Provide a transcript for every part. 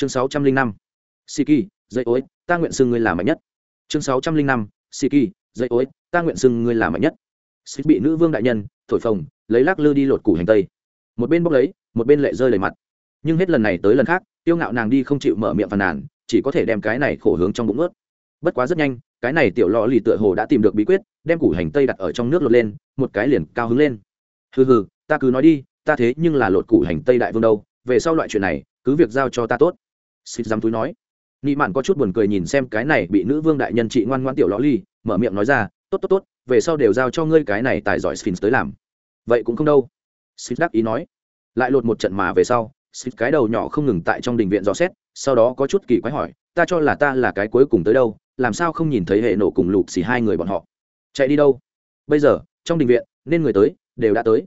chương sáu trăm linh năm. Siki dây ối, ta nguyện xưng ngươi là mạnh nhất. Chương sáu trăm linh năm. Siki dây ối, ta nguyện xưng ngươi là mạnh nhất. Xích bị nữ vương đại nhân, thổi phồng, lấy lắc lư đi lột củ hành tây. Một bên bốc lấy, một bên lệ rơi đầy mặt. Nhưng hết lần này tới lần khác, tiêu ngạo nàng đi không chịu mở miệng phàn nàn, chỉ có thể đem cái này khổ hướng trong bụng ướt. Bất quá rất nhanh, cái này tiểu lò lì tựa hồ đã tìm được bí quyết, đem củ hành tây đặt ở trong nước lột lên, một cái liền cao hứng lên. Hừ hừ, ta cứ nói đi, ta thế nhưng là lột củ hành tây đại vương đâu, về sau loại chuyện này, cứ việc giao cho ta tốt xịt dám túi nói. Nị mạn có chút buồn cười nhìn xem cái này bị nữ vương đại nhân trị ngoan ngoan tiểu lò ly, mở miệng nói ra, tốt tốt tốt, về sau đều giao cho ngươi cái này tài giỏi sphinx tới làm. Vậy cũng không đâu. Xịt đắc ý nói. Lại lột một trận mà về sau, xịt cái đầu nhỏ không ngừng tại trong đình viện dò xét, sau đó có chút kỳ quái hỏi, ta cho là ta là cái cuối cùng tới đâu, làm sao không nhìn thấy hệ nổ cùng lụp xì hai người bọn họ? Chạy đi đâu? Bây giờ, trong đình viện, nên người tới, đều đã tới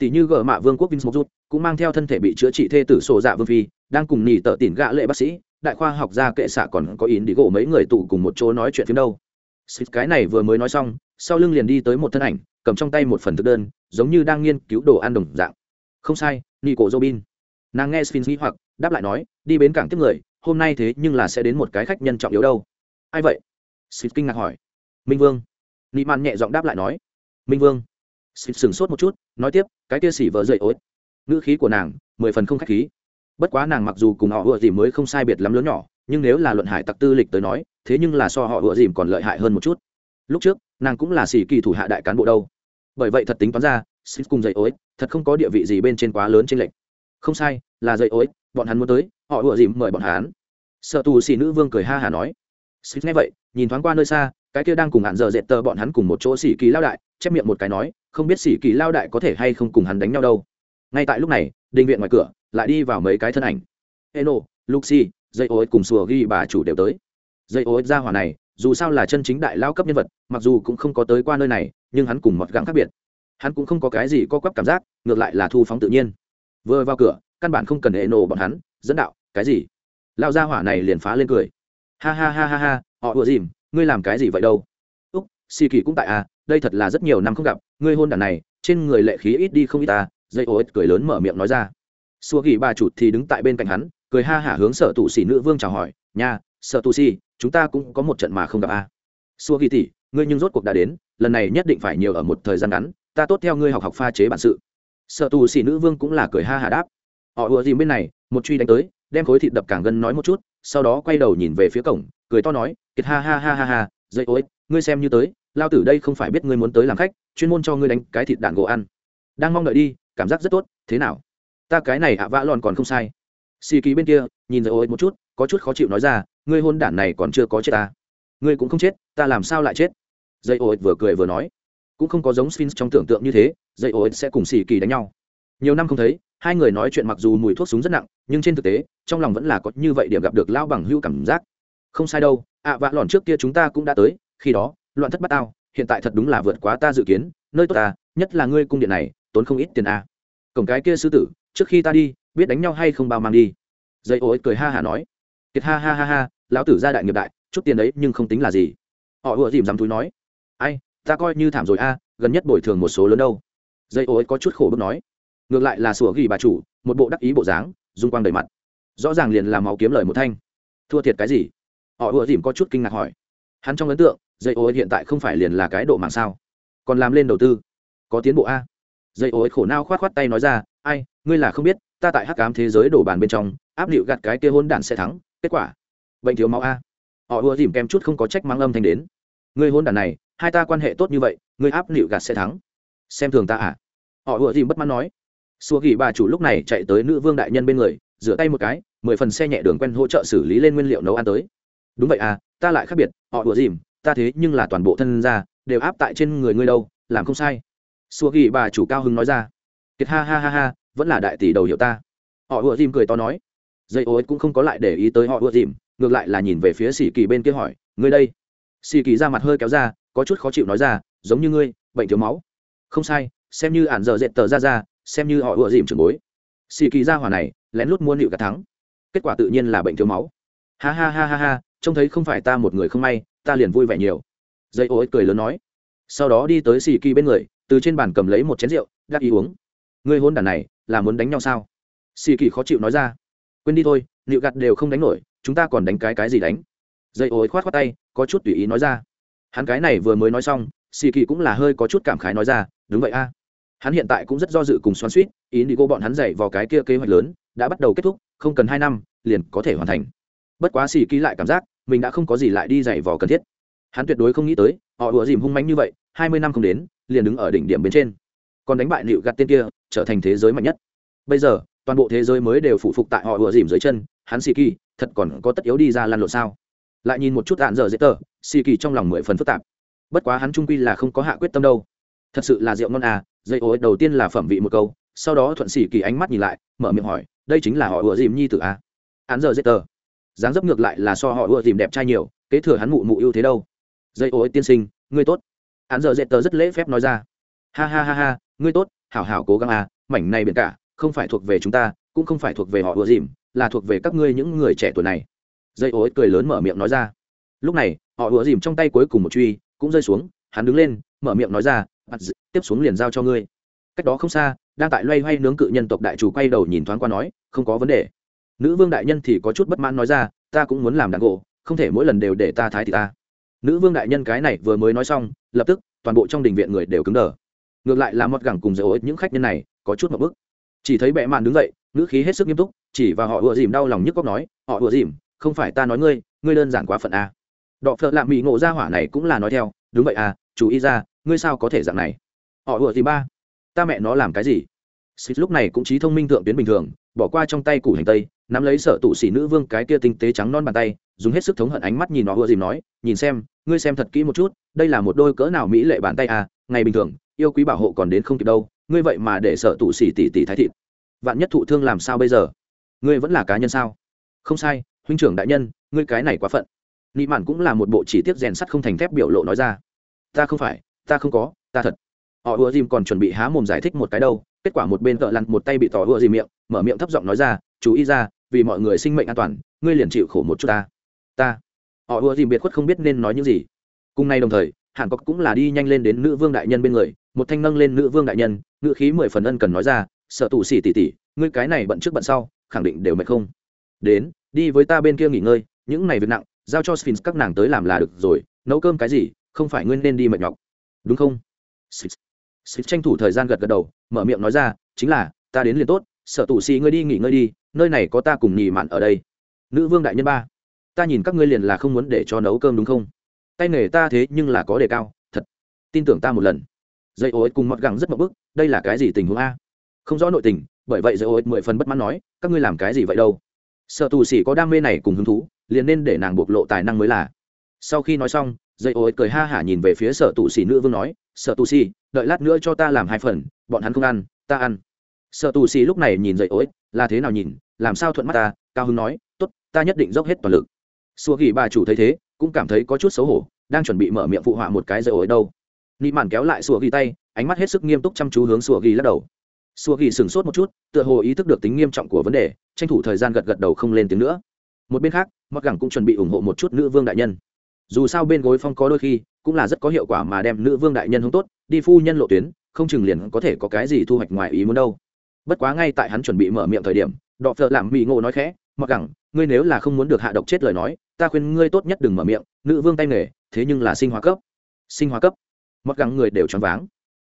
tỷ như gờ mạ vương quốc vinh mộc rút, cũng mang theo thân thể bị chữa trị thê tử sổ dạ vương phi, đang cùng nhì tợ tỉn gạ lệ bác sĩ, đại khoa học gia kệ xạ còn có ý đi gỗ mấy người tụ cùng một chỗ nói chuyện phim đâu. Xịt cái này vừa mới nói xong, sau lưng liền đi tới một thân ảnh, cầm trong tay một phần thực đơn, giống như đang nghiên cứu đồ ăn đồng dạng. Không sai, nico robin. Nàng nghe sphinx nghĩ hoặc, đáp lại nói, đi bến cảng tiếp người, hôm nay thế nhưng là sẽ đến một cái khách nhân trọng yếu đâu. Ai vậy? Sphinx kinh ngạc hỏi. Minh vương. Nị mạn nhẹ giọng đáp lại nói. Minh vương sphinx sừng sốt một chút, nói tiếp, cái kia xỉ vợ dậy ối. Ngữ khí của nàng, mười phần không khách khí. Bất quá nàng mặc dù cùng họ ựa dìm mới không sai biệt lắm lớn nhỏ, nhưng nếu là luận hải tặc tư lịch tới nói, thế nhưng là so họ ựa dìm còn lợi hại hơn một chút. Lúc trước, nàng cũng là xỉ kỳ thủ hạ đại cán bộ đâu. Bởi vậy thật tính toán ra xích cùng dậy ối, thật không có địa vị gì bên trên quá lớn trên lệnh không sai, là dậy ối, bọn hắn muốn tới, họ ựa dìm mời bọn hắn. Sợ tù xỉ nữ vương cười ha hà nói. Xích nghe vậy, nhìn thoáng qua nơi xa, cái kia đang cùng hạn giờ dệt tờ bọn hắn cùng một chỗ xỉ kỳ lao đại chép miệng một cái nói, không biết sĩ kỳ lao đại có thể hay không cùng hắn đánh nhau đâu. Ngay tại lúc này, đình viện ngoài cửa, lại đi vào mấy cái thân ảnh. Eno, luxi dây ô cùng sùa ghi bà chủ đều tới. Dây ô ra hỏa này, dù sao là chân chính đại lao cấp nhân vật, mặc dù cũng không có tới qua nơi này, nhưng hắn cùng mọt gắng khác biệt. Hắn cũng không có cái gì co quắp cảm giác, ngược lại là thu phóng tự nhiên. Vừa vào cửa, căn bản không cần hệ nổ bọn hắn, dẫn đạo, cái gì? Lao ra hỏa này liền phá lên cười. Ha ha ha ha ha, họ ùa dìm, ngươi làm cái gì vậy đâu? Úc si kỳ cũng tại à đây thật là rất nhiều năm không gặp, ngươi hôn đàn này, trên người lệ khí ít đi không ít ta, dây ô cười lớn mở miệng nói ra. Xua kỳ bà chụt thì đứng tại bên cạnh hắn, cười ha hả hướng sở tụ xỉ nữ vương chào hỏi, nha, sở tụ xỉ chúng ta cũng có một trận mà không gặp a. À. xua gỉ tỷ, ngươi nhưng rốt cuộc đã đến, lần này nhất định phải nhiều ở một thời gian ngắn, ta tốt theo ngươi học học pha chế bản sự. Sở tù xỉ nữ vương cũng là cười ha hả đáp. Họ ùa dìm bên này, một truy đánh tới, đem khối thịt đập càng gân nói một chút, sau đó quay đầu nhìn về phía cổng, cười to nói, kiệt ha ha ha ha ha dậy ối ngươi xem như tới lao tử đây không phải biết ngươi muốn tới làm khách, chuyên môn cho ngươi đánh cái thịt đạn gỗ ăn. Đang mong đợi đi, cảm giác rất tốt, thế nào? Ta cái này ạ, vã lòn còn không sai. Xì ký bên kia, nhìn dậy ôi, một chút, có chút khó chịu nói ra, ngươi hôn đản này còn chưa có chết ta. Ngươi cũng không chết, ta làm sao lại chết? Dây ôi vừa cười vừa nói. Cũng không có giống sphinx trong tưởng tượng như thế, dây ôi sẽ cùng xì kỳ đánh nhau. Nhiều năm không thấy, hai người nói chuyện mặc dù mùi thuốc súng rất nặng, nhưng trên thực tế, trong lòng vẫn là có như vậy điểm gặp được lao bằng hưu cảm giác. Không sai đâu, ạ vạ lòn trước kia chúng ta cũng đã tới, khi đó loạn thất bát ao hiện tại thật đúng là vượt quá ta dự kiến, nơi tốt ta, nhất là ngươi cung điện này, tốn không ít tiền a. Cổng cái kia sư tử, trước khi ta đi, biết đánh nhau hay không bao mang đi. Dây ối cười ha hả nói. Kiệt ha ha ha ha, lão tử gia đại nghiệp đại, chút tiền đấy nhưng không tính là gì. Họ vừa dìm dám túi nói. Ai, ta coi như thảm rồi a, gần nhất bồi thường một số lớn đâu. Dây ối có chút khổ bước nói. Ngược lại là sủa ghi bà chủ, một bộ đắc ý bộ dáng, dung quang đầy mặt. Rõ ràng liền làm máu kiếm lời một thanh. Thua thiệt cái gì? Họ ùa dìm có chút kinh ngạc hỏi. Hắn trong ấn tượng dây ối hiện tại không phải liền là cái độ mạng sao? Còn làm lên đầu tư? Có tiến bộ a? Dây ối khổ nao khoát khoát tay nói ra, ai, ngươi là không biết, ta tại hắc cám thế giới đổ bàn bên trong, áp liệu gạt cái kia hôn đản sẽ thắng, kết quả, bệnh thiếu máu a. Họ ùa dìm kem chút không có trách mang âm thanh đến. Ngươi hôn đản này, hai ta quan hệ tốt như vậy, ngươi áp liệu gạt sẽ thắng. Xem thường ta à? Họ ùa dìm bất mãn nói. Xua gỉ bà chủ lúc này chạy tới nữ vương đại nhân bên người, rửa tay một cái, mười phần xe nhẹ đường quen hỗ trợ xử lý lên nguyên liệu nấu ăn tới. Đúng vậy à ta lại khác biệt, họ ùa dìm ta thế nhưng là toàn bộ thân ra đều áp tại trên người ngươi đâu, làm không sai. Xua ghi bà chủ cao hưng nói ra. Kiệt ha ha ha ha, vẫn là đại tỷ đầu hiệu ta. Họ ùa dìm cười to nói. Dây ô cũng không có lại để ý tới họ ùa dìm, ngược lại là nhìn về phía sĩ kỳ bên kia hỏi, ngươi đây? Sĩ kỳ ra mặt hơi kéo ra, có chút khó chịu nói ra, giống như ngươi, bệnh thiếu máu. Không sai, xem như ản dở dệt tờ ra ra, xem như họ ùa dìm trường bối. Sĩ kỳ ra hỏa này, lén lút mua nịu cả thắng. Kết quả tự nhiên là bệnh thiếu máu. Ha ha ha ha ha trông thấy không phải ta một người không may, ta liền vui vẻ nhiều. Dây ô cười lớn nói. Sau đó đi tới xì kỳ bên người, từ trên bàn cầm lấy một chén rượu gác ý uống. Người hôn đàn này, là muốn đánh nhau sao? Xì kỳ khó chịu nói ra. Quên đi thôi, nịu gặt đều không đánh nổi, chúng ta còn đánh cái cái gì đánh? Dây ối khoát khoát tay, có chút tùy ý nói ra. Hắn cái này vừa mới nói xong xì kỳ cũng là hơi có chút cảm khái nói ra, đúng vậy a. Hắn hiện tại cũng rất do dự cùng xoắn suýt ý đi cô bọn hắn dạy vào cái kia kế hoạch lớn, đã bắt đầu kết thúc, không cần hai năm, liền có thể hoàn thành bất quá xì ký lại cảm giác, mình đã không có gì lại đi dày vò cần thiết. Hắn tuyệt đối không nghĩ tới, họ ủa dìm hung mánh như vậy, hai mươi năm không đến, liền đứng ở đỉnh điểm bên trên. Còn đánh bại liệu gặt tên kia, trở thành thế giới mạnh nhất. Bây giờ, toàn bộ thế giới mới đều phụ phục tại họ ủa dìm dưới chân, hắn xì kỳ thật còn có tất yếu đi ra lăn lộn sao? Lại nhìn một chút đạn dở dễ tờ, xì kỳ trong lòng mười phần phức tạp. Bất quá hắn trung quy là không có hạ quyết tâm đâu. Thật sự là rượu ngon à dây ối đầu tiên là phẩm vị một câu, sau đó thuận xì kỳ ánh mắt nhìn lại, mở miệng hỏi, đây chính là họ ủa dìm nhi tử à? Hắn giờ dễ tờ dáng dấp ngược lại là so họ ưa dìm đẹp trai nhiều, kế thừa hắn mụ mụ ưu thế đâu. Dây ối tiên sinh, ngươi tốt. Hắn giờ dễ tờ rất lễ phép nói ra. Ha ha ha ha, ngươi tốt, hảo hảo cố gắng à mảnh này biển cả, không phải thuộc về chúng ta, cũng không phải thuộc về họ ưa dìm, là thuộc về các ngươi những người trẻ tuổi này. Dây ối cười lớn mở miệng nói ra. Lúc này, họ ưa dìm trong tay cuối cùng một truy cũng rơi xuống, hắn đứng lên, mở miệng nói ra tiếp xuống liền giao cho ngươi. Cách đó không xa, đang tại loay hoay nướng cự nhân tộc đại chủ quay đầu nhìn thoáng qua nói, không có vấn đề nữ vương đại nhân thì có chút bất mãn nói ra, ta cũng muốn làm đàn gỗ, không thể mỗi lần đều để ta thái thì ta. Nữ vương đại nhân cái này vừa mới nói xong, lập tức toàn bộ trong đình viện người đều cứng đờ. Ngược lại là mọt gẳng cùng dầu ích những khách nhân này, có chút một bức. Chỉ thấy bệ mạn đứng dậy, ngữ khí hết sức nghiêm túc, chỉ và họ ùa dìm đau lòng nhức cóc nói, họ ùa dìm, không phải ta nói ngươi ngươi đơn giản quá phận a. Đọ phợ lạ mỹ ngộ ra hỏa này cũng là nói theo, đúng vậy à chú ý ra, ngươi sao có thể dạng này? Họ ùa dìm ba, ta mẹ nó làm cái gì? Xịt lúc này cũng trí thông minh thượng tuyến bình thường bỏ qua trong tay củ hành tây, nắm lấy sợ tụ xỉ nữ vương cái kia tinh tế trắng non bàn tay, dùng hết sức thống hận ánh mắt nhìn nó ùa dìm nói, nhìn xem, ngươi xem thật kỹ một chút, đây là một đôi cỡ nào mỹ lệ bàn tay à ngày bình thường, yêu quý bảo hộ còn đến không kịp đâu, ngươi vậy mà để sợ tụ xỉ tỉ tỉ thái thịt. Vạn nhất thụ thương làm sao bây giờ? Ngươi vẫn là cá nhân sao? Không sai, huynh trưởng đại nhân, ngươi cái này quá phận. Nị mạn cũng là một bộ chỉ tiết rèn sắt không thành thép biểu lộ nói ra. Ta không phải, ta không có, ta thật. Họ ùa dìm còn chuẩn bị há mồm giải thích một cái đâu, kết quả một bên tợ lăn một tay bị tỏ ùa dìm miệng mở miệng thấp giọng nói ra, chú ý ra, vì mọi người sinh mệnh an toàn, ngươi liền chịu khổ một chút ta. Ta? Họ ùa dìm biệt khuất không biết nên nói những gì. Cùng nay đồng thời, hàn cốc cũng là đi nhanh lên đến nữ vương đại nhân bên người, một thanh nâng lên nữ vương đại nhân, ngữ khí mười phần ân cần nói ra, sợ tù xỉ tỉ tỉ, ngươi cái này bận trước bận sau, khẳng định đều mệt không? Đến, đi với ta bên kia nghỉ ngơi, những này việc nặng, giao cho sphinx các nàng tới làm là được rồi, nấu cơm cái gì, không phải ngươi nên đi mệt nhọc. Đúng không? Sphinx tranh thủ thời gian gật gật đầu, mở miệng nói ra, chính là, ta đến liền tốt sợ tù xì ngươi đi nghỉ ngơi đi, nơi này có ta cùng nhì mạn ở đây. Nữ vương đại nhân ba, ta nhìn các ngươi liền là không muốn để cho nấu cơm đúng không? Tay nghề ta thế nhưng là có đề cao, thật. Tin tưởng ta một lần. Dây ô cùng mọt gẳng rất mậu bức, đây là cái gì tình huống a? Không rõ nội tình, bởi vậy dây ô mười phần bất mãn nói, các ngươi làm cái gì vậy đâu? Sợ tù xỉ có đam mê này cùng hứng thú, liền nên để nàng bộc lộ tài năng mới là. Sau khi nói xong, dây ô cười ha hả nhìn về phía sợ tù xỉ nữ vương nói sợ tù xỉ đợi lát nữa cho ta làm hai phần, bọn hắn không ăn, ta ăn sợ tù xỉ lúc này nhìn dậy ối là thế nào nhìn? Làm sao thuận mắt ta? Cao hưng nói, tốt, ta nhất định dốc hết toàn lực. Xua ghi bà chủ thấy thế, cũng cảm thấy có chút xấu hổ, đang chuẩn bị mở miệng phụ họa một cái dậy ối đâu? Nị mạn kéo lại sùa ghi tay, ánh mắt hết sức nghiêm túc chăm chú hướng sùa ghi lắc đầu. Sùa ghi sửng sốt một chút, tựa hồ ý thức được tính nghiêm trọng của vấn đề, tranh thủ thời gian gật gật đầu không lên tiếng nữa. Một bên khác mặc gẳng cũng chuẩn bị ủng hộ một chút nữ vương đại nhân. Dù sao bên gối phong có đôi khi, cũng là rất có hiệu quả mà đem nữ vương đại nhân hướng tốt, đi phu nhân lộ tuyến, không chừng liền có thể có cái gì thu hoạch ngoài ý muốn đâu bất quá ngay tại hắn chuẩn bị mở miệng thời điểm, đọ phợ làm mỹ ngộ nói khẽ, mặc gẳng, ngươi nếu là không muốn được hạ độc chết lời nói, ta khuyên ngươi tốt nhất đừng mở miệng, nữ vương tay nghề, thế nhưng là sinh hóa cấp. Sinh hóa cấp? Mặc gẳng người đều choáng váng.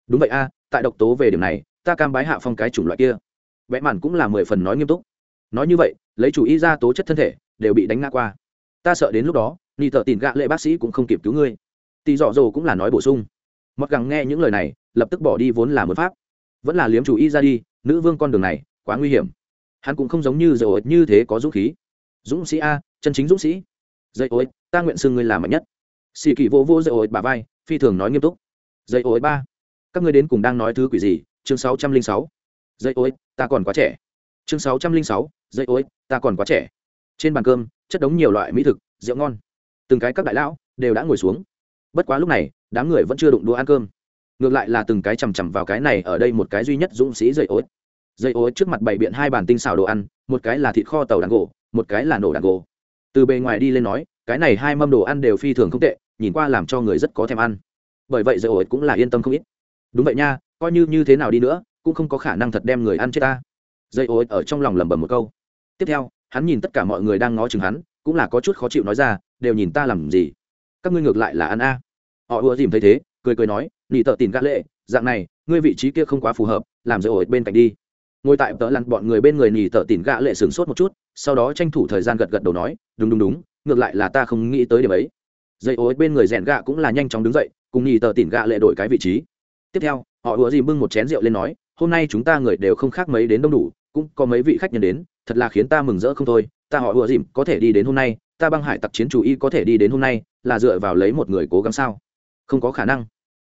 Đúng vậy a, tại độc tố về điểm này, ta cam bái hạ phong cái chủng loại kia. Vẽ màn cũng là mười phần nói nghiêm túc. Nói như vậy, lấy chủ ý ra tố chất thân thể, đều bị đánh ngã qua. Ta sợ đến lúc đó ni tợ tìm gạ lệ bác sĩ cũng không kịp cứu ngươi. Tì dọ dồ cũng là nói bổ sung. Mặc gẳng nghe những lời này, lập tức bỏ đi vốn là một pháp vẫn là liếm chủ ý ra đi, nữ vương con đường này, quá nguy hiểm. Hắn cũng không giống như dầu ổi như thế có dũng khí. Dũng sĩ a, chân chính dũng sĩ. Dây ối ta nguyện xưng ngươi là mạnh nhất. Xì kỳ vô vô dây ối bà vai, phi thường nói nghiêm túc. Dây ối ba, các ngươi đến cùng đang nói thứ quỷ gì? Chương sáu trăm linh sáu. Dây ối ta còn quá trẻ. Chương sáu trăm linh sáu dây ối ta còn quá trẻ. Trên bàn cơm, chất đống nhiều loại mỹ thực, rượu ngon. Từng cái các đại lão đều đã ngồi xuống. Bất quá lúc này, đám người vẫn chưa đụng đũa ăn cơm ngược lại là từng cái chằm chằm vào cái này ở đây một cái duy nhất dũng sĩ dây ối. Dây ối trước mặt bày biện hai bàn tinh xào đồ ăn, một cái là thịt kho tàu đàn gỗ, một cái là nổ đàn gỗ. Từ bề ngoài đi lên nói, cái này hai mâm đồ ăn đều phi thường không tệ, nhìn qua làm cho người rất có thèm ăn. Bởi vậy dây ối cũng là yên tâm không ít. Đúng vậy nha, coi như như thế nào đi nữa, cũng không có khả năng thật đem người ăn chết ta. Dây ối ở trong lòng lẩm bẩm một câu. Tiếp theo, hắn nhìn tất cả mọi người đang ngó chừng hắn, cũng là có chút khó chịu nói ra, đều nhìn ta làm gì? Các ngươi ngược lại là ăn a. Họ ùa dìm thấy thế cười cười nói nỉ tợ tìm gã lệ, dạng này, ngươi vị trí kia không quá phù hợp, làm dây ổi bên cạnh đi. Ngồi tại tớ lăn bọn người bên người nỉ tợ tìm gã lệ sửng sốt một chút, sau đó tranh thủ thời gian gật gật đầu nói, đúng đúng đúng, ngược lại là ta không nghĩ tới điểm ấy. Dây ổi bên người rèn gạ cũng là nhanh chóng đứng dậy, cùng nỉ tợ tìm gã lệ đổi cái vị trí. Tiếp theo, họ ùa gì bưng một chén rượu lên nói, hôm nay chúng ta người đều không khác mấy đến đông đủ, cũng có mấy vị khách nhân đến, thật là khiến ta mừng rỡ không thôi. Ta họ ùa dìm có thể đi đến hôm nay, ta băng hải tặc chiến chủ y có thể đi đến hôm nay, là dựa vào lấy một người cố gắng sao? Không có khả năng.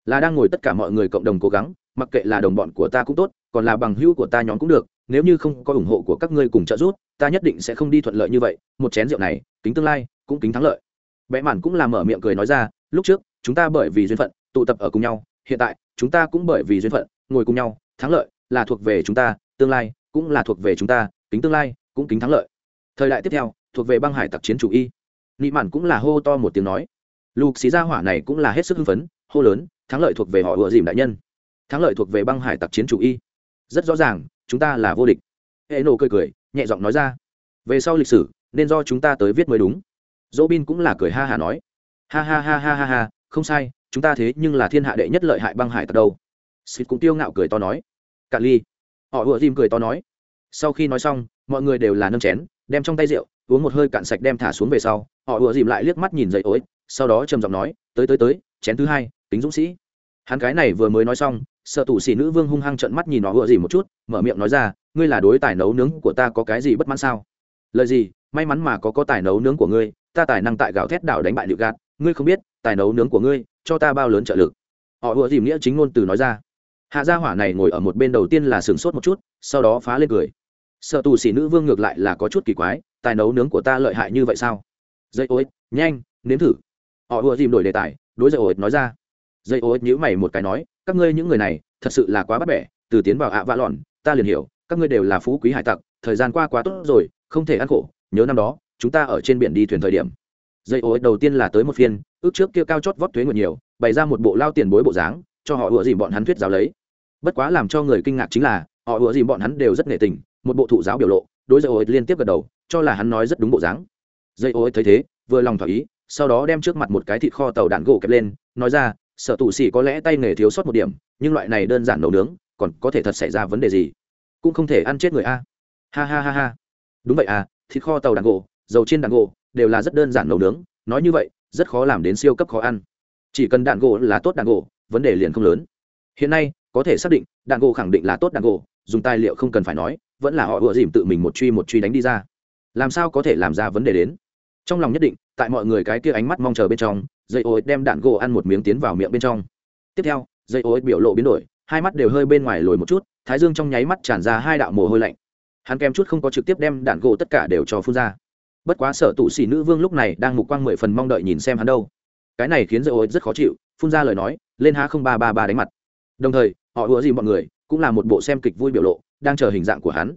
Là đang ngồi tất cả mọi người cộng đồng cố gắng, mặc kệ là đồng bọn của ta cũng tốt, còn là bằng hữu của ta nhóm cũng được, nếu như không có ủng hộ của các ngươi cùng trợ giúp, ta nhất định sẽ không đi thuận lợi như vậy, một chén rượu này, kính tương lai, cũng kính thắng lợi. Vẽ mạn cũng làm mở miệng cười nói ra, lúc trước, chúng ta bởi vì duyên phận, tụ tập ở cùng nhau, hiện tại, chúng ta cũng bởi vì duyên phận, ngồi cùng nhau, thắng lợi, là thuộc về chúng ta, tương lai, cũng là thuộc về chúng ta, kính tương lai, cũng kính thắng lợi. Thời đại tiếp theo, thuộc về băng hải tặc chiến chủ y. Nị mạn cũng là hô to một tiếng nói lục xí gia hỏa này cũng là hết sức hưng phấn, hô lớn, thắng lợi thuộc về họ ựa dìm đại nhân. Thắng lợi thuộc về băng hải tặc chiến chủ y. Rất rõ ràng, chúng ta là vô địch. Hệ nổ cười cười, nhẹ giọng nói ra. Về sau lịch sử, nên do chúng ta tới viết mới đúng. Dỗ bin cũng là cười ha hà nói. Ha ha ha ha ha ha, không sai, chúng ta thế nhưng là thiên hạ đệ nhất lợi hại băng hải tặc đâu. Xịt cũng tiêu ngạo cười to nói. Cạn ly. Họ ùa dìm cười to nói. Sau khi nói xong, mọi người đều là nâng chén, đem trong tay rượu, uống một hơi cạn sạch đem thả xuống về sau, họ ùa dìm lại liếc mắt nhìn dậy ối sau đó trầm giọng nói, tới tới tới, chén thứ hai tính dũng sĩ. Hắn cái này vừa mới nói xong, sợ tù xì nữ vương hung hăng trận mắt nhìn nó vừa gì một chút, mở miệng nói ra, ngươi là đối tài nấu nướng của ta có cái gì bất mãn sao? Lời gì? May mắn mà có có tài nấu nướng của ngươi, ta tài năng tại gạo thét đảo đánh bại liệu gạt, ngươi không biết, tài nấu nướng của ngươi, cho ta bao lớn trợ lực. Họ vừa dìm nghĩa chính ngôn từ nói ra. Hạ gia hỏa này ngồi ở một bên đầu tiên là sửng sốt một chút, sau đó phá lên cười. Sợ tù xỉ nữ vương ngược lại là có chút kỳ quái, tài nấu nướng của ta lợi hại như vậy sao? Dây ối nhanh, nếm thử họ ùa dìm đổi đề tài, đối dây ối nói ra. Dây ối nhữ mày một cái nói, các ngươi những người này, thật sự là quá bắt bẻ, từ tiến vào ạ vạ lòn ta liền hiểu, các ngươi đều là phú quý hải tặc, thời gian qua quá tốt rồi, không thể ăn khổ, nhớ năm đó, chúng ta ở trên biển đi thuyền thời điểm. Dây ối đầu tiên là tới một phiên, ước trước kia cao chót vót thuế nguyệt nhiều, bày ra một bộ lao tiền bối bộ dáng, cho họ ủa dìm bọn hắn thuyết giáo lấy. Bất quá làm cho người kinh ngạc chính là, họ ủa dìm bọn hắn đều rất nghệ tình, một bộ thụ giáo biểu lộ, đối dây ối liên tiếp gật đầu, cho là hắn nói rất đúng bộ dáng. Dây ối thấy thế, vừa lòng thỏa ý sau đó đem trước mặt một cái thịt kho tàu đạn gỗ kẹp lên, nói ra sợ tù xì có lẽ tay nghề thiếu sót một điểm, nhưng loại này đơn giản nấu nướng, còn có thể thật xảy ra vấn đề gì? Cũng không thể ăn chết người a. Ha ha ha ha. Đúng vậy à thịt kho tàu đạn gỗ, dầu chiên đạn gỗ, đều là rất đơn giản nấu nướng, nói như vậy, rất khó làm đến siêu cấp khó ăn. Chỉ cần đạn gỗ là tốt đạn gỗ, vấn đề liền không lớn. Hiện nay, có thể xác định, đạn gỗ khẳng định là tốt đạn gỗ, dùng tài liệu không cần phải nói, vẫn là họ ựa dìm tự mình một truy một truy đánh đi ra. Làm sao có thể làm ra vấn đề đến? Trong lòng nhất định tại mọi người cái kia ánh mắt mong chờ bên trong, dây ô đem đạn gỗ ăn một miếng tiến vào miệng bên trong. Tiếp theo, dây ô biểu lộ biến đổi, hai mắt đều hơi bên ngoài lồi một chút, thái dương trong nháy mắt tràn ra hai đạo mồ hôi lạnh. Hắn kèm chút không có trực tiếp đem đạn gỗ tất cả đều cho phun ra. Bất quá sở tụ xỉ nữ vương lúc này đang mục quang mười phần mong đợi nhìn xem hắn đâu. Cái này khiến dây ô rất khó chịu, phun ra lời nói, lên há không ba ba ba đánh mặt. Đồng thời, họ ủa gì mọi người, cũng là một bộ xem kịch vui biểu lộ, đang chờ hình dạng của hắn.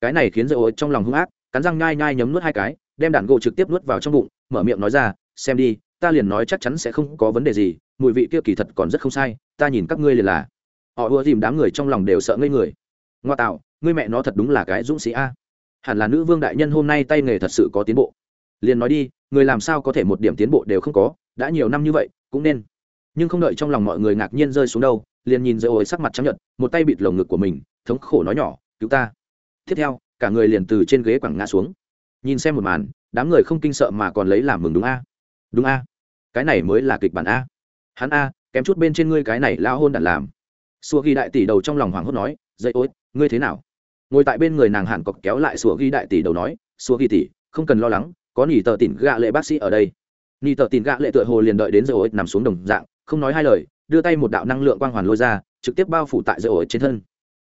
Cái này khiến dây ô trong lòng hung ác, cắn răng nhai nhai nhấm nuốt hai cái, đem đạn gỗ trực tiếp nuốt vào trong bụng mở miệng nói ra, xem đi, ta liền nói chắc chắn sẽ không có vấn đề gì, mùi vị kia kỳ thật còn rất không sai, ta nhìn các ngươi liền là. Họ ùa dìm đám người trong lòng đều sợ ngây người. Ngoa tạo, ngươi mẹ nó thật đúng là cái dũng sĩ a. Hẳn là nữ vương đại nhân hôm nay tay nghề thật sự có tiến bộ. Liền nói đi, người làm sao có thể một điểm tiến bộ đều không có, đã nhiều năm như vậy, cũng nên. Nhưng không đợi trong lòng mọi người ngạc nhiên rơi xuống đâu, liền nhìn dây ổi sắc mặt chấp nhận một tay bịt lồng ngực của mình, thống khổ nói nhỏ, cứu ta. Tiếp theo, cả người liền từ trên ghế quẳng ngã xuống. Nhìn xem một màn đám người không kinh sợ mà còn lấy làm mừng đúng a? Đúng a. Cái này mới là kịch bản a. Hắn a, kém chút bên trên ngươi cái này lao hôn đàn làm. Xua ghi đại tỷ đầu trong lòng hoảng hốt nói, dậy ối ngươi thế nào? Ngồi tại bên người nàng hàn cọc kéo lại xua ghi đại tỷ đầu nói xua ghi tỷ, không cần lo lắng, có nỉ tờ tỉn gạ lệ bác sĩ ở đây. Nỉ tờ tỉn gạ lệ tựa hồ liền đợi đến dậy ối nằm xuống đồng dạng, không nói hai lời, đưa tay một đạo năng lượng quang hoàn lôi ra, trực tiếp bao phủ tại dậy ối trên thân.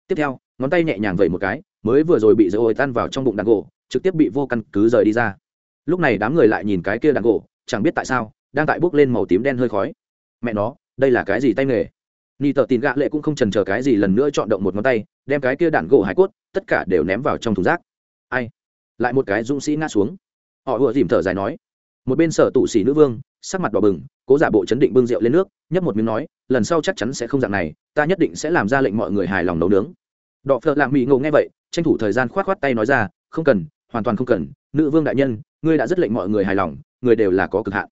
Tiếp theo, ngón tay nhẹ nhàng vẩy một cái, mới vừa rồi bị dậy ối tan vào trong bụng đàn gỗ, trực tiếp bị vô căn cứ rời đi ra lúc này đám người lại nhìn cái kia đàn gỗ, chẳng biết tại sao, đang tại bước lên màu tím đen hơi khói. Mẹ nó, đây là cái gì tay nghề? Ni tờ tin gạ lệ cũng không trần chờ cái gì lần nữa chọn động một ngón tay, đem cái kia đạn gỗ hải cốt, tất cả đều ném vào trong thùng rác. Ai? Lại một cái dũng sĩ ngã xuống. Họ ùa dìm thở dài nói. Một bên sở tụ sĩ nữ vương, sắc mặt đỏ bừng, cố giả bộ chấn định bưng rượu lên nước, nhấp một miếng nói, lần sau chắc chắn sẽ không dạng này, ta nhất định sẽ làm ra lệnh mọi người hài lòng nấu nướng. Đọ phợ lạng mỹ ngộ nghe vậy, tranh thủ thời gian k h o á t k h o á t tay nói ra, không cần, hoàn toàn không cần, nữ vương đại nhân ngươi đã rất lệnh mọi người hài lòng, người đều là có cực hạn.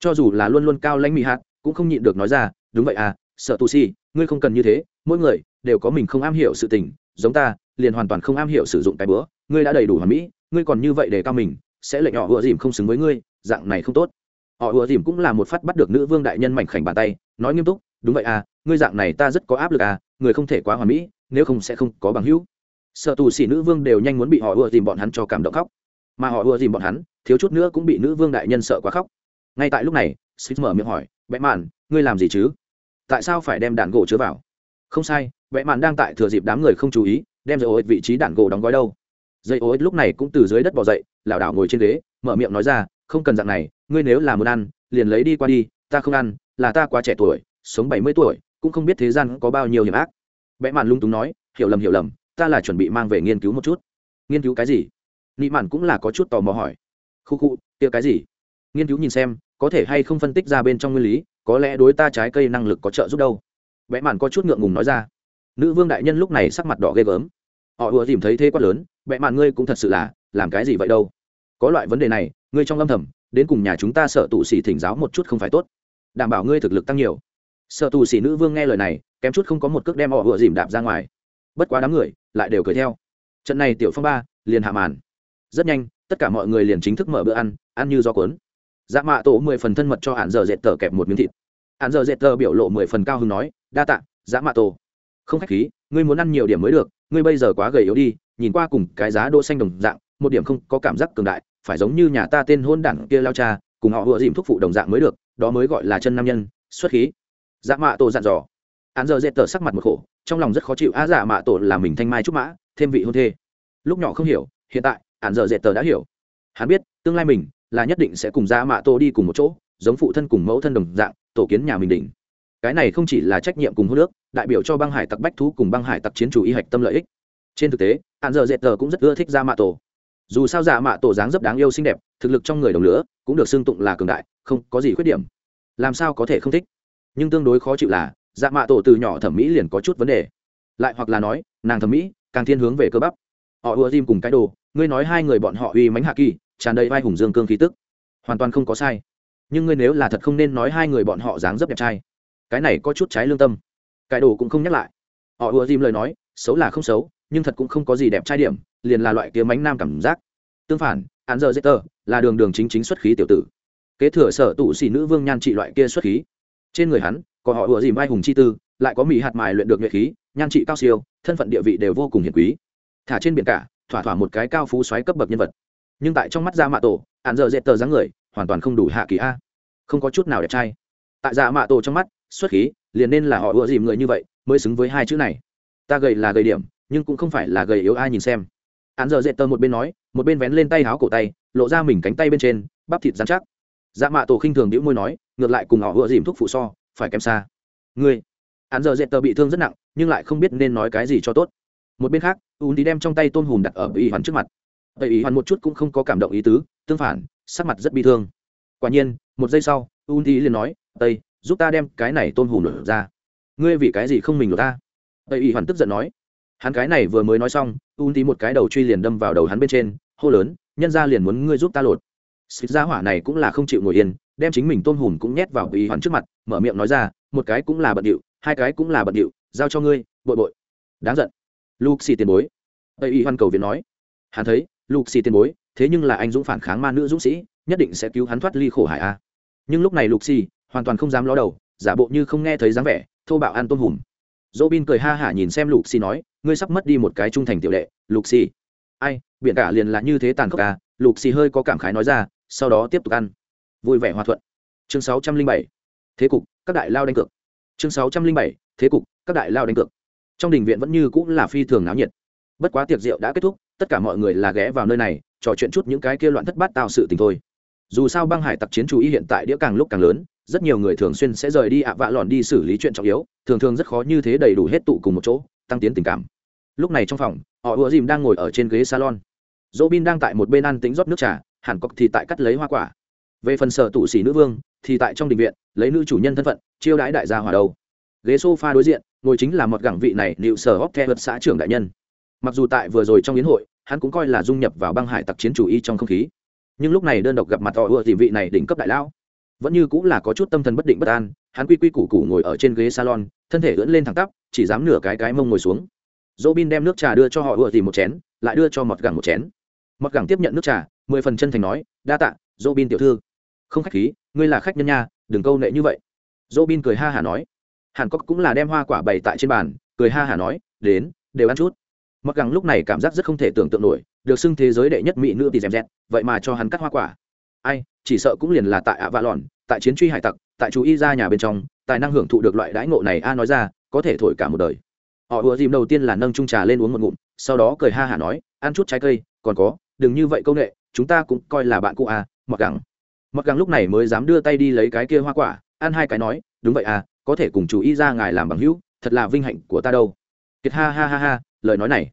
Cho dù là luôn luôn cao lãnh mỹ hạt, cũng không nhịn được nói ra, đúng vậy à sợ tu si, ngươi không cần như thế, mỗi người đều có mình không am hiểu sự tình, giống ta, liền hoàn toàn không am hiểu sử dụng cái bữa, ngươi đã đầy đủ hoàn mỹ, ngươi còn như vậy để cao mình, sẽ lệnh họ ùa dìm không xứng với ngươi, dạng này không tốt. Họ ùa dìm cũng là một phát bắt được nữ vương đại nhân mảnh khảnh bàn tay, nói nghiêm túc, đúng vậy à ngươi dạng này ta rất có áp lực à người không thể quá hoàn mỹ, nếu không sẽ không có bằng hữu. Sợ tù xỉ nữ vương đều nhanh muốn bị họ ùa dìm bọn hắn cho cảm động khóc. Mà họ ùa dìm bọn hắn thiếu chút nữa cũng bị nữ vương đại nhân sợ quá khóc. Ngay tại lúc này xích mở miệng hỏi vẽ mạn, ngươi làm gì chứ? Tại sao phải đem đạn gỗ chứa vào? Không sai vẽ mạn đang tại thừa dịp đám người không chú ý, đem dây ô vị trí đạn gỗ đóng gói đâu. Dây ô lúc này cũng từ dưới đất bỏ dậy, lảo đảo ngồi trên ghế, mở miệng nói ra, không cần dạng này, ngươi nếu là muốn ăn, liền lấy đi qua đi, ta không ăn, là ta quá trẻ tuổi, sống bảy mươi tuổi, cũng không biết thế gian có bao nhiêu hiểm ác. Vẽ mạn lung túng nói, hiểu lầm hiểu lầm, ta là chuẩn bị mang về nghiên cứu một chút. Nghiên cứu cái gì? Nị mạn cũng là có chút tò mò hỏi khu khu, kia cái gì? Nghiên cứu nhìn xem, có thể hay không phân tích ra bên trong nguyên lý, có lẽ đối ta trái cây năng lực có trợ giúp đâu. Vẽ mạn có chút ngượng ngùng nói ra. Nữ vương đại nhân lúc này sắc mặt đỏ ghê gớm. Họ ùa tìm thấy thế quát lớn, vẽ mạn ngươi cũng thật sự là, làm cái gì vậy đâu? Có loại vấn đề này, ngươi trong âm thầm, đến cùng nhà chúng ta sợ tụ xỉ thỉnh giáo một chút không phải tốt. Đảm bảo ngươi thực lực tăng nhiều. Sợ tù xỉ nữ vương nghe lời này, kém chút không có một cước đem họ vừa dìm đạp ra ngoài. Bất quá đám người, lại đều cười theo. Trận này tiểu phong ba, liền hạ màn. Rất nhanh tất cả mọi người liền chính thức mở bữa ăn ăn như do cuốn. Dạ mạ tổ mười phần thân mật cho hạn giờ dệt tờ kẹp một miếng thịt. Hạn giờ dệt tờ biểu lộ mười phần cao hứng nói, đa tạ dạ mạ tổ. Không khách khí, ngươi muốn ăn nhiều điểm mới được, ngươi bây giờ quá gầy yếu đi, nhìn qua cùng cái giá đỗ xanh đồng dạng, một điểm không có cảm giác cường đại, phải giống như nhà ta tên hôn đảng kia lao cha, cùng họ vừa dìm thúc phụ đồng dạng mới được, đó mới gọi là chân nam nhân, xuất khí. Dạ mạ tổ dặn dò. Hạn giờ dệt tờ sắc mặt một khổ, trong lòng rất khó chịu á dạ mạ tổ là mình thanh mai trúc mã, thêm vị hôn thê. Lúc nhỏ không hiểu, hiện tại hạn dợ dệt tờ đã hiểu. Hắn biết, tương lai mình là nhất định sẽ cùng ra mạ tô đi cùng một chỗ, giống phụ thân cùng mẫu thân đồng dạng, tổ kiến nhà mình đỉnh. Cái này không chỉ là trách nhiệm cùng hô nước đại biểu cho băng hải tặc bách thú cùng băng hải tặc chiến chủ y hạch tâm lợi ích. Trên thực tế hạn dợ dệt tờ cũng rất ưa thích ra mạ tổ dù sao dạ mạ tổ dáng dấp đáng yêu xinh đẹp, thực lực trong người đồng lửa cũng được xưng tụng là cường đại, không có gì khuyết điểm. Làm sao có thể không thích? Nhưng tương đối khó chịu là dạ mạ tổ từ nhỏ thẩm mỹ liền có chút vấn đề. Lại hoặc là nói, nàng thẩm mỹ, càng thiên hướng về cơ bắp. Họ ùa dìm cùng cái đồ ngươi nói hai người bọn họ uy mánh hạ kỳ, tràn đầy vai hùng dương cương khí tức. Hoàn toàn không có sai. Nhưng ngươi nếu là thật không nên nói hai người bọn họ dáng dấp đẹp trai, cái này có chút trái lương tâm. Cái đồ cũng không nhắc lại. Họ ùa dìm lời nói, xấu là không xấu, nhưng thật cũng không có gì đẹp trai điểm, liền là loại kiếm mánh nam cảm giác. Tương phản, án giờ dễ tờ, là đường đường chính chính xuất khí tiểu tử. Kế thừa sở tụ xỉ nữ vương nhan trị loại kia xuất khí. Trên người hắn, có họ ùa dìm vai hùng chi tư, lại có mỹ hạt mài luyện được nhuệ khí, nhan trị cao siêu, thân phận địa vị đều vô cùng hiển quý. Thả trên biển cả thỏa thỏa một cái cao phú xoáy cấp bậc nhân vật. Nhưng tại trong mắt dạ mạ tổ hạn giờ dệt tờ dáng người, hoàn toàn không đủ hạ kỳ a. Không có chút nào đẹp trai. Tại dạ mạ tổ trong mắt, xuất khí, liền nên là họ ưa dìm người như vậy, mới xứng với hai chữ này. Ta gầy là gầy điểm, nhưng cũng không phải là gầy yếu ai nhìn xem. Hạn giờ dệt tờ một bên nói, một bên vén lên tay háo cổ tay, lộ ra mình cánh tay bên trên, bắp thịt dán chắc. Dạ mạ tổ khinh thường đĩu môi nói, ngược lại cùng họ ưa dìm thuốc phụ so, phải kém xa. Ngươi. Hạn giờ dệt tờ bị thương rất nặng, nhưng lại không biết nên nói cái gì cho tốt một bên khác ùn đi đem trong tay tôm hùm đặt ở ý hoàn trước mặt. Tây ý hoàn một chút cũng không có cảm động ý tứ, tương phản, sắc mặt rất bi thương. Quả nhiên, một giây sau ùn đi liền nói, tây, giúp ta đem cái này tôm hùm lột ra. Ngươi vì cái gì không mình lột ta? Tây ý hoàn tức giận nói. Hắn cái này vừa mới nói xong ùn đi một cái đầu truy liền đâm vào đầu hắn bên trên, hô lớn, nhân ra liền muốn ngươi giúp ta lột. Xịt ra hỏa này cũng là không chịu ngồi yên, đem chính mình tôm hùm cũng nhét vào ý hoàn trước mặt, mở miệng nói ra, một cái cũng là bận điệu, hai cái cũng là bận điệu, giao cho ngươi, bội bội. Đáng giận lục xì tiền bối. Tây y hoan cầu viện nói. Hắn thấy lục xì tiền bối, thế nhưng là anh dũng phản kháng ma nữ dũng sĩ, nhất định sẽ cứu hắn thoát ly khổ hải a. Nhưng lúc này lục xì hoàn toàn không dám ló đầu, giả bộ như không nghe thấy dáng vẻ, thô bạo ăn tôm hùm. Dỗ bin cười ha hả nhìn xem lục xì nói, ngươi sắp mất đi một cái trung thành tiểu đệ lục xì ai, biển cả liền là như thế tàn khốc à? Lục xì hơi có cảm khái nói ra, sau đó tiếp tục ăn. Vui vẻ hòa thuận. Chương sáu trăm linh bảy. Thế cục, các đại lao đánh cược. Chương sáu trăm linh bảy. Thế cục, các đại lao đánh cược trong đình viện vẫn như cũng là phi thường náo nhiệt. Bất quá tiệc rượu đã kết thúc, tất cả mọi người là ghé vào nơi này, trò chuyện chút những cái kia loạn thất bát tạo sự tình thôi. Dù sao băng hải tặc chiến chú ý hiện tại đĩa càng lúc càng lớn, rất nhiều người thường xuyên sẽ rời đi ạ vạ lòn đi xử lý chuyện trọng yếu, thường thường rất khó như thế đầy đủ hết tụ cùng một chỗ, tăng tiến tình cảm. Lúc này trong phòng, họ ùa dìm đang ngồi ở trên ghế salon. Dỗ bin đang tại một bên ăn tính rót nước trà, hàn cọc thì tại cắt lấy hoa quả. Về phần sở tụ sĩ nữ vương, thì tại trong đình viện, lấy nữ chủ nhân thân phận, chiêu đãi đại gia hòa đầu. Ghế s o f a đối diện ngồi chính là một gẳng vị này liệu sở hóc the vật xã trưởng đại nhân. Mặc dù tại vừa rồi trong yến hội, hắn cũng coi là dung nhập vào băng hải tặc chiến chủ y trong không khí. Nhưng lúc này đơn độc gặp mặt họ ưa tìm vị này đỉnh cấp đại lão, vẫn như cũng là có chút tâm thần bất định bất an, hắn quy quy củ củ ngồi ở trên ghế salon, thân thể ưỡn lên thẳng tắp, chỉ dám nửa cái cái mông ngồi xuống. Dỗ bin đem nước trà đưa cho họ ưa tìm một chén, lại đưa cho mọt gẳng một chén. Mọt gẳng tiếp nhận nước trà, mười phần chân thành nói, đa tạ dỗ bin tiểu thư. Không khách khí, ngươi là khách nhân nha, đừng câu nệ như vậy. Dỗ bin cười ha hả nói hàn cốc cũng là đem hoa quả bày tại trên bàn, cười ha hả nói, đến, đều ăn chút. Mặc gẳng lúc này cảm giác rất không thể tưởng tượng nổi, được xưng thế giới đệ nhất mỹ nữ tỷ dèm dẹt, vậy mà cho hắn cắt hoa quả. Ai, chỉ sợ cũng liền là tại ạ vạ lòn tại chiến truy hải tặc, tại chú y ra nhà bên trong, tài năng hưởng thụ được loại đãi ngộ này a nói ra, có thể thổi cả một đời. Họ ùa dìm đầu tiên là nâng trung trà lên uống một ngụm, sau đó cười ha hả nói, ăn chút trái cây, còn có, đừng như vậy công nghệ chúng ta cũng coi là bạn cũ a, mặc gẳng. Mặc gẳng lúc này mới dám đưa tay đi lấy cái kia hoa quả, ăn hai cái nói, đúng vậy à có thể cùng chú y ra ngài làm bằng hữu, thật là vinh hạnh của ta đâu. Kiệt ha ha ha ha, lời nói này.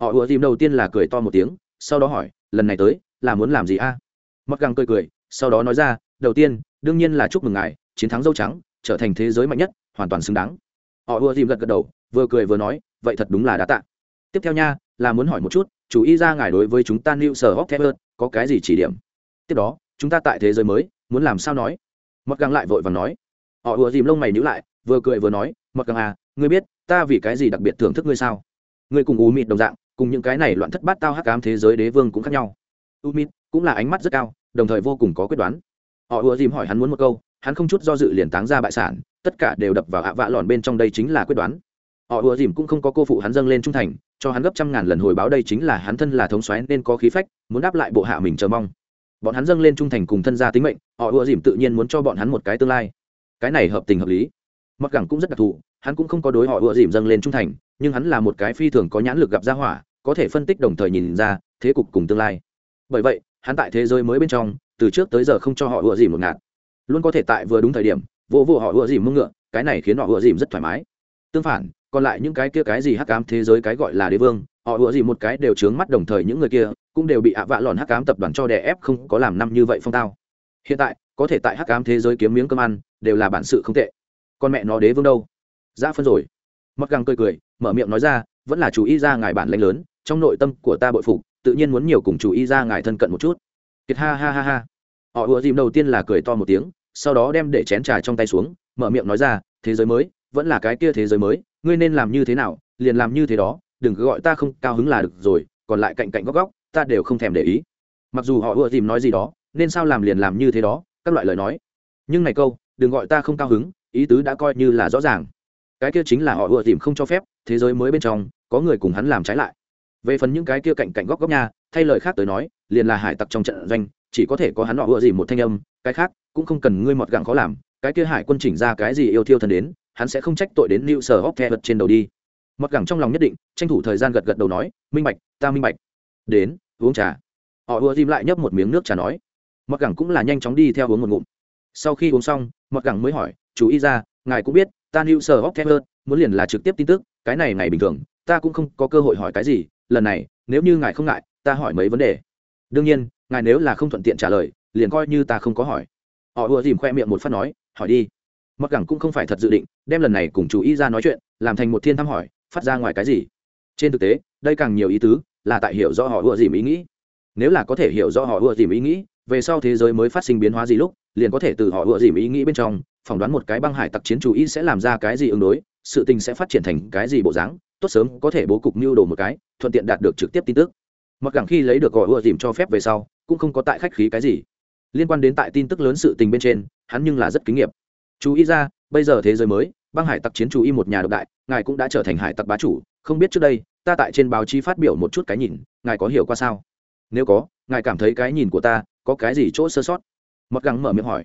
Họ ùa dìm đầu tiên là cười to một tiếng, sau đó hỏi, lần này tới, là muốn làm gì a? Mặc găng cười cười, sau đó nói ra, đầu tiên, đương nhiên là chúc mừng ngài, chiến thắng dâu trắng, trở thành thế giới mạnh nhất, hoàn toàn xứng đáng. Họ ùa dìm gật gật đầu, vừa cười vừa nói, vậy thật đúng là đã tạ. Tiếp theo nha, là muốn hỏi một chút chú ý ra ngài đối với chúng ta new sở hóc thép có cái gì chỉ điểm? Tiếp đó, chúng ta tại thế giới mới, muốn làm sao nói? Mặc găng lại vội và nói họ ùa dìm lông mày nhữ lại, vừa cười vừa nói, mặc càng à ngươi biết ta vì cái gì đặc biệt thưởng thức ngươi sao? Ngươi cùng u mịt đồng dạng, cùng những cái này loạn thất bát tao hắc ám thế giới đế vương cũng khác nhau. U mịt cũng là ánh mắt rất cao, đồng thời vô cùng có quyết đoán. Họ ùa dìm hỏi hắn muốn một câu, hắn không chút do dự liền táng ra bại sản, tất cả đều đập vào ạ vạ lòn bên trong đây chính là quyết đoán. Họ ùa dìm cũng không có cô phụ hắn dâng lên trung thành, cho hắn gấp trăm ngàn lần hồi báo đây chính là hắn thân là thống xoáy nên có khí phách, muốn đáp lại bộ hạ mình chờ mong. Bọn hắn dâng lên trung thành cùng thân gia tính mệnh, họ ùa dìm tự nhiên muốn cho bọn hắn một cái tương lai cái này hợp tình hợp lý. Mặc gẳng cũng rất đặc thù, hắn cũng không có đối họ ựa dìm dâng lên trung thành, nhưng hắn là một cái phi thường có nhãn lực gặp ra hỏa, có thể phân tích đồng thời nhìn ra, thế cục cùng tương lai. Bởi vậy, hắn tại thế giới mới bên trong, từ trước tới giờ không cho họ ựa dìm một ngạt. Luôn có thể tại vừa đúng thời điểm, vô vô họ ựa dìm mưng ngựa, cái này khiến họ ựa dìm rất thoải mái. Tương phản, còn lại những cái kia cái gì hắc ám thế giới cái gọi là đế vương, họ ựa dìm một cái đều trướng mắt đồng thời những người kia cũng đều bị ạ vạ lòn hắc ám tập đoàn cho đè ép không có làm năm như vậy phong tao. Hiện tại có thể tại hắc ám thế giới kiếm miếng cơm ăn, đều là bản sự không tệ. Con mẹ nó đế vương đâu? Ra phân rồi. Mặc găng cười cười, mở miệng nói ra, vẫn là chủ y ra ngài bản lãnh lớn, trong nội tâm của ta bội phục, tự nhiên muốn nhiều cùng chủ y ra ngài thân cận một chút. Kiệt ha ha ha ha. Họ ùa dìm đầu tiên là cười to một tiếng, sau đó đem để chén trà trong tay xuống, mở miệng nói ra, thế giới mới, vẫn là cái kia thế giới mới, ngươi nên làm như thế nào, liền làm như thế đó, đừng cứ gọi ta không cao hứng là được rồi, còn lại cạnh cạnh góc góc, ta đều không thèm để ý. Mặc dù họ ùa dìm nói gì đó, nên sao làm liền làm như thế đó các loại lời nói. Nhưng này câu, đừng gọi ta không cao hứng, ý tứ đã coi như là rõ ràng. Cái kia chính là họ ùa tìm không cho phép, thế giới mới bên trong, có người cùng hắn làm trái lại. Về phần những cái kia cạnh cạnh góc góc nha, thay lời khác tới nói, liền là hải tặc trong trận doanh, chỉ có thể có hắn họ ùa dìm một thanh âm, cái khác, cũng không cần ngươi mọt gặng khó làm, cái kia hải quân chỉnh ra cái gì yêu thiêu thân đến, hắn sẽ không trách tội đến lưu sở hóc the vật trên đầu đi. Mọt gặng trong lòng nhất định, tranh thủ thời gian gật gật đầu nói, minh bạch, ta minh bạch. Đến, uống trà. Họ ùa dìm lại nhấp một miếng nước trà nói mặc gẳng cũng là nhanh chóng đi theo uống một ngụm. Sau khi uống xong mặc gẳng mới hỏi, chú ý ra, ngài cũng biết, ta lưu sở hóc the muốn liền là trực tiếp tin tức, cái này ngày bình thường, ta cũng không có cơ hội hỏi cái gì, lần này, nếu như ngài không ngại, ta hỏi mấy vấn đề. Đương nhiên, ngài nếu là không thuận tiện trả lời, liền coi như ta không có hỏi. Họ ùa dìm khoe miệng một phát nói, hỏi đi. Mặc gẳng cũng không phải thật dự định, đem lần này cùng chú ý ra nói chuyện, làm thành một thiên thăm hỏi, phát ra ngoài cái gì. Trên thực tế, đây càng nhiều ý tứ, là tại hiểu rõ họ ùa dìm ý nghĩ. Nếu là có thể hiểu rõ họ ùa dìm ý nghĩ về sau thế giới mới phát sinh biến hóa gì lúc, liền có thể từ họ ùa dìm ý nghĩ bên trong, phỏng đoán một cái băng hải tặc chiến chú ý sẽ làm ra cái gì ứng đối, sự tình sẽ phát triển thành cái gì bộ dáng, tốt sớm có thể bố cục mưu đồ một cái, thuận tiện đạt được trực tiếp tin tức. Mặc cảm khi lấy được gọi ùa dìm cho phép về sau, cũng không có tại khách khí cái gì. Liên quan đến tại tin tức lớn sự tình bên trên, hắn nhưng là rất kinh nghiệm chú ý ra, bây giờ thế giới mới, băng hải tặc chiến chú ý một nhà độc đại, ngài cũng đã trở thành hải tặc bá chủ, không biết trước đây, ta tại trên báo chí phát biểu một chút cái nhìn, ngài có hiểu qua sao? Nếu có, ngài cảm thấy cái nhìn của ta có cái gì chỗ sơ sót? Mặc gắng mở miệng hỏi.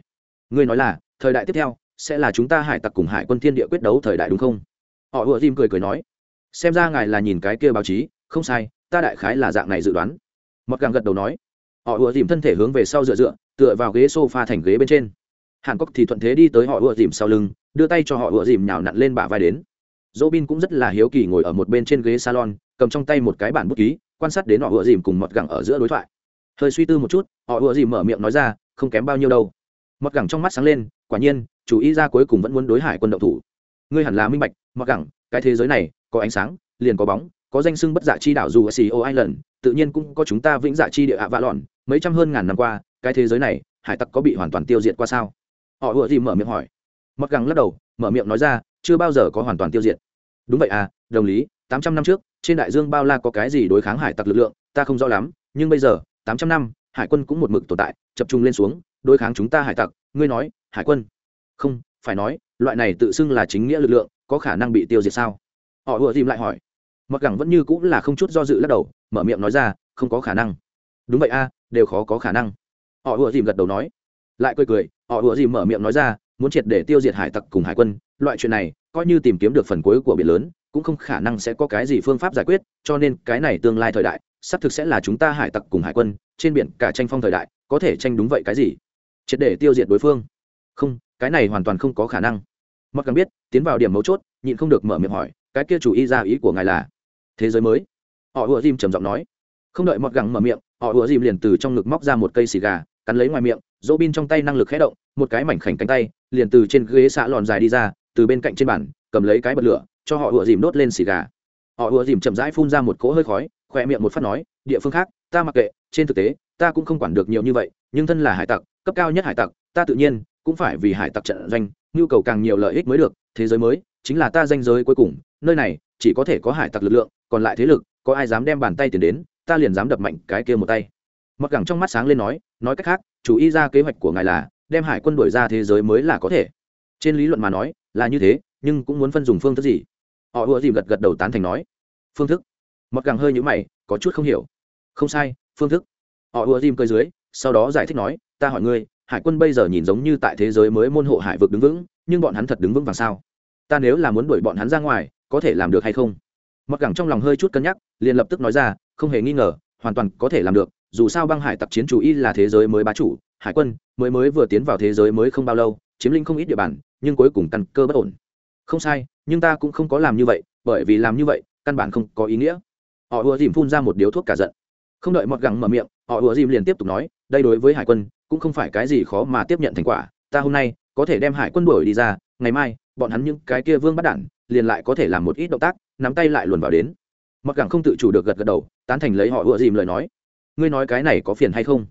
Ngươi nói là, thời đại tiếp theo, sẽ là chúng ta hải tặc cùng hải quân thiên địa quyết đấu thời đại đúng không? Họ ùa dìm cười cười nói. Xem ra ngài là nhìn cái kia báo chí, không sai, ta đại khái là dạng này dự đoán. Mặc gắng gật đầu nói. Họ ùa dìm thân thể hướng về sau dựa dựa, tựa vào ghế s o f a thành ghế bên trên. Hàn cốc thì thuận thế đi tới họ ùa dìm sau lưng, đưa tay cho họ ùa dìm nhào nặn lên bả vai đến. Dỗ bin cũng rất là hiếu kỳ ngồi ở một bên trên ghế salon, cầm trong tay một cái bản bút ký, quan sát đến họ ùa dìm cùng mọt gẳng ở giữa đối thoại hơi suy tư một chút, họ ùa gì mở miệng nói ra, không kém bao nhiêu đâu. Mặc gẳng trong mắt sáng lên, quả nhiên, chủ ý ra cuối cùng vẫn muốn đối hải quân động thủ. Ngươi hẳn là minh bạch mặc gẳng, cái thế giới này, có ánh sáng, liền có bóng, có danh sưng bất dạ chi đảo dù ở xì ô island, tự nhiên cũng có chúng ta vĩnh dạ chi địa ạ vạ lòn mấy trăm hơn ngàn năm qua, cái thế giới này, hải tặc có bị hoàn toàn tiêu diệt qua sao? Họ ùa gì mở miệng hỏi. Mặc gẳng lắc đầu, mở miệng nói ra, chưa bao giờ có hoàn toàn tiêu diệt. Đúng vậy à đồng lý, tám trăm năm trước, trên đại dương bao la có cái gì đối kháng hải tặc lực lượng, ta không rõ lắm, nhưng bây giờ tám trăm năm, hải quân cũng một mực tồn tại, chập trung lên xuống, đối kháng chúng ta hải tặc. Ngươi nói, hải quân? Không, phải nói, loại này tự xưng là chính nghĩa lực lượng, có khả năng bị tiêu diệt sao? Họ ùa dìm lại hỏi. Mặc gẳng vẫn như cũng là không chút do dự lắc đầu, mở miệng nói ra, không có khả năng. Đúng vậy a, đều khó có khả năng. Họ ùa dìm gật đầu nói. Lại cười cười, họ ùa dìm mở miệng nói ra, muốn triệt để tiêu diệt hải tặc cùng hải quân, loại chuyện này, coi như tìm kiếm được phần cuối của biển lớn, cũng không khả năng sẽ có cái gì phương pháp giải quyết, cho nên cái này tương lai thời đại xác thực sẽ là chúng ta hải tặc cùng hải quân, trên biển cả tranh phong thời đại, có thể tranh đúng vậy cái gì? Triệt để tiêu diệt đối phương. Không, cái này hoàn toàn không có khả năng. Mặc càng biết, tiến vào điểm mấu chốt, nhịn không được mở miệng hỏi, cái kia chủ ý ra ý của ngài là? Thế giới mới. Họ ùa dìm trầm giọng nói. Không đợi mọt gẳng mở miệng, họ ùa dìm liền từ trong ngực móc ra một cây xì gà, cắn lấy ngoài miệng, dỗ bin trong tay năng lực khé động, một cái mảnh khảnh cánh tay, liền từ trên ghế xạ lòn dài đi ra, từ bên cạnh trên bàn, cầm lấy cái bật lửa, cho họ ùa dìm đốt lên xì gà. Họ ùa dìm chậm rãi phun ra một cỗ hơi khói khoe miệng một phát nói, địa phương khác, ta mặc kệ, trên thực tế, ta cũng không quản được nhiều như vậy, nhưng thân là hải tặc, cấp cao nhất hải tặc, ta tự nhiên cũng phải vì hải tặc trận doanh, nhu cầu càng nhiều lợi ích mới được, thế giới mới, chính là ta danh giới cuối cùng, nơi này chỉ có thể có hải tặc lực lượng, còn lại thế lực, có ai dám đem bàn tay tiền đến, ta liền dám đập mạnh cái kia một tay. Mặc gẳng trong mắt sáng lên nói nói cách khác, chủ ý ra kế hoạch của ngài là đem hải quân đuổi ra thế giới mới là có thể. Trên lý luận mà nói, là như thế, nhưng cũng muốn phân dùng phương thức gì? Họ ùa dìm gật gật đầu tán thành nói, phương thức mặc gẳng hơi nhũ mày, có chút không hiểu. Không sai, phương thức. Họ ùa dìm cơ dưới, sau đó giải thích nói, ta hỏi ngươi, hải quân bây giờ nhìn giống như tại thế giới mới môn hộ hải vực đứng vững, nhưng bọn hắn thật đứng vững vàng sao? Ta nếu là muốn đuổi bọn hắn ra ngoài, có thể làm được hay không? Mặc gẳng trong lòng hơi chút cân nhắc, liền lập tức nói ra, không hề nghi ngờ, hoàn toàn có thể làm được, dù sao băng hải tặc chiến chủ y là thế giới mới bá chủ, hải quân mới mới vừa tiến vào thế giới mới không bao lâu, chiếm lĩnh không ít địa bàn, nhưng cuối cùng căn cơ bất ổn. Không sai, nhưng ta cũng không có làm như vậy, bởi vì làm như vậy, căn bản không có ý nghĩa họ ùa dìm phun ra một điếu thuốc cả giận. Không đợi mọt gẳng mở miệng, họ ùa dìm liền tiếp tục nói, đây đối với hải quân, cũng không phải cái gì khó mà tiếp nhận thành quả. Ta hôm nay có thể đem hải quân đuổi đi ra, ngày mai, bọn hắn những cái kia vương bắt đản liền lại có thể làm một ít động tác, nắm tay lại luồn vào đến. Mọt gẳng không tự chủ được gật gật đầu, tán thành lấy họ ùa dìm lời nói. Ngươi nói cái này có phiền hay không?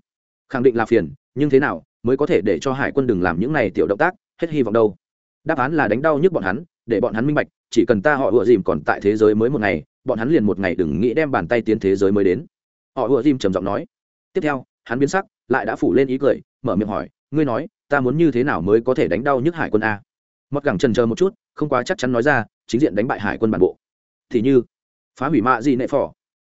Khẳng định là phiền, nhưng thế nào mới có thể để cho hải quân đừng làm những này tiểu động tác, hết hy vọng đâu. Đáp án là đánh đau nhức bọn hắn, để bọn hắn minh bạch, chỉ cần ta họ ùa dìm còn tại thế giới mới một ngày bọn hắn liền một ngày đừng nghĩ đem bàn tay tiến thế giới mới đến. Họ ùa dìm trầm giọng nói. Tiếp theo, hắn biến sắc, lại đã phủ lên ý cười, mở miệng hỏi, ngươi nói, ta muốn như thế nào mới có thể đánh đau nhức hải quân a? Mặc gẳng trần chờ một chút, không quá chắc chắn nói ra, chính diện đánh bại hải quân bản bộ. Thì như, phá hủy mạ gì nệ phỏ.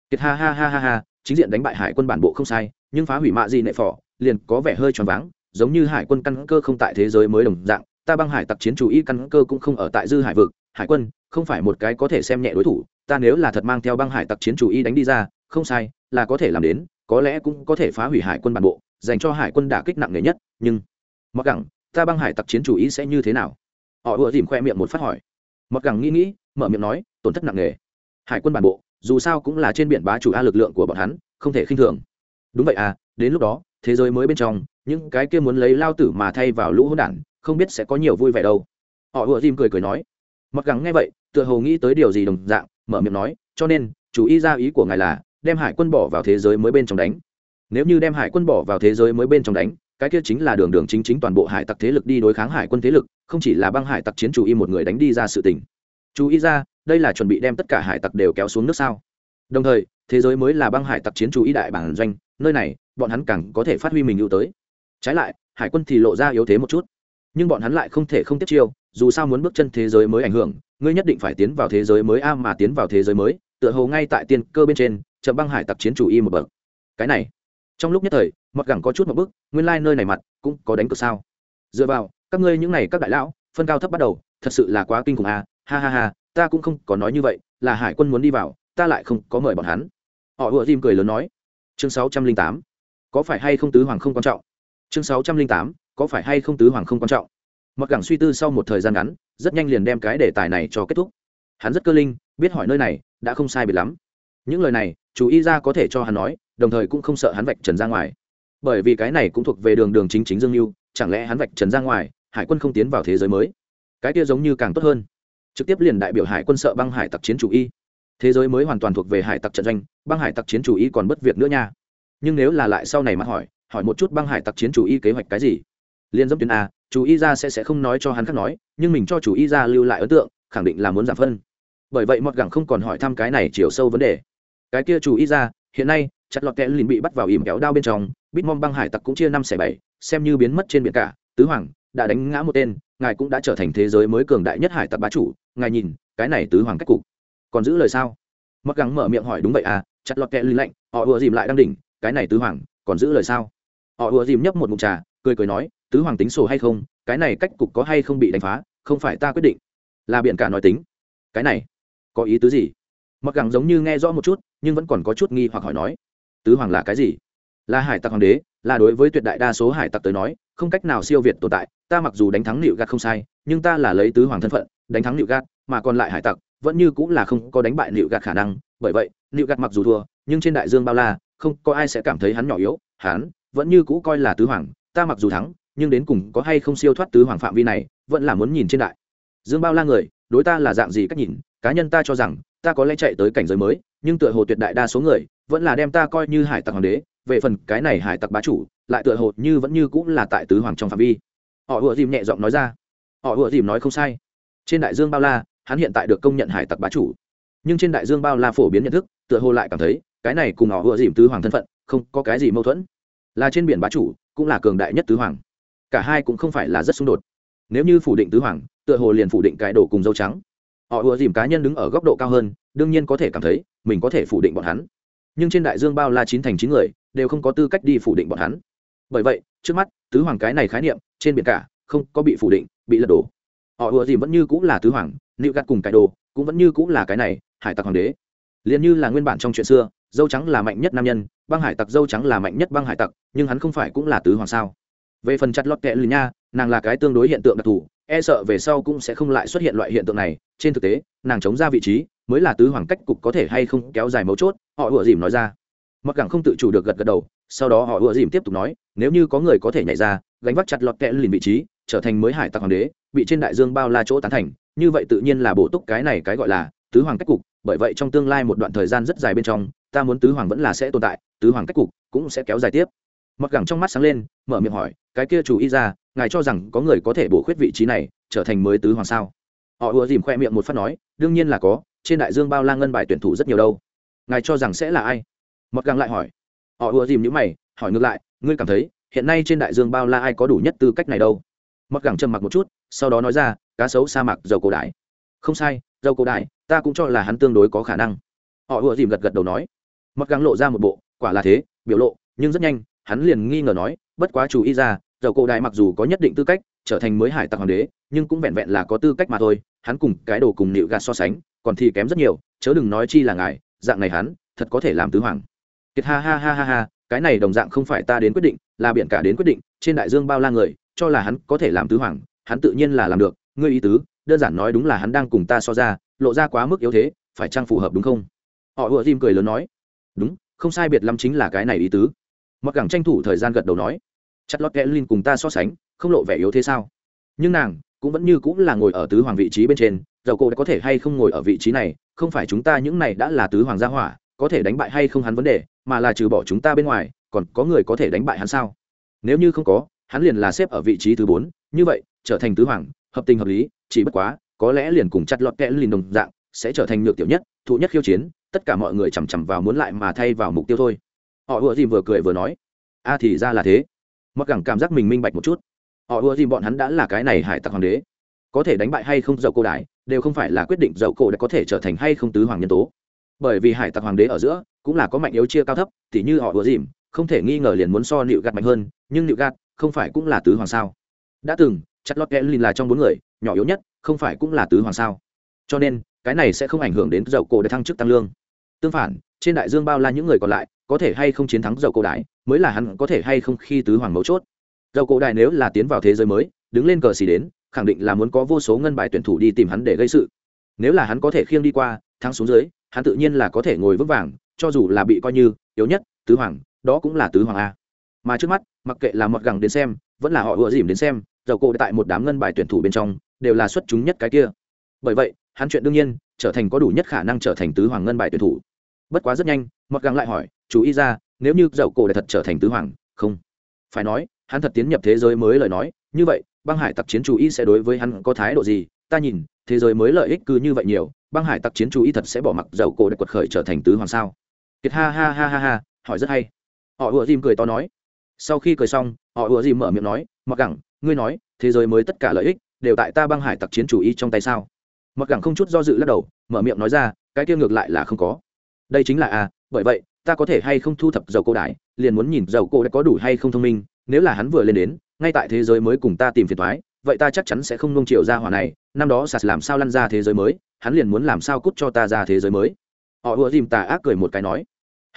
Kiệt ha ha ha ha ha, chính diện đánh bại hải quân bản bộ không sai, nhưng phá hủy mạ gì nệ phỏ, liền có vẻ hơi tròn váng, giống như hải quân căn cơ không tại thế giới mới đồng dạng, ta băng hải tặc chiến chủ y căn cơ cũng không ở tại dư hải vực hải quân, không phải một cái có thể xem nhẹ đối thủ, ta nếu là thật mang theo băng hải tặc chiến chủ y đánh đi ra, không sai, là có thể làm đến, có lẽ cũng có thể phá hủy hải quân bản bộ, dành cho hải quân đả kích nặng nề nhất, nhưng mặc gẳng ta băng hải tặc chiến chủ ý sẽ như thế nào? Họ ùa dìm khoe miệng một phát hỏi. Mặc gẳng nghĩ nghĩ, mở miệng nói, tổn thất nặng nề. Hải quân bản bộ, dù sao cũng là trên biển bá chủ a lực lượng của bọn hắn, không thể khinh thường. Đúng vậy à đến lúc đó, thế giới mới bên trong, những cái kia muốn lấy lao tử mà thay vào lũ hỗn đản, không biết sẽ có nhiều vui vẻ đâu. Họ ùa dìm cười cười nói mặc gắng nghe vậy, tựa hồ nghĩ tới điều gì đồng dạng, mở miệng nói, cho nên, chủ ý ra ý của ngài là, đem hải quân bỏ vào thế giới mới bên trong đánh. Nếu như đem hải quân bỏ vào thế giới mới bên trong đánh, cái kia chính là đường đường chính chính toàn bộ hải tặc thế lực đi đối kháng hải quân thế lực, không chỉ là băng hải tặc chiến chủ y một người đánh đi ra sự tình. Chú ý ra, đây là chuẩn bị đem tất cả hải tặc đều kéo xuống nước sao? Đồng thời, thế giới mới là băng hải tặc chiến chủ y đại bản doanh, nơi này, bọn hắn càng có thể phát huy mình ưu tới. Trái lại, hải quân thì lộ ra yếu thế một chút, nhưng bọn hắn lại không thể không tiếp chiêu dù sao muốn bước chân thế giới mới ảnh hưởng, ngươi nhất định phải tiến vào thế giới mới a mà tiến vào thế giới mới, tựa hồ ngay tại tiên cơ bên trên, chậm băng hải tặc chiến chủ y một bậc. Cái này, trong lúc nhất thời, mặc gẳng có chút một bức nguyên lai、like、nơi này mặt cũng có đánh cược sao. Dựa vào, các ngươi những n à y các đại lão, phân cao thấp bắt đầu, thật sự là quá kinh khủng à ha ha ha, ta cũng không có nói như vậy, là hải quân muốn đi vào, ta lại không có mời bọn hắn. Họ ùa dìm cười lớn nói. Chương sáu trăm linh tám, có phải hay không tứ hoàng không quan trọng? Chương sáu trăm linh tám, có phải hay không tứ hoàng không quan trọng? Mặc gẳng suy tư sau một thời gian ngắn, rất nhanh liền đem cái đề tài này cho kết thúc. Hắn rất cơ linh, biết hỏi nơi này, đã không sai biệt lắm. Những lời này, chú ý ra có thể cho hắn nói, đồng thời cũng không sợ hắn vạch trần ra ngoài. Bởi vì cái này cũng thuộc về đường đường chính chính dương mưu chẳng lẽ hắn vạch trần ra ngoài, hải quân không tiến vào thế giới mới? Cái kia giống như càng tốt hơn. Trực tiếp liền đại biểu hải quân sợ băng hải tặc chiến chủ y. Thế giới mới hoàn toàn thuộc về hải tặc trận doanh, băng hải tặc chiến chủ y còn bất việc nữa nha. Nhưng nếu là lại sau này mà hỏi hỏi một chút băng hải tặc chiến chủ y kế hoạch cái gì? Liên dâm tuyến a chủ y ra sẽ sẽ không nói cho hắn khác nói, nhưng mình cho chủ y ra lưu lại ấn tượng, khẳng định là muốn giảm phân. Bởi vậy mọt gẳng không còn hỏi thăm cái này chiều sâu vấn đề. Cái kia chủ y ra hiện nay, chặt lọt kẽ liền bị bắt vào ìm kéo đao bên trong, bít mong băng hải tặc cũng chia năm xẻ bảy, xem như biến mất trên biển cả. Tứ hoàng, đã đánh ngã một tên, ngài cũng đã trở thành thế giới mới cường đại nhất hải tặc bá chủ, ngài nhìn, cái này tứ hoàng cách cục. Còn giữ lời sao? Mọt Gẳng mở miệng hỏi, đúng vậy à chặt lọt kẽ lì lạnh, họ ùa dìm lại đang đỉnh, cái này tứ hoàng, còn giữ lời sao? Họ ùa dìm nhấp một mụn trà, cười cười nói tứ hoàng tính sổ hay không, cái này cách cục có hay không bị đánh phá, không phải ta quyết định. Là biện cả nói tính. Cái này, có ý tứ gì? Mặc gẳng giống như nghe rõ một chút, nhưng vẫn còn có chút nghi hoặc hỏi nói. Tứ hoàng là cái gì? Là hải tặc hoàng đế, là đối với tuyệt đại đa số hải tặc tới nói, không cách nào siêu việt tồn tại, ta mặc dù đánh thắng nịu gạt không sai, nhưng ta là lấy tứ hoàng thân phận, đánh thắng nịu gạt, mà còn lại hải tặc, vẫn như cũng là không có đánh bại nịu gạt khả năng. Bởi vậy nịu gạt mặc dù thua, nhưng trên đại dương bao la, không có ai sẽ cảm thấy hắn nhỏ yếu, hắn vẫn như cũ coi là tứ hoàng, ta mặc dù thắng nhưng đến cùng có hay không siêu thoát tứ hoàng phạm vi này, vẫn là muốn nhìn trên đại. Dương bao la người, đối ta là dạng gì cách nhìn? Cá nhân ta cho rằng, ta có lẽ chạy tới cảnh giới mới, nhưng tựa hồ tuyệt đại đa số người, vẫn là đem ta coi như hải tặc hoàng đế, về phần cái này hải tặc bá chủ, lại tựa hồ như vẫn như cũng là tại tứ hoàng trong phạm vi. Họ ùa dìm nhẹ giọng nói ra. Họ ùa dìm nói không sai. Trên đại dương bao la, hắn hiện tại được công nhận hải tặc bá chủ. Nhưng trên đại dương bao la phổ biến nhận thức, tựa hồ lại cảm thấy, cái này cùng họ ùa dìm tứ hoàng thân phận, không có cái gì mâu thuẫn. Là trên biển bá chủ, cũng là cường đại nhất tứ hoàng cả hai cũng không phải là rất xung đột. Nếu như phủ định tứ hoàng, tựa hồ liền phủ định cái đổ cùng dâu trắng. Họ ùa dìm cá nhân đứng ở góc độ cao hơn, đương nhiên có thể cảm thấy, mình có thể phủ định bọn hắn. Nhưng trên đại dương bao la chín thành chín người, đều không có tư cách đi phủ định bọn hắn. Bởi vậy, trước mắt, tứ hoàng cái này khái niệm, trên biển cả, không có bị phủ định, bị lật đổ. Họ ùa dìm vẫn như cũng là tứ hoàng, nịu gắt cùng cái đồ, cũng vẫn như cũng là cái này, hải tặc hoàng đế. Liền như là nguyên bản trong chuyện xưa, dâu trắng là mạnh nhất nam nhân, băng hải tặc dâu trắng là mạnh nhất băng hải tặc, nhưng hắn không phải cũng là tứ hoàng sao? Về phần chặt lót kẹ lì nha, nàng là cái tương đối hiện tượng đặc thù e sợ về sau cũng sẽ không lại xuất hiện loại hiện tượng này. Trên thực tế, nàng chống ra vị trí, mới là tứ hoàng cách cục có thể hay không kéo dài mấu chốt, họ ủa dìm nói ra. Mặc cảm không tự chủ được gật gật đầu, sau đó họ ủa dìm tiếp tục nói, nếu như có người có thể nhảy ra, gánh vác chặt lọt kẽ lìn vị trí, trở thành mới hải tặc hoàng đế, bị trên đại dương bao la chỗ tán thành, như vậy tự nhiên là bổ túc cái này cái gọi là tứ hoàng cách cục, bởi vậy trong tương lai một đoạn thời gian rất dài bên trong, ta muốn tứ hoàng vẫn là sẽ tồn tại, tứ hoàng cách cục cũng sẽ kéo dài tiếp mặc gẳng trong mắt sáng lên, mở miệng hỏi, cái kia chủ y ra, ngài cho rằng có người có thể bổ khuyết vị trí này, trở thành mới tứ hoàng sao? Họ ùa dìm khoe miệng một phát nói, đương nhiên là có, trên đại dương bao la ngân bài tuyển thủ rất nhiều đâu. Ngài cho rằng sẽ là ai? Mặc gẳng lại hỏi. Họ ùa dìm những mày, hỏi ngược lại, ngươi cảm thấy, hiện nay trên đại dương bao la ai có đủ nhất tư cách này đâu? Mặc gẳng trầm mặc một chút, sau đó nói ra, cá sấu sa mạc, dầu cổ đại. Không sai, dầu cổ đại, ta cũng cho là hắn tương đối có khả năng. Họ ùa dìm gật gật đầu nói. Mặc gắng lộ ra một bộ, quả là thế, biểu lộ, nhưng rất nhanh hắn liền nghi ngờ nói, bất quá chú ý ra, dầu cổ đại mặc dù có nhất định tư cách trở thành mới hải tặc hoàng đế, nhưng cũng vẹn vẹn là có tư cách mà thôi, hắn cùng cái đồ cùng nịu gạt so sánh, còn thì kém rất nhiều, chớ đừng nói chi là ngài, dạng này hắn thật có thể làm tứ hoàng. Kiệt ha ha ha ha ha, cái này đồng dạng không phải ta đến quyết định, là biển cả đến quyết định, trên đại dương bao la người, cho là hắn có thể làm tứ hoàng, hắn tự nhiên là làm được, ngươi ý tứ, đơn giản nói đúng là hắn đang cùng ta so ra, lộ ra quá mức yếu thế, phải chăng phù hợp đúng không? Họ ùa dìm cười lớn nói, đúng, không sai biệt lắm chính là cái này ý tứ mặc gẳng tranh thủ thời gian gật đầu nói, chặt lót kẽ linh cùng ta so sánh, không lộ vẻ yếu thế sao? Nhưng nàng cũng vẫn như cũng là ngồi ở tứ hoàng vị trí bên trên, dầu cô đã có thể hay không ngồi ở vị trí này, không phải chúng ta những này đã là tứ hoàng gia hỏa, có thể đánh bại hay không hắn vấn đề, mà là trừ bỏ chúng ta bên ngoài, còn có người có thể đánh bại hắn sao? Nếu như không có, hắn liền là xếp ở vị trí thứ bốn, như vậy, trở thành tứ hoàng, hợp tình hợp lý, chỉ bất quá, có lẽ liền cùng chặt lọt kẽ liền đồng dạng, sẽ trở thành nhược tiểu nhất, thụ nhất khiêu chiến, tất cả mọi người chằm chằm vào muốn lại mà thay vào mục tiêu thôi họ ùa dìm vừa cười vừa nói, a thì ra là thế. Mặc cảm cảm giác mình minh bạch một chút. Họ ùa dìm bọn hắn đã là cái này hải tặc hoàng đế. Có thể đánh bại hay không dậu cổ đại đều không phải là quyết định dậu cổ đã có thể trở thành hay không tứ hoàng nhân tố. Bởi vì hải tặc hoàng đế ở giữa cũng là có mạnh yếu chia cao thấp, tỉ như họ ùa dìm, không thể nghi ngờ liền muốn so nịu gạt mạnh hơn, nhưng nịu gạt không phải cũng là tứ hoàng sao? Đã từng chặt lót kẽ lin là trong bốn người, nhỏ yếu nhất, không phải cũng là tứ hoàng sao? Cho nên, cái này sẽ không ảnh hưởng đến dậu cổ để thăng chức tăng lương. Tương phản, trên đại dương bao la những người còn lại có thể hay không chiến thắng dầu cổ đại, mới là hắn có thể hay không khi tứ hoàng mấu chốt. Dầu cổ đại nếu là tiến vào thế giới mới, đứng lên cờ xì đến, khẳng định là muốn có vô số ngân bài tuyển thủ đi tìm hắn để gây sự. Nếu là hắn có thể khiêng đi qua, thắng xuống dưới, hắn tự nhiên là có thể ngồi vững vàng, cho dù là bị coi như yếu nhất, tứ hoàng, đó cũng là tứ hoàng a. Mà trước mắt, mặc kệ là mọt gẳng đến xem, vẫn là họ ựa dìm đến xem, dầu cổ tại một đám ngân bài tuyển thủ bên trong, đều là xuất chúng nhất cái kia. Bởi vậy, hắn chuyện đương nhiên, trở thành có đủ nhất khả năng trở thành tứ hoàng ngân bài tuyển thủ. Bất quá rất nhanh mọt gắng lại hỏi chú ý ra, nếu như dậu cổ đại thật trở thành tứ hoàng, không. Phải nói, hắn thật tiến nhập thế giới mới lời nói, như vậy, băng hải tặc chiến chú ý sẽ đối với hắn có thái độ gì? Ta nhìn, thế giới mới lợi ích cứ như vậy nhiều, băng hải tặc chiến chú ý thật sẽ bỏ mặc dậu cổ đại quật khởi trở thành tứ hoàng sao? Kiệt ha ha ha ha ha, hỏi rất hay. Họ ùa dìm cười to nói. Sau khi cười xong, họ ùa dìm mở miệng nói, mặc gẳng, ngươi nói, thế giới mới tất cả lợi ích đều tại ta băng hải tặc chiến chủ y trong tay sao? Mặc gẳng không chút do dự lắc đầu, mở miệng nói ra, cái kia ngược lại là không có. Đây chính là a bởi vậy ta có thể hay không thu thập dầu cô đại liền muốn nhìn dầu cô đã có đủ hay không thông minh, nếu là hắn vừa lên đến, ngay tại thế giới mới cùng ta tìm phiền thoái vậy ta chắc chắn sẽ không nung chiều ra hỏa này, năm đó sạt làm sao lăn ra thế giới mới, hắn liền muốn làm sao cút cho ta ra thế giới mới. Họ ùa dìm tà ác cười một cái nói.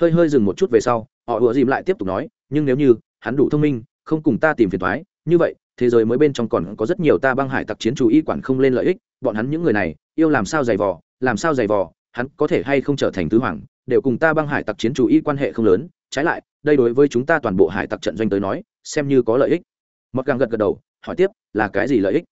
Hơi hơi dừng một chút về sau, họ ùa dìm lại tiếp tục nói, nhưng nếu như hắn đủ thông minh, không cùng ta tìm phiền thoái như vậy, thế giới mới bên trong còn có rất nhiều ta băng hải tặc chiến chủ y quản không lên lợi ích, bọn hắn những người này, yêu làm sao giày vò, làm sao giày vò, hắn có thể hay không trở thành tứ hoàng đều cùng ta băng hải tặc chiến chủ y quan hệ không lớn, trái lại, đây đối với chúng ta toàn bộ hải tặc trận doanh tới nói, xem như có lợi ích. Mặc càng gật gật đầu, hỏi tiếp, là cái gì lợi ích?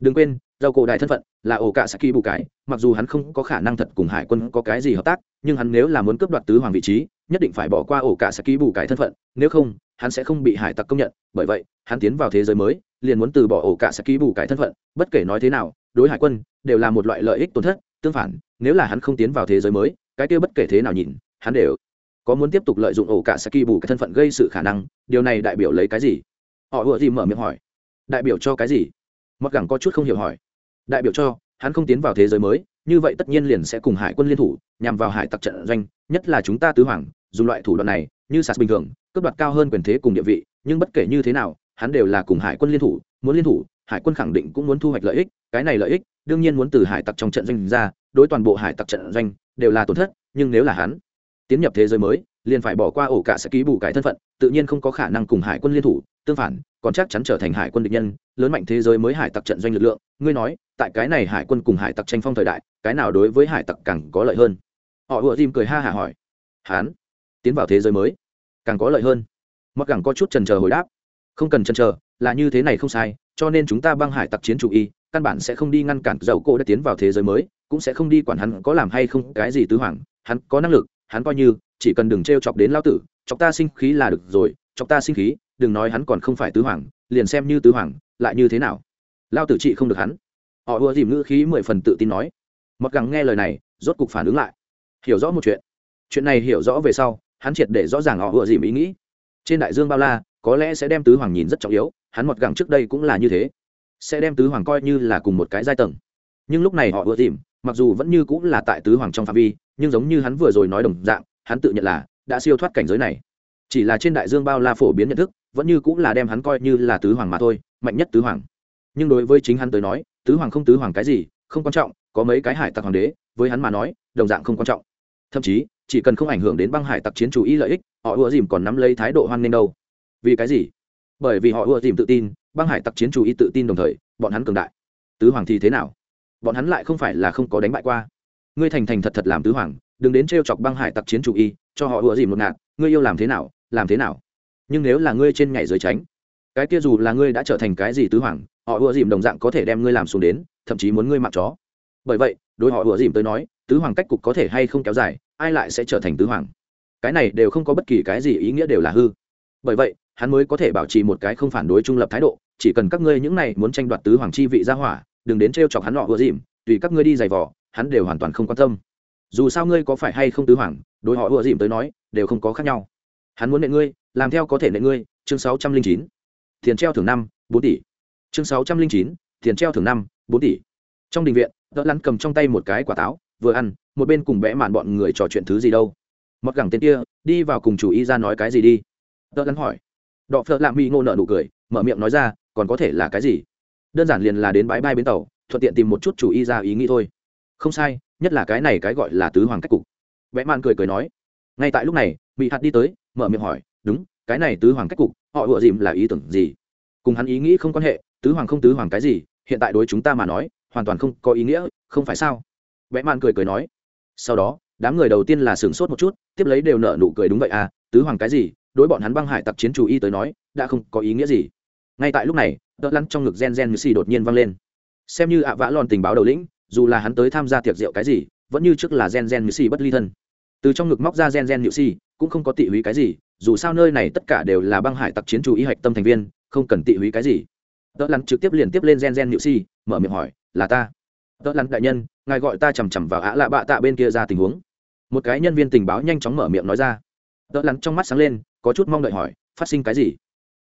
Đừng quên dầu cổ đại thân phận, là ổ cả saki bù cái, mặc dù hắn không có khả năng thật cùng hải quân có cái gì hợp tác, nhưng hắn nếu là muốn cướp đoạt tứ hoàng vị trí, nhất định phải bỏ qua ổ cả saki bù cái thân phận, nếu không, hắn sẽ không bị hải tặc công nhận. Bởi vậy, hắn tiến vào thế giới mới, liền muốn từ bỏ ổ cả saki bù cái thân phận, bất kể nói thế nào, đối hải quân, đều là một loại lợi ích tổn thất, tương phản, nếu là hắn không tiến vào thế giới mới cái kia bất kể thế nào nhìn, hắn đều có muốn tiếp tục lợi dụng ổ cả saki bù cái thân phận gây sự khả năng, điều này đại biểu lấy cái gì? Họ vừa gì mở miệng hỏi. Đại biểu cho cái gì? Mặc gẳng có chút không hiểu hỏi. Đại biểu cho, hắn không tiến vào thế giới mới, như vậy tất nhiên liền sẽ cùng hải quân liên thủ, nhằm vào hải tặc trận doanh, nhất là chúng ta tứ hoàng, dùng loại thủ đoạn này, như sas bình thường cấp đoạt cao hơn quyền thế cùng địa vị, nhưng bất kể như thế nào, hắn đều là cùng hải quân liên thủ, muốn liên thủ, hải quân khẳng định cũng muốn thu hoạch lợi ích, cái này lợi ích, đương nhiên muốn từ hải tặc trong trận doanh ra, đối toàn bộ hải tặc trận doanh đều là tổn thất, nhưng nếu là hắn tiến nhập thế giới mới, liền phải bỏ qua ổ cả sẽ ký bù cải thân phận, tự nhiên không có khả năng cùng hải quân liên thủ. Tương phản, còn chắc chắn trở thành hải quân địch nhân, lớn mạnh thế giới mới hải tặc trận doanh lực lượng. Ngươi nói, tại cái này hải quân cùng hải tặc tranh phong thời đại, cái nào đối với hải tặc càng có lợi hơn? Họ ùa dìm cười ha hả hỏi. Hán tiến vào thế giới mới, càng có lợi hơn. Mặc càng có chút trần chờ hồi đáp. Không cần trần chờ, là như thế này không sai, cho nên chúng ta băng hải tặc chiến chủ y căn bản sẽ không đi ngăn cản dầu cô đã tiến vào thế giới mới, cũng sẽ không đi quản hắn có làm hay không cái gì tứ hoàng, hắn có năng lực, hắn coi như chỉ cần đừng t r e o chọc đến lao tử, chọc ta sinh khí là được rồi, chọc ta sinh khí, đừng nói hắn còn không phải tứ hoàng, liền xem như tứ hoàng, lại như thế nào? Lao tử trị không được hắn. Họ ùa dìm ngữ khí mười phần tự tin nói. Mặc gắng nghe lời này, rốt cục phản ứng lại. Hiểu rõ một chuyện. Chuyện này hiểu rõ về sau, hắn triệt để rõ ràng họ ùa dìm ý nghĩ. Trên đại dương bao la, có lẽ sẽ đem tứ hoàng nhìn rất trọng yếu, hắn một gẳng trước đây cũng là như thế sẽ đem tứ hoàng coi như là cùng một cái giai tầng. Nhưng lúc này họ ùa dìm mặc dù vẫn như cũng là tại tứ hoàng trong phạm vi, nhưng giống như hắn vừa rồi nói đồng dạng, hắn tự nhận là đã siêu thoát cảnh giới này. Chỉ là trên đại dương bao la phổ biến nhận thức, vẫn như cũng là đem hắn coi như là tứ hoàng mà thôi, mạnh nhất tứ hoàng. Nhưng đối với chính hắn tới nói, tứ hoàng không tứ hoàng cái gì, không quan trọng, có mấy cái hải tặc hoàng đế, với hắn mà nói, đồng dạng không quan trọng. Thậm chí, chỉ cần không ảnh hưởng đến băng hải tặc chiến chủ ý lợi ích, họ ùa dìm còn nắm lấy thái độ hoan nghênh đâu. Vì cái gì? Bởi vì họ ùa dìm tự tin băng hải tặc chiến chủ Y tự tin đồng thời, bọn hắn cường đại. Tứ hoàng thì thế nào? Bọn hắn lại không phải là không có đánh bại qua. Ngươi thành thành thật thật làm tứ hoàng, đừng đến t chọc băng hải tặc chiến chủ y, cho họ ủa dìm một ngạt, ngươi yêu làm thế nào, làm thế nào. Nhưng nếu là ngươi trên nhảy dưới tránh, cái kia dù là ngươi đã trở thành cái gì tứ hoàng, họ ủa dìm đồng dạng có thể đem ngươi làm xuống đến, thậm chí muốn ngươi mặc chó. Bởi vậy, đối họ ủa dìm tới nói, tứ hoàng cách cục có thể hay không kéo dài, ai lại sẽ trở thành tứ hoàng? Cái này đều không có bất kỳ cái gì ý nghĩa đều là hư. Bởi vậy hắn mới có thể bảo trì một cái không phản đối trung lập thái độ, chỉ cần các ngươi những này muốn tranh đoạt tứ hoàng chi vị ra hỏa, đừng đến t chọc hắn họ vừa dìm, tùy các ngươi đi giày vỏ hắn đều hoàn toàn không quan tâm. Dù sao ngươi có phải hay không tứ hoàng, đối họ ùa dìm tới nói, đều không có khác nhau. Hắn muốn nệ ngươi, làm theo có thể nệ ngươi, chương sáu trăm linh chín. Tiền treo thưởng năm, bốn tỷ. Chương sáu trăm linh chín, tiền treo thưởng năm, bốn tỷ. Trong đình viện, đỡ lắn cầm trong tay một cái quả táo, vừa ăn, một bên cùng bẽ màn bọn người trò chuyện thứ gì đâu. Mặc gẳng tên kia, đi vào cùng chủ y ra nói cái gì đi? Đỡ lắn hỏi đọ phợ lạ mỹ ngô nợ nụ cười, mở miệng nói ra, còn có thể là cái gì? Đơn giản liền là đến bãi bay bến tàu, thuận tiện tìm một chút chủ y ra ý nghĩ thôi. Không sai, nhất là cái này cái gọi là tứ hoàng cách cục. Vẽ mạn cười cười nói. Ngay tại lúc này bị hạt đi tới, mở miệng hỏi, đúng, cái này tứ hoàng cách cục, họ ựa dìm là ý tưởng gì? Cùng hắn ý nghĩ không quan hệ, tứ hoàng không tứ hoàng cái gì, hiện tại đối chúng ta mà nói, hoàn toàn không có ý nghĩa, không phải sao? Vẽ mạn cười cười nói. Sau đó, đám người đầu tiên là sửng sốt một chút, tiếp lấy đều nợ nụ cười đúng vậy à tứ hoàng cái gì đối bọn hắn băng hải tặc chiến chủ y tới nói, đã không có ý nghĩa gì. Ngay tại lúc này đỡ lăn trong ngực gen gen như xì đột nhiên vang lên. Xem như ạ vã lòn tình báo đầu lĩnh, dù là hắn tới tham gia tiệc rượu cái gì, vẫn như trước là gen gen như si bất ly thân. Từ trong ngực móc ra gen gen nhự si cũng không có tị húy cái gì, dù sao nơi này tất cả đều là băng hải tặc chiến chủ y hạch tâm thành viên, không cần tị húy cái gì. Đỡ lăn trực tiếp liền tiếp lên gen gen nhự si mở miệng hỏi, là ta? Đỡ lăn, đại nhân, ngài gọi ta chằm chằm vào ạ lạ bạ tạ bên kia ra tình huống. Một cái nhân viên tình báo nhanh chóng mở miệng nói ra tớ lắn trong mắt sáng lên, có chút mong đợi hỏi, phát sinh cái gì?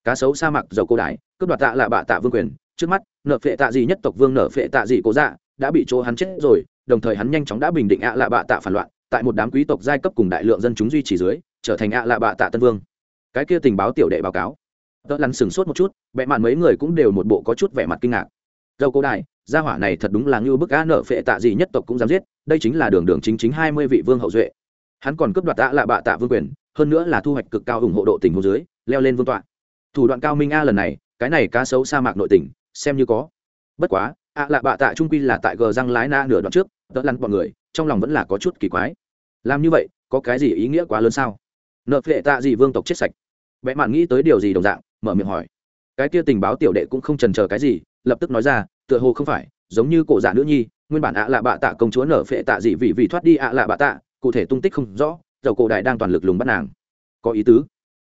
Cá sấu sa mạc, dầu cô đại cướp đoạt tạ lạ bạ tạ vương quyền. Trước mắt, nợ phệ tạ gì nhất tộc vương nợ phệ tạ gì cố dạ đã bị chỗ hắn chết rồi, đồng thời hắn nhanh chóng đã bình định ạ lạ bạ tạ phản loạn. Tại một đám quý tộc giai cấp cùng đại lượng dân chúng duy trì dưới, trở thành ạ lạ bạ tạ tân vương. Cái kia tình báo tiểu đệ báo cáo. Tớ lắn sừng sốt một chút vẽ mạn mấy người cũng đều một bộ có chút vẻ mặt kinh ngạc. Dầu cố đại gia hỏa này thật đúng là như bức á, nợ phệ tạ gì nhất tộc cũng dám giết, đây chính là đường đường chính chính hai mươi vị vương hậu duệ. Hắn còn cướp đoạt tạ lạ bạ tạ vương quyền hơn nữa là thu hoạch cực cao ủng hộ độ tình hồ dưới, leo lên vương tọa. Thủ đoạn cao minh a lần này, cái này cá sấu sa mạc nội tỉnh xem như có. Bất quá ạ lạ bạ tạ trung quy là tại gờ răng lái na nửa đoạn trước, đỡ lăn bọn người, trong lòng vẫn là có chút kỳ quái. Làm như vậy, có cái gì ý nghĩa quá lớn sao? Nợ phệ tạ gì vương tộc chết sạch. Vẽ mạn nghĩ tới điều gì đồng dạng, mở miệng hỏi. Cái kia tình báo tiểu đệ cũng không trần chờ cái gì, lập tức nói ra, tựa hồ không phải, giống như cổ giả nữ nhi, nguyên bản ạ lạ bạ tạ công chúa nở phệ tạ gì vì vì thoát đi ạ lạ bạ tạ, cụ thể tung tích không rõ dầu cổ đại đang toàn lực lùng bắt nàng. Có ý tứ.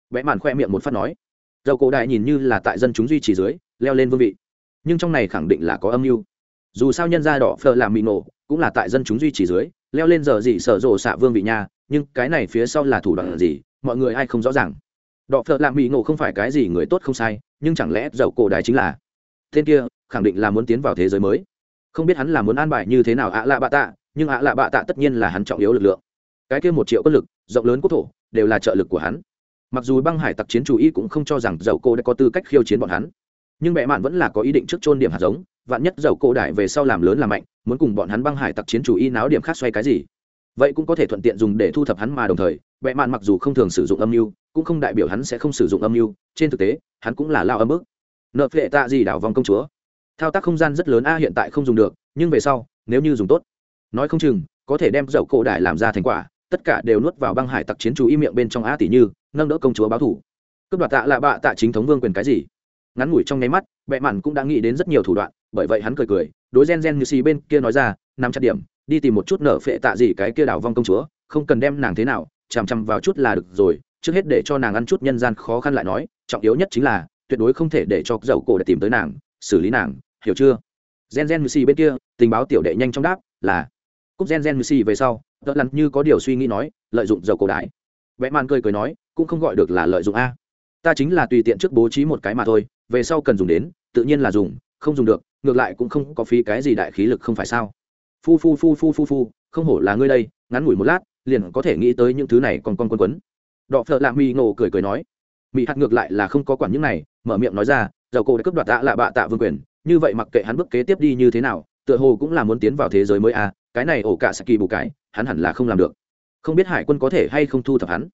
Vẽ mạn khoe miệng một phát nói. Dầu cổ đại nhìn như là tại dân chúng duy trì dưới, leo lên vương vị. Nhưng trong này khẳng định là có âm mưu. Dù sao nhân gia đỏ phờ làm mị nổ, cũng là tại dân chúng duy trì dưới, leo lên giờ gì sở rộ xạ vương vị nha, nhưng cái này phía sau là thủ đoạn gì, mọi người ai không rõ ràng. Đọ phợ làm mỹ ngộ không phải cái gì người tốt không sai, nhưng chẳng lẽ dầu cổ đài chính là? Tên kia, khẳng định là muốn tiến vào thế giới mới. Không biết hắn là muốn an bài như thế nào ạ lạ bạ tạ, nhưng ạ lạ bạ tạ tất nhiên là hắn trọng yếu lực lượng cái kia một triệu quân lực, rộng lớn quốc thổ, đều là trợ lực của hắn. Mặc dù băng hải tặc chiến chủ y cũng không cho rằng dầu cô đã có tư cách khiêu chiến bọn hắn. Nhưng mẹ mạn vẫn là có ý định trước chôn điểm hạt giống, vạn nhất dầu cổ đại về sau làm lớn làm mạnh, muốn cùng bọn hắn băng hải tặc chiến chủ y náo điểm khác xoay cái gì. Vậy cũng có thể thuận tiện dùng để thu thập hắn mà đồng thời vẽ mạn mặc dù không thường sử dụng âm mưu, cũng không đại biểu hắn sẽ không sử dụng âm mưu, trên thực tế, hắn cũng là lao âm ức. Nợ phệ tạ gì đảo vòng công chúa. Thao tác không gian rất lớn a hiện tại không dùng được, nhưng về sau, nếu như dùng tốt, nói không chừng, có thể đem dầu cổ đại làm ra thành quả tất cả đều nuốt vào băng hải tặc chiến chủ y miệng bên trong a tỷ như, nâng đỡ công chúa báo thủ. Cướp đoạt tạ là bạ tạ chính thống vương quyền cái gì? Ngắn ngủi trong nháy mắt, bệ mạn cũng đã nghĩ đến rất nhiều thủ đoạn, bởi vậy hắn cười cười, đối gen gen như xì bên kia nói ra nằm chặt điểm, đi tìm một chút nở phệ tạ gì cái kia đảo vong công chúa, không cần đem nàng thế nào, chằm chằm vào chút là được rồi, trước hết để cho nàng ăn chút nhân gian khó khăn lại nói, trọng yếu nhất chính là, tuyệt đối không thể để cho dầu cổ để tìm tới nàng, xử lý nàng, hiểu chưa? Gen gen như xì bên kia, tình báo tiểu đệ nhanh chóng đáp, là cúc gen gen như xì về sau đỡ lắn như có điều suy nghĩ nói, lợi dụng dầu cổ đại. Vẽ man cười cười nói, cũng không gọi được là lợi dụng a. Ta chính là tùy tiện trước bố trí một cái mà thôi, về sau cần dùng đến, tự nhiên là dùng, không dùng được, ngược lại cũng không có phí cái gì đại khí lực không phải sao. Phu phu phu phu phu phu, không hổ là ngươi đây, ngắn ngủi một lát, liền có thể nghĩ tới những thứ này còn con quấn quấn. Đọ phợ lạ mi ngộ cười cười nói mỹ hạt ngược lại là không có quản những này, mở miệng nói ra, dầu cổ đã cướp đoạt tạ lạ bạ tạ vương quyền, như vậy mặc kệ hắn bước kế tiếp đi như thế nào, tựa hồ cũng là muốn tiến vào thế giới mới à cái này ổ cả saki bù cái hắn hẳn là không làm được. Không biết hải quân có thể hay không thu thập hắn.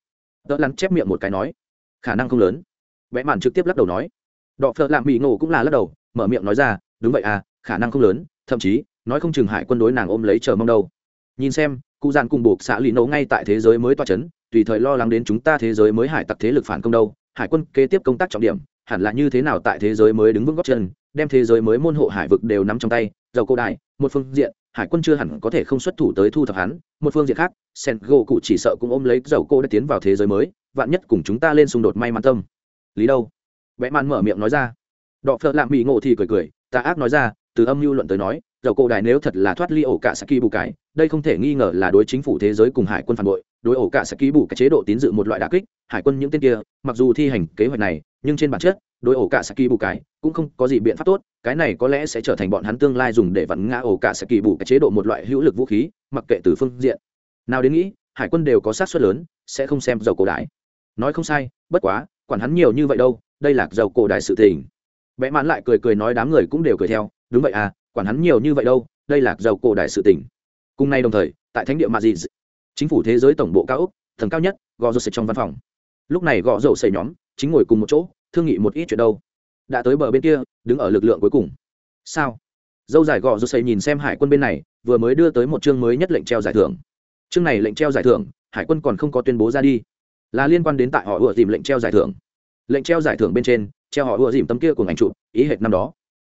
Đỡ lắn chép miệng một cái nói. Khả năng không lớn. Vẽ màn trực tiếp lắc đầu nói. Đọ phợ lạm mỹ ngộ cũng là lắc đầu, mở miệng nói ra, đúng vậy à khả năng không lớn, thậm chí, nói không chừng hải quân đối nàng ôm lấy chờ mong đâu. Nhìn xem cụ dàn cùng buộc xã lì nổ ngay tại thế giới mới toa c h ấ n tùy thời lo lắng đến chúng ta thế giới mới hải tặc thế lực phản công đâu, hải quân kế tiếp công tác trọng điểm, hẳn là như thế nào tại thế giới mới đứng vững góc chân, đem thế giới mới môn hộ hải vực đều nắm trong tay, dầu cô đại một phương diện hải quân chưa hẳn có thể không xuất thủ tới thu thập hắn, một phương diện khác, sen gỗ cụ chỉ sợ cũng ôm lấy dầu cô đã tiến vào thế giới mới, vạn nhất cùng chúng ta lên xung đột may mắn tâm. Lý đâu? Vẽ mạn mở miệng nói ra. Đọ phợ lạm bị ngộ thì cười cười, ta ác nói ra, từ âm mưu luận tới nói, dầu cổ đại nếu thật là thoát ly ổ cả saki bù cái đây không thể nghi ngờ là đối chính phủ thế giới cùng hải quân phản bội đối ổ cả saki bù cái chế độ tín dự một loại đà kích, hải quân những tên kia, mặc dù thi hành kế hoạch này, nhưng trên bản chất, đối ổ cả saki bù cái cũng không có gì biện pháp tốt, cái này có lẽ sẽ trở thành bọn hắn tương lai dùng để vặn ngã ổ cả saki bù cái chế độ một loại hữu lực vũ khí, mặc kệ từ phương diện. Nào đến nghĩ, hải quân đều có sát suất lớn, sẽ không xem dầu cổ đại nói không sai, bất quá, quản hắn nhiều như vậy đâu, đây là dầu cổ đại sự tình. Vẽ mãn lại cười cười nói đám người cũng đều cười theo, đúng vậy à quản hắn nhiều như vậy đâu, đây là dầu cổ đại sự tình. Cùng nay đồng thời, tại thánh địa madrid chính phủ thế giới tổng bộ cao ốc tầng cao nhất, gò sệt trong văn phòng. Lúc này gò rô xây nhóm chính ngồi cùng một chỗ, thương nghị một ít chuyện đâu. Đã tới bờ bên kia, đứng ở lực lượng cuối cùng. Sao? Dâu dài gò rô xây nhìn xem hải quân bên này, vừa mới đưa tới một chương mới nhất lệnh treo giải thưởng. Chương này lệnh treo giải thưởng, hải quân còn không có tuyên bố ra đi. Là liên quan đến tại họ ủa dìm lệnh treo giải thưởng. Lệnh treo giải thưởng bên trên, treo họ ủa dìm tấm kia của ngành chụp ý hệt năm đó.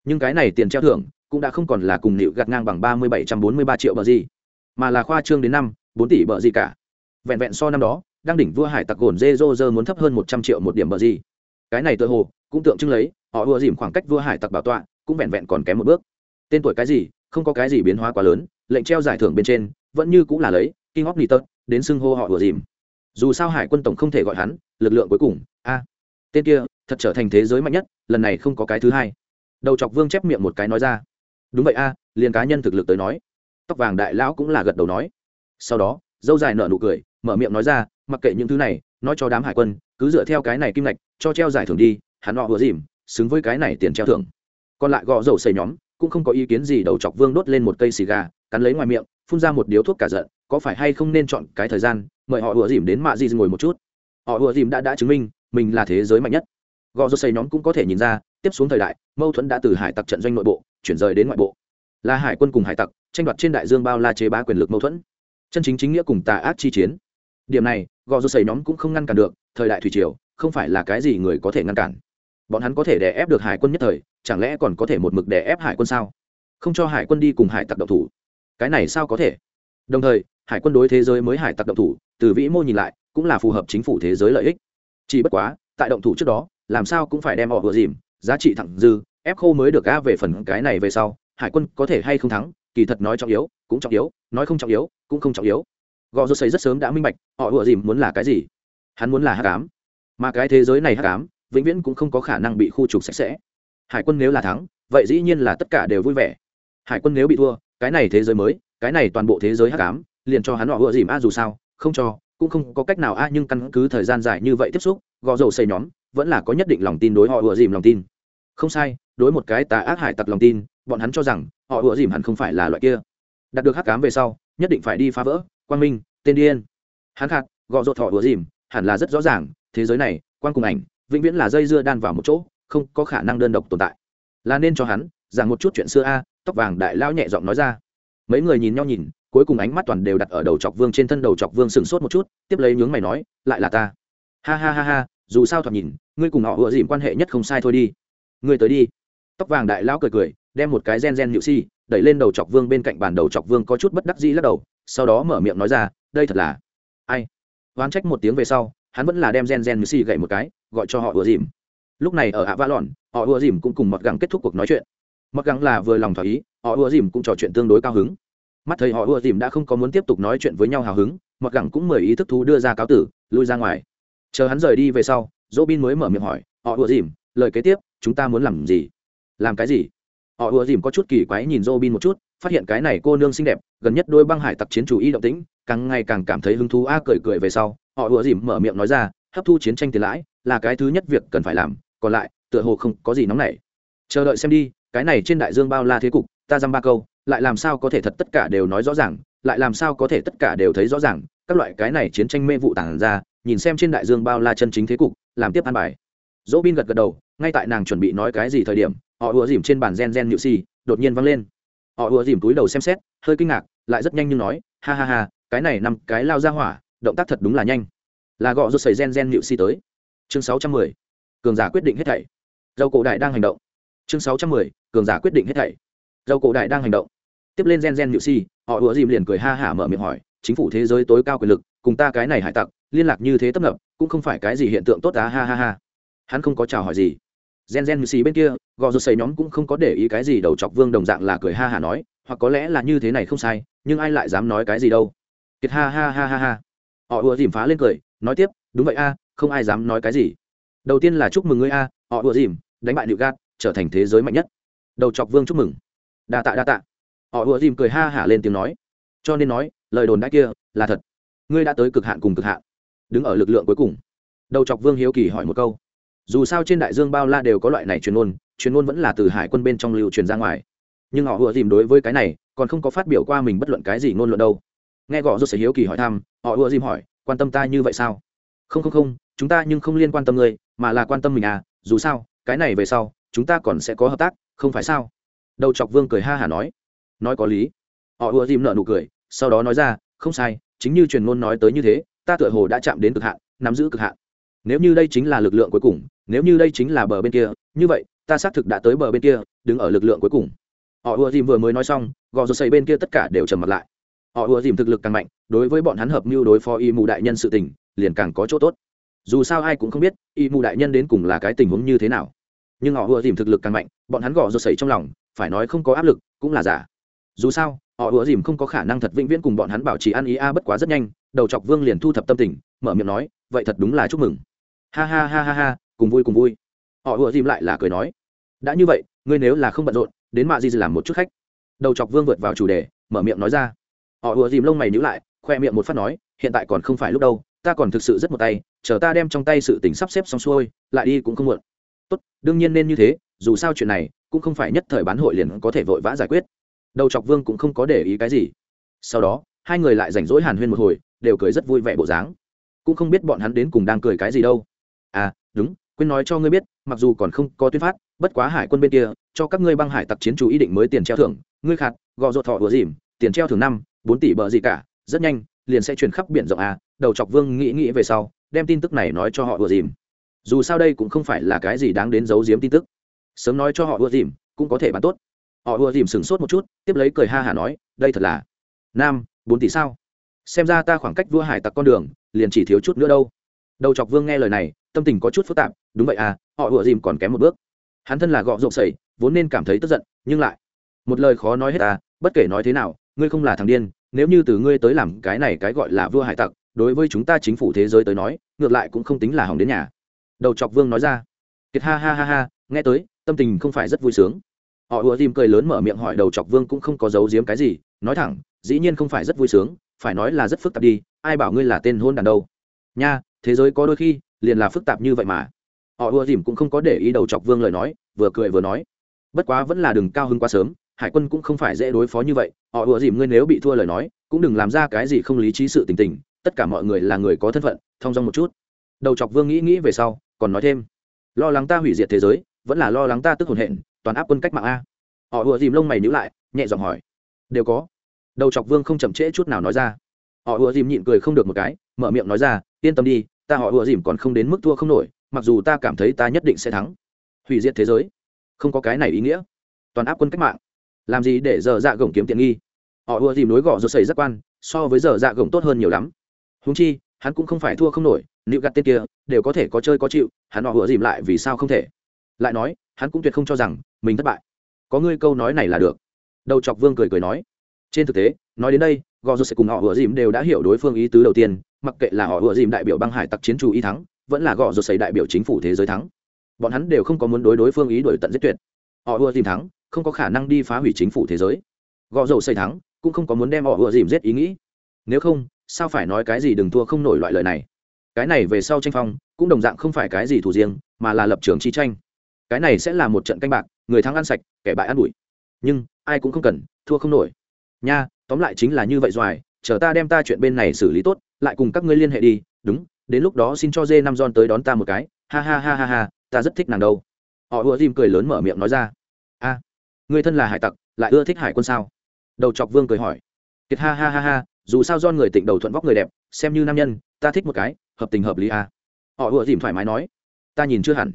Nhưng cái này tiền treo thưởng, cũng đã không còn là cùng nịu gạt ngang bằng ba mươi bảy trăm bốn mươi ba triệu bờ gì, mà là khoa trương đến năm bốn tỷ bờ gì cả. Vẹn vẹn so năm đó đang đỉnh vua hải tặc gồn dê dô dơ muốn thấp hơn một trăm triệu một điểm bờ gì. Cái này tự hồ cũng tượng trưng lấy họ ùa dìm khoảng cách vua hải tặc bảo tọa cũng vẹn vẹn còn kém một bước. Tên tuổi cái gì không có cái gì biến hóa quá lớn lệnh treo giải thưởng bên trên vẫn như cũng là lấy king of nitter đến xưng hô họ ùa dìm. Dù sao hải quân tổng không thể gọi hắn lực lượng cuối cùng a. Tên kia thật trở thành thế giới mạnh nhất lần này không có cái thứ hai. Đầu chọc vương chép miệng một cái nói ra. Đúng vậy a à, liền cá nhân thực lực tới nói. Tóc vàng đại lão cũng là gật đầu nói sau đó, dâu dài nở nụ cười, mở miệng nói ra, mặc kệ những thứ này, nói cho đám hải quân, cứ dựa theo cái này kim lạch cho treo giải thưởng đi, hắn họ vừa dìm, xứng với cái này tiền treo thưởng. Còn lại gõ dầu xây nhóm, cũng không có ý kiến gì đầu chọc vương đốt lên một cây xì gà, cắn lấy ngoài miệng, phun ra một điếu thuốc cả giận, có phải hay không nên chọn cái thời gian, mời họ vừa dìm đến mạ di ngồi một chút? Họ vừa dìm đã đã chứng minh, mình là thế giới mạnh nhất. Gò dầu xây nhóm cũng có thể nhìn ra, tiếp xuống thời đại, mâu thuẫn đã từ hải tặc trận doanh nội bộ, chuyển rời đến ngoại bộ. Là hải quân cùng hải tặc, tranh đoạt trên đại dương bao la chế bá quyền lực mâu thuẫn chân chính chính nghĩa cùng tà ác chi chiến. Điểm này, gò dô xây nhóm cũng không ngăn cản được, thời đại thủy triều, không phải là cái gì người có thể ngăn cản. Bọn hắn có thể đè ép được hải quân nhất thời, chẳng lẽ còn có thể một mực đè ép hải quân sao? Không cho hải quân đi cùng hải tặc động thủ. Cái này sao có thể? Đồng thời, hải quân đối thế giới mới hải tặc động thủ, từ vĩ mô nhìn lại, cũng là phù hợp chính phủ thế giới lợi ích. Chỉ bất quá, tại động thủ trước đó, làm sao cũng phải đem họ vừa dìm, giá trị thẳng dư, ép khô mới được ga về phần cái này về sau, hải quân có thể hay không thắng kỳ thật nói trọng yếu, cũng trọng yếu, nói không trọng yếu, cũng không trọng yếu. Gò rô xây rất sớm đã minh bạch, họ ủa dìm muốn là cái gì? Hắn muốn là hát cám mà cái thế giới này hát cám vĩnh viễn cũng không có khả năng bị khu trục sạch sẽ. Hải quân nếu là thắng, vậy dĩ nhiên là tất cả đều vui vẻ. Hải quân nếu bị thua, cái này thế giới mới, cái này toàn bộ thế giới hát cám liền cho hắn họ ủa dìm a dù sao, không cho, cũng không có cách nào a, nhưng căn cứ thời gian dài như vậy tiếp xúc, gò dầu xây nhóm, vẫn là có nhất định lòng tin đối họ ủa dìm lòng tin. Không sai, đối một cái tà ác hải tặc lòng tin bọn hắn cho rằng họ ủa dìm hẳn không phải là loại kia. Đạt được hắc cám về sau, nhất định phải đi phá vỡ quang minh, tên điên. Hắn khạc, gọ rột họ ủa dìm, hẳn là rất rõ ràng, thế giới này quan cùng ảnh, vĩnh viễn là dây dưa đan vào một chỗ, không có khả năng đơn độc tồn tại. Là nên cho hắn rằng một chút chuyện xưa a, tóc vàng đại lao nhẹ giọng nói ra. Mấy người nhìn nhau nhìn, cuối cùng ánh mắt toàn đều đặt ở đầu chọc vương trên thân đầu chọc vương sừng sốt một chút, tiếp lấy nhướng mày nói, lại là ta. Ha ha ha ha, dù sao thoạt nhìn, ngươi cùng họ ựa dìm quan hệ nhất không sai thôi đi. Ngươi tới đi. Tóc vàng đại lão cười cười đem một cái gen gen nhự si, đẩy lên đầu chọc vương bên cạnh bàn đầu chọc vương có chút bất đắc dĩ lắc đầu, sau đó mở miệng nói ra, đây thật là ai? Oán trách một tiếng về sau, hắn vẫn là đem gen gen nhự si gậy một cái, gọi cho họ ùa dìm. Lúc này ở ạ va lòn họ ùa dìm cũng cùng mọt gắng kết thúc cuộc nói chuyện. Mặc gắng là vừa lòng thỏa ý, họ ùa dìm cũng trò chuyện tương đối cao hứng. Mắt thấy họ ùa dìm đã không có muốn tiếp tục nói chuyện với nhau hào hứng mặc gắng cũng mời ý thức thú đưa ra cáo tử, lui ra ngoài. Chờ hắn rời đi về sau dỗ bin mới mở miệng hỏi, họ ùa dìm, lời kế tiếp, chúng ta muốn làm gì? Làm cái gì? Họ ùa dìm có chút kỳ quái nhìn dỗ bin một chút, phát hiện cái này cô nương xinh đẹp, gần nhất đôi băng hải tặc chiến chủ y động tĩnh, càng ngày càng cảm thấy hứng thú, a, cười cười về sau, họ ùa dìm mở miệng nói ra, hấp thu chiến tranh tiền lãi là cái thứ nhất việc cần phải làm, còn lại, tựa hồ không có gì nóng nảy. Chờ đợi xem đi, cái này trên đại dương bao la thế cục, ta dăm ba câu, lại làm sao có thể thật tất cả đều nói rõ ràng, lại làm sao có thể tất cả đều thấy rõ ràng, các loại cái này chiến tranh mê vụ tản ra, nhìn xem trên đại dương bao la chân chính thế cục, làm tiếp an bài. Dỗ bin gật gật đầu ngay tại nàng chuẩn bị nói cái gì thời điểm, họ ùa dìm trên bàn gen gen nhự xì đột nhiên văng lên. Họ ùa dìm túi đầu xem xét, hơi kinh ngạc, lại rất nhanh nhưng nói, ha ha ha, cái này nằm cái lao ra hỏa, động tác thật đúng là nhanh. Là gọ rút sầy gen gen nhự xì tới. Chương sáu trăm mười, cường giả quyết định hết thảy. Dầu cổ đại đang hành động. Chương sáu trăm mười, cường giả quyết định hết thảy. Dầu cổ đại đang hành động. Tiếp lên gen gen nhự xì họ ùa dìm liền cười ha hả mở miệng hỏi, chính phủ thế giới tối cao quyền lực, cùng ta cái này hải tặc, liên lạc như thế tấp nập, cũng không phải cái gì hiện tượng tốt á, ha ha ha. Hắn không có chào hỏi gì gen gen nhự si bên kia, gò rột xầy nhóm cũng không có để ý cái gì, đầu chọc vương đồng dạng là cười ha hả nói, hoặc có lẽ là như thế này không sai, nhưng ai lại dám nói cái gì đâu. Kiệt ha ha ha ha ha. Họ ùa dìm phá lên cười, nói tiếp, đúng vậy a, không ai dám nói cái gì. Đầu tiên là chúc mừng ngươi a, họ ùa dìm, đánh bại nịu gạt trở thành thế giới mạnh nhất. Đầu chọc vương chúc mừng. Đa tạ đa tạ. Họ ùa dìm cười ha hả lên tiếng nói. Cho nên nói, lời đồn đã kia là thật. Ngươi đã tới cực hạn cùng cực hạn. Đứng ở lực lượng cuối cùng. Đầu chọc vương hiếu kỳ hỏi một câu dù sao trên đại dương bao la đều có loại này truyền ngôn truyền ngôn vẫn là từ hải quân bên trong lưu truyền ra ngoài. Nhưng họ ùa dìm đối với cái này, còn không có phát biểu qua mình bất luận cái gì ngôn luận đâu. Nghe gõ rốt sẽ hiếu kỳ hỏi thăm, họ ùa dìm hỏi, quan tâm ta như vậy sao? Không không không, chúng ta nhưng không liên quan tâm ngươi, mà là quan tâm mình à dù sao, cái này về sau, chúng ta còn sẽ có hợp tác, không phải sao? Đầu chọc vương cười ha hả nói. Nói có lý. Họ ùa dìm nợ nụ cười, sau đó nói ra, không sai, chính như truyền ngôn nói tới như thế, ta tựa hồ đã chạm đến cực hạn, nắm giữ cực hạn. Nếu như đây chính là lực lượng cuối cùng nếu như đây chính là bờ bên kia, như vậy, ta xác thực đã tới bờ bên kia, đứng ở lực lượng cuối cùng. Họ ùa dìm vừa mới nói xong, gò rột xây bên kia tất cả đều trầm mặt lại. Họ ùa dìm thực lực càng mạnh, đối với bọn hắn hợp mưu đối phó y mù đại nhân sự tình, liền càng có chỗ tốt. Dù sao ai cũng không biết, y mù đại nhân đến cùng là cái tình huống như thế nào. Nhưng họ ùa dìm thực lực càng mạnh, bọn hắn gò rột xây trong lòng, phải nói không có áp lực, cũng là giả. Dù sao, họ ùa dìm không có khả năng thật vĩnh viễn cùng bọn hắn bảo trì ăn ý a bất quá rất nhanh, đầu chọc vương liền thu thập tâm tình, mở miệng nói, vậy thật đúng là chúc mừng. Ha ha ha ha ha cùng vui cùng vui. Họ ùa dìm lại là cười nói, đã như vậy, ngươi nếu là không bận rộn, đến mạ di làm một chút khách. Đầu chọc vương vượt vào chủ đề, mở miệng nói ra. Họ ùa dìm lông mày nhữ lại, khoe miệng một phát nói, hiện tại còn không phải lúc đâu, ta còn thực sự rất một tay, chờ ta đem trong tay sự tình sắp xếp xong xuôi, lại đi cũng không muộn. Tốt, đương nhiên nên như thế, dù sao chuyện này cũng không phải nhất thời bán hội liền có thể vội vã giải quyết. Đầu chọc vương cũng không có để ý cái gì. Sau đó, hai người lại rảnh rỗi hàn huyên một hồi, đều cười rất vui vẻ bộ dáng. Cũng không biết bọn hắn đến cùng đang cười cái gì đâu. À đúng quên nói cho ngươi biết, mặc dù còn không có tuyên phát, bất quá hải quân bên kia, cho các ngươi băng hải tặc chiến chủ ý định mới tiền treo thưởng, ngươi khạt gò ruột thọ vừa dìm, tiền treo thưởng năm, bốn tỷ bờ gì cả, rất nhanh, liền sẽ truyền khắp biển rộng à đầu chọc vương nghĩ nghĩ về sau, đem tin tức này nói cho họ vừa dìm. Dù sao đây cũng không phải là cái gì đáng đến giấu giếm tin tức. Sớm nói cho họ vừa dìm, cũng có thể bán tốt. Họ vừa dìm sửng sốt một chút, tiếp lấy cười ha hả nói, đây thật là nam bốn tỷ sao? Xem ra ta khoảng cách vua hải tặc con đường, liền chỉ thiếu chút nữa đâu đầu chọc vương nghe lời này, tâm tình có chút phức tạp, đúng vậy à họ ủa dìm còn kém một bước. Hắn thân là gọ rộp sẩy, vốn nên cảm thấy tức giận, nhưng lại, một lời khó nói hết à bất kể nói thế nào, ngươi không là thằng điên, nếu như từ ngươi tới làm cái này cái gọi là vua hải tặc, đối với chúng ta chính phủ thế giới tới nói, ngược lại cũng không tính là hỏng đến nhà. Đầu chọc vương nói ra, kiệt ha ha ha ha, nghe tới, tâm tình không phải rất vui sướng. Họ ùa dìm cười lớn mở miệng hỏi đầu chọc vương cũng không có giấu giếm cái gì, nói thẳng, dĩ nhiên không phải rất vui sướng, phải nói là rất phức tạp đi, ai bảo ngươi là tên hôn đàn đâu. Nha thế giới có đôi khi liền là phức tạp như vậy mà. Họ ùa dìm cũng không có để ý đầu chọc vương lời nói, vừa cười vừa nói. Bất quá vẫn là đừng cao hơn quá sớm, hải quân cũng không phải dễ đối phó như vậy. Họ ùa dìm ngươi nếu bị thua lời nói, cũng đừng làm ra cái gì không lý trí sự tình tình, tất cả mọi người là người có thân phận thong dong một chút. Đầu chọc vương nghĩ nghĩ về sau, còn nói thêm. Lo lắng ta hủy diệt thế giới, vẫn là lo lắng ta tức hồn hện, toàn áp quân cách mạng a. Họ ùa dìm lông mày nhữ lại, nhẹ giọng hỏi. Đều có. Đầu chọc vương không chậm trễ chút nào nói ra họ ùa dìm nhịn cười không được một cái, mở miệng nói ra, yên tâm đi, ta họ ùa dìm còn không đến mức thua không nổi, mặc dù ta cảm thấy ta nhất định sẽ thắng. Hủy diệt thế giới. Không có cái này ý nghĩa. Toàn áp quân cách mạng. Làm gì để giờ dạ gồng kiếm tiện nghi? Họ ùa dìm nối gõ rồi xảy giác quan, so với giờ dạ gồng tốt hơn nhiều lắm. Húng chi, hắn cũng không phải thua không nổi nịu gặt tên kia, đều có thể có chơi có chịu, hắn họ ùa dìm lại vì sao không thể? Lại nói, hắn cũng tuyệt không cho rằng, mình thất bại. Có ngươi câu nói này là được. Đầu chọc vương cười cười nói. Trên thực tế nói đến đây gò dù sẽ cùng họ ùa dìm đều đã hiểu đối phương ý tứ đầu tiên, mặc kệ là họ ùa dìm đại biểu băng hải tặc chiến chủ y thắng, vẫn là gò dù xây đại biểu chính phủ thế giới thắng. Bọn hắn đều không có muốn đối đối phương ý đổi tận giết tuyệt. Họ ùa dìm thắng, không có khả năng đi phá hủy chính phủ thế giới. Gò Dầu xây thắng, cũng không có muốn đem họ ùa dìm giết ý nghĩ. Nếu không, sao phải nói cái gì đừng thua không nổi loại lời này? Cái này về sau tranh phong, cũng đồng dạng không phải cái gì thủ riêng, mà là lập trường chi tranh. Cái này sẽ là một trận canh bạc, người thắng ăn sạch, kẻ bại ăn bụi. Nhưng, ai cũng không cần, thua không nổi. Nha tóm lại chính là như vậy doài chờ ta đem ta chuyện bên này xử lý tốt lại cùng các ngươi liên hệ đi đúng đến lúc đó xin cho dê năm giòn tới đón ta một cái ha ha ha ha ha ta rất thích nàng đâu. Họ ùa dìm cười lớn mở miệng nói ra. A à, người thân là hải tặc lại ưa thích hải quân sao? Đầu chọc vương cười hỏi. Kiệt ha ha ha ha dù sao do người tịnh đầu thuận vóc người đẹp xem như nam nhân ta thích một cái hợp tình hợp lý a. Họ ùa dìm thoải mái nói. Ta nhìn chưa hẳn.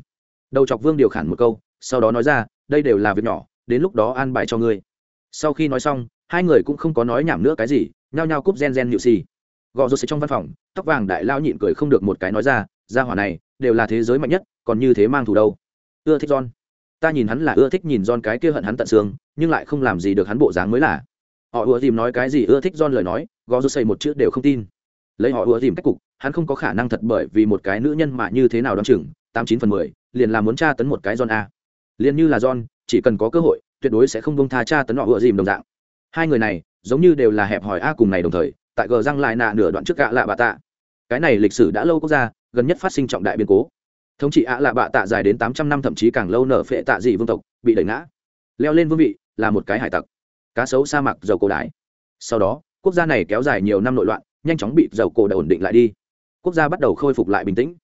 Đầu chọc vương điều khản một câu sau đó nói ra đây đều là việc nhỏ đến lúc đó an bài cho ngươi. Sau khi nói xong hai người cũng không có nói nhảm nữa cái gì, nhao nhao cúp gen gen nhự xì gò rột trong văn phòng, tóc vàng đại lao nhịn cười không được một cái nói ra ra hỏa này, đều là thế giới mạnh nhất, còn như thế mang thủ đâu. Ưa thích john. Ta nhìn hắn là ưa thích nhìn john cái kia hận hắn tận xương, nhưng lại không làm gì được hắn bộ dáng mới là. Họ ưa tìm nói cái gì ưa thích john lời nói, gò rột xây một chữ đều không tin. Lấy họ ưa tìm cách cục, hắn không có khả năng thật bởi vì một cái nữ nhân mà như thế nào đ o chừng, tám chín phần mười, liền là muốn tra tấn một cái john a. Liền như là john, chỉ cần có cơ hội, tuyệt đối sẽ không bông tha tra tấn họ ưa dìm đồng dạng hai người này, giống như đều là hẹp hòi a cùng này đồng thời, tại gờ răng lại nạ nửa đoạn trước gạ lạ bạ tạ. Cái này lịch sử đã lâu quốc gia, gần nhất phát sinh trọng đại biến cố. Thống trị ạ lạ bạ tạ dài đến tám trăm năm thậm chí càng lâu nở phệ tạ dị vương tộc, bị đẩy ngã. Leo lên vương vị, là một cái hải tặc. Cá sấu sa mạc, dầu cổ đái. Sau đó, quốc gia này kéo dài nhiều năm nội loạn, nhanh chóng bị dầu cổ đã ổn định lại đi. Quốc gia bắt đầu khôi phục lại bình tĩnh.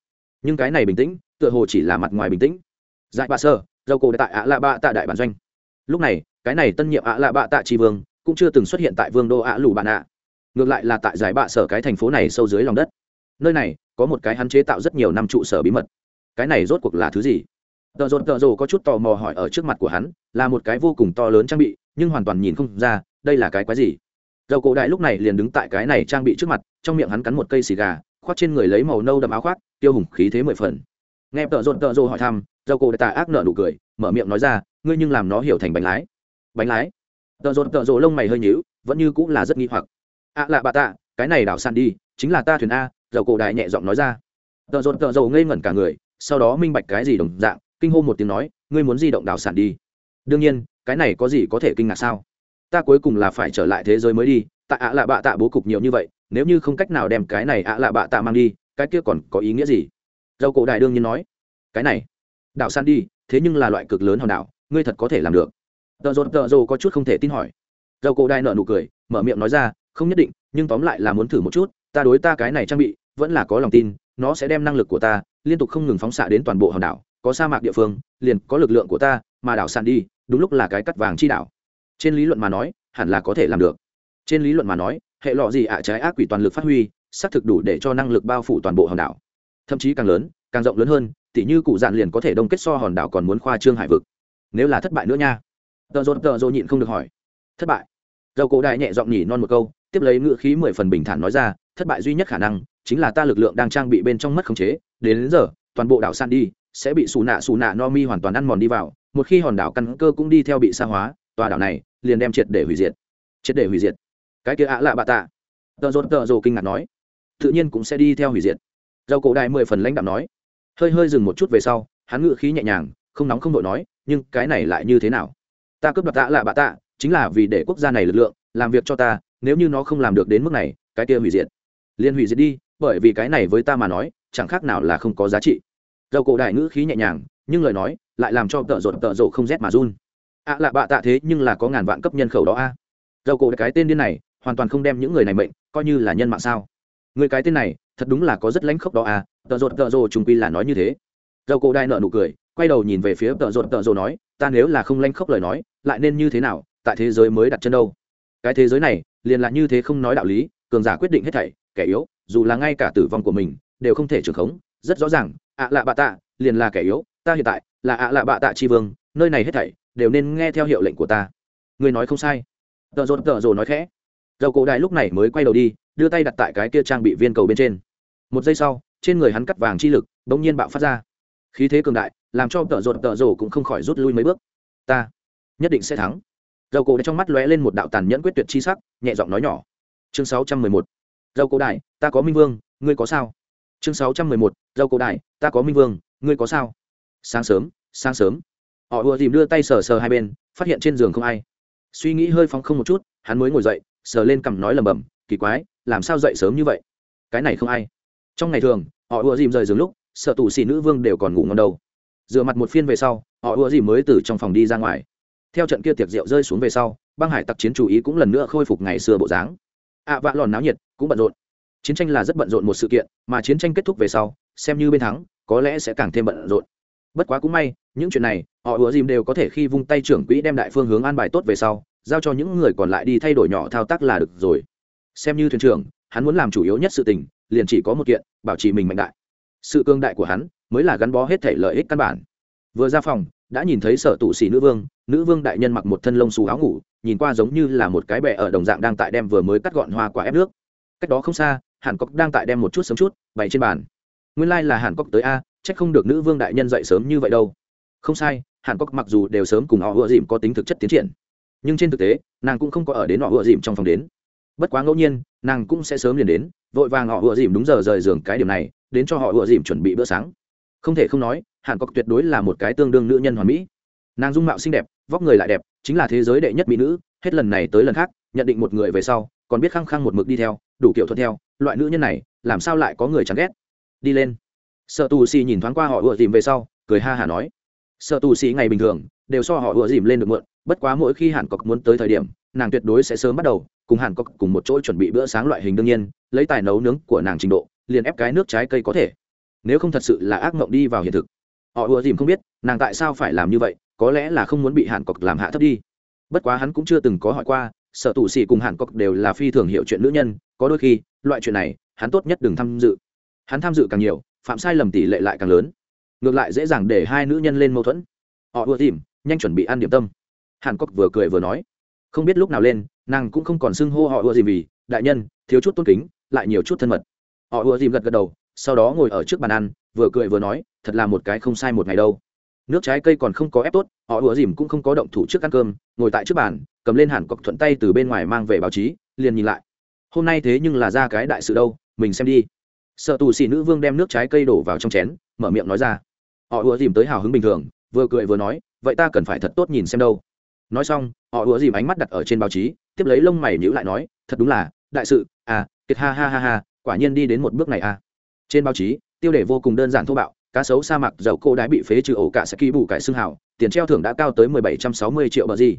Nhưng cái này bình tĩnh, tựa hồ chỉ là mặt ngoài bình tĩnh. Dại bạ sơ, dầu cổ tại ạ lạ bạ tạ đại bản doanh. Lúc này, cái này tân nhiệm ạ lạ bạ tạ tri vương cũng chưa từng xuất hiện tại vương đô ạ lù bạn ạ. Ngược lại là tại giải bạ sở cái thành phố này sâu dưới lòng đất. Nơi này, có một cái hắn chế tạo rất nhiều năm trụ sở bí mật. Cái này rốt cuộc là thứ gì? Tợ rột tợ rồ có chút tò mò hỏi ở trước mặt của hắn, là một cái vô cùng to lớn trang bị, nhưng hoàn toàn nhìn không ra, đây là cái quái gì? Dầu cổ đại lúc này liền đứng tại cái này trang bị trước mặt, trong miệng hắn cắn một cây xì gà, khoác trên người lấy màu nâu đậm áo khoác, tiêu hùng khí thế mười phần. Nghe tợ dồn tợ dồ hỏi thăm dầu cổ đại tà ác nợ nụ cười, mở miệng nói ra, ngươi nhưng làm nó hiểu thành bánh lái. Bánh lái? Tợ rộn tợ rộ lông mày hơi nhíu, vẫn như cũng là rất nghi hoặc. Ạ lạ bà tạ, cái này đảo sàn đi, chính là ta thuyền a, dầu cổ đại nhẹ giọng nói ra. Tợ rộn tợ rộ ngây ngẩn cả người, sau đó minh bạch cái gì đồng dạng, kinh hô một tiếng nói, ngươi muốn di động đảo sàn đi? Đương nhiên, cái này có gì có thể kinh ngạc sao? Ta cuối cùng là phải trở lại thế giới mới đi, tại ạ lạ bạ tạ bố cục nhiều như vậy, nếu như không cách nào đem cái này ạ lạ bạ tạ mang đi, cái kia còn có ý nghĩa gì? Dầu cổ đại đương nhiên nói, cái này, đảo san đi, thế nhưng là loại cực lớn hòn đảo, ngươi thật có thể làm được tợ rột tợ rồ có chút không thể tin hỏi. Dầu cổ đại nợ nụ cười, mở miệng nói ra, không nhất định, nhưng tóm lại là muốn thử một chút, ta đối ta cái này trang bị, vẫn là có lòng tin, nó sẽ đem năng lực của ta liên tục không ngừng phóng xạ đến toàn bộ hòn đảo, có sa mạc địa phương, liền có lực lượng của ta, mà đảo sàn đi, đúng lúc là cái cắt vàng chi đảo. Trên lý luận mà nói, hẳn là có thể làm được. Trên lý luận mà nói, hệ lọ gì ạ, trái ác quỷ toàn lực phát huy, xác thực đủ để cho năng lực bao phủ toàn bộ hòn đảo. Thậm chí càng lớn, càng rộng lớn hơn, tỉ như cụ dạn liền có thể đông kết so hòn đảo còn muốn khoa trương hải vực. Nếu là thất bại nữa nha tợ rột tợ rột nhịn không được hỏi. Thất bại. Dầu cổ đại nhẹ giọng nhỉ non một câu tiếp lấy ngữ khí mười phần bình thản nói ra thất bại duy nhất khả năng chính là ta lực lượng đang trang bị bên trong mất khống chế đến, đến giờ toàn bộ đảo san đi sẽ bị xù nạ xù nạ no mi hoàn toàn ăn mòn đi vào một khi hòn đảo căn cơ cũng đi theo bị sa hóa tòa đảo này liền đem triệt để hủy diệt. Triệt để hủy diệt. Cái kia ạ lạ bạ tạ. Tợ rột tợ rồ kinh ngạc nói. Tự nhiên cũng sẽ đi theo hủy diệt. Dầu cổ đại mười phần lãnh đạm nói. Hơi hơi dừng một chút về sau hắn ngự khí nhẹ nhàng không nóng không đội nói nhưng cái này lại như thế nào? Ta cướp đoạt tạ lạ bạ tạ, chính là vì để quốc gia này lực lượng, làm việc cho ta, nếu như nó không làm được đến mức này, cái kia hủy diệt. Liên hủy diệt đi, bởi vì cái này với ta mà nói, chẳng khác nào là không có giá trị. Dầu cổ đại ngữ khí nhẹ nhàng, nhưng lời nói lại làm cho tợ rột tợ rộ không rét mà run. Ạ lạ bạ tạ thế nhưng là có ngàn vạn cấp nhân khẩu đó a. Dầu cổ cái tên điên này, hoàn toàn không đem những người này mệnh, coi như là nhân mạng sao. Người cái tên này, thật đúng là có rất lãnh khốc đó à tợ rột tợ rộ chúng quy là nói như thế. Dầu cổ đại nợ nụ cười quay đầu nhìn về phía tợ rột tợ rồ nói, ta nếu là không lanh khốc lời nói, lại nên như thế nào? Tại thế giới mới đặt chân đâu? Cái thế giới này, liền là như thế không nói đạo lý, cường giả quyết định hết thảy, kẻ yếu, dù là ngay cả tử vong của mình, đều không thể trưởng khống. Rất rõ ràng, ạ lạ bạ tạ, liền là kẻ yếu, ta hiện tại là ạ lạ bạ tạ tri vương, nơi này hết thảy đều nên nghe theo hiệu lệnh của ta. Người nói không sai. Tợ rột tợ rồ nói khẽ. Dầu cổ đại lúc này mới quay đầu đi, đưa tay đặt tại cái kia trang bị viên cầu bên trên. Một giây sau, trên người hắn cắt vàng chi lực bỗng nhiên bạo phát ra khí thế cường đại, làm cho tợ rột tợ rồ cũng không khỏi rút lui mấy bước. Ta nhất định sẽ thắng. Dầu cổ đã trong mắt lóe lên một đạo tàn nhẫn quyết tuyệt chi sắc, nhẹ giọng nói nhỏ. Chương sáu trăm mười một. Dầu cổ đại ta có minh vương, ngươi có sao? Chương sáu trăm mười một. Dầu cổ đại ta có minh vương, ngươi có sao? Sáng sớm sáng sớm. Họ ùa dìm đưa tay sờ sờ hai bên, phát hiện trên giường không ai. Suy nghĩ hơi phóng không một chút, hắn mới ngồi dậy, sờ lên cằm nói lầm bầm kỳ quái, làm sao dậy sớm như vậy? Cái này không ai. Trong ngày thường, họ ùa dìm rời giường lúc sợ tù xì nữ vương đều còn ngủ ngon đâu. Dựa mặt một phiên về sau họ ùa gì mới từ trong phòng đi ra ngoài. Theo trận kia tiệc rượu rơi xuống về sau băng hải tặc chiến chủ ý cũng lần nữa khôi phục ngày xưa bộ dáng. Ạ à, vạ lòn náo nhiệt cũng bận rộn. Chiến tranh là rất bận rộn một sự kiện mà chiến tranh kết thúc về sau xem như bên thắng có lẽ sẽ càng thêm bận rộn. Bất quá cũng may những chuyện này họ ùa dìm đều có thể khi vung tay trưởng quỹ đem đại phương hướng an bài tốt về sau giao cho những người còn lại đi thay đổi nhỏ thao tác là được rồi. Xem như thuyền trưởng hắn muốn làm chủ yếu nhất sự tình liền chỉ có một kiện bảo trì mình mạnh đại sự cương đại của hắn mới là gắn bó hết thể lợi ích căn bản. Vừa ra phòng, đã nhìn thấy sở tụ sĩ nữ vương nữ vương đại nhân mặc một thân lông xù áo ngủ, nhìn qua giống như là một cái bè ở đồng dạng đang tại đem vừa mới cắt gọn hoa quả ép nước. Cách đó không xa, hàn cốc đang tại đem một chút sớm chút bày trên bàn. Nguyên lai、like、là hàn cốc tới a c h ắ c không được nữ vương đại nhân dậy sớm như vậy đâu. Không sai, hàn cốc mặc dù đều sớm cùng họ ựa dìm có tính thực chất tiến triển, nhưng trên thực tế, nàng cũng không có ở đến họ ựa dìm trong phòng đến. Bất quá ngẫu nhiên, nàng cũng sẽ sớm liền đến, vội vàng họ ựa dìm đúng giờ rời giường cái điểm này đến cho họ ủa dìm chuẩn bị bữa sáng. Không thể không nói, hàn cọc tuyệt đối là một cái tương đương nữ nhân hoàn mỹ. Nàng dung mạo xinh đẹp, vóc người lại đẹp, chính là thế giới đệ nhất mỹ nữ, hết lần này tới lần khác, nhận định một người về sau, còn biết khăng khăng một mực đi theo, đủ kiểu thuận theo, loại nữ nhân này, làm sao lại có người chán ghét. Đi lên. Sợ tù xì nhìn thoáng qua họ ủa dìm về sau, cười ha hả nói. Sợ tù xì ngày bình thường, đều so họ ủa dìm lên được mượn bất quá mỗi khi hàn cọc muốn tới thời điểm, nàng tuyệt đối sẽ sớm bắt đầu, cùng hàn cọc cùng một chỗ chuẩn bị bữa sáng loại hình đương nhiên, lấy tài nấu nướng của nàng trình độ liền ép cái nước trái cây có thể. Nếu không thật sự là ác mộng đi vào hiện thực. Họ ùa dìm không biết, nàng tại sao phải làm như vậy, có lẽ là không muốn bị hàn cọc làm hạ thấp đi. Bất quá hắn cũng chưa từng có hỏi qua sợ tù xì cùng hàn cọc đều là phi thường hiểu chuyện nữ nhân, có đôi khi, loại chuyện này, hắn tốt nhất đừng tham dự. Hắn tham dự càng nhiều, phạm sai lầm tỷ lệ lại càng lớn. Ngược lại dễ dàng để hai nữ nhân lên mâu thuẫn. Họ ùa dìm, nhanh chuẩn bị ăn điểm tâm. Hàn cọc vừa cười vừa nói. Không biết lúc nào lên, nàng cũng không còn xưng hô họ ùa dìm vì, đại nhân, thiếu chút tôn kính, lại nhiều chút thân mật họ ùa dìm gật gật đầu, sau đó ngồi ở trước bàn ăn, vừa cười vừa nói, thật là một cái không sai một ngày đâu. Nước trái cây còn không có ép tốt, họ ùa dìm cũng không có động thủ trước ăn cơm, ngồi tại trước bàn, cầm lên hẳn cọc thuận tay từ bên ngoài mang về báo chí, liền nhìn lại. Hôm nay thế nhưng là ra cái đại sự đâu, mình xem đi. Sợ tù xì nữ vương đem nước trái cây đổ vào trong chén, mở miệng nói ra. Họ ùa dìm tới hào hứng bình thường, vừa cười vừa nói, vậy ta cần phải thật tốt nhìn xem đâu. Nói xong, họ ùa dìm ánh mắt đặt ở trên báo chí, tiếp lấy lông mày nhữ lại nói, thật đúng là, đại sự à kiệt ha ha ha ha quả nhiên đi đến một bước này à. Trên báo chí, tiêu đề vô cùng đơn giản thô bạo, cá sấu sa mạc dầu cô đái bị phế trừ ổ cả sẽ ký bù cải xương hảo tiền treo thưởng đã cao tới mười bảy trăm sáu mươi triệu bờ gì.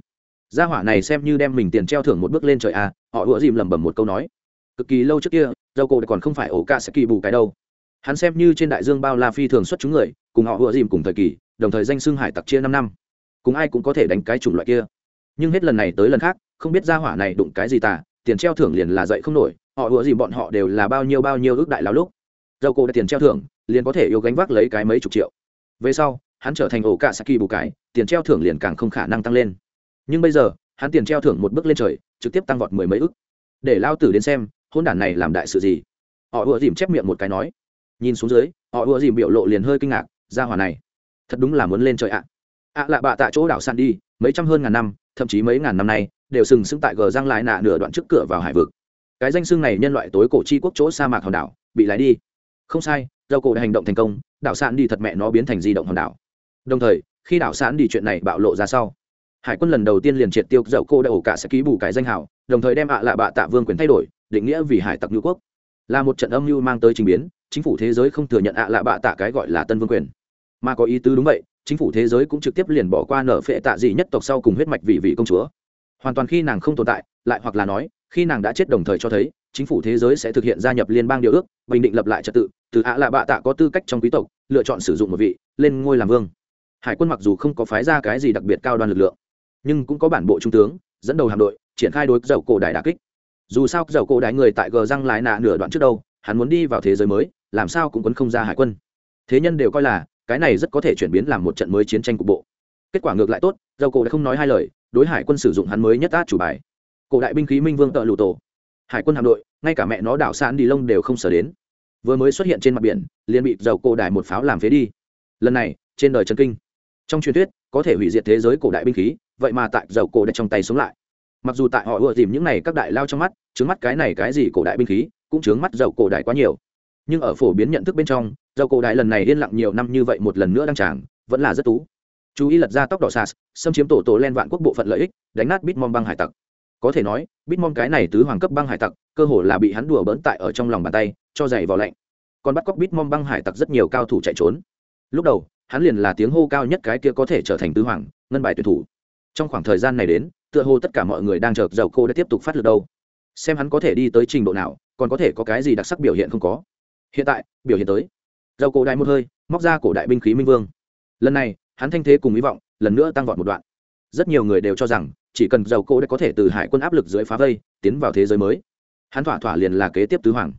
Gia hỏa này xem như đem mình tiền treo thưởng một bước lên trời à họ ủa dìm lẩm bẩm một câu nói. Cực kỳ lâu trước kia, dầu cô còn không phải ổ cả sẽ kỳ bù cái đâu. Hắn xem như trên đại dương bao la phi thường xuất chúng người, cùng họ ủa dìm cùng thời kỳ, đồng thời danh xưng hải tặc chia năm năm. Cùng ai cũng có thể đánh cái chủng loại kia. Nhưng hết lần này tới lần khác, không biết gia hỏa này đụng cái gì tả tiền treo thưởng liền là dậy không nổi họ ủa dìm bọn họ đều là bao nhiêu bao nhiêu ước đại lao lúc. Dầu cổ đã tiền treo thưởng, liền có thể yêu gánh vác lấy cái mấy chục triệu. Về sau, hắn trở thành ổ cả saki bù cái tiền treo thưởng liền càng không khả năng tăng lên. Nhưng bây giờ, hắn tiền treo thưởng một bước lên trời, trực tiếp tăng vọt mười mấy ức để lao tử đến xem, hôn đản này làm đại sự gì? Họ ùa dìm chép miệng một cái nói. Nhìn xuống dưới, họ ùa dìm biểu lộ liền hơi kinh ngạc, ra hòa này, thật đúng là muốn lên trời ạ. Ạ à lạ bạ tại chỗ đảo san đi mấy trăm hơn ngàn năm, thậm chí mấy ngàn năm nay, đều sừng sững tại gờ giang lại nạ nửa đoạn trước cửa vào hải vực cái danh xưng này nhân loại tối cổ chi quốc chỗ sa mạc hòn đảo, bị lái đi. Không sai dầu cổ đã hành động thành công, đảo sản đi thật mẹ nó biến thành di động hòn đảo. Đồng thời, khi đảo sản đi chuyện này bạo lộ ra sau, hải quân lần đầu tiên liền triệt tiêu dậu cô đã ổ cả sẽ ký bù cái danh hảo, đồng thời đem ạ lạ bạ tạ vương quyền thay đổi, định nghĩa vì hải tặc ngữ quốc. Là một trận âm mưu mang tới trình biến, chính phủ thế giới không thừa nhận ạ lạ bạ tạ cái gọi là tân vương quyền. Mà có ý tứ đúng vậy, chính phủ thế giới cũng trực tiếp liền bỏ qua nở phệ tạ dị nhất tộc sau cùng huyết mạch vị vị công chúa. Hoàn toàn khi nàng không tồn tại, lại hoặc là nói khi nàng đã chết đồng thời cho thấy, chính phủ thế giới sẽ thực hiện gia nhập liên bang điều ước, bình định lập lại trật tự, từ ạ lạ bạ tạ có tư cách trong quý tộc, lựa chọn sử dụng một vị, lên ngôi làm vương. Hải quân mặc dù không có phái ra cái gì đặc biệt cao đoàn lực lượng, nhưng cũng có bản bộ trung tướng, dẫn đầu hạm đội, triển khai đối dầu cổ đại đà kích. Dù sao, dầu cổ đại người tại gờ răng lái nạ nửa đoạn trước đâu, hắn muốn đi vào thế giới mới, làm sao cũng quấn không ra hải quân. Thế nhân đều coi là, cái này rất có thể chuyển biến làm một trận mới chiến tranh cục bộ. Kết quả ngược lại tốt, dầu cổ đã không nói hai lời, đối hải quân sử dụng hắn mới nhất át chủ bài cổ đại binh khí minh vương tợ lụ tổ. Hải quân hạm đội, ngay cả mẹ nó đảo sạn đi lông đều không sở đến. Vừa mới xuất hiện trên mặt biển, liền bị dầu cổ đại một pháo làm phế đi. Lần này, trên đời chân kinh. Trong truyền thuyết, có thể hủy diệt thế giới cổ đại binh khí, vậy mà tại dầu cổ đại trong tay sống lại. Mặc dù tại họ ưa dìm những này các đại lao trong mắt trứng mắt cái này cái gì cổ đại binh khí, cũng trướng mắt dầu cổ đại quá nhiều. Nhưng ở phổ biến nhận thức bên trong, dầu cổ đại lần này yên lặng nhiều năm như vậy một lần nữa đăng tràng, vẫn là rất tú. Chú ý lật ra tóc đỏ sas xâm chiếm tổ tổ len vạn quốc bộ phận lợi ích, đánh nát bít mong băng hải tặc có thể nói, bitmom cái này tứ hoàng cấp băng hải tặc, cơ hồ là bị hắn đùa bỡn tại ở trong lòng bàn tay, cho giày vào lạnh. Còn bắt cóc bitmom băng hải tặc rất nhiều cao thủ chạy trốn. Lúc đầu, hắn liền là tiếng hô cao nhất cái kia có thể trở thành tứ hoàng, ngân bài tuyển thủ. Trong khoảng thời gian này đến, tựa hồ tất cả mọi người đang chờ dầu cô đã tiếp tục phát lực đâu. Xem hắn có thể đi tới trình độ nào, còn có thể có cái gì đặc sắc biểu hiện không có. Hiện tại, biểu hiện tới. Dầu cổ đại một hơi, móc ra cổ đại binh khí minh vương. Lần này, hắn thanh thế cùng hy vọng, lần nữa tăng vọt một đoạn rất nhiều người đều cho rằng, chỉ cần dầu cổ đã có thể từ hải quân áp lực dưới phá vây, tiến vào thế giới mới. Hắn thỏa thỏa liền là kế tiếp tứ hoàng.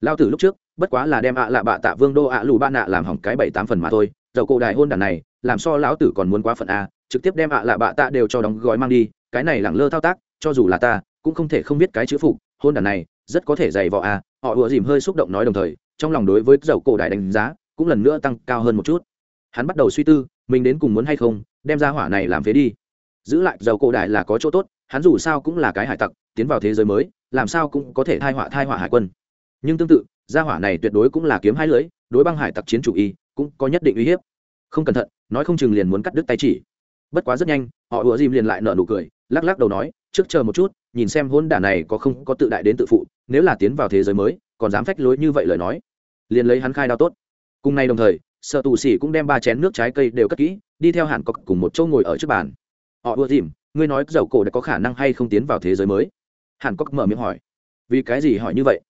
Lao tử lúc trước, bất quá là đem ạ lạ bạ tạ vương đô ạ lù ba nạ làm hỏng cái bảy tám phần mà thôi, dầu cổ đại hôn đàn này, làm so lão tử còn muốn quá phận a, trực tiếp đem ạ lạ bạ tạ đều cho đóng gói mang đi, cái này lẳng lơ thao tác, cho dù là ta, cũng không thể không biết cái chữ phục, hôn đàn này, rất có thể dày vò a, họ ùa dìm hơi xúc động nói đồng thời, trong lòng đối với dầu cổ đại đánh giá, cũng lần nữa tăng cao hơn một chút. Hắn bắt đầu suy tư, mình đến cùng muốn hay không, đem ra hỏa này làm phế đi giữ lại dầu cổ đại là có chỗ tốt, hắn dù sao cũng là cái hải tặc, tiến vào thế giới mới, làm sao cũng có thể thai họa thai họa hải quân. Nhưng tương tự, gia hỏa này tuyệt đối cũng là kiếm hai lưới, đối băng hải tặc chiến chủ y, cũng có nhất định uy hiếp. Không cẩn thận, nói không chừng liền muốn cắt đứt tay chỉ. Bất quá rất nhanh, họ ùa dìm liền lại nở nụ cười, lắc lắc đầu nói, trước chờ một chút, nhìn xem hôn đả này có không có tự đại đến tự phụ, nếu là tiến vào thế giới mới, còn dám phách lối như vậy lời nói. Liền lấy hắn khai đao tốt. Cùng nay đồng thời sợ tù xỉ cũng đem ba chén nước trái cây đều cất kỹ, đi theo hàn cọc cùng một chỗ ngồi ở trước bàn họ ưa dìm, ngươi nói dầu cổ đã có khả năng hay không tiến vào thế giới mới? Hàn cốc mở miệng hỏi. Vì cái gì hỏi như vậy?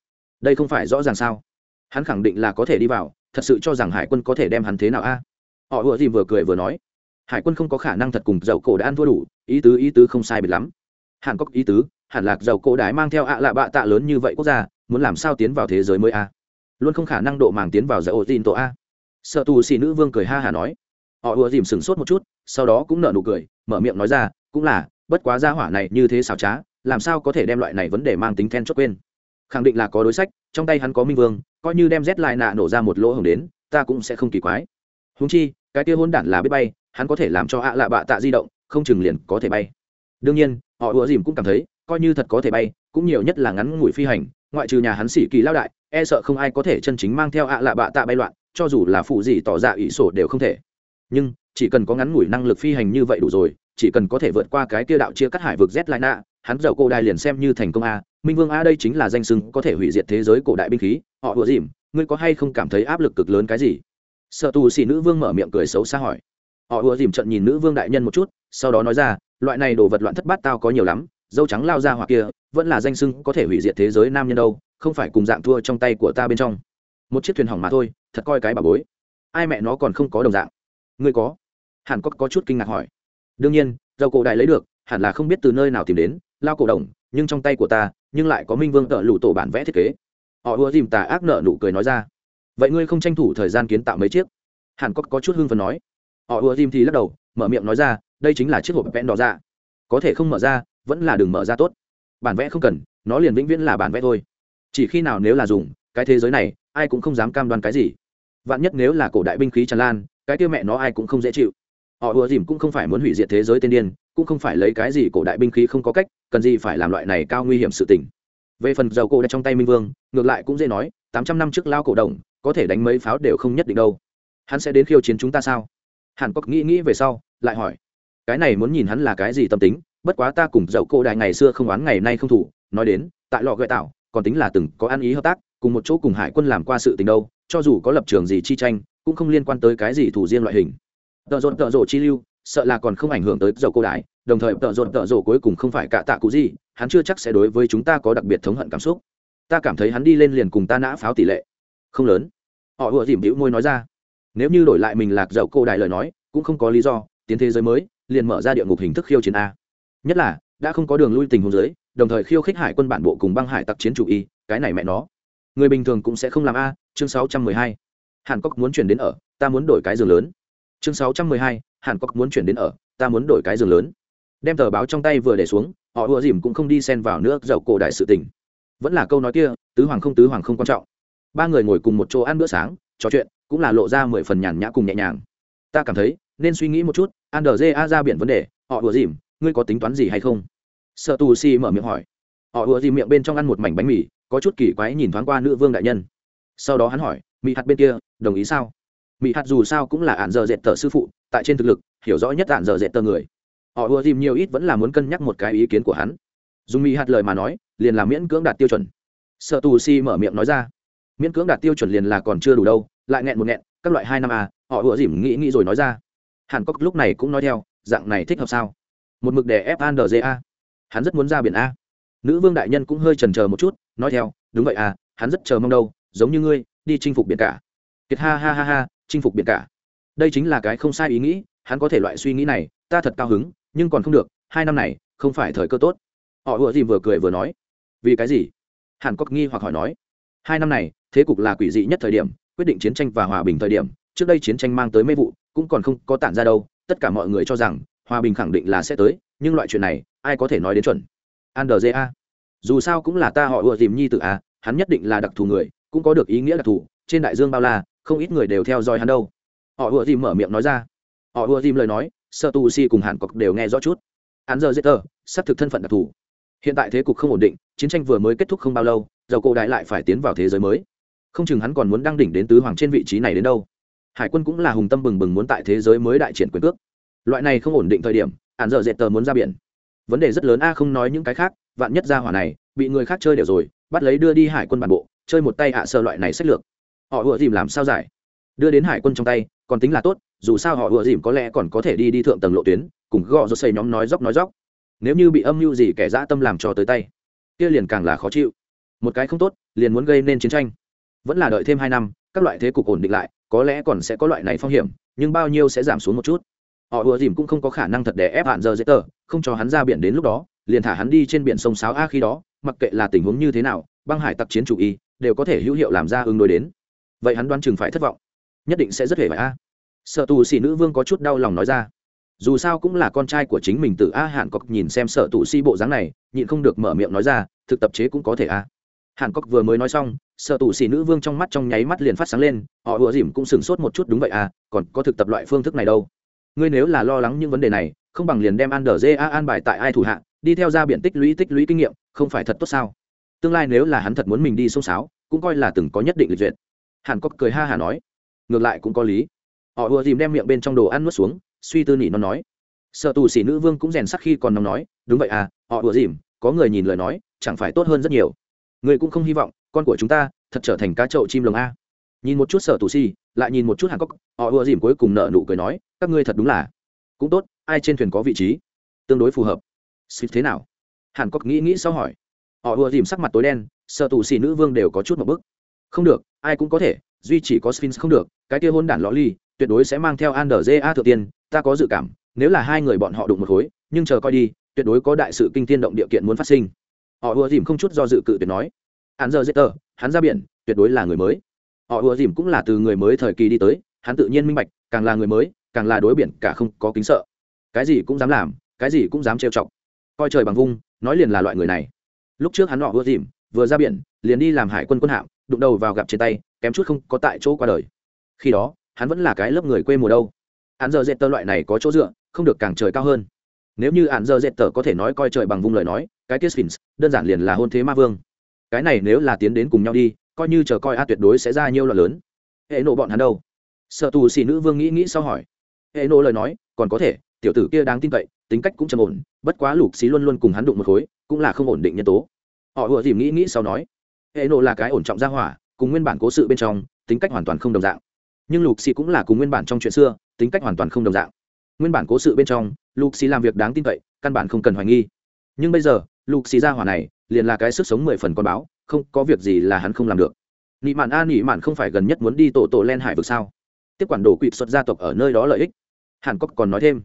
Đây không phải rõ ràng sao? Hắn khẳng định là có thể đi vào, thật sự cho rằng hải quân có thể đem hắn thế nào a? Họ ưa dìm vừa cười vừa nói. Hải quân không có khả năng thật cùng dầu cổ đã ăn thua đủ, ý tứ ý tứ không sai biệt lắm. Hàn cốc ý tứ, hẳn lạc dầu cổ đái mang theo ạ lạ bạ tạ lớn như vậy quốc gia, muốn làm sao tiến vào thế giới mới a? Luôn không khả năng độ màng tiến vào giải ô tin tổ a. Sợ tù xì nữ vương cười ha hà nói. Họ ùa dìm sửng sốt một chút sau đó cũng nở nụ cười, mở miệng nói ra, cũng là, bất quá gia hỏa này như thế xảo trá, làm sao có thể đem loại này vấn đề mang tính then chốt quên? Khẳng định là có đối sách, trong tay hắn có minh vương, coi như đem rét lại nạ nổ ra một lỗ hồng đến, ta cũng sẽ không kỳ quái. Húng chi, cái kia hôn đản là biết bay, hắn có thể làm cho ạ lạ bạ tạ di động, không chừng liền có thể bay. Đương nhiên, họ ùa dìm cũng cảm thấy, coi như thật có thể bay, cũng nhiều nhất là ngắn ngủi phi hành, ngoại trừ nhà hắn xỉ kỳ lao đại e sợ không ai có thể chân chính mang theo ạ lạ bạ tạ bay loạn, cho dù là phụ gì tỏ dạ ủy sổ đều không thể. Nhưng chỉ cần có ngắn ngủi năng lực phi hành như vậy đủ rồi, chỉ cần có thể vượt qua cái kia đạo chia cắt hải vực z lại nạ hắn dầu cổ đại liền xem như thành công a. Minh vương a đây chính là danh sưng có thể hủy diệt thế giới cổ đại binh khí. Họ vừa dìm, ngươi có hay không cảm thấy áp lực cực lớn cái gì? Sợ tù xỉ nữ vương mở miệng cười xấu xa hỏi. Họ ùa dìm trận nhìn nữ vương đại nhân một chút, sau đó nói ra, loại này đồ vật loạn thất bát tao có nhiều lắm, dâu trắng lao ra hoặc kia, vẫn là danh sưng có thể hủy diệt thế giới nam nhân đâu, không phải cùng dạng thua trong tay của ta bên trong. Một chiếc thuyền hỏng mà thôi, thật coi cái bà bối. Ai mẹ nó còn không có đồng dạng. Ngươi có hàn cốc có chút kinh ngạc hỏi. Đương nhiên, dầu cổ đại lấy được, hẳn là không biết từ nơi nào tìm đến, lao cổ đồng, nhưng trong tay của ta, nhưng lại có minh vương tợ lụ tổ bản vẽ thiết kế. Họ ưa dìm tà ác nợ nụ cười nói ra. Vậy ngươi không tranh thủ thời gian kiến tạo mấy chiếc? Hàn cốc có chút hưng phần nói. Họ ưa dìm thì lắc đầu, mở miệng nói ra, đây chính là chiếc hộp vẽ đỏ ra có thể không mở ra, vẫn là đường mở ra tốt. Bản vẽ không cần, nó liền vĩnh viễn là bản vẽ thôi. Chỉ khi nào nếu là dùng, cái thế giới này, ai cũng không dám cam đoan cái gì. Vạn nhất nếu là cổ đại binh khí tràn lan, cái kia mẹ nó ai cũng không dễ chịu họ ùa dìm cũng không phải muốn hủy diệt thế giới tiên điên, cũng không phải lấy cái gì cổ đại binh khí không có cách, cần gì phải làm loại này cao nguy hiểm sự tình. Về phần dầu cổ đã trong tay minh vương, ngược lại cũng dễ nói, tám trăm năm trước lao cổ đồng, có thể đánh mấy pháo đều không nhất định đâu. Hắn sẽ đến khiêu chiến chúng ta sao? Hàn cốc nghĩ nghĩ về sau, lại hỏi. Cái này muốn nhìn hắn là cái gì tâm tính, bất quá ta cùng dậu cổ đại ngày xưa không oán ngày nay không thủ, nói đến, tại lọ gợi tạo còn tính là từng có ăn ý hợp tác, cùng một chỗ cùng hải quân làm qua sự tình đâu, cho dù có lập trường gì chi tranh, cũng không liên quan tới cái gì thủ riêng loại hình tợ rộn tợ rộ chi lưu, sợ là còn không ảnh hưởng tới dầu cô đại đồng thời tợ rộn tợ rộ cuối cùng không phải cả tạ cụ gì, hắn chưa chắc sẽ đối với chúng ta có đặc biệt thống hận cảm xúc. Ta cảm thấy hắn đi lên liền cùng ta nã pháo tỷ lệ. Không lớn. Họ ùa dìm đĩu môi nói ra. Nếu như đổi lại mình lạc dầu cô đại lời nói, cũng không có lý do, tiến thế giới mới, liền mở ra địa ngục hình thức khiêu chiến a. Nhất là, đã không có đường lui tình huống giới đồng thời khiêu khích hải quân bản bộ cùng băng hải tặc chiến chủ y, cái này mẹ nó. Người bình thường cũng sẽ không làm a, chương sáu trăm mười hai. Hàn cốc muốn chuyển đến ở, ta muốn đổi cái giường lớn chương sáu trăm mười hai, hàn cốc muốn chuyển đến ở, ta muốn đổi cái giường lớn. Đem tờ báo trong tay vừa để xuống, họ ùa dìm cũng không đi xen vào nước dầu cổ đại sự tình. Vẫn là câu nói kia, tứ hoàng không tứ hoàng không quan trọng. Ba người ngồi cùng một chỗ ăn bữa sáng, trò chuyện, cũng là lộ ra mười phần nhàn nhã cùng nhẹ nhàng. Ta cảm thấy, nên suy nghĩ một chút an đờ a ra biển vấn đề, họ ùa dìm, ngươi có tính toán gì hay không? Sợ tù si mở miệng hỏi. Họ ùa dìm miệng bên trong ăn một mảnh bánh mì, có chút kỳ quái nhìn thoáng qua nữ vương đại nhân. Sau đó hắn hỏi mỹ hạt bên kia, đồng ý sao? Mỹ hạt dù sao cũng là ạn giờ dệt tờ sư phụ, tại trên thực lực, hiểu rõ nhất ạn giờ dệt tờ người. Họ ưa dìm nhiều ít vẫn là muốn cân nhắc một cái ý kiến của hắn. Dùng mỹ hạt lời mà nói, liền là miễn cưỡng đạt tiêu chuẩn. Sợ tù si mở miệng nói ra. Miễn cưỡng đạt tiêu chuẩn liền là còn chưa đủ đâu, lại nghẹn một nghẹn, các loại hai năm à họ ưa dìm nghĩ nghĩ rồi nói ra. Hàn cốc lúc này cũng nói theo, dạng này thích hợp sao? Một mực để ép an a hắn rất muốn ra biển a. Nữ vương đại nhân cũng hơi trần chờ một chút, nói theo, đúng vậy à hắn rất chờ mong đâu, giống như ngươi, đi chinh phục biển cả. Kiệt ha ha ha ha chinh phục biển cả. Đây chính là cái không sai ý nghĩ, hắn có thể loại suy nghĩ này, ta thật cao hứng, nhưng còn không được, hai năm này, không phải thời cơ tốt. Họ vừa dìm vừa cười vừa nói. Vì cái gì? Hàn cốc nghi hoặc hỏi nói. Hai năm này, thế cục là quỷ dị nhất thời điểm, quyết định chiến tranh và hòa bình thời điểm, trước đây chiến tranh mang tới mê vụ, cũng còn không có tản ra đâu, tất cả mọi người cho rằng, hòa bình khẳng định là sẽ tới, nhưng loại chuyện này, ai có thể nói đến chuẩn? Andrja dù sao cũng là ta họ ùa dìm nhi tự a, hắn nhất định là đặc thù người, cũng có được ý nghĩa đặc thù, trên đại dương bao la không ít người đều theo dõi hắn đâu. Họ ùa dìm mở miệng nói ra. Họ ùa dìm lời nói sợ tu si cùng hàn cọc đều nghe rõ chút. Hắn giờ dễ tờ, xác thực thân phận đặc thù. Hiện tại thế cục không ổn định, chiến tranh vừa mới kết thúc không bao lâu, dầu cổ đại lại phải tiến vào thế giới mới. Không chừng hắn còn muốn đăng đỉnh đến tứ hoàng trên vị trí này đến đâu. Hải quân cũng là hùng tâm bừng bừng muốn tại thế giới mới đại triển quyền cước. Loại này không ổn định thời điểm, hắn giờ dễ tờ muốn ra biển. Vấn đề rất lớn a, không nói những cái khác, vạn nhất ra hỏa này bị người khác chơi đều rồi, bắt lấy đưa đi hải quân bản bộ, chơi một tay hạ sơ loại này sách lược họ ùa dìm làm sao giải? Đưa đến hải quân trong tay, còn tính là tốt, dù sao họ ùa dìm có lẽ còn có thể đi đi thượng tầng lộ tuyến, cùng gõ rột xây nhóm nói dốc nói dốc. Nếu như bị âm mưu gì kẻ dã tâm làm cho tới tay, kia liền càng là khó chịu. Một cái không tốt, liền muốn gây nên chiến tranh. Vẫn là đợi thêm hai năm, các loại thế cục ổn định lại, có lẽ còn sẽ có loại này phong hiểm, nhưng bao nhiêu sẽ giảm xuống một chút. Họ ùa dìm cũng không có khả năng thật để ép hạn giờ dễ tờ, không cho hắn ra biển đến lúc đó, liền thả hắn đi trên biển sông sáo a khi đó, mặc kệ là tình huống như thế nào, băng hải tặc chiến chủ y, đều có thể hữu hiệu làm ra ứng đối đến vậy hắn đoán chừng phải thất vọng. Nhất định sẽ rất hề phải a. Sợ tù xì nữ vương có chút đau lòng nói ra. Dù sao cũng là con trai của chính mình từ a hạn cốc, nhìn xem sở tù si bộ dáng này, nhịn không được mở miệng nói ra, thực tập chế cũng có thể a. Hạn cốc vừa mới nói xong, sở tù xì nữ vương trong mắt trong nháy mắt liền phát sáng lên, họ ùa dìm cũng sửng sốt một chút đúng vậy à còn có thực tập loại phương thức này đâu. Ngươi nếu là lo lắng những vấn đề này, không bằng liền đem an đờ ja an bài tại ai thủ hạ, đi theo ra biện tích lũy tích lũy kinh nghiệm, không phải thật tốt sao? Tương lai nếu là hắn thật muốn mình đi xông xáo cũng coi là từng có nhất định lịch duyệt hàn cốc cười ha hà nói ngược lại cũng có lý. Họ ùa dìm đem miệng bên trong đồ ăn nuốt xuống suy tư nỉ nó nói sợ tù xỉ nữ vương cũng rèn sắc khi còn nóng nói đúng vậy à họ ùa dìm có người nhìn lời nói chẳng phải tốt hơn rất nhiều. Người cũng không hy vọng con của chúng ta thật trở thành cá trậu chim lồng a. Nhìn một chút sở tù xỉ, lại nhìn một chút hàn cốc họ ùa dìm cuối cùng nợ nụ cười nói các ngươi thật đúng là cũng tốt ai trên thuyền có vị trí tương đối phù hợp. Xịt thế nào? Hàn cốc nghĩ nghĩ sau hỏi. Họ ùa dìm sắc mặt tối đen sở tù xỉ nữ vương đều có chút một bức không được, ai cũng có thể, duy chỉ có sphinx không được, cái kia hôn đản lõ ly, tuyệt đối sẽ mang theo an đờ ja thượng tiên, ta có dự cảm, nếu là hai người bọn họ đụng một khối, nhưng chờ coi đi, tuyệt đối có đại sự kinh thiên động địa kiện muốn phát sinh. Họ ùa dìm không chút do dự cự tuyệt nói. Hắn giờ dễ tờ hắn ra biển, tuyệt đối là người mới. Họ ùa dìm cũng là từ người mới thời kỳ đi tới, hắn tự nhiên minh bạch, càng là người mới, càng là đối biển, cả không có kính sợ. Cái gì cũng dám làm, cái gì cũng dám trêu chọc. Coi trời bằng vung, nói liền là loại người này. Lúc trước hắn họ ùa dìm, vừa ra biển, liền đi làm hải quân quân hạm đụng đầu vào gặp trên tay, kém chút không có tại chỗ qua đời. Khi đó, hắn vẫn là cái lớp người quê mùa đâu. Hắn giờ dệt tơ loại này có chỗ dựa, không được càng trời cao hơn. Nếu như hắn giờ dệt tờ có thể nói coi trời bằng vung lời nói, cái kia sphinx đơn giản liền là hôn thế ma vương. Cái này nếu là tiến đến cùng nhau đi, coi như chờ coi a tuyệt đối sẽ ra nhiều loạn lớn. Hệ nộ bọn hắn đâu? Sợ tù xì nữ vương nghĩ nghĩ sau hỏi. Hệ nộ lời nói, còn có thể, tiểu tử kia đáng tin cậy, tính cách cũng trầm ổn, bất quá lục xí luôn luôn cùng hắn đụng một khối, cũng là không ổn định nhân tố. Họ vừa dìm nghĩ nghĩ sau nói hệ nộ là cái ổn trọng gia hỏa, cùng nguyên bản cố sự bên trong, tính cách hoàn toàn không đồng dạng. Nhưng lục xì cũng là cùng nguyên bản trong chuyện xưa, tính cách hoàn toàn không đồng dạng. Nguyên bản cố sự bên trong, lục xì làm việc đáng tin cậy, căn bản không cần hoài nghi. Nhưng bây giờ, lục xì gia hỏa này, liền là cái sức sống mười phần con báo, không có việc gì là hắn không làm được. Nị mạn a, nị mạn không phải gần nhất muốn đi tổ tổ len hải vực sao? Tiếp quản đồ quỵt xuất gia tộc ở nơi đó lợi ích. Hàn cốc còn nói thêm.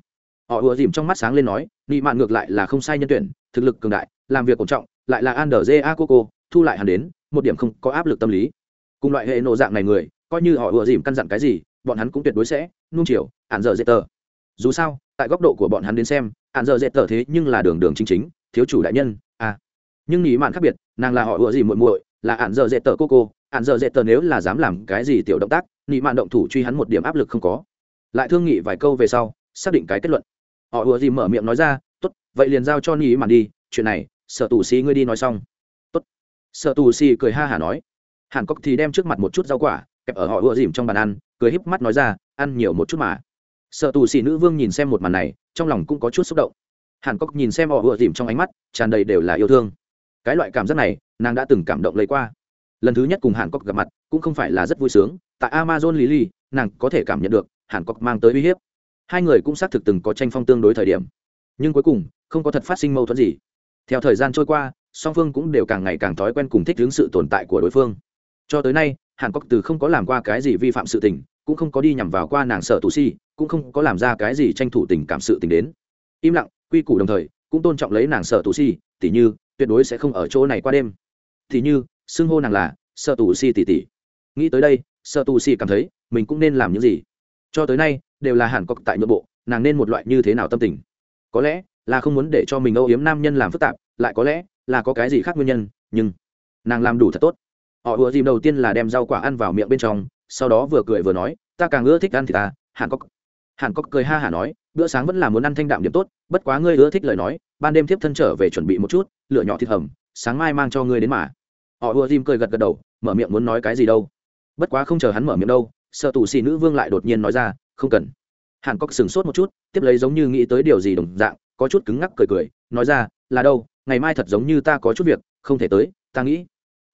Họ ùa dìm trong mắt sáng lên nói, nị mạn ngược lại là không sai nhân tuyển, thực lực cường đại, làm việc ổn trọng, lại là an đờ ja coco, thu lại hắn đến một điểm không có áp lực tâm lý. Cùng loại hệ nộ dạng này người, coi như họ ùa dìm căn dặn cái gì, bọn hắn cũng tuyệt đối sẽ nung chiều ạn dở dễ tờ. Dù sao, tại góc độ của bọn hắn đến xem ạn dở dễ tờ thế nhưng là đường đường chính chính, thiếu chủ đại nhân à. Nhưng nghĩ mạn khác biệt, nàng là họ ùa dìm muội muội, là ạn dở dễ tờ cô cô ạn dở dễ tờ nếu là dám làm cái gì tiểu động tác, nghĩ mạn động thủ truy hắn một điểm áp lực không có. Lại thương nghị vài câu về sau, xác định cái kết luận. Họ ùa dìm mở miệng nói ra, tốt, vậy liền giao cho nghĩ mạn đi, chuyện này, sở tù sĩ ngươi đi nói xong sợ tù sĩ cười ha hả nói hàn cốc thì đem trước mặt một chút rau quả kẹp ở họ ưa dìm trong bàn ăn cười híp mắt nói ra ăn nhiều một chút mà. Sợ tù sĩ nữ vương nhìn xem một màn này trong lòng cũng có chút xúc động. Hàn cốc nhìn xem họ ưa dìm trong ánh mắt tràn đầy đều là yêu thương. Cái loại cảm giác này nàng đã từng cảm động lấy qua. Lần thứ nhất cùng hàn cốc gặp mặt cũng không phải là rất vui sướng. Tại amazon Lily, nàng có thể cảm nhận được hàn cốc mang tới uy hiếp. Hai người cũng xác thực từng có tranh phong tương đối thời điểm. Nhưng cuối cùng không có thật phát sinh mâu thuẫn gì. Theo thời gian trôi qua song phương cũng đều càng ngày càng thói quen cùng thích hướng sự tồn tại của đối phương. Cho tới nay, hàn cốc từ không có làm qua cái gì vi phạm sự tình, cũng không có đi nhằm vào qua nàng sợ tù si, cũng không có làm ra cái gì tranh thủ tình cảm sự tình đến. Im lặng, quy củ đồng thời, cũng tôn trọng lấy nàng sợ tù si, tỉ như, tuyệt đối sẽ không ở chỗ này qua đêm. Tỉ như, xưng hô nàng là sợ tù si tỉ tỉ. Nghĩ tới đây sợ tù si cảm thấy, mình cũng nên làm những gì. Cho tới nay, đều là hàn cốc tại nội bộ, nàng nên một loại như thế nào tâm tình? Có lẽ là không muốn để cho mình âu yếm nam nhân làm phức tạp, lại có lẽ là có cái gì khác nguyên nhân, nhưng nàng làm đủ thật tốt. Họ ùa dìm đầu tiên là đem rau quả ăn vào miệng bên trong, sau đó vừa cười vừa nói, ta càng ưa thích ăn thì ta, hàn cốc. Hàn cốc cười ha hả nói, bữa sáng vẫn là muốn ăn thanh đạm điểm tốt, bất quá ngươi ưa thích lời nói, ban đêm tiếp thân trở về chuẩn bị một chút lựa nhỏ thịt hầm, sáng mai mang cho ngươi đến mà. Họ ùa dìm cười gật gật đầu, mở miệng muốn nói cái gì đâu. Bất quá không chờ hắn mở miệng đâu, sợ tù xì nữ vương lại đột nhiên nói ra, không cần. Hàn cốc sửng sốt một chút, tiếp lấy giống như nghĩ tới điều gì đồng dạng, có chút cứng ngắc cười cười, nói ra, là đâu ngày mai thật giống như ta có chút việc, không thể tới, ta nghĩ.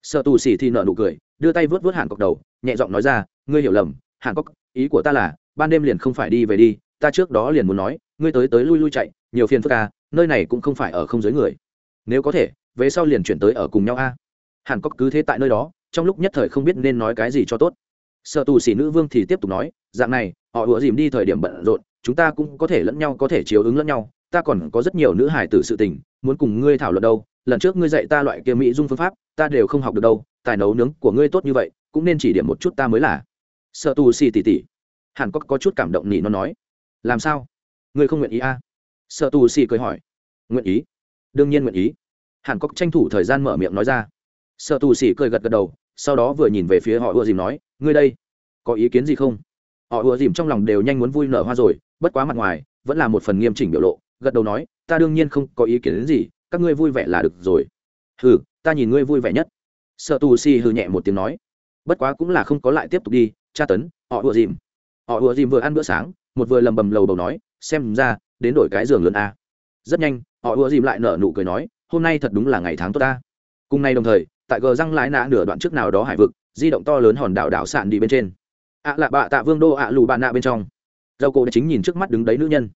Sợ tù xỉ thì nợ nụ cười, đưa tay vớt vớt hàn cốc đầu, nhẹ giọng nói ra, ngươi hiểu lầm, hàn cốc, ý của ta là, ban đêm liền không phải đi về đi, ta trước đó liền muốn nói, ngươi tới tới lui lui chạy, nhiều phiền phức à nơi này cũng không phải ở không dưới người. Nếu có thể, về sau liền chuyển tới ở cùng nhau a. Hàn cốc cứ thế tại nơi đó, trong lúc nhất thời không biết nên nói cái gì cho tốt. Sợ tù xỉ nữ vương thì tiếp tục nói, dạng này, họ ủa dìm đi thời điểm bận rộn, chúng ta cũng có thể lẫn nhau, có thể chiếu ứng lẫn nhau, ta còn có rất nhiều nữ hải tử sự tình muốn cùng ngươi thảo luận đâu, lần trước ngươi dạy ta loại kia mỹ dung phương pháp, ta đều không học được đâu, tài nấu nướng của ngươi tốt như vậy, cũng nên chỉ điểm một chút ta mới là. Sợ tù xì tỉ tỉ hàn cốc có chút cảm động nỉ nó nói. Làm sao? Ngươi không nguyện ý a à? sợ tù xì cười hỏi. Nguyện ý. Đương nhiên nguyện ý. Hàn cốc tranh thủ thời gian mở miệng nói ra. Sợ tù xì cười gật gật đầu, sau đó vừa nhìn về phía họ ùa dìm nói, ngươi đây, có ý kiến gì không? Họ ùa dìm trong lòng đều nhanh muốn vui nở hoa rồi, bất quá mặt ngoài, vẫn là một phần nghiêm chỉnh biểu lộ gật đầu nói, ta đương nhiên không có ý kiến đến gì, các ngươi vui vẻ là được rồi. Hừ, ta nhìn ngươi vui vẻ nhất. Sợ tù si hừ nhẹ một tiếng nói. Bất quá cũng là không có lại tiếp tục đi, tra tấn, họ ùa dìm. Họ ùa dìm vừa ăn bữa sáng, một vừa lầm bầm lầu bầu nói, xem ra, đến đổi cái giường lớn a. Rất nhanh, họ ùa dìm lại nở nụ cười nói, hôm nay thật đúng là ngày tháng tốt ta. Cùng nay đồng thời, tại gờ răng lái nã nửa đoạn trước nào đó hải vực, di động to lớn hòn đảo đảo sạn đi bên trên. Ạ lạ bạ tạ vương đô ạ lù bạn nạ bên trong. Dầu cổ chính nhìn trước mắt đứng đấy nữ nhân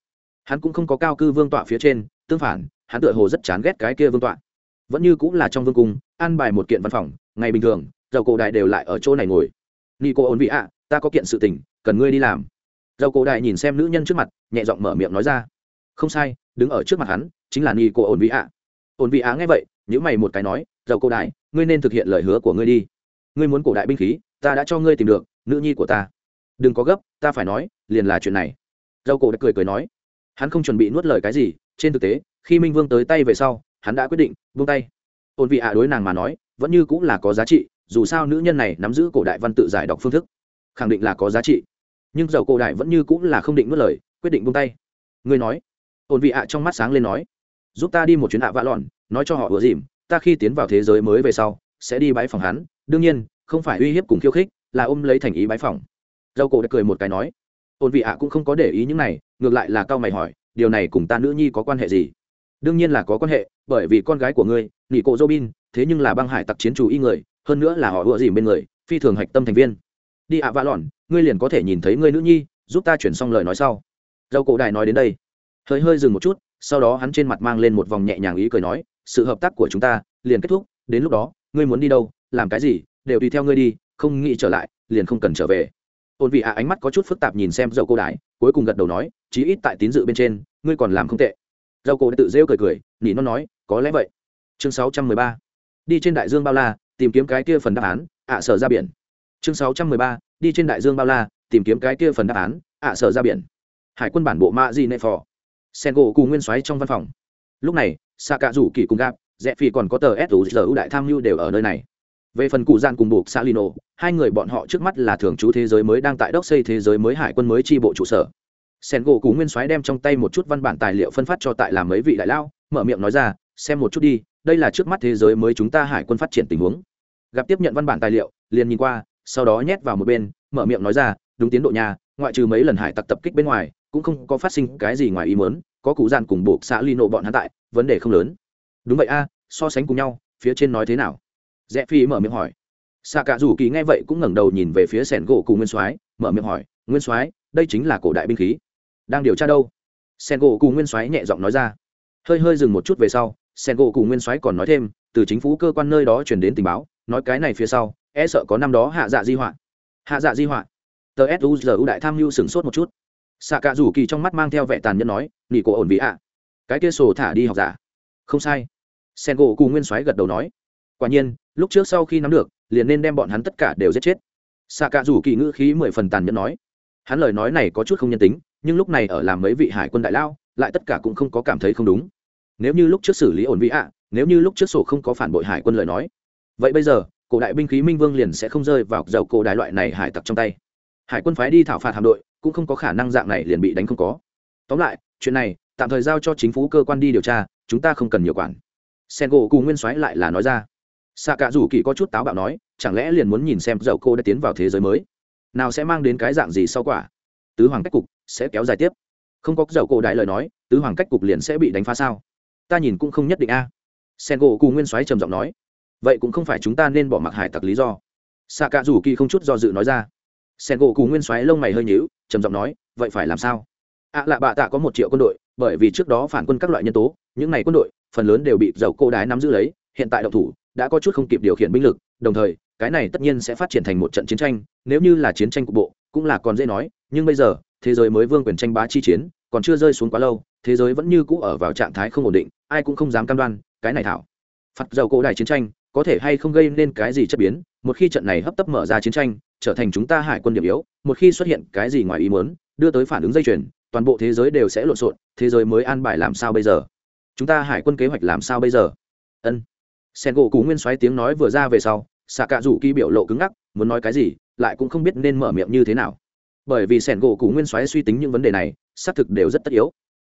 hắn cũng không có cao cư vương tọa phía trên, tương phản, hắn tựa hồ rất chán ghét cái kia vương tọa. Vẫn như cũng là trong vương cung, an bài một kiện văn phòng, ngày bình thường, dầu cổ đại đều lại ở chỗ này ngồi. Ni cô ổn vị ạ, ta có kiện sự tình, cần ngươi đi làm. Dầu cổ đại nhìn xem nữ nhân trước mặt, nhẹ giọng mở miệng nói ra. Không sai, đứng ở trước mặt hắn, chính là ni cô ổn vị ạ. Ổn vị ạ nghe vậy nhữ mày một cái nói, dầu cổ đại, ngươi nên thực hiện lời hứa của ngươi đi. Ngươi muốn cổ đại binh khí, ta đã cho ngươi tìm được, nữ nhi của ta. Đừng có gấp, ta phải nói, liền là chuyện này. Dầu cổ đã cười cười nói hắn không chuẩn bị nuốt lời cái gì, trên thực tế, khi minh vương tới tay về sau, hắn đã quyết định, buông tay. Ôn vị ạ đối nàng mà nói, vẫn như cũng là có giá trị, dù sao nữ nhân này nắm giữ cổ đại văn tự giải đọc phương thức, khẳng định là có giá trị. Nhưng dầu cổ đại vẫn như cũng là không định nuốt lời, quyết định buông tay. Ngươi nói. Ôn vị ạ trong mắt sáng lên nói. Giúp ta đi một chuyến ạ vạ lòn nói cho họ vừa dìm, ta khi tiến vào thế giới mới về sau, sẽ đi bãi phòng hắn. Đương nhiên, không phải uy hiếp cùng khiêu khích, là ôm lấy thành ý bãi phòng. Dầu cổ đã cười một cái nói. Ôn vị ạ cũng không có để ý những này ngược lại là cao mày hỏi, điều này cùng ta nữ nhi có quan hệ gì? Đương nhiên là có quan hệ, bởi vì con gái của ngươi nghỉ cộ robin, thế nhưng là băng hải tặc chiến chủ y người, hơn nữa là họ ủa dìm bên người, phi thường hạch tâm thành viên. Đi ạ, vạ lòn ngươi liền có thể nhìn thấy ngươi nữ nhi, giúp ta chuyển xong lời nói sau. Dâu cổ đài nói đến đây. Hơi hơi dừng một chút, sau đó hắn trên mặt mang lên một vòng nhẹ nhàng ý cười nói, sự hợp tác của chúng ta liền kết thúc, đến lúc đó, ngươi muốn đi đâu, làm cái gì, đều tùy theo ngươi đi, không nghĩ trở lại, liền không cần trở về. Ôn vị ạ ánh mắt có chút phức tạp nhìn xem dâu cô đại, cuối cùng gật đầu nói chí ít tại tín dự bên trên, ngươi còn làm không tệ. Dầu cô đã tự rêu cười cười, nỉ nó nói, có lẽ vậy. Chương 613. đi trên đại dương bao la, tìm kiếm cái kia phần đáp án, ạ sở ra biển. Chương 613. đi trên đại dương bao la, tìm kiếm cái kia phần đáp án, ạ sở ra biển. Hải quân bản bộ ma di nệ phò. Sen gỗ cùng nguyên xoáy trong văn phòng. Lúc này xạ cạ rủ kỳ cùng gạp rẽ phi còn có tờ suzu đại tham mưu đều ở nơi này. Về phần cụ gian cùng buộc xã lino, hai người bọn họ trước mắt là thường trú thế giới mới đang tại đốc xây thế giới mới hải quân mới tri bộ trụ sở sen gỗ cú nguyên soái đem trong tay một chút văn bản tài liệu phân phát cho tại làm mấy vị đại lao, mở miệng nói ra, xem một chút đi, đây là trước mắt thế giới mới chúng ta hải quân phát triển tình huống. Gặp tiếp nhận văn bản tài liệu, liền nhìn qua, sau đó nhét vào một bên, mở miệng nói ra, đúng tiến độ nhà ngoại trừ mấy lần hải tặc tập kích bên ngoài, cũng không có phát sinh cái gì ngoài ý mớn có cụ dàn cùng buộc xã ly nộ bọn hắn tại, vấn đề không lớn. Đúng vậy a, so sánh cùng nhau, phía trên nói thế nào? Rẽ phi mở miệng hỏi. Xạ cả rủ kỳ nghe vậy cũng ngẩng đầu nhìn về phía sẻn gỗ cùng nguyên soái, mở miệng hỏi, nguyên soái, đây chính là cổ đại binh khí đang điều tra đâu? Sen gỗ cù nguyên soái nhẹ giọng nói ra. Hơi hơi dừng một chút về sau, sen gỗ cù nguyên soái còn nói thêm, từ chính phủ cơ quan nơi đó chuyển đến tình báo, nói cái này phía sau e sợ có năm đó hạ dạ di họa. Hạ dạ di họa. Tờ suzu đại tham mưu sửng sốt một chút. Xạ cả rủ kỳ trong mắt mang theo vẻ tàn nhẫn nói nghỉ cổ ổn vị ạ. Cái kia sổ thả đi học giả. Không sai. Sen gỗ cù nguyên soái gật đầu nói. Quả nhiên, lúc trước sau khi nắm được, liền nên đem bọn hắn tất cả đều giết chết. Xạ cả rủ kỳ ngữ khí mười phần tàn nhẫn nói. Hắn lời nói này có chút không nhân tính nhưng lúc này ở làm mấy vị hải quân đại lao, lại tất cả cũng không có cảm thấy không đúng. Nếu như lúc trước xử lý ổn vị ạ, nếu như lúc trước sổ không có phản bội hải quân lời nói, vậy bây giờ, cổ đại binh khí minh vương liền sẽ không rơi vào dầu cổ đại loại này hải tặc trong tay. Hải quân phái đi thảo phạt hạm đội, cũng không có khả năng dạng này liền bị đánh không có. Tóm lại, chuyện này, tạm thời giao cho chính phủ cơ quan đi điều tra, chúng ta không cần nhiều quản. Sen gỗ cùng nguyên soái lại là nói ra. Xạ cả rủ kỳ có chút táo bạo nói, chẳng lẽ liền muốn nhìn xem dầu cô đã tiến vào thế giới mới? Nào sẽ mang đến cái dạng gì sau quả? Tứ hoàng cách cục sẽ kéo dài tiếp. Không có dầu cô đại lời nói, tứ hoàng cách cục liền sẽ bị đánh phá sao? Ta nhìn cũng không nhất định a. Sen gỗ cù nguyên soái trầm giọng nói. Vậy cũng không phải chúng ta nên bỏ mặc hải tặc lý do. Xạ cả rủ kỳ không chút do dự nói ra. Sen gỗ cù nguyên soái lông mày hơi nhíu, trầm giọng nói, vậy phải làm sao? Ạ à lạ bạ tạ có một triệu quân đội, bởi vì trước đó phản quân các loại nhân tố, những n à y quân đội, phần lớn đều bị dầu cô đái nắm giữ lấy, hiện tại động thủ, đã có chút không kịp điều khiển binh lực, đồng thời, cái này tất nhiên sẽ phát triển thành một trận chiến tranh, nếu như là chiến tranh cục bộ cũng là còn dễ nói, nhưng bây giờ, thế giới mới vương quyền tranh bá chi chiến, còn chưa rơi xuống quá lâu, thế giới vẫn như cũ ở vào trạng thái không ổn định, ai cũng không dám cam đoan, cái này thảo. Phạt dầu cổ đại chiến tranh, có thể hay không gây nên cái gì chất biến, một khi trận này hấp tấp mở ra chiến tranh, trở thành chúng ta hải quân điểm yếu, một khi xuất hiện cái gì ngoài ý muốn, đưa tới phản ứng dây chuyền, toàn bộ thế giới đều sẽ lộn xộn, thế giới mới an bài làm sao bây giờ? Chúng ta hải quân kế hoạch làm sao bây giờ? Ân. Sen gỗ cú nguyên xoáy tiếng nói vừa ra về sau xạ cạ rủ kỳ biểu lộ cứng ngắc, muốn nói cái gì? Lại cũng không biết nên mở miệng như thế nào. Bởi vì sẻn gỗ cú nguyên xoáy suy tính những vấn đề này, xác thực đều rất tất yếu.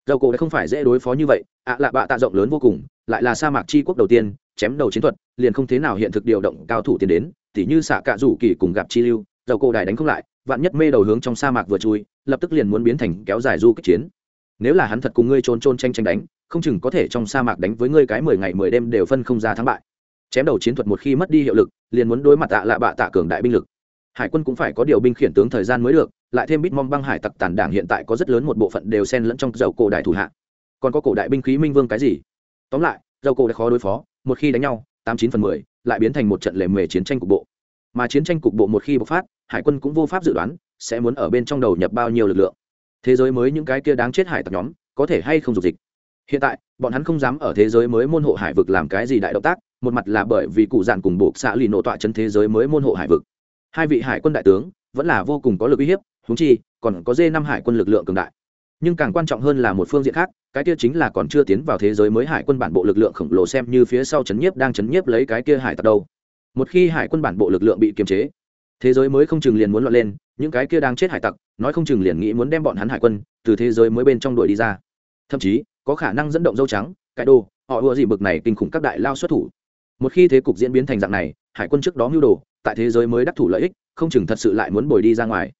Dầu cổ đã không phải dễ đối phó như vậy, ạ lạ bạ tạ rộng lớn vô cùng, lại là sa mạc c quốc đầu tiên, chém đầu chiến thuật, liền không thế nào hiện thực điều động cao thủ tiến đến, tỉ như xạ cạ rủ kỳ cùng gặp chi lưu, dầu cổ đài đánh không lại, vạn nhất mê đầu hướng trong sa mạc vừa chui, lập tức liền muốn biến thành kéo dài du kích chiến. Nếu là hắn thật cùng ngươi trôn trôn tranh tranh đánh, không chừng có thể trong sa mạc đánh với ngươi cái mười ngày mười đêm đều phân không ra thắng bại. Chém đầu chiến thuật một khi mất đi hiệu lực, liền muốn đối mặt tạ lạ bạ tạ cường đại binh lực hải quân cũng phải có điều binh khiển tướng thời gian mới được, lại thêm bít mong băng hải tặc tàn đảng hiện tại có rất lớn một bộ phận đều xen lẫn trong dầu cổ đại thủ hạ. Còn có cổ đại binh khí minh vương cái gì? Tóm lại, dầu cổ đã khó đối phó, một khi đánh nhau, tám chín phần mười, lại biến thành một trận lề mề chiến tranh cục bộ. Mà chiến tranh cục bộ một khi bộc phát, hải quân cũng vô pháp dự đoán sẽ muốn ở bên trong đầu nhập bao nhiêu lực lượng. Thế giới mới những cái kia đáng chết hải tặc nhóm, có thể hay không dục dịch? Hiện tại, bọn hắn không dám ở thế giới mới môn hộ hải vực làm cái gì đại động tác, một mặt là bởi vì cụ giản cùng buộc xạ lì nổ tọa chân thế giới mới môn hộ hải vực hai vị hải quân đại tướng vẫn là vô cùng có lực uy hiếp húng chi, còn có dê năm hải quân lực lượng cường đại. Nhưng càng quan trọng hơn là một phương diện khác, cái kia chính là còn chưa tiến vào thế giới mới hải quân bản bộ lực lượng khổng lồ xem như phía sau chấn nhiếp đang chấn nhiếp lấy cái kia hải tặc đâu. Một khi hải quân bản bộ lực lượng bị kiềm chế, thế giới mới không chừng liền muốn loạn lên, những cái kia đang chết hải tặc, nói không chừng liền nghĩ muốn đem bọn hắn hải quân từ thế giới mới bên trong đuổi đi ra. Thậm chí, có khả năng dẫn động dâu trắng cái đô họ ùa gì bực này kinh khủng các đại lao xuất thủ một khi thế cục diễn biến thành dạng này, hải quân trước đó mưu đồ, tại thế giới mới đắc thủ lợi ích, không chừng thật sự lại muốn bồi đi ra ngoài.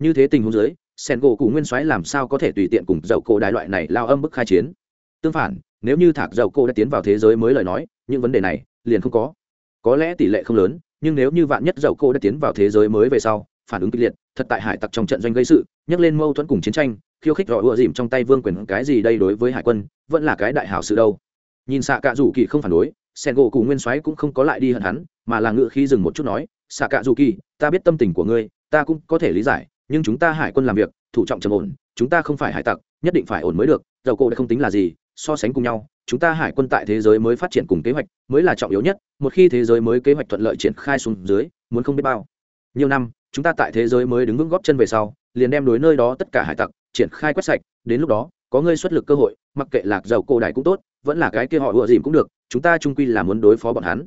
Như thế tình huống dưới, sen gỗ cụ nguyên soái làm sao có thể tùy tiện cùng dầu cổ đại loại này lao âm bức khai chiến? Tương phản, nếu như thạc dầu cổ đã tiến vào thế giới mới lời nói, những vấn đề này liền không có. Có lẽ tỷ lệ không lớn, nhưng nếu như vạn nhất dầu cổ đã tiến vào thế giới mới về sau, phản ứng kịch liệt, thật tại hải tặc trong trận doanh gây sự, nhắc lên mâu thuẫn cùng chiến tranh, khiêu khích rõ ựa dìm trong tay vương quyền, cái gì đây đối với hải quân, vẫn là cái đại hảo sự đâu. Nhìn xạ cạ rủ kỳ không phản đối sen gỗ cụ nguyên soái cũng không có lại đi hận hắn, mà là ngự khi dừng một chút nói xạ cạ dù kỳ ta biết tâm tình của ngươi, ta cũng có thể lý giải, nhưng chúng ta hải quân làm việc, thủ trọng trầm ổn, chúng ta không phải hải tặc, nhất định phải ổn mới được dầu cổ đã không tính là gì, so sánh cùng nhau, chúng ta hải quân tại thế giới mới phát triển cùng kế hoạch mới là trọng yếu nhất, một khi thế giới mới kế hoạch thuận lợi triển khai xuống dưới, muốn không biết bao. Nhiều năm, chúng ta tại thế giới mới đứng vững góp chân về sau, liền đem đối nơi đó tất cả hải tặc triển khai quét sạch, đến lúc đó, có ngươi xuất lực cơ hội, mặc kệ lạc dầu cổ đại cũng tốt, vẫn là cái kia họ vừa dìm cũng được chúng ta trung quy là muốn đối phó bọn hắn.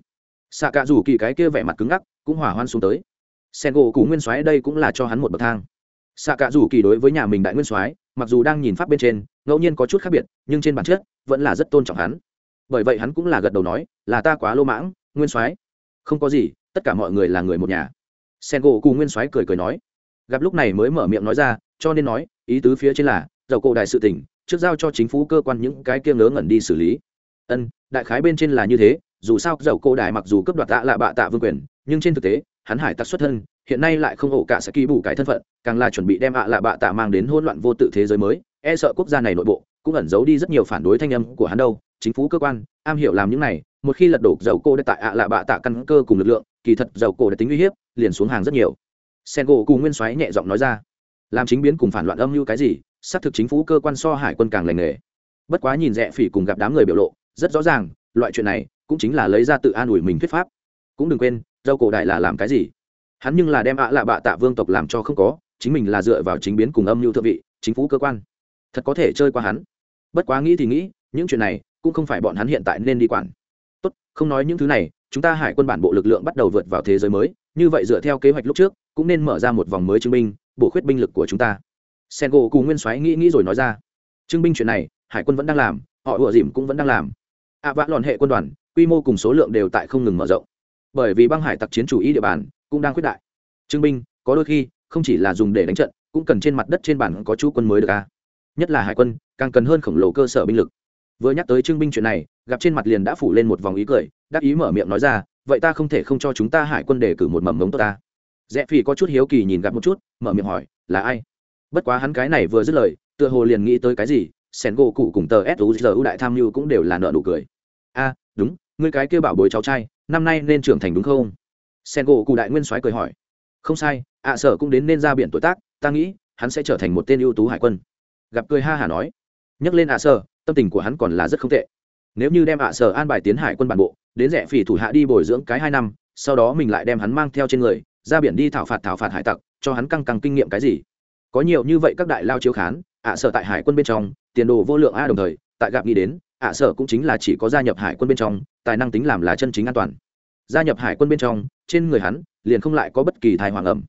Xạ cả rủ kỳ cái kia vẻ mặt cứng ngắc, cũng hỏa hoan xuống tới. Sen gỗ cú nguyên soái đây cũng là cho hắn một bậc thang. Xạ cả rủ kỳ đối với nhà mình đại nguyên soái, mặc dù đang nhìn pháp bên trên, ngẫu nhiên có chút khác biệt, nhưng trên bản chất, vẫn là rất tôn trọng hắn. Bởi vậy hắn cũng là gật đầu nói, là ta quá lô mãng, nguyên soái. Không có gì, tất cả mọi người là người một nhà. Sen gỗ cù nguyên soái cười cười nói. Gặp lúc này mới mở miệng nói ra, cho nên nói, ý tứ phía trên là, dầu cổ đại sự tỉnh trước giao cho chính phủ cơ quan những cái kia ngớ ngẩn đi xử lý ân, đại khái bên trên là như thế, dù sao dầu cổ đại mặc dù cấp đoạt tạ là bạ tạ vương quyền, nhưng trên thực tế, hắn hải tặc xuất thân, hiện nay lại không ổ cả sẽ kỳ bù cái thân phận, càng là chuẩn bị đem ạ lạ bạ tạ mang đến hỗn loạn vô tự thế giới mới e sợ quốc gia này nội bộ cũng ẩn giấu đi rất nhiều phản đối thanh âm của hắn đâu, chính phủ cơ quan, am hiểu làm những này, một khi lật đổ dầu cô đã tại ạ lạ bạ tạ căn cơ cùng lực lượng, kỳ thật dầu cổ đã tính uy hiếp liền xuống hàng rất nhiều. Sen gỗ cùng nguyên xoáy nhẹ giọng nói ra, làm chính biến cùng phản loạn âm mưu cái gì, xác thực chính phủ cơ quan so hải quân càng lành nghề. Bất quá nhìn rẻ phỉ cùng gặp đám người biểu lộ rất rõ ràng, loại chuyện này cũng chính là lấy ra tự an ủi mình thuyết pháp. Cũng đừng quên dâu cổ đại là làm cái gì? Hắn nhưng là đem ạ lạ bạ tạ vương tộc làm cho không có, chính mình là dựa vào chính biến cùng âm mưu thượng vị, chính phủ cơ quan. Thật có thể chơi qua hắn. Bất quá nghĩ thì nghĩ, những chuyện này cũng không phải bọn hắn hiện tại nên đi quản. Tốt, không nói những thứ này, chúng ta hải quân bản bộ lực lượng bắt đầu vượt vào thế giới mới, như vậy dựa theo kế hoạch lúc trước, cũng nên mở ra một vòng mới chứng minh bổ khuyết binh lực của chúng ta. Sen gỗ cùng nguyên soái nghĩ nghĩ rồi nói ra. Chứng minh chuyện này, hải quân vẫn đang làm, họ ủa dìm cũng vẫn đang làm ạ à, vã lòn hệ quân đoàn quy mô cùng số lượng đều tại không ngừng mở rộng. Bởi vì băng hải tặc chiến chủ ý địa bàn cũng đang quyết đại. Chứng minh có đôi khi không chỉ là dùng để đánh trận cũng cần trên mặt đất trên bản có chú quân mới được a. Nhất là hải quân càng cần hơn khổng lồ cơ sở binh lực. Vừa nhắc tới Trương binh chuyện này gặp trên mặt liền đã phủ lên một vòng ý cười đắc ý mở miệng nói ra vậy ta không thể không cho chúng ta hải quân để cử một mầm mống tốt ta. Rẽ phi có chút hiếu kỳ nhìn gặp một chút mở miệng hỏi là ai? Bất quá hắn cái này vừa dứt lời tựa hồ liền nghĩ tới cái gì sen gỗ cụ cùng tờ suzu đại tham mưu cũng đều là nợ nụ cười. A, đúng, ngươi cái kêu bảo bối cháu trai, năm nay nên trưởng thành đúng không? Sen gỗ cụ đại nguyên soái cười hỏi. Không sai, ạ sở cũng đến nên ra biển tuổi tác, ta nghĩ, hắn sẽ trở thành một tên ưu tú hải quân. Gặp cười ha hả nói. Nhắc lên ạ sở, tâm tình của hắn còn là rất không tệ. Nếu như đem ạ sở an bài tiến hải quân bản bộ, đến rẻ phỉ thủ hạ đi bồi dưỡng cái hai năm, sau đó mình lại đem hắn mang theo trên người, ra biển đi thảo phạt thảo phạt hải tặc, cho hắn căng căng kinh nghiệm cái gì? Có nhiều như vậy các đại lao chiếu khán, ạ sở tại hải quân bên trong tiền đồ vô lượng a đồng thời tại gặp nghĩ đến ạ sở cũng chính là chỉ có gia nhập hải quân bên trong tài năng tính làm là chân chính an toàn. Gia nhập hải quân bên trong trên người hắn liền không lại có bất kỳ thai hoàng ẩm.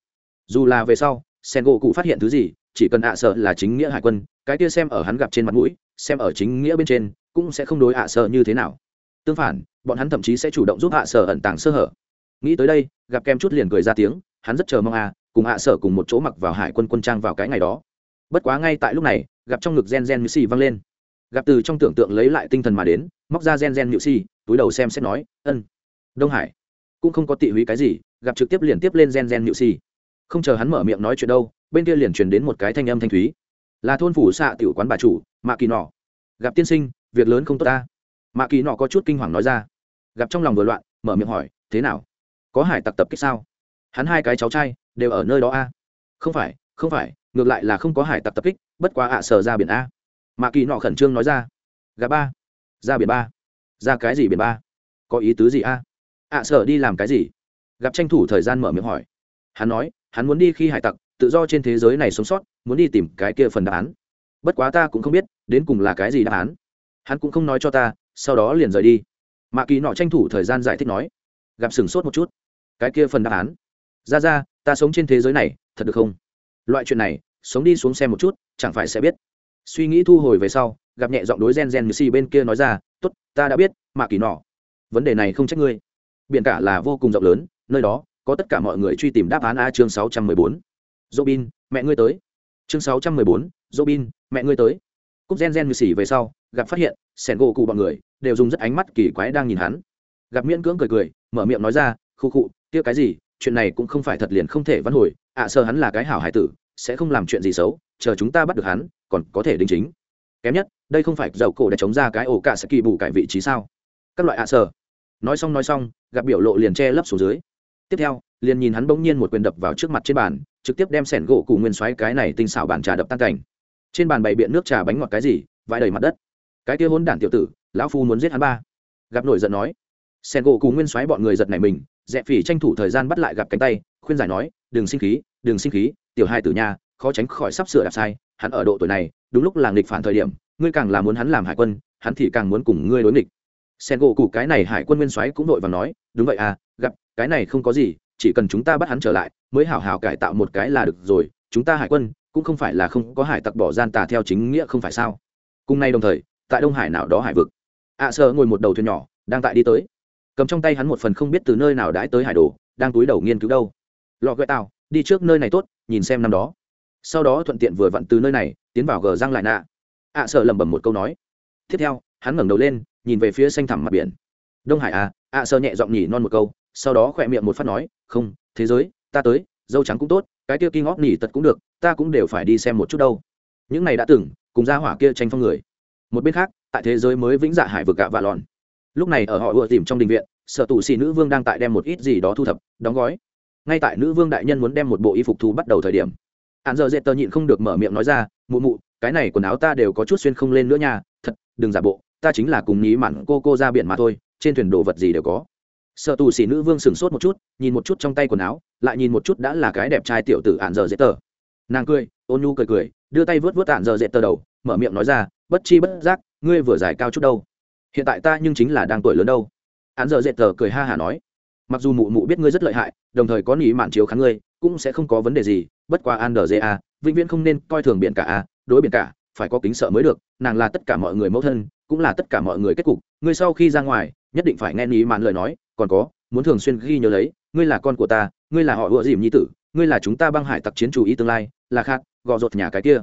Dù là về sau sen gỗ cụ phát hiện thứ gì chỉ cần ạ sở là chính nghĩa hải quân cái kia xem ở hắn gặp trên mặt mũi xem ở chính nghĩa bên trên cũng sẽ không đối ạ sở như thế nào. Tương phản bọn hắn thậm chí sẽ chủ động giúp ạ sở ẩn tàng sơ hở. Nghĩ tới đây gặp kem chút liền cười ra tiếng hắn rất chờ mong a, cùng ạ sở cùng một chỗ mặc vào hải quân quân trang vào cái ngày đó bất quá ngay tại lúc này, gặp trong ngực gen gen như xì văng lên. Gặp từ trong tưởng tượng lấy lại tinh thần mà đến, móc ra gen gen nhự xì túi đầu xem xét nói, ân, đông hải, cũng không có tị húy cái gì, gặp trực tiếp liền tiếp lên gen gen nhự xì không chờ hắn mở miệng nói chuyện đâu, bên kia liền truyền đến một cái thanh âm thanh thúy. Là thôn phủ xạ tiểu quán bà chủ, mạ kỳ nọ. Gặp tiên sinh, việc lớn không tốt ta. Mạ kỳ nọ có chút kinh hoàng nói ra. Gặp trong lòng vừa loạn, mở miệng hỏi, thế nào? Có hải tặc tập kích sao? Hắn hai cái cháu trai đều ở nơi đó a? Không phải không phải ngược lại là không có hải tặc tập kích, bất quá ạ à sờ ra biển a. Mạ kỳ nọ khẩn trương nói ra, gà ba, ra biển ba, ra cái gì biển ba? Có ý tứ gì a? Ạ à sở đi làm cái gì? Gặp tranh thủ thời gian mở miệng hỏi. Hắn nói, hắn muốn đi khi hải tặc, tự do trên thế giới này sống sót, muốn đi tìm cái kia phần đáp án. Bất quá ta cũng không biết, đến cùng là cái gì đáp án. Hắn cũng không nói cho ta, sau đó liền rời đi. Mạ kỳ nọ tranh thủ thời gian giải thích nói. Gặp sừng sốt một chút. Cái kia phần đáp án? Ra ra, ta sống trên thế giới này, thật được không? Loại chuyện này sống đi xuống xem một chút chẳng phải sẽ biết. Suy nghĩ thu hồi về sau gặp nhẹ giọng đối gen gen như si bên kia nói ra t ố t ta đã biết mạ kỳ nọ vấn đề này không trách ngươi. Biển cả là vô cùng rộng lớn nơi đó có tất cả mọi người truy tìm đáp án a chương sáu trăm mười bốn. Robin mẹ ngươi tới. Chương sáu trăm mười bốn robin mẹ ngươi tới. Cúc gen gen như xỉ về sau gặp phát hiện sẻn gỗ cụ bọn người đều dùng rất ánh mắt kỳ quái đang nhìn hắn. Gặp miễn cưỡng cười cười mở miệng nói ra khu cụ kia cái gì? Chuyện này cũng không phải thật liền không thể văn hồi ạ à, sơ hắn là cái hảo hải tử sẽ không làm chuyện gì xấu, chờ chúng ta bắt được hắn, còn có thể đính chính. Kém nhất, đây không phải dầu cổ để chống ra cái ổ cả sẽ kỳ bù cải vị trí sao? Các loại ạ à nói xong nói xong, gặp biểu lộ liền che lấp xuống dưới. Tiếp theo, liền nhìn hắn bỗng nhiên một quyền đập vào trước mặt trên bàn, trực tiếp đem sẻn gỗ cụ nguyên xoáy cái này tinh xảo bàn trà đập tan cảnh. Trên bàn bày biện nước trà bánh ngọt cái gì, vãi đầy mặt đất. Cái kia hôn đản tiểu tử, lão phu muốn giết hắn ba. Gặp nổi giận nói, sẻn gỗ cụ nguyên xoáy bọn người giật này mình dẹp phỉ tranh thủ thời gian bắt lại gặp cánh tay, khuyên giải nói, đừng sinh khí, đừng sinh khí tiểu hai tử nha khó tránh khỏi sắp sửa đạp sai hắn ở độ tuổi này đúng lúc là nghịch phản thời điểm ngươi càng là muốn hắn làm hải quân hắn thì càng muốn cùng ngươi đối nghịch. Sen gỗ cụ cái này hải quân nguyên soái cũng đội và nói đúng vậy à gặp cái này không có gì chỉ cần chúng ta bắt hắn trở lại mới hảo hảo cải tạo một cái là được rồi chúng ta hải quân cũng không phải là không có hải tặc bỏ gian tà theo chính nghĩa không phải sao? Cùng nay đồng thời tại đông hải nào đó hải vực. Ạ à, sơ ngồi một đầu thuyền nhỏ đang tại đi tới. Cầm trong tay hắn một phần không biết từ nơi nào đãi tới hải đồ đang túi đầu nghiên cứu đâu. Lọ gợi tao đi trước nơi này tốt nhìn xem năm đó. Sau đó thuận tiện vừa vặn từ nơi này tiến vào gờ răng lại nạ. Ạ à, sợ lẩm bẩm một câu nói. Tiếp theo hắn ngẩng đầu lên nhìn về phía xanh thẳm mặt biển. Đông hải à ạ à, sợ nhẹ giọng nhỉ non một câu sau đó khỏe miệng một phát nói không thế giới ta tới dâu trắng cũng tốt cái kia kinh ngóc nỉ tật cũng được ta cũng đều phải đi xem một chút đâu. Những này đã từng cùng ra hỏa kia tranh phong người. Một bên khác tại thế giới mới vĩnh dạ hải vực gạ và lòn lúc này ở họ vừa tìm trong đình viện sở tụ xì nữ vương đang tại đem một ít gì đó thu thập đóng gói ngay tại nữ vương đại nhân muốn đem một bộ y phục thu bắt đầu thời điểm. Hạn giờ dệt tờ nhịn không được mở miệng nói ra, mụ mụ, cái này quần áo ta đều có chút xuyên không lên nữa nha, thật, đừng giả bộ, ta chính là cùng nhí mặn cô cô ra biển mà thôi, trên thuyền đồ vật gì đều có. Sợ tù xỉ nữ vương sửng sốt một chút, nhìn một chút trong tay quần áo, lại nhìn một chút đã là cái đẹp trai tiểu tử ạn giờ dễ tờ. Nàng cười, ôn nhu cười cười, đưa tay vớt vớt ạn giờ dễ tờ đầu, mở miệng nói ra, bất chi bất giác, ngươi vừa giải cao chút đâu. Hiện tại ta nhưng chính là đang tuổi lớn đâu. Ạn giờ dễ tờ cười ha hả nói mặc dù mụ mụ biết ngươi rất lợi hại, đồng thời có nỉ mạn chiếu kháng ngươi, cũng sẽ không có vấn đề gì, bất quá an đờ a vĩnh viễn không nên coi thường biển cả a, đối biển cả, phải có kính sợ mới được, nàng là tất cả mọi người mẫu thân, cũng là tất cả mọi người kết cục. Ngươi sau khi ra ngoài, nhất định phải nghe nỉ mạn lời nói, còn có, muốn thường xuyên ghi nhớ lấy, ngươi là con của ta, ngươi là họ ựa dìm nhi tử, ngươi là chúng ta băng hải tặc chiến chủ ý tương lai, là khác, gò rột nhà cái kia.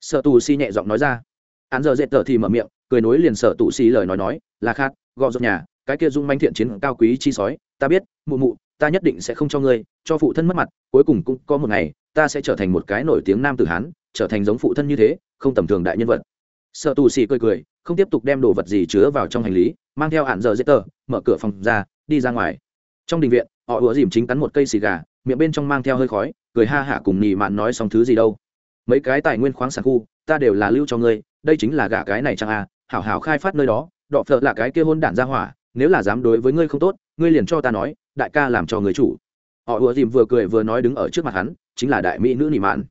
Sợ tù si nhẹ giọng nói ra. Án giờ dệt tờ thì mở miệng, cười nối liền sợ tù si lời nói nói, là khác, gò rột nhà cái kia dung manh thiện chiến cao quý chi sói, ta biết, mụ mụ, ta nhất định sẽ không cho ngươi, cho phụ thân mất mặt, cuối cùng cũng có một ngày, ta sẽ trở thành một cái nổi tiếng nam tử hán, trở thành giống phụ thân như thế, không tầm thường đại nhân vật. Sợ tù xì cười cười, không tiếp tục đem đồ vật gì chứa vào trong hành lý, mang theo hạn giờ dễ tờ, mở cửa phòng ra, đi ra ngoài. Trong đình viện, họ ủa dìm chính cắn một cây xì gà, miệng bên trong mang theo hơi khói, cười ha hả cùng nhì mạn nói xong thứ gì đâu. Mấy cái tài nguyên khoáng sản khu, ta đều là lưu cho ngươi, đây chính là gà cái này chẳng à hảo hảo khai phát nơi đó, đọ phợ là cái kia hôn đản ra hỏa nếu là dám đối với ngươi không tốt, ngươi liền cho ta nói, đại ca làm cho người chủ. Họ ùa dìm vừa cười vừa nói đứng ở trước mặt hắn, chính là đại mỹ nữ nị mạn.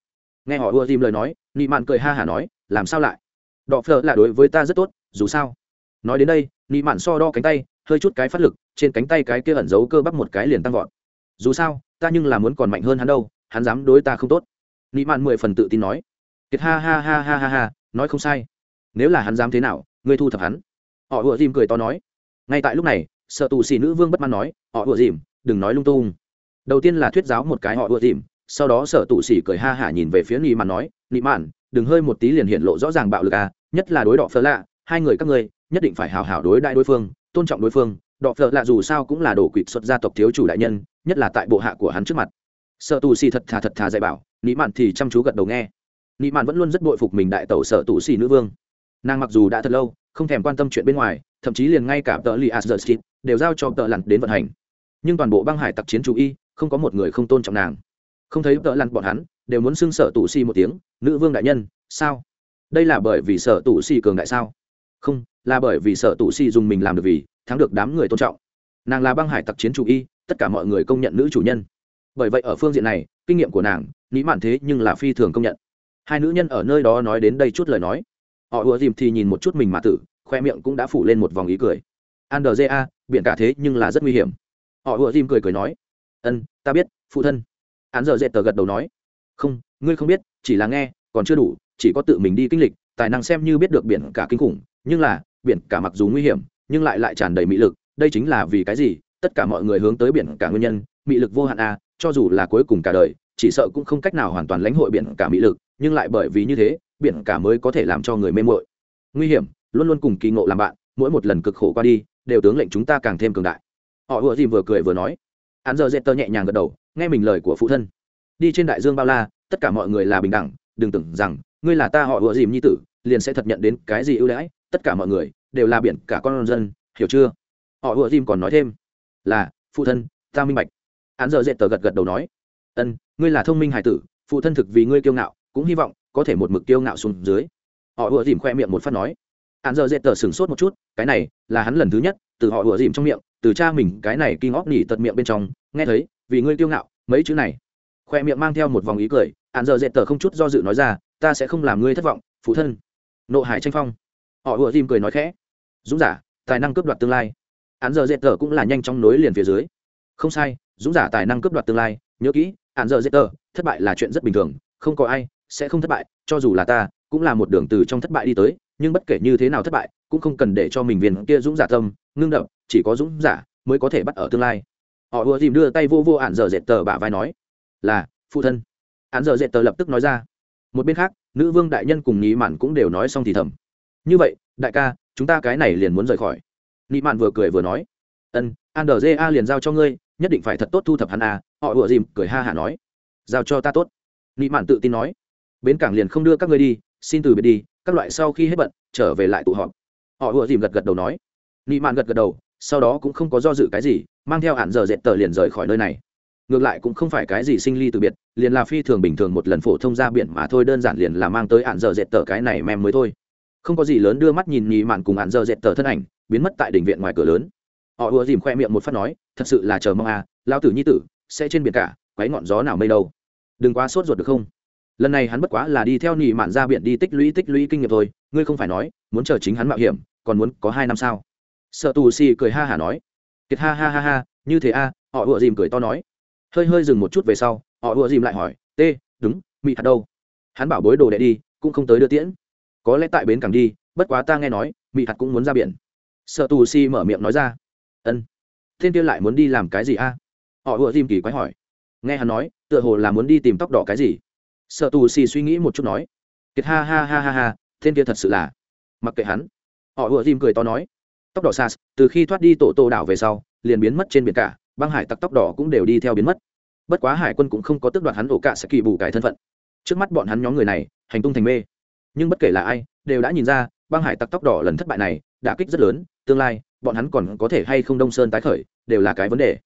Nghe họ ùa dìm lời nói, nị mạn cười ha hả nói, làm sao lại? Đọ phở là đối với ta rất tốt, dù sao. Nói đến đây, nị mạn so đo cánh tay, hơi chút cái phát lực, trên cánh tay cái kia ẩn giấu cơ bắp một cái liền tăng vọt. Dù sao, ta nhưng là muốn còn mạnh hơn hắn đâu, hắn dám đối ta không tốt. Nị mạn mười phần tự tin nói. Kiệt ha ha ha ha ha ha, nói không sai. Nếu là hắn dám thế nào, ngươi thu thập hắn. Họ ùa dìm cười to nói ngay tại lúc này, sợ tù xì nữ vương bất mãn nói, họ ùa dìm, đừng nói lung tung. Đầu tiên là thuyết giáo một cái họ ùa dìm, sau đó sở tù xì cười ha hả nhìn về phía nị mạn nói, nị mạn, đừng hơi một tí liền hiện lộ rõ ràng bạo lực à nhất là đối đọ phở lạ, hai người các ngươi nhất định phải hào hảo đối đại đối phương, tôn trọng đối phương, đọ phở lạ dù sao cũng là đồ quỵt xuất gia tộc thiếu chủ đại nhân, nhất là tại bộ hạ của hắn trước mặt. Sợ tù xì thật thà thật thà dạy bảo, nị mạn thì chăm chú gật đầu nghe. Nị mạn vẫn luôn rất bội phục mình đại tẩu sợ tù xì nữ vương nàng mặc dù đã thật lâu, không thèm quan tâm chuyện bên ngoài, thậm chí liền ngay cả tờ li asdert đều giao cho tờ lặn đến vận hành. Nhưng toàn bộ băng hải tặc chiến chủ y, không có một người không tôn trọng nàng. Không thấy tờ lặn bọn hắn, đều muốn xưng sợ tù Si một tiếng, nữ vương đại nhân, sao? Đây là bởi vì sợ tù Si cường đại sao? Không, là bởi vì sợ tù Si dùng mình làm được vì thắng được đám người tôn trọng. Nàng là băng hải tặc chiến chủ y, tất cả mọi người công nhận nữ chủ nhân. Bởi vậy ở phương diện này, kinh nghiệm của nàng nghĩ mạn thế nhưng là phi thường công nhận. Hai nữ nhân ở nơi đó nói đến đây chút lời nói họ ùa dìm thì nhìn một chút mình mà tử, khoe miệng cũng đã phủ lên một vòng ý cười. Andrja biển cả thế nhưng là rất nguy hiểm. Họ ùa dìm cười cười nói, ân, ta biết, phụ thân. Hắn giờ dệt tờ gật đầu nói, không, ngươi không biết, chỉ là nghe, còn chưa đủ, chỉ có tự mình đi kinh lịch, tài năng xem như biết được biển cả kinh khủng, nhưng là, biển cả mặc dù nguy hiểm, nhưng lại lại tràn đầy mị lực, đây chính là vì cái gì? Tất cả mọi người hướng tới biển cả nguyên nhân, mị lực vô hạn a cho dù là cuối cùng cả đời, chỉ sợ cũng không cách nào hoàn toàn lãnh hội biển cả mị lực, nhưng lại bởi vì như thế biển cả mới có thể làm cho người mê mội nguy hiểm, luôn luôn cùng kỳ ngộ làm bạn, mỗi một lần cực khổ qua đi, đều tướng lệnh chúng ta càng thêm cường đại. Họ vừa dìm vừa cười vừa nói. Hắn giờ dệt tơ nhẹ nhàng gật đầu, nghe mình lời của phụ thân. Đi trên đại dương bao la, tất cả mọi người là bình đẳng, đừng tưởng rằng, ngươi là ta họ vừa dìm nhi tử, liền sẽ thật nhận đến cái gì ưu đãi, tất cả mọi người, đều là biển cả con dân, hiểu chưa? Họ vừa dìm còn nói thêm, là, phụ thân, ta minh bạch. Hắn giờ dệt tờ gật gật đầu nói, ân, ngươi là thông minh hải tử, phụ thân thực vì ngươi kiêu ngạo, cũng hy vọng có thể một mực kiêu ngạo xuống dưới. Họ ùa dìm khoe miệng một phát nói hắn giờ dễ tờ sửng sốt một chút, cái này là hắn lần thứ nhất từ họ ùa dìm trong miệng, từ cha mình cái này kinh óc nỉ tật miệng bên trong, nghe thấy, vì ngươi kiêu ngạo, mấy chữ này. Khoe miệng mang theo một vòng ý cười hắn giờ dễ tờ không chút do dự nói ra, ta sẽ không làm ngươi thất vọng, phụ thân. Nộ hải tranh phong. Họ ùa dìm cười nói khẽ, dũng giả, tài năng cướp đoạt tương lai. Hắn giờ dễ tờ cũng là nhanh chóng nối liền phía dưới. Không sai, dũng giả tài năng cướp đoạt tương lai, nhớ kỹ hắn giờ dễ tờ, thất bại là chuyện rất bình thường, không có ai sẽ không thất bại, cho dù là ta, cũng là một đường từ trong thất bại đi tới, nhưng bất kể như thế nào thất bại, cũng không cần để cho mình viên kia dũng giả tâm, ngưng đậm chỉ có dũng giả mới có thể bắt ở tương lai. Họ ùa dìm đưa tay vô vô ạn dở dệt tờ bả vai nói, là, phụ thân. Ạn dở dệt tờ lập tức nói ra. Một bên khác, nữ vương đại nhân cùng nhị mạn cũng đều nói xong thì thầm. Như vậy, đại ca, chúng ta cái này liền muốn rời khỏi. Nhị mạn vừa cười vừa nói, ân, an đờ a liền giao cho ngươi, nhất định phải thật tốt thu thập hắn à họ ùa dìm cười ha hả nói, giao cho ta tốt. Nhị mạn tự tin nói bến cảng liền không đưa các ngươi đi, xin từ biệt đi, các loại sau khi hết bận, trở về lại tụ họp. Họ ùa dìm gật gật đầu nói. Nị mạn gật gật đầu, sau đó cũng không có do dự cái gì, mang theo hạn giờ dệt tờ liền rời khỏi nơi này. Ngược lại cũng không phải cái gì sinh ly từ biệt, liền là phi thường bình thường một lần phổ thông ra biển mà thôi, đơn giản liền là mang tới hạn giờ dệt tờ cái này mem mới thôi. Không có gì lớn đưa mắt nhìn nhì mạn cùng hạn giờ dệt tờ thân ảnh, biến mất tại đỉnh viện ngoài cửa lớn. Họ ùa dìm khoe miệng một phát nói, thật sự là chờ mong à lao tử nhi tử, sẽ trên biển cả, quấy ngọn gió nào mây đâu. Đừng quá sốt ruột được không? Lần này hắn bất quá là đi theo nhì mạn ra biển đi tích lũy tích lũy kinh nghiệm thôi ngươi không phải nói muốn chờ chính hắn mạo hiểm còn muốn có hai năm sao? Sợ tù xì cười ha hả nói. Kiệt ha ha ha ha như thế a à, họ ùa dìm cười to nói. Hơi hơi dừng một chút về sau họ ùa dìm lại hỏi t đúng mị hạt đâu? Hắn bảo bối đồ đệ đi cũng không tới đưa tiễn. Có lẽ tại bến cảng đi bất quá ta nghe nói mị hạt cũng muốn ra biển. Sợ tù si mở miệng nói ra. Ân thiên kia lại muốn đi làm cái gì a? Họ ùa dìm kỳ quái hỏi. Nghe hắn nói tựa hồ là muốn đi tìm tóc đỏ cái gì sợ tù xì suy nghĩ một chút nói, kiệt ha ha ha ha ha thiên kia thật sự là mặc kệ hắn, họ ùa dìm cười to nói, tóc đỏ sas từ khi thoát đi tổ tô đảo về sau, liền biến mất trên biển cả, băng hải tặc tóc đỏ cũng đều đi theo biến mất. Bất quá hải quân cũng không có tước đoạt hắn ổ cả sẽ kỳ bù cải thân phận. Trước mắt bọn hắn nhóm người này, hành tung thành mê. Nhưng bất kể là ai, đều đã nhìn ra, băng hải tặc tóc đỏ lần thất bại này, đã kích rất lớn, tương lai, bọn hắn còn có thể hay không đông sơn tái khởi, đều là cái vấn đề.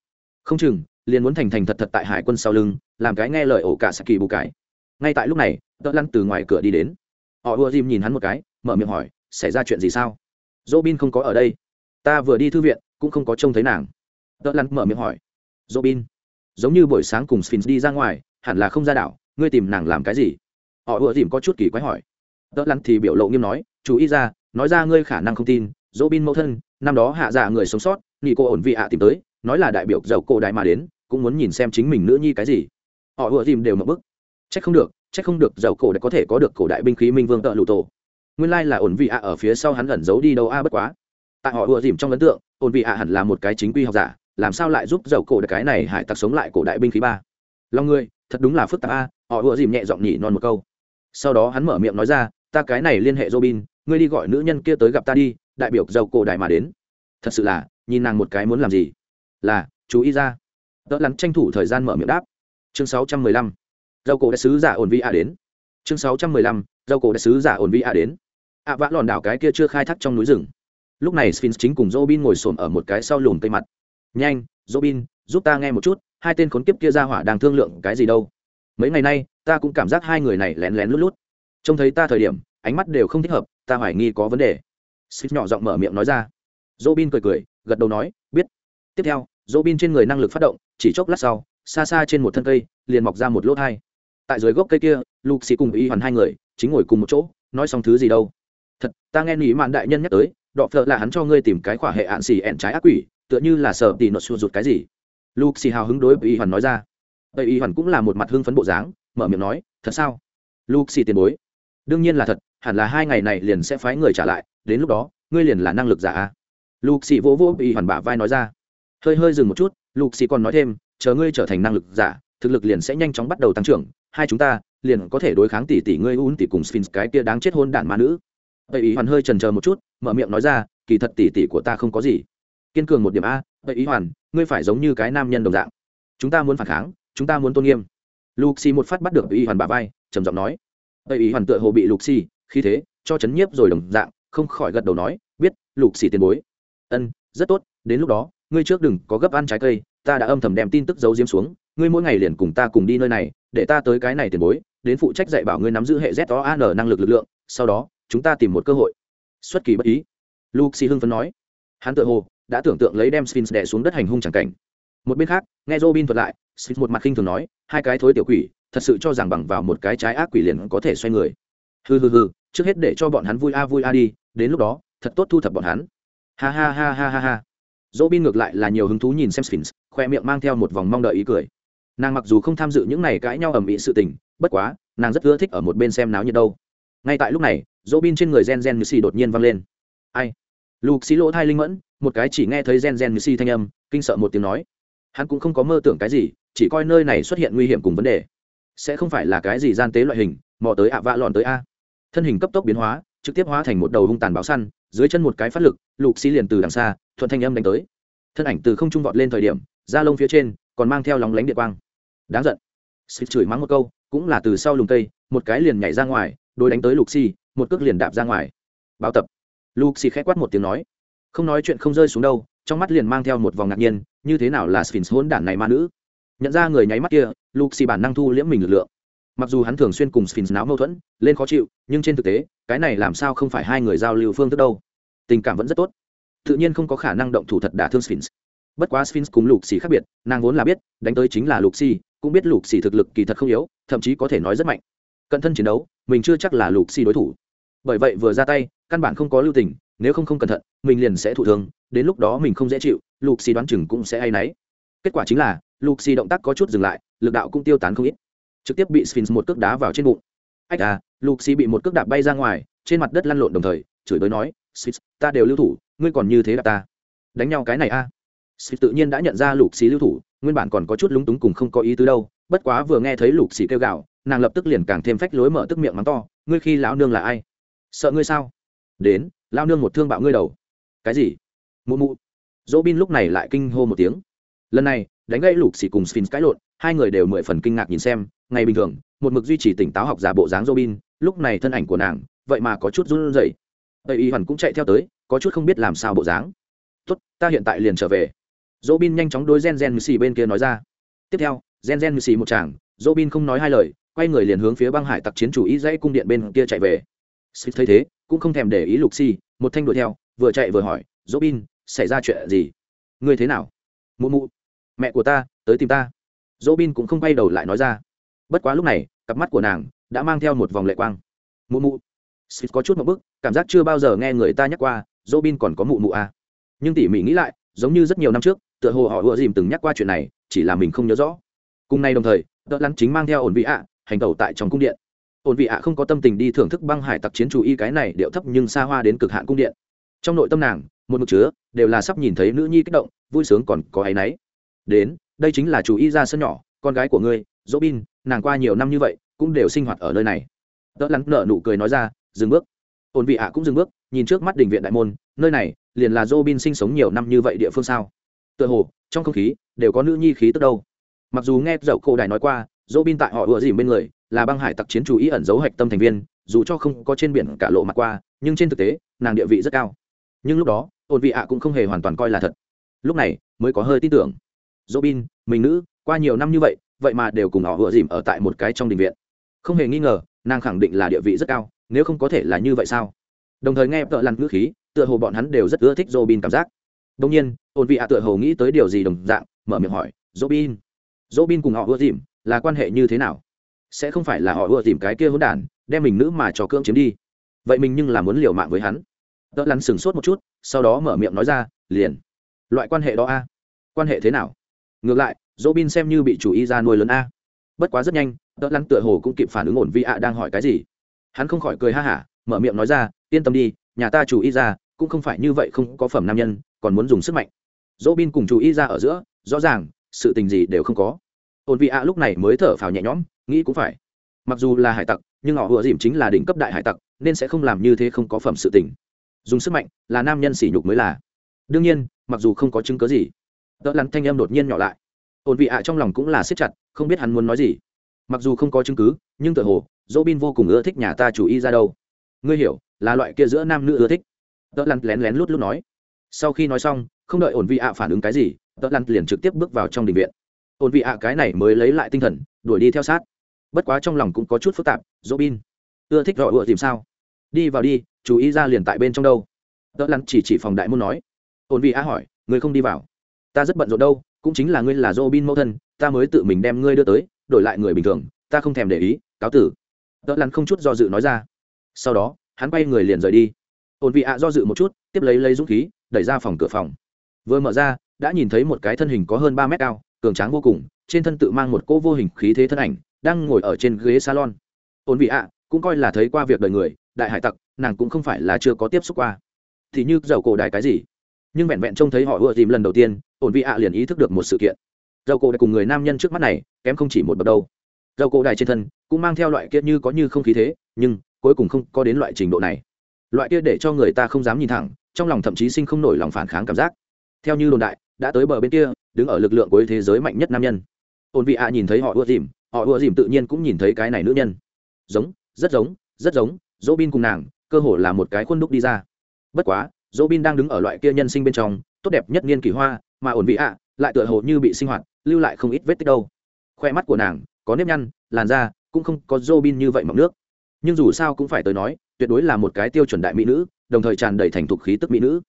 Không chừng, liền muốn thành thành thật thật tại hải quân sau lưng, làm cái nghe lời ổ cả kỳ bù cải ngay tại lúc này đỡ lăn từ ngoài cửa đi đến. Họ ùa dìm nhìn hắn một cái, mở miệng hỏi, xảy ra chuyện gì sao? Dỗ bin không có ở đây. Ta vừa đi thư viện, cũng không có trông thấy nàng. Đỡ lăn mở miệng hỏi dỗ bin giống như buổi sáng cùng sphinx đi ra ngoài, hẳn là không ra đảo, ngươi tìm nàng làm cái gì? Họ ùa dìm có chút kỳ quái hỏi. Đỡ lăn thì biểu lộ nghiêm nói, chú ý ra, nói ra ngươi khả năng không tin dỗ bin mẫu thân, năm đó hạ dạ người sống sót nghỉ cô ổn vị ạ tìm tới, nói là đại biểu giàu cổ đại mà đến, cũng muốn nhìn xem chính mình nữ nhi cái gì. Họ ùa dìm đều mập bức chắc không được, chắc không được giàu cổ đã có thể có được cổ đại binh khí minh vương tợ lụ tổ. Nguyên lai là ổn vị ạ ở phía sau hắn ẩn giấu đi đâu a, bất quá. Tại họ ùa dìm trong ấn tượng, ổn vị ạ hẳn là một cái chính quy học giả, làm sao lại giúp giàu cổ được cái này hải tặc sống lại cổ đại binh khí ba? Long người thật đúng là phức tạp a, họ ùa dìm nhẹ giọng nhỉ non một câu. Sau đó hắn mở miệng nói ra, ta cái này liên hệ robin, ngươi đi gọi nữ nhân kia tới gặp ta đi, đại biểu giàu cổ đại mà đến. Thật sự là, nhìn nàng một cái muốn làm gì? Là, chú ý ra. Tớ lắn tranh thủ thời gian mở miệng đáp. Chương sáu trăm mười lăm dầu cổ đại sứ giả ổn vi a đến. Chương sáu trăm mười lăm, dầu cổ đại sứ giả ổn vi a đến. Ạ vã lòn đảo cái kia chưa khai thác trong núi rừng. Lúc này sphinx chính cùng robin ngồi xổm ở một cái sau lùm cây mặt. Nhanh, robin, giúp ta nghe một chút, hai tên khốn kiếp kia ra hỏa đang thương lượng cái gì đâu. Mấy ngày nay, ta cũng cảm giác hai người này lén lén lút lút. Trông thấy ta thời điểm, ánh mắt đều không thích hợp, ta hoài nghi có vấn đề. Sphinx nhỏ giọng mở miệng nói ra. Robin cười cười, gật đầu nói, biết. Tiếp theo, robin trên người năng lực phát động, chỉ chốc lát sau, xa xa trên một thân cây, liền mọc ra một lỗ thai tại dưới gốc cây kia, lục xì cùng y hoàn hai người chính ngồi cùng một chỗ, nói xong thứ gì đâu. Thật, ta nghe nghĩ mạn đại nhân nhắc tới, đọ phợ là hắn cho ngươi tìm cái khỏa hệ ạn xì ẹn trái ác quỷ, tựa như là sợ tì nột xua rụt cái gì. Lục xì hào hứng đối với y hoàn nói ra. Tây y hoàn cũng là một mặt hưng phấn bộ dáng, mở miệng nói, thật sao? Lục xì tiền bối. Đương nhiên là thật, hẳn là hai ngày này liền sẽ phái người trả lại, đến lúc đó, ngươi liền là năng lực giả lục xì vỗ vỗ y hoàn bả vai nói ra. Hơi hơi dừng một chút, lục xì còn nói thêm, chờ ngươi trở thành năng lực giả, thực lực liền sẽ nhanh chóng bắt đầu tăng trưởng hai chúng ta liền có thể đối kháng tỷ tỷ ngươi un tỷ cùng sphinx, cái kia đáng chết hôn đản ma nữ. Vậy ý hoàn hơi trần chờ một chút, mở miệng nói ra, kỳ thật tỷ tỷ của ta không có gì. Kiên cường một điểm a vậy ý hoàn, ngươi phải giống như cái nam nhân đồng dạng. Chúng ta muốn phản kháng, chúng ta muốn tôn nghiêm. Lục một phát bắt được ý hoàn bà vai, trầm giọng nói. Vậy ý hoàn tựa hồ bị lục xì khi thế, cho chấn nhiếp rồi đồng dạng, không khỏi gật đầu nói, biết lục tiền bối. Ân, rất tốt, đến lúc đó, ngươi trước đừng có gấp ăn trái cây, ta đã âm thầm đem tin tức giấu diếm xuống ngươi mỗi ngày liền cùng ta cùng đi nơi này để ta tới cái này tiền bối đến phụ trách dạy bảo ngươi nắm giữ hệ z o an năng lực lực lượng sau đó chúng ta tìm một cơ hội. Xuất kỳ bất ý. Luxi hưng phấn nói. Hắn tự hồ đã tưởng tượng lấy đem sphinx đè xuống đất hành hung chẳng cảnh. Một bên khác nghe robin thuật lại sphinx một mặt khinh thường nói hai cái thối tiểu quỷ thật sự cho rằng bằng vào một cái trái ác quỷ liền có thể xoay người. Hừ hừ hừ trước hết để cho bọn hắn vui a vui a đi đến lúc đó thật tốt thu thập bọn hắn. Ha ha ha ha ha ha. Robin ngược lại là nhiều hứng thú nhìn xem Sphinx, khoe miệng mang theo một vòng mong đợi ý cười. Nàng mặc dù không tham dự những này cãi nhau ầm ĩ sự tình, bất quá, nàng rất ưa thích ở một bên xem náo nhiệt đâu. Ngay tại lúc này, Robin trên người Gen Gen Như Xì đột nhiên vang lên. Ai? Lục xí lỗ thai linh mẫn, một cái chỉ nghe thấy Gen Gen Như Xì thanh âm, kinh sợ một tiếng nói. Hắn cũng không có mơ tưởng cái gì, chỉ coi nơi này xuất hiện nguy hiểm cùng vấn đề. Sẽ không phải là cái gì gian tế loại hình, mò tới ạ vạ lọn tới a. Thân hình cấp tốc biến hóa, trực tiếp hóa thành một đầu hung tàn báo săn, dưới chân một cái phát lực, Lục xí liền từ đằng xa, thuận thanh âm đánh tới thân ảnh từ không trung vọt lên thời điểm da lông phía trên còn mang theo lóng lánh điện quang. Đáng giận. Xịt chửi mắng một câu, cũng là từ sau lùng cây, một cái liền nhảy ra ngoài đôi đánh tới lục xì một cước liền đạp ra ngoài. Báo tập. Lục xì khẽ quát một tiếng nói. Không nói chuyện không rơi xuống đâu, trong mắt liền mang theo một vòng ngạc nhiên, như thế nào là sphinx hỗn đản này ma nữ? Nhận ra người nháy mắt kia lục xì bản năng thu liễm mình lực lượng. Mặc dù hắn thường xuyên cùng sphinx náo mâu thuẫn, lên khó chịu, nhưng trên thực tế, cái này làm sao không phải hai người giao lưu phương thức đâu. Tình cảm vẫn rất tốt. Tự nhiên không có khả năng động thủ thật đả thương sphinx bất quá sphinx cùng lục xì khác biệt, nàng vốn là biết, đánh tới chính là lục xì cũng biết lục xì thực lực kỳ thật không yếu, thậm chí có thể nói rất mạnh. Cận thân chiến đấu, mình chưa chắc là lục xì đối thủ. Bởi vậy vừa ra tay, căn bản không có lưu tình, nếu không không cẩn thận, mình liền sẽ thụ thương, đến lúc đó mình không dễ chịu, lục xì đoán chừng cũng sẽ hay náy. Kết quả chính là, lục xì động tác có chút dừng lại, lực đạo cũng tiêu tán không ít. Trực tiếp bị sphinx một cước đá vào trên bụng. Ách à lục xì bị một cước đạp bay ra ngoài, trên mặt đất lăn lộn đồng thời, chửi bới nói, sphinx, ta đều lưu thủ, ngươi còn như thế đạp ta. Đánh nhau cái này a. à tự nhiên đã nhận ra lục xì lưu thủ, nguyên bản còn có chút lúng túng cùng không có ý tứ đâu, bất quá vừa nghe thấy lục xì kêu gạo nàng lập tức liền càng thêm phách lối mở tức miệng mắng to, ngươi khi lão nương là ai? Sợ ngươi sao? Đến, lão nương một thương bạo ngươi đầu. Cái gì? Mụ mụ. Dỗ bin lúc này lại kinh hô một tiếng. Lần này, đánh gãy lục xì cùng sphinx cãi lộn, hai người đều mười phần kinh ngạc nhìn xem, ngày bình thường, một mực duy trì tỉnh táo học giả bộ dáng robin, lúc này thân ảnh của nàng, vậy mà có chút run rẩy. Tây y hoàn cũng chạy theo tới, có chút không biết làm sao bộ dáng. Tốt, ta hiện tại liền trở về dỗ bin nhanh chóng đối gen gen mười xì bên kia nói ra. Tiếp theo, gen gen mười xì một chàng, dỗ bin không nói hai lời, quay người liền hướng phía băng hải tặc chiến chủ ý dãy cung điện bên kia chạy về. Xích thấy thế, cũng không thèm để ý lục xì một thanh đuổi theo, vừa chạy vừa hỏi, dỗ bin, xảy ra chuyện gì? Ngươi thế nào? Mụ mụ, mẹ của ta, tới tìm ta. Dỗ bin cũng không quay đầu lại nói ra. Bất quá lúc này, cặp mắt của nàng đã mang theo một vòng lệ quang. Mụ mụ. Smith có chút một bức, cảm giác chưa bao giờ nghe người ta nhắc qua robin còn có mụ mụ à. nhưng tỉ mỉ nghĩ lại, giống như rất nhiều năm trước tựa hồ họ ùa dìm từng nhắc qua chuyện này, chỉ là mình không nhớ rõ. Cùng nay đồng thời đỡ lắn chính mang theo ổn vị ạ, hành tẩu tại trong cung điện. Ổn vị ạ không có tâm tình đi thưởng thức băng hải tặc chiến chủ y cái này điệu thấp nhưng xa hoa đến cực hạn cung điện. Trong nội tâm nàng, một mực chứa, đều là sắp nhìn thấy nữ nhi kích động, vui sướng còn có áy náy. Đến, đây chính là chủ y ra sân nhỏ, con gái của ngươi dỗ bin nàng qua nhiều năm như vậy, cũng đều sinh hoạt ở nơi này. Đỡ lắn nở nụ cười nói ra, dừng bước. Ổn vị ạ cũng dừng bước, nhìn trước mắt đình viện đại môn, nơi này liền là dô bin sinh sống nhiều năm như vậy địa phương sao? Tựa hồ, trong không khí, đều có nữ nhi khí tức đâu. Mặc dù nghe dậu cổ đài nói qua dỗ bin tại họ ựa dìm bên người, là băng hải tặc chiến chủ ý ẩn giấu hạch tâm thành viên, dù cho không có trên biển cả lộ mặt qua, nhưng trên thực tế, nàng địa vị rất cao. Nhưng lúc đó ổn vị ạ cũng không hề hoàn toàn coi là thật. Lúc này, mới có hơi tin tưởng. Dỗ bin mình nữ, qua nhiều năm như vậy vậy mà đều cùng họ ựa dìm ở tại một cái trong đình viện. Không hề nghi ngờ, nàng khẳng định là địa vị rất cao, nếu không có thể là như vậy sao? Đồng thời nghe tợ lặn ngữ khí, tựa hồ bọn hắn đều rất ưa thích Robin cảm giác đồng nhiên, ổn vị ạ tựa hồ nghĩ tới điều gì đồng dạng, mở miệng hỏi, "Robin, Robin cùng họ ưa dìm, là quan hệ như thế nào? Sẽ không phải là họ ưa dìm cái kia hỗn đản, đem mình nữ mà cho cưỡng chiếm đi. Vậy mình nhưng là muốn liều mạng với hắn." Tợ lặn sừng sốt một chút, sau đó mở miệng nói ra, "Liền, loại quan hệ đó a? Quan hệ thế nào?" Ngược lại, Robin xem như bị chủ ý ra nuôi lớn a. Bất quá rất nhanh, Tợ lặn tựa hồ cũng kịp phản ứng ổn vị ạ đang hỏi cái gì. Hắn không khỏi cười ha hả, mở miệng nói ra, "Yên tâm đi, nhà ta chủ y ra cũng không phải như vậy không có phẩm nam nhân, còn muốn dùng sức mạnh. Dỗ bin cùng chủ ý ra ở giữa, rõ ràng, sự tình gì đều không có. Ổn vị ạ lúc này mới thở phào nhẹ nhõm, nghĩ cũng phải. Mặc dù là hải tặc, nhưng họ vừa dìm chính là đỉnh cấp đại hải tặc, nên sẽ không làm như thế không có phẩm sự tình. Dùng sức mạnh là nam nhân sỉ nhục mới là. Đương nhiên, mặc dù không có chứng cớ gì đỡ lắn thanh em đột nhiên nhỏ lại. Ổn vị ạ trong lòng cũng là siết chặt, không biết hắn muốn nói gì. Mặc dù không có chứng cứ, nhưng tự hồ dỗ bin vô cùng ưa thích nhà ta chủ y ra đâu. Ngươi hiểu, là loại kia giữa nam nữ ưa thích tớ lăn lén lén lút lút nói. Sau khi nói xong, không đợi ổn vị ạ phản ứng cái gì, tớ lăn liền trực tiếp bước vào trong đình viện. Ổn vị ạ cái này mới lấy lại tinh thần, đuổi đi theo sát. Bất quá trong lòng cũng có chút phức tạp dỗ bin ưa thích gọi ựa tìm sao? Đi vào đi, chú ý ra liền tại bên trong đâu. Tớ lăn chỉ chỉ phòng đại môn nói. Ổn vị ạ hỏi người không đi vào? Ta rất bận rộn đâu, cũng chính là ngươi là dỗ bin mẫu thân, ta mới tự mình đem ngươi đưa tới, đổi lại người bình thường, ta không thèm để ý, cáo tử. Tớ lăn không chút do dự nói ra. Sau đó, hắn quay người liền rời đi ổn vị ạ do dự một chút, tiếp lấy lấy dũng khí, đẩy ra phòng cửa phòng. Vừa mở ra, đã nhìn thấy một cái thân hình có hơn ba mét cao, cường tráng vô cùng, trên thân tự mang một cô vô hình khí thế thân ảnh, đang ngồi ở trên ghế salon. Ổn vị ạ, cũng coi là thấy qua việc đời người, đại hải tặc, nàng cũng không phải là chưa có tiếp xúc qua. Thì như dầu cổ đại cái gì? Nhưng vẹn vẹn trông thấy họ ưa tìm lần đầu tiên, ổn vị ạ liền ý thức được một sự kiện. Dầu cổ đại cùng người nam nhân trước mắt này, kém không chỉ một bậc đâu. Dầu cổ đại trên thân, cũng mang theo loại kia như có như không khí thế, nhưng cuối cùng không có đến loại trình độ này loại kia để cho người ta không dám nhìn thẳng, trong lòng thậm chí sinh không nổi lòng phản kháng cảm giác. Theo như đồn đại, đã tới bờ bên kia, đứng ở lực lượng cuối thế giới mạnh nhất nam nhân. Ôn vị ạ nhìn thấy họ ưa dìm, họ ưa dìm tự nhiên cũng nhìn thấy cái này nữ nhân. Giống, rất giống rất giống dỗ bin cùng nàng, cơ hồ là một cái khuôn đúc đi ra. Bất quá dỗ bin đang đứng ở loại kia nhân sinh bên trong, tốt đẹp nhất niên kỳ hoa, mà ổn vị ạ lại tựa hồ như bị sinh hoạt, lưu lại không ít vết tích đâu. Khoe mắt của nàng có nếp nhăn, làn da cũng không có dô bin như vậy mọc nước nhưng dù sao cũng phải tới nói, tuyệt đối là một cái tiêu chuẩn đại mỹ nữ, đồng thời tràn đầy thành thục khí tức mỹ nữ.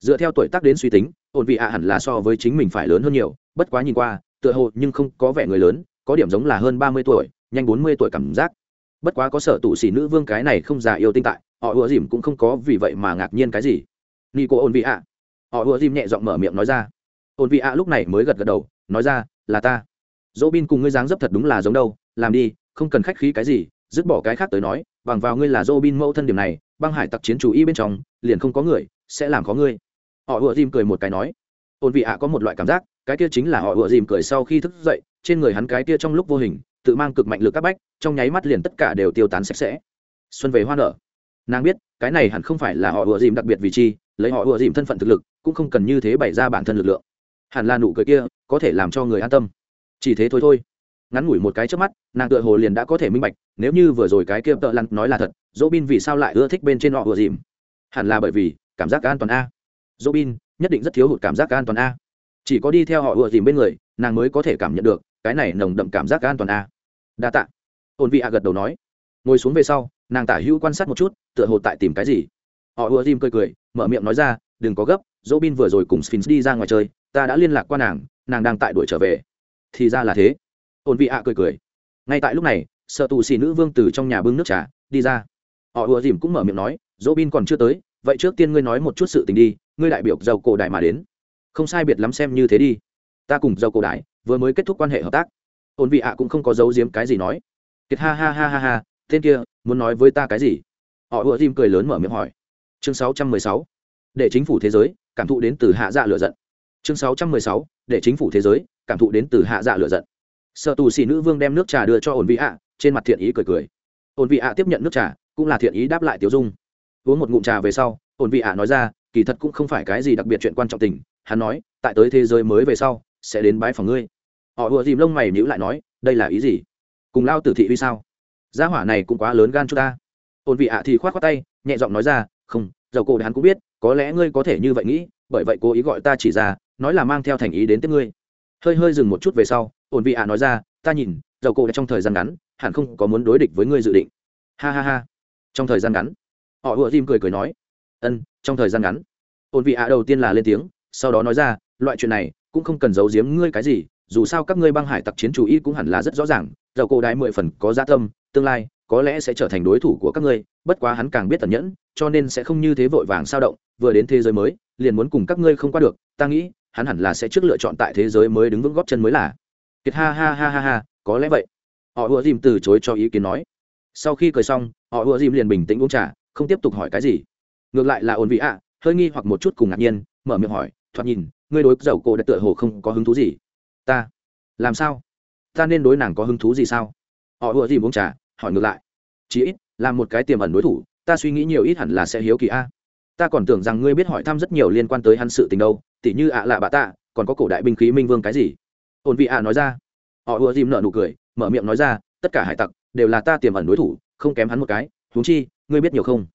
Dựa theo tuổi tác đến suy tính, ổn vị ạ hẳn là so với chính mình phải lớn hơn nhiều, bất quá nhìn qua, tựa hồ nhưng không có vẻ người lớn, có điểm giống là hơn ba mươi tuổi, nhanh bốn mươi tuổi cảm giác. Bất quá có sở tụ xỉ nữ vương cái này không già yêu tinh tại, họ ùa dìm cũng không có vì vậy mà ngạc nhiên cái gì. Ni cô ổn vị ạ. Họ ùa dìm nhẹ giọng mở miệng nói ra. Ổn vị ạ lúc này mới gật gật đầu, nói ra, là ta. Dỗ bin cùng ngươi dáng dấp thật đúng là giống đâu, làm đi, không cần khách khí cái gì dứt bỏ cái khác tới nói bằng vào ngươi là Robin mẫu thân điểm này, băng hải tặc chiến chủ y bên trong, liền không có người sẽ làm có ngươi. Họ ủa dìm cười một cái nói, ôn vị ạ có một loại cảm giác, cái kia chính là họ ủa dìm cười sau khi thức dậy, trên người hắn cái kia trong lúc vô hình, tự mang cực mạnh lực các bách, trong nháy mắt liền tất cả đều tiêu tán sạch sẽ. Xuân về hoa nở. Nàng biết, cái này hẳn không phải là họ ủa dìm đặc biệt vì chi, lấy họ ủa dìm thân phận thực lực, cũng không cần như thế bày ra bản thân lực lượng. Hẳn là nụ cười kia, có thể làm cho người an tâm. Chỉ thế thôi thôi ngắn ngủi một cái trước mắt, nàng tựa hồ liền đã có thể minh bạch, nếu như vừa rồi cái kia tợ lặn nói là thật dỗ bin vì sao lại ưa thích bên trên họ vừa dìm? Hẳn là bởi vì cảm giác an toàn a. Dỗ bin nhất định rất thiếu hụt cảm giác an toàn a. Chỉ có đi theo họ vừa dìm bên người, nàng mới có thể cảm nhận được, cái này nồng đậm cảm giác an toàn a. Đa tạ. Ôn vị a gật đầu nói. Ngồi xuống về sau, nàng tả hữu quan sát một chút, tựa hồ tại tìm cái gì. Họ ưa dìm cười cười, mở miệng nói ra, đừng có gấp dỗ bin vừa rồi cùng sphinx đi ra ngoài chơi, ta đã liên lạc qua nàng nàng đang tại đuổi trở về. Thì ra là thế ổn vị ạ cười cười. Ngay tại lúc này, sợ tù xì nữ vương từ trong nhà bưng nước trà, đi ra. Họ ùa dìm cũng mở miệng nói, dỗ bin còn chưa tới, vậy trước tiên ngươi nói một chút sự tình đi, ngươi đại biểu giàu cổ đại mà đến. Không sai biệt lắm xem như thế đi. Ta cùng giàu cổ đại vừa mới kết thúc quan hệ hợp tác. Ổn vị ạ cũng không có giấu giếm cái gì nói. Kiệt ha ha ha ha ha, tên kia muốn nói với ta cái gì? Họ ùa dìm cười lớn mở miệng hỏi. Chương 616. để chính phủ thế giới, cảm thụ đến từ hạ dạ lựa giận. Chương 616. để chính phủ thế giới, cảm thụ đến từ hạ dạ lựa giận sợ tù xì nữ vương đem nước trà đưa cho ổn vị ạ, trên mặt thiện ý cười cười. Ổn vị ạ tiếp nhận nước trà, cũng là thiện ý đáp lại tiểu dung. Uống một ngụm trà về sau, ổn vị ạ nói ra, kỳ thật cũng không phải cái gì đặc biệt chuyện quan trọng tình. Hắn nói, tại tới thế giới mới về sau, sẽ đến bái phòng ngươi. Họ ùa dìm lông mày nhữ lại nói, đây là ý gì? Cùng lao tử thị uy sao? Gia hỏa này cũng quá lớn gan cho ta. Ổn vị ạ thì k h o á t tay, nhẹ giọng nói ra, không, dầu cổ hắn cũng biết, có lẽ ngươi có thể như vậy nghĩ, bởi vậy cố ý gọi ta chỉ ra, nói là mang theo thành ý đến tiếp ngươi hơi hơi dừng một chút về sau, ổn vị ạ nói ra, ta nhìn, dầu cổ trong thời gian ngắn, hẳn không có muốn đối địch với ngươi dự định. Ha ha ha. Trong thời gian ngắn. Họ ùa tim cười cười nói, ân, trong thời gian ngắn. Ổn vị ạ đầu tiên là lên tiếng, sau đó nói ra, loại chuyện này cũng không cần giấu giếm ngươi cái gì, dù sao các ngươi băng hải tặc chiến chủ y cũng hẳn là rất rõ ràng, dầu cổ đái mười phần có gia tâm, tương lai có lẽ sẽ trở thành đối thủ của các ngươi, bất quá hắn càng biết tẩn nhẫn, cho nên sẽ không như thế vội vàng sao động, vừa đến thế giới mới, liền muốn cùng các ngươi không qua được, ta nghĩ hắn hẳn là sẽ trước lựa chọn tại thế giới mới đứng vững góp chân mới là. Kiệt ha ha ha ha ha, có lẽ vậy. Họ ùa dìm từ chối cho ý kiến nói. Sau khi cười xong, họ ùa dìm liền bình tĩnh uống trà, không tiếp tục hỏi cái gì. Ngược lại là ổn vị ạ, hơi nghi hoặc một chút cùng ngạc nhiên, mở miệng hỏi, thoạt nhìn, ngươi đối dầu cổ đã tựa hồ không có hứng thú gì. Ta, làm sao? Ta nên đối nàng có hứng thú gì sao? Họ ùa dìm uống trà, hỏi ngược lại. Chí ít, là một cái tiềm ẩn đối thủ, ta suy nghĩ nhiều ít hẳn là sẽ hiếu kỳ a. Ta còn tưởng rằng ngươi biết hỏi thăm rất nhiều liên quan tới hắn sự tình đâu tỉ như ạ lạ bạ ta còn có cổ đại binh khí minh vương cái gì? Ổn vị ạ nói ra. Họ ùa dìm nợ nụ cười, mở miệng nói ra, tất cả hải tặc đều là ta tiềm ẩn đối thủ, không kém hắn một cái, huống chi, ngươi biết nhiều không?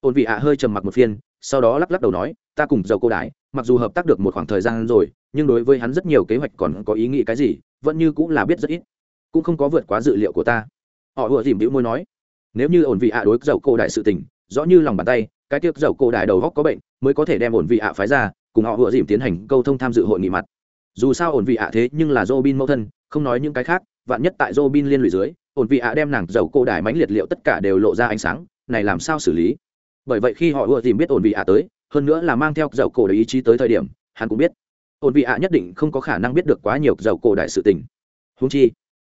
Ổn vị ạ hơi trầm mặc một phiên, sau đó lắc lắc đầu nói, ta cùng dầu cô đái, mặc dù hợp tác được một khoảng thời gian rồi, nhưng đối với hắn rất nhiều kế hoạch còn có ý nghĩ cái gì, vẫn như cũng là biết rất ít, cũng không có vượt quá dự liệu của ta. Họ ùa dìm đĩu môi nói, nếu như ổn vị ạ đối dầu cô đại sự tình, rõ như lòng bàn tay, cái tiếc dầu cô đại đầu góc có bệnh, mới có thể đem ổn vị ạ phái ra cùng họ vừa dìm tiến hành câu thông tham dự hội nghị mặt. Dù sao ổn vị ạ thế nhưng là Robin mẫu thân, không nói những cái khác, vạn nhất tại Robin liên lụy dưới, ổn vị ạ đem nàng dầu cô đài mánh liệt liệu tất cả đều lộ ra ánh sáng, này làm sao xử lý? Bởi vậy khi họ vừa dìm biết ổn vị ạ tới, hơn nữa là mang theo dầu cổ để ý chí tới thời điểm, hắn cũng biết. Ổn vị ạ nhất định không có khả năng biết được quá nhiều dầu cổ đại sự tình. Húng chi,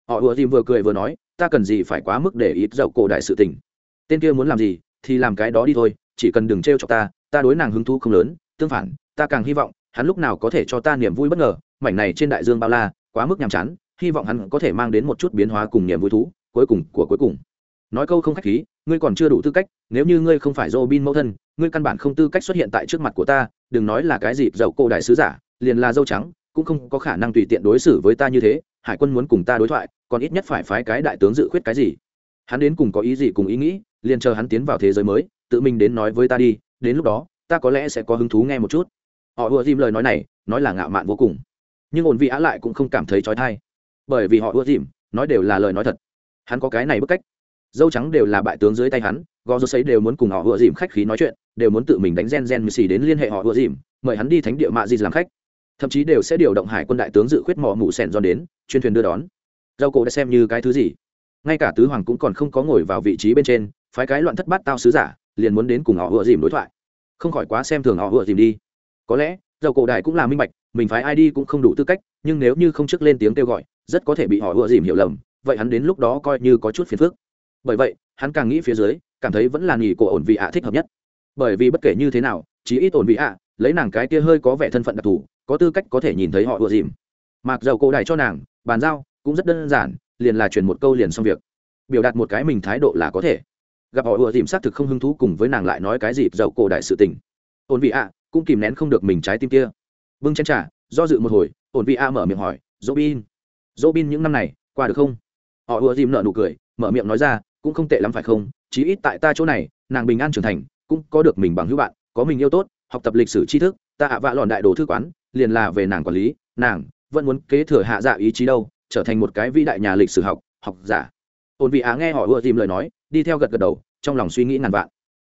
họ vừa dìm vừa cười vừa nói, ta cần gì phải quá mức để ý dầu cổ đại sự tình? Tên kia muốn làm gì thì làm cái đó đi thôi, chỉ cần đừng trêu cho ta ta đối nàng hứng thú không lớn, tương phản ta càng hy vọng hắn lúc nào có thể cho ta niềm vui bất ngờ mảnh này trên đại dương bao la quá mức nhàm chán hy vọng hắn có thể mang đến một chút biến hóa cùng niềm vui thú cuối cùng của cuối cùng nói câu không khách khí ngươi còn chưa đủ tư cách nếu như ngươi không phải Robin mẫu thân, ngươi căn bản không tư cách xuất hiện tại trước mặt của ta, đừng nói là cái gì dậu cô đại sứ giả, liền là dâu trắng, cũng không có khả năng tùy tiện đối xử với ta như thế, hải quân muốn cùng ta đối thoại, còn ít nhất phải phái cái đại tướng dự khuyết cái gì. Hắn đến cùng có ý gì cùng ý nghĩ, liền chờ hắn tiến vào thế giới mới, tự mình đến nói với ta đi, đến lúc đó, ta có lẽ sẽ có hứng thú nghe một chút. Họ ưa dìm lời nói này, nói là ngạo mạn vô cùng. Nhưng ổn vị á lại cũng không cảm thấy trói thai, bởi vì họ ưa dìm, nói đều là lời nói thật. Hắn có cái này bức cách. Dâu trắng đều là bại tướng dưới tay hắn gò rô sấy đều muốn cùng họ ùa dìm khách khí nói chuyện đều muốn tự mình đánh gen gen mì xì đến liên hệ họ ùa dìm mời hắn đi thánh địa mạ gì làm khách. Thậm chí đều sẽ điều động hải quân đại tướng dự khuyết mỏ mụ sẻn giòn đến chuyên thuyền đưa đón. Dâu cổ đã xem như cái thứ gì? Ngay cả tứ hoàng cũng còn không có ngồi vào vị trí bên trên phái cái loạn thất bát tao sứ giả liền muốn đến cùng họ ùa dìm đối thoại. Không khỏi quá xem thường họ ùa dìm đi có lẽ, dầu cổ đại cũng là minh bạch, mình phái ai đi cũng không đủ tư cách, nhưng nếu như không trước lên tiếng kêu gọi, rất có thể bị họ ựa dìm hiểu lầm, vậy hắn đến lúc đó coi như có chút phiền phức. Bởi vậy, hắn càng nghĩ phía dưới, cảm thấy vẫn là nghỉ cổ ổn vị ạ thích hợp nhất. Bởi vì bất kể như thế nào, chí ít ổn vị ạ, lấy nàng cái kia hơi có vẻ thân phận đặc thù, có tư cách có thể nhìn thấy họ ựa dìm. Mặc dầu cổ đài cho nàng, bàn giao cũng rất đơn giản, liền là chuyển một câu liền xong việc. Biểu đạt một cái mình thái độ là có thể. Gặp họ ựa dìm xác thực không hứng thú cùng với nàng lại nói cái gì, dầu cổ đại sự tình. Ổn vị ạ cũng kìm nén không được mình trái tim kia. Bưng chen trả do dự một hồi, ổn vị a mở miệng hỏi dỗ bin dỗ bin những năm này, qua được không? Họ ùa dìm nợ nụ cười, mở miệng nói ra, cũng không tệ lắm phải không? Chí ít tại ta chỗ này, nàng bình an trưởng thành, cũng có được mình bằng hữu bạn, có mình yêu tốt, học tập lịch sử tri thức, ta ạ vạ lòn đại đồ thư quán, liền là về nàng quản lý, nàng vẫn muốn kế thừa hạ dạ ý chí đâu, trở thành một cái vĩ đại nhà lịch sử học học giả. Ổn vị á nghe họ ùa dìm lời nói, đi theo gật gật đầu, trong lòng suy nghĩ ngàn vạn.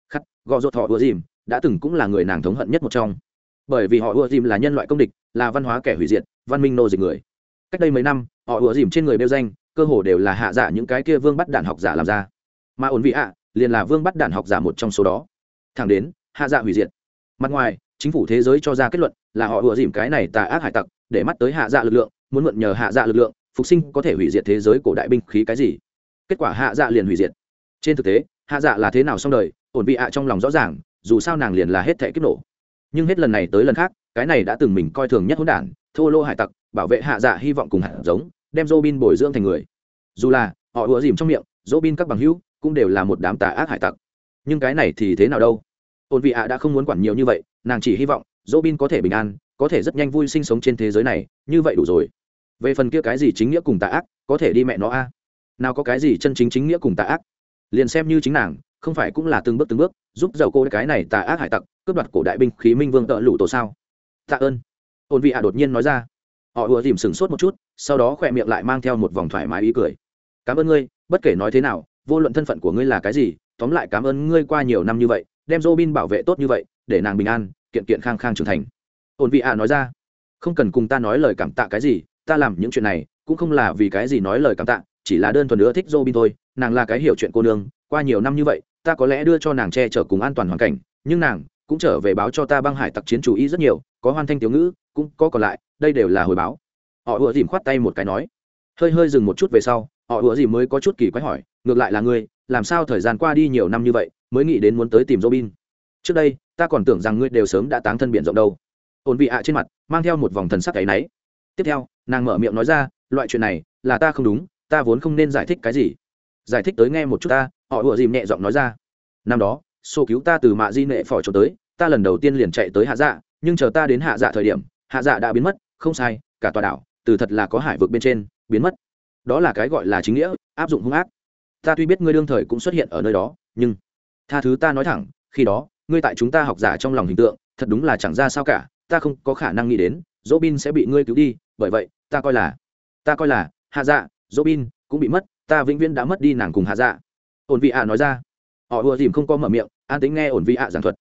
Khắc, gò rột họ ùa dìm đã từng cũng là người nàng thống hận nhất một trong. Bởi vì họ ùa dìm là nhân loại công địch, là văn hóa kẻ hủy diệt, văn minh nô dịch người. Cách đây mấy năm, họ ùa dìm trên người bêu danh, cơ hồ đều là hạ giả những cái kia vương bắt đạn học giả làm ra. Mà ổn vị ạ, liền là vương bắt đản học giả một trong số đó. Thẳng đến, hạ dạ hủy diệt. Mặt ngoài, chính phủ thế giới cho ra kết luận là họ ùa dìm cái này tà ác hải tặc, để mắt tới hạ dạ lực lượng, muốn mượn nhờ hạ dạ lực lượng, phục sinh có thể hủy diệt thế giới cổ đại binh khí cái gì. Kết quả hạ dạ liền hủy diệt. Trên thực tế, hạ dạ là thế nào xong đời, ổn vị ạ trong lòng rõ ràng dù sao nàng liền là hết thể kích nổ. Nhưng hết lần này tới lần khác, cái này đã từng mình coi thường nhất hỗn đản, thô lô hải tặc, bảo vệ hạ dạ hy vọng cùng hạt giống, đem dô bin bồi dưỡng thành người. Dù là, họ ùa dìm trong miệng dô bin các bằng hữu cũng đều là một đám tà ác hải tặc. Nhưng cái này thì thế nào đâu? Ôn vị ạ đã không muốn quản nhiều như vậy, nàng chỉ hy vọng dô bin có thể bình an, có thể rất nhanh vui sinh sống trên thế giới này, như vậy đủ rồi. Về phần kia cái gì chính nghĩa cùng tà ác, có thể đi mẹ nó a. Nào có cái gì chân chính chính nghĩa cùng tà ác? Liền xem như chính nàng không phải cũng là từng bước từng bước, giúp dầu cô cái này tà ác hải tặc, cướp đoạt cổ đại binh khí minh vương tợ lụ tổ sao? Tạ ơn. Ôn vị ạ đột nhiên nói ra. Họ ùa dìm sừng sốt một chút, sau đó khỏe miệng lại mang theo một vòng thoải mái ý cười. Cảm ơn ngươi, bất kể nói thế nào, vô luận thân phận của ngươi là cái gì, tóm lại cảm ơn ngươi qua nhiều năm như vậy, đem dô bin bảo vệ tốt như vậy, để nàng bình an, kiện kiện khang khang trưởng thành. Ôn vị ạ nói ra. Không cần cùng ta nói lời cảm tạ cái gì, ta làm những chuyện này, cũng không là vì cái gì nói lời cảm tạ, chỉ là đơn thuần nữa thích dô bin thôi, nàng là cái hiểu chuyện cô nương, qua nhiều năm như vậy ta có lẽ đưa cho nàng che chở cùng an toàn hoàn cảnh, nhưng nàng cũng trở về báo cho ta băng hải tặc chiến chủ ý rất nhiều, có hoan thanh tiểu ngữ, cũng có còn lại, đây đều là hồi báo. Họ ùa dìm khoát tay một cái nói. Hơi hơi dừng một chút về sau, họ ùa dìm mới có chút kỳ quái hỏi, ngược lại là ngươi, làm sao thời gian qua đi nhiều năm như vậy, mới nghĩ đến muốn tới tìm robin? Trước đây, ta còn tưởng rằng ngươi đều sớm đã táng thân biển rộng đâu. Ổn vị ạ trên mặt mang theo một vòng thần sắc cái náy. Tiếp theo, nàng mở miệng nói ra, loại chuyện này là ta không đúng, ta vốn không nên giải thích cái gì. Giải thích tới nghe một chút ta họ ùa dìm nhẹ giọng nói ra. Năm đó xô cứu ta từ mạ di nệ phỏ trốn tới, ta lần đầu tiên liền chạy tới hạ dạ nhưng chờ ta đến hạ dạ thời điểm, hạ dạ đã biến mất, không sai, cả tòa đảo, từ thật là có hải vực bên trên, biến mất. Đó là cái gọi là chính nghĩa, áp dụng hung ác. Ta tuy biết ngươi đương thời cũng xuất hiện ở nơi đó, nhưng tha thứ ta nói thẳng, khi đó, ngươi tại chúng ta học giả trong lòng hình tượng, thật đúng là chẳng ra sao cả, ta không có khả năng nghĩ đến dỗ bin sẽ bị ngươi cứu đi, bởi vậy, ta coi là, ta coi là hạ dạ dỗ bin cũng bị mất, ta vĩnh viễn đã mất đi nàng cùng hạ dạ ổn vị ạ nói ra. Họ ùa dìm không có mở miệng, an tính nghe ổn vị ạ giảng thuật.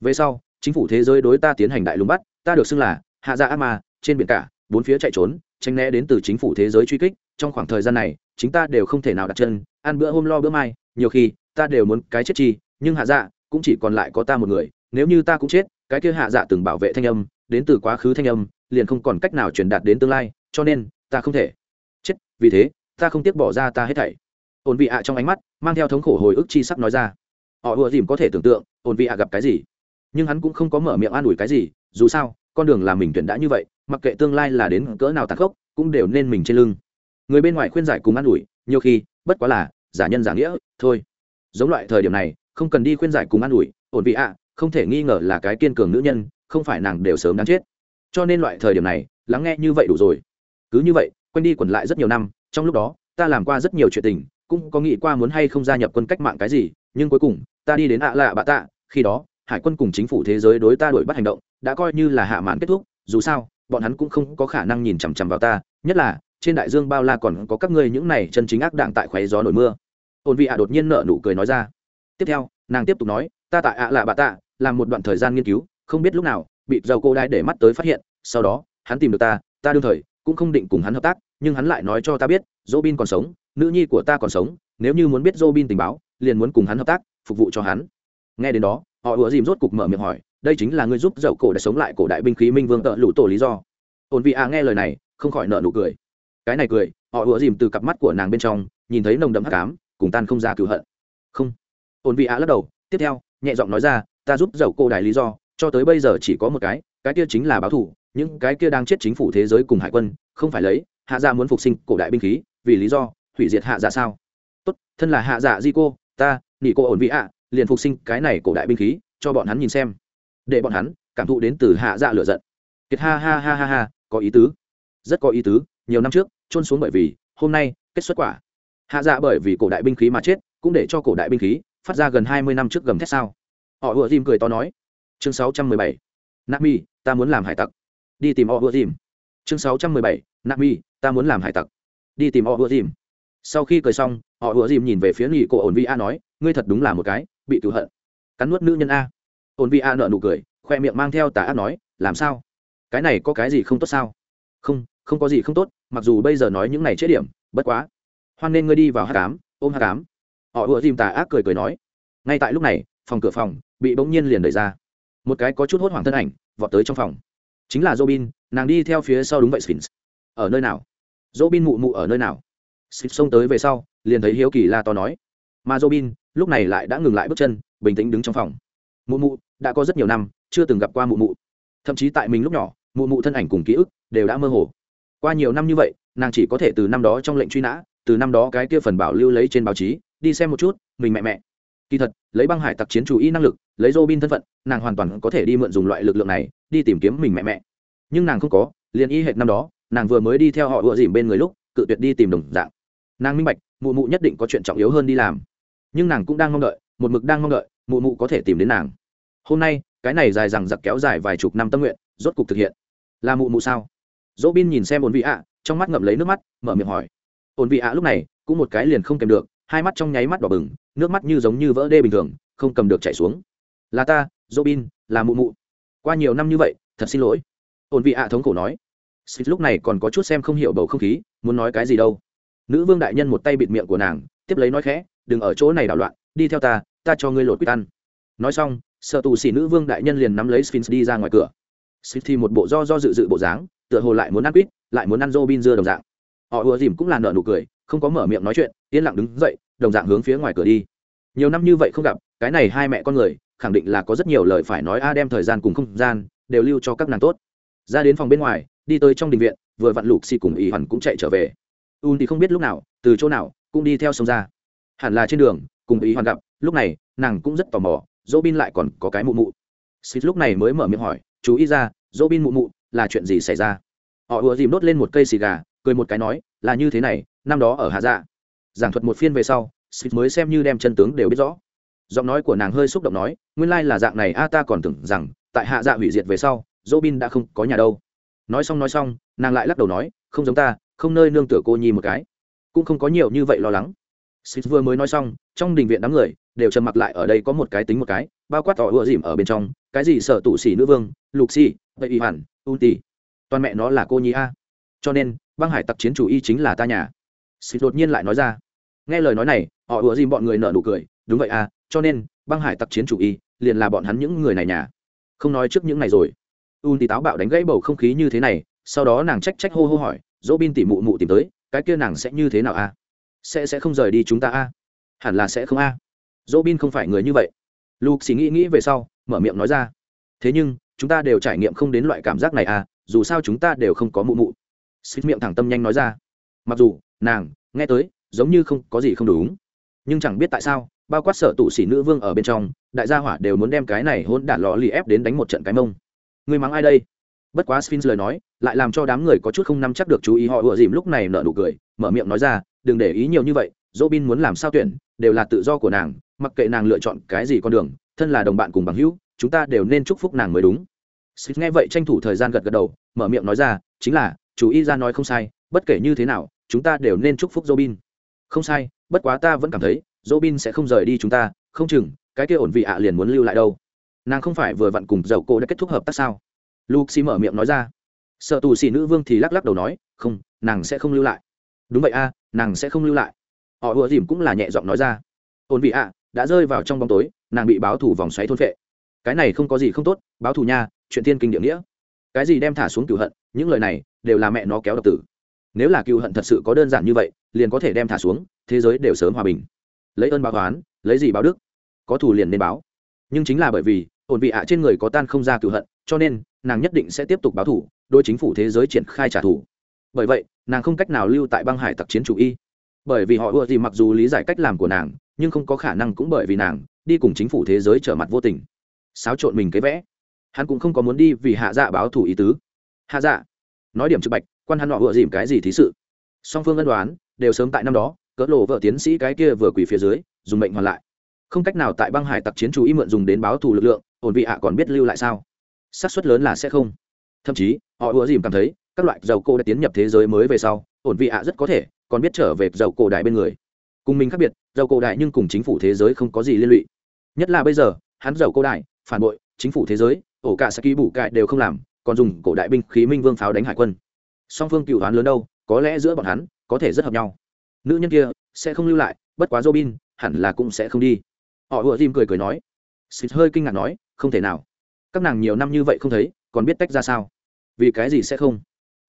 Về sau, chính phủ thế giới đối ta tiến hành đại lùng bắt, ta được xưng là hạ dạ ác ma, trên biển cả, bốn phía chạy trốn tranh né đến từ chính phủ thế giới truy kích. Trong khoảng thời gian này, chính ta đều không thể nào đặt chân, ăn bữa hôm lo bữa mai, nhiều khi, ta đều muốn cái chết chi, nhưng hạ dạ cũng chỉ còn lại có ta một người, nếu như ta cũng chết, cái kia hạ dạ từng bảo vệ thanh âm, đến từ quá khứ thanh âm, liền không còn cách nào truyền đạt đến tương lai, cho nên, ta không thể. Chết, vì thế, ta không tiếc bỏ ra ta hết thảy. Ổn vị ạ trong ánh mắt mang theo thống khổ hồi ức chi sắc nói ra. Họ ùa dìm có thể tưởng tượng, ổn vị ạ gặp cái gì. Nhưng hắn cũng không có mở miệng an ủi cái gì, dù sao, con đường làm mình tuyển đã như vậy, mặc kệ tương lai là đến cỡ nào tàn khốc, cũng đều nên mình trên lưng. Người bên ngoài khuyên giải cùng an ủi, nhiều khi, bất quá là, giả nhân giả nghĩa, thôi. Giống loại thời điểm này, không cần đi khuyên giải cùng an ủi, ổn vị ạ, không thể nghi ngờ là cái kiên cường nữ nhân, không phải nàng đều sớm đáng chết. Cho nên loại thời điểm này, lắng nghe như vậy đủ rồi. Cứ như vậy quanh đi quẩn lại rất nhiều năm, trong lúc đó, ta làm qua rất nhiều chuyện tình cũng có nghĩ qua muốn hay không gia nhập quân cách mạng cái gì, nhưng cuối cùng, ta đi đến ạ lạ bạ tạ, khi đó, hải quân cùng chính phủ thế giới đối ta đổi bắt hành động, đã coi như là hạ mãn kết thúc, dù sao, bọn hắn cũng không có khả năng nhìn chằm chằm vào ta, nhất là, trên đại dương bao la còn có các ngươi những này chân chính ác đảng tại khoáy gió nổi mưa. Ôn vị ạ đột nhiên nợ nụ cười nói ra. Tiếp theo, nàng tiếp tục nói, ta tại ạ lạ bạ tạ, làm một đoạn thời gian nghiên cứu, không biết lúc nào, bị dầu cô đai để mắt tới phát hiện, sau đó, hắn tìm được ta ta đương thời, cũng không định cùng hắn hợp tác, nhưng hắn lại nói cho ta biết, dỗ bin còn sống nữ nhi của ta còn sống, nếu như muốn biết Robin tình báo, liền muốn cùng hắn hợp tác, phục vụ cho hắn. Nghe đến đó, họ ủa dìm rốt cục mở miệng hỏi, đây chính là người giúp dậu cổ đã sống lại cổ đại binh khí minh vương tợ lụ tổ lý do. Ổn vị à nghe lời này, không khỏi nợ nụ cười. Cái này cười, họ ủa dìm từ cặp mắt của nàng bên trong, nhìn thấy nồng đậm hắc ám, cùng tan không ra cựu hận. Không. Ổn vị à lắc đầu, tiếp theo, nhẹ giọng nói ra, ta giúp dậu cổ đại lý do, cho tới bây giờ chỉ có một cái cái kia chính là báo thủ những cái kia đang chết chính phủ thế giới cùng hải quân, không phải lấy, hạ gia muốn phục sinh cổ đại binh khí, vì lý do hủy diệt hạ dạ sao? Tốt, thân là hạ dạ di cô, ta nghỉ cô ổn vị ạ, liền phục sinh cái này cổ đại binh khí, cho bọn hắn nhìn xem. Để bọn hắn cảm thụ đến từ hạ dạ lửa giận. Kiệt ha ha ha ha ha, có ý tứ. Rất có ý tứ, nhiều năm trước trôn xuống bởi vì, hôm nay, kết xuất quả. Hạ dạ bởi vì cổ đại binh khí mà chết, cũng để cho cổ đại binh khí phát ra gần hai mươi năm trước gầm thét sao. Họ ùa dìm cười to nói. Chương sáu trăm mười bảy. Nami ta muốn làm hải tặc. Đi tìm họ ùa dìm chương sáu trăm mười bảy. Nami ta muốn làm hải tặc. Đi tìm họ ùa dìm sau khi cười xong, họ ùa dìm nhìn về phía nghị cô ổn vi a nói, ngươi thật đúng là một cái, bị cựu hận. Cắn nuốt nữ nhân a. Ổn vi a nợ nụ cười, khoe miệng mang theo tà ác nói, làm sao? Cái này có cái gì không tốt sao? Không không có gì không tốt, mặc dù bây giờ nói những này chết điểm, bất quá. Hoan nên ngươi đi vào hát cám, ôm hát cám. Họ ùa dìm tà ác cười cười nói. Ngay tại lúc này, phòng cửa phòng bị bỗng nhiên liền đẩy ra. Một cái có chút hốt hoảng thân ảnh vọt tới trong phòng. Chính là robin, nàng đi theo phía sau đúng vậy, sphinx. Ở nơi nào? Robin mụ mụ ở nơi nào? Xịt xông tới về sau, liền thấy hiếu kỳ la to nói mà robin, lúc này lại đã ngừng lại bước chân, bình tĩnh đứng trong phòng. Mụ mụ, đã có rất nhiều năm, chưa từng gặp qua mụ mụ. Thậm chí tại mình lúc nhỏ, mụ mụ thân ảnh cùng ký ức đều đã mơ hồ. Qua nhiều năm như vậy, nàng chỉ có thể từ năm đó trong lệnh truy nã, từ năm đó cái kia phần bảo lưu lấy trên báo chí, đi xem một chút, mình mẹ mẹ. Kỳ thật, lấy băng hải tặc chiến chủ y năng lực, lấy robin thân phận, nàng hoàn toàn có thể đi mượn dùng loại lực lượng này, đi tìm kiếm mình mẹ mẹ. Nhưng nàng không có, liền y hệt năm đó, nàng vừa mới đi theo họ ựa dìm bên người lúc, cự tuyệt đi tìm đồng dạng nàng minh bạch, mụ mụ nhất định có chuyện trọng yếu hơn đi làm. Nhưng nàng cũng đang mong đợi, một mực đang mong đợi, mụ mụ có thể tìm đến nàng. Hôm nay, cái này dài rằng giặc kéo dài vài chục năm tâm nguyện, rốt cục thực hiện. Là mụ mụ sao? Dỗ bin nhìn xem ổn vị ạ trong mắt ngậm lấy nước mắt, mở miệng hỏi. Ổn vị ạ lúc này, cũng một cái liền không kèm được, hai mắt trong nháy mắt đỏ bừng, nước mắt như giống như vỡ đê bình thường, không cầm được chảy xuống. Là ta dỗ bin là mụ mụ. Qua nhiều năm như vậy, thật xin lỗi. Ổn vị ạ thống khổ nói. Lúc này còn có chút xem không hiểu bầu không khí, muốn nói cái gì đâu nữ vương đại nhân một tay bịt miệng của nàng, tiếp lấy nói khẽ, đừng ở chỗ này đảo loạn, đi theo ta ta cho ngươi lột quýt ăn. Nói xong, sợ tù xỉ nữ vương đại nhân liền nắm lấy sphinx đi ra ngoài cửa. Sphinx thì một bộ do do dự dự bộ dáng, tựa hồ lại muốn ăn quýt, lại muốn ăn rô bin dưa đồng dạng. Họ ùa dìm cũng là nợ nụ cười, không có mở miệng nói chuyện, yên lặng đứng dậy, đồng dạng hướng phía ngoài cửa đi. Nhiều năm như vậy không gặp, cái này hai mẹ con người, khẳng định là có rất nhiều lời phải nói a đem thời gian cùng không gian, đều lưu cho các nàng tốt. Ra đến phòng bên ngoài, đi tới trong đình viện, vừa vặn lục xì cùng ý hoàn cũng chạy trở về un thì không biết lúc nào, từ chỗ nào cũng đi theo sông ra. Hẳn là trên đường, cùng ý hoàn gặp, lúc này, nàng cũng rất tò mò dỗ bin lại còn có cái mụ mụ. Xịt lúc này mới mở miệng hỏi, chú ý ra dỗ bin mụ mụ, là chuyện gì xảy ra? Họ ùa dìm đốt lên một cây xì gà, cười một cái nói, là như thế này, năm đó ở hạ dạ. Giảng thuật một phiên về sau, xịt mới xem như đem chân tướng đều biết rõ. Giọng nói của nàng hơi xúc động nói, nguyên lai là dạng này a, ta còn tưởng rằng, tại hạ dạ hủy diệt về sau dỗ bin đã không có nhà đâu. Nói xong nói xong, nàng lại lắc đầu nói, không giống ta không nơi nương tựa cô nhi một cái cũng không có nhiều như vậy lo lắng Sith vừa mới nói xong, trong đình viện đám người đều trầm mặc lại ở đây có một cái tính một cái, bao quát tỏ ưa dìm ở bên trong, cái gì sở tụ sĩ nữ vương, lục xì, vậy y hẳn, un tỷ. Toàn mẹ nó là cô nhi a. Cho nên, băng hải tặc chiến chủ y chính là ta nhà. Sith đột nhiên lại nói ra. Nghe lời nói này, họ ưa dìm bọn người nở nụ cười, đúng vậy a, cho nên, băng hải tặc chiến chủ y liền là bọn hắn những người này nhà. Không nói trước những này rồi. Un tỷ táo bạo đánh gãy bầu không khí như thế này, sau đó nàng trách trách hô hô hỏi, dỗ bin tỉ mụ mụ tìm tới, cái kia nàng sẽ như thế nào a? sẽ sẽ không rời đi chúng ta a hẳn là sẽ không a dỗ bin không phải người như vậy. Luke xì nghĩ nghĩ về sau mở miệng nói ra. Thế nhưng chúng ta đều trải nghiệm không đến loại cảm giác này à dù sao chúng ta đều không có mụ mụ. Xịt miệng thẳng tâm nhanh nói ra. Mặc dù nàng nghe tới giống như không có gì không đúng. Nhưng chẳng biết tại sao bao quát sở tụ xỉ nữ vương ở bên trong đại gia hỏa đều muốn đem cái này hôn đản lò lì ép đến đánh một trận cái mông. Người mắng ai đây? Bất quá sphinx lời nói lại làm cho đám người có chút không nắm chắc được chú ý họ ựa dìm lúc này nở nụ cười mở miệng nói ra đừng để ý nhiều như vậy dỗ bin muốn làm sao tuyển đều là tự do của nàng mặc kệ nàng lựa chọn cái gì con đường thân là đồng bạn cùng bằng hữu chúng ta đều nên chúc phúc nàng mới đúng sphinx nghe vậy tranh thủ thời gian gật gật đầu mở miệng nói ra chính là chú ý ra nói không sai bất kể như thế nào chúng ta đều nên chúc phúc Robin. Không sai, bất quá ta vẫn cảm thấy, Robin sẽ không rời đi chúng ta, không chừng, cái kia ổn vị ạ liền muốn lưu lại đâu. Nàng không phải vừa vặn cùng dầu cô đã kết thúc hợp tác sao? Luxi mở miệng nói ra. Sợ tù sĩ nữ vương thì lắc lắc đầu nói, không, nàng sẽ không lưu lại. Đúng vậy a, nàng sẽ không lưu lại. Họ ùa dìm cũng là nhẹ giọng nói ra. Ổn vị ạ đã rơi vào trong bóng tối nàng bị báo thủ vòng xoáy thôn phệ. Cái này không có gì không tốt báo thù nha chuyện thiên kinh địa nghĩa. Cái gì đem thả xuống cựu hận những lời này đều là mẹ nó kéo độc tử. Nếu là cựu hận thật sự có đơn giản như vậy liền có thể đem thả xuống thế giới đều sớm hòa bình. Lấy ơn báo toán lấy gì báo đức? Có thù liền nên báo. Nhưng chính là bởi vì ổn vị ạ trên người có tan không ra cựu hận cho nên nàng nhất định sẽ tiếp tục báo thù đôi chính phủ thế giới triển khai trả thù. Bởi vậy, nàng không cách nào lưu tại băng hải tặc chiến chủ y. Bởi vì họ ưa gì mặc dù lý giải cách làm của nàng, nhưng không có khả năng cũng bởi vì nàng, đi cùng chính phủ thế giới trở mặt vô tình. Xáo trộn mình cái vẽ. Hắn cũng không có muốn đi vì hạ dạ báo thủ ý tứ. Hạ dạ nói điểm trực bạch, quan hắn họ ưa dìm cái gì thí sự. Song phương ân đoán, đều sớm tại năm đó, cỡ lộ vợ tiến sĩ cái kia vừa quỳ phía dưới, dùng mệnh hoàn lại. Không cách nào tại băng hải tặc chiến chủ ý mượn dùng đến báo thù lực lượng, ổn vị hạ còn biết lưu lại sao? Xác suất lớn là sẽ không. Thậm chí, họ ưa dìm cảm thấy, các loại dầu cô đã tiến nhập thế giới mới về sau, ổn vị ạ rất có thể, còn biết trở về dầu cổ đại bên người. Cùng mình khác biệt, dầu cổ đại nhưng cùng chính phủ thế giới không có gì liên lụy. Nhất là bây giờ, hắn dầu cổ đại, phản bội, chính phủ thế giới, ổ cả saki bủ cại đều không làm, còn dùng cổ đại binh khí minh vương pháo đánh hải quân. Song phương cựu đoán lớn đâu, có lẽ giữa bọn hắn, có thể rất hợp nhau. Nữ nhân kia, sẽ không lưu lại, bất quá robin, hẳn là cũng sẽ không đi. Họ ùa dìm cười cười nói. Xịt hơi kinh ngạc nói, không thể nào các nàng nhiều năm như vậy không thấy còn biết tách ra sao? Vì cái gì sẽ không?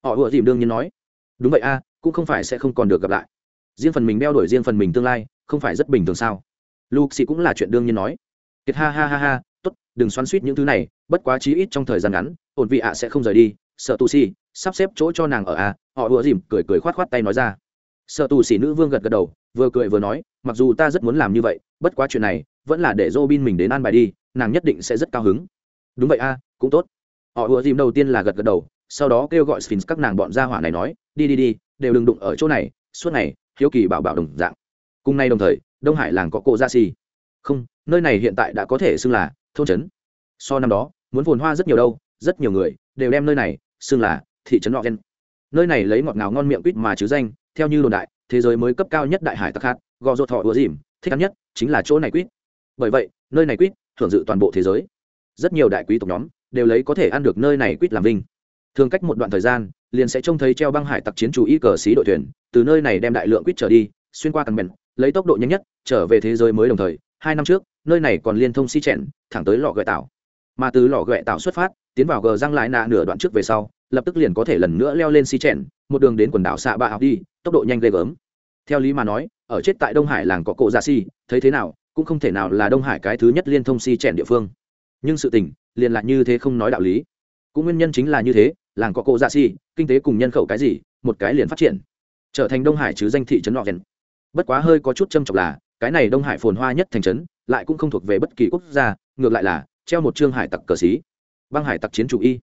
Họ ủa dìm đương nhiên nói. Đúng vậy a cũng không phải sẽ không còn được gặp lại. Riêng phần mình đeo đuổi riêng phần mình tương lai không phải rất bình thường sao? Luke cũng là chuyện đương nhiên nói. Kiệt ha ha ha ha tốt đừng xoắn suýt những thứ này bất quá chí ít trong thời gian ngắn ổn vị ạ sẽ không rời đi. Sợ tù xì sắp xếp chỗ cho nàng ở a họ ủa dìm cười cười khoát khoát tay nói ra. Sợ tù xì nữ vương gật gật đầu vừa cười vừa nói mặc dù ta rất muốn làm như vậy bất quá chuyện này vẫn là để Robin mình đến ăn bài đi, nàng nhất định sẽ rất cao hứng. Đúng vậy a, cũng tốt. Họ ùa dìm đầu tiên là gật gật đầu, sau đó kêu gọi Sphinx các nàng bọn gia hỏa này nói, đi đi đi, đều đừng đụng ở chỗ này, suốt này, hiếu kỳ bảo bảo đồng dạng. Cùng nay đồng thời, Đông Hải làng có cô gia xì. Không, nơi này hiện tại đã có thể xưng là thôn trấn. So năm đó, muốn phồn hoa rất nhiều đâu, rất nhiều người đều đem nơi này xưng là thị trấn Loren. Nơi này lấy ngọt ngào ngon miệng quýt mà chứ danh, theo như đồn đại, thế giới mới cấp cao nhất đại hải tặc hát gò ruột thọ ùa dìm, thích ăn nhất chính là chỗ này quýt bởi vậy nơi này quýt thưởng dự toàn bộ thế giới rất nhiều đại quý tộc nhóm đều lấy có thể ăn được nơi này quýt làm vinh. Thường cách một đoạn thời gian, liền sẽ trông thấy treo băng hải tặc chiến chủ y cờ xí đội thuyền, từ nơi này đem đại lượng quýt trở đi, xuyên qua căn bèn, lấy tốc độ nhanh nhất, trở về thế giới mới đồng thời, hai năm trước, nơi này còn liên thông xi trẻn thẳng tới lò gợi tạo mà từ lò gợi tạo xuất phát, tiến vào gờ răng lại nạ nửa đoạn trước về sau, lập tức liền có thể lần nữa leo lên xi trẻn một đường đến quần đảo xạ bạ học đi, tốc độ nhanh ghê gớm. Theo lý mà nói, ở chết tại đông hải làng có cổ gia si, thấy thế nào, cũng không thể nào là đông hải cái thứ nhất liên thông si trẻn địa phương nhưng sự tình liền lại như thế không nói đạo lý. Cũng nguyên nhân chính là như thế, làng có cổ dạ si kinh tế cùng nhân khẩu cái gì, một cái liền phát triển. Trở thành đông hải chứ danh thị trấn nọ rèn bất quá hơi có chút châm trọng là, cái này đông hải phồn hoa nhất thành trấn, lại cũng không thuộc về bất kỳ quốc gia, ngược lại là, treo một trương hải tặc cờ xí. Băng hải tặc chiến chủ y.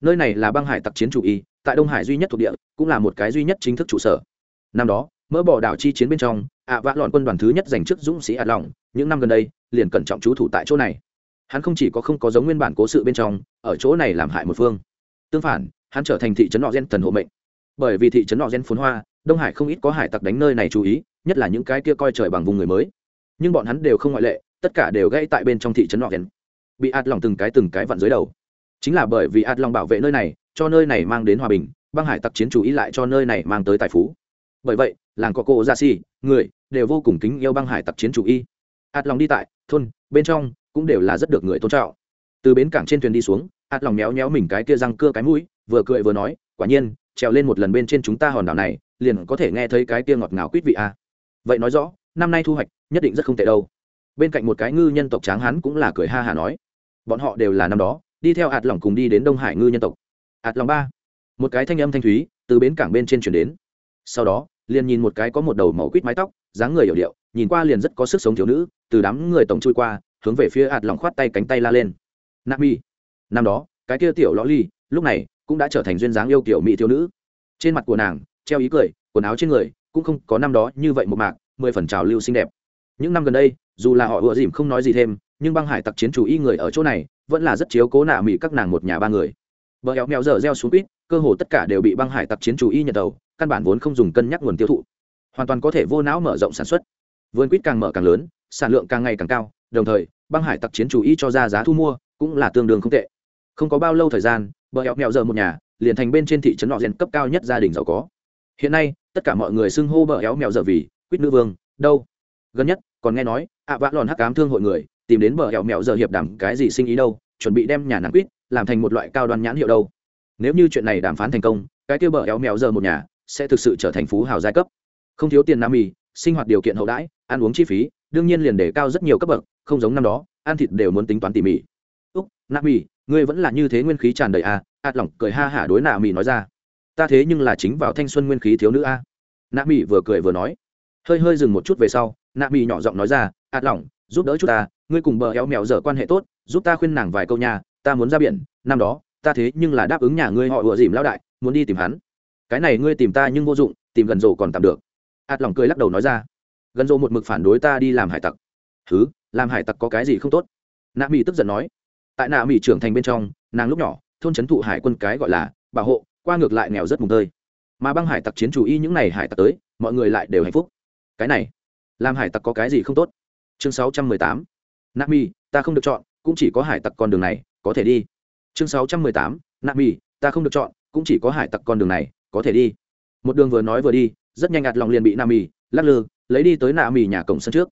Nơi này là băng hải tặc chiến chủ y, tại đông hải duy nhất thuộc địa, cũng là một cái duy nhất chính thức trụ sở. Năm đó, mỡ bỏ đảo chi chiến bên trong, ạ vã lọn quân đoàn thứ nhất giành chức dũng sĩ ạ lòng những năm gần đây, liền cẩn trọng chú thủ tại chỗ này hắn không chỉ có không có giống nguyên bản cố sự bên trong, ở chỗ này làm hại một phương. Tương phản, hắn trở thành thị trấn nọ gen thần hộ mệnh. Bởi vì thị trấn nọ gen phốn hoa, đông hải không ít có hải tặc đánh nơi này chú ý, nhất là những cái kia coi trời bằng vùng người mới. Nhưng bọn hắn đều không ngoại lệ, tất cả đều gây tại bên trong thị trấn nọ gen. Bị ạt lòng từng cái từng cái vặn dưới đầu. Chính là bởi vì ạt lòng bảo vệ nơi này, cho nơi này mang đến hòa bình, băng hải tặc chiến chú ý lại cho nơi này mang tới tài phú. Bởi vậy, làng có cô ra xì, người, đều vô cùng kính yêu băng hải tặc chiến chủ y ạt lòng đi tại, thôn, bên trong cũng đều là rất được người tôn trọng. Từ bến cảng trên thuyền đi xuống ạt lòng méo méo mình cái kia răng cưa cái mũi, vừa cười vừa nói, quả nhiên, trèo lên một lần bên trên chúng ta hòn đảo này, liền có thể nghe thấy cái kia ngọt ngào quýt vị a. Vậy nói rõ, năm nay thu hoạch, nhất định rất không tệ đâu. Bên cạnh một cái ngư nhân tộc tráng hắn cũng là cười ha hả nói, bọn họ đều là năm đó, đi theo ạt lòng cùng đi đến đông hải ngư nhân tộc. Ạt lòng ba, một cái thanh âm thanh thúy, từ bến cảng bên trên chuyển đến. Sau đó, liền nhìn một cái có một đầu màu quýt mái tóc, dáng người hiểu điệu, nhìn qua liền rất có sức sống thiếu nữ, từ đám người tổng trôi qua hướng về phía ạt lòng khoát tay cánh tay la lên. Nami năm đó, cái kia tiểu lõ ly, lúc này, cũng đã trở thành duyên dáng yêu kiểu mỹ thiếu nữ. Trên mặt của nàng, treo ý cười, quần áo trên người, cũng không có năm đó như vậy một mạc, mười phần trào lưu xinh đẹp. Những năm gần đây, dù là họ ựa dìm không nói gì thêm, nhưng băng hải tặc chiến chủ y người ở chỗ này, vẫn là rất chiếu cố nạ mỹ các nàng một nhà ba người. Vợ éo mèo dở reo xuống quýt, cơ hồ tất cả đều bị băng hải tặc chiến chủ y nhận đầu, căn bản vốn không dùng cân nhắc nguồn tiêu thụ. Hoàn toàn có thể vô não mở rộng sản xuất. Vườn quýt càng mở càng lớn sản lượng càng ngày càng cao, đồng thời, băng hải tặc chiến chủ y cho ra giá thu mua cũng là tương đương không tệ. Không có bao lâu thời gian, bờ hẹo mẹo giờ một nhà, liền thành bên trên thị trấn nọ rèn cấp cao nhất gia đình giàu có. Hiện nay, tất cả mọi người xưng hô bờ héo mèo giờ vì quýt nữ vương, đâu? Gần nhất, còn nghe nói, ạ vã lòn hắc cám thương hội người, tìm đến bờ hẹo mèo giờ hiệp đảm cái gì sinh ý đâu, chuẩn bị đem nhà nàng quýt, làm thành một loại cao đoan nhãn hiệu đâu. Nếu như chuyện này đàm phán thành công, cái kia bờ héo mèo giờ một nhà sẽ thực sự trở thành phú hào giai cấp. Không thiếu tiền nam mì, sinh hoạt điều kiện hậu đãi, ăn uống chi phí đương nhiên liền đề cao rất nhiều cấp bậc, không giống năm đó, ăn thịt đều muốn tính toán tỉ mỉ. Úc, nạ mì, ngươi vẫn là như thế nguyên khí tràn đầy à ạt lỏng cười ha hả đối nạ mì nói ra. Ta thế nhưng là chính vào thanh xuân nguyên khí thiếu nữ a. À. nạ mì vừa cười vừa nói. Hơi hơi dừng một chút về sau, nạ mì nhỏ giọng nói ra, ạt lỏng, giúp đỡ chút ta, ngươi cùng bờ éo mèo dở quan hệ tốt, giúp ta khuyên nàng vài câu nhà ta muốn ra biển, năm đó, ta thế nhưng là đáp ứng nhà ngươi họ ùa dìm lao đại, muốn đi tìm hắn. Cái này ngươi tìm ta nhưng vô dụng, tìm gần rổ còn tạm được. Ạt lỏng cười lắc đầu nói ra gần rồ một mực phản đối ta đi làm hải tặc. Thứ làm hải tặc có cái gì không tốt? Nạ mỹ tức giận nói. Tại nạ mỹ trưởng thành bên trong, nàng lúc nhỏ, thôn trấn thụ hải quân cái gọi là bảo hộ, qua ngược lại nghèo rất mùng tơi. Mà băng hải tặc chiến chủ y những n à y hải tặc tới, mọi người lại đều hạnh phúc. Cái này, làm hải tặc có cái gì không tốt? Chương sáu trăm mười tám. Nạ mỹ ta không được chọn, cũng chỉ có hải tặc con đường này, có thể đi. Chương sáu trăm mười tám. Nạ mỹ ta không được chọn, cũng chỉ có hải tặc con đường này, có thể đi. Một đường vừa nói vừa đi, rất nhanh ạt lòng liền bị nam mì lắc lư lấy đi tới nạ mì nhà cổng sân trước.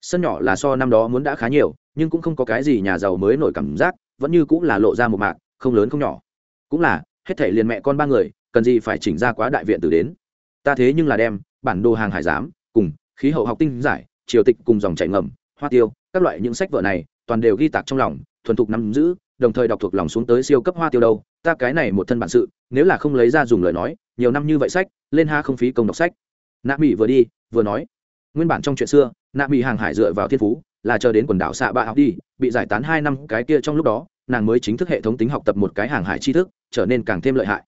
Sân nhỏ là so năm đó muốn đã khá nhiều, nhưng cũng không có cái gì nhà giàu mới nổi cảm giác, vẫn như cũng là lộ ra một mạc, không lớn không nhỏ. Cũng là, hết thể liền mẹ con ba người, cần gì phải chỉnh ra quá đại viện từ đến. Ta thế nhưng là đem, bản đồ hàng hải giám, cùng, khí hậu học tinh giải, triều tịch cùng dòng chảy ngầm, hoa tiêu, các loại những sách vở này, toàn đều ghi tạc trong lòng, thuần thục nắm giữ, đồng thời đọc thuộc lòng xuống tới siêu cấp hoa tiêu đâu. Ta cái này một thân bản sự, nếu là không lấy ra dùng lời nói, nhiều năm như vậy sách, lên ha không phí công đọc sách. Nạ mỹ vừa đi, vừa nói nguyên bản trong chuyện xưa, nạ mỹ hàng hải dựa vào thiên phú, là chờ đến quần đảo xạ bạ học đi, bị giải tán hai năm cái kia trong lúc đó, nàng mới chính thức hệ thống tính học tập một cái hàng hải tri thức, trở nên càng thêm lợi hại.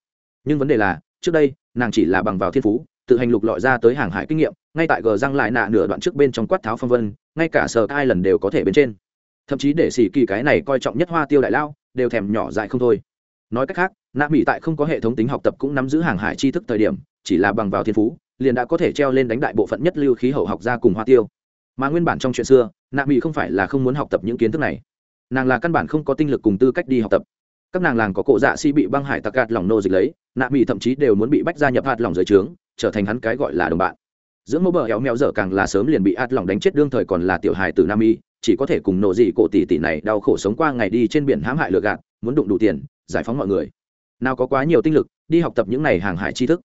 Nhưng vấn đề là, trước đây, nàng chỉ là bằng vào thiên phú, tự hành lục lọi ra tới hàng hải kinh nghiệm, ngay tại gờ răng lại nạ nửa đoạn trước bên trong quát tháo phong vân, ngay cả sờ ai lần đều có thể bên trên. Thậm chí để xỉ kỳ cái này coi trọng nhất hoa tiêu đại lao, đều thèm nhỏ dại không thôi. Nói cách khác, nạ mỹ tại không có hệ thống tính học tập cũng nắm giữ hàng hải tri thức thời điểm, chỉ là bằng vào thiên phú liền đã có thể treo lên đánh đại bộ phận nhất lưu khí hậu học ra cùng hoa tiêu. Mà nguyên bản trong chuyện xưa, nạ mỹ không phải là không muốn học tập những kiến thức này. Nàng là căn bản không có tinh lực cùng tư cách đi học tập. Các nàng làng có cổ dạ si bị băng hải tặc gạt lòng nô dịch lấy, nạ mỹ thậm chí đều muốn bị bách gia nhập hạt lòng dưới trướng, trở thành hắn cái gọi là đồng bạn. Dưỡng mẫu bờ éo mèo dở càng là sớm liền bị hạt lòng đánh chết đương thời còn là tiểu hài từ nam y chỉ có thể cùng nổ dị cổ tỷ tỷ này đau khổ sống qua ngày đi trên biển hãm hại lừa gạt, muốn đụng đủ tiền, giải phóng mọi người. Nào có quá nhiều tinh lực, đi học tập những này hàng hải tri thức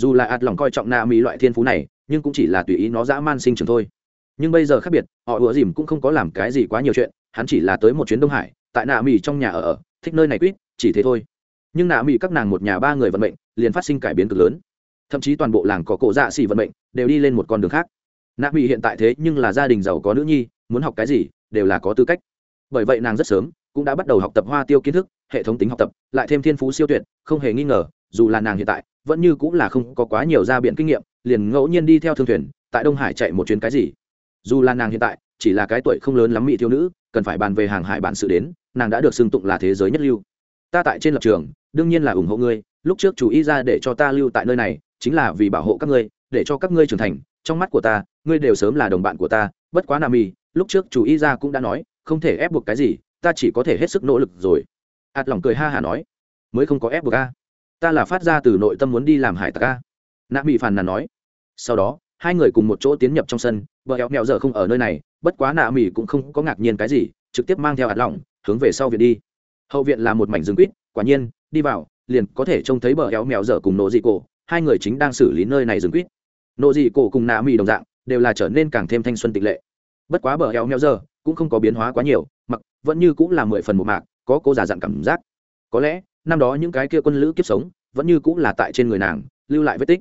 dù là ạt lòng coi trọng nam mỹ loại thiên phú này nhưng cũng chỉ là tùy ý nó dã man sinh trường thôi. Nhưng bây giờ khác biệt họ ủa dìm cũng không có làm cái gì quá nhiều chuyện hắn chỉ là tới một chuyến đông hải tại nạ mỹ trong nhà ở, ở thích nơi này quýt chỉ thế thôi. Nhưng nạ mỹ các nàng một nhà ba người vận mệnh liền phát sinh cải biến cực lớn. Thậm chí toàn bộ làng có cổ dạ xỉ vận mệnh đều đi lên một con đường khác. Nạ mỹ hiện tại thế nhưng là gia đình giàu có nữ nhi muốn học cái gì đều là có tư cách. Bởi vậy nàng rất sớm cũng đã bắt đầu học tập hoa tiêu kiến thức hệ thống tính học tập lại thêm thiên phú siêu tuyệt không hề nghi ngờ dù là nàng hiện tại, vẫn như cũng là không có quá nhiều ra biện kinh nghiệm, liền ngẫu nhiên đi theo thương thuyền, tại đông hải chạy một chuyến cái gì. Dù là nàng hiện tại, chỉ là cái tuổi không lớn lắm mỹ thiếu nữ, cần phải bàn về hàng hải bản sự đến, nàng đã được xưng tụng là thế giới nhất lưu. Ta tại trên lập trường, đương nhiên là ủng hộ ngươi, lúc trước chủ ý ra để cho ta lưu tại nơi này, chính là vì bảo hộ các ngươi, để cho các ngươi trưởng thành, trong mắt của ta, ngươi đều sớm là đồng bạn của ta, bất quá nam y lúc trước chủ ý ra cũng đã nói, không thể ép buộc cái gì, ta chỉ có thể hết sức nỗ lực rồi. Ạt lòng cười ha hả nói, mới không có ép buộc a ta là phát ra từ nội tâm muốn đi làm hải tặc a. Nạ bị phàn nàn nói. Sau đó, hai người cùng một chỗ tiến nhập trong sân vợ éo mẹo giờ không ở nơi này, bất quá nạ mỹ cũng không có ngạc nhiên cái gì, trực tiếp mang theo hạt lỏng, hướng về sau viện đi. Hậu viện là một mảnh rừng quýt, quả nhiên, đi vào, liền có thể trông thấy bờ éo mèo dở cùng nộ dị cổ, hai người chính đang xử lý nơi này rừng quýt. Nộ dị cổ cùng nạ mỹ đồng dạng, đều là trở nên càng thêm thanh xuân tịch lệ. Bất quá bờ heo mèo giờ cũng không có biến hóa quá nhiều, mặc, vẫn như cũng là mười phần một mạc, có cô giả dặn cảm giác. Có lẽ năm đó những cái kia quân lữ kiếp sống vẫn như cũng là tại trên người nàng, lưu lại vết tích.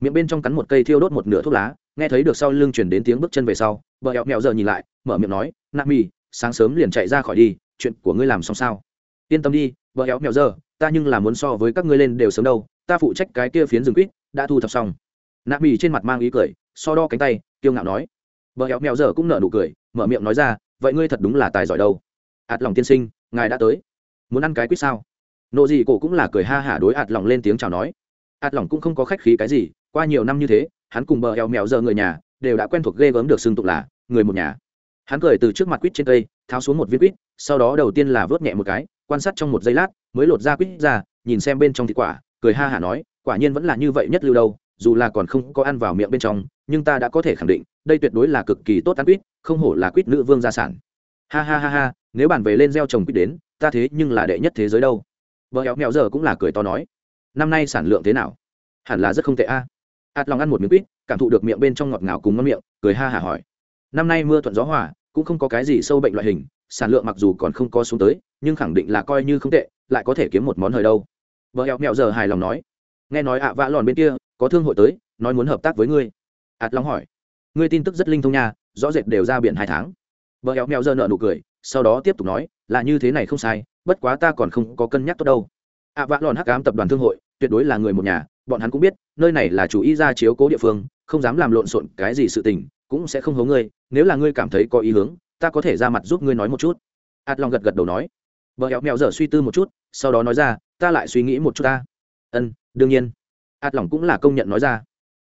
Miệng bên trong cắn một cây thiêu đốt một nửa thuốc lá, nghe thấy được sau lưng chuyển đến tiếng bước chân về sau bờ heo mẹo giờ nhìn lại, mở miệng nói nạ mỹ sáng sớm liền chạy ra khỏi đi, chuyện của ngươi làm xong sao? Yên tâm đi bờ heo mèo giờ, ta nhưng là muốn so với các ngươi lên đều sớm đâu, ta phụ trách cái kia phiến rừng quýt, đã thu thập xong. Nạ mì trên mặt mang ý cười, so đo cánh tay, kiêu ngạo nói. Vợ hẹo mèo giờ cũng nở nụ cười, mở miệng nói ra, vậy ngươi thật đúng là tài giỏi đâu. Ạt lòng tiên sinh, ngài đã tới. Muốn ăn cái quýt sao? Nộ gì cổ cũng là cười ha hả đối ạt lòng lên tiếng chào nói. Ạt lòng cũng không có khách khí cái gì, qua nhiều năm như thế, hắn cùng bờ eo mèo giờ người nhà đều đã quen thuộc ghê gớm được xưng tục là người một nhà. Hắn cười từ trước mặt quýt trên cây, tháo xuống một viên quýt, sau đó đầu tiên là vớt nhẹ một cái, quan sát trong một giây lát, mới lột ra quýt ra, nhìn xem bên trong thịt quả, cười ha hả nói, quả nhiên vẫn là như vậy nhất lưu đâu, dù là còn không có ăn vào miệng bên trong, nhưng ta đã có thể khẳng định, đây tuyệt đối là cực kỳ tốt ăn quýt, không hổ là quýt nữ vương gia sản. Ha ha ha ha, nếu bàn về lên gieo trồng quýt đến, ta thế nhưng là đệ nhất thế giới đâu vợ éo mèo giờ cũng là cười to nói, năm nay sản lượng thế nào? Hẳn là rất không tệ a. À. ạt lòng ăn một miếng quýt, cảm thụ được miệng bên trong ngọt ngào cùng ngon miệng, cười ha hả hỏi, năm nay mưa thuận gió hòa, cũng không có cái gì sâu bệnh loại hình, sản lượng mặc dù còn không có xuống tới, nhưng khẳng định là coi như không tệ, lại có thể kiếm một món hời đâu. Vợ éo mèo giờ hài lòng nói, nghe nói ạ vã lòn bên kia, có thương hội tới, nói muốn hợp tác với ngươi. Ạt long hỏi, ngươi tin tức rất linh thông nha, rõ rệt đều ra biển hai tháng. Vợ éo mèo giờ nợ nụ cười sau đó tiếp tục nói, là như thế này không sai, bất quá ta còn không có cân nhắc tốt đâu. Ạ vạ lòn hắc cám tập đoàn thương hội, tuyệt đối là người một nhà, bọn hắn cũng biết, nơi này là chủ ý ra chiếu cố địa phương, không dám làm lộn xộn cái gì sự tình, cũng sẽ không hố ngươi, nếu là ngươi cảm thấy có ý hướng, ta có thể ra mặt giúp ngươi nói một chút. Ạt lòng gật gật đầu nói. Vợ hẹo mẹo dở suy tư một chút, sau đó nói ra, ta lại suy nghĩ một chút ta. Ân đương nhiên. Ạt lòng cũng là công nhận nói ra.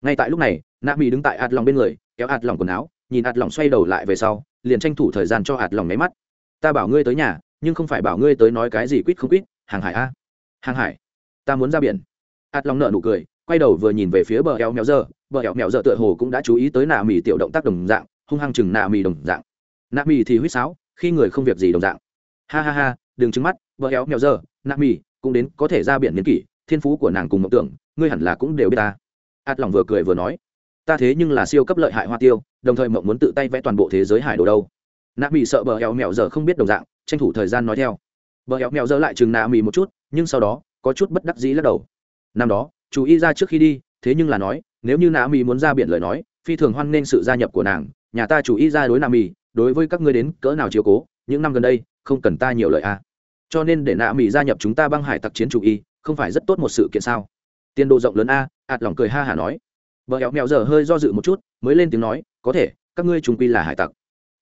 Ngay tại lúc này, nạ mỹ đứng tại ạt lòng bên người, kéo ạt lòng quần áo, nhìn ạt lòng xoay đầu lại về sau, liền tranh thủ thời gian cho ạt lòng nháy mắt ta bảo ngươi tới nhà, nhưng không phải bảo ngươi tới nói cái gì quýt không quýt, hàng hải a. Hàng hải, ta muốn ra biển. Ạt lòng nợ nụ cười, quay đầu vừa nhìn về phía bờ eo mèo dơ, bờ eo mèo dơ tựa hồ cũng đã chú ý tới nạ mì tiểu động tác đồng dạng, hung hăng chừng nạ mì đồng dạng. Nạ mì thì huýt sáo, khi người không việc gì đồng dạng. Ha ha ha, đừng trứng mắt, bờ eo mèo dơ, nạ mì cũng đến, có thể ra biển niên kỷ, thiên phú của nàng cùng mộng tưởng, ngươi hẳn là cũng đều biết ta. Ạt lòng vừa cười vừa nói, ta thế nhưng là siêu cấp lợi hại hoa tiêu, đồng thời mộng muốn tự tay vẽ toàn bộ thế giới hải đồ đâu nạ mỹ sợ bờ hẹo mèo giờ không biết đồng dạng, tranh thủ thời gian nói theo. Bờ hẹo mèo giờ lại chừng nạ mì một chút, nhưng sau đó, có chút bất đắc dĩ lắc đầu. Năm đó, chú ý ra trước khi đi, thế nhưng là nói, nếu như nạ mì muốn ra biển lời nói, phi thường hoan nghênh sự gia nhập của nàng, nhà ta chủ ý ra đối nạ mì đối với các ngươi đến cỡ nào chiếu cố, những năm gần đây, không cần ta nhiều lời a à. cho nên để nạ mỹ gia nhập chúng ta băng hải tặc chiến chủ y, không phải rất tốt một sự kiện sao? Tiền đồ rộng lớn a, ạt lòng cười ha hả nói. Vợ hẹo mèo giờ hơi do dự một chút, mới lên tiếng nói, có thể, các ngươi trung quy là hải tặc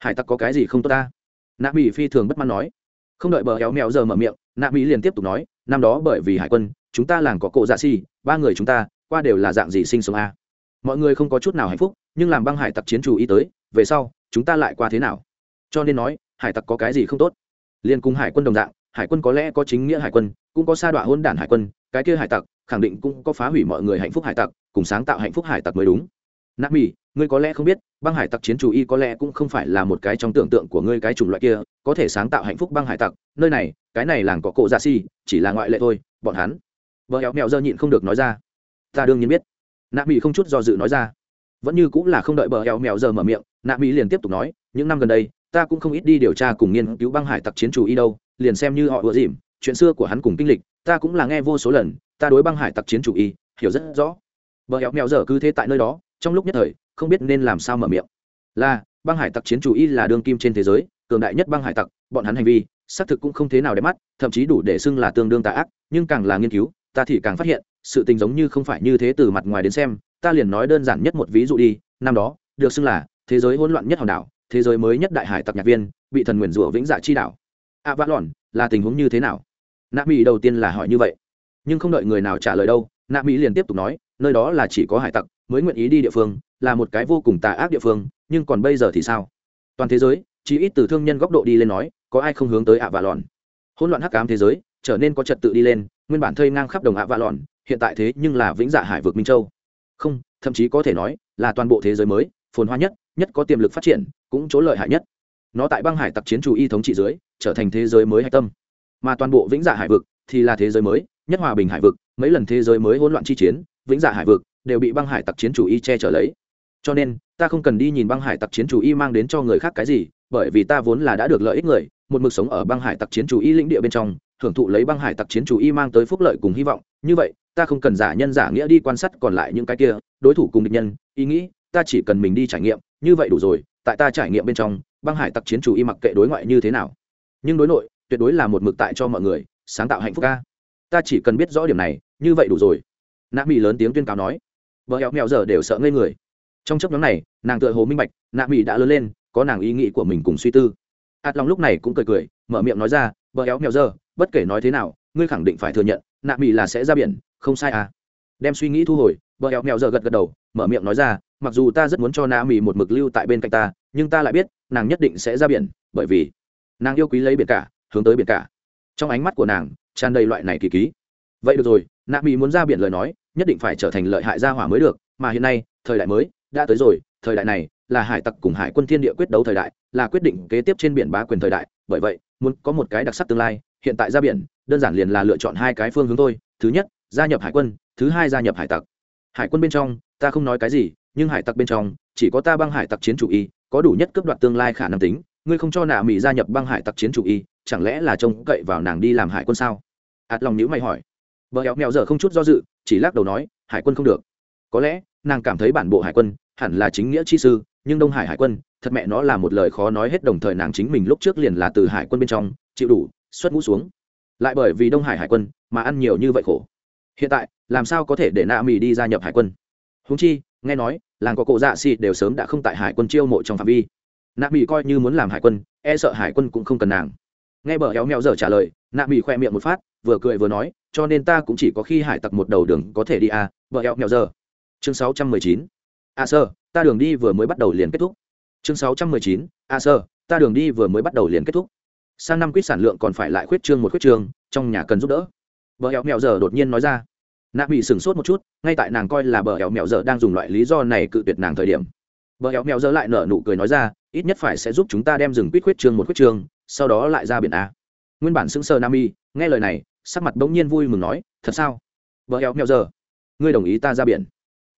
hải tặc có cái gì không tốt ta? Nạ mỹ phi thường bất mãn nói. Không đợi bờ héo mèo giờ mở miệng, nạ mỹ liền tiếp tục nói, năm đó bởi vì hải quân, chúng ta làng có cộ dạ si ba người chúng ta, qua đều là dạng gì sinh sống a? Mọi người không có chút nào hạnh phúc, nhưng làm băng hải tặc chiến chủ y tới, về sau, chúng ta lại qua thế nào? Cho nên nói, hải tặc có cái gì không tốt? Liên cùng hải quân đồng dạng, hải quân có lẽ có chính nghĩa hải quân, cũng có sa đọa hôn đản hải quân, cái kia hải tặc, khẳng định cũng có phá hủy mọi người hạnh phúc hải tặc, cùng sáng tạo hạnh phúc hải tặc mới đúng nạp mỹ ngươi có lẽ không biết, băng hải tặc chiến chủ y có lẽ cũng không phải là một cái trong tưởng tượng của ngươi cái chủng loại kia, có thể sáng tạo hạnh phúc băng hải tặc. Nơi này, cái này làng có cộ dạ si chỉ là ngoại lệ thôi, bọn hắn. Vợ éo mẹo dơ nhịn không được nói ra. Ta đương nhiên biết. Nạp mỹ không chút do dự nói ra. Vẫn như cũng là không đợi bờ éo mẹo giờ mở miệng nạ mỹ liền tiếp tục nói, những năm gần đây, ta cũng không ít đi điều tra cùng nghiên cứu băng hải tặc chiến chủ y đâu, liền xem như họ ưa dìm, chuyện xưa của hắn cùng kinh lịch, ta cũng là nghe vô số lần, ta đối băng hải tặc chiến chủ y, hiểu rất rõ. Bờ éo mẹo giờ cứ thế tại nơi đó trong lúc nhất thời, không biết nên làm sao mở miệng. Là, băng hải tặc chiến chủ y là đương kim trên thế giới, cường đại nhất băng hải tặc, bọn hắn hành vi, xác thực cũng không thế nào đẹp mắt, thậm chí đủ để xưng là tương đương tà ác, nhưng càng là nghiên cứu, ta thì càng phát hiện, sự tình giống như không phải như thế từ mặt ngoài đến xem, ta liền nói đơn giản nhất một ví dụ đi, năm đó, được xưng là thế giới hỗn loạn nhất hòn đảo, thế giới mới nhất đại hải tặc nhạc viên, bị thần nguyền rủa vĩnh dạ chi đảo. À, A vã lòn là tình huống như thế nào? Nạ mỹ đầu tiên là hỏi như vậy. Nhưng không đợi người nào trả lời đâu, nạ mỹ liền tiếp tục nói, nơi đó là chỉ có hải tặc mới nguyện ý đi địa phương, là một cái vô cùng tà ác địa phương, nhưng còn bây giờ thì sao? Toàn thế giới chỉ ít từ thương nhân góc độ đi lên nói, có ai không hướng tới ạ vạ lòn hỗn loạn hắc ám thế giới, trở nên có trật tự đi lên, nguyên bản thây ngang khắp đồng ạ vạ lòn hiện tại thế nhưng là vĩnh dạ hải vực minh châu. Không, thậm chí có thể nói, là toàn bộ thế giới mới, phồn hoa nhất nhất có tiềm lực phát triển, cũng chỗ lợi hại nhất. Nó tại băng hải tặc chiến chủ y thống trị dưới, trở thành thế giới mới hạch tâm. Mà toàn bộ vĩnh dạ hải vực thì là thế giới mới, nhất hòa bình hải vực, mấy lần thế giới mới hỗn loạn chi chiến, vĩnh dạ hải vực đều bị băng hải tặc chiến chủ y che chở lấy. Cho nên, ta không cần đi nhìn băng hải tặc chiến chủ y mang đến cho người khác cái gì, bởi vì ta vốn là đã được lợi ích người, một mực sống ở băng hải tặc chiến chủ y lĩnh địa bên trong, hưởng thụ lấy băng hải tặc chiến chủ y mang tới phúc lợi cùng hy vọng. Như vậy, ta không cần giả nhân giả nghĩa đi quan sát còn lại những cái kia, đối thủ cùng địch nhân, ý nghĩ, ta chỉ cần mình đi trải nghiệm, như vậy đủ rồi, tại ta trải nghiệm bên trong, băng hải tặc chiến chủ y mặc kệ đối ngoại như thế nào. Nhưng đối nội, tuyệt đối là một mực tại cho mọi người, sáng tạo hạnh phúc ca. Ta chỉ cần biết rõ điểm này, như vậy đủ rồi. Nạ mỹ lớn tiếng tuyên cáo nói vợ hẹo mẹo giờ đều sợ ngây người. Trong chấp nhóm này, nàng tựa hồ minh bạch, nạ mỹ đã lớn lên, có nàng ý nghĩ của mình cùng suy tư. Ạt lòng lúc này cũng cười cười, mở miệng nói ra vợ éo mèo giờ, bất kể nói thế nào, ngươi khẳng định phải thừa nhận, nạ mỹ là sẽ ra biển, không sai à. Đem suy nghĩ thu hồi vợ éo mèo giờ gật gật đầu, mở miệng nói ra, mặc dù ta rất muốn cho nạ mỹ một mực lưu tại bên cạnh ta, nhưng ta lại biết, nàng nhất định sẽ ra biển, bởi vì nàng yêu quý lấy biển cả, hướng tới biển cả. Trong ánh mắt của nàng, tràn đầy loại này kỳ ký. Vậy được rồi, nạ mỹ muốn ra biển lời nói nhất định phải trở thành lợi hại gia hỏa mới được, mà hiện nay, thời đại mới, đã tới rồi, thời đại này, là hải tặc cùng hải quân thiên địa quyết đấu thời đại, là quyết định kế tiếp trên biển bá quyền thời đại, bởi vậy, muốn có một cái đặc sắc tương lai, hiện tại ra biển, đơn giản liền là lựa chọn hai cái phương hướng thôi, thứ nhất, gia nhập hải quân, thứ hai, gia nhập hải tặc. Hải quân bên trong, ta không nói cái gì, nhưng hải tặc bên trong, chỉ có ta băng hải tặc chiến chủ y, có đủ nhất cấp đoạt tương lai khả năng tính, ngươi không cho nạ mỹ gia nhập băng hải tặc chiến chủ y, chẳng lẽ là trông cậy vào nàng đi làm hải quân sao? Ạt lòng nhữ mày hỏi. Vợ éo mèo giờ không chút do dự chỉ lắc đầu nói, hải quân không được. Có lẽ, nàng cảm thấy bản bộ hải quân hẳn là chính nghĩa chi sư, nhưng đông hải hải quân, thật mẹ nó là một lời khó nói hết đồng thời nàng chính mình lúc trước liền là từ hải quân bên trong, chịu đủ, xuất ngũ xuống. Lại bởi vì đông hải hải quân mà ăn nhiều như vậy khổ. Hiện tại, làm sao có thể để nạ mỹ đi gia nhập hải quân? Húng chi, nghe nói, làng có cổ dạ xị đều sớm đã không tại hải quân chiêu mộ trong phạm vi. Nạ mỹ coi như muốn làm hải quân e sợ hải quân cũng không cần nàng nghe bờ éo mèo giờ trả lời, nạ mỹ khoe miệng một phát, vừa cười vừa nói, cho nên ta cũng chỉ có khi hải tặc một đầu đường có thể đi à bờ éo mèo giờ. Chương sáu trăm mười chín. A sơ, ta đường đi vừa mới bắt đầu liền kết thúc. Chương sáu trăm mười chín. A sơ, ta đường đi vừa mới bắt đầu liền kết thúc. Sang năm quýt sản lượng còn phải lại khuyết trương một khuyết trương, trong nhà cần giúp đỡ. Bờ éo mèo giờ đột nhiên nói ra. Nạ mỹ sửng sốt một chút, ngay tại nàng coi là bờ éo mèo giờ đang dùng loại lý do này cự tuyệt nàng thời điểm. Bờ éo mèo giờ lại nở nụ cười nói ra, ít nhất phải sẽ giúp chúng ta đem rừng quýt khuyết trương một khuyết trương sau đó lại ra biển a. Nguyên bản sững sờ nam y, nghe lời này, sắc mặt bỗng nhiên vui mừng nói, thật sao? Vợ éo mèo giờ, ngươi đồng ý ta ra biển?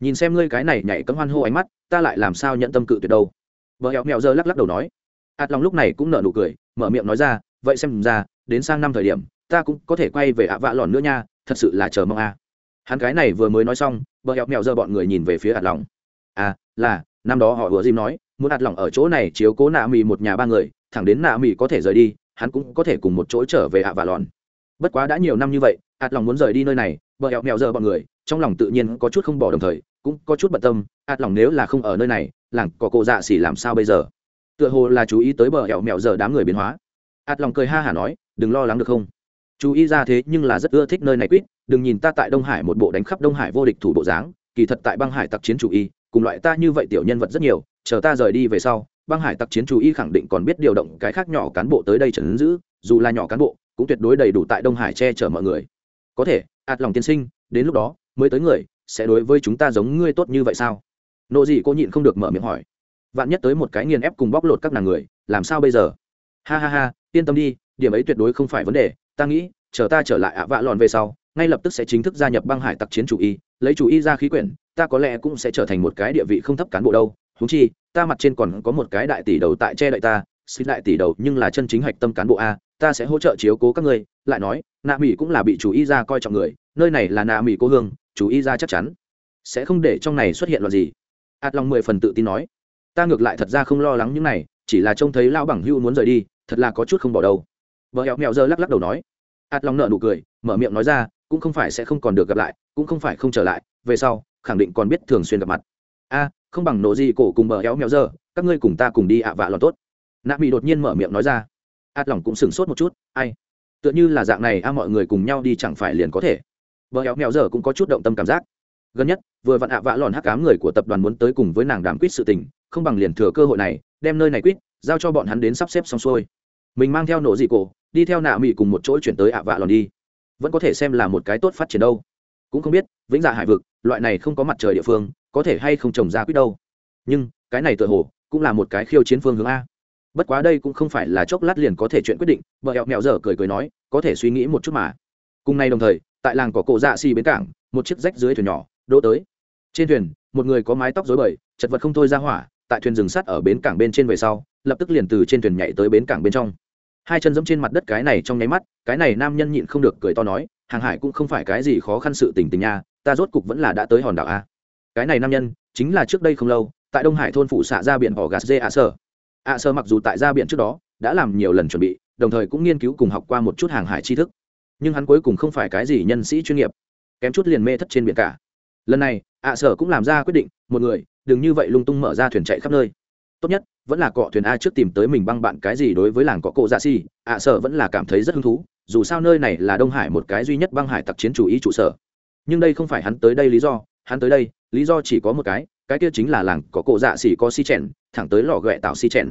Nhìn xem ngươi cái này nhảy cấm hoan hô ánh mắt, ta lại làm sao nhận tâm cự tuyệt đâu? Vợ éo mèo giờ lắc lắc đầu nói. Ạt lòng lúc này cũng nở nụ cười, mở miệng nói ra, vậy xem ra, đến sang năm thời điểm, ta cũng có thể quay về ạ vạ lòn nữa nha, thật sự là chờ mong a. Hắn cái này vừa mới nói xong, vợ éo mèo giờ bọn người nhìn về phía ạt lòng. À là, năm đó họ vừa dìm nói, muốn ạt lòng ở chỗ này chiếu cố nạ mì một nhà ba người thẳng đến nạ mỹ có thể rời đi, hắn cũng có thể cùng một chỗ trở về ạ và lòn. Bất quá đã nhiều năm như vậy ạt lòng muốn rời đi nơi này bờ hẹo mèo giờ bọn người, trong lòng tự nhiên có chút không bỏ đồng thời, cũng có chút bận tâm ạt lòng nếu là không ở nơi này, làng có cô dạ xỉ làm sao bây giờ? Tựa hồ là chú ý tới bờ hẹo mẹo giờ đám người biến hóa. Ạt lòng cười ha hả nói, đừng lo lắng được không? Chú ý ra thế nhưng là rất ưa thích nơi này quýt, đừng nhìn ta tại đông hải một bộ đánh khắp đông hải vô địch thủ bộ dáng kỳ thật tại băng hải tặc chiến chủ y, cùng loại ta như vậy tiểu nhân vật rất nhiều, chờ ta rời đi về sau, băng hải tặc chiến chủ y khẳng định còn biết điều động cái khác nhỏ cán bộ tới đây trấn giữ, dù là nhỏ cán bộ, cũng tuyệt đối đầy đủ tại đông hải che chở mọi người. Có thể, ạt lòng tiên sinh, đến lúc đó, mới tới người, sẽ đối với chúng ta giống ngươi tốt như vậy sao? Nộ gì cô nhịn không được mở miệng hỏi. Vạn nhất tới một cái nghiền ép cùng bóc lột các nàng người, làm sao bây giờ? Ha ha ha, yên tâm đi, điểm ấy tuyệt đối không phải vấn đề, ta nghĩ, chờ ta trở lại ạ vạ lòn về sau, ngay lập tức sẽ chính thức gia nhập băng hải tặc chiến chủ y lấy chủ y ra khí quyển, ta có lẽ cũng sẽ trở thành một cái địa vị không thấp cán bộ đâu. Húng chi, ta mặt trên còn có một cái đại tỷ đầu tại che đậy ta, xin đại tỷ đầu nhưng là chân chính hạch tâm cán bộ a, ta sẽ hỗ trợ chiếu cố các ngươi. Lại nói, nạ mỹ cũng là bị chủ y ra coi trọng người, nơi này là nạ mỹ cô hương, chủ y ra chắc chắn sẽ không để trong này xuất hiện loạt gì. Ạt lòng mười phần tự tin nói, ta ngược lại thật ra không lo lắng những này, chỉ là trông thấy lao bằng hưu muốn rời đi, thật là có chút không bỏ đâu. Vợ hẹo mẹo giờ lắc lắc đầu nói ạt lòng nợ nụ cười, mở miệng nói ra cũng không phải sẽ không còn được gặp lại, cũng không phải không trở lại, về sau, khẳng định còn biết thường xuyên gặp mặt. A, không bằng nổ gì cổ cùng bờ héo mèo giờ, các ngươi cùng ta cùng đi ạ vạ lọt tốt. Nạ mỹ đột nhiên mở miệng nói ra. Ạt lòng cũng sửng sốt một chút, ai? Tựa như là dạng này, a, mọi người cùng nhau đi chẳng phải liền có thể. Bờ héo mèo giờ cũng có chút động tâm cảm giác. Gần nhất, vừa vặn ạ vạ lòn hắc cám người của tập đoàn muốn tới cùng với nàng đàm quýt sự tình, không bằng liền thừa cơ hội này, đem nơi này quýt giao cho bọn hắn đến sắp xếp xong xuôi. Mình mang theo nổ dị cổ, đi theo nạ mỹ cùng một chỗ chuyển tới ạ vạ lòn đi vẫn có thể xem là một cái tốt phát triển đâu. Cũng không biết, vĩnh dạ hải vực, loại này không có mặt trời địa phương, có thể hay không trồng ra quýt đâu. Nhưng, cái này tựa hồ, cũng là một cái khiêu chiến phương hướng a. Bất quá đây cũng không phải là chốc lát liền có thể chuyện quyết định vợ hẹo mẹo dở cười cười nói, có thể suy nghĩ một chút mà. Cùng nay đồng thời, tại làng có cổ dạ xì bến cảng, một chiếc rách dưới thuyền nhỏ, đỗ tới. Trên thuyền, một người có mái tóc rối bời, chật vật không thôi ra hỏa, tại thuyền rừng sắt ở bến cảng bên trên về sau, lập tức liền từ trên thuyền nhảy tới bến cảng bên trong hai chân dẫm trên mặt đất cái này trong nháy mắt, cái này nam nhân nhịn không được cười to nói, hàng hải cũng không phải cái gì khó khăn sự tình tình nha, ta rốt cục vẫn là đã tới hòn đảo a. Cái này nam nhân chính là trước đây không lâu, tại đông hải thôn phụ xạ ra biển họ gạt dê ạ sơ. Ạ sơ mặc dù tại ra biển trước đó, đã làm nhiều lần chuẩn bị, đồng thời cũng nghiên cứu cùng học qua một chút hàng hải tri thức. Nhưng hắn cuối cùng không phải cái gì nhân sĩ chuyên nghiệp, kém chút liền mê thất trên biển cả. Lần này ạ sở cũng làm ra quyết định, một người, đừng như vậy lung tung mở ra thuyền chạy khắp nơi tốt nhất, vẫn là cọ thuyền a trước tìm tới mình băng bạn cái gì đối với làng có cộ dạ si ạ sở vẫn là cảm thấy rất hứng thú. Dù sao nơi này là đông hải một cái duy nhất băng hải tặc chiến chủ ý trụ sở. Nhưng đây không phải hắn tới đây lý do. Hắn tới đây, lý do chỉ có một cái cái kia chính là làng dạ có cộ dạ xỉ có si chèn, thẳng tới lò ghẹ tạo si chèn.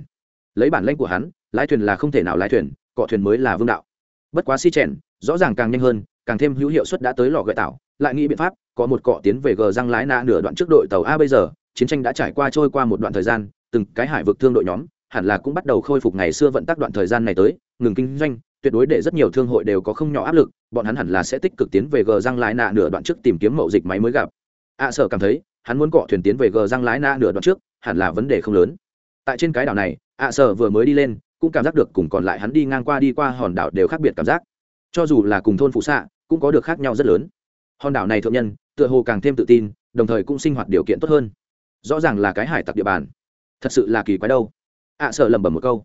Lấy bản lanh của hắn, lái thuyền là không thể nào lái thuyền, cọ thuyền mới là vương đạo. Bất quá si chèn, rõ ràng càng nhanh hơn, càng thêm hữu hiệu suất đã tới lò ghẹ tạo. Lại nghĩ biện pháp, có một cọ tiến về gờ răng lái na nửa đoạn trước đội tàu a bây giờ, chiến tranh đã trải qua trôi qua một đoạn thời gian từng cái hải vực thương đội nhóm, hẳn là cũng bắt đầu khôi phục ngày xưa vận tắc đoạn thời gian này tới, ngừng kinh doanh, tuyệt đối để rất nhiều thương hội đều có không nhỏ áp lực, bọn hắn hẳn là sẽ tích cực tiến về gờ răng lái nạ nửa đoạn trước tìm kiếm mậu dịch máy mới gặp. Ạ sở cảm thấy, hắn muốn cọ thuyền tiến về gờ răng lái nạ nửa đoạn trước, hẳn là vấn đề không lớn. Tại trên cái đảo này ạ sở vừa mới đi lên, cũng cảm giác được cùng còn lại hắn đi ngang qua đi qua hòn đảo đều khác biệt cảm giác. Cho dù là cùng thôn phụ xạ, cũng có được khác nhau rất lớn. Hòn đảo này thượng nhân, tựa hồ càng thêm tự tin, đồng thời cũng sinh hoạt điều kiện tốt hơn. Rõ ràng là cái hải tặc địa bàn thật sự là kỳ quái đâu. Ạ sợ lẩm bẩm một câu.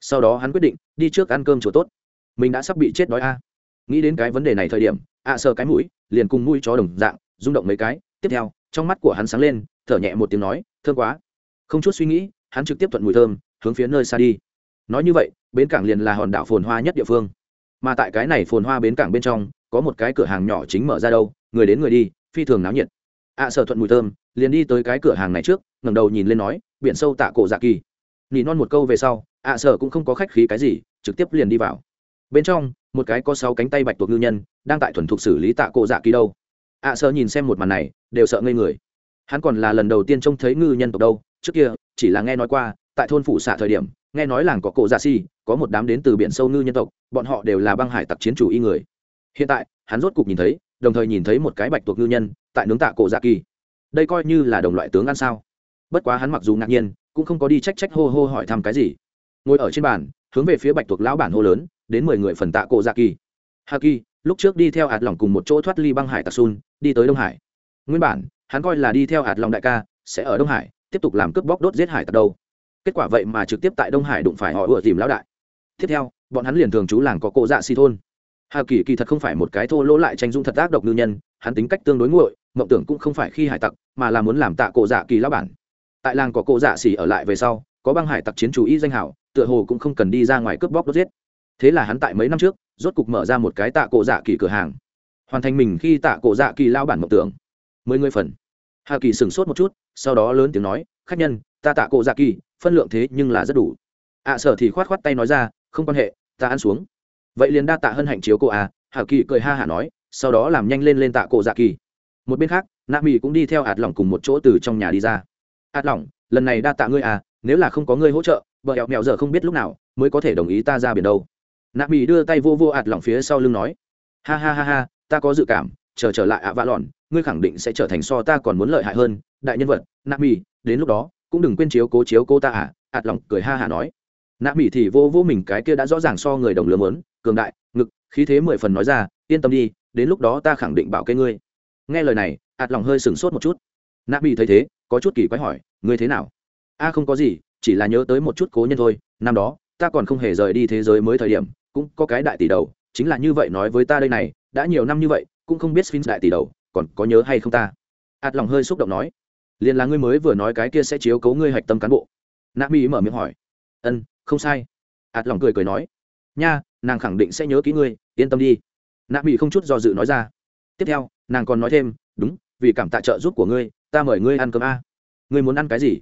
Sau đó hắn quyết định, đi trước ăn cơm chỗ tốt. Mình đã sắp bị chết đói a. Nghĩ đến cái vấn đề này thời điểm, ạ sợ cái mũi, liền cùng mũi chó đồng dạng, rung động mấy cái. Tiếp theo, trong mắt của hắn sáng lên, thở nhẹ một tiếng nói, thơm quá. Không chút suy nghĩ, hắn trực tiếp thuận mùi thơm, hướng phía nơi xa đi. Nói như vậy, bến cảng liền là hòn đảo phồn hoa nhất địa phương. Mà tại cái này phồn hoa bến cảng bên trong, có một cái cửa hàng nhỏ chính mở ra đâu, người đến người đi, phi thường náo nhiệt ạ sở thuận mùi thơm, liền đi tới cái cửa hàng này trước, ngẩng đầu nhìn lên nói, biển sâu tạ cổ dạ kỳ. Nỉ non một câu về sau, ạ sở cũng không có khách khí cái gì, trực tiếp liền đi vào. Bên trong, một cái có sáu cánh tay bạch tuộc ngư nhân, đang tại thuần thục xử lý tạ cổ dạ kỳ đâu. Ạ sở nhìn xem một màn này, đều sợ ngây người. Hắn còn là lần đầu tiên trông thấy ngư nhân tộc đâu, trước kia, chỉ là nghe nói qua, tại thôn phủ xạ thời điểm, nghe nói làng có cổ dạ si có một đám đến từ biển sâu ngư nhân tộc, bọn họ đều là băng hải tặc chiến chủ y người. Hiện tại, hắn rốt cục nhìn thấy đồng thời nhìn thấy một cái bạch tuộc ngư nhân tại nướng tạ cổ dạ kỳ. Đây coi như là đồng loại tướng ăn sao? Bất quá hắn mặc dù ngạc nhiên cũng không có đi trách trách hô hô hỏi thăm cái gì. Ngồi ở trên bàn hướng về phía bạch tuộc lão bản hô lớn đến mười người phần tạ cổ dạ kỳ. Hà kỳ lúc trước đi theo hạt lỏng cùng một chỗ thoát ly băng hải tặc xun, đi tới đông hải. Nguyên bản hắn coi là đi theo hạt lòng đại ca sẽ ở đông hải tiếp tục làm cướp bóc đốt giết hải tặc đâu. Kết quả vậy mà trực tiếp tại đông hải đụng phải họ ủa tìm lão đại. Tiếp theo bọn hắn liền thường trú làng có cộ dạ si thôn hà kỳ kỳ thật không phải một cái thô lỗ lại tranh dung thật ác độc ngư nhân hắn tính cách tương đối nguội mộng tưởng cũng không phải khi hải tặc mà là muốn làm tạ cổ dạ kỳ lão bản. Tại làng có cổ dạ xỉ ở lại về sau có băng hải tặc chiến chủ y danh hảo tựa hồ cũng không cần đi ra ngoài cướp bóc đốt giết. Thế là hắn tại mấy năm trước rốt cục mở ra một cái tạ cổ dạ kỳ cửa hàng. Hoàn thành mình khi tạ cổ dạ kỳ lao bản mộng tưởng. Mười người phần. Hà kỳ sửng sốt một chút sau đó lớn tiếng nói khách nhân ta tạ cổ dạ kỳ phân lượng thế nhưng là rất đủ. Ạ à, sở thì khoát khoát tay nói ra không quan hệ ta ăn xuống vậy liền đa tạ hân hạnh chiếu cô à hà kỳ cười ha hả nói, sau đó làm nhanh lên lên tạ cổ dạ kỳ. Một bên khác, nạ mỹ cũng đi theo ạt lỏng cùng một chỗ từ trong nhà đi ra. Ạt lỏng, lần này đa tạ ngươi à nếu là không có ngươi hỗ trợ vợ hẹo mẹo giờ không biết lúc nào mới có thể đồng ý ta ra biển đâu. Nạ mỹ đưa tay vô vô ạt lỏng phía sau lưng nói, ha ha ha ha, ta có dự cảm, chờ trở lại ạ vạ lòn ngươi khẳng định sẽ trở thành so ta còn muốn lợi hại hơn, đại nhân vật, nạ mỹ đến lúc đó, cũng đừng quên chiếu cố chiếu cô ta à ạt lỏng cười ha hả nói. Nạ mỹ thì vô vô mình cái kia đã rõ ràng so người đồng lứa mớn cường đại, ngực, khí thế mười phần nói ra, yên tâm đi, đến lúc đó ta khẳng định bảo cái ngươi. Nghe lời này, ạt lòng hơi sửng sốt một chút. Nạ bị thấy thế, có chút kỳ quái hỏi, ngươi thế nào? A, không có gì, chỉ là nhớ tới một chút cố nhân thôi. Năm đó, ta còn không hề rời đi thế giới mới thời điểm, cũng có cái đại tỷ đầu, chính là như vậy nói với ta đây này, đã nhiều năm như vậy, cũng không biết sphinx đại tỷ đầu, còn có nhớ hay không ta? Ạt lòng hơi xúc động nói, liền là ngươi mới vừa nói cái kia sẽ chiếu cấu ngươi hạch tâm cán bộ. Nạ mỹ mở miệng hỏi, ân, không sai. Ạt lòng cười cười nói, nha nàng khẳng định sẽ nhớ kỹ ngươi, yên tâm đi. Nạ mỹ không chút do dự nói ra. Tiếp theo, nàng còn nói thêm, đúng, vì cảm tạ trợ giúp của ngươi, ta mời ngươi ăn cơm a. Ngươi muốn ăn cái gì?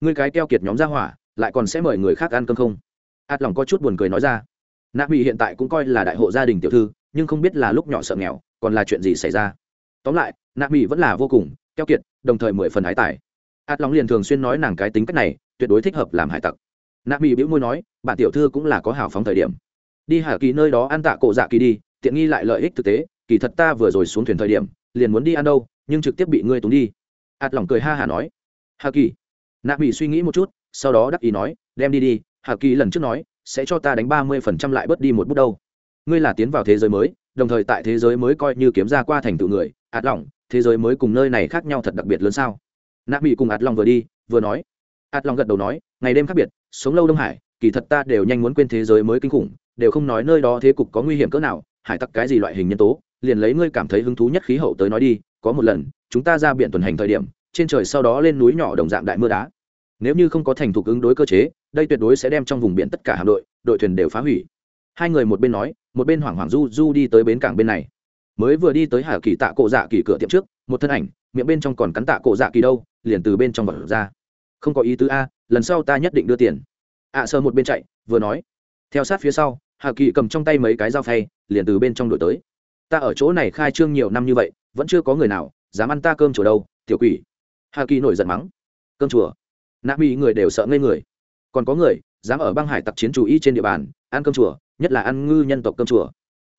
Ngươi cái keo kiệt nhóm ra hỏa, lại còn sẽ mời người khác ăn cơm không? Ạt lòng có chút buồn cười nói ra. Nạ mỹ hiện tại cũng coi là đại hộ gia đình tiểu thư, nhưng không biết là lúc nhỏ sợ nghèo, còn là chuyện gì xảy ra. Tóm lại, nạ mỹ vẫn là vô cùng keo kiệt, đồng thời mười phần ái tài. Ạt lòng liền thường xuyên nói nàng cái tính cách này, tuyệt đối thích hợp làm hải tặc. Nạ mỹ bĩu môi nói bạn tiểu thư cũng là có hào phóng thời điểm đi hà kỳ nơi đó ăn tạ cổ dạ kỳ đi, tiện nghi lại lợi ích thực tế, kỳ thật ta vừa rồi xuống thuyền thời điểm, liền muốn đi ăn đâu, nhưng trực tiếp bị ngươi túng đi. Ạt lòng cười ha hà nói. Hà kỳ. Nạ mỹ suy nghĩ một chút, sau đó đắc ý nói, đem đi đi hà kỳ lần trước nói, sẽ cho ta đánh ba mươi phần trăm lại bớt đi một bút đâu. Ngươi là tiến vào thế giới mới, đồng thời tại thế giới mới coi như kiếm ra qua thành tựu người, ạt lòng thế giới mới cùng nơi này khác nhau thật đặc biệt lớn sao? Nạ mỹ cùng ạt lòng vừa đi, vừa nói. Ạt lòng gật đầu nói, ngày đêm khác biệt, sống lâu đông hải, kỳ thật ta đều nhanh muốn quên thế giới mới kinh khủng đều không nói nơi đó thế cục có nguy hiểm cỡ nào hải tặc cái gì loại hình nhân tố liền lấy ngươi cảm thấy hứng thú nhất khí hậu tới nói đi có một lần chúng ta ra biển tuần hành thời điểm trên trời sau đó lên núi nhỏ đồng dạng đại mưa đá. Nếu như không có thành thục ứng đối cơ chế đây tuyệt đối sẽ đem trong vùng biển tất cả hạm đội đội thuyền đều phá hủy. Hai người một bên nói một bên hoảng hoảng du du đi tới bến cảng bên này. Mới vừa đi tới hà kỳ tạ cổ dạ kỳ cửa tiệm trước một thân ảnh miệng bên trong còn cắn tạ cổ dạ kỳ đâu liền từ bên trong vật ra. Không có ý tứ a lần sau ta nhất định đưa tiền. Ạ à, sơ một bên chạy vừa nói theo sát phía sau, hà kỳ cầm trong tay mấy cái dao phay, liền từ bên trong đổi tới. Ta ở chỗ này khai trương nhiều năm như vậy, vẫn chưa có người nào dám ăn ta cơm chùa đâu, tiểu quỷ. Hà kỳ nổi giận mắng. Cơm chùa? Nạ mỹ người đều sợ ngây người. Còn có người dám ở băng hải tặc chiến chủ y trên địa bàn, ăn cơm chùa, nhất là ăn ngư nhân tộc cơm chùa.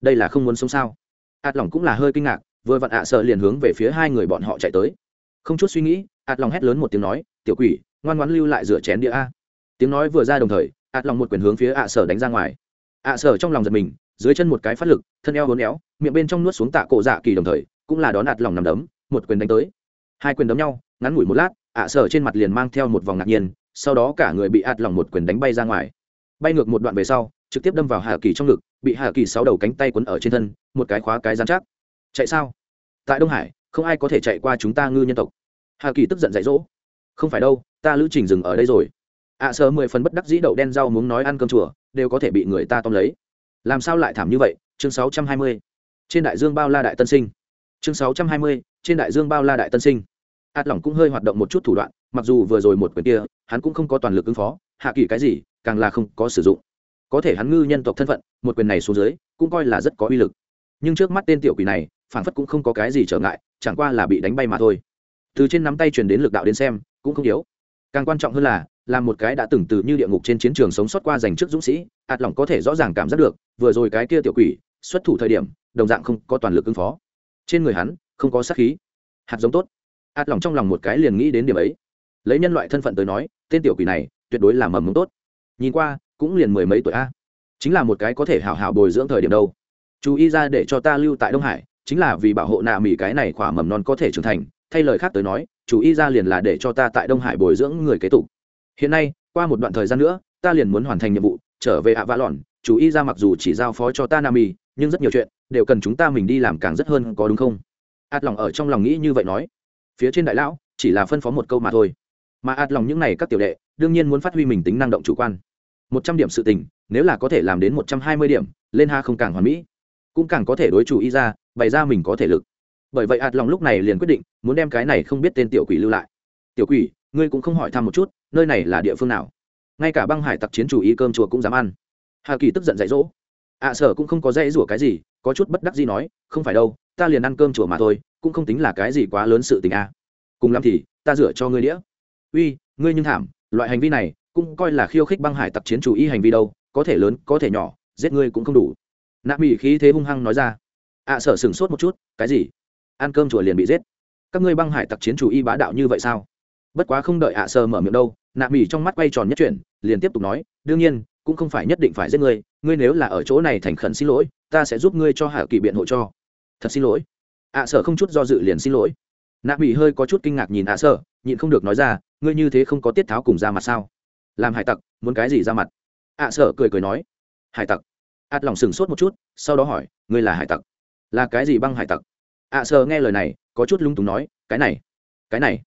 Đây là không muốn sống sao? Ạt lòng cũng là hơi kinh ngạc, vừa vặn ạ sợ liền hướng về phía hai người bọn họ chạy tới. Không chút suy nghĩ, ạt lòng hét lớn một tiếng nói, tiểu quỷ, ngoan ngoãn lưu lại rửa chén đĩa a. Tiếng nói vừa ra đồng thời ạt lòng một quyền hướng phía ạ sở đánh ra ngoài. ạ sở trong lòng giật mình, dưới chân một cái phát lực, thân eo hốn éo, miệng bên trong nuốt xuống tạ cổ dạ kỳ đồng thời, cũng là đón ạt lòng nằm đấm, một quyền đánh tới. Hai quyền đấm nhau, ngắn ngủi một lát, ạ sở trên mặt liền mang theo một vòng ngạc nhiên, sau đó cả người bị ạt lòng một quyền đánh bay ra ngoài. Bay ngược một đoạn về sau, trực tiếp đâm vào hà kỳ trong ngực, bị hà kỳ sáu đầu cánh tay quấn ở trên thân, một cái khóa cái gián chắc. Chạy sao? Tại đông hải, không ai có thể chạy qua chúng ta ngư nhân tộc. Hà kỳ tức giận dạy dỗ. Không phải đâu, ta lữ trình dừng ở đây rồi ạ à, sơ mười phần bất đắc dĩ đậu đen rau muốn nói ăn cơm chùa đều có thể bị người ta tóm lấy. Làm sao lại thảm như vậy? Chương sáu trăm hai mươi. Trên đại dương bao la đại tân sinh. Chương sáu trăm hai mươi trên đại dương bao la đại tân sinh. Ạt lỏng cũng hơi hoạt động một chút thủ đoạn mặc dù vừa rồi một quyền kia hắn cũng không có toàn lực ứng phó hạ kỳ cái gì càng là không có sử dụng. Có thể hắn ngư nhân tộc thân phận một quyền này xuống dưới cũng coi là rất có uy lực. Nhưng trước mắt tên tiểu quỷ này phản phất cũng không có cái gì trở ngại chẳng qua là bị đánh bay mà thôi. Từ trên nắm tay truyền đến lực đạo đến xem cũng không yếu càng quan trọng hơn là là một cái đã từng từ như địa ngục trên chiến trường sống sót qua giành trước dũng sĩ, ạt lỏng có thể rõ ràng cảm giác được, vừa rồi cái kia tiểu quỷ, xuất thủ thời điểm, đồng dạng không có toàn lực ứng phó. Trên người hắn, không có sát khí. Hạt giống tốt. Ạt lỏng trong lòng một cái liền nghĩ đến điểm ấy. Lấy nhân loại thân phận tới nói, tên tiểu quỷ này, tuyệt đối là mầm mống tốt. Nhìn qua, cũng liền mười mấy tuổi a. Chính là một cái có thể hảo hảo bồi dưỡng thời điểm đâu. Chú ý ra để cho ta lưu tại đông hải, chính là vì bảo hộ nạ mỹ cái này khỏa mầm non có thể trưởng thành, thay lời khác tới nói chú Y ra liền là để cho ta tại đông hải bồi dưỡng người kế tục. Hiện nay, qua một đoạn thời gian nữa, ta liền muốn hoàn thành nhiệm vụ, trở về ạ vã lòn chú Y ra mặc dù chỉ giao phó cho ta nam y nhưng rất nhiều chuyện đều cần chúng ta mình đi làm càng rất hơn, có đúng không? Ạt lòng ở trong lòng nghĩ như vậy nói. Phía trên đại lão, chỉ là phân phó một câu mà thôi. Mà ạt lòng những n à y các tiểu đệ, đương nhiên muốn phát huy mình tính năng động chủ quan. Một trăm điểm sự tình, nếu là có thể làm đến một trăm hai mươi điểm, lên ha không càng hoàn mỹ. Cũng càng có thể đối chủ y ra, bày ra mình có thể lực bởi vậy ạt lòng lúc này liền quyết định, muốn đem cái này không biết tên tiểu quỷ lưu lại. Tiểu quỷ, ngươi cũng không hỏi thăm một chút, nơi này là địa phương nào? Ngay cả băng hải tặc chiến chủ y cơm chùa cũng dám ăn. Hà kỳ tức giận dạy dỗ. À, Ạ sở cũng không có dễ rủa cái gì, có chút bất đắc gì nói, không phải đâu, ta liền ăn cơm chùa mà thôi, cũng không tính là cái gì quá lớn sự tình a. À. cùng lắm thì, ta rửa cho ngươi đĩa. Uy, ngươi nhưng thảm, loại hành vi này, cũng coi là khiêu khích băng hải tặc chiến chủ y hành vi đâu, có thể lớn, có thể nhỏ, giết ngươi cũng không đủ. Nạ mỹ khí thế hung hăng nói ra. À, Ạ sở sửng sốt một chút, cái gì? Ăn cơm chùa liền bị giết. Các ngươi băng hải tặc chiến chủ y bá đạo như vậy sao? Bất quá không đợi ạ sơ mở miệng đâu, nạ mỹ trong mắt quay tròn nhất chuyển, liền tiếp tục nói, đương nhiên, cũng không phải nhất định phải giết ngươi ngươi nếu là ở chỗ này thành khẩn xin lỗi, ta sẽ giúp ngươi cho hạ kỳ biện hộ cho. Thật xin lỗi? ạ sở không chút do dự liền xin lỗi. Nạ mỹ hơi có chút kinh ngạc nhìn ạ sở nhịn không được nói ra, ngươi như thế không có tiết tháo cùng ra mặt sao? Làm hải tặc, muốn cái gì ra mặt? ạ sở cười cười nói, hải tặc. Ạt lòng sừng sốt một chút, sau đó hỏi, ngươi là hải tặc? Là cái gì băng hải tặc? Ạ sờ nghe lời này, có chút lung túng nói, cái này cái này,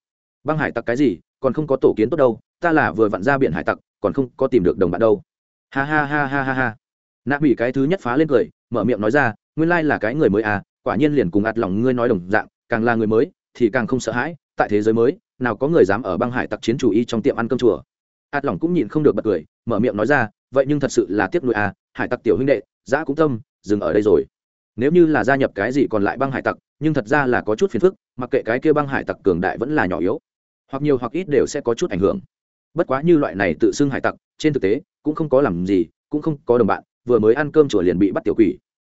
băng hải tặc cái gì, còn không có tổ kiến tốt đâu, ta là vừa vặn ra biển hải tặc, còn không có tìm được đồng bạn đâu. Ha ha ha ha ha ha. Nạ mỹ cái thứ nhất phá lên cười, mở miệng nói ra, nguyên lai là cái người mới à quả nhiên liền cùng ạt lòng ngươi nói đồng dạng, càng là người mới, thì càng không sợ hãi, tại thế giới mới, nào có người dám ở băng hải tặc chiến chủ y trong tiệm ăn cơm chùa. Ạt lòng cũng nhịn không được bật cười, mở miệng nói ra, vậy nhưng thật sự là tiếc nuôi à hải tặc tiểu huynh đệ giã cũng tâm, dừng ở đây rồi. Nếu như là gia nhập cái gì còn lại băng hải tặc nhưng thật ra là có chút phiền phức, mặc kệ cái kia băng hải tặc cường đại vẫn là nhỏ yếu, hoặc nhiều hoặc ít đều sẽ có chút ảnh hưởng. Bất quá như loại này tự xưng hải tặc, trên thực tế, cũng không có làm gì, cũng không có đồng bạn, vừa mới ăn cơm chùa liền bị bắt tiểu quỷ.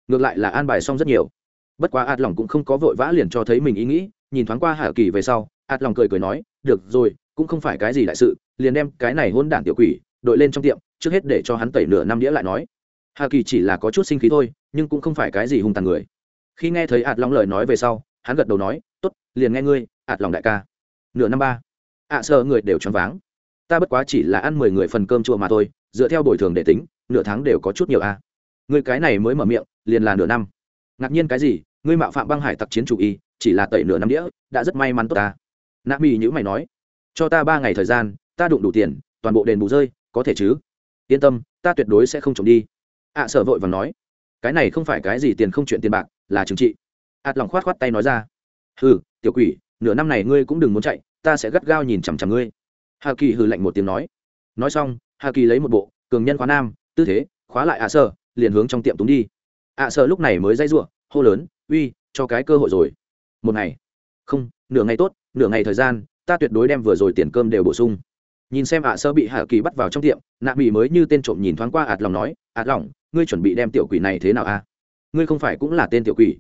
Ngược lại là an bài xong rất nhiều. Bất quá ạt lòng cũng không có vội vã liền cho thấy mình ý nghĩ, nhìn thoáng qua hạ kỳ về sau, ạt lòng cười cười nói, được rồi, cũng không phải cái gì đại sự, liền đem cái này hôn đản tiểu quỷ, đội lên trong tiệm, trước hết để cho hắn tẩy nửa năm đĩa lại nói. Hạ kỳ chỉ là có chút sinh khí thôi, nhưng cũng không phải cái gì hung tàn người khi nghe thấy ạt lòng lời nói về sau hắn gật đầu nói t ố t liền nghe ngươi ạt lòng đại ca. Nửa năm ba ạ sợ người đều choáng váng. Ta bất quá chỉ là ăn mười người phần cơm chua mà thôi dựa theo bồi thường để tính nửa tháng đều có chút nhiều a. À. người cái này mới mở miệng liền là nửa năm. Ngạc nhiên cái gì ngươi mạo phạm băng hải tặc chiến chủ y chỉ là tẩy nửa năm đĩa đã rất may mắn tốt ta. Nạ mỹ nhữ mày nói cho ta ba ngày thời gian ta đụng đủ tiền toàn bộ đền bù rơi có thể chứ? Yên tâm ta tuyệt đối sẽ không trộm đi. Ạ à, sợ vội và nói cái này không phải cái gì tiền không chuyện tiền bạc là trừng trị. Ạt lòng khoát khoát tay nói ra. Hừ, tiểu quỷ, nửa năm này ngươi cũng đừng muốn chạy, ta sẽ gắt gao nhìn chằm chằm ngươi. Hà kỳ hừ lạnh một tiếng nói. Nói xong, hà kỳ lấy một bộ, cường nhân khóa nam, tư thế, khóa lại ạ à liền hướng trong tiệm túng đi. Ạ à lúc này mới dây giụa hô lớn, uy, cho cái cơ hội rồi. Một ngày. Không, nửa ngày tốt, nửa ngày thời gian, ta tuyệt đối đem vừa rồi tiền cơm đều bổ sung. Nhìn xem ạ sơ bị Hà kỳ bắt vào trong tiệm, nạ mỹ mới như tên trộm nhìn thoáng qua ạt lòng nói, ạt lòng, ngươi chuẩn bị đem tiểu quỷ này thế nào a? à? Ngươi không phải cũng là tên tiểu quỷ,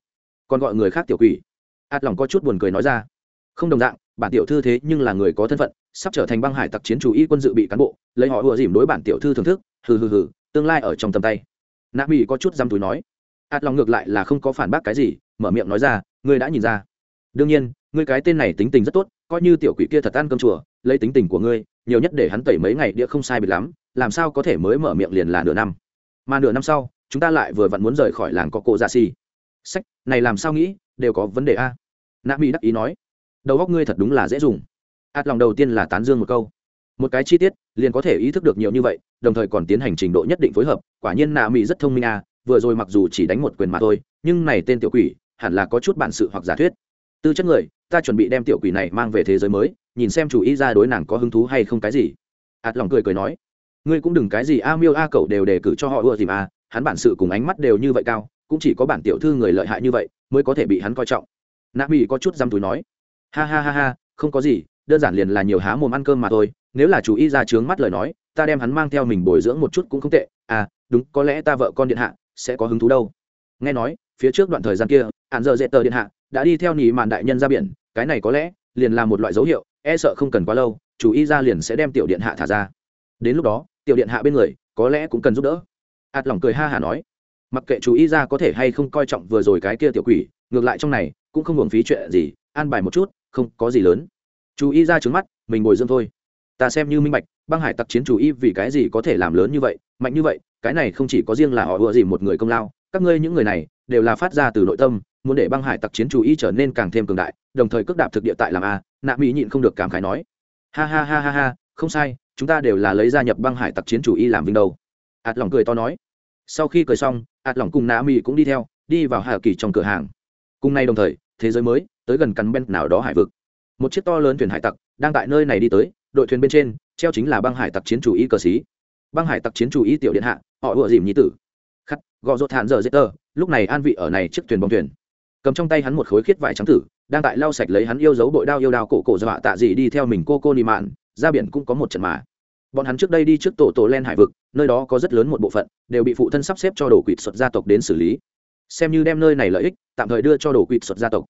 còn gọi người khác tiểu quỷ. Ạt lòng có chút buồn cười nói ra. Không đồng dạng, bản tiểu thư thế nhưng là người có thân phận, sắp trở thành băng hải tặc chiến chủ y quân dự bị cán bộ, lấy họ ùa dìm đối bản tiểu thư thưởng thức, hừ hừ hừ, tương lai ở trong tầm tay. Nạ mỹ có chút dăm túi nói. Ạt lòng ngược lại là không có phản bác cái gì, mở miệng nói ra, ngươi đã nhìn ra. Đương nhiên, ngươi cái tên này tính tình rất tốt, coi như tiểu quỷ kia thật ăn cơm chùa, lấy tính tình của ngươi, nhiều nhất để hắn tẩy mấy ngày đĩa không sai biệt lắm, làm sao có thể mới mở miệng liền là nửa năm. Mà nửa năm sau chúng ta lại vừa vặn muốn rời khỏi làng có cô dạ xì sách, này làm sao nghĩ, đều có vấn đề a. Nạ mỹ đắc ý nói. Đầu góc ngươi thật đúng là dễ dùng. Ạt lòng đầu tiên là tán dương một câu. Một cái chi tiết, liền có thể ý thức được nhiều như vậy, đồng thời còn tiến hành trình độ nhất định phối hợp, quả nhiên nạ mỹ rất thông minh a, vừa rồi mặc dù chỉ đánh một quyền mà thôi, nhưng này tên tiểu quỷ, hẳn là có chút bản sự hoặc giả thuyết. Tư chất người, ta chuẩn bị đem tiểu quỷ này mang về thế giới mới, nhìn xem chủ ý ra đối nàng có hứng thú hay không cái gì. Ạt lòng cười cười nói. Ngươi cũng đừng cái gì, a miêu a cậu đều đề cử cho họ ưa gì a hắn bản sự cùng ánh mắt đều như vậy cao, cũng chỉ có bản tiểu thư người lợi hại như vậy mới có thể bị hắn coi trọng. Nạ mỹ có chút dăm túi nói, ha ha ha ha, không có gì, đơn giản liền là nhiều há mồm ăn cơm mà thôi, nếu là chủ y ra trướng mắt lời nói, ta đem hắn mang theo mình bồi dưỡng một chút cũng không tệ. À đúng, có lẽ ta vợ con điện hạ sẽ có hứng thú đâu. Nghe nói, phía trước đoạn thời gian kia hạn giờ dễ tờ điện hạ đã đi theo nỉ mạn đại nhân ra biển, cái này có lẽ liền là một loại dấu hiệu e sợ không cần quá lâu, chủ y ra liền sẽ đem tiểu điện hạ thả ra. Đến lúc đó, tiểu điện hạ bên người có lẽ cũng cần giúp đỡ ạt lòng cười ha hả nói, mặc kệ chú ý ra có thể hay không coi trọng vừa rồi cái kia tiểu quỷ, ngược lại trong này cũng không hưởng phí chuyện gì, an bài một chút, không có gì lớn. Chú ý ra trứng mắt, mình ngồi dưỡng thôi. Ta xem như minh bạch, băng hải tặc chiến chủ y vì cái gì có thể làm lớn như vậy, mạnh như vậy, cái này không chỉ có riêng là họ ùa gì một người công lao, các ngươi những người này đều là phát ra từ nội tâm, muốn để băng hải tặc chiến chủ y trở nên càng thêm cường đại, đồng thời cước đạp thực địa tại làm a, nạ mỹ nhịn không được cảm khái nói. Ha ha ha ha ha, không sai, chúng ta đều là lấy gia nhập băng hải tặc chiến chủ y làm vinh đầu. ạt lòng cười to nói sau khi cười xong, ạt lòng cùng nạ mỹ cũng đi theo, đi vào hà kỳ trong cửa hàng. Cùng nay đồng thời, thế giới mới, tới gần cắn bên nào đó hải vực. Một chiếc to lớn thuyền hải tặc đang tại nơi này đi tới, đội thuyền bên trên, treo chính là băng hải tặc chiến chủ y cờ xí băng hải tặc chiến chủ y tiểu điện hạ, họ ủa dìm nhí tử. Khắc, gò rột hạn giờ dễ tơ lúc này an vị ở này chiếc thuyền bóng thuyền. Cầm trong tay hắn một khối khiết vải trắng tử, đang tại lau sạch lấy hắn yêu dấu bội đao yêu đao cổ cổ dọa tạ gì đi theo mình cô cô nị mạn, ra biển cũng có một trận mà bọn hắn trước đây đi trước tổ tổ len hải vực, nơi đó có rất lớn một bộ phận đều bị phụ thân sắp xếp cho đồ quỵt xuất gia tộc đến xử lý. Xem như đem nơi này lợi ích, tạm thời đưa cho đồ quỵt xuất gia tộc.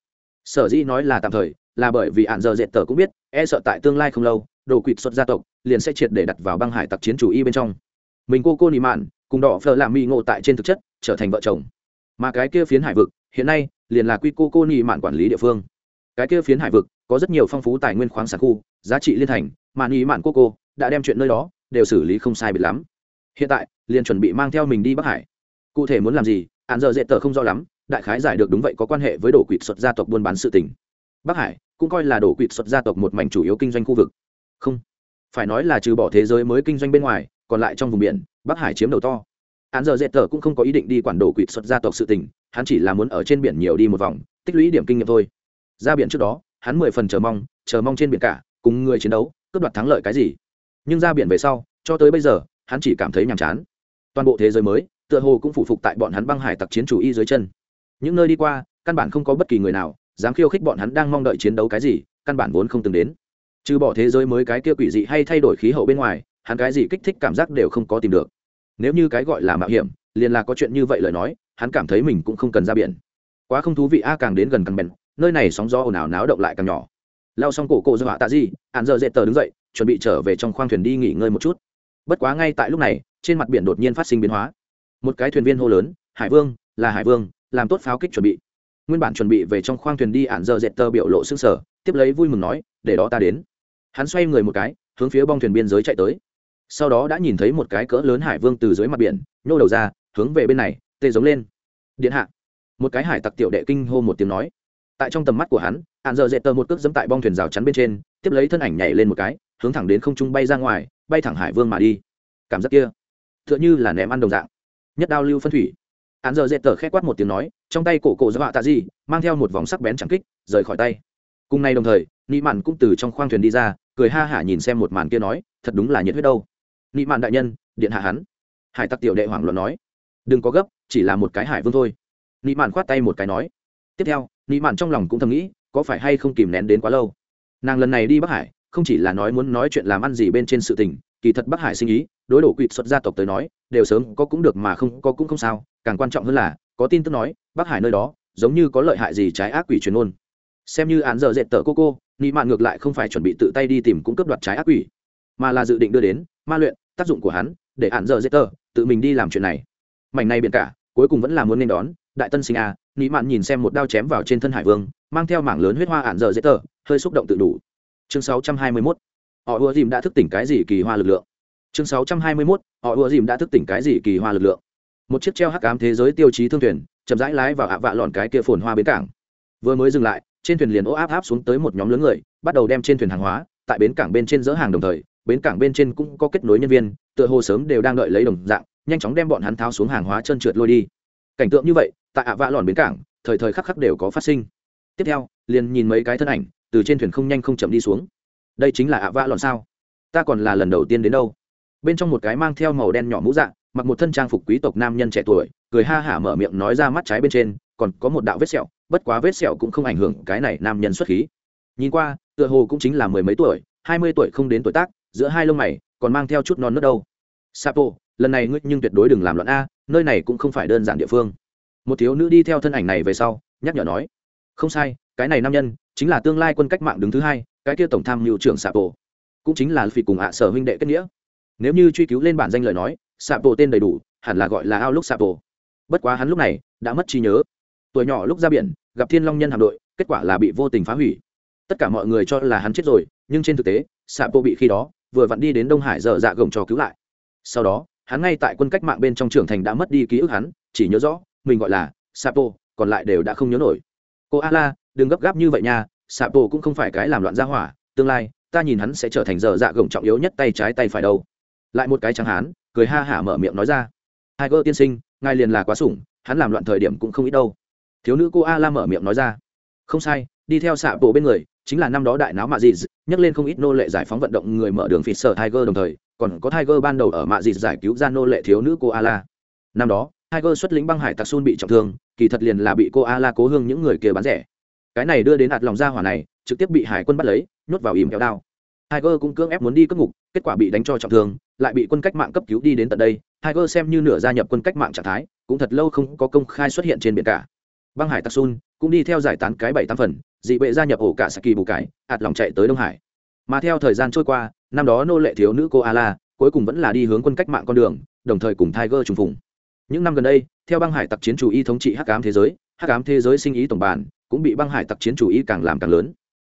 Sở dĩ nói là tạm thời, là bởi vì ạn giờ dệt tờ cũng biết e sợ tại tương lai không lâu, đồ quỵt xuất gia tộc liền sẽ triệt để đặt vào băng hải tặc chiến chủ y bên trong. Mình cô cô nị mạn, cùng đỏ phờ làm mỹ ngộ tại trên thực chất, trở thành vợ chồng. Mà cái kia phiến hải vực, hiện nay, liền là quy cô cô nị mạn quản lý địa phương. Cái kia phiến hải vực, có rất nhiều phong phú tài nguyên khoáng sản khu, giá trị liên thành, mà nị mạn cô cô đã đem chuyện nơi đó đều xử lý không sai biệt lắm. Hiện tại, liền chuẩn bị mang theo mình đi bắc hải. Cụ thể muốn làm gì hạn giờ dễ tờ không rõ lắm, đại khái giải được đúng vậy có quan hệ với đổ quỵt xuất gia tộc buôn bán sự tình. Bắc hải cũng coi là đổ quỵt xuất gia tộc một mảnh chủ yếu kinh doanh khu vực. Không, phải nói là trừ bỏ thế giới mới kinh doanh bên ngoài, còn lại trong vùng biển, bắc hải chiếm đầu to. Hắn giờ dễ tờ cũng không có ý định đi quản đồ quỵt xuất gia tộc sự tình, hắn chỉ là muốn ở trên biển nhiều đi một vòng, tích lũy điểm kinh nghiệm thôi. Ra biển trước đó, hắn mười phần chờ mong chờ mong trên biển cả, cùng người chiến đấu, cướp đoạt thắng lợi cái gì nhưng ra biển về sau, cho tới bây giờ, hắn chỉ cảm thấy nhàm chán. Toàn bộ thế giới mới, tựa hồ cũng phụ phục tại bọn hắn băng hải tặc chiến chủ y dưới chân. Những nơi đi qua, căn bản không có bất kỳ người nào dám khiêu khích bọn hắn đang mong đợi chiến đấu cái gì, căn bản vốn không từng đến. Trừ bỏ thế giới mới cái kia quỷ dị hay thay đổi khí hậu bên ngoài, hắn cái gì kích thích cảm giác đều không có tìm được. Nếu như cái gọi là mạo hiểm, liền là có chuyện như vậy lời nói, hắn cảm thấy mình cũng không cần ra biển. Quá không thú vị a, càng đến gần càng bèn nơi này sóng gió ồn ào náo động lại càng nhỏ. Lao xong cổ cổ do hạ tạ gì hạn giờ dễ tờ đứng dậy chuẩn bị trở về trong khoang thuyền đi nghỉ ngơi một chút. Bất quá ngay tại lúc này, trên mặt biển đột nhiên phát sinh biến hóa. Một cái thuyền viên hô lớn, hải vương, là hải vương, làm tốt pháo kích chuẩn bị. Nguyên bản chuẩn bị về trong khoang thuyền đi ạn giờ dệt tơ biểu lộ xương sở tiếp lấy vui mừng nói, để đó ta đến. Hắn xoay người một cái, hướng phía bong thuyền biên giới chạy tới. Sau đó đã nhìn thấy một cái cỡ lớn hải vương từ dưới mặt biển, nhô đầu ra, hướng về bên này, tê giống lên. Điện hạ. Một cái hải tặc tiểu đệ kinh hô một tiếng nói. Tại trong tầm mắt của hắn hạn giờ dệt tơ một cước dẫm tại bong thuyền rào chắn bên trên, tiếp lấy thân ảnh nhảy lên một cái hướng thẳng đến không trung bay ra ngoài, bay thẳng hải vương mà đi. Cảm giác kia t h ư ợ n h ư là ném ăn đồng dạng. Nhất đao lưu phân thủy. Hắn giờ dễ tờ k quát một tiếng nói, trong tay cổ cổ dọa tạ di mang theo một vòng sắc bén chẳng kích, rời khỏi tay. Cùng nay đồng thời, nị mạn cũng từ trong khoang thuyền đi ra, cười ha hả nhìn xem một màn kia nói, thật đúng là nhiệt huyết đâu. Nị mạn đại nhân, điện hạ hắn. Hải tặc tiểu đệ hoảng luận nói, đừng có gấp, chỉ là một cái hải vương thôi. Nị mạn khoát tay một cái nói. Tiếp theo, nị mạn trong lòng cũng thầm nghĩ, có phải hay không kìm nén đến quá lâu. Nàng lần này đi bắc hải không chỉ là nói muốn nói chuyện làm ăn gì bên trên sự tình, kỳ thật bắc hải sinh ý, đối đổ quỵt xuất gia tộc tới nói, đều sớm có cũng được mà không, có cũng không sao, càng quan trọng hơn là, có tin tức nói, bắc hải nơi đó, giống như có lợi hại gì trái ác quỷ truyền ôn xem như án giờ dệt tờ cô cô, nị mạn ngược lại không phải chuẩn bị tự tay đi tìm cung cấp đoạt trái ác quỷ, mà là dự định đưa đến, ma luyện, tác dụng của hắn, để án giờ dệt tờ tự mình đi làm chuyện này. Mảnh này biển cả, cuối cùng vẫn là muốn nên đón, đại tân sinh a nị mạn nhìn xem một đao chém vào trên thân hải vương, mang theo mảng lớn huyết hoa án giờ dệt tờ hơi xúc động tự đủ chương 621. họ ùa dìm đã thức tỉnh cái gì kỳ hoa lực lượng chương 621. họ ùa dìm đã thức tỉnh cái gì kỳ hoa lực lượng một chiếc treo hắc ám thế giới tiêu chí thương thuyền, chậm rãi lái vào ạ vạ lòn cái kia phồn hoa bến cảng vừa mới dừng lại, trên thuyền liền ô áp áp xuống tới một nhóm lớn người, bắt đầu đem trên thuyền hàng hóa, tại bến cảng bên trên dỡ hàng đồng thời, bến cảng bên trên cũng có kết nối nhân viên, tựa hồ sớm đều đang đợi lấy đồng dạng, nhanh chóng đem bọn hắn tháo xuống hàng hóa chân trượt lôi đi cảnh tượng như vậy, tại ạ vạ lòn bến cảng, thời thời khắc khắc đều có phát sinh tiếp theo, liền nhìn mấy cái thân ảnh, từ trên thuyền không nhanh không chậm đi xuống. Đây chính là ạ vạ lọn sao? Ta còn là lần đầu tiên đến đâu? Bên trong một cái mang theo màu đen nhỏ mũ dạng mặc một thân trang phục quý tộc nam nhân trẻ tuổi, cười ha hả mở miệng nói ra mắt trái bên trên, còn có một đạo vết sẹo, bất quá vết sẹo cũng không ảnh hưởng cái này nam nhân xuất khí. Nhìn qua, tựa hồ cũng chính là mười mấy tuổi, hai mươi tuổi không đến tuổi tác, giữa hai lông mày, còn mang theo chút non nớt đâu. Sapo, lần này ngươi nhưng tuyệt đối đừng làm loạn a, nơi này cũng không phải đơn giản địa phương. Một thiếu nữ đi theo thân ảnh này về sau, nhắc nhở nói không sai, cái này nam nhân chính là tương lai quân cách mạng đứng thứ hai, cái kia tổng tham mưu trưởng sapo. Cũng chính là phi cùng ạ sở huynh đệ kết nghĩa. Nếu như truy cứu lên bản danh lời nói, sapo tên đầy đủ, hẳn là gọi là ao lúc sapo. Bất quá hắn lúc này đã mất trí nhớ. Tuổi nhỏ lúc ra biển, gặp thiên long nhân hạm đội, kết quả là bị vô tình phá hủy. Tất cả mọi người cho là hắn chết rồi, nhưng trên thực tế, sapo bị khi đó vừa vặn đi đến đông hải dở dạ gồng cho cứu lại. Sau đó, hắn ngay tại quân cách mạng bên trong trưởng thành đã mất đi ký ức hắn, chỉ nhớ rõ, mình gọi là sapo, còn lại đều đã không nhớ nổi cô a la đừng gấp gáp như vậy nha sapo cũng không phải cái làm loạn gia hỏa tương lai ta nhìn hắn sẽ trở thành dở dạ gồng trọng yếu nhất tay trái tay phải đâu. Lại một cái trắng hán cười ha hả mở miệng nói ra. Hai gơ tiên sinh ngài liền là quá sủng hắn làm loạn thời điểm cũng không ít đâu. Thiếu nữ cô a la mở miệng nói ra. Không sai đi theo xạ bộ bên người chính là năm đó đại náo mạ Dị, nhắc lên không ít nô lệ giải phóng vận động người mở đường phịt sở tiger đồng thời còn có tiger ban đầu ở mạ Dị giải cứu ra nô lệ thiếu nữ cô a la. Năm đó tiger xuất lĩnh băng hải tặc sun bị trọng thương, kỳ thật liền là bị cô a la cố hương những người kia bán rẻ. Cái này đưa đến ạt lòng ra hỏa này, trực tiếp bị hải quân bắt lấy, nhốt vào ỉm kéo đao. Tiger cũng cưỡng ép muốn đi cất ngục, kết quả bị đánh cho trọng thương, lại bị quân cách mạng cấp cứu đi đến tận đây. Tiger xem như nửa gia nhập quân cách mạng trạng thái, cũng thật lâu không có công khai xuất hiện trên biển cả. Băng hải tặc sun cũng đi theo giải tán cái bảy tam phần, dị bệ gia nhập ổ cả saki bù cải, ạt lòng chạy tới đông hải. Mà theo thời gian trôi qua, năm đó nô lệ thiếu nữ cô ala cuối cùng vẫn là đi hướng quân cách mạng con đường, đồng thời cùng tiger trùng phùng những năm gần đây, theo băng hải tặc chiến chủ y thống trị hắc ám thế giới, hắc ám thế giới sinh ý tổng bàn cũng bị băng hải tặc chiến chủ y càng làm càng lớn.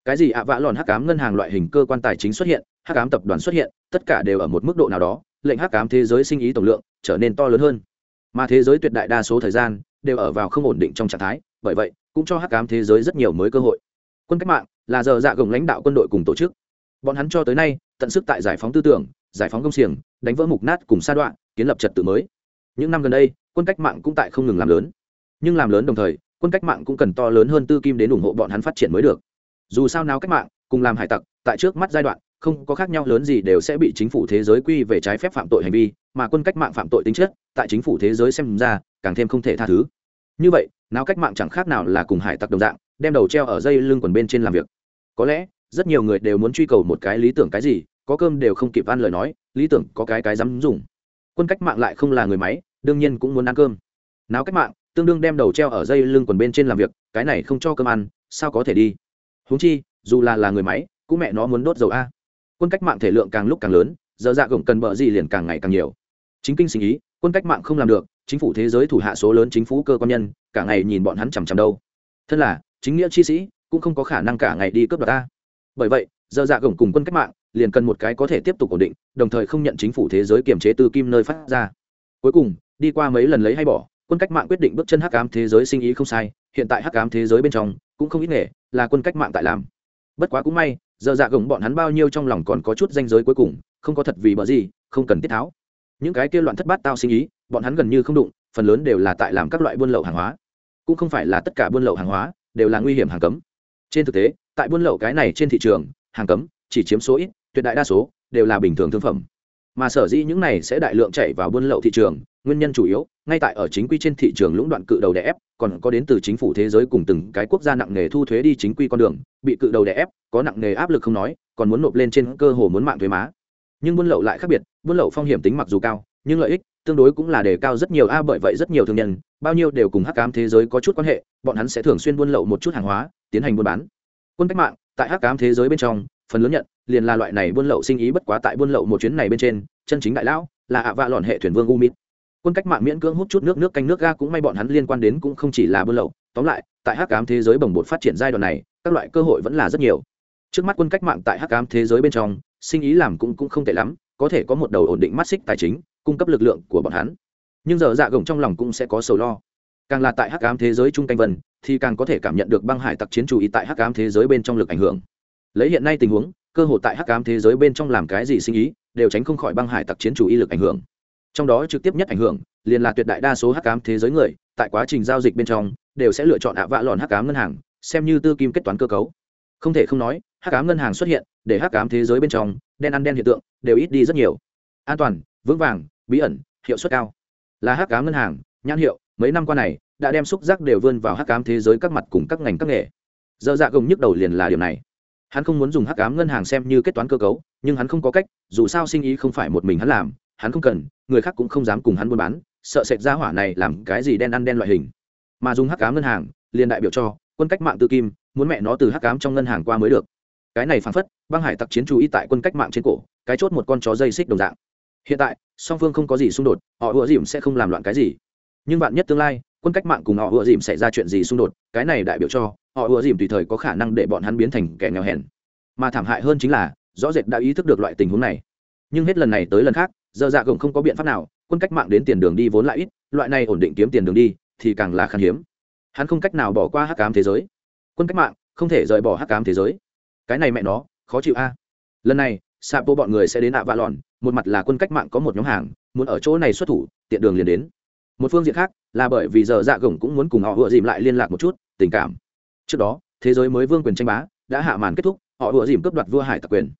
Cái gì ạ? Vã lòn hắc ám ngân hàng loại hình cơ quan tài chính xuất hiện, hắc ám tập đoàn xuất hiện, tất cả đều ở một mức độ nào đó, lệnh hắc ám thế giới sinh ý tổng lượng trở nên to lớn hơn. Mà thế giới tuyệt đại đa số thời gian đều ở vào không ổn định trong trạng thái, bởi vậy, cũng cho hắc ám thế giới rất nhiều mới cơ hội. Quân cách mạng là giờ dạ gồng lãnh đạo quân đội cùng tổ chức. Bọn hắn cho tới nay tận sức tại giải phóng tư tưởng, giải phóng công xiềng, đánh vỡ mục nát cùng sa đoạn, kiến lập trật tự mới những năm gần đây, quân cách mạng cũng tại không ngừng làm lớn. Nhưng làm lớn đồng thời, quân cách mạng cũng cần to lớn hơn tư kim đến ủng hộ bọn hắn phát triển mới được. Dù sao nào cách mạng, cùng làm hải tặc, tại trước mắt giai đoạn, không có khác nhau lớn gì đều sẽ bị chính phủ thế giới quy về trái phép phạm tội hành vi, mà quân cách mạng phạm tội tính chất, tại chính phủ thế giới xem ra, càng thêm không thể tha thứ. Như vậy, nào cách mạng chẳng khác nào là cùng hải tặc đồng dạng, đem đầu treo ở dây lưng quần bên trên làm việc. Có lẽ, rất nhiều người đều muốn truy cầu một cái lý tưởng cái gì, có cơm đều không kịp ăn lời nói, lý tưởng có cái cái dám dùng quân cách mạng lại không là người máy, đương nhiên cũng muốn ăn cơm. Náo cách mạng, tương đương đem đầu treo ở dây lưng quần bên trên làm việc, cái này không cho cơm ăn, sao có thể đi? Huống chi, dù là là người máy, cũng mẹ nó muốn đốt dầu a. Quân cách mạng thể lượng càng lúc càng lớn, giờ dạ gồng cần bợ gì liền càng ngày càng nhiều. Chính kinh sinh ý, quân cách mạng không làm được, chính phủ thế giới thủ hạ số lớn chính phủ cơ quan nhân, cả ngày nhìn bọn hắn chằm chằm đâu. Thân là, chính nghĩa chi sĩ, cũng không có khả năng cả ngày đi cướp đoạt ta. Bởi vậy, giờ dạ gồng cùng quân cách mạng liền cần một cái có thể tiếp tục ổn định, đồng thời không nhận chính phủ thế giới kiềm chế tư kim nơi phát ra. Cuối cùng, đi qua mấy lần lấy hay bỏ, quân cách mạng quyết định bước chân hắc ám thế giới sinh ý không sai, hiện tại hắc ám thế giới bên trong, cũng không ít nghề, là quân cách mạng tại làm. Bất quá cũng may, giờ dạ gồng bọn hắn bao nhiêu trong lòng còn có chút danh giới cuối cùng, không có thật vì bờ gì, không cần tiết tháo. Những cái kia loạn thất bát tao sinh ý, bọn hắn gần như không đụng, phần lớn đều là tại làm các loại buôn lậu hàng hóa. Cũng không phải là tất cả buôn lậu hàng hóa, đều là nguy hiểm hàng cấm. Trên thực tế, tại buôn lậu cái này trên thị trường, hàng cấm chỉ chiếm số ít tuyệt đại đa số đều là bình thường thương phẩm. Mà sở dĩ những này sẽ đại lượng chạy vào buôn lậu thị trường, nguyên nhân chủ yếu, ngay tại ở chính quy trên thị trường lũng đoạn cự đầu đè ép, còn có đến từ chính phủ thế giới cùng từng cái quốc gia nặng nghề thu thuế đi chính quy con đường, bị cự đầu đè ép, có nặng nghề áp lực không nói, còn muốn nộp lên trên cơ hồ muốn mạng thuế má. Nhưng buôn lậu lại khác biệt, buôn lậu phong hiểm tính mặc dù cao, nhưng lợi ích tương đối cũng là đề cao rất nhiều. A, bởi vậy rất nhiều thương nhân, bao nhiêu đều cùng hắc cám thế giới có chút quan hệ, bọn hắn sẽ thường xuyên buôn lậu một chút hàng hóa, tiến hành buôn bán. Quân cách mạng, tại hắc cám thế giới bên trong, phần lớn nhận liền là loại này buôn lậu sinh ý bất quá tại buôn lậu một chuyến này bên trên, chân chính đại lão là ạ vạ lọn hệ thuyền vương u mít quân cách mạng miễn cưỡng hút chút nước nước canh nước ga cũng may bọn hắn liên quan đến cũng không chỉ là buôn lậu. Tóm lại, tại hắc ám thế giới bồng bột phát triển giai đoạn này, các loại cơ hội vẫn là rất nhiều. Trước mắt quân cách mạng tại hắc ám thế giới bên trong, sinh ý làm cũng cũng không tệ lắm, có thể có một đầu ổn định mắt xích tài chính, cung cấp lực lượng của bọn hắn. Nhưng giờ dạ gồng trong lòng cũng sẽ có sầu lo. Càng là tại hắc ám thế giới trung canh vân, thì càng có thể cảm nhận được băng hải tặc chiến chủ ý tại hắc ám thế giới bên trong lực ảnh hưởng. Lấy hiện nay tình huống cơ hội tại hắc ám thế giới bên trong làm cái gì sinh ý, đều tránh không khỏi băng hải tặc chiến chủ y lực ảnh hưởng. Trong đó trực tiếp nhất ảnh hưởng, liền là tuyệt đại đa số hắc ám thế giới người, tại quá trình giao dịch bên trong, đều sẽ lựa chọn ạ vạ lòn hắc ám ngân hàng, xem như tư kim kết toán cơ cấu. Không thể không nói, hắc ám ngân hàng xuất hiện, để hắc ám thế giới bên trong, đen ăn đen hiện tượng, đều ít đi rất nhiều. An toàn, vững vàng, bí ẩn, hiệu suất cao. Là hắc ám ngân hàng, nhãn hiệu, mấy năm qua này, đã đem xúc giác đều vươn vào hắc ám thế giới các mặt cùng các ngành các nghề. Dơ dạ gồng nhức đầu liền là điều này hắn không muốn dùng hắc ám ngân hàng xem như kết toán cơ cấu, nhưng hắn không có cách, dù sao sinh ý không phải một mình hắn làm, hắn không cần, người khác cũng không dám cùng hắn buôn bán, sợ sệt ra hỏa này làm cái gì đen ăn đen loại hình. Mà dùng hắc ám ngân hàng, liền đại biểu cho, quân cách mạng tự kim, muốn mẹ nó từ hắc ám trong ngân hàng qua mới được. Cái này phản phất, băng hải tặc chiến chú ý tại quân cách mạng trên cổ, cái chốt một con chó dây xích đồng dạng. Hiện tại, song phương không có gì xung đột, họ ủa dìm sẽ không làm loạn cái gì. Nhưng bạn nhất tương lai quân cách mạng cùng họ ùa dìm xảy ra chuyện gì xung đột, cái này đại biểu cho, họ ùa dìm tùy thời có khả năng để bọn hắn biến thành kẻ nghèo hèn. Mà thảm hại hơn chính là, rõ rệt đã ý thức được loại tình huống này. Nhưng hết lần này tới lần khác, giờ dạ gồng không có biện pháp nào, quân cách mạng đến tiền đường đi vốn lại ít, loại này ổn định kiếm tiền đường đi, thì càng là khan hiếm. Hắn không cách nào bỏ qua hắc cám thế giới. Quân cách mạng, không thể rời bỏ hắc cám thế giới. Cái này mẹ nó, khó chịu a. Lần này sạp bộ bọn người sẽ đến ạ vạ lòn một mặt là quân cách mạng có một nhóm hàng, muốn ở chỗ này xuất thủ, tiện đường liền đến một phương diện khác là bởi vì giờ dạ gồng cũng muốn cùng họ vừa dìm lại liên lạc một chút, tình cảm. Trước đó, thế giới mới vương quyền tranh bá đã hạ màn kết thúc, họ vừa dìm cướp đoạt vua hải tặc quyền.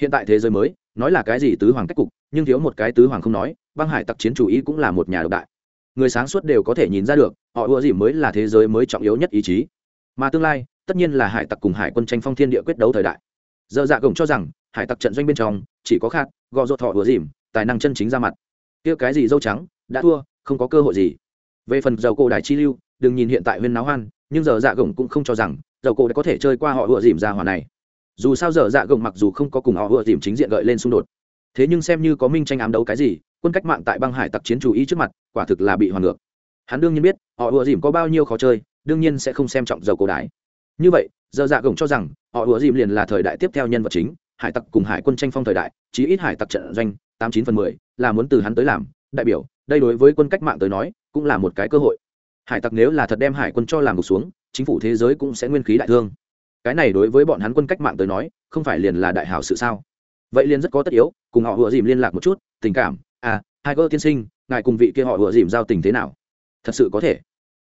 Hiện tại thế giới mới, nói là cái gì tứ hoàng cách cục, nhưng thiếu một cái tứ hoàng không nói, băng hải tặc chiến chủ ý cũng là một nhà độc đại. Người sáng suốt đều có thể nhìn ra được, họ ưa dìm mới là thế giới mới trọng yếu nhất ý chí. Mà tương lai, tất nhiên là hải tặc cùng hải quân tranh phong thiên địa quyết đấu thời đại. Giờ dạ gồng cho rằng, hải tặc trận doanh bên trong, chỉ có khát, gò ruột thọ ưa dìm, tài năng chân chính ra mặt. Kia cái gì dâu trắng, đã thua không có cơ hội gì. Về phần dầu cổ đại chi lưu, đừng nhìn hiện tại huyên náo hoan, nhưng giờ dạ gồng cũng không cho rằng dầu cổ đã có thể chơi qua họ ựa dìm ra hòa này. Dù sao giờ dạ gồng mặc dù không có cùng họ ựa dìm chính diện gợi lên xung đột, thế nhưng xem như có minh tranh ám đấu cái gì, quân cách mạng tại băng hải tặc chiến chủ ý trước mặt, quả thực là bị hoàn ngược. Hắn đương nhiên biết, họ ựa dìm có bao nhiêu khó chơi, đương nhiên sẽ không xem trọng dầu cổ đại. như vậy, giờ dạ gồng cho rằng họ ựa dìm liền là thời đại tiếp theo nhân vật chính, hải tặc cùng hải quân tranh phong thời đại, chí ít hải tặc trận doanh, tám chín phần mười, là muốn từ hắn tới làm, đại biểu đây đối với quân cách mạng tới nói, cũng là một cái cơ hội. Hải tặc nếu là thật đem hải quân cho làm gục xuống, chính phủ thế giới cũng sẽ nguyên khí đại thương. Cái này đối với bọn hắn quân cách mạng tới nói, không phải liền là đại hảo sự sao? Vậy liền rất có tất yếu, cùng họ vừa dìm liên lạc một chút, tình cảm à hai gơ tiên sinh, ngài cùng vị kia họ vừa dìm giao tình thế nào? Thật sự có thể.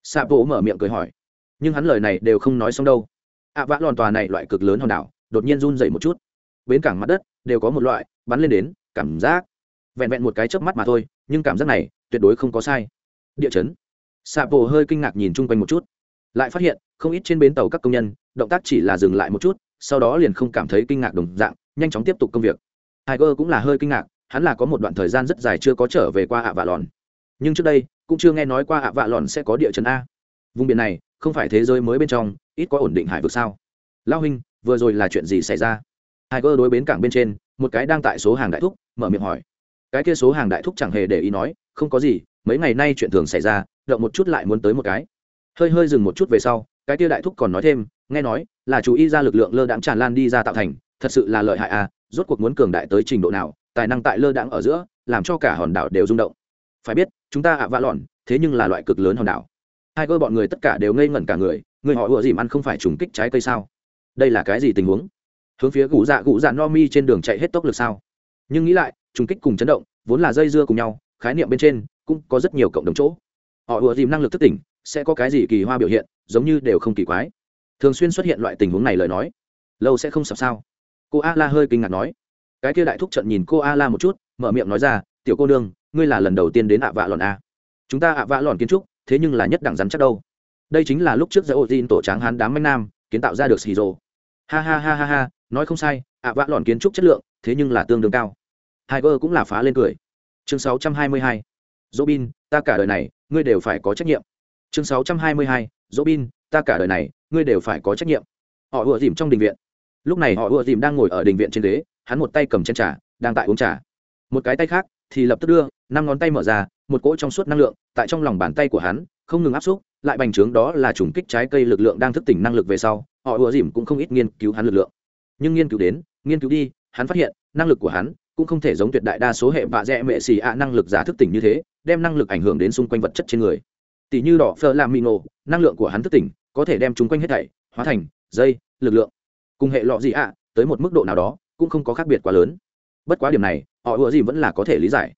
Sa bố mở miệng cười hỏi. Nhưng hắn lời này đều không nói xong đâu. Ạ vã lòn tòa này loại cực lớn hòn đảo, đột nhiên run dậy một chút. Bến cảng mặt đất đều có một loại, bắn lên đến, cảm giác vẹn vẹn một cái chớp mắt mà thôi, nhưng cảm giác này tuyệt đối không có sai. Địa chấn. Xạ bộ hơi kinh ngạc nhìn chung quanh một chút, lại phát hiện không ít trên bến tàu các công nhân, động tác chỉ là dừng lại một chút, sau đó liền không cảm thấy kinh ngạc đồng dạng, nhanh chóng tiếp tục công việc. Tiger cũng là hơi kinh ngạc, hắn là có một đoạn thời gian rất dài chưa có trở về qua ạ vạ lòn. Nhưng trước đây, cũng chưa nghe nói qua ạ vạ lòn sẽ có địa chấn a. Vùng biển này, không phải thế giới mới bên trong, ít có ổn định hải vực sao? Lao huynh, vừa rồi là chuyện gì xảy ra? Tiger đối bến cảng bên trên, một cái đang tại số hàng đại thúc, mở miệng hỏi cái kia số hàng đại thúc chẳng hề để ý nói, không có gì, mấy ngày nay chuyện thường xảy ra, động một chút lại muốn tới một cái. Hơi hơi dừng một chút về sau, cái kia đại thúc còn nói thêm, nghe nói là chú ý ra lực lượng lơ đãng tràn lan đi ra tạo thành, thật sự là lợi hại à rốt cuộc muốn cường đại tới trình độ nào, tài năng tại lơ đãng ở giữa, làm cho cả hòn đảo đều rung động. Phải biết, chúng ta ạ vạ lòn thế nhưng là loại cực lớn hòn đảo. Hai cơ bọn người tất cả đều ngây ngẩn cả người người họ ùa dìm ăn không phải trùng kích trái cây sao? Đây là cái gì tình huống? Hướng phía gũ dạ gũ dạ no mi trên đường chạy hết tốc lực sao? Nhưng nghĩ lại trùng kích cùng chấn động, vốn là dây dưa cùng nhau, khái niệm bên trên cũng có rất nhiều cộng đồng chỗ. Họ ùa dìm năng lực thức tỉnh, sẽ có cái gì kỳ hoa biểu hiện, giống như đều không kỳ quái. Thường xuyên xuất hiện loại tình huống này lời nói, lâu sẽ không sập sao. Cô a la hơi kinh ngạc nói. Cái kia đại thúc trận nhìn cô a la một chút, mở miệng nói ra, tiểu cô nương, ngươi là lần đầu tiên đến ạ vạ lòn a à? chúng ta ạ vạ lòn kiến trúc, thế nhưng là nhất đẳng rắn chắc đâu. Đây chính là lúc trước giới ô tin tổ tráng hán đám manh nam, kiến tạo ra được xì rồ ha ha ha ha ha, nói không sai, ạ vạ lòn kiến trúc chất lượng, thế nhưng là tương đương cao hai cơ cũng là phá lên cười. Chương 622. Robin, ta cả đời này ngươi đều phải có trách nhiệm. Chương 622. Robin, ta cả đời này ngươi đều phải có trách nhiệm. Họ ùa dìm trong đình viện. Lúc này họ ùa dìm đang ngồi ở đình viện trên ghế hắn một tay cầm chén trà đang tại uống trà. Một cái tay khác thì lập tức đưa năm ngón tay mở ra một cỗ trong suốt năng lượng tại trong lòng bàn tay của hắn không ngừng áp xúc lại bành trướng đó là chủng kích trái cây lực lượng đang thức tỉnh năng lực về sau họ ùa dìm cũng không ít nghiên cứu hắn lực lượng. Nhưng nghiên cứu đến nghiên cứu đi hắn phát hiện năng lực của hắn cũng không thể giống tuyệt đại đa số hệ vạ dẹ mệ xì ạ năng lực giả thức tỉnh như thế, đem năng lực ảnh hưởng đến xung quanh vật chất trên người. Tỷ như đỏ phơ làm mì nổ năng lượng của hắn thức tỉnh, có thể đem chúng quanh hết thảy hóa thành dây, lực lượng. Cùng hệ lọ gì ạ, tới một mức độ nào đó, cũng không có khác biệt quá lớn. Bất quá điểm này, họ ủa gì vẫn là có thể lý giải.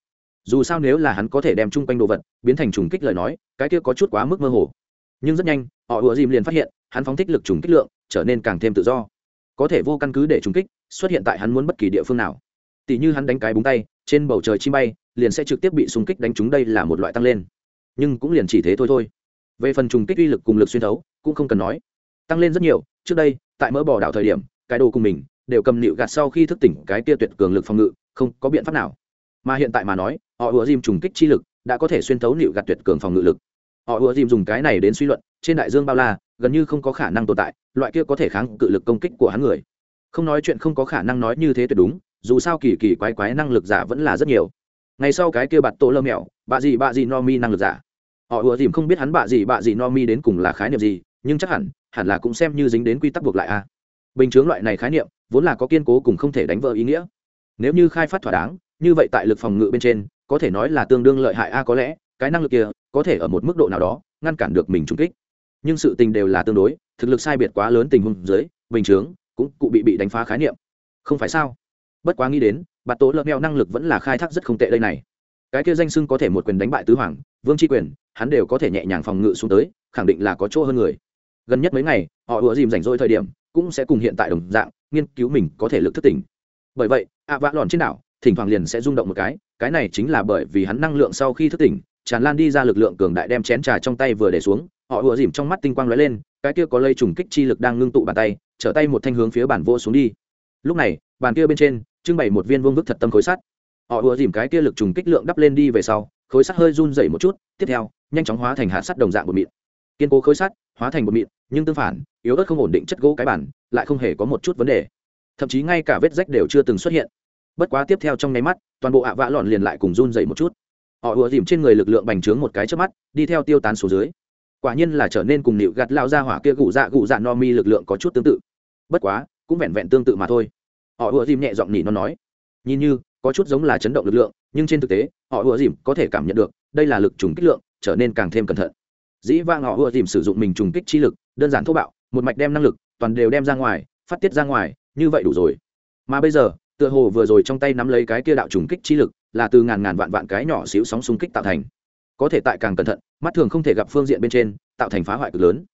Dù sao nếu là hắn có thể đem chung quanh đồ vật biến thành trùng kích lời nói, cái kia có chút quá mức mơ hồ. Nhưng rất nhanh, họ ủa dìm liền phát hiện, hắn phóng thích lực trùng kích lượng trở nên càng thêm tự do. Có thể vô căn cứ để trùng kích, xuất hiện tại hắn muốn bất kỳ địa phương nào tỷ như hắn đánh cái búng tay, trên bầu trời chi bay, liền sẽ trực tiếp bị xung kích đánh trúng đây là một loại tăng lên. Nhưng cũng liền chỉ thế thôi thôi. Về phần trùng kích uy lực cùng lực xuyên thấu, cũng không cần nói. Tăng lên rất nhiều, trước đây, tại mỡ bỏ đảo thời điểm, cái đồ cùng mình đều cầm nịu gạt sau khi thức tỉnh cái tia tuyệt cường lực phòng ngự, không có biện pháp nào. Mà hiện tại mà nói, họ ùa dìm trùng kích chi lực đã có thể xuyên thấu nịu gạt tuyệt cường phòng ngự lực. Họ ùa dìm dùng cái này đến suy luận, trên đại dương bao la, gần như không có khả năng tồn tại, loại kia có thể kháng cự lực công kích của hắn người. Không nói chuyện không có khả năng nói như thế tuyệt đúng dù sao kỳ kỳ quái quái năng lực giả vẫn là rất nhiều. Ngày sau cái kia bạt tổ lơ mẹo bạ gì bạ gì no mi năng lực giả. Họ ùa dìm không biết hắn bạ gì bạ gì no mi đến cùng là khái niệm gì, nhưng chắc hẳn hẳn là cũng xem như dính đến quy tắc buộc lại a bình chướng loại này khái niệm, vốn là có kiên cố cùng không thể đánh vỡ ý nghĩa. Nếu như khai phát thỏa đáng, như vậy tại lực phòng ngự bên trên, có thể nói là tương đương lợi hại a, có lẽ, cái năng lực kia, có thể ở một mức độ nào đó, ngăn cản được mình trung kích. Nhưng sự tình đều là tương đối, thực lực sai biệt quá lớn tình huống dưới, bình chướng cũng cụ bị bị đánh phá khái niệm. Không phải sao? Bất quá nghĩ đến, bạt tố lợn mèo năng lực vẫn là khai thác rất không tệ đây này. Cái kia danh sưng có thể một quyền đánh bại tứ hoàng, vương tri quyền, hắn đều có thể nhẹ nhàng phòng ngự xuống tới, khẳng định là có chỗ hơn người. Gần nhất mấy ngày, họ ùa dìm rảnh rỗi thời điểm, cũng sẽ cùng hiện tại đồng dạng, nghiên cứu mình có thể lực thức tỉnh. Bởi vậy, ạ vạ lòn trên đảo, thỉnh thoảng liền sẽ rung động một cái cái này chính là bởi vì hắn năng lượng sau khi thức tỉnh, tràn lan đi ra lực lượng cường đại đem chén trà trong tay vừa để xuống, họ ùa dìm trong mắt tinh quang lóe lên, cái kia có lây trùng kích chi lực đang ngưng tụ bàn tay, trở tay một thanh hướng phía bản vô xuống đi. Lúc này, bàn kia bên trên trưng bày một viên vương vức thật tâm khối sắt. Họ ùa dìm cái kia lực trùng kích lượng đắp lên đi về sau, khối sắt hơi run dày một chút, tiếp theo, nhanh chóng hóa thành hạt sắt đồng dạng bột mịn. Kiên cố khối sắt, hóa thành bột mịn, nhưng tương phản, yếu ớt không ổn định chất gỗ cái bản, lại không hề có một chút vấn đề. Thậm chí ngay cả vết rách đều chưa từng xuất hiện. Bất quá tiếp theo trong nháy mắt, toàn bộ ạ vã lọn liền lại cùng run dày một chút. Họ ùa dìm trên người lực lượng bành trướng một cái trước mắt, đi theo tiêu tán số dưới. Quả nhiên là trở nên cùng nịu gạt lao ra hỏa kia gụ dạ gụ dạ no mi lực lượng có chút tương tự. Bất quá, cũng vẹn vẹn tương tự mà thôi họ ùa dìm nhẹ giọng nhỉ nó nói. Nhìn như, có chút giống là chấn động lực lượng, nhưng trên thực tế, họ ùa dìm có thể cảm nhận được, đây là lực trùng kích lượng, trở nên càng thêm cẩn thận. Dĩ vang họ ùa dìm sử dụng mình trùng kích chi lực, đơn giản thô bạo, một mạch đem năng lực, toàn đều đem ra ngoài, phát tiết ra ngoài, như vậy đủ rồi. Mà bây giờ, tựa hồ vừa rồi trong tay nắm lấy cái kia đạo trùng kích chi lực, là từ ngàn ngàn vạn vạn cái nhỏ xíu sóng xung kích tạo thành. Có thể tại càng cẩn thận, mắt thường không thể gặp phương diện bên trên, tạo thành phá hoại cực lớn.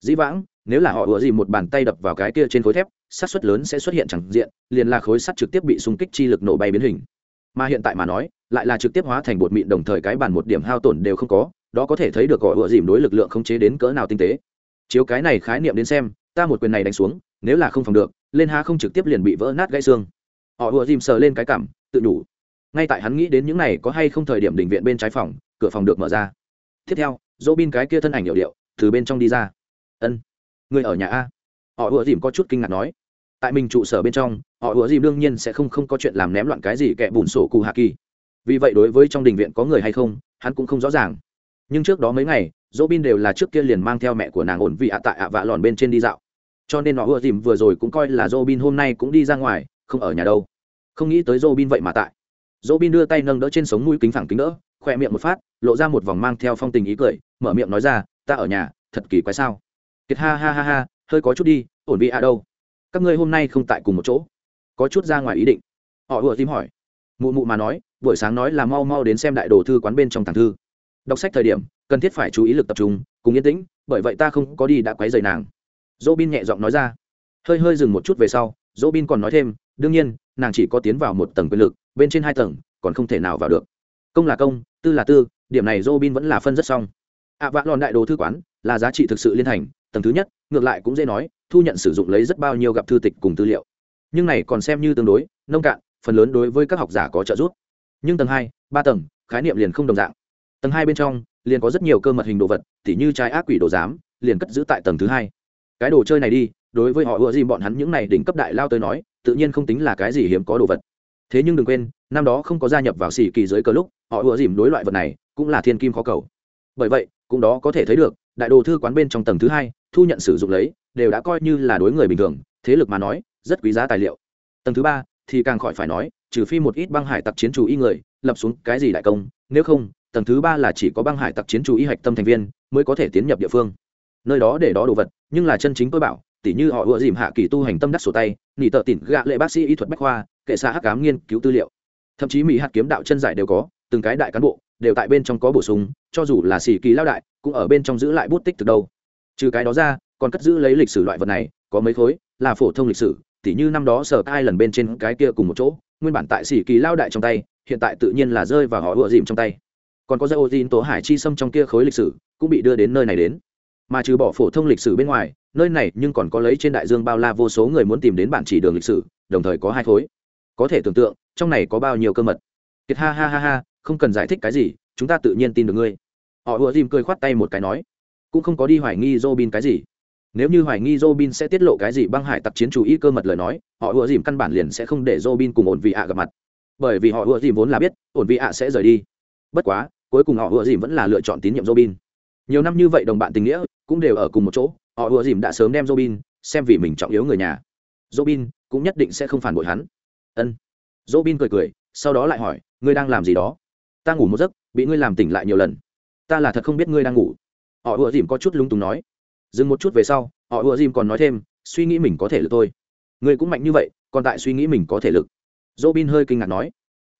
Dĩ vãng nếu là họ ủa gì một bàn tay đập vào cái kia trên khối thép sát suất lớn sẽ xuất hiện chẳng diện, liền là khối sắt trực tiếp bị xung kích chi lực nổ bay biến hình. Mà hiện tại mà nói, lại là trực tiếp hóa thành bột mịn đồng thời cái bàn một điểm hao tổn đều không có, đó có thể thấy được gọi ủa dìm đối lực lượng không chế đến cỡ nào tinh tế. Chiếu cái này khái niệm đến xem, ta một quyền này đánh xuống, nếu là không phòng được, lên ha không trực tiếp liền bị vỡ nát gãy xương. Họ ủa dìm sờ lên cái cảm, tự đủ. Ngay tại hắn nghĩ đến những này có hay không thời điểm định viện bên trái phòng, cửa phòng được mở ra. Tiếp theo dỗ bin cái kia thân ảnh hiệu điệu, từ bên trong đi ra. Ân người ở nhà a. Họ ùa dìm có chút kinh ngạc nói. Tại mình trụ sở bên trong, họ ùa dìm đương nhiên sẽ không không có chuyện làm ném loạn cái gì kẻ bùn sổ cù hạ kỳ. Vì vậy đối với trong đình viện có người hay không, hắn cũng không rõ ràng. Nhưng trước đó mấy ngày dỗ bin đều là trước kia liền mang theo mẹ của nàng ổn vị ạ tại ạ vạ lòn bên trên đi dạo. Cho nên họ ùa dìm vừa rồi cũng coi là dỗ bin hôm nay cũng đi ra ngoài, không ở nhà đâu. Không nghĩ tới dỗ bin vậy mà tại. Dỗ bin đưa tay nâng đỡ trên sống mũi kính phẳng kính đỡ khoe miệng một phát, lộ ra một vòng mang theo phong tình ý cười, mở miệng nói ra, ta ở nhà, thật kỳ quái sao? Kiệt ha ha ha ha hơi có chút đi ổn vị ạ đâu. Các ngươi hôm nay không tại cùng một chỗ. Có chút ra ngoài ý định. Họ vừa tìm hỏi. Mụ mụ mà nói buổi sáng nói là mau mau đến xem đại đồ thư quán bên trong tàng thư. Đọc sách thời điểm cần thiết phải chú ý lực tập trung cùng yên tĩnh bởi vậy ta không có đi đã quấy rầy nàng. Dỗ bin nhẹ giọng nói ra. Hơi hơi dừng một chút về sau dỗ bin còn nói thêm đương nhiên nàng chỉ có tiến vào một tầng quyền lực bên trên hai tầng còn không thể nào vào được. Công là công tư là tư điểm này dỗ bin vẫn là phân rất xong. Ạ à, vạ lòn đại đồ thư quán là giá trị thực sự liên thành tầng thứ nhất, ngược lại cũng dễ nói, thu nhận sử dụng lấy rất bao nhiêu gặp thư tịch cùng tư liệu. Nhưng này còn xem như tương đối, nông cạn, phần lớn đối với các học giả có trợ giúp. Nhưng tầng hai, ba tầng, khái niệm liền không đồng dạng. Tầng hai bên trong, liền có rất nhiều cơ mật hình đồ vật, tỉ như trái ác quỷ đồ giám, liền cất giữ tại tầng thứ hai. Cái đồ chơi này đi, đối với họ ưa gì bọn hắn những này đỉnh cấp đại lao tới nói, tự nhiên không tính là cái gì hiếm có đồ vật. Thế nhưng đừng quên, năm đó không có gia nhập vào xỉ kỳ giới cờ lúc, họ ưa dìm đối loại vật này, cũng là thiên kim khó cầu. Bởi vậy, cũng đó có thể thấy được, đại đồ thư quán bên trong tầng thứ hai thu nhận sử dụng lấy, đều đã coi như là đối người bình thường, thế lực mà nói, rất quý giá tài liệu. Tầng thứ ba, thì càng khỏi phải nói, trừ phi một ít băng hải tặc chiến chủ y người, lập xuống cái gì đại công, nếu không, tầng thứ ba là chỉ có băng hải tặc chiến chủ y hạch tâm thành viên, mới có thể tiến nhập địa phương. Nơi đó để đó đồ vật, nhưng là chân chính tôi bảo, tỉ như họ ựa dìm hạ kỳ tu hành tâm đắc sổ tay, nỉ tợ tỉn gạ lệ bác sĩ y thuật bách khoa, kệ xã hắc cám nghiên cứu tư liệu. Thậm chí mỹ hạt kiếm đạo chân giải đều có, từng cái đại cán bộ, đều tại bên trong có bổ sung, cho dù là xì kỳ lao đại, cũng ở bên trong giữ lại bút tích từ đâu trừ cái đó ra, còn cất giữ lấy lịch sử loại vật này, có mấy khối, là phổ thông lịch sử, tỉ như năm đó sở ai lần bên trên cái kia cùng một chỗ, nguyên bản tại sĩ kỳ lao đại trong tay, hiện tại tự nhiên là rơi vào họ ựa dìm trong tay. Còn có dây ô tin tố hải chi xâm trong kia khối lịch sử, cũng bị đưa đến nơi này đến. Mà trừ bỏ phổ thông lịch sử bên ngoài, nơi này nhưng còn có lấy trên đại dương bao la vô số người muốn tìm đến bản chỉ đường lịch sử, đồng thời có hai khối. Có thể tưởng tượng, trong này có bao nhiêu cơ mật. Kiệt ha ha ha ha, không cần giải thích cái gì, chúng ta tự nhiên tin được ngươi. Họ ùa dìm cười khoát tay một cái nói cũng không có đi hoài nghi Robin cái gì. Nếu như hoài nghi Robin sẽ tiết lộ cái gì băng hải tặc chiến chủ ý cơ mật lời nói, họ ùa dìm căn bản liền sẽ không để Robin cùng ổn vị ạ gặp mặt. Bởi vì họ ùa dìm vốn là biết, ổn vị ạ sẽ rời đi. Bất quá, cuối cùng họ ùa dìm vẫn là lựa chọn tín nhiệm Robin. Nhiều năm như vậy đồng bạn tình nghĩa cũng đều ở cùng một chỗ, họ ùa dìm đã sớm đem Robin xem vì mình trọng yếu người nhà. Robin cũng nhất định sẽ không phản bội hắn. Ân. Robin cười cười, sau đó lại hỏi, ngươi đang làm gì đó? Ta ngủ một giấc, bị ngươi làm tỉnh lại nhiều lần. Ta là thật không biết ngươi đang ngủ họ ùa dìm có chút lung túng nói. Dừng một chút về sau, họ ùa dìm còn nói thêm, suy nghĩ mình có thể lực thôi. Ngươi cũng mạnh như vậy, còn tại suy nghĩ mình có thể lực. Dỗ bin hơi kinh ngạc nói.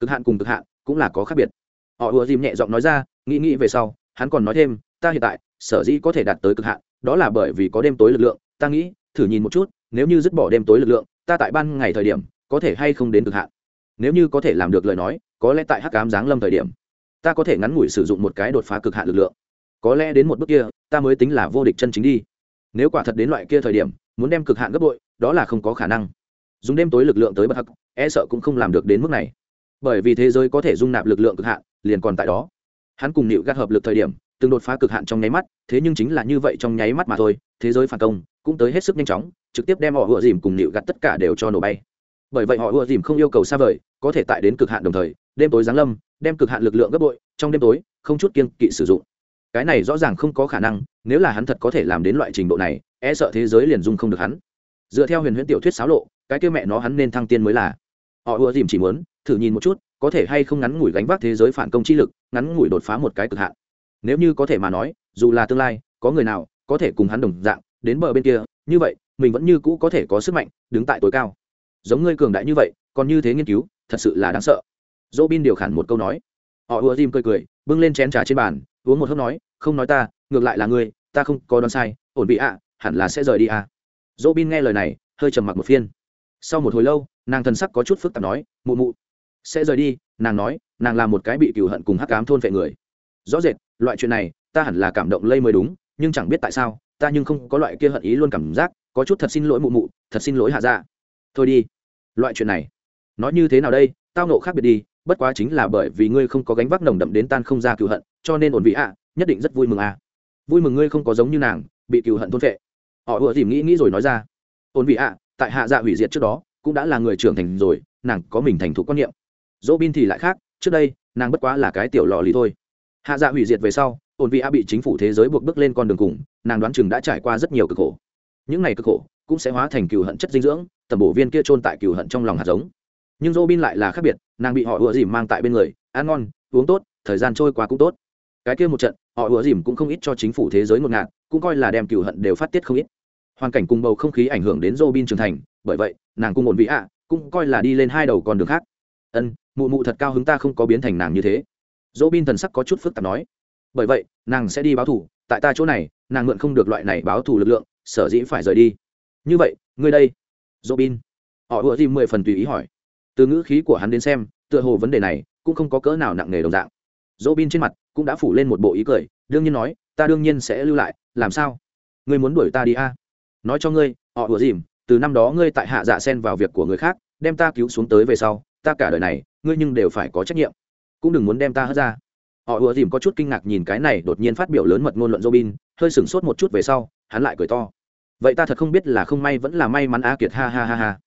Cực hạn cùng cực hạn, cũng là có khác biệt. Họ ùa dìm nhẹ giọng nói ra, nghĩ nghĩ về sau, hắn còn nói thêm, ta hiện tại, sở dĩ có thể đạt tới cực hạn, đó là bởi vì có đêm tối lực lượng, ta nghĩ, thử nhìn một chút, nếu như dứt bỏ đêm tối lực lượng, ta tại ban ngày thời điểm, có thể hay không đến cực hạn? Nếu như có thể làm được lời nói, có lẽ tại hắc cám giáng lâm thời điểm, ta có thể ngắn ngủi sử dụng một cái đột phá cực hạn lực lượng có lẽ đến một bước kia, ta mới tính là vô địch chân chính đi. Nếu quả thật đến loại kia thời điểm, muốn đem cực hạn gấp bội, đó là không có khả năng. Dùng đêm tối lực lượng tới bất hắc e sợ cũng không làm được đến mức này. Bởi vì thế giới có thể dung nạp lực lượng cực hạn, liền còn tại đó. Hắn cùng nịu gắt hợp lực thời điểm, từng đột phá cực hạn trong nháy mắt, thế nhưng chính là như vậy trong nháy mắt mà thôi, thế giới phản công cũng tới hết sức nhanh chóng, trực tiếp đem họ ựa dìm cùng nịu gắt tất cả đều cho nổ bay. Bởi vậy họ ựa dìm không yêu cầu xa vời, có thể tại đến cực hạn đồng thời, đêm tối giáng lâm, đem cực hạn lực lượng gấp bội, trong đêm tối, không chút kiên kỵ sử dụng cái này rõ ràng không có khả năng, nếu là hắn thật có thể làm đến loại trình độ này e sợ thế giới liền dung không được hắn. Dựa theo huyền huyễn tiểu thuyết xáo lộ, cái kêu mẹ nó hắn nên thăng tiên mới là. Họ ưa dìm chỉ muốn, thử nhìn một chút, có thể hay không ngắn ngủi gánh vác thế giới phản công chi lực, ngắn ngủi đột phá một cái cực hạn. Nếu như có thể mà nói, dù là tương lai, có người nào có thể cùng hắn đồng dạng, đến bờ bên kia, như vậy, mình vẫn như cũ có thể có sức mạnh, đứng tại tối cao. Giống ngươi cường đại như vậy, còn như thế nghiên cứu, thật sự là đáng sợ. Dỗ bin điều khản một câu nói. Họ ùa dìm cười cười, bưng lên chén trà trên bàn uống một hớp nói, không nói ta, ngược lại là ngươi, ta không có đoán sai, ổn bị ạ, hẳn là sẽ rời đi à. dỗ bin nghe lời này, hơi trầm mặc một phiên. Sau một hồi lâu, nàng thần sắc có chút phức tạp nói, mụ mụ, sẽ rời đi. Nàng nói, nàng là một cái bị cựu hận cùng hắc cám thôn vệ người. Rõ rệt, loại chuyện này, ta hẳn là cảm động lây mới đúng, nhưng chẳng biết tại sao, ta nhưng không có loại kia hận ý luôn cảm giác, có chút thật xin lỗi mụ mụ, thật xin lỗi hạ dạ thôi đi, loại chuyện này, nói như thế nào đây, tao nộ khác biệt đi bất quá chính là bởi vì ngươi không có gánh vác nồng đậm đến tan không ra cựu hận, cho nên ổn vị ạ, nhất định rất vui mừng à. Vui mừng ngươi không có giống như nàng, bị cựu hận thôn vệ họ ùa dìm nghĩ nghĩ rồi nói ra. Ổn vị ạ, tại hạ dạ hủy diệt trước đó, cũng đã là người trưởng thành rồi, nàng có mình thành thục quan niệm. Dỗ bin thì lại khác, trước đây, nàng bất quá là cái tiểu lò lì thôi. Hạ dạ hủy diệt về sau, ổn vị ạ bị chính phủ thế giới buộc bước lên con đường cùng, nàng đoán chừng đã trải qua rất nhiều cực khổ. Những ngày cực khổ, cũng sẽ hóa thành cựu hận chất dinh dưỡng, tầm bổ viên kia trôn tại cựu hận trong lòng hạt giống nhưng robin lại là khác biệt, nàng bị họ ùa dìm mang tại bên người, ăn ngon, uống tốt, thời gian trôi qua cũng tốt. Cái kia một trận, họ ùa dìm cũng không ít cho chính phủ thế giới ngột ngạt, cũng coi là đem cựu hận đều phát tiết không ít. Hoàn cảnh cùng bầu không khí ảnh hưởng đến robin trưởng thành, bởi vậy, nàng cùng ổn vị ạ, cũng coi là đi lên hai đầu con đường khác. Ân, mụ mụ thật cao hứng ta không có biến thành nàng như thế. Robin thần sắc có chút phức tạp nói. Bởi vậy, nàng sẽ đi báo thù, tại ta chỗ này, nàng mượn không được loại này báo thù lực lượng, sở dĩ phải rời đi. Như vậy, ngươi đây. Robin họ ùa dìm mười phần tùy ý hỏi từ ngữ khí của hắn đến xem, tựa hồ vấn đề này cũng không có cỡ nào nặng nề đồng dạng. Dỗ bin trên mặt cũng đã phủ lên một bộ ý cười, đương nhiên nói, ta đương nhiên sẽ lưu lại, làm sao? Ngươi muốn đuổi ta đi a? À? nói cho ngươi, họ ủa dìm, từ năm đó ngươi tại hạ dạ sen vào việc của người khác, đem ta cứu xuống tới về sau, ta cả đời này, ngươi nhưng đều phải có trách nhiệm. Cũng đừng muốn đem ta hất ra. Họ ùa dìm có chút kinh ngạc nhìn cái này đột nhiên phát biểu lớn mật ngôn luận robin hơi sửng sốt một chút về sau, hắn lại cười to. Vậy ta thật không biết là không may vẫn là may mắn a kiệt, ha ha ha ha.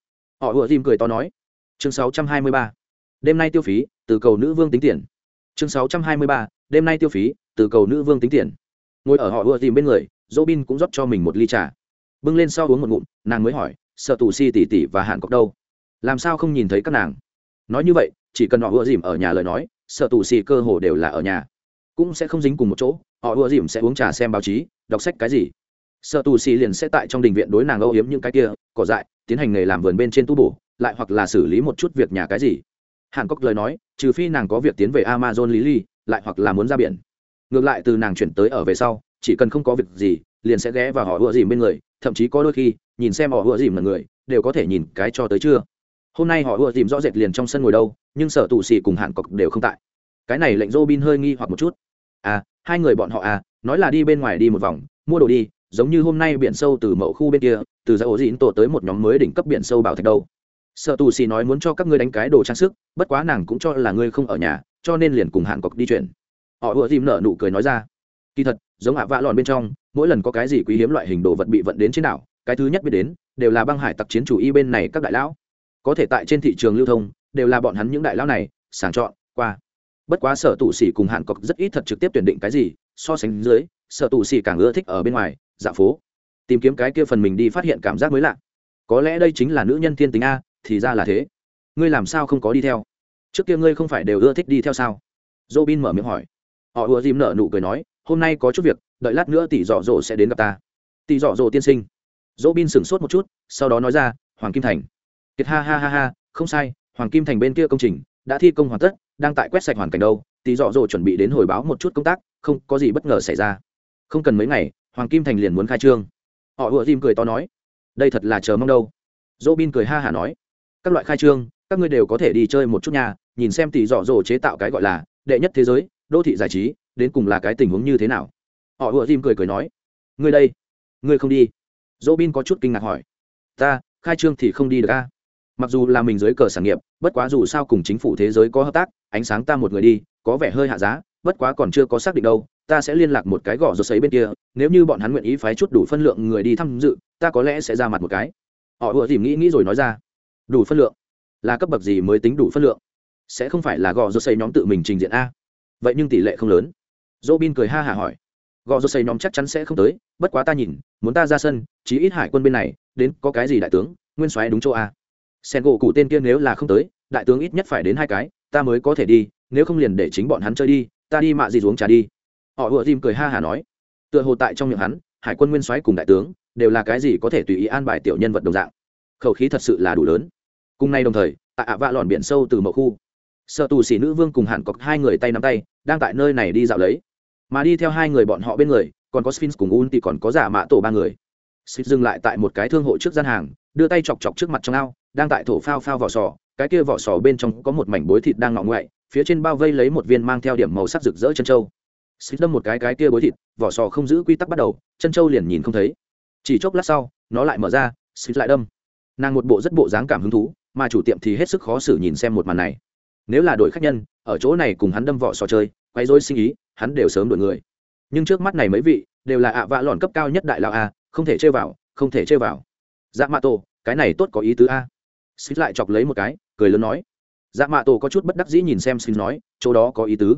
Họ ùa dìm cười to nói chương 623. đêm nay tiêu phí, từ cầu nữ vương tính tiền. Chương 623. đêm nay tiêu phí, từ cầu nữ vương tính tiền. Ngồi ở họ ùa dìm bên người dỗ bin cũng rót cho mình một ly trà. Bưng lên sau uống một ngụm, nàng mới hỏi, sợ tù si tỉ tỉ và hạn cọc đâu? Làm sao không nhìn thấy các nàng? Nói như vậy, chỉ cần họ ùa dìm ở nhà lời nói, sợ tù si cơ hồ đều là ở nhà. Cũng sẽ không dính cùng một chỗ, họ ùa dìm sẽ uống trà xem báo chí, đọc sách cái gì. Sợ tù si liền sẽ tại trong đình viện đối nàng âu hiếm những cái kia, cỏ dại, tiến hành nghề làm vườn bên trên tu bổ lại hoặc là xử lý một chút việc nhà cái gì. Hàn cốc lời nói, trừ phi nàng có việc tiến về amazon lý ly lại hoặc là muốn ra biển. Ngược lại từ nàng chuyển tới ở về sau, chỉ cần không có việc gì, liền sẽ ghé và họ ùa dìm bên người, thậm chí có đôi khi, nhìn xem họ ùa dìm là người, đều có thể nhìn cái cho tới chưa hôm nay họ ùa dìm rõ rệt liền trong sân ngồi đâu, nhưng sở tù xì cùng hàn cốc đều không tại. Cái này lệnh dô bin hơi nghi hoặc một chút. À hai người bọn họ à nói là đi bên ngoài đi một vòng, mua đồ đi, giống như hôm nay biển sâu từ mậu khu bên kia, từ dãy ổ dịn tổ tới một nhóm mới đỉnh cấp biển sâu bảo thạch đâu sợ tù xì nói muốn cho các ngươi đánh cái đồ trang sức, bất quá nàng cũng cho là ngươi không ở nhà, cho nên liền cùng hàn cọc đi chuyển họ ùa dìm nở nụ cười nói ra. Kỳ thật, giống hạ vạ lòn bên trong, mỗi lần có cái gì quý hiếm loại hình đồ vật bị vận đến trên đảo, cái thứ nhất biết đến, đều là băng hải tặc chiến chủ y bên này các đại lão. Có thể tại trên thị trường lưu thông, đều là bọn hắn những đại lão này, sàng chọn, qua. Bất quá sở tù xỉ cùng hạn cọc rất ít thật trực tiếp tuyển định cái gì, so sánh dưới, sở tù xỉ càng ưa thích ở bên ngoài dạ phố. Tìm kiếm cái kia phần mình đi phát hiện cảm giác mới lạ. Có lẽ đây chính là nữ nhân thiên tính a thì ra là thế. Ngươi làm sao không có đi theo? Trước kia ngươi không phải đều ưa thích đi theo sao? Dô bin mở miệng hỏi. Họ ùa dìm nở nụ cười nói, hôm nay có chút việc, đợi lát nữa tỷ dọ dỗ sẽ đến gặp ta. Tỷ dọ dỗ tiên sinh. Dô bin sửng sốt một chút, sau đó nói ra, hoàng kim thành. Kiệt ha ha ha ha, không sai, hoàng kim thành bên kia công trình, đã thi công hoàn tất, đang tại quét sạch hoàn cảnh đâu. Tỷ dọ dỗ chuẩn bị đến hồi báo một chút công tác, không có gì bất ngờ xảy ra. Không cần mấy ngày, hoàng kim thành liền muốn khai trương. Họ ùa dìm cười to nói, đây thật là chờ mong đâu. Dô bin cười ha hả nói các loại khai trương, các ngươi đều có thể đi chơi một chút nhà, nhìn xem tỷ dọ dỗ chế tạo cái gọi là đệ nhất thế giới, đô thị giải trí, đến cùng là cái tình huống như thế nào. Họ ùa tim cười cười nói, ngươi đây, ngươi không đi? Dỗ bin có chút kinh ngạc hỏi, ta, khai trương thì không đi được a. Mặc dù là mình dưới cờ sản nghiệp, bất quá dù sao cùng chính phủ thế giới có hợp tác, ánh sáng ta một người đi, có vẻ hơi hạ giá, bất quá còn chưa có xác định đâu, ta sẽ liên lạc một cái gõ rột sấy bên kia, nếu như bọn hắn nguyện ý phái chút đủ phân lượng người đi tham dự, ta có lẽ sẽ ra mặt một cái. Họ ùa tìm nghĩ nghĩ rồi nói ra đủ phân lượng. Là cấp bậc gì mới tính đủ phân lượng? Sẽ không phải là gò rô xây nhóm tự mình trình diện a. Vậy nhưng tỷ lệ không lớn. Dỗ bin cười ha hả hỏi. Gò rô xây nhóm chắc chắn sẽ không tới, bất quá ta nhìn, muốn ta ra sân, chí ít hải quân bên này, đến có cái gì đại tướng, nguyên soái đúng chỗ a. Sen gỗ cụ tên kia nếu là không tới, đại tướng ít nhất phải đến hai cái, ta mới có thể đi, nếu không liền để chính bọn hắn chơi đi, ta đi mạ gì xuống trà đi. Họ ùa dìm cười ha hả nói. Tựa hồ tại trong miệng hắn, hải quân nguyên soái cùng đại tướng, đều là cái gì có thể tùy ý an bài tiểu nhân vật đồng dạng khẩu khí thật sự là đủ lớn. Cùng nay đồng thời, tại ạ vạ lòn biển sâu từ mậu khu, sợ tù xỉ nữ vương cùng hạn cọc hai người tay nắm tay, đang tại nơi này đi dạo lấy. Mà đi theo hai người bọn họ bên người, còn có sphinx cùng un thì còn có giả mã tổ ba người. Sphinx dừng lại tại một cái thương hộ trước gian hàng, đưa tay chọc chọc trước mặt trong ao, đang tại thổ phao phao vỏ sò. Cái kia vỏ sò bên trong có một mảnh bối thịt đang ngọ ngoại, phía trên bao vây lấy một viên mang theo điểm màu sắc rực rỡ chân trâu. Xích đâm một cái cái kia bối thịt, vỏ sò không giữ quy tắc bắt đầu, chân trâu liền nhìn không thấy. Chỉ chốc lát sau, nó lại mở ra xích lại đâm nàng một bộ rất bộ dáng cảm hứng thú, mà chủ tiệm thì hết sức khó xử nhìn xem một màn này. Nếu là đội khách nhân, ở chỗ này cùng hắn đâm vọ sò chơi quay dối sinh ý, hắn đều sớm đổi người. Nhưng trước mắt này mấy vị, đều là ạ vạ lòn cấp cao nhất đại lão a, không thể chơi vào, không thể chơi vào. Dạ mạ tổ, cái này tốt có ý tứ a. Xích lại chọc lấy một cái, cười lớn nói. Dạ mạ tổ có chút bất đắc dĩ nhìn xem xin nói, chỗ đó có ý tứ.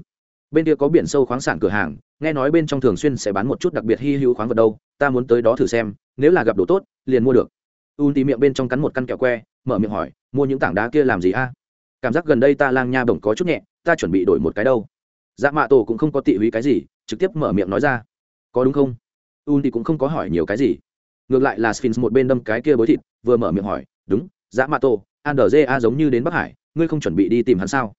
Bên kia có biển sâu khoáng sản cửa hàng, nghe nói bên trong thường xuyên sẽ bán một chút đặc biệt hy hữu khoáng vật đâu, ta muốn tới đó thử xem, nếu là gặp đồ tốt, liền mua được un tì miệng bên trong cắn một căn kẹo que, mở miệng hỏi, mua những tảng đá kia làm gì a? Cảm giác gần đây ta lang nha bổng có chút nhẹ, ta chuẩn bị đổi một cái đâu. Dạ mạ tổ cũng không có tị húy cái gì, trực tiếp mở miệng nói ra, có đúng không? un thì cũng không có hỏi nhiều cái gì. Ngược lại là sphinx một bên đâm cái kia bối thịt, vừa mở miệng hỏi, đúng dạ mạ tổ andrze a giống như đến bắc hải, ngươi không chuẩn bị đi tìm hắn sao?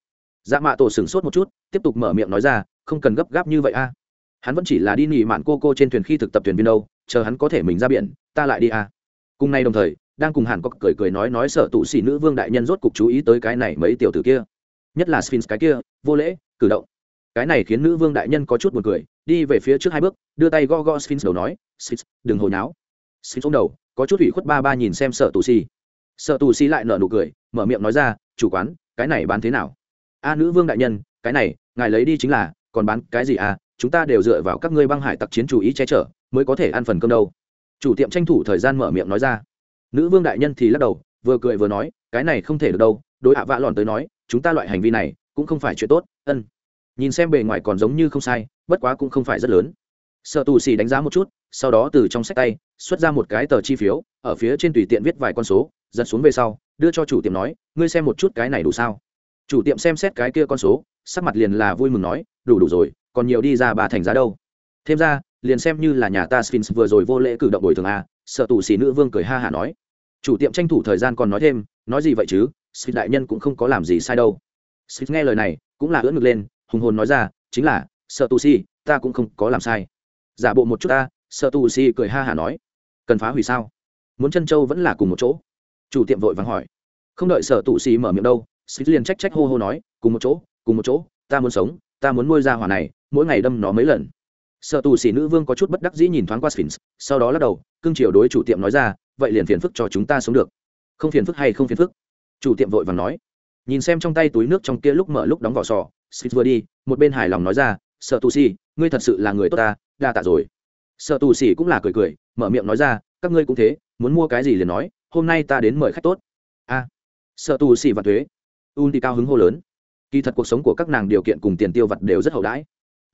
Dạ mạ tổ sửng sốt một chút, tiếp tục mở miệng nói ra, không cần gấp gáp như vậy a. Hắn vẫn chỉ là đi nghỉ mạn cô cô trên thuyền khi thực tập thuyền viên đâu, chờ hắn có thể mình ra biển, ta lại đi a cùng nay đồng thời, đang cùng hàn cốc cười cười nói nói sợ tụ xỉ nữ vương đại nhân rốt cục chú ý tới cái này mấy tiểu tử kia. Nhất là sphinx cái kia, vô lễ, cử động. Cái này khiến nữ vương đại nhân có chút buồn cười, đi về phía trước hai bước, đưa tay go go sphinx đầu nói, sphinx, đừng hồi náo sphinx xuống đầu, có chút ủy khuất ba ba nhìn xem sợ tù xì sợ tù xì lại nở nụ cười, mở miệng nói ra, chủ quán, cái này bán thế nào? A nữ vương đại nhân, cái này, ngài lấy đi chính là, còn bán cái gì à? Chúng ta đều dựa vào các ngươi băng hải tặc chiến chủ ý che chở, mới có thể ăn phần cơm đâu chủ tiệm tranh thủ thời gian mở miệng nói ra. Nữ vương đại nhân thì lắc đầu, vừa cười vừa nói, cái này không thể được đâu, đối hạ vạ lòn tới nói, chúng ta loại hành vi này, cũng không phải chuyện tốt, ân. Nhìn xem bề ngoài còn giống như không sai, bất quá cũng không phải rất lớn. Sợ tù xì đánh giá một chút, sau đó từ trong sách tay, xuất ra một cái tờ chi phiếu, ở phía trên tùy tiện viết vài con số, giật xuống về sau, đưa cho chủ tiệm nói, ngươi xem một chút cái này đủ sao? Chủ tiệm xem xét cái kia con số, sắc mặt liền là vui mừng nói, đủ đủ rồi, còn nhiều đi ra bà thành giá đâu. Thêm ra liền xem như là nhà ta sphinx vừa rồi vô lễ cử động bồi thường a sợ tù xì nữ vương cười ha hả nói. Chủ tiệm tranh thủ thời gian còn nói thêm, nói gì vậy chứ, sphinx đại nhân cũng không có làm gì sai đâu. Sphinx nghe lời này, cũng là ưỡn ngực lên, hùng hồn nói ra, chính là, sợ tù xì ta cũng không có làm sai. Giả bộ một chút ta, sợ tù xì cười ha hả nói. Cần phá hủy sao? Muốn chân châu vẫn là cùng một chỗ. Chủ tiệm vội vàng hỏi. Không đợi sở tù xì mở miệng đâu xích liền trách trách hô hô nói, cùng một chỗ, cùng một chỗ, ta muốn sống, ta muốn nuôi ra hỏa này, mỗi ngày đâm nó mấy lần sợ tù xỉ nữ vương có chút bất đắc dĩ nhìn thoáng qua sphinx, sau đó lắc đầu, cưng chiều đối chủ tiệm nói ra, vậy liền phiền phức cho chúng ta sống được. Không phiền phức hay không phiền phức? Chủ tiệm vội vàng nói. Nhìn xem trong tay túi nước trong kia lúc mở lúc đóng vỏ sò, sphinx vừa đi, một bên hài lòng nói ra sợ tù xỉ, ngươi thật sự là người tốt ta, đa tạ rồi. Sợ tù xỉ cũng là cười cười, mở miệng nói ra, các ngươi cũng thế, muốn mua cái gì liền nói, hôm nay ta đến mời khách tốt. A. Sợ tù xỉ và thuế. Un thì cao hứng hô lớn. Kỳ thật cuộc sống của các nàng điều kiện cùng tiền tiêu vặt đều rất hậu đãi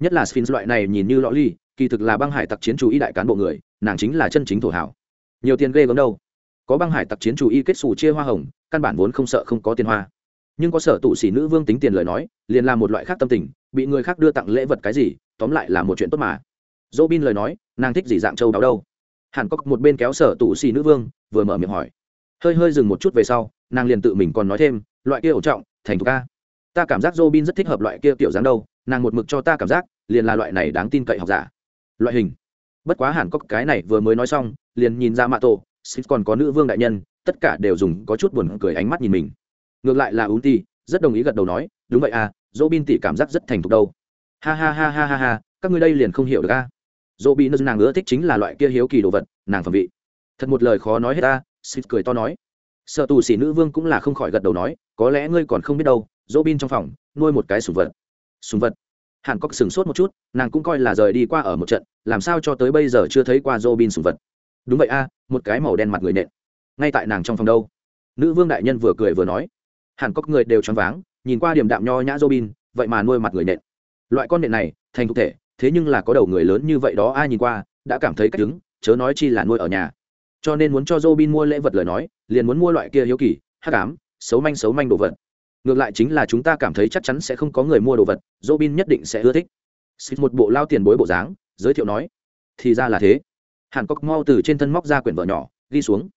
nhất là sphinx loại này nhìn như lõ ly, kỳ thực là băng hải tặc chiến chủ y đại cán bộ người, nàng chính là chân chính thổ hảo. Nhiều tiền ghê gớm đâu. Có băng hải tặc chiến chủ y kết xù chia hoa hồng, căn bản vốn không sợ không có tiền hoa. Nhưng có sở tụ xỉ nữ vương tính tiền lời nói, liền là một loại khác tâm tình, bị người khác đưa tặng lễ vật cái gì, tóm lại là một chuyện tốt mà. Dỗ bin lời nói, nàng thích gì dạng châu đáo đâu. Hàn cốc một bên kéo sở tụ xỉ nữ vương, vừa mở miệng hỏi. Hơi hơi dừng một chút về sau, nàng liền tự mình còn nói thêm, loại kia ổ trọng, thành thục ca ta cảm giác dô bin rất thích hợp loại kia tiểu dáng đâu nàng một mực cho ta cảm giác, liền là loại này đáng tin cậy học giả. Loại hình. Bất quá Hàn Cốc cái này vừa mới nói xong, liền nhìn ra mạ tổ xích còn có nữ vương đại nhân, tất cả đều dùng có chút buồn cười ánh mắt nhìn mình. Ngược lại là ún ti rất đồng ý gật đầu nói, đúng vậy à dỗ bin tỷ cảm giác rất thành thục đâu. Ha ha ha ha ha ha, các ngươi đây liền không hiểu được a. Dỗ bin nàng ưa thích chính là loại kia hiếu kỳ đồ vật, nàng phẩm vị. Thật một lời khó nói hết ta xích cười to nói. Sợ tù xỉ nữ vương cũng là không khỏi gật đầu nói, có lẽ ngươi còn không biết đâu dỗ bin trong phòng, nuôi một cái sủng vật súng vật. Hàn cốc sửng sốt một chút nàng cũng coi là rời đi qua ở một trận làm sao cho tới bây giờ chưa thấy qua dô bin sùng vật. Đúng vậy a một cái màu đen mặt người nện. Ngay tại nàng trong phòng đâu. Nữ vương đại nhân vừa cười vừa nói. Hàn cốc người đều choáng váng nhìn qua điểm đạm nho nhã dô bin vậy mà nuôi mặt người nện. Loại con nện này thành thực thể thế nhưng là có đầu người lớn như vậy đó ai nhìn qua đã cảm thấy cách đứng chớ nói chi là nuôi ở nhà. Cho nên muốn cho Robin mua lễ vật lời nói, liền muốn mua loại kia hiếu kỳ, hắc ám, xấu manh xấu manh đồ vật. Ngược lại chính là chúng ta cảm thấy chắc chắn sẽ không có người mua đồ vật, Robin nhất định sẽ ưa thích. Xịt một bộ lao tiền bối bộ dáng, giới thiệu nói, thì ra là thế. Hàn Cốc mau từ trên thân móc ra quyển vở nhỏ, ghi xuống.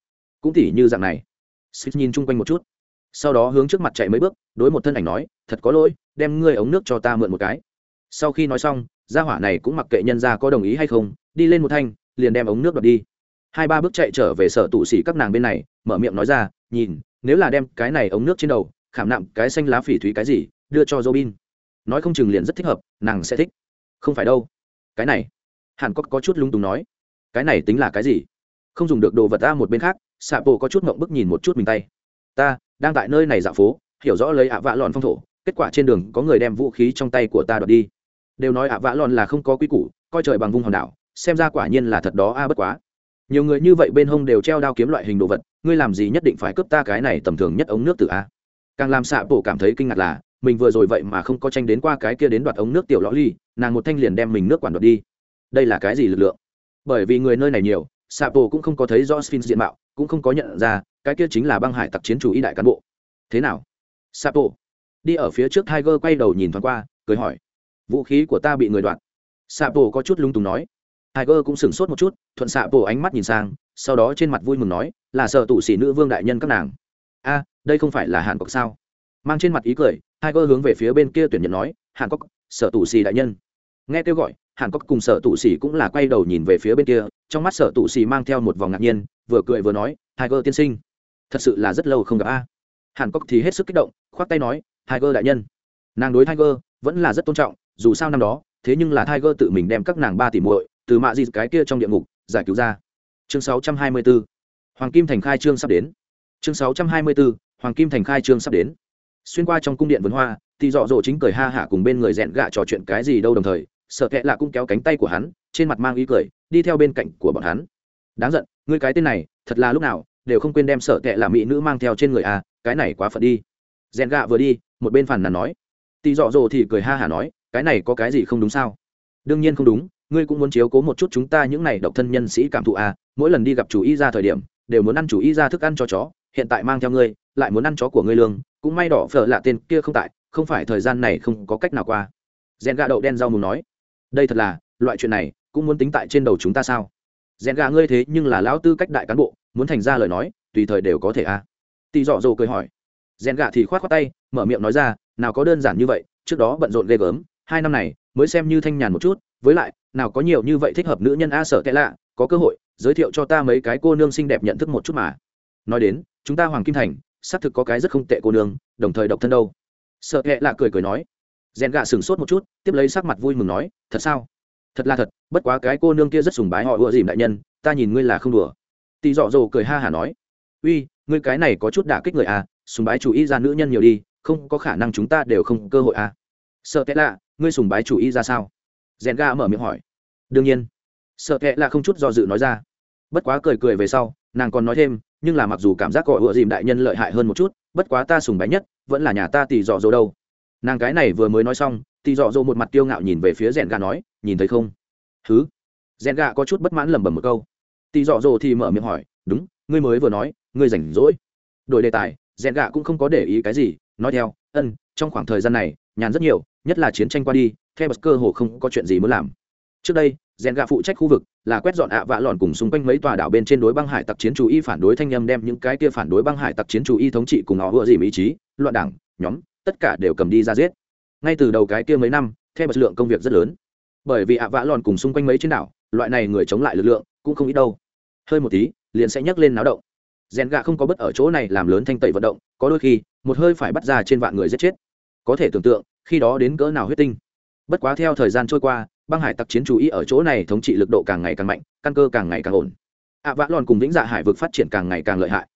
Cũng tỉ như dạng này. Xịt nhìn chung quanh một chút, sau đó hướng trước mặt chạy mấy bước, đối một thân ảnh nói, thật có lỗi, đem ngươi ống nước cho ta mượn một cái. Sau khi nói xong, gia hỏa này cũng mặc kệ nhân gia có đồng ý hay không, đi lên một thanh, liền đem ống nước đập đi hai ba bước chạy trở về sở tụ xỉ các nàng bên này mở miệng nói ra nhìn nếu là đem cái này ống nước trên đầu khảm nạm cái xanh lá phỉ thúy cái gì, đưa cho robin. Nói không chừng liền rất thích hợp, nàng sẽ thích. Không phải đâu. Cái này. Hàn cốc có chút lung túng nói. Cái này tính là cái gì? Không dùng được đồ vật ta một bên khác xạ bộ có chút mộng bức nhìn một chút mình tay. Ta, đang tại nơi này dạo phố, hiểu rõ lấy ạ vạ lòn phong thổ, kết quả trên đường có người đem vũ khí trong tay của ta đoạt đi. Đều nói ạ vạ lòn là không có quy củ, coi trời bằng vung hòn đảo, xem ra quả nhiên là thật đó a bất quá. Nhiều người như vậy bên hông đều treo đao kiếm loại hình đồ vật, ngươi làm gì nhất định phải cướp ta cái này tầm thường nhất ống nước từ a càng làm xạ bộ cảm thấy kinh ngạc là mình vừa rồi vậy mà không có tranh đến qua cái kia đến đoạt ống nước tiểu lõ ly nàng một thanh liền đem mình nước quản đoạt đi. Đây là cái gì lực lượng? Bởi vì người nơi này nhiều xạ bộ cũng không có thấy do sphinx diện mạo cũng không có nhận ra cái kia chính là băng hải tặc chiến chủ y đại cán bộ. Thế nào? Xạ bộ đi ở phía trước tiger quay đầu nhìn thoáng qua cười hỏi. Vũ khí của ta bị người đoạt. Xạ bộ có chút lung tùng nói. Tiger cũng sửng sốt một chút, thuận xạ bộ ánh mắt nhìn sang, sau đó trên mặt vui mừng nói, là sợ tụ sĩ nữ vương đại nhân các nàng. A, đây không phải là Hàn Cốc sao? Mang trên mặt ý cười, Tiger hướng về phía bên kia tuyển nhận nói, Hàn Cốc, sợ tụ xì đại nhân. Nghe kêu gọi, Hàn Cốc cùng sợ tụ xì cũng là quay đầu nhìn về phía bên kia, trong mắt sợ tụ xì mang theo một vòng ngạc nhiên, vừa cười vừa nói, Tiger tiên sinh, thật sự là rất lâu không gặp a. Hàn Cốc thì hết sức kích động, khoát tay nói, Tiger đại nhân. Nàng đối Tiger vẫn là rất tôn trọng, dù sao năm đó, thế nhưng là Tiger tự mình đem các nàng ba tỷ muội từ mạ dịt cái kia trong địa ngục giải cứu ra chương 624 hoàng kim thành khai trương sắp đến chương 624 hoàng kim thành khai trương sắp đến. Xuyên qua trong cung điện vườn hoa, thì dọ dỗ chính cười ha hả cùng bên người rẽn gạ trò chuyện cái gì đâu đồng thời, sợ kệ lạ cũng kéo cánh tay của hắn, trên mặt mang ý cười, đi theo bên cạnh của bọn hắn. Đáng giận, ngươi cái tên này, thật là lúc nào, đều không quên đem sợ kệ là mỹ nữ mang theo trên người à cái này quá phận đi. Rẽn gạ vừa đi, một bên phản là nói. Tì dọ dỗ thì cười ha hả nói, cái này có cái gì không đúng sao? Đương nhiên không đúng, ngươi cũng muốn chiếu cố một chút chúng ta những này độc thân nhân sĩ cảm thụ à mỗi lần đi gặp chủ y ra thời điểm, đều muốn ăn chủ y ra thức ăn cho chó, hiện tại mang theo ngươi lại muốn ăn chó của ngươi lương, cũng may đỏ phở lạ tên kia không tại, không phải thời gian này không có cách nào qua. Rèn gà đậu đen rau mù nói, đây thật là, loại chuyện này, cũng muốn tính tại trên đầu chúng ta sao? Rèn gà ngươi thế nhưng là lão tư cách đại cán bộ, muốn thành ra lời nói, tùy thời đều có thể à? Tỳ dọ dồ cười hỏi. Rèn gà thì khoát khoát tay, mở miệng nói ra, nào có đơn giản như vậy, trước đó bận rộn ghê gớm, hai năm này, mới xem như thanh nhàn một chút, với lại, nào có nhiều như vậy thích hợp nữ nhân a sợ tệ lạ, có cơ hội, giới thiệu cho ta mấy cái cô nương xinh đẹp nhận thức một chút mà. Nói đến, chúng ta hoàng kim thành xác thực có cái rất không tệ cô nương, đồng thời độc thân đâu. Sợ hẹ lạ cười cười nói. Rèn gạ sửng sốt một chút, tiếp lấy sắc mặt vui mừng nói, thật sao? Thật là thật, bất quá cái cô nương kia rất sùng bái họ ưa dìm đại nhân, ta nhìn ngươi là không đùa. Tỳ dọ dồ cười ha hả nói, uy, ngươi cái này có chút đả kích người à sùng bái chủ y ra nữ nhân nhiều đi, không có khả năng chúng ta đều không cơ hội à. Sợ tệ lạ, ngươi sùng bái chủ y ra sao? Rèn ga mở miệng hỏi. Đương nhiên. Sợ tệ lạ không chút do dự nói ra. Bất quá cười cười về sau, nàng còn nói thêm nhưng là mặc dù cảm giác gọi ựa dìm đại nhân lợi hại hơn một chút, bất quá ta sùng bái nhất, vẫn là nhà ta tỷ dọ dỗ đâu. Nàng cái này vừa mới nói xong tỷ dọ dỗ một mặt tiêu ngạo nhìn về phía rèn gà nói, nhìn thấy không? Thứ rèn gà có chút bất mãn lẩm bẩm một câu. Tỷ dọ dỗ thì mở miệng hỏi, đúng, ngươi mới vừa nói, ngươi rảnh rỗi. Đổi đề tài, rèn gà cũng không có để ý cái gì, nói theo, ân, trong khoảng thời gian này, nhàn rất nhiều, nhất là chiến tranh qua đi theo bật cơ hồ không có chuyện gì muốn làm. Trước đây rèn gà phụ trách khu vực, là quét dọn ạ vạ lòn cùng xung quanh mấy tòa đảo bên trên đối băng hải tặc chiến chủ y phản đối thanh nhâm đem những cái kia phản đối băng hải tặc chiến chủ y thống trị cùng họ vừa dìm ý chí, loạn đảng, nhóm, tất cả đều cầm đi ra giết. Ngay từ đầu cái kia mấy năm, theo bật lượng công việc rất lớn. Bởi vì ạ vạ lòn cùng xung quanh mấy trên đảo, loại này người chống lại lực lượng cũng không ít đâu. Hơi một tí, liền sẽ nhấc lên náo động. Rèn gà không có bất ở chỗ này làm lớn thanh tẩy vận động, có đôi khi, một hơi phải bắt ra trên vạn người giết chết. Có thể tưởng tượng, khi đó đến cỡ nào huyết tinh. Bất quá theo thời gian trôi qua băng hải tặc chiến chú ý ở chỗ này thống trị lực độ càng ngày càng mạnh, căn cơ càng ngày càng ổn. Ạ vã lòn cùng vĩnh dạ hải vực phát triển càng ngày càng lợi hại.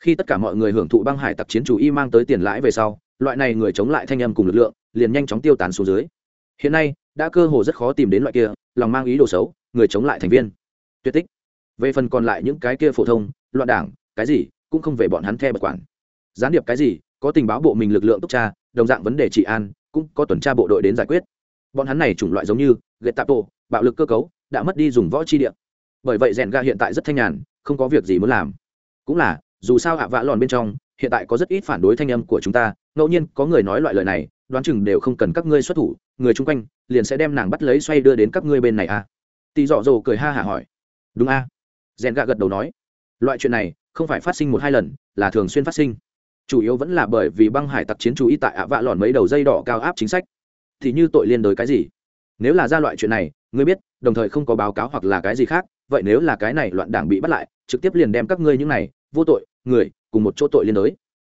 Khi tất cả mọi người hưởng thụ băng hải tặc chiến chú ý mang tới tiền lãi về sau, loại này người chống lại thanh âm cùng lực lượng, liền nhanh chóng tiêu tán xuống dưới. Hiện nay, đã cơ hồ rất khó tìm đến loại kia, lòng mang ý đồ xấu, người chống lại thành viên. Tuyệt tích. Về phần còn lại những cái kia phổ thông, loạn đảng, cái gì, cũng không về bọn hắn theo bật quản. Gián điệp cái gì, có tình báo bộ mình lực lượng túc tra, đồng dạng vấn đề trị an, cũng có tuần tra bộ đội đến giải quyết bọn hắn này chủng loại giống như getapo, bạo lực cơ cấu, đã mất đi dùng võ chi địa. Bởi vậy rèn ga hiện tại rất thanh nhàn, không có việc gì muốn làm. Cũng là, dù sao hạ vã lòn bên trong, hiện tại có rất ít phản đối thanh âm của chúng ta, ngẫu nhiên có người nói loại lời này, đoán chừng đều không cần các ngươi xuất thủ, người chung quanh liền sẽ đem nàng bắt lấy xoay đưa đến các ngươi bên này à? Tỳ dọ dồ cười ha hả hỏi. Đúng a. À? rèn gạ gật đầu nói. Loại chuyện này không phải phát sinh một hai lần, là thường xuyên phát sinh. Chủ yếu vẫn là bởi vì băng hải tặc chiến chú ý tại ạ vạ lòn mấy đầu dây đỏ cao áp chính sách thì như tội liên đối cái gì? Nếu là ra loại chuyện này, ngươi biết, đồng thời không có báo cáo hoặc là cái gì khác, vậy nếu là cái này loạn đảng bị bắt lại, trực tiếp liền đem các ngươi những này, vô tội, người, cùng một chỗ tội liên đối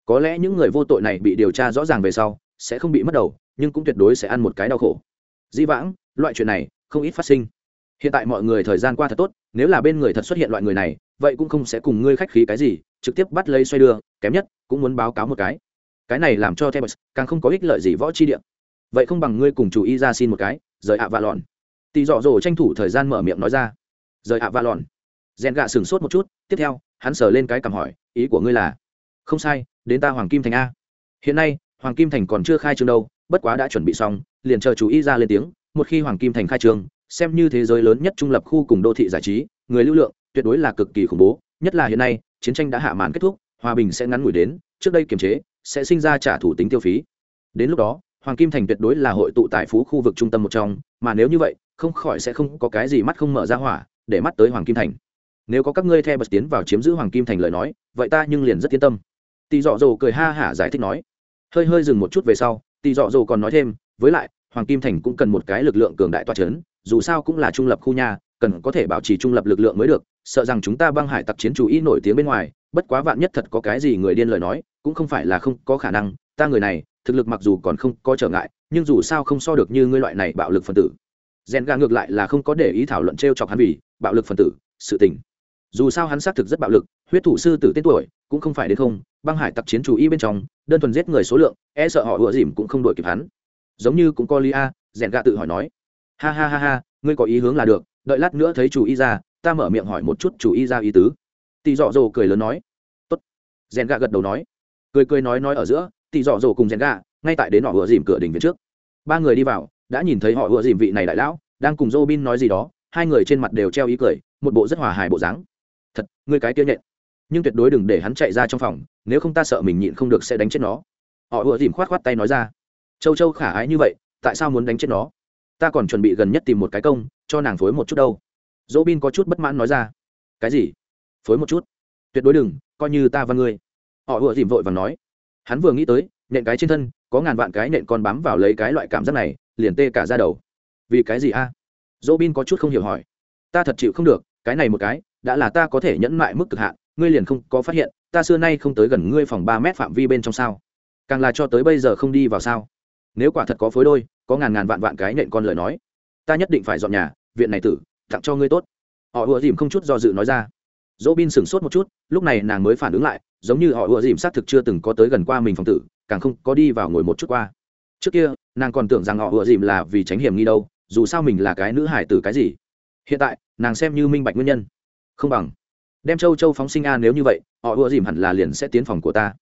có lẽ những người vô tội này bị điều tra rõ ràng về sau, sẽ không bị mất đầu, nhưng cũng tuyệt đối sẽ ăn một cái đau khổ. Dĩ vãng, loại chuyện này, không ít phát sinh. Hiện tại mọi người thời gian qua thật tốt, nếu là bên người thật xuất hiện loại người này, vậy cũng không sẽ cùng ngươi khách khí cái gì, trực tiếp bắt lấy xoay đưa, kém nhất, cũng muốn báo cáo một cái. Cái này làm cho Thebes càng không có ích lợi gì võ chi địa vậy không bằng ngươi cùng chủ y ra xin một cái, rời ạ vạ lòn tỳ dọ dỗ tranh thủ thời gian mở miệng nói ra. Rời ạ vạ lòn rèn gạ sửng sốt một chút, tiếp theo, hắn sờ lên cái cằm hỏi, ý của ngươi là? Không sai, đến ta hoàng kim thành a. Hiện nay, hoàng kim thành còn chưa khai trương đâu, bất quá đã chuẩn bị xong, liền chờ chủ y ra lên tiếng, một khi hoàng kim thành khai trương, xem như thế giới lớn nhất trung lập khu cùng đô thị giải trí, người lưu lượng, tuyệt đối là cực kỳ khủng bố, nhất là hiện nay, chiến tranh đã hạ màn kết thúc, hòa bình sẽ ngắn ngủi đến, trước đây kiềm chế, sẽ sinh ra trả thủ tính tiêu phí. Đến lúc đó hoàng kim thành tuyệt đối là hội tụ tài phú khu vực trung tâm một trong, mà nếu như vậy, không khỏi sẽ không có cái gì mắt không mở ra hỏa, để mắt tới hoàng kim thành. Nếu có các ngươi theo bật tiến vào chiếm giữ hoàng kim thành lời nói, vậy ta nhưng liền rất yên tâm. Tỳ dọ dồ cười ha hả giải thích nói. Hơi hơi dừng một chút về sau, tỳ dọ dồ còn nói thêm, với lại, hoàng kim thành cũng cần một cái lực lượng cường đại toa c h ấ n dù sao cũng là trung lập khu nhà cần có thể bảo trì trung lập lực lượng mới được, sợ rằng chúng ta băng hải tặc chiến chủ ý nổi tiếng bên ngoài, bất quá vạn nhất thật có cái gì người điên lời nói, cũng không phải là không có khả năng ta người này, thực lực mặc dù còn không có trở ngại, nhưng dù sao không so được như ngươi loại này bạo lực phần tử. Rèn gà ngược lại là không có để ý thảo luận t r e o chọc hắn vì bạo lực phần tử, sự tình. Dù sao hắn xác thực rất bạo lực, huyết thủ sư tử tên tuổi, cũng không phải đến không, băng hải tặc chiến chủ y bên trong, đơn thuần giết người số lượng e sợ họ ựa dìm cũng không đổi kịp hắn. Giống như cũng có lý a, rèn gà tự hỏi nói. Ha ha ha ha, ngươi có ý hướng là được, đợi lát nữa thấy chủ y ra, ta mở miệng hỏi một chút chủ y ra ý tứ. Tỳ dọ dồ cười lớn nói. Tốt. Rèn gà gật đầu nói. Cười cười nói nói ở giữa tỳ dọ dỗ cùng rèn gà ngay tại đến họ vừa dìm cửa đình viện trước. Ba người đi vào, đã nhìn thấy họ vừa dìm vị này đại lão, đang cùng dô bin nói gì đó, hai người trên mặt đều treo ý cười, một bộ rất hòa hài bộ dáng. Thật người cái kia nhện. Nhưng tuyệt đối đừng để hắn chạy ra trong phòng, nếu không ta sợ mình nhịn không được sẽ đánh chết nó. Họ vừa dìm khoát khoát tay nói ra. Châu châu khả ái như vậy, tại sao muốn đánh chết nó? Ta còn chuẩn bị gần nhất tìm một cái công, cho nàng phối một chút đâu. Dỗ bin có chút bất mãn nói ra. Cái gì? Phối một chút? Tuyệt đối đừng, coi như ta và ngươi. Họ vừa dìm vội và nói hắn vừa nghĩ tới nện cái trên thân, có ngàn vạn cái nện con bám vào lấy cái loại cảm giác này, liền tê cả ra đầu. Vì cái gì a? Dỗ bin có chút không hiểu hỏi. Ta thật chịu không được, cái này một cái, đã là ta có thể nhẫn mại mức cực hạn, ngươi liền không có phát hiện, ta xưa nay không tới gần ngươi phòng ba mét phạm vi bên trong sao? Càng là cho tới bây giờ không đi vào sao? Nếu quả thật có phối đôi, có ngàn ngàn vạn vạn cái nện con lời nói, ta nhất định phải dọn nhà, viện này tử, tặng cho ngươi tốt. Họ ùa dìm không chút do dự nói ra. Dỗ bin sửng sốt một chút, lúc này nàng mới phản ứng lại giống như họ ùa dìm xác thực chưa từng có tới gần qua mình phòng tử, càng không có đi vào ngồi một chút qua. Trước kia, nàng còn tưởng rằng họ ùa dìm là vì tránh hiểm nghi đâu, dù sao mình là cái nữ hải tử cái gì. Hiện tại, nàng xem như minh bạch nguyên nhân. Không bằng. Đem châu châu phóng sinh a nếu như vậy, họ ùa dìm hẳn là liền sẽ tiến phòng của ta.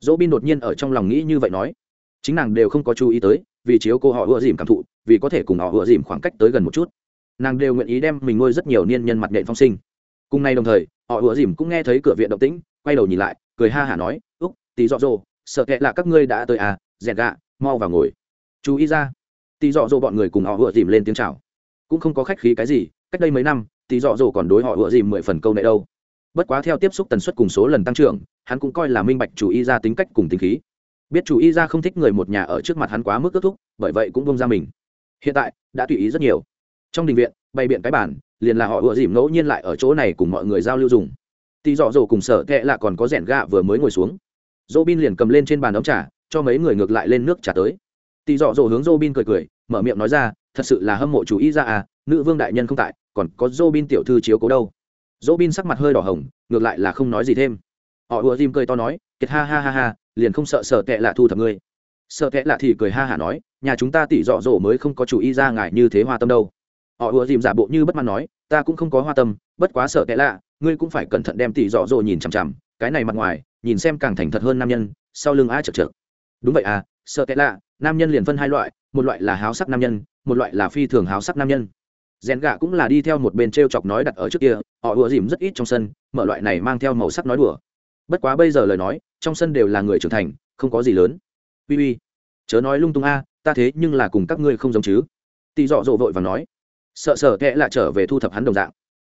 Dỗ bin đột nhiên ở trong lòng nghĩ như vậy nói. Chính nàng đều không có chú ý tới, vì chiếu cô họ ùa dìm cảm thụ, vì có thể cùng họ ùa dìm khoảng cách tới gần một chút. Nàng đều nguyện ý đem mình nuôi rất nhiều niên nhân mặt nhện phong sinh cùng ngày đồng thời, họ ủa dìm cũng nghe thấy cửa viện động tĩnh, quay đầu nhìn lại, cười ha hả nói, úc tí dọ dỗ sợ kệ là các ngươi đã tới à dẹn gạ, mau vào ngồi. Chú ý ra. Tí dọ dỗ bọn người cùng họ ủa dìm lên tiếng chào. Cũng không có khách khí cái gì, cách đây mấy năm tí dọ dỗ còn đối họ ủa dìm mười phần câu nệ đâu. Bất quá theo tiếp xúc tần suất cùng số lần tăng trưởng, hắn cũng coi là minh bạch chủ y ra tính cách cùng tính khí. Biết chủ y ra không thích người một nhà ở trước mặt hắn quá mức kết thúc, bởi vậy cũng bông ra mình. Hiện tại, đã tùy ý rất nhiều. Trong đình viện, bày biện cái bản liền là họ ùa dìm ngẫu nhiên lại ở chỗ này cùng mọi người giao lưu dùng. Tỳ dọ dỗ cùng sở kệ là còn có rẻn gạ vừa mới ngồi xuống. Dỗ bin liền cầm lên trên bàn ống trà, cho mấy người ngược lại lên nước trà tới. Tỳ dọ dỗ hướng dỗ bin cười cười, mở miệng nói ra, thật sự là hâm mộ chủ y ra à nữ vương đại nhân không tại, còn có dỗ bin tiểu thư chiếu cố đâu. Dỗ bin sắc mặt hơi đỏ hồng, ngược lại là không nói gì thêm. Họ ùa dìm cười to nói, kiệt ha ha ha ha, liền không sợ sợ kệ là thu thập ngươi. Sợ kệ là thì cười ha hả nói, nhà chúng ta tỉ dọ dỗ mới không có chủ ý ra ngại như thế hoa tâm đâu họ ùa dìm giả bộ như bất mãn nói, ta cũng không có hoa tâm, bất quá sợ tệ lạ, ngươi cũng phải cẩn thận đem tỷ dọ dỗ nhìn chằm chằm, cái này mặt ngoài, nhìn xem càng thành thật hơn nam nhân, sau lưng a chật chật đúng vậy à sợ tệ lạ, nam nhân liền phân hai loại, một loại là háo sắc nam nhân, một loại là phi thường háo sắc nam nhân. Rèn gạ cũng là đi theo một bên t r e o chọc nói đặt ở trước kia, họ ùa dìm rất ít trong sân, mở loại này mang theo màu sắc nói đùa. Bất quá bây giờ lời nói, trong sân đều là người trưởng thành, không có gì lớn. Uy uy, chớ nói lung tung a, ta thế nhưng là cùng các ngươi không giống chứ. Tỳ dọ dỗ vội và nói sợ sợ kệ lại trở về thu thập hắn đồng dạng.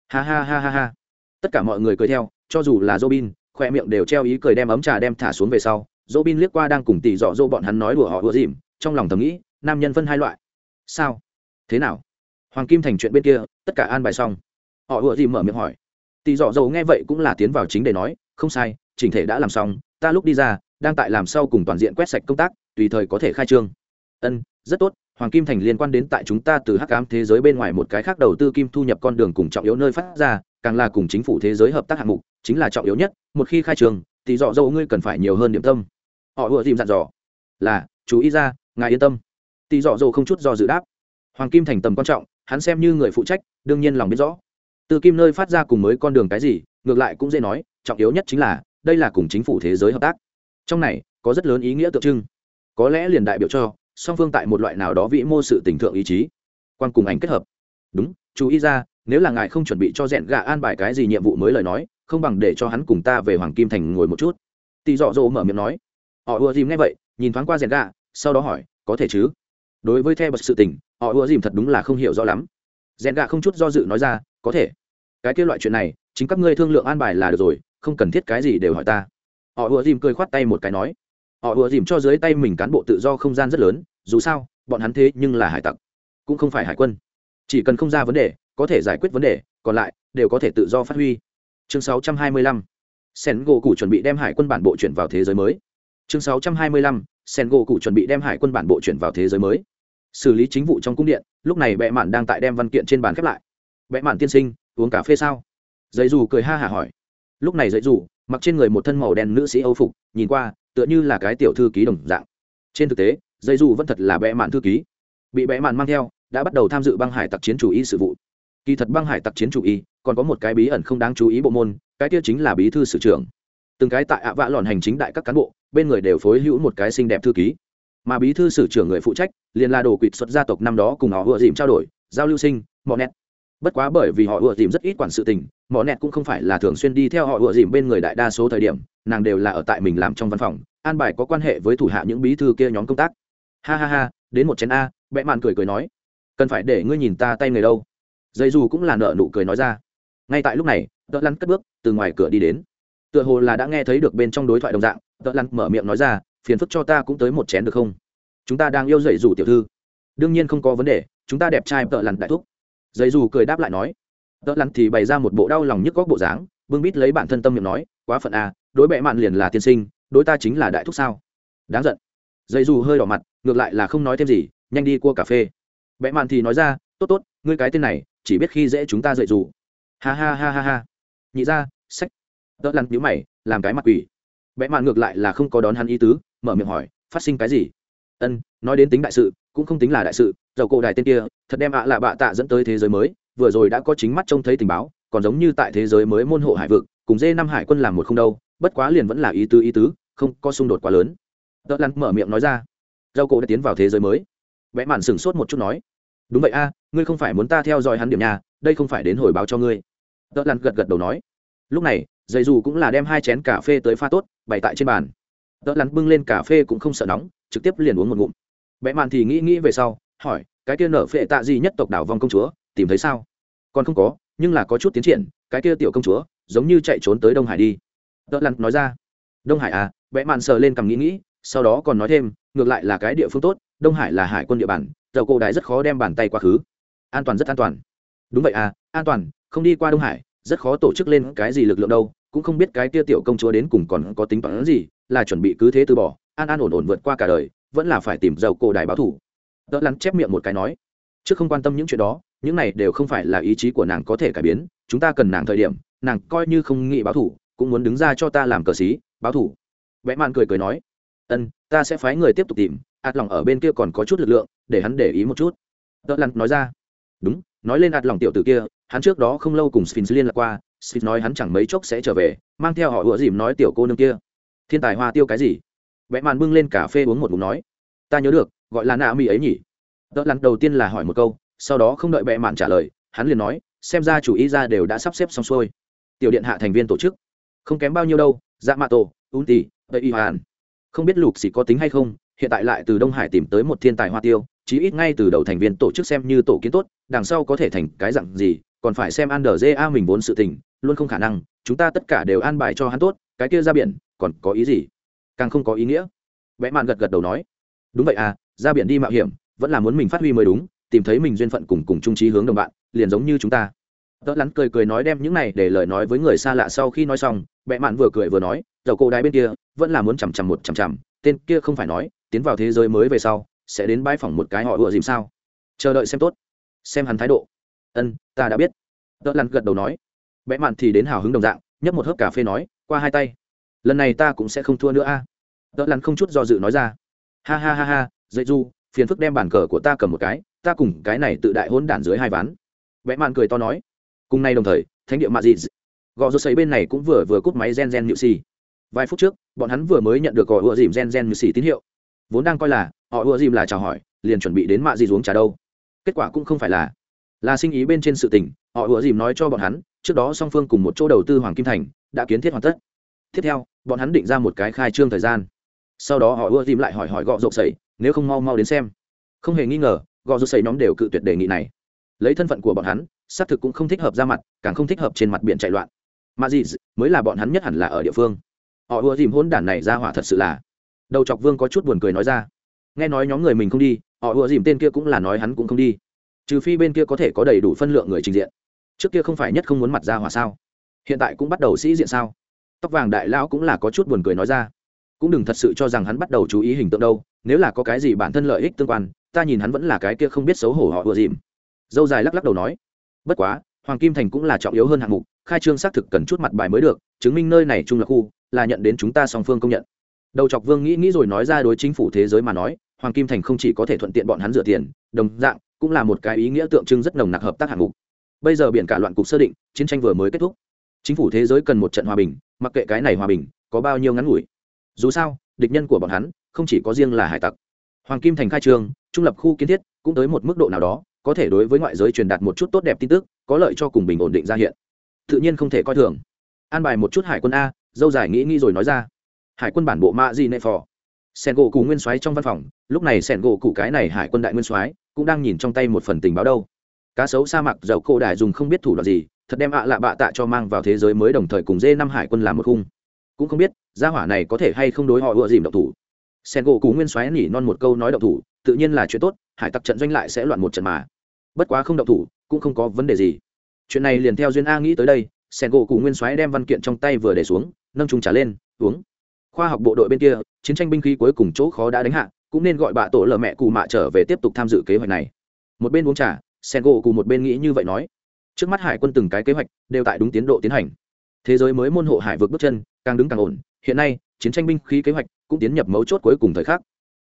Ha ha ha ha ha. Tất cả mọi người cười theo, cho dù là robin, khoe miệng đều treo ý cười đem ấm trà đem thả xuống về sau. Robin liếc qua đang cùng tỉ dọ dỗ bọn hắn nói đùa họ đùa dìm, trong lòng thầm nghĩ, nam nhân phân hai loại. Sao? Thế nào? Hoàng kim thành chuyện bên kia, tất cả an bài xong. Họ đùa dìm mở miệng hỏi. Tỉ dọ dỗ nghe vậy cũng là tiến vào chính để nói, không sai, chỉnh thể đã làm xong, ta lúc đi ra, đang tại làm sau cùng toàn diện quét sạch công tác, tùy thời có thể khai trương. Ân, rất tốt hoàng kim thành liên quan đến tại chúng ta từ hắc ám thế giới bên ngoài một cái khác đầu tư kim thu nhập con đường cùng trọng yếu nơi phát ra, càng là cùng chính phủ thế giới hợp tác hạng mục, chính là trọng yếu nhất, một khi khai trường, thì dọ dâu ngươi cần phải nhiều hơn điểm tâm. Họ ùa tìm dặn dò, là, chú ý ra, ngài yên tâm. Tỷ dọ dâu không chút do dự đáp. Hoàng kim thành tầm quan trọng, hắn xem như người phụ trách, đương nhiên lòng biết rõ. Từ kim nơi phát ra cùng mới con đường cái gì, ngược lại cũng dễ nói, trọng yếu nhất chính là, đây là cùng chính phủ thế giới hợp tác. Trong này, có rất lớn ý nghĩa tượng trưng. Có lẽ liền đại biểu cho song phương tại một loại nào đó vĩ mô sự tình thượng ý chí, quan cùng ảnh kết hợp. Đúng, chú ý ra, nếu là ngài không chuẩn bị cho rẽn gà an bài cái gì nhiệm vụ mới lời nói, không bằng để cho hắn cùng ta về hoàng kim thành ngồi một chút. Tỳ dọ dỗ mở miệng nói. Họ ùa dìm nghe vậy, nhìn thoáng qua rẽn gà, sau đó hỏi, có thể chứ? Đối với theo bật sự tình, họ ùa dìm thật đúng là không hiểu rõ lắm. Rẽn gà không chút do dự nói ra, có thể. Cái kia loại chuyện này, chính các ngươi thương lượng an bài là được rồi, không cần thiết cái gì đều hỏi ta. Họ ùa dìm cười khoát tay một cái nói họ ùa dìm cho dưới tay mình cán bộ tự do không gian rất lớn, dù sao, bọn hắn thế nhưng là hải tặc, cũng không phải hải quân. Chỉ cần không ra vấn đề, có thể giải quyết vấn đề, còn lại, đều có thể tự do phát huy. Chương 625 sen gỗ cụ chuẩn bị đem hải quân bản bộ chuyển vào thế giới mới. Chương 625 sen gỗ cụ chuẩn bị đem hải quân bản bộ chuyển vào thế giới mới. Xử lý chính vụ trong cung điện, lúc này bệ mạn đang tại đem văn kiện trên bàn khép lại. Bệ mạn tiên sinh, uống cà phê sao? Giấy dù cười ha hả hỏi. Lúc này giấy dù, mặc trên người một thân màu đen nữ sĩ âu phục, nhìn qua tựa như là cái tiểu thư ký đồng dạng. Trên thực tế, dây dù vẫn thật là bẽ mạn thư ký. Bị bẽ mạn mang theo, đã bắt đầu tham dự băng hải tặc chiến chủ y sự vụ. Kỳ thật băng hải tặc chiến chủ y, còn có một cái bí ẩn không đáng chú ý bộ môn, cái kia chính là bí thư sử trưởng. Từng cái tại ạ vạ lòn hành chính đại các cán bộ, bên người đều phối hữu một cái xinh đẹp thư ký. Mà bí thư sử trưởng người phụ trách, liền là đồ quỵt xuất gia tộc năm đó cùng họ vừa dìm trao đổi, giao lưu sinh, mọ nét bất quá bởi vì họ ùa dìm rất ít quản sự tình mỏ nẹt cũng không phải là thường xuyên đi theo họ ùa dìm bên người đại đa số thời điểm, nàng đều là ở tại mình làm trong văn phòng, an bài có quan hệ với thủ hạ những bí thư kia nhóm công tác. Ha ha ha, đến một chén a bẽ mạn cười cười nói, cần phải để ngươi nhìn ta tay người đâu. Dây dù cũng là nợ nụ cười nói ra. Ngay tại lúc này, tợ lăn cất bước, từ ngoài cửa đi đến. Tựa hồ là đã nghe thấy được bên trong đối thoại đồng dạng, tợ lăn mở miệng nói ra, phiền phức cho ta cũng tới một chén được không? Chúng ta đang yêu dậy dù tiểu thư. Đương nhiên không có vấn đề, chúng ta đẹp trai tợ lăn đại thúc dây dù cười đáp lại nói, tớ lăn thì bày ra một bộ đau lòng nhức góc bộ dáng, bưng bít lấy bản thân tâm miệng nói, quá phận à đối bệ mạn liền là tiên sinh, đối ta chính là đại thúc sao? Đáng giận. Dây dù hơi đỏ mặt, ngược lại là không nói thêm gì, nhanh đi cua cà phê. Bệ mạn thì nói ra, tốt tốt, ngươi cái tên này, chỉ biết khi dễ chúng ta dậy dù. Ha ha ha ha ha. Nhị ra, sách. Tớ lăn nhíu mày, làm cái mặt quỷ. Bệ mạn ngược lại là không có đón hắn ý tứ, mở miệng hỏi, phát sinh cái gì? Ân, nói đến tính đại sự, cũng không tính là đại sự, dầu cổ đại tên kia, thật đem ạ là bạ tạ dẫn tới thế giới mới, vừa rồi đã có chính mắt trông thấy tình báo, còn giống như tại thế giới mới môn hộ hải vực, cùng dê năm hải quân làm một không đâu, bất quá liền vẫn là ý tứ ý tứ, không có xung đột quá lớn. Tớ lăn mở miệng nói ra. Dầu cổ đã tiến vào thế giới mới. Vẽ màn sửng sốt một chút nói. Đúng vậy a, ngươi không phải muốn ta theo dõi hắn điểm nhà đây không phải đến hồi báo cho ngươi. Tớ lăn gật gật đầu nói. Lúc này dây dù cũng là đem hai chén cà phê tới pha tốt, bày tại trên bàn. Tớ lăn bưng lên cà phê cũng không sợ nóng trực tiếp liền uống một ngụm. Bẽ mạn thì nghĩ nghĩ về sau, hỏi, cái kia nở phệ tạ gì nhất tộc đảo vong công chúa, tìm thấy sao? Còn không có, nhưng là có chút tiến triển, cái kia tiểu công chúa, giống như chạy trốn tới đông hải đi. Tớ lặn nói ra. Đông hải à? Vẽ mạn sờ lên cầm nghĩ nghĩ, sau đó còn nói thêm, ngược lại là cái địa phương tốt, đông hải là hải quân địa bàn dầu cổ đài rất khó đem bàn tay quá khứ. An toàn, rất an toàn. Đúng vậy à an toàn, không đi qua đông hải, rất khó tổ chức lên cái gì lực lượng đâu, cũng không biết cái kia tiểu công chúa đến cùng còn có tính toán gì, là chuẩn bị cứ thế từ bỏ an an ổn ổn vượt qua cả đời, vẫn là phải tìm dầu cổ đài báo thủ. Đỡ lắn chép miệng một cái nói, trước không quan tâm những chuyện đó, những này đều không phải là ý chí của nàng có thể cải biến, chúng ta cần nàng thời điểm, nàng coi như không nghĩ báo thủ, cũng muốn đứng ra cho ta làm cờ xí báo thủ. Vẽ mạn cười cười nói, ân, ta sẽ phái người tiếp tục tìm, ạt lòng ở bên kia còn có chút lực lượng, để hắn để ý một chút. Đỡ lăn nói ra, đúng, nói lên ạt lòng tiểu tử kia, hắn trước đó không lâu cùng sphinx liên lạc qua, sphinx nói hắn chẳng mấy chốc sẽ trở về, mang theo họ ủa dìm nói tiểu cô nương kia. Thiên tài hoa tiêu cái gì? Vẽ màn bưng lên cà phê uống một ngụm nói, ta nhớ được, gọi là nạ mỹ ấy nhỉ. Tớ lăn đầu tiên là hỏi một câu, sau đó không đợi vẽ mạn trả lời, hắn liền nói, xem ra chủ ý ra đều đã sắp xếp xong xuôi. Tiểu điện hạ thành viên tổ chức, không kém bao nhiêu đâu dạ mạ tổ, un tì, tây y hoàn. Không biết lục xỉ có tính hay không, hiện tại lại từ đông hải tìm tới một thiên tài hoa tiêu, chí ít ngay từ đầu thành viên tổ chức xem như tổ kiến tốt, đằng sau có thể thành cái dặn gì, còn phải xem an đờ a mình vốn sự tình, luôn không khả năng, chúng ta tất cả đều an bài cho hắn tốt, cái kia ra biển, còn có ý gì? Càng không có ý nghĩa. Vẽ mạn gật gật đầu nói, đúng vậy à ra biển đi mạo hiểm, vẫn là muốn mình phát huy mới đúng, tìm thấy mình duyên phận cùng cùng trung trí hướng đồng bạn, liền giống như chúng ta. Tớ lắn cười cười nói đem những này để lời nói với người xa lạ sau khi nói xong vẽ mạn vừa cười vừa nói dầu cô đái bên kia, vẫn là muốn chằm chằm một chằm chằm, tên kia không phải nói, tiến vào thế giới mới về sau, sẽ đến bãi phòng một cái họ ựa dìm sao? Chờ đợi xem tốt, xem hắn thái độ. Ân, ta đã biết. Tớ lắn gật đầu nói. Vẽ mạn thì đến hào hứng đồng dạng, nhấp một hớp cà phê nói, qua hai tay lần này ta cũng sẽ không thua nữa a. À. tớ lắn không chút do dự nói ra. Ha ha ha ha, dậy du, phiền phức đem bàn cờ của ta cầm một cái, ta cùng cái này tự đại hôn đản dưới hai ván. Vẽ mạn cười to nói. Cùng nay đồng thời, thánh địa mạ dị gò rô xấy bên này cũng vừa vừa cúp máy gen gen nhự xì. Vài phút trước, bọn hắn vừa mới nhận được gọi ựa dìm gen gen nhự xì tín hiệu. Vốn đang coi là, họ ựa dìm là chào hỏi, liền chuẩn bị đến mạ dị uống trà đâu. Kết quả cũng không phải là. Là sinh ý bên trên sự tình, họ ựa dìm nói cho bọn hắn, trước đó song phương cùng một chỗ đầu tư hoàng kim thành, đã kiến thiết hoàn tất tiếp theo, bọn hắn định ra một cái khai trương thời gian. Sau đó họ ưa tìm lại hỏi hỏi gọ rộp sẩy nếu không mau mau đến xem. Không hề nghi ngờ, gọ rộp sẩy nhóm đều cự tuyệt đề nghị này. Lấy thân phận của bọn hắn, xác thực cũng không thích hợp ra mặt, càng không thích hợp trên mặt biển chạy loạn. Mà gì mới là bọn hắn nhất hẳn là ở địa phương. Họ ưa tìm hôn đản này ra hỏa thật sự là. Đầu chọc vương có chút buồn cười nói ra. Nghe nói nhóm người mình không đi, họ ưa dìm tên kia cũng là nói hắn cũng không đi. Trừ phi bên kia có thể có đầy đủ phân lượng người trình diện. Trước kia không phải nhất không muốn mặt ra hỏa sao? Hiện tại cũng bắt đầu sĩ diện sao? Tóc vàng đại lão cũng là có chút buồn cười nói ra. Cũng đừng thật sự cho rằng hắn bắt đầu chú ý hình tượng đâu, nếu là có cái gì bản thân lợi ích tương quan, ta nhìn hắn vẫn là cái kia không biết xấu hổ họ vừa dìm. Dâu dài lắc lắc đầu nói, bất quá, hoàng kim thành cũng là trọng yếu hơn hạng mục, khai trương xác thực cần chút mặt bài mới được, chứng minh nơi này trung là khu, là nhận đến chúng ta song phương công nhận. Đầu chọc vương nghĩ nghĩ rồi nói ra đối chính phủ thế giới mà nói, hoàng kim thành không chỉ có thể thuận tiện bọn hắn rửa tiền, đồng dạng, cũng là một cái ý nghĩa tượng trưng rất nồng nặc hợp tác hạng mục. Bây giờ biển cả loạn cục sơ định, chiến tranh vừa mới kết thúc. Chính phủ thế giới cần một trận hòa bình mặc kệ cái này hòa bình có bao nhiêu ngắn ngủi. Dù sao, địch nhân của bọn hắn không chỉ có riêng là hải tặc. Hoàng kim thành khai trường trung lập khu kiến thiết cũng tới một mức độ nào đó, có thể đối với ngoại giới truyền đạt một chút tốt đẹp tin tức, có lợi cho cùng bình ổn định ra hiện. Tự nhiên không thể coi thường. An bài một chút hải quân a, dâu dài nghĩ nghĩ rồi nói ra. Hải quân bản bộ ma di nệ phò. Sen gỗ cụ nguyên soái trong văn phòng, lúc này sen gỗ cụ cái này hải quân đại nguyên soái cũng đang nhìn trong tay một phần tình báo đâu. Cá sấu sa mạc dầu cổ đài dùng không biết thủ đoạn gì thật đem ạ lạ bạ tạ cho mang vào thế giới mới đồng thời cùng dê năm hải quân làm một khung. Cũng không biết, gia hỏa này có thể hay không đối họ ựa dìm độc thủ. Sen gỗ cú nguyên xoáy nỉ non một câu nói độc thủ, tự nhiên là chuyện tốt, hải tặc trận doanh lại sẽ loạn một trận mà. Bất quá không độc thủ, cũng không có vấn đề gì. Chuyện này liền theo duyên a nghĩ tới đây, sen gỗ cú nguyên xoáy đem văn kiện trong tay vừa để xuống, nâng chúng trả lên, uống. Khoa học bộ đội bên kia, chiến tranh binh khí cuối cùng chỗ khó đã đánh hạ, cũng nên gọi bà tổ lờ mẹ cù mạ trở về tiếp tục tham dự kế hoạch này. Một bên uống trà, sen gỗ cù một bên nghĩ như vậy nói trước mắt hải quân từng cái kế hoạch đều tại đúng tiến độ tiến hành. Thế giới mới môn hộ hải vượt bước chân càng đứng càng ổn, hiện nay, chiến tranh binh khí kế hoạch cũng tiến nhập mấu chốt cuối cùng thời khắc.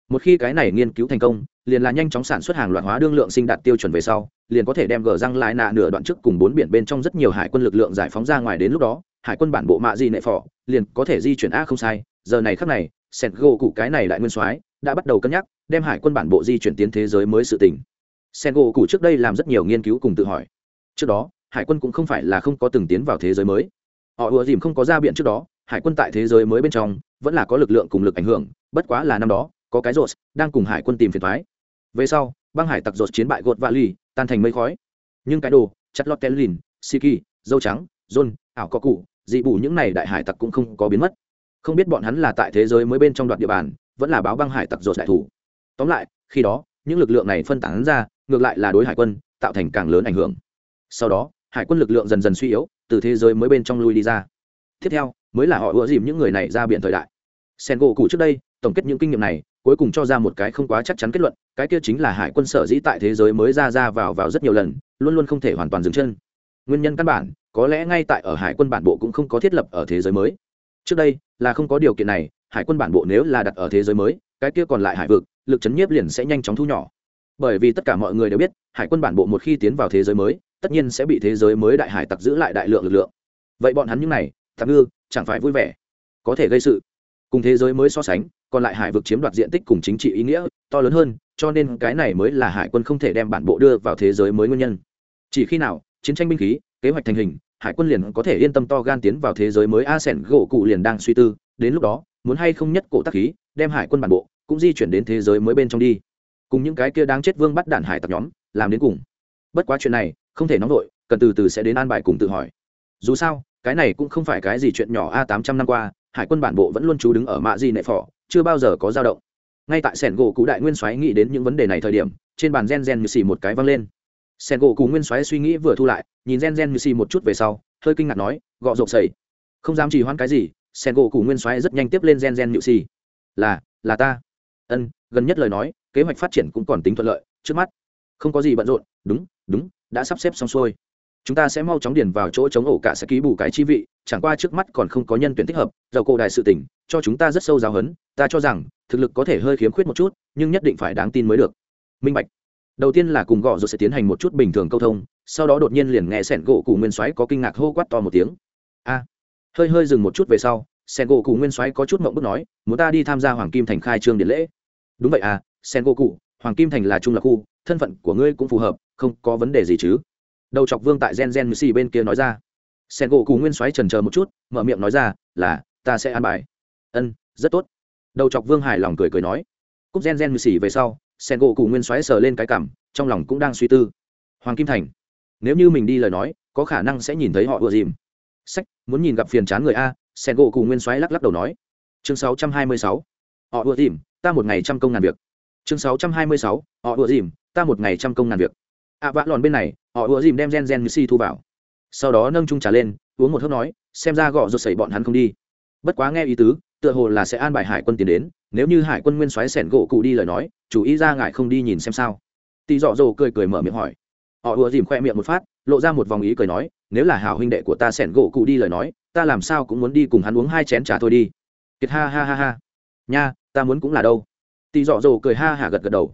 Một khi cái này nghiên cứu thành công, liền là nhanh chóng sản xuất hàng loạt hóa đương lượng sinh đạt tiêu chuẩn về sau, liền có thể đem gờ răng lại nạ nửa đoạn trước cùng bốn biển bên trong rất nhiều hải quân lực lượng giải phóng ra ngoài đến lúc đó, hải quân bản bộ mạ di nệ phỏ liền có thể di chuyển a không sai, giờ này khắc này, sẹt gỗ cụ cái này lại nguyên soái đã bắt đầu cân nhắc đem hải quân bản bộ di chuyển tiến thế giới mới sự tỉnh sen gỗ cụ trước đây làm rất nhiều nghiên cứu cùng tự hỏi trước đó, hải quân cũng không phải là không có từng tiến vào thế giới mới. Họ ùa dìm không có ra biện trước đó, hải quân tại thế giới mới bên trong vẫn là có lực lượng cùng lực ảnh hưởng, bất quá là năm đó, có cái rột đang cùng hải quân tìm phiền thoái về sau, băng hải tặc rột chiến bại gột và lì, tan thành mây khói. Nhưng cái đồ chặt lót telin siki, dâu trắng john ảo có cụ, dị bù những này đại hải tặc cũng không có biến mất. Không biết bọn hắn là tại thế giới mới bên trong đoạn địa bàn, vẫn là báo băng hải tặc rột đại thủ. Tóm lại, khi đó, những lực lượng này phân tán ra, ngược lại là đối hải quân tạo thành càng lớn ảnh hưởng sau đó, hải quân lực lượng dần dần suy yếu, từ thế giới mới bên trong lui đi ra. Tiếp theo, mới là họ ủa dìm những người này ra biển thời đại. Sen gỗ cụ trước đây, tổng kết những kinh nghiệm này, cuối cùng cho ra một cái không quá chắc chắn kết luận, cái kia chính là hải quân sở dĩ tại thế giới mới ra ra vào vào rất nhiều lần, luôn luôn không thể hoàn toàn dừng chân. Nguyên nhân căn bản, có lẽ ngay tại ở hải quân bản bộ cũng không có thiết lập ở thế giới mới. Trước đây, là không có điều kiện này, hải quân bản bộ nếu là đặt ở thế giới mới, cái kia còn lại hải vực, lực chấn nhiếp liền sẽ nhanh chóng thu nhỏ. Bởi vì tất cả mọi người đều biết, hải quân bản bộ một khi tiến vào thế giới mới tất nhiên sẽ bị thế giới mới đại hải tặc giữ lại đại lượng lực lượng. Vậy bọn hắn những này tạm ngư, chẳng phải vui vẻ? Có thể gây sự. Cùng thế giới mới so sánh, còn lại hải vực chiếm đoạt diện tích cùng chính trị ý nghĩa to lớn hơn, cho nên cái này mới là hải quân không thể đem bản bộ đưa vào thế giới mới nguyên nhân. Chỉ khi nào, chiến tranh binh khí, kế hoạch thành hình, hải quân liền có thể yên tâm to gan tiến vào thế giới mới a sẻn gỗ cụ liền đang suy tư, đến lúc đó, muốn hay không nhất cổ tác khí, đem hải quân bản bộ cũng di chuyển đến thế giới mới bên trong đi. Cùng những cái kia đáng chết vương bắt đạn hải tặc nhóm, làm đến cùng. Bất quá chuyện này không thể nóng vội, cần từ từ sẽ đến an bài cùng tự hỏi. Dù sao, cái này cũng không phải cái gì chuyện nhỏ a tám trăm năm qua, hải quân bản bộ vẫn luôn trú đứng ở mạ di nệ phỏ, chưa bao giờ có dao động. Ngay tại sẻn gỗ cụ đại nguyên soái nghĩ đến những vấn đề này thời điểm, trên bàn gen gen như xì một cái văng lên. Sẻn gỗ cụ nguyên soái suy nghĩ vừa thu lại, nhìn gen gen như xì một chút về sau, hơi kinh ngạc nói, gọ rộp sầy, không dám chỉ hoãn cái gì, sẻn gỗ cụ nguyên soái rất nhanh tiếp lên gen gen như xì. Là là ta. Ân, gần nhất lời nói, kế hoạch phát triển cũng còn tính thuận lợi, trước mắt không có gì bận rộn. Đúng đúng đã sắp xếp xong xuôi. Chúng ta sẽ mau chóng điền vào chỗ chống ổ cả sẽ ký bù cái chi vị, chẳng qua trước mắt còn không có nhân tuyển thích hợp, dầu cổ đại sự tỉnh cho chúng ta rất sâu giáo hấn ta cho rằng, thực lực có thể hơi khiếm khuyết một chút, nhưng nhất định phải đáng tin mới được. Minh bạch. Đầu tiên là cùng gõ rồi sẽ tiến hành một chút bình thường câu thông, sau đó đột nhiên liền nghe sẻn gỗ cụ nguyên soái có kinh ngạc hô quát to một tiếng. A. Hơi hơi dừng một chút về sau, sẻn gỗ cụ nguyên soái có chút mộng bức nói, muốn ta đi tham gia hoàng kim thành khai trương điện lễ? Đúng vậy à sẻn gỗ cụ hoàng kim thành là trung lập khu, thân phận của ngươi cũng phù hợp không có vấn đề gì chứ? Đầu chọc vương tại gen gen mc bên kia nói ra. Sen gỗ cù nguyên xoáy trần chờ một chút, mở miệng nói ra, là, ta sẽ an bài. Ân, rất tốt. Đầu chọc vương hài lòng cười cười nói. Cúc gen gen mc về sau, sen gỗ cù nguyên xoáy sờ lên cái cảm, trong lòng cũng đang suy tư. Hoàng kim thành, nếu như mình đi lời nói, có khả năng sẽ nhìn thấy họ ùa dìm. Sách, muốn nhìn gặp phiền chán người a, sen gỗ cù nguyên xoáy lắc lắc đầu nói. Chương 626. họ ùa dìm, ta một ngày trăm công ngàn việc. Chương 626. họ ùa dìm, ta một ngày trăm công ngàn việc ạ vạ lòn bên này, họ ùa dìm đem gen gen như si thu vào. Sau đó nâng trung trà lên, uống một hớp nói, xem ra gõ rột sẩy bọn hắn không đi. Bất quá nghe ý tứ, tựa hồ là sẽ an bài hải quân tiến đến, nếu như hải quân nguyên soái sẻn gỗ cụ đi lời nói, chủ ý ra ngại không đi nhìn xem sao. Tỳ dọ dồ cười cười mở miệng hỏi. Họ ùa dìm khoe miệng một phát, lộ ra một vòng ý cười nói, nếu là hảo huynh đệ của ta sẻn gỗ cụ đi lời nói, ta làm sao cũng muốn đi cùng hắn uống hai chén trà thôi đi. Kiệt ha ha ha ha. Nha, ta muốn cũng là đâu. Tỳ dọ dồ cười ha hả gật gật đầu.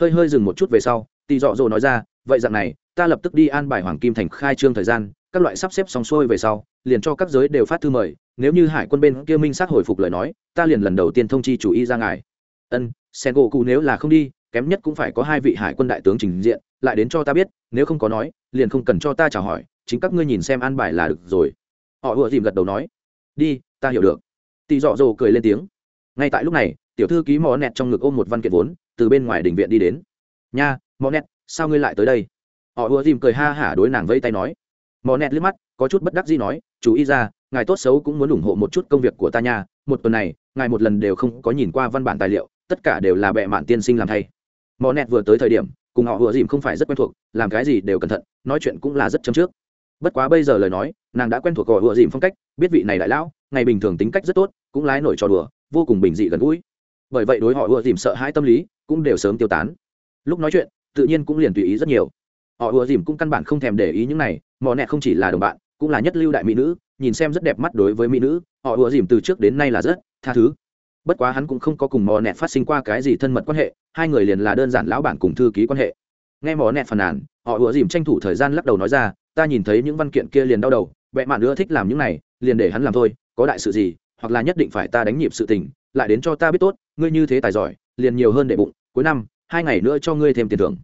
Hơi hơi dừng một chút về sau tỳ dọ dồ nói ra vậy dạng này, ta lập tức đi an bài hoàng kim thành khai trương thời gian, các loại sắp xếp xong xuôi về sau, liền cho các giới đều phát thư mời. Nếu như hải quân bên kia minh sát hồi phục lời nói, ta liền lần đầu tiên thông chi chủ y ra ngài. Ân, sen gỗ cụ nếu là không đi, kém nhất cũng phải có hai vị hải quân đại tướng trình diện, lại đến cho ta biết, nếu không có nói, liền không cần cho ta chào hỏi, chính các ngươi nhìn xem an bài là được rồi. Họ vừa dìm gật đầu nói. Đi, ta hiểu được. Tỳ dọ dồ cười lên tiếng. Ngay tại lúc này, tiểu thư ký mò nẹt trong ngực ôm một văn kiện vốn, từ bên ngoài đình viện đi đến. Nha mò nẹt sao ngươi lại tới đây? Họ ùa dìm cười ha hả đối nàng vây tay nói. Mò nẹt liếc mắt, có chút bất đắc gì nói, chú ý ra, ngài tốt xấu cũng muốn ủng hộ một chút công việc của ta nha. Một tuần này, ngài một lần đều không có nhìn qua văn bản tài liệu, tất cả đều là bệ mạn tiên sinh làm thay. Mò nẹt vừa tới thời điểm, cùng họ ùa dìm không phải rất quen thuộc, làm cái gì đều cẩn thận, nói chuyện cũng là rất châm trước. Bất quá bây giờ lời nói, nàng đã quen thuộc họ ùa dìm phong cách, biết vị này đại lão, ngày bình thường tính cách rất tốt, cũng lái nổi trò đùa, vô cùng bình dị gần gũi. Bởi vậy đối họ ùa dìm sợ hãi tâm lý, cũng đều sớm tiêu tán. Lúc nói chuyện tự nhiên cũng liền tùy ý rất nhiều. Họ ùa dìm cũng căn bản không thèm để ý những này, mò nẹ không chỉ là đồng bạn, cũng là nhất lưu đại mỹ nữ, nhìn xem rất đẹp mắt đối với mỹ nữ, họ ùa dìm từ trước đến nay là rất tha thứ. Bất quá hắn cũng không có cùng mò nẹ phát sinh qua cái gì thân mật quan hệ, hai người liền là đơn giản lão bản cùng thư ký quan hệ. Nghe mò nẹ phàn nàn, họ ùa dìm tranh thủ thời gian lắc đầu nói ra, ta nhìn thấy những văn kiện kia liền đau đầu vẽ mạn nữa thích làm những này, liền để hắn làm thôi, có đại sự gì, hoặc là nhất định phải ta đánh nhịp sự tình, lại đến cho ta biết tốt, ngươi như thế tài giỏi, liền nhiều hơn đệ bụng, cuối năm hai ngày nữa cho ngươi thêm tiền thưởng.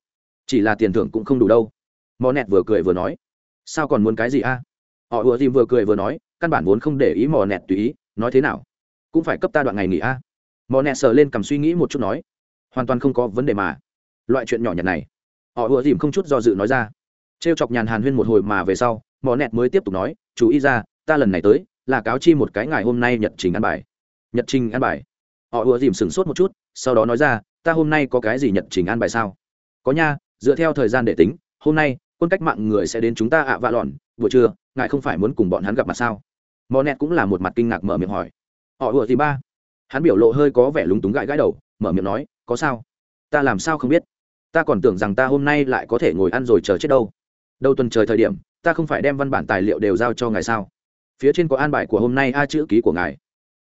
Chỉ là tiền thưởng cũng không đủ đâu. Mò nẹt vừa cười vừa nói. Sao còn muốn cái gì a? Họ ùa dìm vừa cười vừa nói, căn bản vốn không để ý mò nẹt tùy ý, nói thế nào? Cũng phải cấp ta đoạn ngày nghỉ a. Mò nẹt sờ lên cầm suy nghĩ một chút nói. Hoàn toàn không có vấn đề mà. Loại chuyện nhỏ nhặt này. Họ ùa dìm không chút do dự nói ra. T r e o chọc nhàn hàn huyên một hồi mà về sau, mò nẹt mới tiếp tục nói, chú ý ra, ta lần này tới, là cáo chi một cái ngày hôm nay nhật trình ăn bài. Nhật trình ăn bài. Họ ùa dìm sửng sốt một chút, sau đó nói ra ta hôm nay có cái gì nhật trình an bài sao? Có nha, dựa theo thời gian để tính, hôm nay, quân cách mạng người sẽ đến chúng ta ạ vạ lòn buổi trưa, ngài không phải muốn cùng bọn hắn gặp mặt sao? Mò nẹt cũng là một mặt kinh ngạc mở miệng hỏi. Họ vừa gì ba. Hắn biểu lộ hơi có vẻ lúng túng gãi gãi đầu, mở miệng nói, có sao? Ta làm sao không biết? Ta còn tưởng rằng ta hôm nay lại có thể ngồi ăn rồi chờ chết đâu. Đầu tuần trời thời điểm, ta không phải đem văn bản tài liệu đều giao cho ngài sao? Phía trên có an bài của hôm nay a chữ ký của ngài.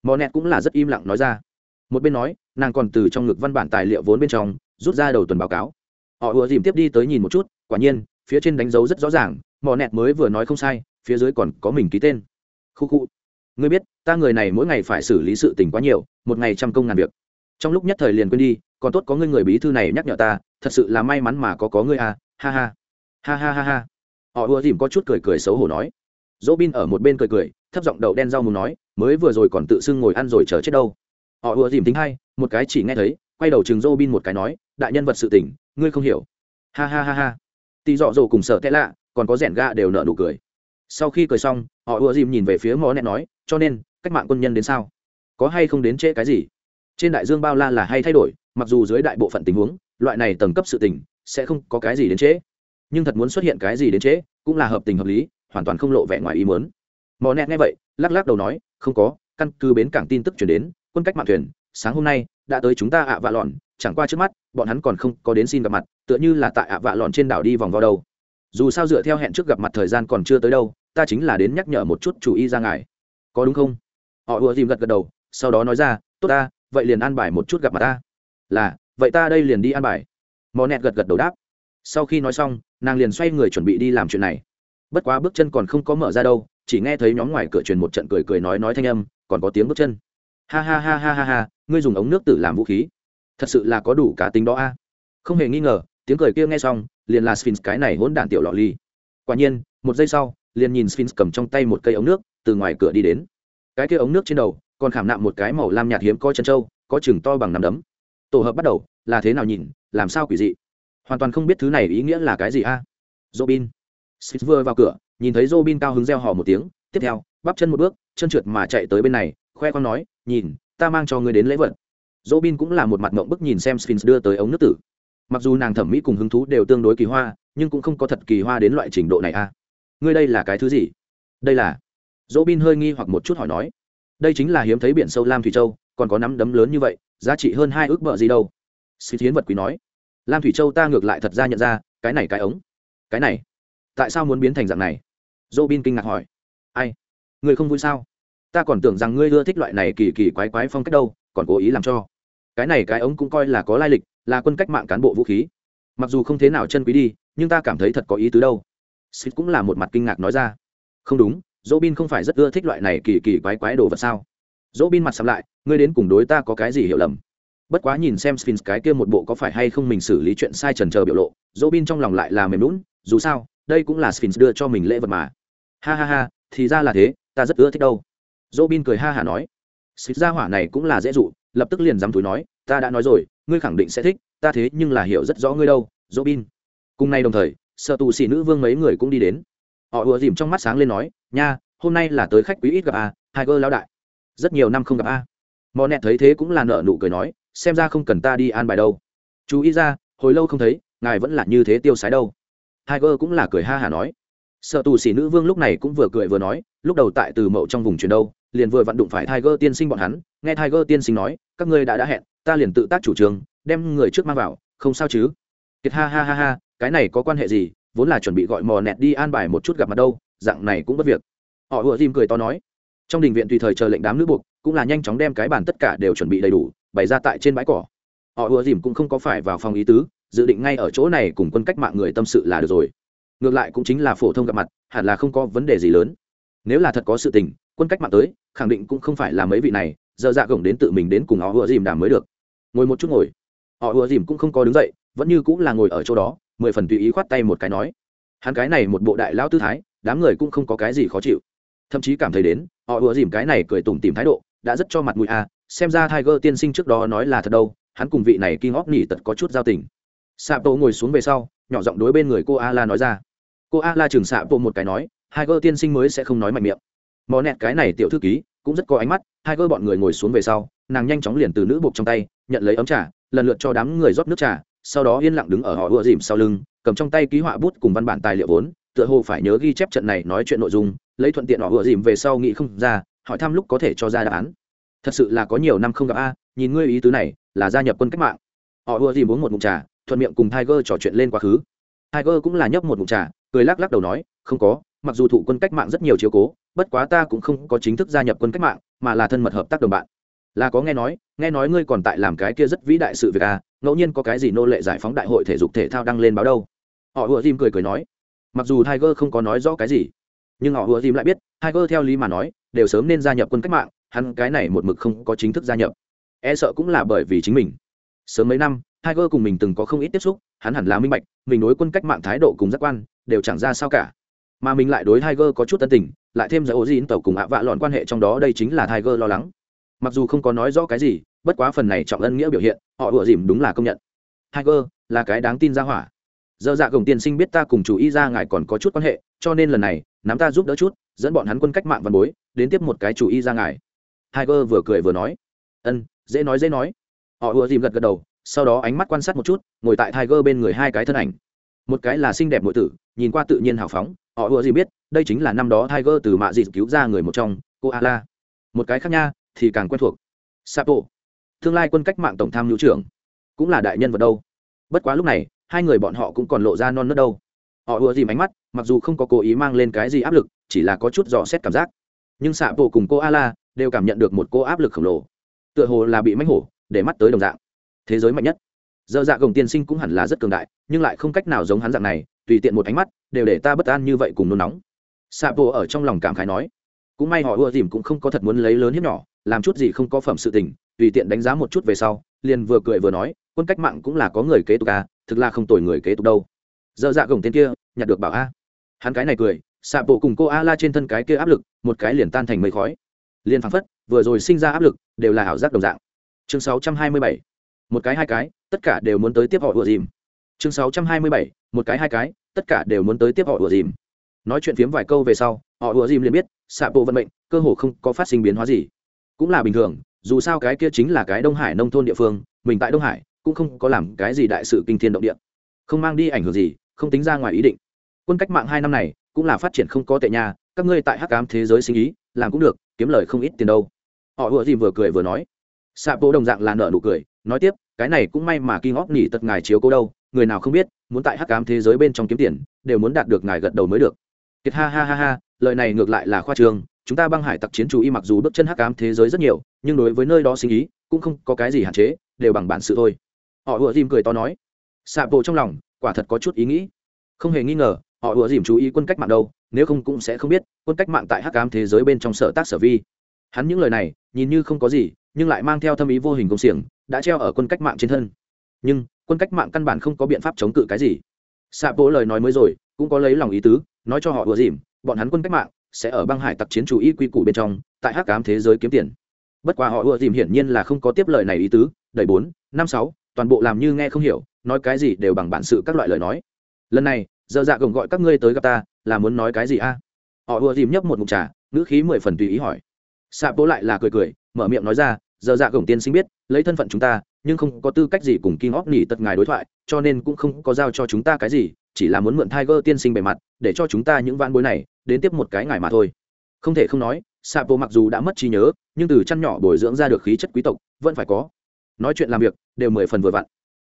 Mò nẹt cũng là rất im lặng nói ra. Một bên nói nàng còn từ trong ngực văn bản tài liệu vốn bên trong, rút ra đầu tuần báo cáo. Họ ùa dìm tiếp đi tới nhìn một chút, quả nhiên, phía trên đánh dấu rất rõ ràng, mò nẹt mới vừa nói không sai, phía dưới còn có mình ký tên. Khu khu. Ngươi biết, ta người này mỗi ngày phải xử lý sự tình quá nhiều, một ngày trăm công ngàn việc. Trong lúc nhất thời liền quên đi, còn tốt có ngươi người bí thư này nhắc nhở ta, thật sự là may mắn mà có có ngươi à ha ha. Ha ha ha ha. Họ ùa dìm có chút cười cười xấu hổ nói. Dỗ bin ở một bên cười cười, thấp giọng đậu đen rau mù nói, mới vừa rồi còn tự xưng ngồi ăn rồi chờ chết đâu họ ùa dìm tính hay, một cái chỉ nghe thấy, quay đầu chừng dỗ bin một cái nói, đại nhân vật sự tỉnh ngươi không hiểu. Ha ha ha ha. Tì dọ dỗ cùng sợ tệ lạ, còn có rẻn ga đều nợ nụ cười. Sau khi cười xong, họ ùa dìm nhìn về phía mò nẹt nói, cho nên, cách mạng quân nhân đến sao? Có hay không đến trễ cái gì? Trên đại dương bao la là hay thay đổi, mặc dù dưới đại bộ phận tình huống, loại này tầng cấp sự tình, sẽ không có cái gì đến trễ. Nhưng thật muốn xuất hiện cái gì đến trễ, cũng là hợp tình hợp lý, hoàn toàn không lộ vẻ ngoài ý muốn. Mò nẹt nghe vậy, lắc lắc đầu nói, không có, căn cứ bến cảng tin tức chuyển đến quân cách mạng thuyền, sáng hôm nay, đã tới chúng ta ạ vạ lòn chẳng qua trước mắt, bọn hắn còn không có đến xin gặp mặt, tựa như là tại ạ vạ lòn trên đảo đi vòng vào đâu. Dù sao dựa theo hẹn trước gặp mặt thời gian còn chưa tới đâu, ta chính là đến nhắc nhở một chút chủ y ra ngài. Có đúng không? Họ ùa dìm gật gật đầu, sau đó nói ra, tốt ta, vậy liền an bài một chút gặp mặt ta. Là, vậy ta đây liền đi an bài. Mò nẹt gật gật đầu đáp. Sau khi nói xong, nàng liền xoay người chuẩn bị đi làm chuyện này. Bất quá bước chân còn không có mở ra đâu, chỉ nghe thấy nhóm ngoài cửa truyền một trận cười cười nói nói thanh âm, còn có tiếng bước chân ha ha ha ha ha ha, ngươi dùng ống nước tử làm vũ khí. Thật sự là có đủ cá tính đó a. Không hề nghi ngờ, tiếng cười kia nghe xong, liền là sphinx cái này hỗn đản tiểu lọ ly. Quả nhiên, một giây sau, liền nhìn sphinx cầm trong tay một cây ống nước, từ ngoài cửa đi đến. Cái kia ống nước trên đầu, còn khảm nạm một cái màu lam nhạt hiếm có chân trâu, có chừng to bằng nắm đấm. Tổ hợp bắt đầu, là thế nào nhìn, làm sao quỷ dị? Hoàn toàn không biết thứ này ý nghĩa là cái gì a. À? robin. Sphinx vừa vào cửa, nhìn thấy robin cao hứng reo hò một tiếng, tiếp theo, bắp chân một bước, chân trượt mà chạy tới bên này, khoe con nói nhìn, ta mang cho ngươi đến lễ vật. Robin cũng là một mặt mộng bức nhìn xem sphinx đưa tới ống nước tử. Mặc dù nàng thẩm mỹ cùng hứng thú đều tương đối kỳ hoa, nhưng cũng không có thật kỳ hoa đến loại trình độ này a ngươi đây là cái thứ gì? Đây là? Dỗ bin hơi nghi hoặc một chút hỏi nói. Đây chính là hiếm thấy biển sâu lam thủy châu, còn có nắm đấm lớn như vậy, giá trị hơn hai ước bợ gì đâu? Sĩ thiến vật quý nói. Lam thủy châu ta ngược lại thật ra nhận ra, cái này cái ống. Cái này? Tại sao muốn biến thành dạng này? Dỗ bin kinh ngạc hỏi. Ai? Người không vui sao? Ta còn tưởng rằng ngươi ưa thích loại này kỳ kỳ quái quái phong cách đâu, còn cố ý làm cho. Cái này cái ống cũng coi là có lai lịch, là quân cách mạng cán bộ vũ khí. Mặc dù không thế nào chân quý đi, nhưng ta cảm thấy thật có ý tứ đâu. Xích cũng là một mặt kinh ngạc nói ra. Không đúng dỗ bin không phải rất ưa thích loại này kỳ kỳ quái quái đồ vật sao? Dỗ bin mặt sắm lại, ngươi đến cùng đối ta có cái gì hiểu lầm? Bất quá nhìn xem sphinx cái kia một bộ có phải hay không mình xử lý chuyện sai trần trờ biểu lộ dỗ bin trong lòng lại là mềm lún dù sao, đây cũng là sphinx đưa cho mình lễ vật mà. Ha ha ha, thì ra là thế, ta rất ưa thích đâu dỗ bin cười ha hả nói sphinx ra hỏa này cũng là dễ dụ, lập tức liền dám túi nói, ta đã nói rồi, ngươi khẳng định sẽ thích, ta thế nhưng là hiểu rất rõ ngươi đâu, dỗ bin. Cùng nay đồng thời, sợ tù xỉ nữ vương mấy người cũng đi đến. Họ ùa dìm trong mắt sáng lên nói, nha, hôm nay là tới khách quý ít gặp a hai cơ lão đại. Rất nhiều năm không gặp à. a mò nẹt thấy thế cũng là nợ nụ cười nói, xem ra không cần ta đi an bài đâu. Chú ý ra, hồi lâu không thấy, ngài vẫn là như thế tiêu sái đâu. Hai cơ cũng là cười ha hả nói. Sợ tù xỉ nữ vương lúc này cũng vừa cười vừa nói, lúc đầu tại từ mậu trong vùng chuyển đâu liền vừa vặn đụng phải Tiger tiên sinh bọn hắn, nghe Tiger tiên sinh nói, các ngươi đã đã hẹn, ta liền tự tác chủ trương, đem người trước mang vào, không sao chứ? Kiệt ha ha ha ha, cái này có quan hệ gì? vốn là chuẩn bị gọi mò nẹt đi an bài một chút gặp mặt đâu dạng này cũng bất việc. Họ vừa dìm cười to nói. Trong đình viện tùy thời chờ lệnh đám nữ buộc cũng là nhanh chóng đem cái bàn tất cả đều chuẩn bị đầy đủ bày ra tại trên bãi cỏ. Họ vừa dìm cũng không có phải vào phòng ý tứ dự định ngay ở chỗ này cùng quân cách mạng người tâm sự là được rồi. Ngược lại cũng chính là phổ thông gặp mặt hẳn là không có vấn đề gì lớn. Nếu là thật có sự tình quân cách mạng tới, khẳng định cũng không phải là mấy vị này, giờ dạ gồng đến tự mình đến cùng họ ùa dìm đàm mới được. Ngồi một chút ngồi. Họ ùa dìm cũng không có đứng dậy, vẫn như cũng là ngồi ở chỗ đó, mười phần tùy ý khoát tay một cái nói. Hắn cái này một bộ đại lao tư thái, đám người cũng không có cái gì khó chịu. Thậm chí cảm thấy đến, họ ùa dìm cái này cười tủm tìm thái độ, đã rất cho mặt mũi a à. xem ra tiger tiên sinh trước đó nói là thật đâu, hắn cùng vị này kinh óc nỉ tật có chút giao tình. Sạp tổ ngồi xuống về sau, nhỏ giọng đối bên người cô a la nói ra. Cô a la chừng sạp tổ một cái nói hai gơ tiên sinh mới sẽ không nói mạnh miệng mò nẹt cái này tiểu thư ký, cũng rất có ánh mắt, hai gơ bọn người ngồi xuống về sau, nàng nhanh chóng liền từ nữ buộc trong tay, nhận lấy ấm trà, lần lượt cho đám người rót nước trà, sau đó yên lặng đứng ở họ ùa dìm sau lưng, cầm trong tay ký họa bút cùng văn bản tài liệu vốn, tựa hồ phải nhớ ghi chép trận này nói chuyện nội dung, lấy thuận tiện họ ùa dìm về sau nghĩ không ra, hỏi thăm lúc có thể cho ra đáp án. Thật sự là có nhiều năm không gặp a, nhìn ngươi ý tứ này, là gia nhập quân cách mạng. Họ ùa dìm uống một mụn trà, thuận miệng cùng tiger trò chuyện lên quá khứ. Tiger cũng là nhấp một mụn trà, cười lắc lắc đầu nói, không có mặc dù thụ quân cách mạng rất nhiều chiếu cố, bất quá ta cũng không có chính thức gia nhập quân cách mạng, mà là thân mật hợp tác đồng bạn. Là có nghe nói nghe nói ngươi còn tại làm cái kia rất vĩ đại sự việc à ngẫu nhiên có cái gì nô lệ giải phóng đại hội thể dục thể thao đăng lên báo đâu? Họ ùa dìm cười cười nói, mặc dù tiger không có nói rõ cái gì, nhưng họ ùa dìm lại biết, tiger theo lý mà nói, đều sớm nên gia nhập quân cách mạng, hắn cái này một mực không có chính thức gia nhập. E sợ cũng là bởi vì chính mình. Sớm mấy năm, tiger cùng mình từng có không ít tiếp xúc, hắn hẳn là minh bạch, mình đối quân cách mạng thái độ cùng giác quan, đều chẳng ra sao cả mà mình lại đối tiger có chút tân tình, lại thêm giải ô dìn tàu cùng ạ vạ lọn quan hệ trong đó đây chính là tiger lo lắng. Mặc dù không có nói rõ cái gì, bất quá phần này trọng ân nghĩa biểu hiện, họ ủa dìm đúng là công nhận. Tiger là cái đáng tin ra hỏa. Dơ dạ gồng tiên sinh biết ta cùng chủ y ra ngài còn có chút quan hệ, cho nên lần này, nắm ta giúp đỡ chút, dẫn bọn hắn quân cách mạng văn bối, đến tiếp một cái chủ y ra ngài. Tiger vừa cười vừa nói. Ân, dễ nói dễ nói. Họ ùa dìm gật gật đầu, sau đó ánh mắt quan sát một chút, ngồi tại tiger bên người hai cái thân ảnh một cái là xinh đẹp nội tử, nhìn qua tự nhiên hào phóng, họ ùa gì biết, đây chính là năm đó tiger từ mạ Dị cứu ra người một trong, cô ala một cái khác nha, thì càng quen thuộc. Sapo, tương lai quân cách mạng tổng tham hữu trưởng, cũng là đại nhân vật đâu. Bất quá lúc này, hai người bọn họ cũng còn lộ ra non nớt đâu. Họ ùa dìm ánh mắt, mặc dù không có cố ý mang lên cái gì áp lực, chỉ là có chút dò xét cảm giác. Nhưng xạ bộ cùng cô a la đều cảm nhận được một cô áp lực khổng lồ. Tựa hồ là bị mánh hổ để mắt tới đồng dạng. Thế giới mạnh nhất giờ dạ gồng tiên sinh cũng hẳn là rất cường đại, nhưng lại không cách nào giống hắn dạng này, tùy tiện một ánh mắt, đều để ta bất an như vậy cùng nôn nóng. Sạ bộ ở trong lòng cảm khái nói, cũng may họ ưa dìm cũng không có thật muốn lấy lớn hiếp nhỏ, làm chút gì không có phẩm sự tình, tùy tiện đánh giá một chút về sau, liền vừa cười vừa nói, quân cách mạng cũng là có người kế tục à thực là không tồi người kế tục đâu. Giờ dạ gồng tên kia, nhặt được bảo a. Hắn cái này cười, sạ bộ cùng cô a la trên thân cái kia áp lực, một cái liền tan thành mây khói. Liền phảng phất, vừa rồi sinh ra áp lực, đều là ảo giác đồng dạng. Chương 627. một cái hai cái tất cả đều muốn tới tiếp họ ùa dìm. Chương 627. một cái hai cái, tất cả đều muốn tới tiếp họ ùa dìm. Nói chuyện phiếm vài câu về sau, họ ùa dìm liền biết, xạ bộ vận mệnh, cơ hồ không có phát sinh biến hóa gì. Cũng là bình thường, dù sao cái kia chính là cái đông hải nông thôn địa phương, mình tại đông hải cũng không có làm cái gì đại sự kinh thiên động địa. Không mang đi ảnh hưởng gì, không tính ra ngoài ý định. Quân cách mạng hai năm này cũng là phát triển không có tệ nhà các ngươi tại hắc cám thế giới sinh ý, làm cũng được, kiếm lời không ít tiền đâu. Họ vừa dìm vừa cười vừa nói. Xạ bộ đồng dạng là nợ nụ cười nói tiếp, cái này cũng may mà kinh óc nghỉ tật ngài chiếu cố đâu, người nào không biết, muốn tại hắc cám thế giới bên trong kiếm tiền, đều muốn đạt được ngài gật đầu mới được. Kiệt ha ha ha ha, lời này ngược lại là khoa trương, chúng ta băng hải tặc chiến chủ y mặc dù bước chân hắc ám thế giới rất nhiều, nhưng đối với nơi đó sinh ý, cũng không có cái gì hạn chế, đều bằng bản sự thôi. Họ ùa dìm cười to nói. Xạ bộ trong lòng, quả thật có chút ý nghĩ. Không hề nghi ngờ, họ ùa dìm chú ý quân cách mạng đâu, nếu không cũng sẽ không biết, quân cách mạng tại hắc ám thế giới bên trong sở tác sở vi. Hắn những lời này, nhìn như không có gì, nhưng lại mang theo thâm ý vô hình công xiềng đã treo ở quân cách mạng trên thân. Nhưng, quân cách mạng căn bản không có biện pháp chống cự cái gì. Xạ bộ lời nói mới rồi, cũng có lấy lòng ý tứ, nói cho họ ùa dìm, bọn hắn quân cách mạng sẽ ở băng hải tặc chiến chủ y quy củ bên trong, tại hắc cám thế giới kiếm tiền. Bất quá họ ùa dìm hiển nhiên là không có tiếp lời này ý tứ Đầy bốn, năm sáu, toàn bộ làm như nghe không hiểu, nói cái gì đều bằng bản sự các loại lời nói. Lần này, giờ dạ gồng gọi các ngươi tới gặp ta, là muốn nói cái gì a? Họ ùa dìm nhấp một mục trà, ngữ khí mười phần tùy ý hỏi. Xạ bố lại là cười cười, mở miệng nói ra giờ dạ gồng tiên sinh biết lấy thân phận chúng ta nhưng không có tư cách gì cùng kim óc nỉ tật ngài đối thoại, cho nên cũng không có giao cho chúng ta cái gì, chỉ là muốn mượn Tiger tiên sinh bề mặt, để cho chúng ta những vãn bối này đến tiếp một cái ngài mà thôi. Không thể không nói, Sapo mặc dù đã mất trí nhớ, nhưng từ chăn nhỏ bồi dưỡng ra được khí chất quý tộc, vẫn phải có. Nói chuyện làm việc đều mười phần vừa vặn.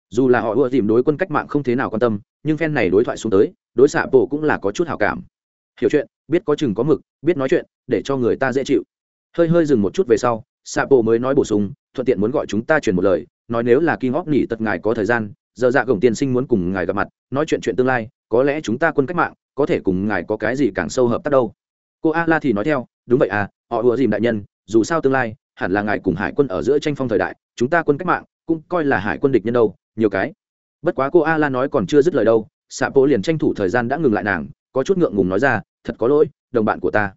Dù là họ ưa tìm đối quân cách mạng không thế nào quan tâm, nhưng phen này đối thoại xuống tới, đối sạ bộ cũng là có chút hảo cảm hiểu chuyện biết có chừng có mực biết nói chuyện để cho người ta dễ chịu hơi hơi dừng một chút về sau xạ bộ mới nói bổ sung, thuận tiện muốn gọi chúng ta truyền một lời, nói nếu là kim Ngọc nỉ tật ngài có thời gian, giờ dạ gồng tiên sinh muốn cùng ngài gặp mặt, nói chuyện chuyện tương lai, có lẽ chúng ta quân cách mạng, có thể cùng ngài có cái gì càng sâu hợp tác đâu. Cô a la thì nói theo, đúng vậy à họ ùa dìm đại nhân, dù sao tương lai, hẳn là ngài cùng hải quân ở giữa tranh phong thời đại, chúng ta quân cách mạng, cũng coi là hải quân địch nhân đâu, nhiều cái. Bất quá cô a la nói còn chưa dứt lời đâu xạ bộ liền tranh thủ thời gian đã ngừng lại nàng, có chút ngượng ngùng nói ra, thật có lỗi, đồng bạn của ta.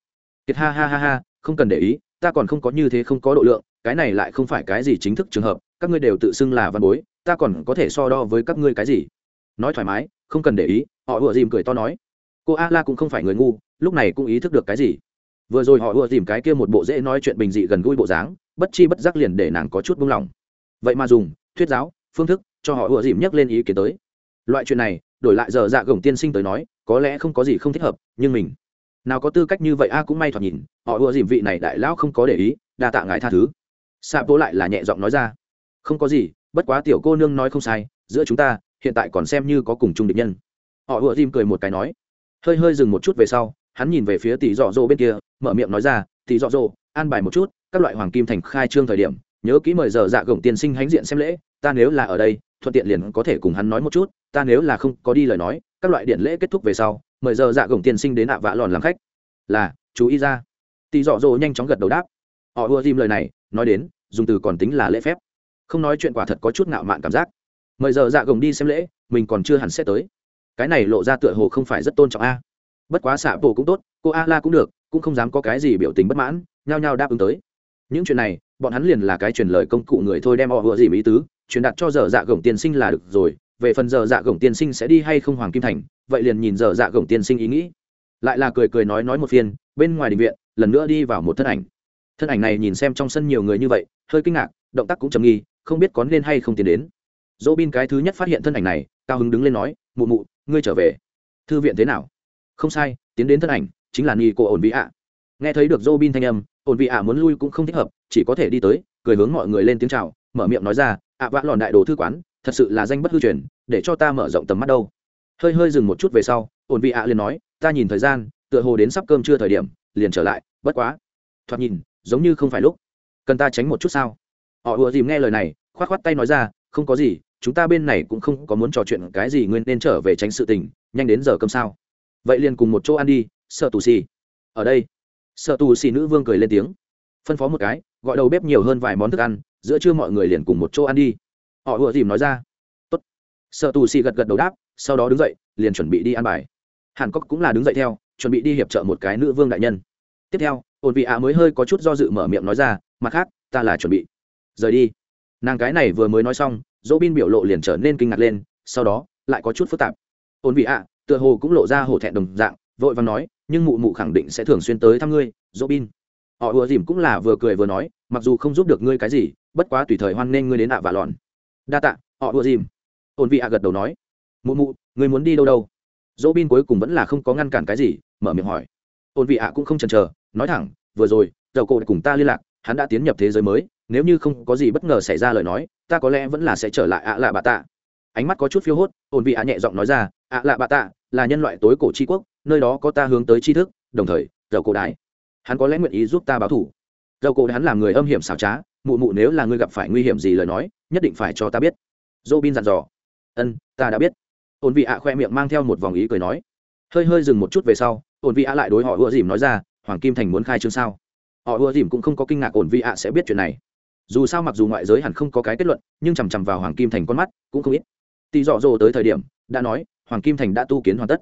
Kiệt ha ha ha ha, không cần để ý ta còn không có như thế không có độ lượng, cái này lại không phải cái gì chính thức trường hợp, các ngươi đều tự xưng là văn bối, ta còn có thể so đo với các ngươi cái gì? Nói thoải mái, không cần để ý, họ ùa dìm cười to nói. Cô a la cũng không phải người ngu, lúc này cũng ý thức được cái gì? Vừa rồi họ ùa dìm cái kia một bộ dễ nói chuyện bình dị gần gũi bộ dáng, bất chi bất giác liền để nàng có chút buông lỏng. Vậy mà dùng, thuyết giáo, phương thức, cho họ ùa dìm nhắc lên ý kiến tới. Loại chuyện này, đổi lại giờ dạ gồng tiên sinh tới nói, có lẽ không có gì không thích hợp, nhưng mình nào có tư cách như vậy a cũng may thoạt nhìn, họ ùa dìm vị này đại lão không có để ý, đa tạ ngài tha thứ. Xạ bố lại là nhẹ giọng nói ra. Không có gì, bất quá tiểu cô nương nói không sai, giữa chúng ta, hiện tại còn xem như có cùng chung địch nhân. Họ ùa dìm cười một cái nói. Hơi hơi dừng một chút về sau, hắn nhìn về phía tỷ dọ dỗ bên kia, mở miệng nói ra, tỷ dọ dỗ, an bài một chút, các loại hoàng kim thành khai trương thời điểm, nhớ kỹ mời giờ dạ gồng tiên sinh hãnh diện xem lễ, ta nếu là ở đây, thuận tiện liền có thể cùng hắn nói một chút, ta nếu là không có đi lời nói, các loại điện lễ kết thúc về sau mời giờ dạ gồng tiên sinh đến ạ vạ lòn làm khách. Là, chú ý ra. Tỷ dọ dỗ nhanh chóng gật đầu đáp. Họ ưa dìm lời này, nói đến, dùng từ còn tính là lễ phép. Không nói chuyện quả thật có chút ngạo mạn cảm giác. Mời giờ dạ gồng đi xem lễ, mình còn chưa hẳn sẽ tới. Cái này lộ ra tựa hồ không phải rất tôn trọng a. Bất quá xạ bộ cũng tốt, cô a la cũng được, cũng không dám có cái gì biểu tình bất mãn, nhao nhao đáp ứng tới. Những chuyện này, bọn hắn liền là cái truyền lời công cụ người thôi đem họ vừa dìm ý tứ, truyền đạt cho giờ dạ gồng tiên sinh là được rồi về phần giờ dạ gổng tiên sinh sẽ đi hay không hoàng kim thành, vậy liền nhìn giờ dạ gổng tiên sinh ý nghĩ. Lại là cười cười nói nói một phiên, bên ngoài định viện, lần nữa đi vào một thân ảnh. Thân ảnh này nhìn xem trong sân nhiều người như vậy, hơi kinh ngạc, động tác cũng trầm nghi, không biết có nên hay không tiến đến. Dỗ bin cái thứ nhất phát hiện thân ảnh này, cao hứng đứng lên nói, mụ mụ, ngươi trở về. Thư viện thế nào? Không sai, tiến đến thân ảnh, chính là ni cô ổn vị ạ. Nghe thấy được dỗ bin thanh âm, ổn vị ạ muốn lui cũng không thích hợp, chỉ có thể đi tới, cười hướng mọi người lên tiếng chào, mở miệng nói ra, ạ vã lòn đại đồ thư quán thật sự là danh bất hư truyền, để cho ta mở rộng tầm mắt đâu. Hơi hơi dừng một chút về sau, ổn vị ạ liền nói, ta nhìn thời gian, tựa hồ đến sắp cơm chưa thời điểm, liền trở lại, bất quá. Thoạt nhìn, giống như không phải lúc. Cần ta tránh một chút sao? Họ ùa dìm nghe lời này k h o á t k h o á t tay nói ra, không có gì, chúng ta bên này cũng không có muốn trò chuyện cái gì nguyên nên trở về tránh sự tình, nhanh đến giờ cơm sao? Vậy liền cùng một chỗ ăn đi, sợ tù xì. Ở đây, sợ tù xì nữ vương cười lên tiếng. Phân phó một cái, gọi đầu bếp nhiều hơn vài món thức ăn, giữa trưa mọi người liền cùng một chỗ ăn đi họ ùa dìm nói ra. Tốt. sợ tù xì gật gật đầu đáp, sau đó đứng dậy, liền chuẩn bị đi ăn bài. Hàn cốc cũng là đứng dậy theo, chuẩn bị đi hiệp trợ một cái nữ vương đại nhân. Tiếp theo ổn vị ạ mới hơi có chút do dự mở miệng nói ra, mặt khác, ta là chuẩn bị. Rời đi. Nàng cái này vừa mới nói xong, dỗ bin biểu lộ liền trở nên kinh ngạc lên, sau đó, lại có chút phức tạp. Ổn vị ạ tựa hồ cũng lộ ra hổ thẹn đồng dạng, vội và nói, nhưng mụ mụ khẳng định sẽ thường xuyên tới thăm ngươi, dỗ bin. Họ ùa dìm cũng là vừa cười vừa nói, mặc dù không giúp được ngươi cái gì, bất quá tùy thời hoan nghênh ngươi đến ạ và lòn đa tạ, họ ùa dìm. Ổn vị ạ gật đầu nói, mụ mụ, người muốn đi đâu đâu? Dỗ bin cuối cùng vẫn là không có ngăn cản cái gì, mở miệng hỏi. Ổn vị ạ cũng không chần chờ, nói thẳng, vừa rồi, dầu cổ cùng ta liên lạc, hắn đã tiến nhập thế giới mới, nếu như không có gì bất ngờ xảy ra lời nói, ta có lẽ vẫn là sẽ trở lại ạ lạ bà tạ ánh mắt có chút phiêu hốt ổn vị ạ nhẹ giọng nói ra ạ lạ bà tạ là nhân loại tối cổ tri quốc, nơi đó có ta hướng tới tri thức, đồng thời, dầu cổ đại hắn có lẽ nguyện ý giúp ta báo thủ. Dầu cổ hắn làm người âm hiểm xảo trá mụ mụ nếu là ngươi gặp phải nguy hiểm gì lời nói, nhất định phải cho ta biết. Dô bin dặn dò. Ân, ta đã biết. Ổn vị ạ khoe miệng mang theo một vòng ý cười nói. Hơi hơi dừng một chút về sau ổn vị ạ lại đối họ ưa dìm nói ra, hoàng kim thành muốn khai trương sao? Họ ưa dìm cũng không có kinh ngạc ổn vị ạ sẽ biết chuyện này. Dù sao mặc dù ngoại giới hẳn không có cái kết luận, nhưng chằm chằm vào hoàng kim thành con mắt cũng không ít. Tỳ dọ dỗ tới thời điểm, đã nói, hoàng kim thành đã tu kiến hoàn tất.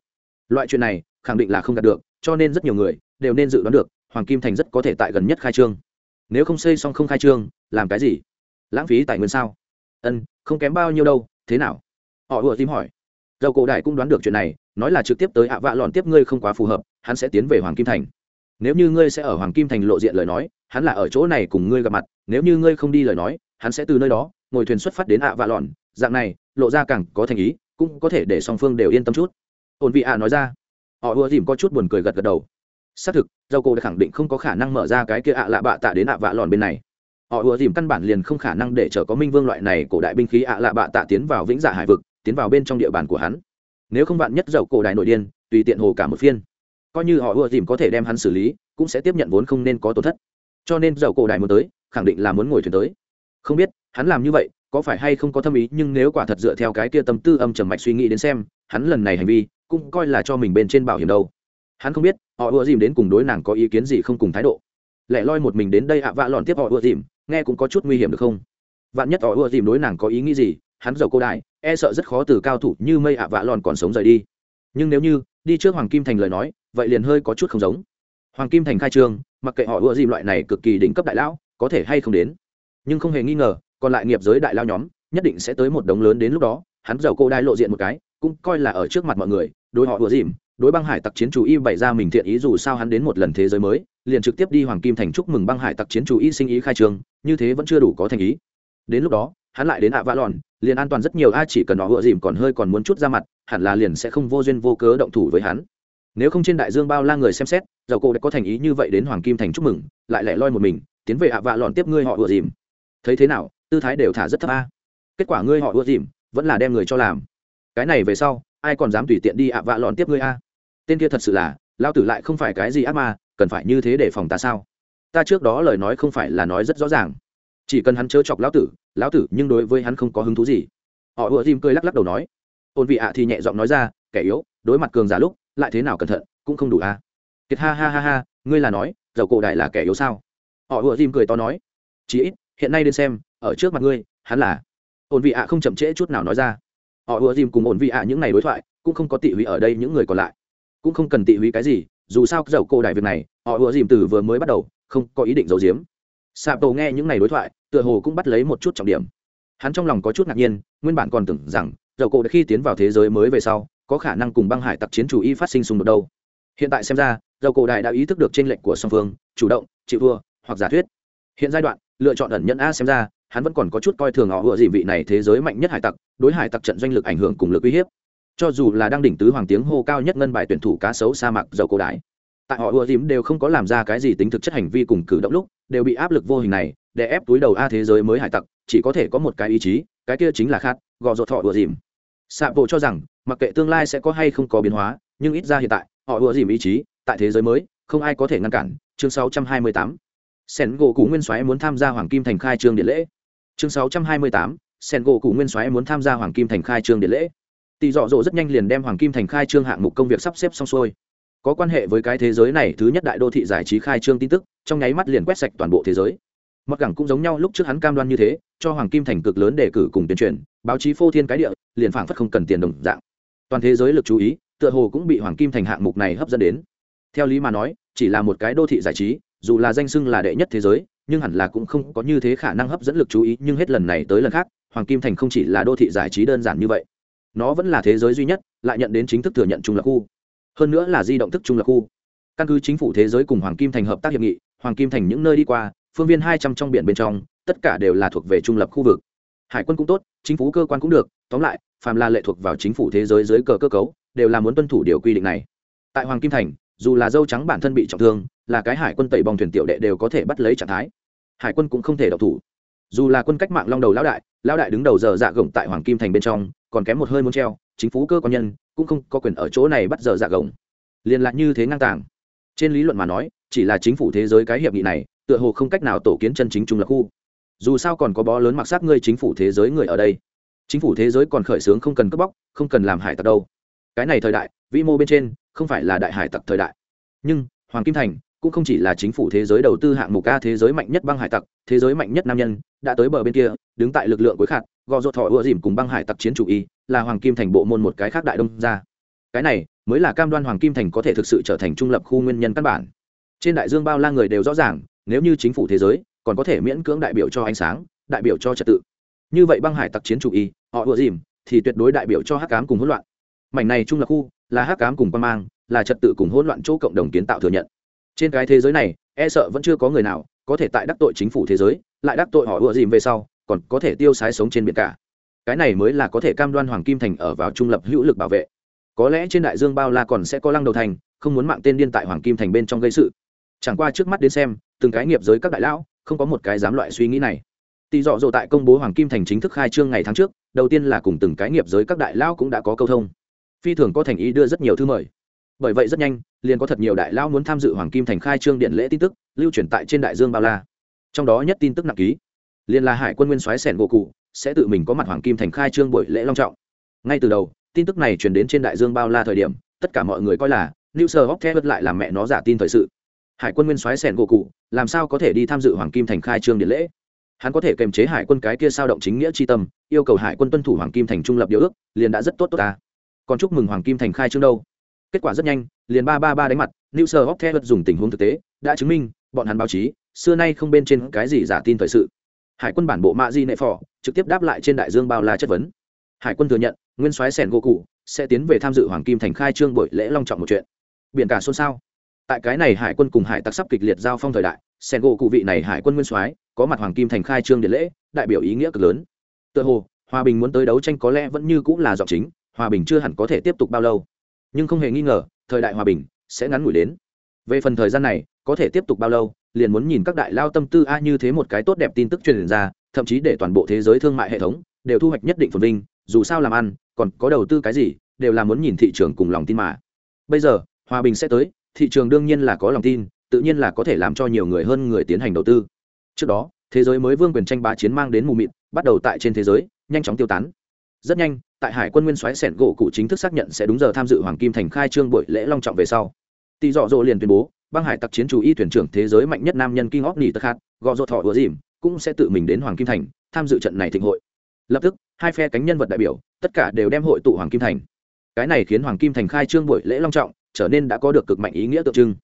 Loại chuyện này khẳng định là không đạt được, cho nên rất nhiều người đều nên dự đoán được, hoàng kim thành rất có thể tại gần nhất khai trương nếu không xây xong không khai trương làm cái gì? Lãng phí tài nguyên sao? Ân không kém bao nhiêu đâu thế nào? Họ ùa tìm hỏi. Dầu cổ đại cũng đoán được chuyện này nói là trực tiếp tới ạ vạ lòn tiếp ngươi không quá phù hợp hắn sẽ tiến về hoàng kim thành. Nếu như ngươi sẽ ở hoàng kim thành lộ diện lời nói hắn là ở chỗ này cùng ngươi gặp mặt nếu như ngươi không đi lời nói hắn sẽ từ nơi đó ngồi thuyền xuất phát đến ạ vạ lòn, dạng này lộ ra càng có thành ý cũng có thể để song phương đều yên tâm chút. Ổn vị ạ nói ra. Họ ùa dìm có chút buồn cười gật gật đầu xác thực, dầu cổ đã khẳng định không có khả năng mở ra cái kia ạ lạ bạ tạ đến ạ vạ lòn bên này. Họ ùa dìm căn bản liền không khả năng để chở có minh vương loại này cổ đại binh khí ạ lạ bạ tạ tiến vào vĩnh giả hải vực, tiến vào bên trong địa bàn của hắn. Nếu không vạn nhất dầu cổ đại nội điên, tùy tiện hồ cả một phiên. Coi như họ ùa dìm có thể đem hắn xử lý, cũng sẽ tiếp nhận vốn không nên có tổn thất. Cho nên dầu cổ đại muốn tới, khẳng định là muốn ngồi thuyền tới. Không biết, hắn làm như vậy, có phải hay không có tâm ý, nhưng nếu quả thật dựa theo cái kia tâm tư âm trầm mạch suy nghĩ đến xem, hắn lần này hành vi, cũng coi là cho mình bên trên bảo hiểm đâu hắn không biết, họ ưa dìm đến cùng đối nàng có ý kiến gì không cùng thái độ. Lẽ loi một mình đến đây ạ, vạ lòn tiếp họ ưa dìm, nghe cũng có chút nguy hiểm được không? Vạn nhất họ ưa dìm đối nàng có ý nghĩ gì, hắn giàu cô đại e sợ rất khó từ cao thủ như mây ạ, vạ lòn còn sống rời đi. Nhưng nếu như, đi trước hoàng kim thành lời nói, vậy liền hơi có chút không giống. Hoàng kim thành khai trương, mặc kệ họ ưa dìm loại này cực kỳ đỉnh cấp đại lão, có thể hay không đến. Nhưng không hề nghi ngờ, còn lại nghiệp giới đại lao nhóm, nhất định sẽ tới một đống lớn đến lúc đó, hắn giàu cô đai lộ diện một cái, cũng coi là ở trước mặt mọi người, đối họ ùa dìm đối băng hải tặc chiến chủ y bày ra mình thiện ý dù sao hắn đến một lần thế giới mới, liền trực tiếp đi hoàng kim thành chúc mừng băng hải tặc chiến chủ y sinh ý khai trường, như thế vẫn chưa đủ có thành ý. Đến lúc đó, hắn lại đến ạ vã lòn, liền an toàn rất nhiều a chỉ cần họ ùa dìm còn hơi còn muốn chút ra mặt, hẳn là liền sẽ không vô duyên vô cớ động thủ với hắn. Nếu không trên đại dương bao la người xem xét, dầu cô đã có thành ý như vậy đến hoàng kim thành chúc mừng, lại lẻ loi một mình, tiến về ạ vạ lòn tiếp ngươi họ ùa dìm. Thấy thế nào, tư thái đều thả rất thấp a. Kết quả ngươi họ ùa dìm, vẫn là đem người cho làm. Cái này về sau, ai còn dám tùy tiện đi ạ vạ lòn tiếp ngươi a? Tên kia thật sự là lao tử lại không phải cái gì ác ma, cần phải như thế để phòng ta sao? Ta trước đó lời nói không phải là nói rất rõ ràng. Chỉ cần hắn chớ chọc lão tử lão tử nhưng đối với hắn không có hứng thú gì. Họ ùa dìm cười lắc lắc đầu nói. Ôn vị ạ thì nhẹ giọng nói ra, kẻ yếu, đối mặt cường giả lúc, lại thế nào cẩn thận, cũng không đủ a kiệt ha ha ha ha, ngươi là nói, dầu cổ đại là kẻ yếu sao? Họ ùa dìm cười to nói. Chí ít, hiện nay đến xem, ở trước mặt ngươi, hắn là. Ổn vị ạ không chậm trễ chút nào nói ra. Họ ùa dìm cùng ổn vị ạ những ngày đối thoại, cũng không có tị hủy ở đây những người còn lại cũng không cần tị húy cái gì, dù sao dầu cổ đại việc này, họ ùa dìm từ vừa mới bắt đầu, không có ý định giấu giếm. Sạp tổ nghe những ngày đối thoại, tựa hồ cũng bắt lấy một chút trọng điểm. Hắn trong lòng có chút ngạc nhiên, nguyên bản còn tưởng rằng, dầu cổ đã khi tiến vào thế giới mới về sau, có khả năng cùng băng hải tặc chiến chủ y phát sinh xung đột đâu. Hiện tại xem ra, dầu cổ đại đã ý thức được trên lệnh của song phương, chủ động, chịu thua, hoặc giả thuyết. Hiện giai đoạn, lựa chọn ẩn nhẫn a xem ra, hắn vẫn còn có chút coi thường họ vừa gì vị này thế giới mạnh nhất hải tặc, đối hải tặc trận doanh lực ảnh hưởng cùng lực uy hiếp cho dù là đang đỉnh tứ hoàng tiếng hô cao nhất ngân bài tuyển thủ cá sấu sa mạc dầu cổ đại. Tại họ ùa dìm đều không có làm ra cái gì tính thực chất hành vi cùng cử động lúc, đều bị áp lực vô hình này để ép túi đầu a thế giới mới hải tặc, chỉ có thể có một cái ý chí, cái kia chính là khát, gò ruột họ ùa dìm. Sạ bộ cho rằng, mặc kệ tương lai sẽ có hay không có biến hóa, nhưng ít ra hiện tại, họ ùa dìm ý chí, tại thế giới mới, không ai có thể ngăn cản. Chương 628 sen gỗ cụ nguyên soái muốn tham gia hoàng kim thành khai trương điện lễ. Chương 628 sen gỗ cụ nguyên soái muốn tham gia hoàng kim thành khai trương điện lễ tỷ dọ dỗ rất nhanh liền đem hoàng kim thành khai trương hạng mục công việc sắp xếp xong xuôi. Có quan hệ với cái thế giới này, thứ nhất đại đô thị giải trí khai trương tin tức, trong nháy mắt liền quét sạch toàn bộ thế giới. Mặc gẳng cũng giống nhau, lúc trước hắn cam đoan như thế, cho hoàng kim thành cực lớn đề cử cùng tuyên truyền, báo chí phô thiên cái địa, liền phảng phất không cần tiền đồng dạng. Toàn thế giới lực chú ý, tựa hồ cũng bị hoàng kim thành hạng mục này hấp dẫn đến. Theo lý mà nói, chỉ là một cái đô thị giải trí, dù là danh xưng là đệ nhất thế giới, nhưng hẳn là cũng không có như thế khả năng hấp dẫn lực chú ý, nhưng hết lần này tới lần khác, hoàng kim thành không chỉ là đô thị giải trí đơn giản như vậy nó vẫn là thế giới duy nhất, lại nhận đến chính thức thừa nhận trung lập khu. Hơn nữa là di động thức trung lập khu. Căn cứ chính phủ thế giới cùng hoàng kim thành hợp tác hiệp nghị, hoàng kim thành những nơi đi qua, phương viên hai trăm trong biển bên trong, tất cả đều là thuộc về trung lập khu vực. Hải quân cũng tốt, chính phủ cơ quan cũng được, tóm lại, phàm là lệ thuộc vào chính phủ thế giới dưới cờ cơ cấu, đều là muốn tuân thủ điều quy định này. Tại hoàng kim thành, dù là dâu trắng bản thân bị trọng thương, là cái hải quân tẩy bong thuyền tiểu đệ đều có thể bắt lấy trạng thái. Hải quân cũng không thể độc thủ dù là quân cách mạng long đầu lão đại lão đại đứng đầu giờ dạ gồng tại hoàng kim thành bên trong, còn kém một hơi muốn treo, chính phủ cơ quan nhân, cũng không có quyền ở chỗ này bắt giờ dạ gồng. Liên lạc như thế ngang tàng. Trên lý luận mà nói, chỉ là chính phủ thế giới cái hiệp nghị này, tựa hồ không cách nào tổ kiến chân chính trung lập khu. Dù sao còn có bó lớn mặc sát ngươi chính phủ thế giới người ở đây. Chính phủ thế giới còn khởi xướng không cần cướp bóc, không cần làm hải tặc đâu. Cái này thời đại, vĩ mô bên trên, không phải là đại hải tặc thời đại. Nhưng, hoàng kim thành cũng không chỉ là chính phủ thế giới đầu tư hạng mục ca thế giới mạnh nhất băng hải tặc, thế giới mạnh nhất nam nhân, đã tới bờ bên kia, đứng tại lực lượng cuối khạt gò rột thọ ựa dìm cùng băng hải tặc chiến chủ y, là hoàng kim thành bộ môn một cái khác đại đông ra cái này, mới là cam đoan hoàng kim thành có thể thực sự trở thành trung lập khu nguyên nhân căn bản. Trên đại dương bao la người đều rõ ràng, nếu như chính phủ thế giới, còn có thể miễn cưỡng đại biểu cho ánh sáng, đại biểu cho trật tự. Như vậy băng hải tặc chiến chủ y, họ ựa dìm, thì tuyệt đối đại biểu cho hắc cám cùng hỗn loạn. Mảnh này trung lập khu, là hắc cám cùng quan mang, là trật tự cùng hỗn loạn chỗ cộng đồng kiến tạo thừa nhận trên cái thế giới này e sợ vẫn chưa có người nào có thể tại đắc tội chính phủ thế giới, lại đắc tội họ ùa dìm về sau, còn có thể tiêu sái sống trên biển cả. Cái này mới là có thể cam đoan hoàng kim thành ở vào trung lập hữu lực bảo vệ. Có lẽ trên đại dương bao la còn sẽ có lăng đầu thành, không muốn mạng tên điên tại hoàng kim thành bên trong gây sự. Chẳng qua trước mắt đến xem, từng cái nghiệp giới các đại lão, không có một cái dám loại suy nghĩ này. Tỷ dọ dỗ tại công bố hoàng kim thành chính thức khai trương ngày tháng trước, đầu tiên là cùng từng cái nghiệp giới các đại lão cũng đã có câu thông. Phi thường có thành ý đưa rất nhiều thư mời bởi vậy rất nhanh, liền có thật nhiều đại lao muốn tham dự hoàng kim thành khai trương điện lễ tin tức, lưu truyền tại trên đại dương bao la. Trong đó nhất tin tức nặng ký, liền là hải quân nguyên soái sẻn gỗ cụ, sẽ tự mình có mặt hoàng kim thành khai trương buổi lễ long trọng. Ngay từ đầu, tin tức này truyền đến trên đại dương bao la thời điểm, tất cả mọi người coi là, new sir hóc lại làm mẹ nó giả tin thời sự. Hải quân nguyên soái sẻn gỗ cụ, làm sao có thể đi tham dự hoàng kim thành khai trương điện lễ? Hắn có thể kềm chế hải quân cái kia sao động chính nghĩa tri tâm, yêu cầu hải quân tuân thủ hoàng kim thành trung lập điều ước, liền đã rất tốt tốt ta. Còn chúc mừng hoàng kim thành khai trương đâu? Kết quả rất nhanh, liền ba ba ba đánh mặt, new sir hóc dùng tình huống thực tế, đã chứng minh, bọn hắn báo chí, xưa nay không bên trên cái gì giả tin thời sự. Hải quân bản bộ mạ di nệ phò, trực tiếp đáp lại trên đại dương bao la chất vấn. Hải quân thừa nhận, nguyên soái sẻn gỗ cụ sẽ tiến về tham dự hoàng kim thành khai trương buổi lễ long trọng một chuyện. Biển cả xôn xao. Tại cái này hải quân cùng hải tặc sắp kịch liệt giao phong thời đại, sẻn gỗ cụ vị này hải quân nguyên soái có mặt hoàng kim thành khai trương điện lễ, đại biểu ý nghĩa cực lớn. Tựa hồ, hòa bình muốn tới đấu tranh có lẽ vẫn như cũng là giọng chính, hòa bình chưa hẳn có thể tiếp tục bao lâu nhưng không hề nghi ngờ, thời đại hòa bình sẽ ngắn ngủi đến. Về phần thời gian này, có thể tiếp tục bao lâu, liền muốn nhìn các đại lao tâm tư a như thế một cái tốt đẹp tin tức truyền ra, thậm chí để toàn bộ thế giới thương mại hệ thống đều thu hoạch nhất định phồn vinh, dù sao làm ăn, còn có đầu tư cái gì, đều là muốn nhìn thị trường cùng lòng tin mà. Bây giờ, hòa bình sẽ tới, thị trường đương nhiên là có lòng tin, tự nhiên là có thể làm cho nhiều người hơn người tiến hành đầu tư. Trước đó, thế giới mới vương quyền tranh bá chiến mang đến mù mịt, bắt đầu tại trên thế giới, nhanh chóng tiêu tán rất nhanh, tại hải quân nguyên soái sẻn gỗ cụ chính thức xác nhận sẽ đúng giờ tham dự hoàng kim thành khai trương buổi lễ long trọng về sau. Tỷ dọ dỗ liền tuyên bố, băng hải tặc chiến chủ y thuyền trưởng thế giới mạnh nhất nam nhân kinh óc nỉ tật khát gò dỗ thọ ùa dìm, cũng sẽ tự mình đến hoàng kim thành tham dự trận này thịnh hội. Lập tức, hai phe cánh nhân vật đại biểu, tất cả đều đem hội tụ hoàng kim thành. Cái này khiến hoàng kim thành khai trương buổi lễ long trọng, trở nên đã có được cực mạnh ý nghĩa tượng trưng.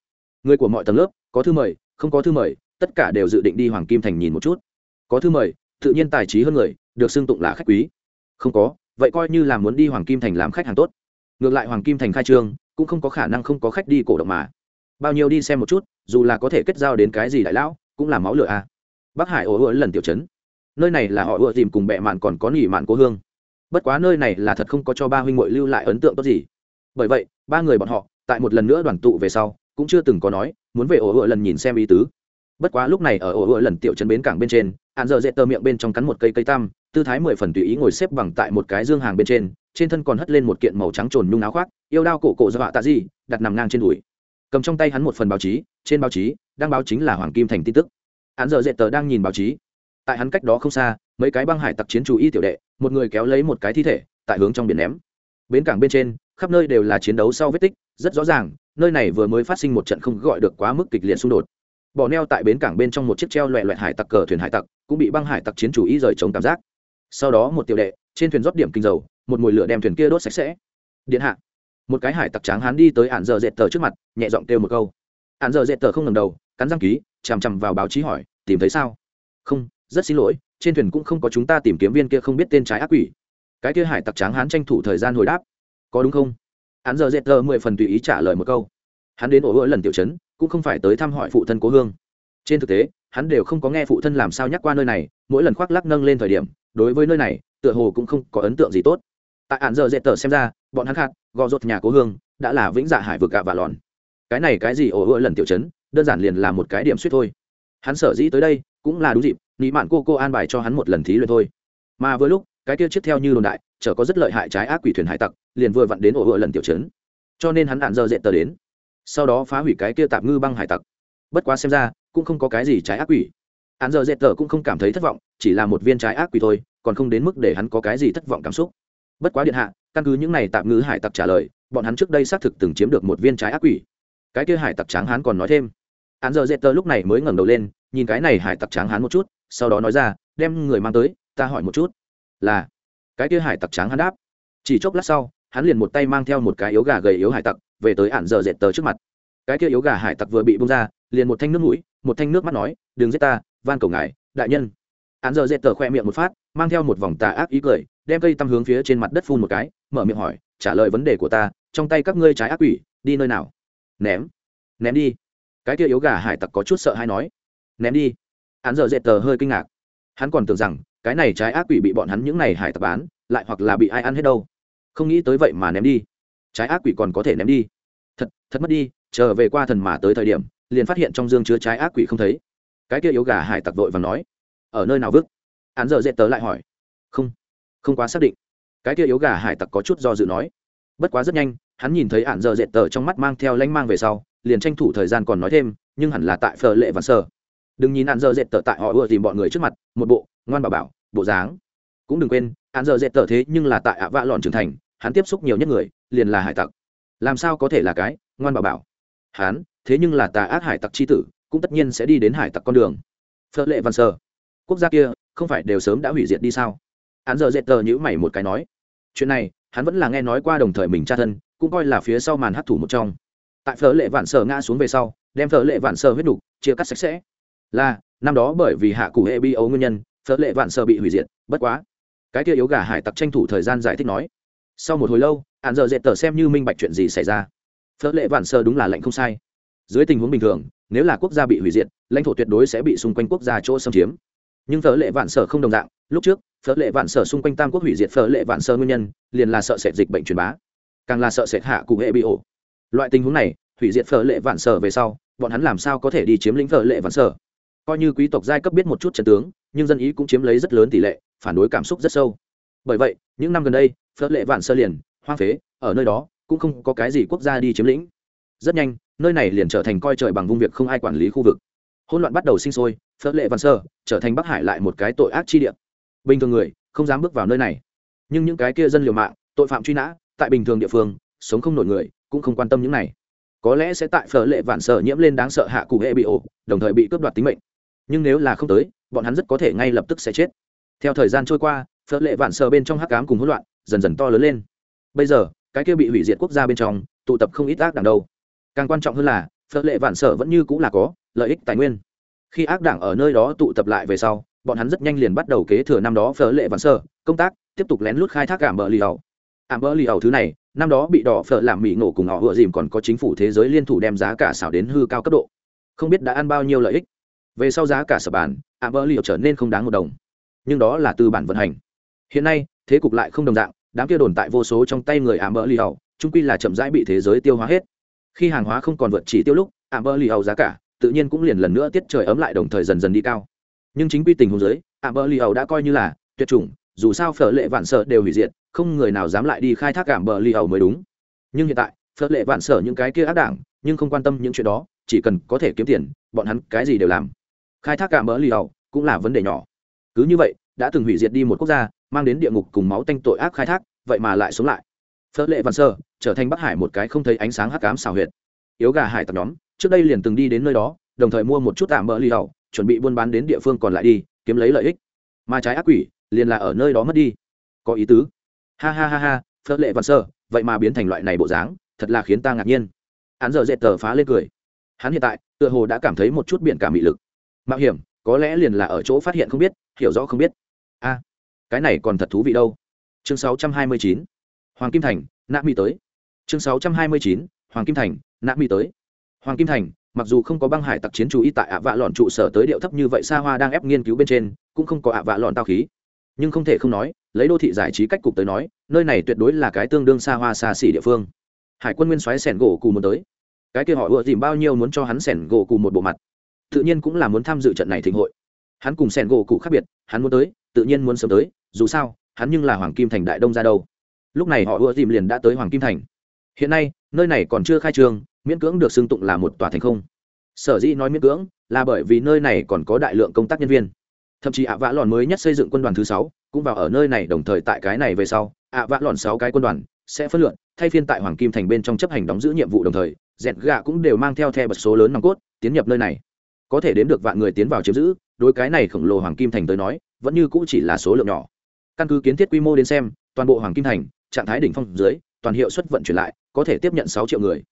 Người của mọi tầng lớp, có thư mời, không có thư mời, tất cả đều dự định đi hoàng kim thành nhìn một chút. Có thư mời, tự nhiên tài trí hơn người, được xưng tụng là khách quý không có, vậy coi như là muốn đi hoàng kim thành làm khách hàng tốt. Ngược lại hoàng kim thành khai trương, cũng không có khả năng không có khách đi cổ động mà. Bao nhiêu đi xem một chút, dù là có thể kết giao đến cái gì đại lão, cũng là máu lửa a à. bắc hải ổ ựa lần tiểu chấn nơi này là họ ựa dìm cùng bệ mạn còn có nghỉ mạn cố hương. Bất quá nơi này là thật không có cho ba huynh m lưu lại ấn tượng tốt gì. Bởi vậy, ba người bọn họ, tại một lần nữa đoàn tụ về sau, cũng chưa từng có nói, muốn về ổ ựa lần nhìn xem ý tứ. Bất quá lúc này ở ổ ựa lần tiểu trấn bến cảng bên trên hạn dợ dễ tơ miệng bên trong cắn một cây cây tăm tư thái mười phần tùy ý ngồi xếp bằng tại một cái dương hàng bên trên trên thân còn hất lên một kiện màu trắng trồn nhung áo khoác, yêu đao cổ cổ do họa tạ gì, đặt nằm ngang trên đùi. Cầm trong tay hắn một phần báo chí, trên báo chí đang báo chính là hoàng kim thành tin tức. Hắn giờ dễ tờ đang nhìn báo chí. Tại hắn cách đó không xa, mấy cái băng hải tặc chiến chủ y tiểu đệ, một người kéo lấy một cái thi thể, tại hướng trong biển ném. Bến cảng bên trên, khắp nơi đều là chiến đấu sau vết tích, rất rõ ràng, nơi này vừa mới phát sinh một trận không gọi được quá mức kịch liệt xung đột. Bỏ neo tại bến cảng bên trong một chiếc treo loẹ loẹt hải tặc cờ thuyền hải tặc, cũng bị băng hải tặc chiến chủ y rời chống cảm giác sau đó một tiểu đệ, trên thuyền rót điểm kinh dầu, một mùi lửa đem thuyền kia đốt sạch sẽ. Điện hạ. Một cái hải tặc tráng hán đi tới ạn giờ dệt tờ trước mặt, nhẹ giọng kêu một câu. Ạn giờ dệt tờ không ngầm đầu, cắn răng ký, chằm chằm vào báo chí hỏi, tìm thấy sao? Không, rất xin lỗi, trên thuyền cũng không có chúng ta tìm kiếm viên kia không biết tên trái ác quỷ. Cái kia hải tặc tráng hán tranh thủ thời gian hồi đáp. Có đúng không? Hắn giờ dệt tờ mười phần tùy ý trả lời một câu. Hắn đến ổ ỡ lần tiểu chấn cũng không phải tới thăm hỏi phụ thân cố hương. Trên thực tế, hắn đều không có nghe phụ thân làm sao nhắc qua nơi này, mỗi lần khoác lắc nâng lên thời điểm đối với nơi này, tựa hồ cũng không có ấn tượng gì tốt. Tại hạn giờ dễ tờ xem ra, bọn hắn khát gò rột nhà cố hương, đã là vĩnh dạ hải vực gạ và lòn. Cái này cái gì ổ ựa lần tiểu chấn đơn giản liền là một cái điểm suýt thôi. Hắn sở dĩ tới đây, cũng là đúng dịp, nghĩ mạn cô cô an bài cho hắn một lần thí luyện thôi. Mà với lúc, cái kia chiếc theo như đồn đại, chở có rất lợi hại trái ác quỷ thuyền hải tặc, liền vừa vặn đến ổ ựa lần tiểu chấn cho nên hắn hạn giờ dễ tờ đến, sau đó phá hủy cái kia tạm ngư băng hải tặc. Bất quá xem ra, cũng không có cái gì trái ác quỷ hắn giờ dệt tờ cũng không cảm thấy thất vọng, chỉ là một viên trái ác quỷ thôi, còn không đến mức để hắn có cái gì thất vọng cảm xúc. Bất quá điện hạ, căn cứ những này tạm ngữ hải tặc trả lời, bọn hắn trước đây xác thực từng chiếm được một viên trái ác quỷ. Cái kia hải tặc tráng hắn còn nói thêm. Hắn giờ dệt tờ lúc này mới ngẩng đầu lên, nhìn cái này hải tặc tráng hắn một chút, sau đó nói ra, đem người mang tới, ta hỏi một chút. Là, cái kia hải tặc tráng hắn đáp. Chỉ chốc lát sau, hắn liền một tay mang theo một cái yếu gà gầy yếu hải tặc, về tới ản giờ dệt tờ trước mặt. Cái kia yếu gà hải tặc vừa bị bung ra, liền một thanh nước mũi, một thanh nước mắt nói, đừng giết ta van cầu ngài, đại nhân. Hắn giờ dệt tờ khoe miệng một phát, mang theo một vòng tà ác ý cười, đem cây tăm hướng phía trên mặt đất phun một cái, mở miệng hỏi, trả lời vấn đề của ta, trong tay các ngươi trái ác quỷ, đi nơi nào? Ném ném đi. Cái kia yếu gà hải tặc có chút sợ hay nói. Ném đi. Hắn giờ dệt tờ hơi kinh ngạc. Hắn còn tưởng rằng, cái này trái ác quỷ bị bọn hắn những này hải tặc bán, lại hoặc là bị ai ăn hết đâu. Không nghĩ tới vậy mà ném đi. Trái ác quỷ còn có thể ném đi. Thật thật mất đi, chờ về qua thần mà tới thời điểm, liền phát hiện trong dương chứa trái ác quỷ không thấy cái kia yếu gà hải tặc vội và nói, ở nơi nào vứt? Hắn giờ dễ tớ lại hỏi, không không quá xác định. Cái kia yếu gà hải tặc có chút do dự nói, bất quá rất nhanh, hắn nhìn thấy hạn giờ dệt tờ trong mắt mang theo lanh mang về sau, liền tranh thủ thời gian còn nói thêm, nhưng hẳn là tại phở lệ và sơ đừng nhìn hạn giờ dệt tờ tại họ ưa tìm bọn người trước mặt, một bộ ngoan bảo bảo, bộ dáng. Cũng đừng quên hạn giờ dệt tờ thế nhưng là tại ạ vạ lọn trưởng thành, hắn tiếp xúc nhiều nhất người, liền là hải tặc. Làm sao có thể là cái ngoan bảo bảo? Hắn, thế nhưng là tà ác hải tặc c h i tử cũng tất nhiên sẽ đi đến hải tặc con đường. Phở lệ văn sơ quốc gia kia, không phải đều sớm đã hủy diệt đi sao? Hắn giờ dệt tờ nhữ mày một cái nói. Chuyện này, hắn vẫn là nghe nói qua đồng thời mình cha thân, cũng coi là phía sau màn hấp thủ một trong. Tại phở lệ vạn sở ngã xuống về sau, đem phở lệ vạn sở huyết đục, chia cắt sạch sẽ. Là, năm đó bởi vì hạ cụ hệ bi ấu nguyên nhân, phở lệ vạn sở bị hủy diệt, bất quá. Cái kia yếu gà hải tặc tranh thủ thời gian giải thích nói. Sau một hồi lâu, hắn giờ dệt tờ xem như minh bạch chuyện gì xảy ra. Phở lệ vạn sở đúng là lệnh không sai. Dưới tình huống bình thường nếu là quốc gia bị hủy diệt, lãnh thổ tuyệt đối sẽ bị xung quanh quốc gia chỗ xâm chiếm. Nhưng phở lệ vạn sở không đồng dạng, lúc trước, phở lệ vạn sở xung quanh tam quốc hủy diệt phở lệ vạn sở nguyên nhân, liền là sợ sệt dịch bệnh truyền bá. Càng là sợ sệt hạ cụ hệ bị ổ. Loại tình huống này, hủy diệt phở lệ vạn sở về sau, bọn hắn làm sao có thể đi chiếm lĩnh phở lệ vạn sở? Coi như quý tộc giai cấp biết một chút trận tướng, nhưng dân ý cũng chiếm lấy rất lớn tỷ lệ, phản đối cảm xúc rất sâu. Bởi vậy, những năm gần đây, phở lệ vạn sơ liền, hoang phế, ở nơi đó, cũng không có cái gì quốc gia đi chiếm lĩnh. Rất nhanh nơi này liền trở thành coi trời bằng vung việc không ai quản lý khu vực. Hỗn loạn bắt đầu sinh sôi, phớt lệ văn sơ, trở thành bắc hải lại một cái tội ác chi địa. Bình thường người, không dám bước vào nơi này. Nhưng những cái kia dân liều mạng, tội phạm truy nã, tại bình thường địa phương, sống không nổi người, cũng không quan tâm những này. Có lẽ sẽ tại phở lệ vạn sở nhiễm lên đáng sợ hạ cụ hệ bị ổ, đồng thời bị cướp đoạt tính mệnh. Nhưng nếu là không tới, bọn hắn rất có thể ngay lập tức sẽ chết. Theo thời gian trôi qua phở lệ vạn sở bên trong hắc cám cùng hỗn loạn, dần dần to lớn lên. Bây giờ, cái kia bị hủy diệt quốc gia bên trong, tụ tập không ít ác đằng đâu càng quan trọng hơn là phật lệ vạn sở vẫn như cũng là có, lợi ích tài nguyên. Khi ác đảng ở nơi đó tụ tập lại về sau, bọn hắn rất nhanh liền bắt đầu kế thừa năm đó phở lệ vạn sở, công tác, tiếp tục lén lút khai thác ảm bờ lì ẩu ảm bờ lì ẩu thứ này, năm đó bị đỏ phở làm mỹ nổ cùng họ vừa dìm còn có chính phủ thế giới liên thủ đem giá cả xảo đến hư cao cấp độ. Không biết đã ăn bao nhiêu lợi ích. Về sau giá cả sở bản, ảm bờ lì ẩu trở nên không đáng một đồng. Nhưng đó là từ bản vận hành. Hiện nay, thế cục lại không đồng dạng, đám kia đồn tại vô số trong tay người ảm bờ lì ẩu trung quy là chậm rãi bị thế giới tiêu hóa hết khi hàng hóa không còn vượt chỉ tiêu lúc ảm bơ lì ẩu giá cả tự nhiên cũng liền lần nữa tiết trời ấm lại đồng thời dần dần đi cao. Nhưng chính quy tình huống giới ảm bơ lì ẩu đã coi như là tuyệt chủng, dù sao phở lệ vạn sợ đều hủy diệt, không người nào dám lại đi khai thác ảm bờ lì ẩu mới đúng. Nhưng hiện tại, phở lệ vạn sợ những cái kia ác đảng, nhưng không quan tâm những chuyện đó, chỉ cần có thể kiếm tiền, bọn hắn cái gì đều làm. Khai thác ảm bờ lì ẩu cũng là vấn đề nhỏ. Cứ như vậy, đã từng hủy diệt đi một quốc gia, mang đến địa ngục cùng máu tanh tội ác khai thác, vậy mà lại sống lại phớt lệ văn sơ, trở thành bắc hải một cái không thấy ánh sáng hắc cám xào huyệt. Yếu gà hải tặc nhóm, trước đây liền từng đi đến nơi đó, đồng thời mua một chút tạm bỡ ly hậu, chuẩn bị buôn bán đến địa phương còn lại đi, kiếm lấy lợi ích. Mà trái ác quỷ, liền là ở nơi đó mất đi. Có ý tứ. Ha ha ha ha phớt lệ văn sơ, vậy mà biến thành loại này bộ dáng, thật là khiến ta ngạc nhiên. Hắn giờ dệt tờ phá lên cười. Hắn hiện tại, tựa hồ đã cảm thấy một chút biện cả mị lực. Mạo hiểm, có lẽ liền là ở chỗ phát hiện không biết, hiểu rõ không biết. A, cái này còn thật thú vị đâu. Chương 629 hoàng kim thành nạ mỹ tới. Chương 629. hoàng kim thành nạ mỹ tới. Hoàng kim thành, mặc dù không có băng hải tặc chiến chú ý tại ạ vạ lọn trụ sở tới điệu thấp như vậy xa hoa đang ép nghiên cứu bên trên, cũng không có ạ vạ lọn tao khí. Nhưng không thể không nói, lấy đô thị giải trí cách cục tới nói, nơi này tuyệt đối là cái tương đương xa hoa xa xỉ địa phương. Hải quân nguyên soái sẻn gỗ cù muốn tới. Cái kia họ ựa dìm bao nhiêu muốn cho hắn sẻn gỗ cù một bộ mặt. Tự nhiên cũng là muốn tham dự trận này thịnh hội. Hắn cùng sẻn gỗ cụ khác biệt, hắn muốn tới, tự nhiên muốn sớm tới, dù sao, hắn nhưng là hoàng kim thành đại đông ra đâu lúc này họ ưa dìm liền đã tới hoàng kim thành. Hiện nay, nơi này còn chưa khai trương, miễn cưỡng được xưng tụng là một tòa thành không. Sở dĩ nói miễn cưỡng, là bởi vì nơi này còn có đại lượng công tác nhân viên. Thậm chí ạ vã lòn mới nhất xây dựng quân đoàn thứ sáu, cũng vào ở nơi này đồng thời tại cái này về sau, ạ vã lòn sáu cái quân đoàn sẽ phân lượn, thay phiên tại hoàng kim thành bên trong chấp hành đóng giữ nhiệm vụ đồng thời, dẹt gạ cũng đều mang theo theo bật số lớn nòng cốt, tiến nhập nơi này. Có thể đếm được vạn người tiến vào chiếm giữ, đối cái này khổng lồ hoàng kim thành tới nói, vẫn như cũ chỉ là số lượng nhỏ. Căn cứ kiến thiết quy mô đến xem, toàn bộ hoàng kim thành trạng thái đỉnh phong dưới, toàn hiệu suất vận chuyển lại, có thể tiếp nhận sáu triệu người.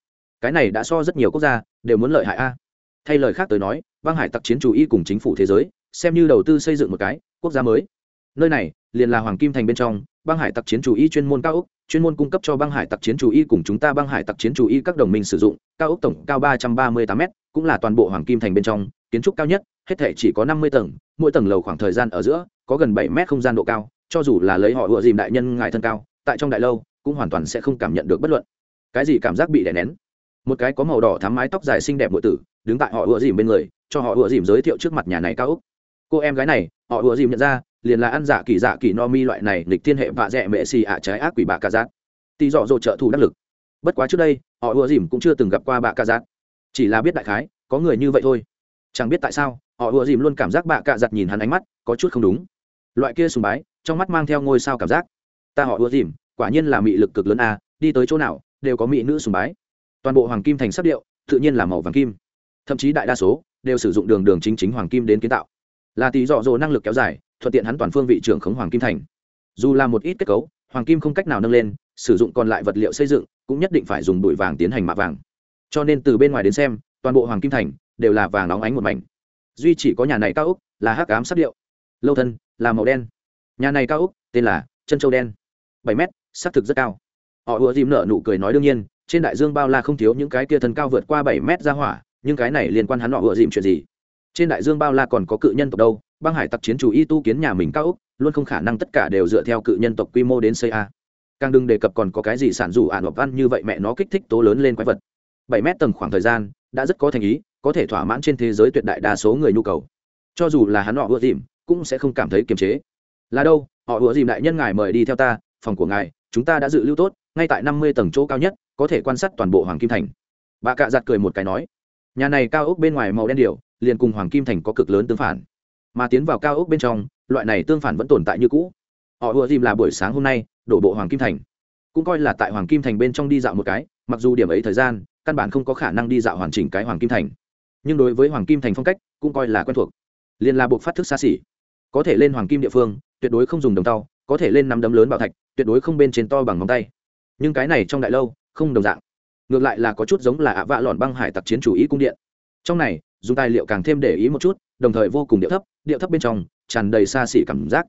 Cái này đã so rất nhiều quốc gia, đều muốn lợi hại a. Thay lời khác tới nói băng hải tặc chiến chủ y cùng chính phủ thế giới, xem như đầu tư xây dựng một cái, quốc gia mới. Nơi này, liền là hoàng kim thành bên trong băng hải tặc chiến chủ y chuyên môn cao ốc, chuyên môn cung cấp cho băng hải tặc chiến chủ y cùng chúng ta băng hải tặc chiến chủ y các đồng minh sử dụng, cao ốc tổng cao ba trăm ba mươi tám m cũng là toàn bộ hoàng kim thành bên trong, kiến trúc cao nhất, hết thể chỉ có năm mươi tầng, mỗi tầng lầu khoảng thời gian ở giữa, có gần bảy mét không gian độ cao, cho dù là lấy họ ựa dìm đại nhân ngài thân cao tại trong đại lâu cũng hoàn toàn sẽ không cảm nhận được bất luận cái gì cảm giác bị đè nén. Một cái có màu đỏ thắm mái tóc dài xinh đẹp nội tử đứng tại họ ùa dìm bên người, cho họ ùa dìm giới thiệu trước mặt nhà này cao úc. Cô em gái này, họ ùa dìm nhận ra, liền là ăn dạ kỳ dạ kỳ no mi loại này lịch thiên hệ vạ dẹ mệ xì ạ trái ác quỷ bạ ca giác tì dọ dỗ trợ thủ đắc lực. Bất quá trước đây, họ ùa dìm cũng chưa từng gặp qua bạ cạ giác chỉ là biết đại khái, có người như vậy thôi. Chẳng biết tại sao, họ ùa dìm luôn cảm giác bạ cạ giặt nhìn hắn ánh mắt có chút không đúng. Loại kia sùng bái, trong mắt mang theo ngôi sao cảm giác ta họ ưa dìm, quả nhiên là mị lực cực lớn a, đi tới chỗ nào, đều có mỹ nữ sùng bái. Toàn bộ hoàng kim thành sắc điệu, tự nhiên là màu vàng kim. Thậm chí đại đa số, đều sử dụng đường đường chính chính hoàng kim đến kiến tạo. Là tỷ dọ dỗ năng lực kéo dài, thuận tiện hắn toàn phương vị trưởng khống hoàng kim thành. Dù là một ít kết cấu, hoàng kim không cách nào nâng lên, sử dụng còn lại vật liệu xây dựng, cũng nhất định phải dùng bụi vàng tiến hành mạ vàng. Cho nên từ bên ngoài đến xem, toàn bộ hoàng kim thành, đều là vàng nóng ánh một mảnh. Duy chỉ có nhà này cao úc là hắc ám sắc điệu. Lâu thân, là màu đen. Nhà này cao úc tên là chân châu đen bảy mét, xác thực rất cao. Họ ùa dìm nở nụ cười nói đương nhiên, trên đại dương bao la không thiếu những cái kia thân cao vượt qua bảy mét ra hỏa, nhưng cái này liên quan hắn họ ùa dìm chuyện gì? Trên đại dương bao la còn có cự nhân tộc đâu? Băng hải tặc chiến chủ y tu kiến nhà mình cao úc luôn không khả năng tất cả đều dựa theo cự nhân tộc quy mô đến xây a. Càng đừng đề cập còn có cái gì sản dụ ạn ngọc văn như vậy mẹ nó kích thích tố lớn lên quái vật. Bảy mét tầng khoảng thời gian, đã rất có thành ý, có thể thỏa mãn trên thế giới tuyệt đại đa số người nhu cầu. Cho dù là hắn họ ưa dìm, cũng sẽ không cảm thấy kiềm chế. Là đâu? Họ ưa dìm đại nhân ngài mời đi theo ta phòng của ngài, chúng ta đã dự lưu tốt, ngay tại năm mươi tầng chỗ cao nhất, có thể quan sát toàn bộ hoàng kim thành. Bà cạ giặt cười một cái nói. Nhà này cao ốc bên ngoài màu đen điều liền cùng hoàng kim thành có cực lớn tương phản. Mà tiến vào cao ốc bên trong, loại này tương phản vẫn tồn tại như cũ. Họ ùa dìm là buổi sáng hôm nay, đổ bộ hoàng kim thành. Cũng coi là tại hoàng kim thành bên trong đi dạo một cái, mặc dù điểm ấy thời gian, căn bản không có khả năng đi dạo hoàn chỉnh cái hoàng kim thành. Nhưng đối với hoàng kim thành phong cách, cũng coi là quen thuộc. Liền là buộc phát thức xa xỉ. Có thể lên hoàng kim địa phương, tuyệt đối không dùng đồng tàu có thể lên nắm đấm lớn bảo thạch tuyệt đối không bên trên to bằng móng tay. Nhưng cái này trong đại lâu, không đồng dạng. Ngược lại là có chút giống là ạ vạ lòn băng hải tặc chiến chủ ý cung điện. Trong này, dùng tài liệu càng thêm để ý một chút, đồng thời vô cùng điệu thấp điệu thấp bên trong, tràn đầy xa xỉ cảm giác.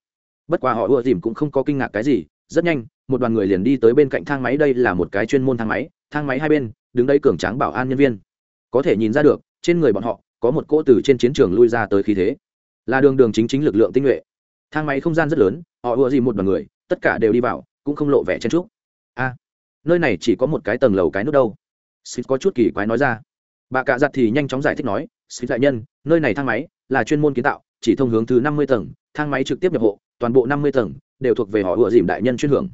Bất quá họ ưa dìm cũng không có kinh ngạc cái gì, rất nhanh, một đoàn người liền đi tới bên cạnh thang máy, đây là một cái chuyên môn thang máy thang máy hai bên, đứng đây cường tráng bảo an nhân viên. Có thể nhìn ra được, trên người bọn họ, có một cỗ từ trên chiến trường lui ra tới khí thế. Là đường đường chính chính lực lượng tinh nhuệ. Thang máy không gian rất lớn, họ ưa dìm một đoàn người tất cả đều đi vào, cũng không lộ vẻ chen trúc a à, nơi này chỉ có một cái tầng lầu cái nút đâu. Xịt có chút kỳ quái nói ra. Bà cạ giặt thì nhanh chóng giải thích nói xịt đại nhân, nơi này thang máy là chuyên môn kiến tạo, chỉ thông hướng thứ năm mươi tầng, thang máy trực tiếp nhập hộ, toàn bộ năm mươi tầng đều thuộc về họ ựa dìm đại nhân chuyên hưởng.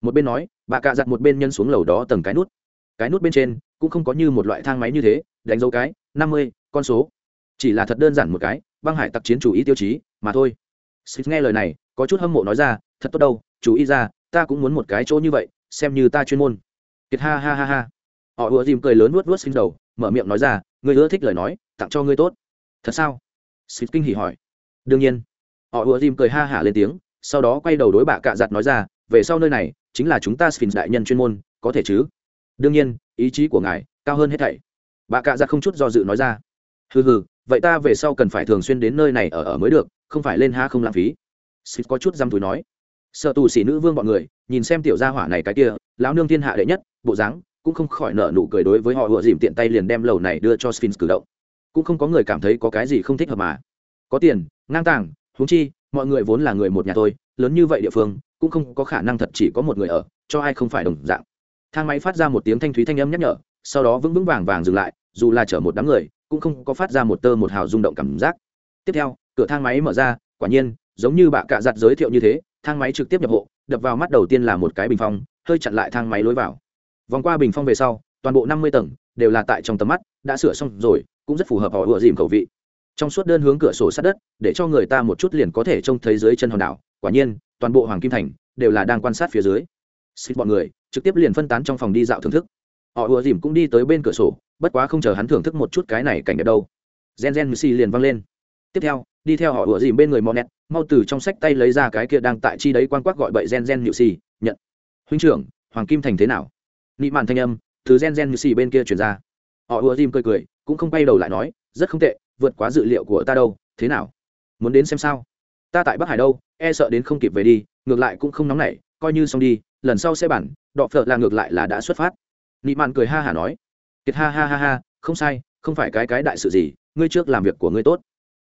Một bên nói, bà cạ giặt một bên nhân xuống lầu đó tầng cái nút. Cái nút bên trên cũng không có như một loại thang máy như thế, đánh dấu cái năm mươi con số. Chỉ là thật đơn giản một cái, băng hải tặc chiến chủ ý tiêu chí mà thôi. Sith nghe lời này, có chút hâm mộ nói ra, thật tốt đâu chú ý ra, ta cũng muốn một cái chỗ như vậy, xem như ta chuyên môn. Kiệt ha ha ha ha. Họ ùa dìm cười lớn nuốt nuốt xin đầu, mở miệng nói ra, ngươi ưa thích lời nói, tặng cho ngươi tốt. Thật sao? Sith kinh hỉ hỏi. Đương nhiên. Họ ùa dìm cười ha hả lên tiếng, sau đó quay đầu đối bạ cạ giặt nói ra, về sau nơi này, chính là chúng ta Sphinx đại nhân chuyên môn, có thể chứ? Đương nhiên, ý chí của ngài cao hơn hết thảy. Bà cạ giặt không chút do dự nói ra. Hừ hừ, vậy ta về sau cần phải thường xuyên đến nơi này ở ở mới được, không phải lên ha không lãng phí. Sith có chút dăm túi nói sợ tù sĩ nữ vương bọn người, nhìn xem tiểu gia hỏa này cái kia, lão nương thiên hạ đệ nhất, bộ dáng, cũng không khỏi nở nụ cười đối với họ vừa dìm tiện tay liền đem lầu này đưa cho sphinx cử động. Cũng không có người cảm thấy có cái gì không thích hợp mà. Có tiền, ngang tàng, huống chi, mọi người vốn là người một nhà thôi, lớn như vậy địa phương, cũng không có khả năng thật chỉ có một người ở, cho ai không phải đồng dạng. Thang máy phát ra một tiếng thanh thúy thanh âm nhắc nhở, sau đó vững vững vàng vàng dừng lại, dù là chở một đám người, cũng không có phát ra một tơ một hào rung động cảm giác. Tiếp theo, cửa thang máy mở ra, quả nhiên, giống như bạ cạ giặt giới thiệu như thế thang máy trực tiếp nhập hộ, đập vào mắt đầu tiên là một cái bình phong, hơi chặn lại thang máy lối vào. Vòng qua bình phong về sau, toàn bộ năm mươi tầng đều là tại trong tầm mắt, đã sửa xong rồi, cũng rất phù hợp họ ựa dìm khẩu vị. Trong suốt đơn hướng cửa sổ sát đất, để cho người ta một chút liền có thể trông thấy dưới chân hòn đảo, quả nhiên, toàn bộ hoàng kim thành đều là đang quan sát phía dưới. Xin bọn người, trực tiếp liền phân tán trong phòng đi dạo thưởng thức. Họ ùa dìm cũng đi tới bên cửa sổ, bất quá không chờ hắn thưởng thức một chút cái này cảnh đẹp đâu. Gen gen mc liền văng lên. Tiếp theo, đi theo họ ùa dìm bên người monet mau từ trong sách tay lấy ra cái kia đang tại chi đấy quan quắc gọi bậy gen gen nhự xì, nhận. Huynh trưởng, hoàng kim thành thế nào? Nị mạn thanh âm, từ gen gen nhự xì bên kia chuyển ra. Họ ùa dìm cười cười, cũng không bay đầu lại nói, rất không tệ, vượt quá dự liệu của ta đâu, thế nào? Muốn đến xem sao? Ta tại bắc hải đâu e sợ đến không kịp về đi, ngược lại cũng không nóng nảy, coi như xong đi, lần sau sẽ bản, đọ phợ là ngược lại là đã xuất phát. Nị mạn cười ha hả nói. Kiệt ha ha ha ha, không sai, không phải cái cái đại sự gì, ngươi trước làm việc của ngươi tốt.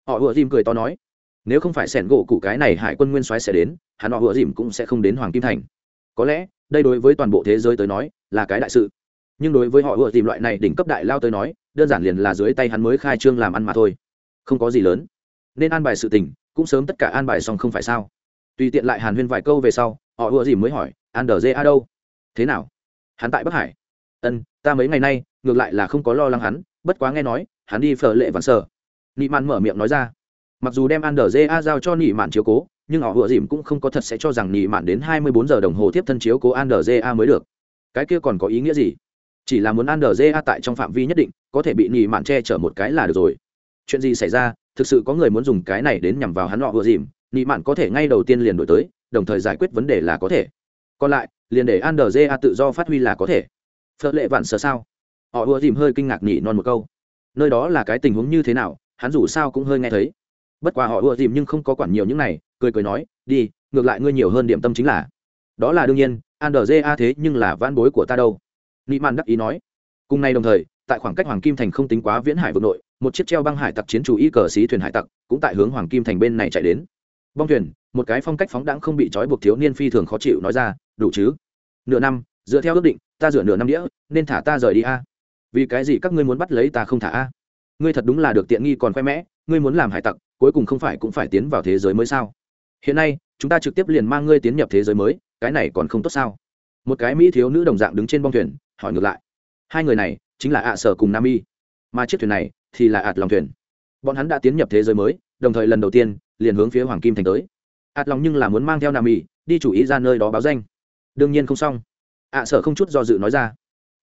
Họ ùa dìm cười to nói nếu không phải sẻn gỗ cụ cái này hải quân nguyên soái sẽ đến, hắn họ hựa dìm cũng sẽ không đến hoàng kim thành. Có lẽ, đây đối với toàn bộ thế giới tới nói, là cái đại sự. Nhưng đối với họ hựa dìm loại này đỉnh cấp đại lao tới nói, đơn giản liền là dưới tay hắn mới khai trương làm ăn mà thôi. Không có gì lớn. Nên an bài sự tình, cũng sớm tất cả an bài xong không phải sao? Tùy tiện lại hàn huyên vài câu về sau, họ ùa dìm mới hỏi an đờ dê a đâu? Thế nào? Hắn tại bắc hải. Ân, ta mấy ngày nay, ngược lại là không có lo lắng hắn, bất quá nghe nói, hắn đi phở lệ vạn sở. Nị Man mở miệng nói ra mặc dù đem an đờ giao cho nị mạn chiếu cố, nhưng họ vừa dìm cũng không có thật sẽ cho rằng nị mạn đến hai mươi bốn giờ đồng hồ tiếp thân chiếu cố an đờ mới được. Cái kia còn có ý nghĩa gì? Chỉ là muốn an đờ tại trong phạm vi nhất định, có thể bị nị mạn che chở một cái là được rồi. Chuyện gì xảy ra? Thực sự có người muốn dùng cái này đến nhằm vào hắn họ vừa dìm nị mạn có thể ngay đầu tiên liền đổi tới, đồng thời giải quyết vấn đề là có thể. Còn lại, liền để an đờ tự do phát huy là có thể. Phật lệ vạn sợ sao? Họ ùa dìm hơi kinh ngạc nhỉ non một câu. Nơi đó là cái tình huống như thế nào? Hắn dù sao cũng hơi nghe thấy bất quá họ ưa dìm nhưng không có quản nhiều những này, cười cười nói, đi, ngược lại ngươi nhiều hơn điểm tâm chính là. Đó là đương nhiên an đờ a thế nhưng là van bối của ta đâu. Nị man đắc ý nói. Cùng nay đồng thời, tại khoảng cách hoàng kim thành không tính quá viễn hải vực nội, một chiếc treo băng hải tặc chiến chủ y cờ xí thuyền hải tặc cũng tại hướng hoàng kim thành bên này chạy đến. Bong thuyền, một cái phong cách phóng đãng không bị trói buộc thiếu niên phi thường khó chịu nói ra, đủ chứ? Nửa năm, dựa theo ước định, ta dựa nửa năm đĩa, nên thả ta rời đi a. Vì cái gì các ngươi muốn bắt lấy ta không thả a? Ngươi thật đúng là được tiện nghi còn khoe mẽ ngươi muốn làm hải tặc, cuối cùng không phải cũng phải tiến vào thế giới mới sao? Hiện nay, chúng ta trực tiếp liền mang ngươi tiến nhập thế giới mới, cái này còn không tốt sao? Một cái mỹ thiếu nữ đồng dạng đứng trên bong thuyền, hỏi ngược lại. Hai người này, chính là ạ sở cùng nam y mà chiếc thuyền này, thì là ạt lòng thuyền. Bọn hắn đã tiến nhập thế giới mới, đồng thời lần đầu tiên, liền hướng phía hoàng kim thành tới. Ạt lòng nhưng là muốn mang theo nam y đi chủ ý ra nơi đó báo danh. Đương nhiên không xong. Ạ sở không chút do dự nói ra.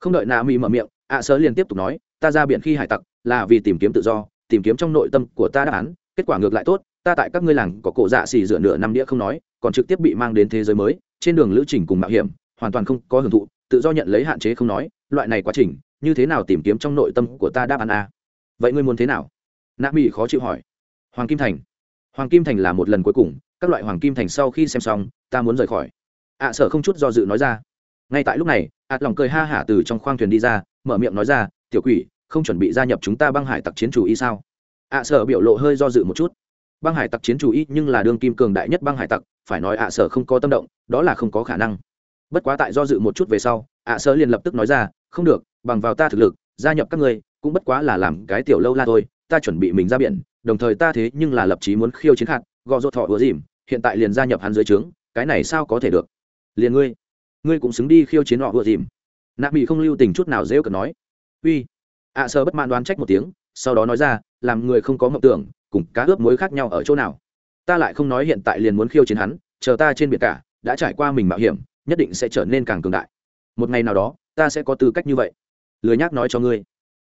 Không đợi nam y mở miệng, ạ sở liền tiếp tục nói, ta ra biển khi hải tặc, là vì tìm kiếm tự do tìm kiếm trong nội tâm của ta đáp án, kết quả ngược lại tốt, ta tại các ngươi làng có cổ dạ xì dựa nửa năm đĩa không nói, còn trực tiếp bị mang đến thế giới mới, trên đường lữ trình cùng mạo hiểm, hoàn toàn không có hưởng thụ, tự do nhận lấy hạn chế không nói, loại này quá trình, như thế nào tìm kiếm trong nội tâm của ta đáp án a? Vậy ngươi muốn thế nào? Nạ mỹ khó chịu hỏi. Hoàng kim thành. Hoàng kim thành là một lần cuối cùng, các loại hoàng kim thành sau khi xem xong, ta muốn rời khỏi. Ạ sở không chút do dự nói ra. Ngay tại lúc này, ạt lòng cười ha hả từ trong khoang thuyền đi ra, mở miệng nói ra, tiểu quỷ không chuẩn bị gia nhập chúng ta băng hải tặc chiến chủ y sao? ạ sở biểu lộ hơi do dự một chút. Băng hải tặc chiến chủ y nhưng là đương kim cường đại nhất băng hải tặc, phải nói ạ sở không có tâm động, đó là không có khả năng. Bất quá tại do dự một chút về sau, ạ sở liền lập tức nói ra, không được, bằng vào ta thực lực, gia nhập các ngươi cũng bất quá là làm cái tiểu lâu la thôi, ta chuẩn bị mình ra biển, đồng thời ta thế nhưng là lập chí muốn khiêu chiến hạt, gò rột thọ ứa dìm, hiện tại liền gia nhập hắn dưới trướng, cái này sao có thể được? Liền ngươi ngươi cũng xứng đi khiêu chiến họ ứa dìm. Nạp bị không lưu tình chút nào dễ cợt nói. Uy ạ sơ bất mãn đoán trách một tiếng, sau đó nói ra, làm người không có mộng tưởng, cùng cá ướp mối khác nhau ở chỗ nào. Ta lại không nói hiện tại liền muốn khiêu chiến hắn, chờ ta trên biển cả, đã trải qua mình mạo hiểm, nhất định sẽ trở nên càng cường đại. Một ngày nào đó, ta sẽ có tư cách như vậy. Lười nhác nói cho ngươi.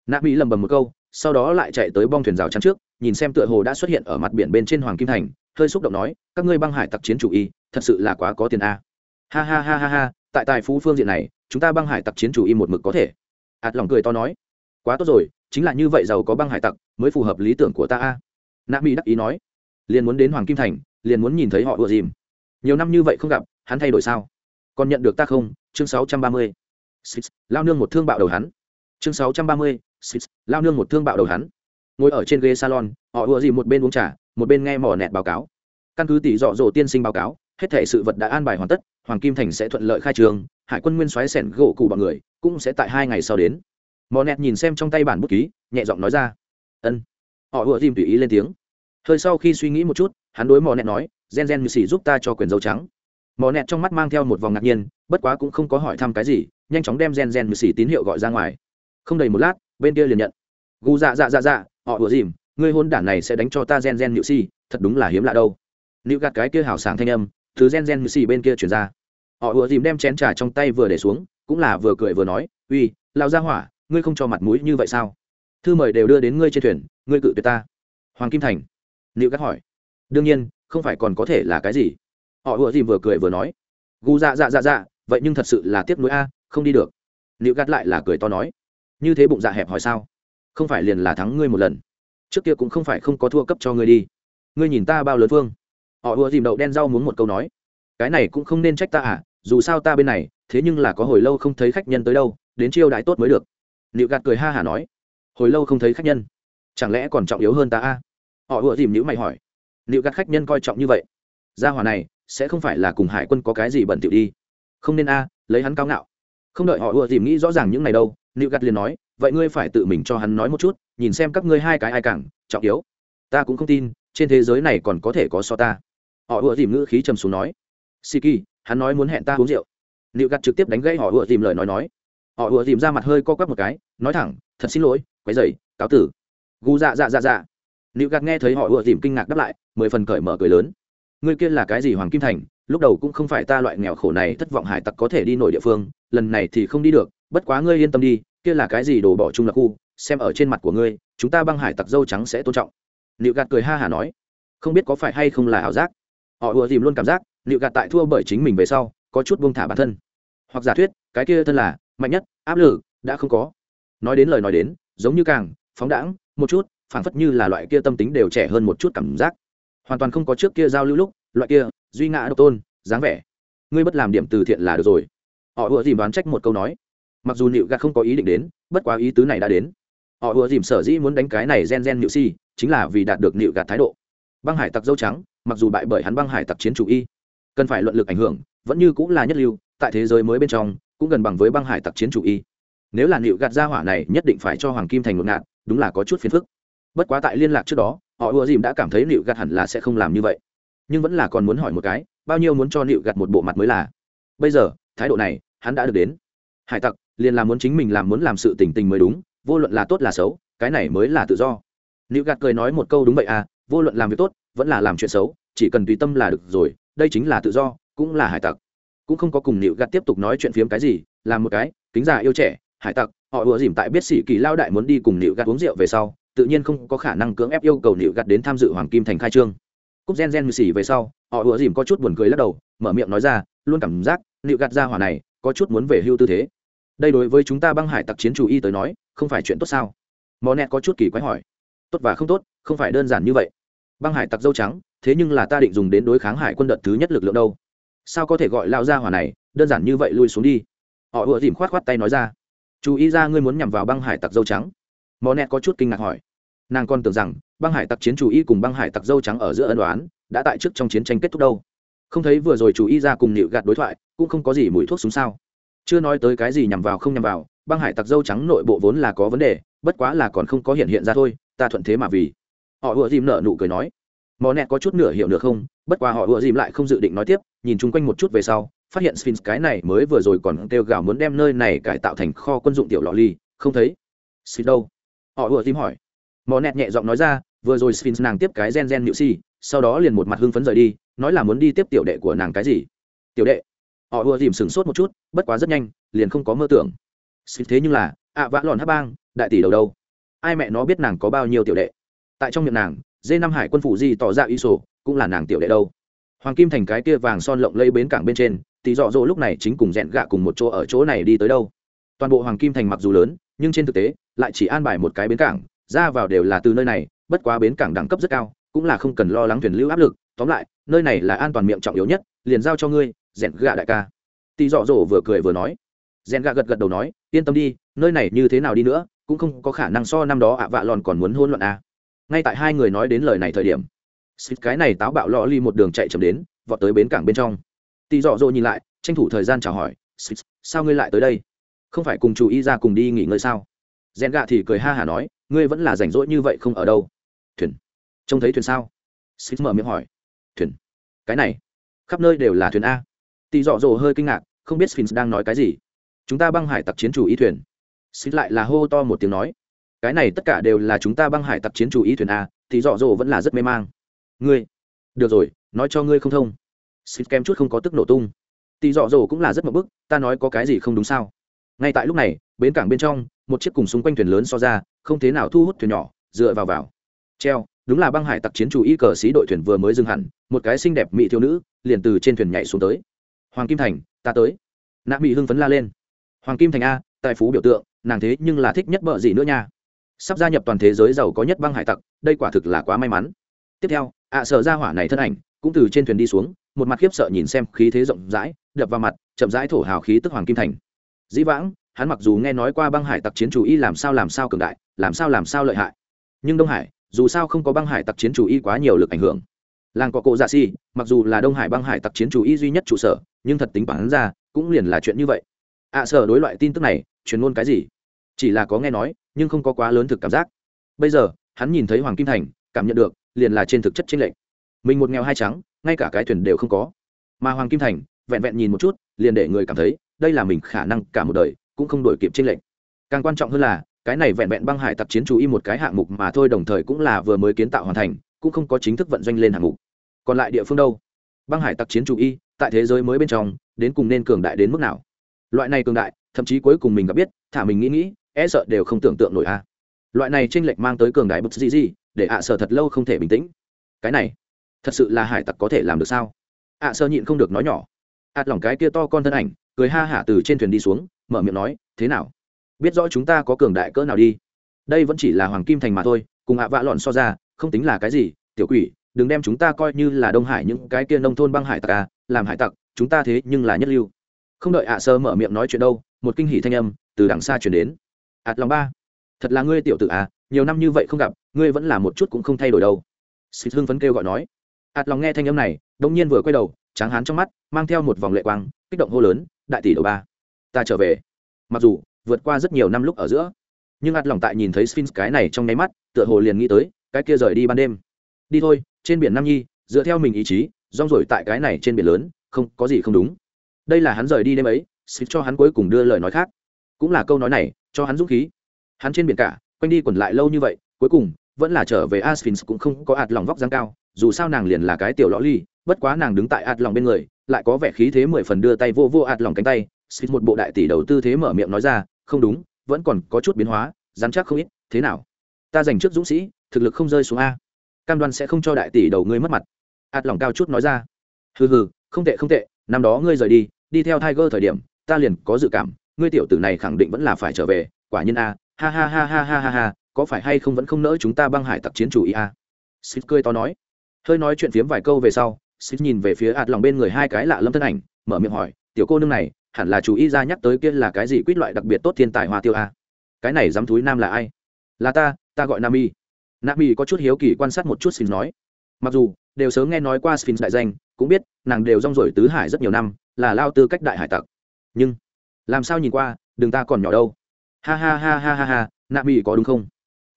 Nạ mỹ lầm bầm một câu, sau đó lại chạy tới bong thuyền rào chắn trước, nhìn xem tựa hồ đã xuất hiện ở mặt biển bên trên hoàng kim thành, hơi xúc động nói, các ngươi băng hải tặc chiến chủ y, thật sự là quá có tiền a. Ha ha ha ha ha, tại tài phú phương diện này, chúng ta băng hải tặc chiến chủ y một mực có thể. Ạt lòng cười to nói quá tốt rồi, chính là như vậy giàu có băng hải tặc mới phù hợp lý tưởng của ta a. Nạ mỹ đắc ý nói. Liền muốn đến hoàng kim thành, liền muốn nhìn thấy họ ùa dìm. Nhiều năm như vậy không gặp, hắn thay đổi sao? Còn nhận được ta không? Chương sáu trăm ba mươi. Lao nương một thương bạo đầu hắn. Chương sáu trăm ba mươi lao nương một thương bạo đầu hắn. Ngồi ở trên ghế salon, họ ùa dìm một bên uống trà, một bên nghe mỏ nẹt báo cáo. Căn cứ tỷ dọ dỗ tiên sinh báo cáo, hết thể sự vật đã an bài hoàn tất, hoàng kim thành sẽ thuận lợi khai trường, hải quân nguyên soái sẻn gỗ cụ bọn người cũng sẽ tại hai ngày sau đến mò nẹt nhìn xem trong tay bản bút ký, nhẹ giọng nói ra. Ân. Họ ùa dìm tùy ý lên tiếng. Hơi sau khi suy nghĩ một chút, hắn đối mò nẹt nói, gen gen như xì giúp ta cho quyền dấu trắng. Mò nẹt trong mắt mang theo một vòng ngạc nhiên, bất quá cũng không có hỏi thăm cái gì, nhanh chóng đem gen gen như xì tín hiệu gọi ra ngoài. Không đầy một lát, bên kia liền nhận. Gu dạ dạ dạ dạ họ ùa dìm, ngươi hôn đản này sẽ đánh cho ta gen gen nhự xì thật đúng là hiếm lạ đâu. Nịu gạt cái kia hào sảng thanh âm thứ gen gen như xì bên kia chuyển ra. Họ ùa dìm đem chén trà trong tay vừa để xuống, cũng là vừa cười vừa nói, uy lao ra hỏa ngươi không cho mặt mũi như vậy sao? Thư mời đều đưa đến ngươi trên thuyền, ngươi cự tuyệt ta. Hoàng kim thành. Liệu gắt hỏi. Đương nhiên, không phải còn có thể là cái gì? Họ vừa dìm vừa cười vừa nói. Gu dạ dạ dạ dạ vậy nhưng thật sự là tiếc nuối a, không đi được. Liệu gắt lại là cười to nói. Như thế bụng dạ hẹp hỏi sao? Không phải liền là thắng ngươi một lần. Trước kia cũng không phải không có thua cấp cho ngươi đi. Ngươi nhìn ta bao lớn phương họ vừa dìm đậu đen rau muốn một câu nói. Cái này cũng không nên trách ta à dù sao ta bên này, thế nhưng là có hồi lâu không thấy khách nhân tới đâu, đến chiêu đãi tốt mới được nịu gạt cười ha hả nói, hồi lâu không thấy khách nhân, chẳng lẽ còn trọng yếu hơn ta a? Họ ùa dìm nhữ mày hỏi, nịu gạt khách nhân coi trọng như vậy, gia hỏa này sẽ không phải là cùng hải quân có cái gì bẩn tiểu đi. Không nên a, lấy hắn cao ngạo. Không đợi họ ùa dìm nghĩ rõ ràng những này đâu, nịu gạt liền nói, vậy ngươi phải tự mình cho hắn nói một chút, nhìn xem các ngươi hai cái ai càng trọng yếu. Ta cũng không tin, trên thế giới này còn có thể có so ta. Họ ùa dìm ngữ khí trầm xuống nói, siki, hắn nói muốn hẹn ta uống rượu. Nịu gạt trực tiếp đánh gãy họ ùa dìm lời nói nói họ ùa dìm ra mặt hơi co quắp một cái, nói thẳng, thật xin lỗi, quấy dày cáo tử. Gu dạ dạ dạ dạ. Nịu gạt nghe thấy họ ùa dìm kinh ngạc đáp lại, mười phần cởi mở cười lớn. Ngươi kia là cái gì hoàng kim thành? Lúc đầu cũng không phải ta loại nghèo khổ này, thất vọng hải tặc có thể đi nổi địa phương, lần này thì không đi được, bất quá ngươi yên tâm đi, kia là cái gì đồ bỏ chung là khu, xem ở trên mặt của ngươi, chúng ta băng hải tặc dâu trắng sẽ tôn trọng. Nịu gạt cười ha hả nói. Không biết có phải hay không là ảo giác. Họ ùa dìm luôn cảm giác, nịu gạt tại thua bởi chính mình về sau, có chút buông thả bản thân. Hoặc giả thuyết, cái kia thân là mạnh nhất, áp lực, đã không có. Nói đến lời nói đến, giống như càng, phóng đãng, một chút, phảng phất như là loại kia tâm tính đều trẻ hơn một chút cảm giác. Hoàn toàn không có trước kia giao lưu lúc, loại kia, duy ngã độc tôn, dáng vẻ. Ngươi bất làm điểm từ thiện là được rồi. Họ ùa dìm đoán trách một câu nói. Mặc dù nịu gạt không có ý định đến, bất quá ý tứ này đã đến. Họ ùa dìm sở dĩ muốn đánh cái này gen gen nịu si, chính là vì đạt được nịu gạt thái độ. Băng hải tặc dâu trắng, mặc dù bại bởi hắn băng hải tặc chiến chủ y, cần phải luận lực ảnh hưởng, vẫn như cũng là nhất lưu, tại thế giới mới bên trong cũng gần bằng với băng hải tặc chiến chủ y. Nếu là nịu gạt ra hỏa này nhất định phải cho hoàng kim thành ngột ngạt đúng là có chút phiền phức. Bất quá tại liên lạc trước đó, họ ùa dìm đã cảm thấy nịu gạt hẳn là sẽ không làm như vậy. Nhưng vẫn là còn muốn hỏi một cái, bao nhiêu muốn cho nịu gạt một bộ mặt mới là. Bây giờ, thái độ này, hắn đã được đến. Hải tặc, liền là muốn chính mình làm muốn làm sự tình tình mới đúng, vô luận là tốt là xấu, cái này mới là tự do. Nịu gạt cười nói một câu đúng vậy à vô luận làm việc tốt, vẫn là làm chuyện xấu, chỉ cần tùy tâm là được rồi, đây chính là tự do, cũng là hải tặc cũng không có cùng nịu gạt tiếp tục nói chuyện phiếm cái gì, làm một cái, kính già yêu trẻ, hải tặc, họ ùa dìm tại biết sĩ kỳ lao đại muốn đi cùng nịu gạt uống rượu về sau, tự nhiên không có khả năng cưỡng ép yêu cầu nịu gạt đến tham dự hoàng kim thành khai trương. Cúc gen gen mười xỉ về sau, họ ùa dìm có chút buồn cười lắc đầu, mở miệng nói ra, luôn cảm giác nịu gạt ra hỏa này có chút muốn về hưu tư thế. Đây đối với chúng ta băng hải tặc chiến chủ y tới nói, không phải chuyện tốt sao? Mò nẹt có chút kỳ quái hỏi. Tốt và không tốt, không phải đơn giản như vậy. Băng hải tặc dâu trắng, thế nhưng là ta định dùng đến đối kháng hải quân đợt thứ nhất lực lượng đâu sao có thể gọi lao ra hỏa này, đơn giản như vậy lui xuống đi. Họ ùa dìm khoát khoát tay nói ra. Chú ý ra ngươi muốn nhằm vào băng hải tặc dâu trắng. Mò nẹt có chút kinh ngạc hỏi. Nàng còn tưởng rằng, băng hải tặc chiến chủ y cùng băng hải tặc dâu trắng ở giữa ân đoán đã tại trước trong chiến tranh kết thúc đâu. Không thấy vừa rồi chủ y ra cùng nịu gạt đối thoại, cũng không có gì mùi thuốc súng sao. Chưa nói tới cái gì nhằm vào không nhằm vào, băng hải tặc dâu trắng nội bộ vốn là có vấn đề, bất quá là còn không có hiện hiện ra thôi, ta thuận thế mà vì. Họ ùa dìm nợ nụ cười nói mò nẹt có chút nửa hiểu nửa không, bất quá họ ùa dìm lại không dự định nói tiếp, nhìn chung quanh một chút về sau, phát hiện sphinx cái này mới vừa rồi còn kêu gào muốn đem nơi này cải tạo thành kho quân dụng tiểu lò ly, không thấy. Sphinx đâu? Họ ùa dìm hỏi. Mò nẹt nhẹ giọng nói ra, vừa rồi sphinx nàng tiếp cái gen gen nhự si, sau đó liền một mặt hưng phấn rời đi, nói là muốn đi tiếp tiểu đệ của nàng cái gì? Tiểu đệ. Họ ùa dìm sửng sốt một chút, bất quá rất nhanh, liền không có mơ tưởng. Sphinx thế nhưng là, ạ vã lòn hát bang, đại tỷ đầu đâu? Ai mẹ nó biết nàng có bao nhiêu tiểu đệ? Tại trong miệng nàng dê năm hải quân phủ di tỏ ra y sổ, cũng là nàng tiểu đệ đâu. Hoàng kim thành cái kia vàng son lộng lây bến cảng bên trên tỷ dọ dỗ lúc này chính cùng rẽn gạ cùng một chỗ ở chỗ này đi tới đâu. Toàn bộ hoàng kim thành mặc dù lớn, nhưng trên thực tế, lại chỉ an bài một cái bến cảng, ra vào đều là từ nơi này, bất quá bến cảng đẳng cấp rất cao, cũng là không cần lo lắng thuyền lưu áp lực. Tóm lại, nơi này là an toàn miệng trọng yếu nhất, liền giao cho ngươi rẽn gạ đại ca. Tỷ dọ dỗ vừa cười vừa nói. Rẽn gạ gật gật đầu nói, yên tâm đi, nơi này như thế nào đi nữa, cũng không có khả năng so năm đó ạ vạ lòn còn muốn hôn luận à ngay tại hai người nói đến lời này thời điểm xịt cái này táo bạo lò ly một đường chạy chậm đến, vọt tới bến cảng bên trong. Tì dọ dỗ nhìn lại, tranh thủ thời gian chào hỏi xịt sao ngươi lại tới đây? Không phải cùng chủ y ra cùng đi nghỉ ngơi sao? Rèn gạ thì cười ha hả nói, ngươi vẫn là rảnh rỗi như vậy không ở đâu. Thuyền? Trông thấy thuyền sao? Xịt mở miệng hỏi. Thuyền? Cái này? Khắp nơi đều là thuyền a. Tì dọ dỗ hơi kinh ngạc, không biết sphinx đang nói cái gì. Chúng ta băng hải tặc chiến chủ y thuyền. Xịt lại là hô to một tiếng nói cái này tất cả đều là chúng ta băng hải tặc chiến chủ ý thuyền a, thì dọ dỗ vẫn là rất mê mang. Ngươi, được rồi, nói cho ngươi không thông. Xịt kém chút không có tức nổ tung. Tì dọ dỗ cũng là rất mập bức, ta nói có cái gì không đúng sao? Ngay tại lúc này, bến cảng bên trong, một chiếc cùng xung quanh thuyền lớn so ra, không thế nào thu hút thuyền nhỏ, dựa vào vào. Treo, đúng là băng hải tặc chiến chủ y cờ sĩ đội thuyền vừa mới dừng hẳn, một cái xinh đẹp mỹ thiếu nữ, liền từ trên thuyền nhảy xuống tới. Hoàng kim thành, ta tới. Nạ mỹ hưng phấn la lên. Hoàng kim thành a, tài phú biểu tượng, nàng thế nhưng là thích nhất bợ gì nữa nha sắp gia nhập toàn thế giới giàu có nhất băng hải tặc, đây quả thực là quá may mắn. Tiếp theo, ạ sợ ra hỏa này thân ảnh, cũng từ trên thuyền đi xuống, một mặt khiếp sợ nhìn xem khí thế rộng rãi, đập vào mặt, chậm rãi thổ hào khí tức hoàng kim thành. Dĩ vãng, hắn mặc dù nghe nói qua băng hải tặc chiến chủ y làm sao làm sao cường đại, làm sao làm sao lợi hại. Nhưng đông hải, dù sao không có băng hải tặc chiến chủ y quá nhiều lực ảnh hưởng. Làng có cộ dạ si mặc dù là đông hải băng hải tặc chiến chủ y duy nhất trụ sở, nhưng thật tính bản ra, cũng liền là chuyện như vậy. Ạ sở đối loại tin tức này, truyền ngôn cái gì? Chỉ là có nghe nói nhưng không có quá lớn thực cảm giác. Bây giờ, hắn nhìn thấy hoàng kim thành, cảm nhận được, liền là trên thực chất chính lệnh mình một nghèo hai trắng, ngay cả cái thuyền đều không có. Mà hoàng kim thành, vẹn vẹn nhìn một chút, liền để người cảm thấy, đây là mình khả năng cả một đời cũng không đổi kịp trên lệnh càng quan trọng hơn là, cái này vẹn vẹn băng hải tặc chiến chú y một cái hạng mục mà thôi đồng thời cũng là vừa mới kiến tạo hoàn thành, cũng không có chính thức vận doanh lên hạng mục. Còn lại địa phương đâu? Băng hải tặc chiến chú y tại thế giới mới bên trong, đến cùng nên cường đại đến mức nào? Loại này cường đại, thậm chí cuối cùng mình gặp biết, thả mình nghĩ nghĩ e sợ đều không tưởng tượng nổi a. Loại này tranh lệch mang tới cường đại bất gì gì, để ạ sợ thật lâu không thể bình tĩnh. Cái này, thật sự là hải tặc có thể làm được sao? ạ sợ nhịn không được nói nhỏ. Ạt lỏng cái kia to con thân ảnh, cười ha hả từ trên thuyền đi xuống, mở miệng nói, thế nào? Biết rõ chúng ta có cường đại cỡ nào đi. Đây vẫn chỉ là hoàng kim thành mà thôi, cùng ạ vạ lọn so ra, không tính là cái gì, tiểu quỷ, đừng đem chúng ta coi như là đông hải những cái kia nông thôn băng hải tặc à làm hải tặc, chúng ta thế nhưng là nhất lưu. Không đợi ạ sơ mở miệng nói chuyện đâu, một kinh hỷ thanh âm từ đằng xa chuyển đến ạt lòng ba. Thật là ngươi tiểu tử à nhiều năm như vậy không gặp, ngươi vẫn là một chút cũng không thay đổi đâu. Xịt hưng phấn kêu gọi nói. Ạt lòng nghe thanh âm này đông nhiên vừa quay đầu, tráng hán trong mắt, mang theo một vòng lệ quang, kích động hô lớn, đại tỷ đầu ba, ta trở về. Mặc dù, vượt qua rất nhiều năm lúc ở giữa, nhưng ạt lòng tại nhìn thấy sphinx cái này trong nháy mắt, tựa hồ liền nghĩ tới, cái kia rời đi ban đêm. Đi thôi, trên biển nam nhi, dựa theo mình ý chí, rong rổi tại cái này trên biển lớn, không, có gì không đúng. Đây là hắn rời đi đêm ấy xịt cho hắn cuối cùng đưa lời nói khác. Cũng là câu nói này cho hắn dũng khí. Hắn trên biển cả, quanh đi quẩn lại lâu như vậy, cuối cùng, vẫn là trở về asphinx cũng không có ạt lòng vóc dáng cao, dù sao nàng liền là cái tiểu lõ ly, bất quá nàng đứng tại ạt lòng bên người, lại có vẻ khí thế mười phần đưa tay vô vô ạt lòng cánh tay. Xịt một bộ đại tỷ đầu tư thế mở miệng nói ra, không đúng, vẫn còn có chút biến hóa, dám chắc không ít, thế nào? Ta dành trước dũng sĩ, thực lực không rơi xuống a. Cam đoan sẽ không cho đại tỷ đầu ngươi mất mặt. Ạt lòng cao chút nói ra, hừ hừ, không tệ không tệ, năm đó ngươi rời đi đi theo tiger thời điểm, ta liền có dự cảm ngươi tiểu tử này khẳng định vẫn là phải trở về, quả nhiên a, ha ha ha ha ha ha ha, có phải hay không vẫn không nỡ chúng ta băng hải tặc chiến chủ ý a? Xích cười to nói. Hơi nói chuyện phiếm vài câu về sau xích nhìn về phía ạt lòng bên người hai cái lạ lâm thân ảnh, mở miệng hỏi, tiểu cô nương này, hẳn là chú ý ra nhắc tới kia là cái gì quýt loại đặc biệt tốt thiên tài hoa tiêu a? Cái này dám thúi nam là ai? Là ta ta gọi nam y nam y có chút hiếu kỳ quan sát một chút xin nói. Mặc dù, đều sớm nghe nói qua sphinx đại danh, cũng biết nàng đều rong rổi tứ hải rất nhiều năm, là lao tư cách đại hải tặc. Nhưng làm sao nhìn qua đừng ta còn nhỏ đâu. Ha ha ha ha ha ha, nạ mỹ có đúng không?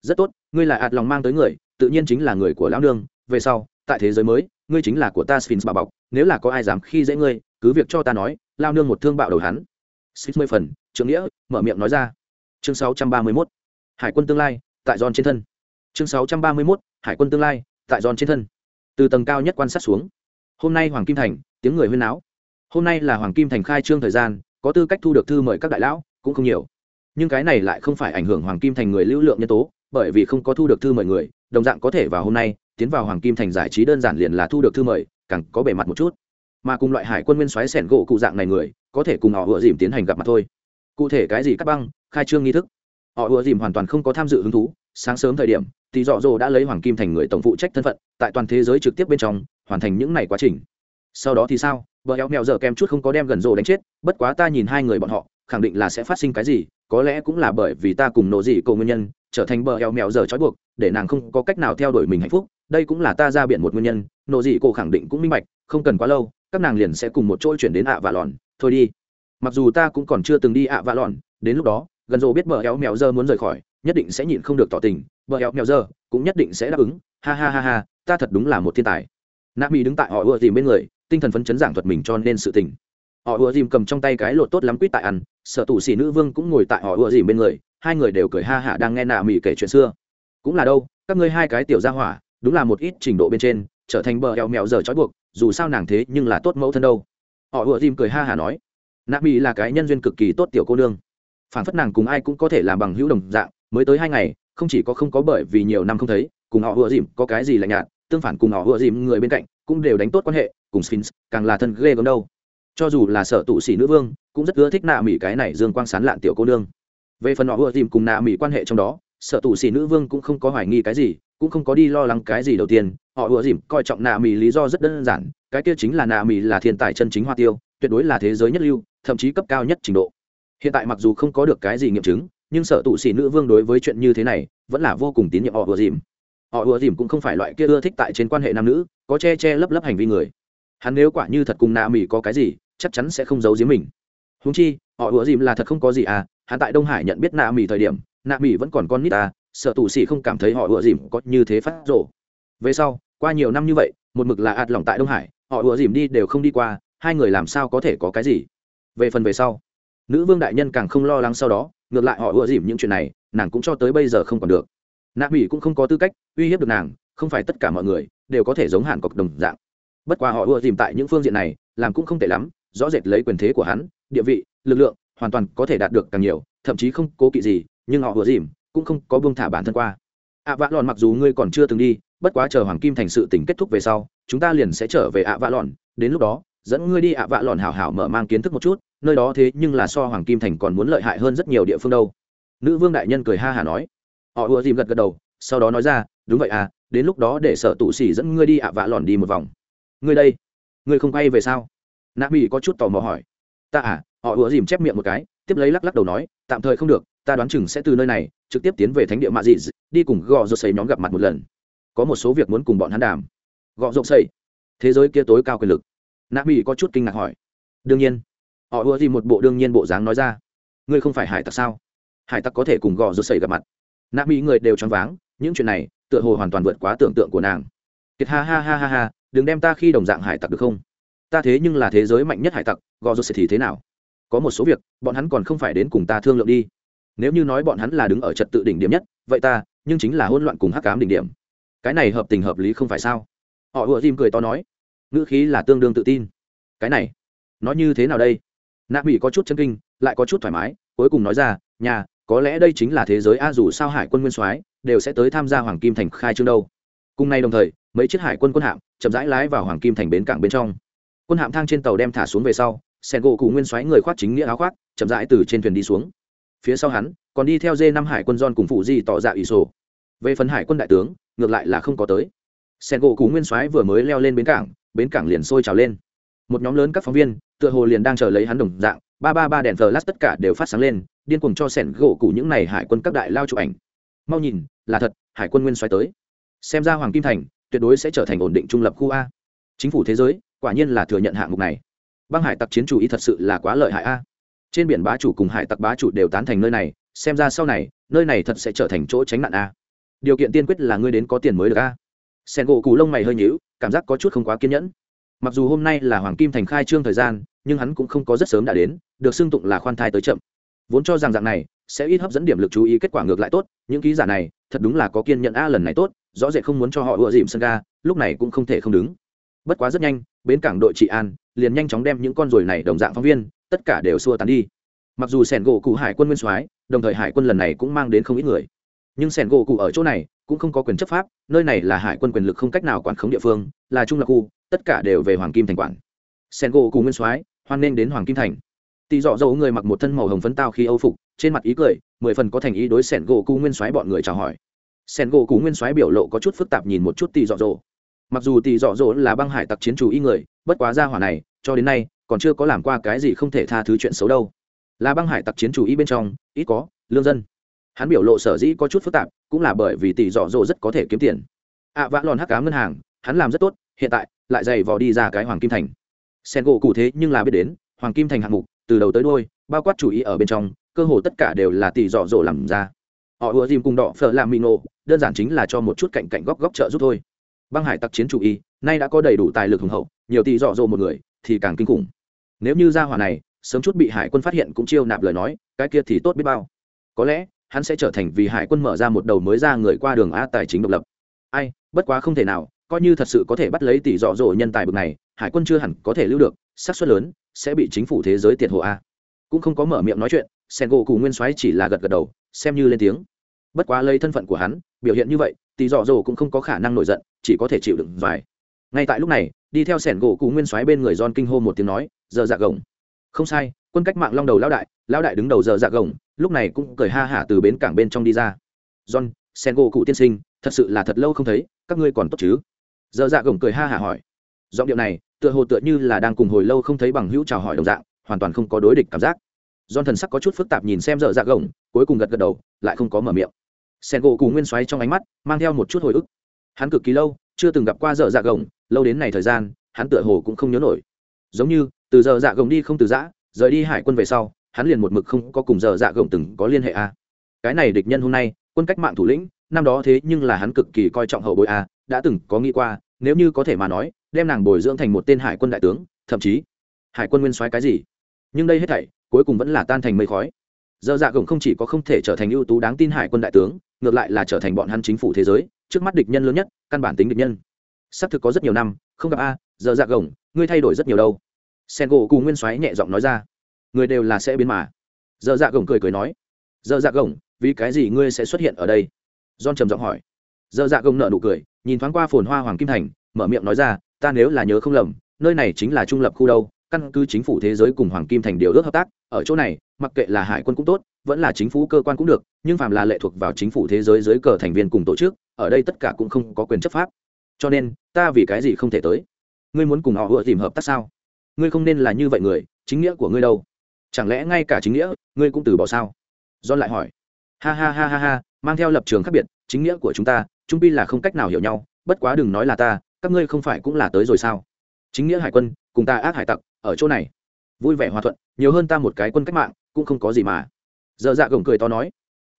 Rất tốt, ngươi là ạt lòng mang tới người, tự nhiên chính là người của lão nương. Về sau, tại thế giới mới, ngươi chính là của ta sphinx bà bọc, nếu là có ai dám khi dễ ngươi, cứ việc cho ta nói lao nương một thương bạo đầu hắn. Sphinx mười phần, trưởng nghĩa, mở miệng nói ra. Chương sáu trăm ba mươi 631. hải quân tương lai, tại giòn trên thân. Chương sáu trăm ba mươi 631. hải quân tương lai, tại giòn trên thân. Từ tầng cao nhất quan sát xuống. Hôm nay hoàng kim thành, tiếng người huyên náo. Hôm nay là hoàng kim thành khai trương thời gian có tư cách thu được thư mời các đại lão cũng không nhiều. Nhưng cái này lại không phải ảnh hưởng hoàng kim thành người lưu lượng nhân tố, bởi vì không có thu được thư mời người, đồng dạng có thể vào hôm nay, tiến vào hoàng kim thành giải trí đơn giản liền là thu được thư mời, càng có bề mặt một chút. Mà cùng loại hải quân nguyên soái sẻn gỗ cụ dạng này người, có thể cùng họ vừa dìm tiến hành gặp mặt thôi. Cụ thể cái gì cắt băng, khai trương nghi thức. Họ vừa dìm hoàn toàn không có tham dự hứng thú, sáng sớm thời điểm thì dọ dồ đã lấy hoàng kim thành người tổng phụ trách thân phận, tại toàn thế giới trực tiếp bên trong, hoàn thành những này quá trình. Sau đó thì sao? Bờ éo mèo giờ kem chút không có đem gần rồ đánh chết, bất quá ta nhìn hai người bọn họ, khẳng định là sẽ phát sinh cái gì, có lẽ cũng là bởi vì ta cùng nổ dị cầu nguyên nhân, trở thành bờ eo mèo giờ trói buộc, để nàng không có cách nào theo đuổi mình hạnh phúc, đây cũng là ta ra biển một nguyên nhân, nổ dị cổ khẳng định cũng minh bạch, không cần quá lâu, các nàng liền sẽ cùng một chỗ chuyển đến ạ và lòn, thôi đi. Mặc dù ta cũng còn chưa từng đi ạ và lòn, đến lúc đó, gần rồ biết bờ eo mèo giờ muốn rời khỏi, nhất định sẽ nhịn không được tỏ tình, bờ eo mèo giờ cũng nhất định sẽ đáp ứng, ha ha ha ha, ta thật đúng là một thiên tài. Nạ mỹ đứng tại họ ưa tìm bên người tinh thần phấn chấn giảng thuật mình cho nên sự tình. Họ ưa dìm cầm trong tay cái lột tốt lắm quýt tại ăn, sợ tủ xỉ nữ vương cũng ngồi tại họ ưa dìm bên người, hai người đều cười ha hả đang nghe nạ mỹ kể chuyện xưa. Cũng là đâu, các ngươi hai cái tiểu gia hỏa, đúng là một ít trình độ bên trên, trở thành bờ eo mèo giờ trói buộc, dù sao nàng thế nhưng là tốt mẫu thân đâu. Họ ưa dìm cười ha hả nói, nạ mỹ là cái nhân duyên cực kỳ tốt tiểu cô nương. Phản phất nàng cùng ai cũng có thể làm bằng hữu đồng dạng, mới tới hai ngày, không chỉ có không có bởi vì nhiều năm không thấy, cùng họ ưa dìm có cái gì lạnh nhạt tương phản cùng họ ưa dìm người bên cạnh cũng đều đánh tốt quan hệ, cùng sphinx càng là thân ghê gớm đâu. Cho dù là sở tụ sĩ nữ vương, cũng rất ưa thích nạ mỹ cái này dương quang sán lạn tiểu cô nương. Về phần họ ưa dìm cùng nạ mỹ quan hệ trong đó, sở tụ sĩ nữ vương cũng không có hoài nghi cái gì, cũng không có đi lo lắng cái gì đầu tiên. Họ ưa dìm coi trọng nạ mỹ lý do rất đơn giản, cái kia chính là nạ mỹ là thiên tài chân chính hoa tiêu, tuyệt đối là thế giới nhất lưu, thậm chí cấp cao nhất trình độ. Hiện tại mặc dù không có được cái gì nghiệm chứng, nhưng sở tụ sĩ nữ vương đối với chuyện như thế này, vẫn là vô cùng tín nhiệm họ ưa dìm họ ùa dìm cũng không phải loại kia ưa thích tại trên quan hệ nam nữ, có che che lấp lấp hành vi người. Hắn nếu quả như thật cùng nạ mỹ có cái gì, chắc chắn sẽ không giấu giếm mình. Húng chi, họ ùa dìm là thật không có gì à hắn tại đông hải nhận biết nạ mỹ thời điểm nạ mỹ vẫn còn con nít à sợ tù xỉ không cảm thấy họ ùa dìm có như thế phát rộ về sau, qua nhiều năm như vậy, một mực là ạt lỏng tại đông hải, họ ùa dìm đi đều không đi qua, hai người làm sao có thể có cái gì? Về phần về sau, nữ vương đại nhân càng không lo lắng sau đó, ngược lại họ ùa dìm những chuyện này, nàng cũng cho tới bây giờ không còn được nạ mỹ cũng không có tư cách uy hiếp được nàng không phải tất cả mọi người đều có thể giống hàn cọc đồng dạng. Bất quá họ ưa tìm tại những phương diện này làm cũng không tệ lắm rõ rệt lấy quyền thế của hắn địa vị lực lượng hoàn toàn có thể đạt được càng nhiều thậm chí không cố kỵ gì nhưng họ ưa dìm cũng không có buông thả bản thân qua. Ạ à, vã lòn mặc dù ngươi còn chưa từng đi bất quá chờ hoàng kim thành sự tỉnh kết thúc về sau chúng ta liền sẽ trở về ạ vã lòn đến lúc đó dẫn ngươi đi ạ vã lòn hảo hảo mở mang kiến thức một chút nơi đó thế nhưng là so hoàng kim thành còn muốn lợi hại hơn rất nhiều địa phương đâu. Nữ vương đại nhân cười ha hả nói họ ùa dìm gật gật đầu, sau đó nói ra, đúng vậy à đến lúc đó để sở tụ xỉ dẫn ngươi đi ạ vạ lòn đi một vòng. Ngươi đây, ngươi không quay về sao? Nạ mỹ có chút tò mò hỏi. Ta à họ ùa dìm chép miệng một cái, tiếp lấy lắc lắc đầu nói, tạm thời không được, ta đoán chừng sẽ từ nơi này, trực tiếp tiến về thánh địa mạ dị đi cùng gò rột xây nhóm gặp mặt một lần. Có một số việc muốn cùng bọn hắn đàm. Gò rột xây thế giới kia tối cao quyền lực. Nạ mỹ có chút kinh ngạc hỏi. Đương nhiên. Họ ùa dìm một bộ đương nhiên bộ dáng nói ra. Ngươi không phải hải tặc sao? Hải tặc có thể cùng gò rột xây gặp mặt nạ mỹ người đều choáng váng, những chuyện này tựa hồ hoàn toàn vượt quá tưởng tượng của nàng. Kiệt ha ha ha ha ha, đừng đem ta khi đồng dạng hải tặc được không? Ta thế nhưng là thế giới mạnh nhất hải tặc gò rô sẽ thì thế nào? Có một số việc, bọn hắn còn không phải đến cùng ta thương lượng đi. Nếu như nói bọn hắn là đứng ở trật tự đỉnh điểm nhất, vậy ta, nhưng chính là hỗn loạn cùng hắc cám đỉnh điểm. Cái này hợp tình hợp lý không phải sao? Họ ùa dìm cười to nói. Ngữ khí là tương đương tự tin. Cái này nói như thế nào đây? Nạ mỹ có chút chân kinh, lại có chút thoải mái, cuối cùng nói ra, nhà có lẽ đây chính là thế giới a dù sao hải quân nguyên soái đều sẽ tới tham gia hoàng kim thành khai trương đâu. Cùng nay đồng thời, mấy chiếc hải quân quân hạm chậm rãi lái vào hoàng kim thành bến cảng bên trong. Quân hạm thang trên tàu đem thả xuống về sau sen gỗ cụ nguyên soái người khoác chính nghĩa áo khoác, chậm rãi từ trên thuyền đi xuống. Phía sau hắn, còn đi theo dê năm hải quân don cùng phụ di tỏ dạ ủy sổ. Về phần hải quân đại tướng, ngược lại là không có tới. Sen gỗ cụ nguyên soái vừa mới leo lên bến cảng bến cảng liền sôi trào lên. Một nhóm lớn các phóng viên, tựa hồ liền đang chờ lấy hắn đồng dạng, ba ba ba đèn thờ lát tất cả đều phát sáng lên điên cuồng cho sẻn gỗ cụ những này hải quân các đại lao chụp ảnh. Mau nhìn, là thật, hải quân nguyên xoáy tới. Xem ra hoàng kim thành tuyệt đối sẽ trở thành ổn định trung lập khu a. Chính phủ thế giới, quả nhiên là thừa nhận hạng mục này. Băng hải tặc chiến chủ ý thật sự là quá lợi hại a. Trên biển bá chủ cùng hải tặc bá chủ đều tán thành nơi này, xem ra sau này, nơi này thật sẽ trở thành chỗ tránh nạn a. Điều kiện tiên quyết là ngươi đến có tiền mới được a. Sen gỗ cù lông mày hơi nhíu, cảm giác có chút không quá kiên nhẫn. Mặc dù hôm nay là hoàng kim thành khai trương thời gian, nhưng hắn cũng không có rất sớm đã đến, được xưng tụng là khoan thai tới chậm vốn cho rằng dạng này sẽ ít hấp dẫn điểm lực chú ý kết quả ngược lại tốt, những ký giả này thật đúng là có kiên nhẫn a lần này tốt, rõ rệt không muốn cho họ ựa dìm sân ga, lúc này cũng không thể không đứng. Bất quá rất nhanh, bến cảng đội trị an liền nhanh chóng đem những con ruồi này đồng dạng phóng viên, tất cả đều xua tán đi. Mặc dù sẻn gỗ cụ hải quân nguyên soái, đồng thời hải quân lần này cũng mang đến không ít người. Nhưng sẻn gỗ cụ ở chỗ này cũng không có quyền chấp pháp, nơi này là hải quân quyền lực không cách nào quản khống địa phương, là trung lập khu, tất cả đều về hoàng kim thành quản. Sẻn gỗ cụ nguyên soái hoan nên đến hoàng kim thành tỷ dọ dầu người mặc một thân màu hồng phấn tao khi âu phục trên mặt ý cười mười phần có thành ý đối sẻn gỗ cú nguyên soái bọn người chào hỏi. Sẻn gỗ cú nguyên soái biểu lộ có chút phức tạp nhìn một chút tỷ dọ dầu mặc dù tỷ dọ dỗ là băng hải tặc chiến chủ y người bất quá ra hỏa này cho đến nay còn chưa có làm qua cái gì không thể tha thứ chuyện xấu đâu. Là băng hải tặc chiến chủ y bên trong ít có lương dân. Hắn biểu lộ sở dĩ có chút phức tạp cũng là bởi vì tỷ dọ dỗ rất có thể kiếm tiền. Ạ à, vã lòn hắc cá ngân hàng hắn làm rất tốt hiện tại lại dày vò đi ra cái hoàng kim thành. Sen gỗ cụ thế nhưng là biết đến hoàng kim thành hạng mục từ đầu tới đôi bao quát chủ ý ở bên trong, cơ hồ tất cả đều là tỷ dọ dỗ làm ra. Họ ùa dìm cùng đỏ phở làm mì nổ đơn giản chính là cho một chút cạnh cạnh góc góc trợ giúp thôi. Băng hải tặc chiến chủ y nay đã có đầy đủ tài lực hùng hậu, nhiều tỷ dọ dỗ một người, thì càng kinh khủng. Nếu như ra hỏa này, sớm chút bị hải quân phát hiện cũng chiêu nạp lời nói, cái kia thì tốt biết bao. Có lẽ, hắn sẽ trở thành vì hải quân mở ra một đầu mới ra người qua đường a tài chính độc lập. Ai, bất quá không thể nào, coi như thật sự có thể bắt lấy tỷ dọ dỗ nhân tài bực này, hải quân chưa hẳn có thể lưu được, xác suất lớn sẽ bị chính phủ thế giới tiệt hộ a. Cũng không có mở miệng nói chuyện sen gỗ cụ nguyên soái chỉ là gật gật đầu, xem như lên tiếng. Bất quá lấy thân phận của hắn, biểu hiện như vậy tỷ dọ dỗ cũng không có khả năng nổi giận, chỉ có thể chịu đựng vài. Ngay tại lúc này, đi theo sẻn gỗ cụ nguyên soái bên người don kinh hô một tiếng nói, giờ dạ gồng. Không sai, quân cách mạng long đầu lão đại lão đại đứng đầu giờ dạ gồng, lúc này cũng cười ha hả từ bến cảng bên trong đi ra. John sen gỗ cụ tiên sinh, thật sự là thật lâu không thấy, các ngươi còn tốt chứ? Giờ dạ gồng cười ha hả hỏi. Giọng điệu này tựa hồ tựa như là đang cùng hồi lâu không thấy bằng hữu chào hỏi đồng dạng hoàn toàn không có đối địch cảm giác don thần sắc có chút phức tạp nhìn xem dở dạ gồng, cuối cùng gật gật đầu, lại không có mở miệng. Sen gỗ cù nguyên xoáy trong ánh mắt, mang theo một chút hồi ức. Hắn cực kỳ lâu, chưa từng gặp qua dở dạ gồng, lâu đến này thời gian, hắn tựa hồ cũng không nhớ nổi. Giống như, từ dở dạ gồng đi không từ giã, rời đi hải quân về sau, hắn liền một mực không có cùng dở dạ gồng từng có liên hệ a. Cái này địch nhân hôm nay, quân cách mạng thủ lĩnh, năm đó thế nhưng là hắn cực kỳ coi trọng hậu bối a, đã từng có nghĩ qua, nếu như có thể mà nói, đem nàng bồi dưỡng thành một tên hải quân đại tướng, thậm chí hải quân nguyên soái cái gì. Nhưng đây hết thảy cuối cùng vẫn là tan thành mây khói. Dơ dạ gồng không chỉ có không thể trở thành ưu tú đáng tin hải quân đại tướng ngược lại là trở thành bọn hắn chính phủ thế giới trước mắt địch nhân lớn nhất căn bản tính địch nhân. Xác thực có rất nhiều năm không gặp a dơ dạ gồng ngươi thay đổi rất nhiều đâu. Sen gỗ cùng nguyên soái nhẹ giọng nói ra. Người đều là sẽ biến mà. Dơ dạ gồng cười cười nói. Dơ dạ gồng vì cái gì ngươi sẽ xuất hiện ở đây? John trầm giọng hỏi. Dơ dạ gồng nợ nụ cười nhìn thoáng qua phồn hoa hoàng kim thành mở miệng nói ra ta nếu là nhớ không lầm, nơi này chính là trung lập khu đâu, căn cứ chính phủ thế giới cùng hoàng kim thành điều ước hợp tác, ở chỗ này, mặc kệ là hải quân cũng tốt, vẫn là chính phủ cơ quan cũng được, nhưng phàm là lệ thuộc vào chính phủ thế giới dưới cờ thành viên cùng tổ chức, ở đây tất cả cũng không có quyền chấp pháp. Cho nên, ta vì cái gì không thể tới? Ngươi muốn cùng họ vừa tìm hợp tác sao? Ngươi không nên là như vậy người, chính nghĩa của ngươi đâu? Chẳng lẽ ngay cả chính nghĩa, ngươi cũng từ bỏ sao? John lại hỏi. Ha ha ha ha ha, mang theo lập trường khác biệt, chính nghĩa của chúng ta trung pi là không cách nào hiểu nhau, bất quá đừng nói là ta các ngươi không phải cũng là tới rồi sao? Chính nghĩa hải quân, cùng ta ác hải tặc, ở chỗ này. Vui vẻ hòa thuận, nhiều hơn ta một cái quân cách mạng, cũng không có gì mà. Dơ dạ gồng cười to nói.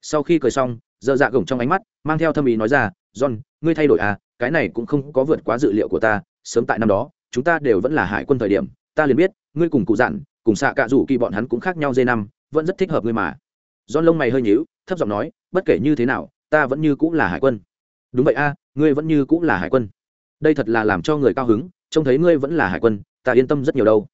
Sau khi cười xong dơ dạ gồng trong ánh mắt, mang theo thâm ý nói ra, john, ngươi thay đổi à cái này cũng không có vượt quá dự liệu của ta, sớm tại năm đó, chúng ta đều vẫn là hải quân thời điểm, ta liền biết, ngươi cùng cụ dặn, cùng xạ cạ rủ kỳ bọn hắn cũng khác nhau dây năm, vẫn rất thích hợp ngươi mà. John lông mày hơi nhíu, thấp giọng nói, bất kể như thế nào, ta vẫn như cũng là hải quân. Đúng vậy a, ngươi vẫn như cũng là hải quân đây thật là làm cho người cao hứng, trông thấy ngươi vẫn là hải quân, ta yên tâm rất nhiều đâu.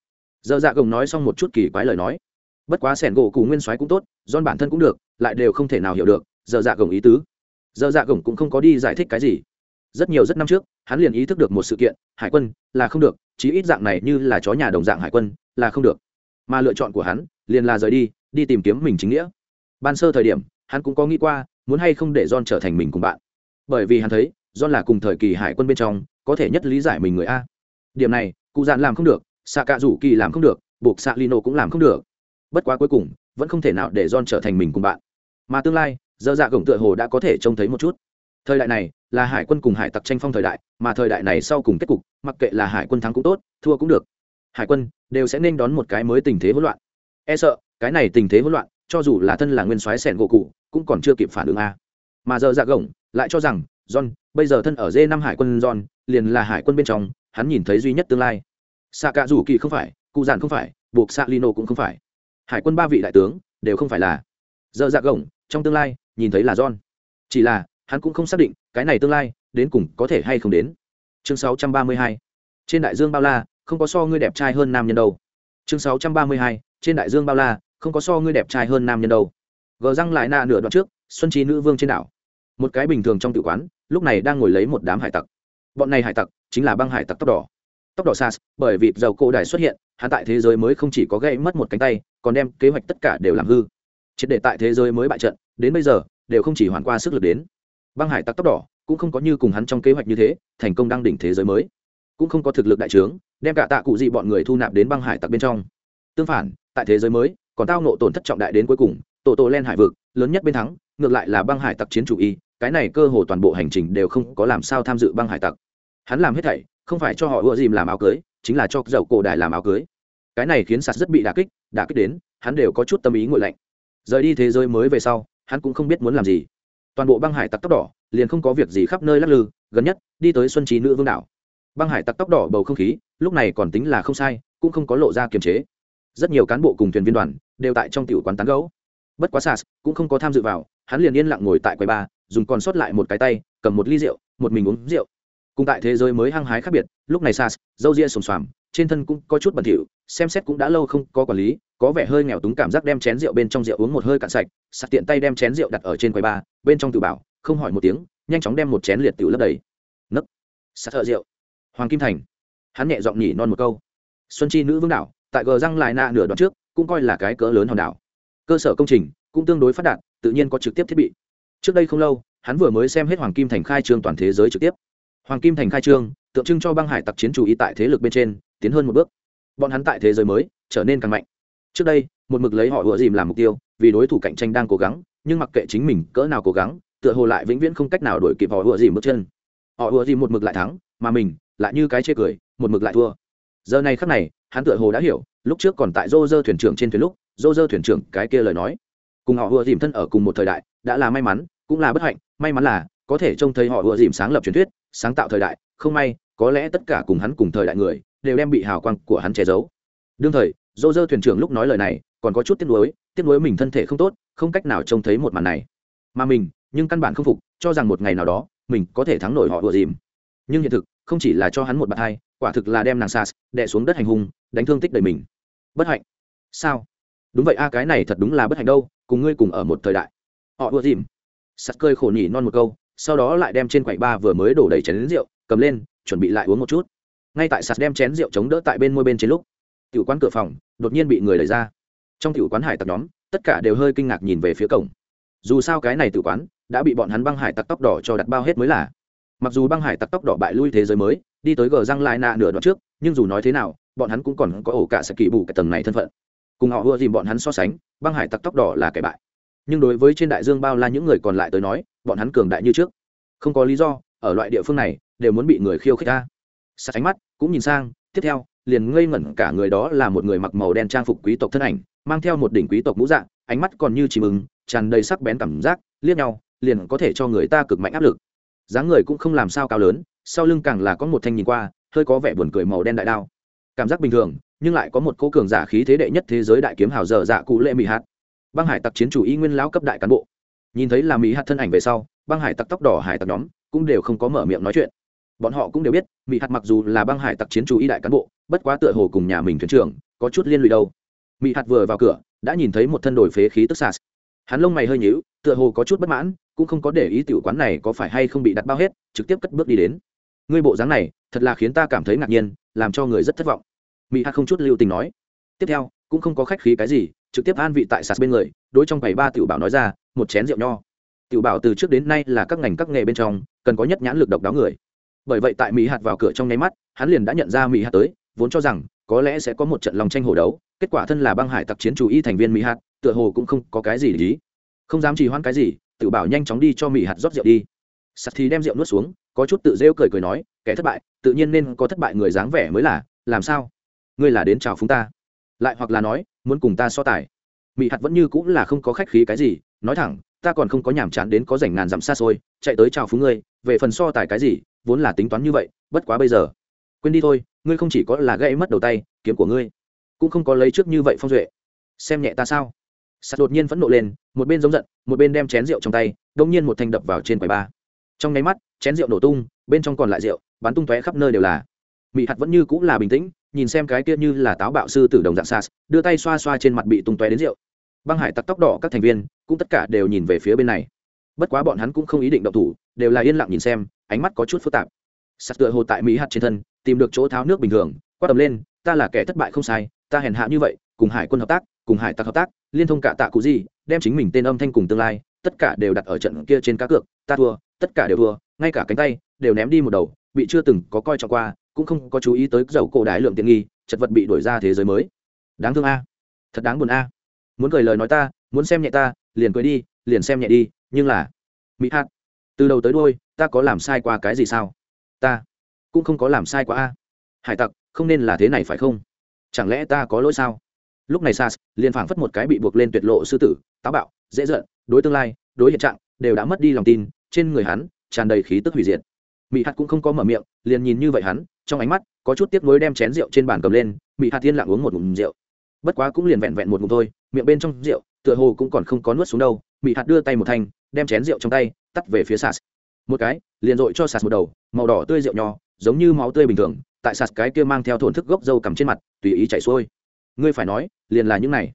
Dơ dạ gồng nói xong một chút kỳ quái lời nói. Bất quá sẻn gỗ cù nguyên soái cũng tốt don bản thân cũng được, lại đều không thể nào hiểu được. Dơ dạ gồng ý tứ. Dơ dạ gồng cũng không có đi giải thích cái gì. Rất nhiều rất năm trước, hắn liền ý thức được một sự kiện, hải quân, là không được, chí ít dạng này như là chó nhà đồng dạng hải quân, là không được. Mà lựa chọn của hắn, liền là rời đi đi tìm kiếm mình chính nghĩa. Ban sơ thời điểm, hắn cũng có nghĩ qua, muốn hay không để john trở thành mình cùng bạn. Bởi vì hắn thấy, john là cùng thời kỳ hải quân bên trong có thể nhất lý giải mình người a. Điểm này, cụ dạn làm không được xạ cạ rủ kỳ làm không được, buộc xạ lino cũng làm không được. Bất quá cuối cùng, vẫn không thể nào để john trở thành mình cùng bạn. Mà tương lai, dơ dạ gồng tựa hồ đã có thể trông thấy một chút. Thời đại này, là hải quân cùng hải tặc tranh phong thời đại, mà thời đại này sau cùng kết cục, mặc kệ là hải quân thắng cũng tốt, thua cũng được. Hải quân, đều sẽ nên đón một cái mới tình thế hỗn loạn. E sợ, cái này tình thế hỗn loạn, cho dù là thân là nguyên soái sẻn gỗ cụ, cũng còn chưa kịp phản ứng a. Mà giờ dạ gồng lại cho rằng, john, bây giờ thân ở d năm hải quân john liền là hải quân bên trong, hắn nhìn thấy duy nhất tương lai. Xạ cạ rủ kỳ không phải cụ giản không phải, buộc xạ lino cũng không phải. Hải quân ba vị đại tướng, đều không phải là. Dơ dạ gồng, trong tương lai, nhìn thấy là john. Chỉ là, hắn cũng không xác định, cái này tương lai, đến cùng có thể hay không đến. Chương 632 trên đại dương bao la, không có so ngươi đẹp trai hơn nam nhân đâu. Chương 632 trên đại dương bao la, không có so ngươi đẹp trai hơn nam nhân đâu. Gờ răng lại nạ nửa đoạn trước, xuân trí nữ vương trên đảo. Một cái bình thường trong tự quán, lúc này đang ngồi lấy một đám hải tặc bọn này hải tặc chính là băng hải tặc tóc đỏ. Tóc đỏ sas bởi vì dầu cổ đài xuất hiện, hắn tại thế giới mới không chỉ có gây mất một cánh tay, còn đem kế hoạch tất cả đều làm hư. Triệt để tại thế giới mới bại trận, đến bây giờ, đều không chỉ hoàn qua sức lực đến. Băng hải tặc tóc đỏ cũng không có như cùng hắn trong kế hoạch như thế, thành công đăng đỉnh thế giới mới. Cũng không có thực lực đại trướng, đem cả tạ cụ dị bọn người thu nạp đến băng hải tặc bên trong. Tương phản, tại thế giới mới, còn tao nộ tổn thất trọng đại đến cuối cùng tổ tổ len hải vực, lớn nhất bên thắng, ngược lại là băng hải tặc chiến chủ y cái này cơ hồ toàn bộ hành trình đều không có làm sao tham dự băng hải tặc. Hắn làm hết thảy, không phải cho họ ưa dìm làm áo cưới, chính là cho dầu cổ đại làm áo cưới. Cái này khiến sạt rất bị đà kích đà kích đến, hắn đều có chút tâm ý ngội lạnh. Rời đi thế giới mới về sau, hắn cũng không biết muốn làm gì. Toàn bộ băng hải tặc tóc đỏ, liền không có việc gì khắp nơi lắc lư, gần nhất, đi tới xuân trí nữ vương đảo. Băng hải tặc tóc đỏ bầu không khí, lúc này còn tính là không sai, cũng không có lộ ra kiềm chế. Rất nhiều cán bộ cùng thuyền viên đoàn đều tại trong tiểu quán tán gấu bất quá sas cũng không có tham dự vào, hắn liền yên lặng ngồi tại quầy ba dùng còn sót lại một cái tay, cầm một ly rượu, một mình uống rượu. Cùng tại thế giới mới hăng hái khác biệt, lúc này sas, dâu ria sồm xoàm, trên thân cũng có chút bẩn thỉu, xem xét cũng đã lâu không có quản lý, có vẻ hơi nghèo túng cảm giác đem chén rượu bên trong rượu uống một hơi cạn sạch sạc tiện tay đem chén rượu đặt ở trên quầy ba, bên trong tự bảo, không hỏi một tiếng, nhanh chóng đem một chén liệt tiểu lấp đầy. Nấc. Sạc thợ rượu. Hoàng kim thành. Hắn nhẹ giọng nhỉ non một câu. Xuân chi nữ vương đảo, tại gờ răng lại nạ nửa đoạn trước, cũng coi là cái cỡ lớn hòn đảo. Cơ sở công trình cũng tương đối phát đạt, tự nhiên có trực tiếp thiết bị trước đây không lâu, hắn vừa mới xem hết hoàng kim thành khai trương toàn thế giới trực tiếp. Hoàng kim thành khai trương, tượng trưng cho băng hải tặc chiến chủ y tại thế lực bên trên, tiến hơn một bước. Bọn hắn tại thế giới mới, trở nên càng mạnh. Trước đây, một mực lấy họ ùa dìm làm mục tiêu, vì đối thủ cạnh tranh đang cố gắng, nhưng mặc kệ chính mình cỡ nào cố gắng, tựa hồ lại vĩnh viễn không cách nào đổi kịp họ ùa dìm bước chân. Họ ùa dìm một mực lại thắng, mà mình, lại như cái chê cười, một mực lại thua. Giờ này khắc này, hắn tựa hồ đã hiểu, lúc trước còn tại dô dơ thuyền trưởng trên thuyền lúc dô dơ thuyền trưởng cái kia lời nói. Cùng họ ùa dìm thân ở cùng một thời đại đã là may mắn, cũng là bất hạnh, may mắn là có thể trông thấy họ ùa dìm sáng lập truyền thuyết, sáng tạo thời đại, không may, có lẽ tất cả cùng hắn cùng thời đại người, đều đem bị hào quang của hắn che giấu. Đương thời dô dơ thuyền trưởng lúc nói lời này, còn có chút tiếc nuối tiếc nuối mình thân thể không tốt, không cách nào trông thấy một màn này. Mà mình, nhưng căn bản không phục, cho rằng một ngày nào đó, mình có thể thắng nổi họ đùa dìm. Nhưng hiện thực, không chỉ là cho hắn một bàn thai quả thực là đem nàng sas đè xuống đất hành hung, đánh thương tích đầy mình. Bất hạnh. Sao? Đúng vậy a, cái này thật đúng là bất hạnh đâu, cùng ngươi cùng ở một thời đại họ đùa dìm. Sắt cơi khổ nhỉ non một câu, sau đó lại đem trên quầy ba vừa mới đổ đầy chén rượu, cầm lên, chuẩn bị lại uống một chút. Ngay tại sạt đem chén rượu chống đỡ tại bên môi bên trên lúc, tiểu quán cửa phòng đột nhiên bị người đẩy ra. Trong tiểu quán hải tặc nhóm, tất cả đều hơi kinh ngạc nhìn về phía cổng. Dù sao cái này tiểu quán đã bị bọn hắn băng hải tặc tóc đỏ cho đặt bao hết mới là. Mặc dù băng hải tặc tóc đỏ bại lui thế giới mới, đi tới gờ răng lại nạ nửa đoạn trước, nhưng dù nói thế nào, bọn hắn cũng còn có ổ cả sẽ kỳ bù cái tầng này thân phận. Cùng họ ưa dìm bọn hắn so sánh, băng hải tặc tóc đỏ là kẻ bại nhưng đối với trên đại dương bao la những người còn lại tới nói, bọn hắn cường đại như trước. Không có lý do, ở loại địa phương này, đều muốn bị người khiêu khích ta. Sạch ánh mắt, cũng nhìn sang, tiếp theo, liền ngây ngẩn cả người đó là một người mặc màu đen trang phục quý tộc thân ảnh, mang theo một đỉnh quý tộc mũ dạng ánh mắt còn như chỉ mừng tràn đầy sắc bén cảm giác, liếc nhau, liền có thể cho người ta cực mạnh áp lực. Dáng người cũng không làm sao cao lớn, sau lưng càng là có một thanh nhìn qua, hơi có vẻ buồn cười màu đen đại đao. Cảm giác bình thường, nhưng lại có một cô cường giả khí thế đệ nhất thế giới đại kiếm hào dở dạ cụ lệ mị hạt băng hải tặc chiến chủ y nguyên lão cấp đại cán bộ. Nhìn thấy là mỹ hạt thân ảnh về sau, băng hải tặc tóc đỏ hải tặc nhóm cũng đều không có mở miệng nói chuyện. Bọn họ cũng đều biết, mỹ hạt mặc dù là băng hải tặc chiến chủ y đại cán bộ, bất quá tựa hồ cùng nhà mình thuyền trưởng có chút liên lụy đâu. Mỹ hạt vừa vào cửa, đã nhìn thấy một thân đổi phế khí tức sas. Hắn lông mày hơi nhíu, tựa hồ có chút bất mãn, cũng không có để ý tiểu quán này có phải hay không bị đặt bao hết, trực tiếp cất bước đi đến. Ngươi bộ dáng này, thật là khiến ta cảm thấy ngạc nhiên, làm cho người rất thất vọng. Mỹ hạt không chút lưu tình nói. Tiếp theo, cũng không có khách khí cái gì trực tiếp an vị tại sạt bên người, đối trong bảy ba tiểu bảo nói ra, một chén rượu nho. Tiểu bảo từ trước đến nay là các ngành các nghề bên trong, cần có nhất nhãn lực độc đáo người. Bởi vậy tại mỹ hạt vào cửa trong nháy mắt, hắn liền đã nhận ra mỹ hạt tới, vốn cho rằng có lẽ sẽ có một trận lòng tranh hổ đấu, kết quả thân là băng hải tặc chiến chủ y thành viên mỹ hạt, tựa hồ cũng không có cái gì để ý. Không dám trì hoãn cái gì, tiểu bảo nhanh chóng đi cho mỹ hạt rót rượu đi. Sạt thì đem rượu nuốt xuống, có chút tự rêu cười cười nói, kẻ thất bại, tự nhiên nên có thất bại người dáng vẻ mới là, làm sao? Ngươi là đến chào phúng ta. Lại hoặc là nói muốn cùng ta so tài. Mỹ hạt vẫn như cũng là không có khách khí cái gì, nói thẳng, ta còn không có nhàm chán đến có rảnh ngàn dặm xa xôi, chạy tới chào phúng ngươi, về phần so tài cái gì, vốn là tính toán như vậy, bất quá bây giờ. Quên đi thôi, ngươi không chỉ có là gây mất đầu tay, kiếm của ngươi cũng không có lấy trước như vậy phong duệ. Xem nhẹ ta sao? Sạt đột nhiên phẫn nộ lên, một bên giống giận, một bên đem chén rượu trong tay đông nhiên một thanh đập vào trên quầy ba. Trong nháy mắt, chén rượu nổ tung, bên trong còn lại rượu, bắn tung tóe khắp nơi đều là. Mị hạt vẫn như cũng là bình tĩnh nhìn xem cái kia như là táo bạo sư tử đồng dạng sas, đưa tay xoa xoa trên mặt bị tung tóe đến rượu. Băng hải tặc tóc đỏ các thành viên, cũng tất cả đều nhìn về phía bên này. Bất quá bọn hắn cũng không ý định động thủ, đều là yên lặng nhìn xem, ánh mắt có chút phức tạp. Sắt tựa hồ tại mỹ hạt trên thân, tìm được chỗ tháo nước bình thường, quát tầm lên, ta là kẻ thất bại không sai, ta hèn hạ như vậy, cùng hải quân hợp tác, cùng hải tặc hợp tác, liên thông cả tạ cụ gì, đem chính mình tên âm thanh cùng tương lai, tất cả đều đặt ở trận kia trên cá cược, ta thua, tất cả đều thua, ngay cả cánh tay, đều ném đi một đầu, bị chưa từng có coi trọng qua cũng không có chú ý tới dầu cổ đái lượng tiện nghi, chật vật bị đổi ra thế giới mới. Đáng thương a. Thật đáng buồn a. Muốn cười lời nói ta, muốn xem nhẹ ta, liền cười đi, liền xem nhẹ đi, nhưng là, mỹ hát từ đầu tới đôi ta có làm sai qua cái gì sao? Ta cũng không có làm sai qua a. Hải tặc, không nên là thế này phải không? Chẳng lẽ ta có lỗi sao? Lúc này sas liền phảng phất một cái bị buộc lên tuyệt lộ sư tử, táo bạo, dễ dợn đối tương lai, đối hiện trạng, đều đã mất đi lòng tin, trên người hắn tràn đầy khí tức hủy diệt. Mỹ hạt cũng không có mở miệng, liền nhìn như vậy hắn trong ánh mắt, có chút tiếc nuối đem chén rượu trên bàn cầm lên mỹ hạt thiên lặng uống một ngụm rượu. Bất quá cũng liền vẹn vẹn một ngụm thôi, miệng bên trong rượu, tựa hồ cũng còn không có nuốt xuống đâu. Mỹ hạt đưa tay một thanh, đem chén rượu trong tay, tắt về phía sạt. một cái, liền dội cho sạt một đầu, màu đỏ tươi rượu nho, giống như máu tươi bình thường, tại sạt cái kia mang theo thổn thức gốc dâu cầm trên mặt, tùy ý chảy xuôi. Ngươi phải nói, liền là những này.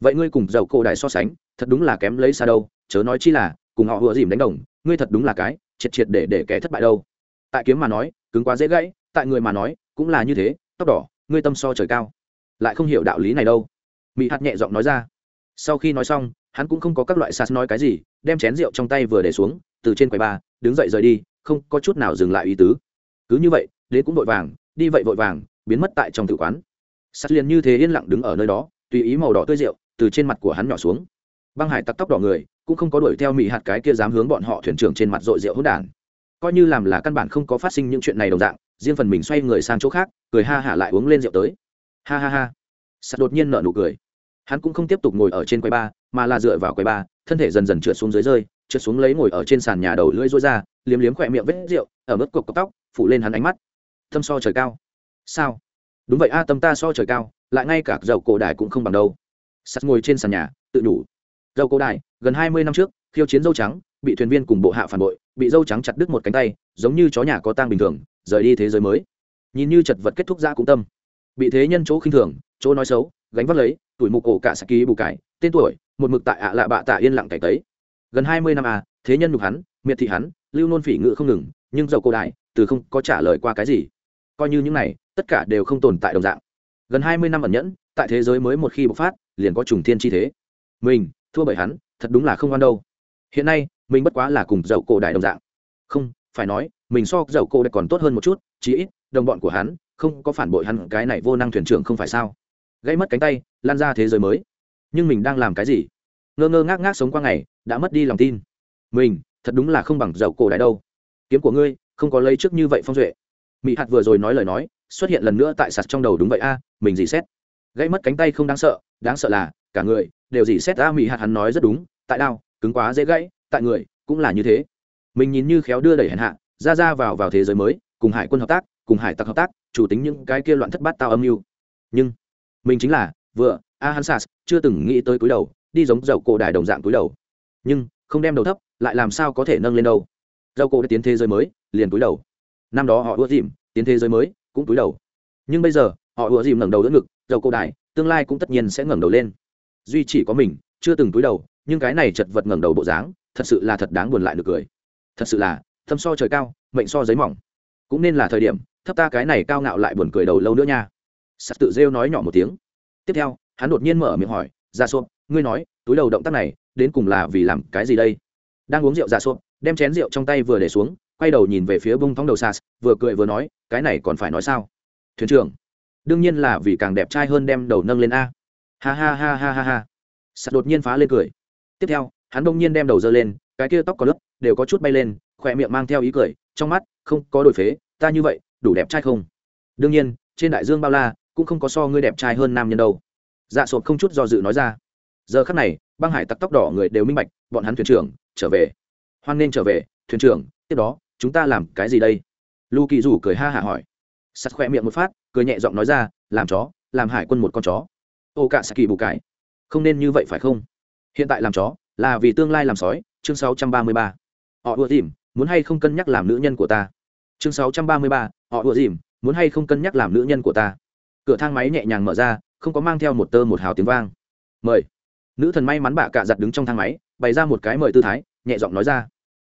Vậy ngươi cùng dầu cổ đại so sánh, thật đúng là kém lấy xa đâu, chớ nói chi là, cùng họ vừa dìm đánh đồng, ngươi thật đúng là cái, triệt triệt để để kẻ thất bại đâu. Tại kiếm mà nói, cứng quá dễ gãy tại người mà nói, cũng là như thế, tóc đỏ, ngươi tâm so trời cao. Lại không hiểu đạo lý này đâu. Mỹ hạt nhẹ giọng nói ra. Sau khi nói xong, hắn cũng không có các loại sas nói cái gì, đem chén rượu trong tay vừa để xuống, từ trên quầy ba, đứng dậy rời đi, không có chút nào dừng lại ý tứ. Cứ như vậy đến cũng vội vàng, đi vậy vội vàng, biến mất tại trong tử quán. Sas liền như thế yên lặng đứng ở nơi đó, tùy ý màu đỏ tươi rượu, từ trên mặt của hắn nhỏ xuống. Băng hải tặc tóc đỏ người, cũng không có đuổi theo mỹ hạt cái kia dám hướng bọn họ thuyền trưởng trên mặt dội rượu hỗn đản. Coi như làm là căn bản không có phát sinh những chuyện này đồng dạng riêng phần mình xoay người sang chỗ khác, cười ha hả lại uống lên rượu tới. Ha ha ha. Sạt đột nhiên nở nụ cười. Hắn cũng không tiếp tục ngồi ở trên quầy ba, mà là dựa vào quầy ba, thân thể dần dần trượt xuống dưới rơi, trượt xuống lấy ngồi ở trên sàn nhà đầu lưỡi rối ra, liếm liếm khỏe miệng vết rượu, ở mức cộc cọc tóc, phủ lên hắn ánh mắt. Thâm so trời cao. Sao? Đúng vậy a, tâm ta so trời cao, lại ngay cả dầu cổ đài cũng không bằng đâu. Sắt ngồi trên sàn nhà, tự đủ. Dầu cổ đài, gần hai mươi năm trước, khiêu chiến dâu trắng, bị thuyền viên cùng bộ hạ phản bội, bị dâu trắng chặt đứt một cánh tay, giống như chó nhà có tang bình thường rời đi thế giới mới. Nhìn như chật vật kết thúc ra cũng tâm. Bị thế nhân chỗ khinh thường, chỗ nói xấu, gánh vác lấy, tuổi mục ổ cả saki bù cải, tên tuổi, một mực tại ạ lạ bạ tạ yên lặng cải tấy. Gần hai mươi năm à thế nhân nhục hắn, miệt thị hắn, lưu nôn phỉ ngự không ngừng, nhưng dầu cổ đại, từ không có trả lời qua cái gì. Coi như những này, tất cả đều không tồn tại đồng dạng. Gần hai mươi năm ẩn nhẫn, tại thế giới mới một khi bộc phát, liền có trùng thiên chi thế. Mình, thua bởi hắn, thật đúng là không ngoan đâu. Hiện nay, mình bất quá là cùng dậu cổ đại đồng dạng. Không phải nói, mình so dầu cô đại còn tốt hơn một chút, chí ít, đồng bọn của hắn, không có phản bội hắn cái này vô năng thuyền trưởng không phải sao? Gãy mất cánh tay, lan ra thế giới mới. Nhưng mình đang làm cái gì? Ngơ ngơ ngác ngác sống qua ngày, đã mất đi lòng tin. Mình, thật đúng là không bằng dầu cổ đại đâu. Kiếm của ngươi, không có lấy trước như vậy phong duệ. Mỹ hạt vừa rồi nói lời nói, xuất hiện lần nữa tại sạt trong đầu đúng vậy a, mình dì xét. Gãy mất cánh tay không đáng sợ đáng sợ là, cả người, đều dì xét a mỹ hạt hắn nói rất đúng, tại đao, cứng quá dễ gãy, tại người, cũng là như thế mình nhìn như khéo đưa đẩy hẹn hạ, ra ra vào vào thế giới mới, cùng hải quân hợp tác, cùng hải tặc hợp tác, chủ tính những cái kia loạn thất bát tao âm mưu. Nhưng, mình chính là, vừa a hắn sas chưa từng nghĩ tới cúi đầu, đi giống dầu cổ đài đồng dạng cúi đầu. Nhưng, không đem đầu thấp, lại làm sao có thể nâng lên đâu. Dầu cổ đã tiến thế giới mới, liền cúi đầu. Năm đó họ ưa dìm, tiến thế giới mới, cũng cúi đầu. Nhưng bây giờ, họ ưa dìm ngẩng đầu đỡ ngực, dầu cổ đài, tương lai cũng tất nhiên sẽ ngẩng đầu lên. Duy chỉ có mình, chưa từng cúi đầu, nhưng cái này chật vật ngẩng đầu bộ dáng, thật sự là thật đáng buồn lại được cười thật sự là thâm so trời cao, mệnh so giấy mỏng. Cũng nên là thời điểm, thấp ta cái này cao ngạo lại buồn cười đầu lâu nữa nha. Sắt tự rêu nói nhỏ một tiếng. Tiếp theo, hắn đột nhiên mở miệng hỏi ra dạ ngươi nói, túi đầu động tác này, đến cùng là vì làm cái gì đây? Đang uống rượu ra dạ đem chén rượu trong tay vừa để xuống, quay đầu nhìn về phía bông thóng đầu sas, vừa cười vừa nói, cái này còn phải nói sao? Thuyền trưởng, đương nhiên là vì càng đẹp trai hơn đem đầu nâng lên a. Ha ha ha ha ha ha. Sắt đột nhiên phá lên cười. Tiếp theo, hắn đông nhiên đem đầu dơ lên, cái kia tóc có lớp đều có chút bay lên, khỏe miệng mang theo ý cười, trong mắt, không có đổi phế, ta như vậy, đủ đẹp trai không? Đương nhiên, trên đại dương bao la, cũng không có so ngươi đẹp trai hơn nam nhân đâu. Dạ sộp không chút do dự nói ra. Giờ khắc này, băng hải tặc tóc đỏ người đều minh bạch, bọn hắn thuyền trưởng, trở về. Hoan nên trở về, thuyền trưởng, tiếp đó, chúng ta làm cái gì đây? Lu kỳ rủ cười ha hả hỏi. Sắt khoe miệng một phát, cười nhẹ giọng nói ra, làm chó, làm hải quân một con chó. Ô cả kỳ bù cái không nên như vậy phải không? Hiện tại làm chó, là vì tương lai làm sói, chương 633 họ ùa dìm muốn hay không cân nhắc làm nữ nhân của ta? Chương 633, họ ùa dìm muốn hay không cân nhắc làm nữ nhân của ta? Cửa thang máy nhẹ nhàng mở ra không có mang theo một tơ một hào tiếng vang. Mời. Nữ thần may mắn bạ cạ giặt đứng trong thang máy bày ra một cái mời tư thái nhẹ giọng nói ra.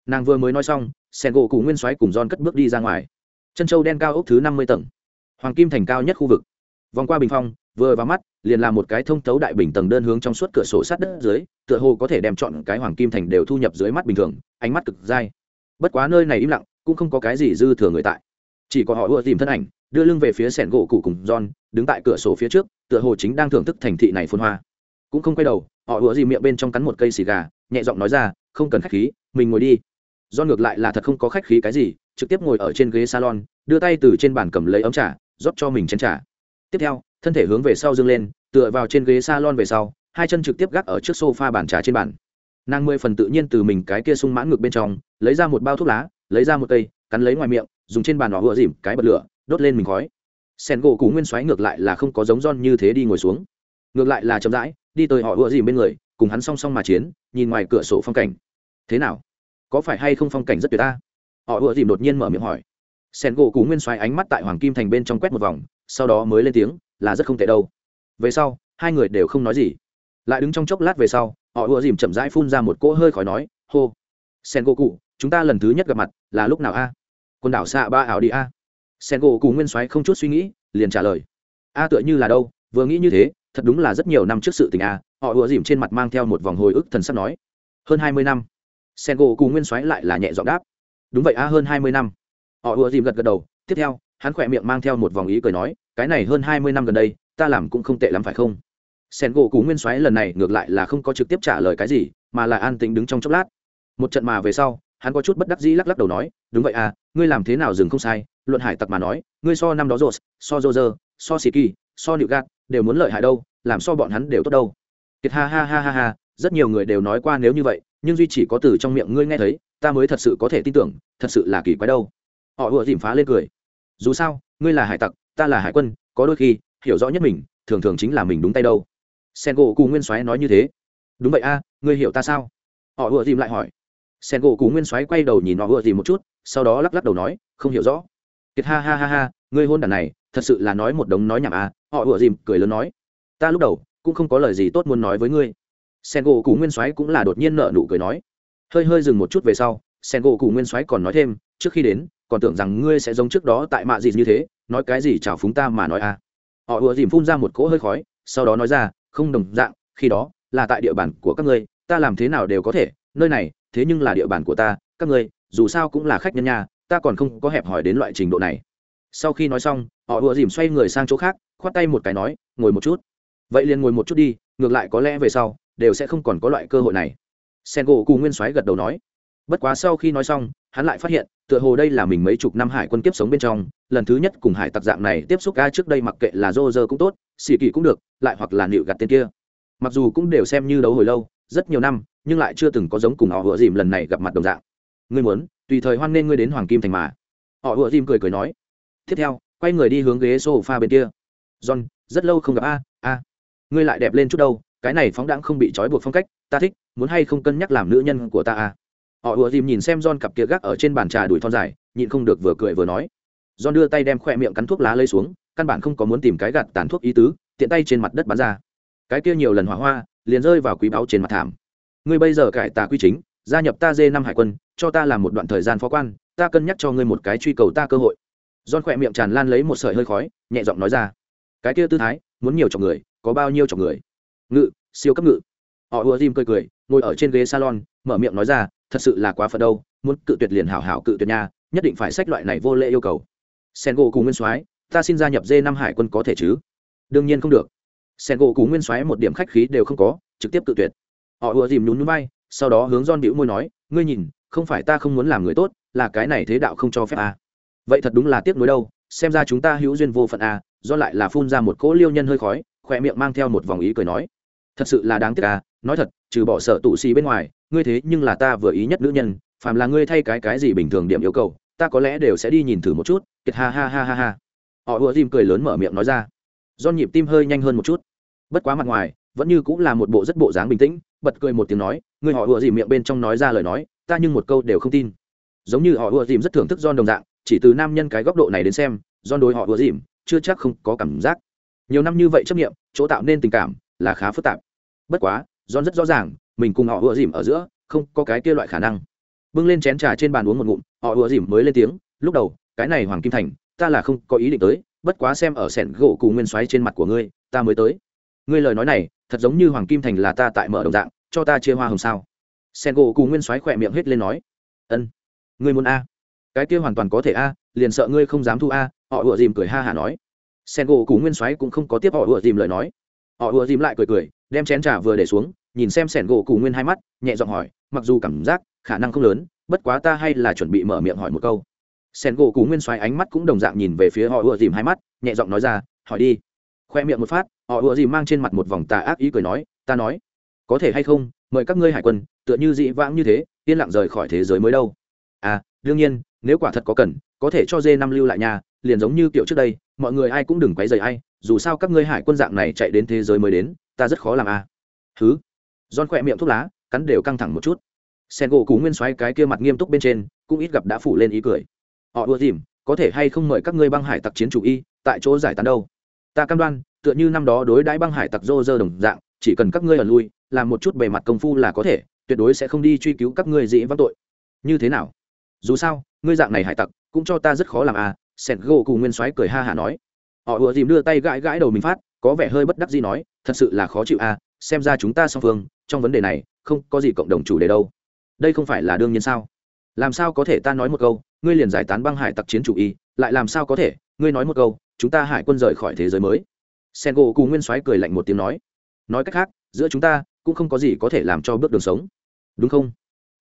Nàng vừa mới nói xong sen gỗ cụ nguyên soái cùng don cất bước đi ra ngoài. Chân châu đen cao ốc thứ năm mươi tầng. Hoàng kim thành cao nhất khu vực. Vòng qua bình phong vừa vào mắt liền là một cái thông thấu đại bình tầng đơn hướng trong suốt cửa sổ sát đất dưới tựa hồ có thể đem chọn cái hoàng kim thành đều thu nhập dưới mắt bình thường ánh mắt cực dai. Bất quá nơi này im lặng, cũng không có cái gì dư thừa người tại. Chỉ có họ ưa tìm thân ảnh, đưa lưng về phía sẻn gỗ cụ cùng john, đứng tại cửa sổ phía trước, tựa hồ chính đang thưởng thức thành thị này phun hoa. Cũng không quay đầu, họ ưa gì miệng bên trong cắn một cây xì gà, nhẹ giọng nói ra, không cần khách khí, mình ngồi đi. John ngược lại là thật không có khách khí cái gì, trực tiếp ngồi ở trên ghế salon, đưa tay từ trên bàn cầm lấy ấm trà, rót cho mình chén trà. Tiếp theo, thân thể hướng về sau dâng lên, tựa vào trên ghế salon về sau, hai chân trực tiếp gác ở trước sofa bàn trà trên bàn nàng mười phần tự nhiên từ mình cái kia sung mãn ngực bên trong, lấy ra một bao thuốc lá, lấy ra một cây, cắn lấy ngoài miệng, dùng trên bàn đỏ vừa dìm cái bật lửa, đốt lên mình khói. Sen gỗ cũ nguyên xoáy ngược lại là không có giống don như thế đi ngồi xuống. Ngược lại là chậm rãi, đi tới họ vừa dìm bên người, cùng hắn song song mà chiến, nhìn ngoài cửa sổ phong cảnh. Thế nào? Có phải hay không phong cảnh rất tuyệt ta? Họ vừa dìm đột nhiên mở miệng hỏi. Sen gỗ cũ nguyên xoáy ánh mắt tại hoàng kim thành bên trong quét một vòng, sau đó mới lên tiếng, là rất không tệ đâu. Về sau, hai người đều không nói gì. Lại đứng trong chốc lát về sau họ ùa dìm chậm rãi phun ra một cỗ hơi khói nói, hô sen gỗ cụ chúng ta lần thứ nhất gặp mặt là lúc nào a? Quần đảo xạ ba ảo đi a? Sen gỗ cụ nguyên soái không chút suy nghĩ, liền trả lời, a tựa như là đâu, vừa nghĩ như thế, thật đúng là rất nhiều năm trước sự tình a. Họ ùa dìm trên mặt mang theo một vòng hồi ức thần sắp nói, hơn hai mươi năm. Sen gỗ cụ nguyên soái lại là nhẹ giọng đáp, đúng vậy a, hơn hai mươi năm. Họ ùa dìm gật gật đầu, tiếp theo, hắn khỏe miệng mang theo một vòng ý cười nói, cái này hơn hai mươi năm gần đây, ta làm cũng không tệ lắm phải không? Sen gỗ cú nguyên soái lần này ngược lại là không có trực tiếp trả lời cái gì, mà là an tĩnh đứng trong chốc lát. Một trận mà về sau, hắn có chút bất đắc dĩ lắc lắc đầu nói, đúng vậy à ngươi làm thế nào dừng không sai, luận hải tặc mà nói, ngươi so năm đó rột so dô dơ so xì kỳ, so nịu gạt đều muốn lợi hại đâu, làm so bọn hắn đều tốt đâu. Kiệt ha ha ha ha ha, rất nhiều người đều nói qua nếu như vậy, nhưng duy chỉ có từ trong miệng ngươi nghe thấy, ta mới thật sự có thể tin tưởng, thật sự là kỳ quái đâu. Họ ùa dìm phá lên cười. Dù sao, ngươi là hải tặc, ta là hải quân, có đôi khi hiểu rõ nhất mình, thường thường chính là mình đúng tay đâu sen gỗ cù nguyên soái nói như thế. Đúng vậy a, ngươi hiểu ta sao? Họ ùa dìm lại hỏi. Sen gỗ cù nguyên soái quay đầu nhìn họ ùa dìm một chút, sau đó lắc lắc đầu nói, không hiểu rõ. Kiệt ha ha ha ha, ngươi hôn đàn này, thật sự là nói một đống nói nhảm à họ ùa dìm cười lớn nói. Ta lúc đầu, cũng không có lời gì tốt muốn nói với ngươi. Sen gỗ cù nguyên soái cũng là đột nhiên nợ nụ cười nói. Hơi hơi dừng một chút về sau sen gỗ cù nguyên soái còn nói thêm, trước khi đến, còn tưởng rằng ngươi sẽ giống trước đó tại mạ gì như thế, nói cái gì chào phúng ta mà nói à họ ùa dìm phun ra một cỗ hơi khói, sau đó nói ra không đồng dạng, khi đó, là tại địa bàn của các ngươi, ta làm thế nào đều có thể, nơi này, thế nhưng là địa bàn của ta, các ngươi, dù sao cũng là khách nhân nhà, ta còn không có hẹp hỏi đến loại trình độ này. Sau khi nói xong, họ ùa dìm xoay người sang chỗ khác, khoát tay một cái nói, ngồi một chút. Vậy liền ngồi một chút đi, ngược lại có lẽ về sau, đều sẽ không còn có loại cơ hội này. Sen gỗ cù nguyên soái gật đầu nói. Bất quá sau khi nói xong, hắn lại phát hiện, tựa hồ đây là mình mấy chục năm hải quân kiếp sống bên trong, lần thứ nhất cùng hải tặc dạng này tiếp xúc ca trước đây mặc kệ là dô dơ cũng tốt xì kỳ cũng được, lại hoặc là nịu gặt tên kia. Mặc dù cũng đều xem như đấu hồi lâu, rất nhiều năm, nhưng lại chưa từng có giống cùng họ vừa dìm lần này gặp mặt đồng dạng. Ngươi muốn, tùy thời hoan nên ngươi đến hoàng kim thành mà. Họ vừa dìm cười cười nói. Tiếp theo, quay người đi hướng ghế sofa bên kia. John, rất lâu không gặp a a. Ngươi lại đẹp lên chút đâu, cái này phóng đãng không bị trói buộc phong cách, ta thích, muốn hay không cân nhắc làm nữ nhân của ta a? Họ vừa dìm nhìn xem John cặp kia gác ở trên bàn trà đuổi thon dài, nhịn không được vừa cười vừa nói. John đưa tay đem khoe miệng cắn thuốc lá lấy xuống, căn bản không có muốn tìm cái gạt tàn thuốc ý tứ, tiện tay trên mặt đất bắn ra. Cái kia nhiều lần hỏa hoa, liền rơi vào quý báu trên mặt thảm. Ngươi bây giờ cải tà quy chính, gia nhập ta dê năm hải quân, cho ta làm một đoạn thời gian phó quan, ta cân nhắc cho ngươi một cái truy cầu ta cơ hội. John khỏe miệng tràn lan lấy một sợi hơi khói, nhẹ giọng nói ra. Cái kia tư thái, muốn nhiều chọc người, có bao nhiêu chọc người? Ngự, siêu cấp ngự. Họ ùa dìm cười cười, ngồi ở trên ghế salon, mở miệng nói ra, thật sự là quá phật đâu, muốn cự tuyệt liền hảo hảo cự tuyệt nha, nhất định phải sách loại này vô lệ yêu cầu sen gỗ cùng nguyên soái ta xin gia nhập dê năm hải quân có thể chứ? Đương nhiên không được. Sen gỗ cùng nguyên soái một điểm khách khí đều không có trực tiếp tự tuyệt. Họ ùa dìm nhún núi bay sau đó hướng don bĩu môi nói ngươi nhìn không phải ta không muốn làm người tốt là cái này thế đạo không cho phép à. vậy thật đúng là tiếc nuối đâu xem ra chúng ta hữu duyên vô phận à, do lại là phun ra một cỗ liêu nhân hơi khói khỏe miệng mang theo một vòng ý cười nói thật sự là đáng tiếc à nói thật trừ bỏ sợ tụ xì bên ngoài ngươi thế nhưng là ta vừa ý nhất nữ nhân phàm là ngươi thay cái cái gì bình thường điểm yêu cầu ta có lẽ đều sẽ đi nhìn thử một chút, kiệt ha ha ha ha ha. Họ ùa dìm cười lớn mở miệng nói ra. Do nhịp tim hơi nhanh hơn một chút. Bất quá mặt ngoài, vẫn như cũng là một bộ rất bộ dáng bình tĩnh, bật cười một tiếng nói, người họ ùa dìm miệng bên trong nói ra lời nói, ta nhưng một câu đều không tin. Giống như họ ùa dìm rất thưởng thức don đồng dạng, chỉ từ nam nhân cái góc độ này đến xem don đối họ ùa dìm chưa chắc không có cảm giác. Nhiều năm như vậy chấp nghiệm, chỗ tạo nên tình cảm là khá phức tạp. Bất quá don rất rõ ràng, mình cùng họ ùa dìm ở giữa, không có cái kia loại khả năng bưng lên chén trà trên bàn uống một ngụm, họ ùa dìm mới lên tiếng, lúc đầu, cái này hoàng kim thành, ta là không có ý định tới, bất quá xem ở sẻn gỗ cù nguyên xoáy trên mặt của ngươi, ta mới tới. Ngươi lời nói này, thật giống như hoàng kim thành là ta tại mở đồng dạng, cho ta chia hoa hồng sao? Sẻn gỗ cù nguyên xoáy khỏe miệng hết lên nói, ân, ngươi muốn a? Cái kia hoàn toàn có thể a, liền sợ ngươi không dám thu a, họ ùa dìm cười ha hả nói. Sẻn gỗ cù nguyên xoáy cũng không có tiếp họ ùa dìm lời nói. Họ ùa dìm lại cười cười, đem chén trà vừa để xuống, nhìn xem sẻn gỗ cù nguyên hai mắt, nhẹ giọng hỏi, mặc dù cảm giác khả năng không lớn, bất quá ta hay là chuẩn bị mở miệng hỏi một câu. Sen gỗ cú nguyên xoáy ánh mắt cũng đồng dạng nhìn về phía họ ùa dìm hai mắt, nhẹ giọng nói ra, hỏi đi. Khoe miệng một phát, họ ùa dìm mang trên mặt một vòng tà ác ý cười nói, ta nói, có thể hay không, mời các ngươi hải quân, tựa như dị vãng như thế, yên lặng rời khỏi thế giới mới đâu. À đương nhiên, nếu quả thật có cần, có thể cho dê năm lưu lại nhà, liền giống như kiểu trước đây, mọi người ai cũng đừng quấy rầy ai, dù sao các ngươi hải quân dạng này chạy đến thế giới mới đến, ta rất khó làm à. Thứ giòn khỏe miệng thuốc lá, cắn đều căng thẳng một chút sen gỗ cú nguyên xoáy cái kia mặt nghiêm túc bên trên, cũng ít gặp đã phủ lên ý cười. Họ ưa dìm, có thể hay không mời các ngươi băng hải tặc chiến chủ y, tại chỗ giải tán đâu? Ta cam đoan, tựa như năm đó đối đãi băng hải tặc rô rơ đồng dạng, chỉ cần các ngươi ở lui, làm một chút bề mặt công phu là có thể, tuyệt đối sẽ không đi truy cứu các ngươi dĩ vắng tội. Như thế nào? Dù sao, ngươi dạng này hải tặc, cũng cho ta rất khó làm à sẹt gỗ cù nguyên soái cười ha hả nói. Họ ùa dìm đưa tay gãi gãi đầu mình phát, có vẻ hơi bất đắc gì nói, thật sự là khó chịu à xem ra chúng ta song phương, trong vấn đề này, không có gì cộng đồng chủ đề đâu đây không phải là đương nhiên sao? Làm sao có thể ta nói một câu, ngươi liền giải tán băng hải tặc chiến chủ y, lại làm sao có thể, ngươi nói một câu, chúng ta hải quân rời khỏi thế giới mới. Sen gỗ cù nguyên soái cười lạnh một tiếng nói. Nói cách khác, giữa chúng ta cũng không có gì có thể làm cho bước đường sống. Đúng không?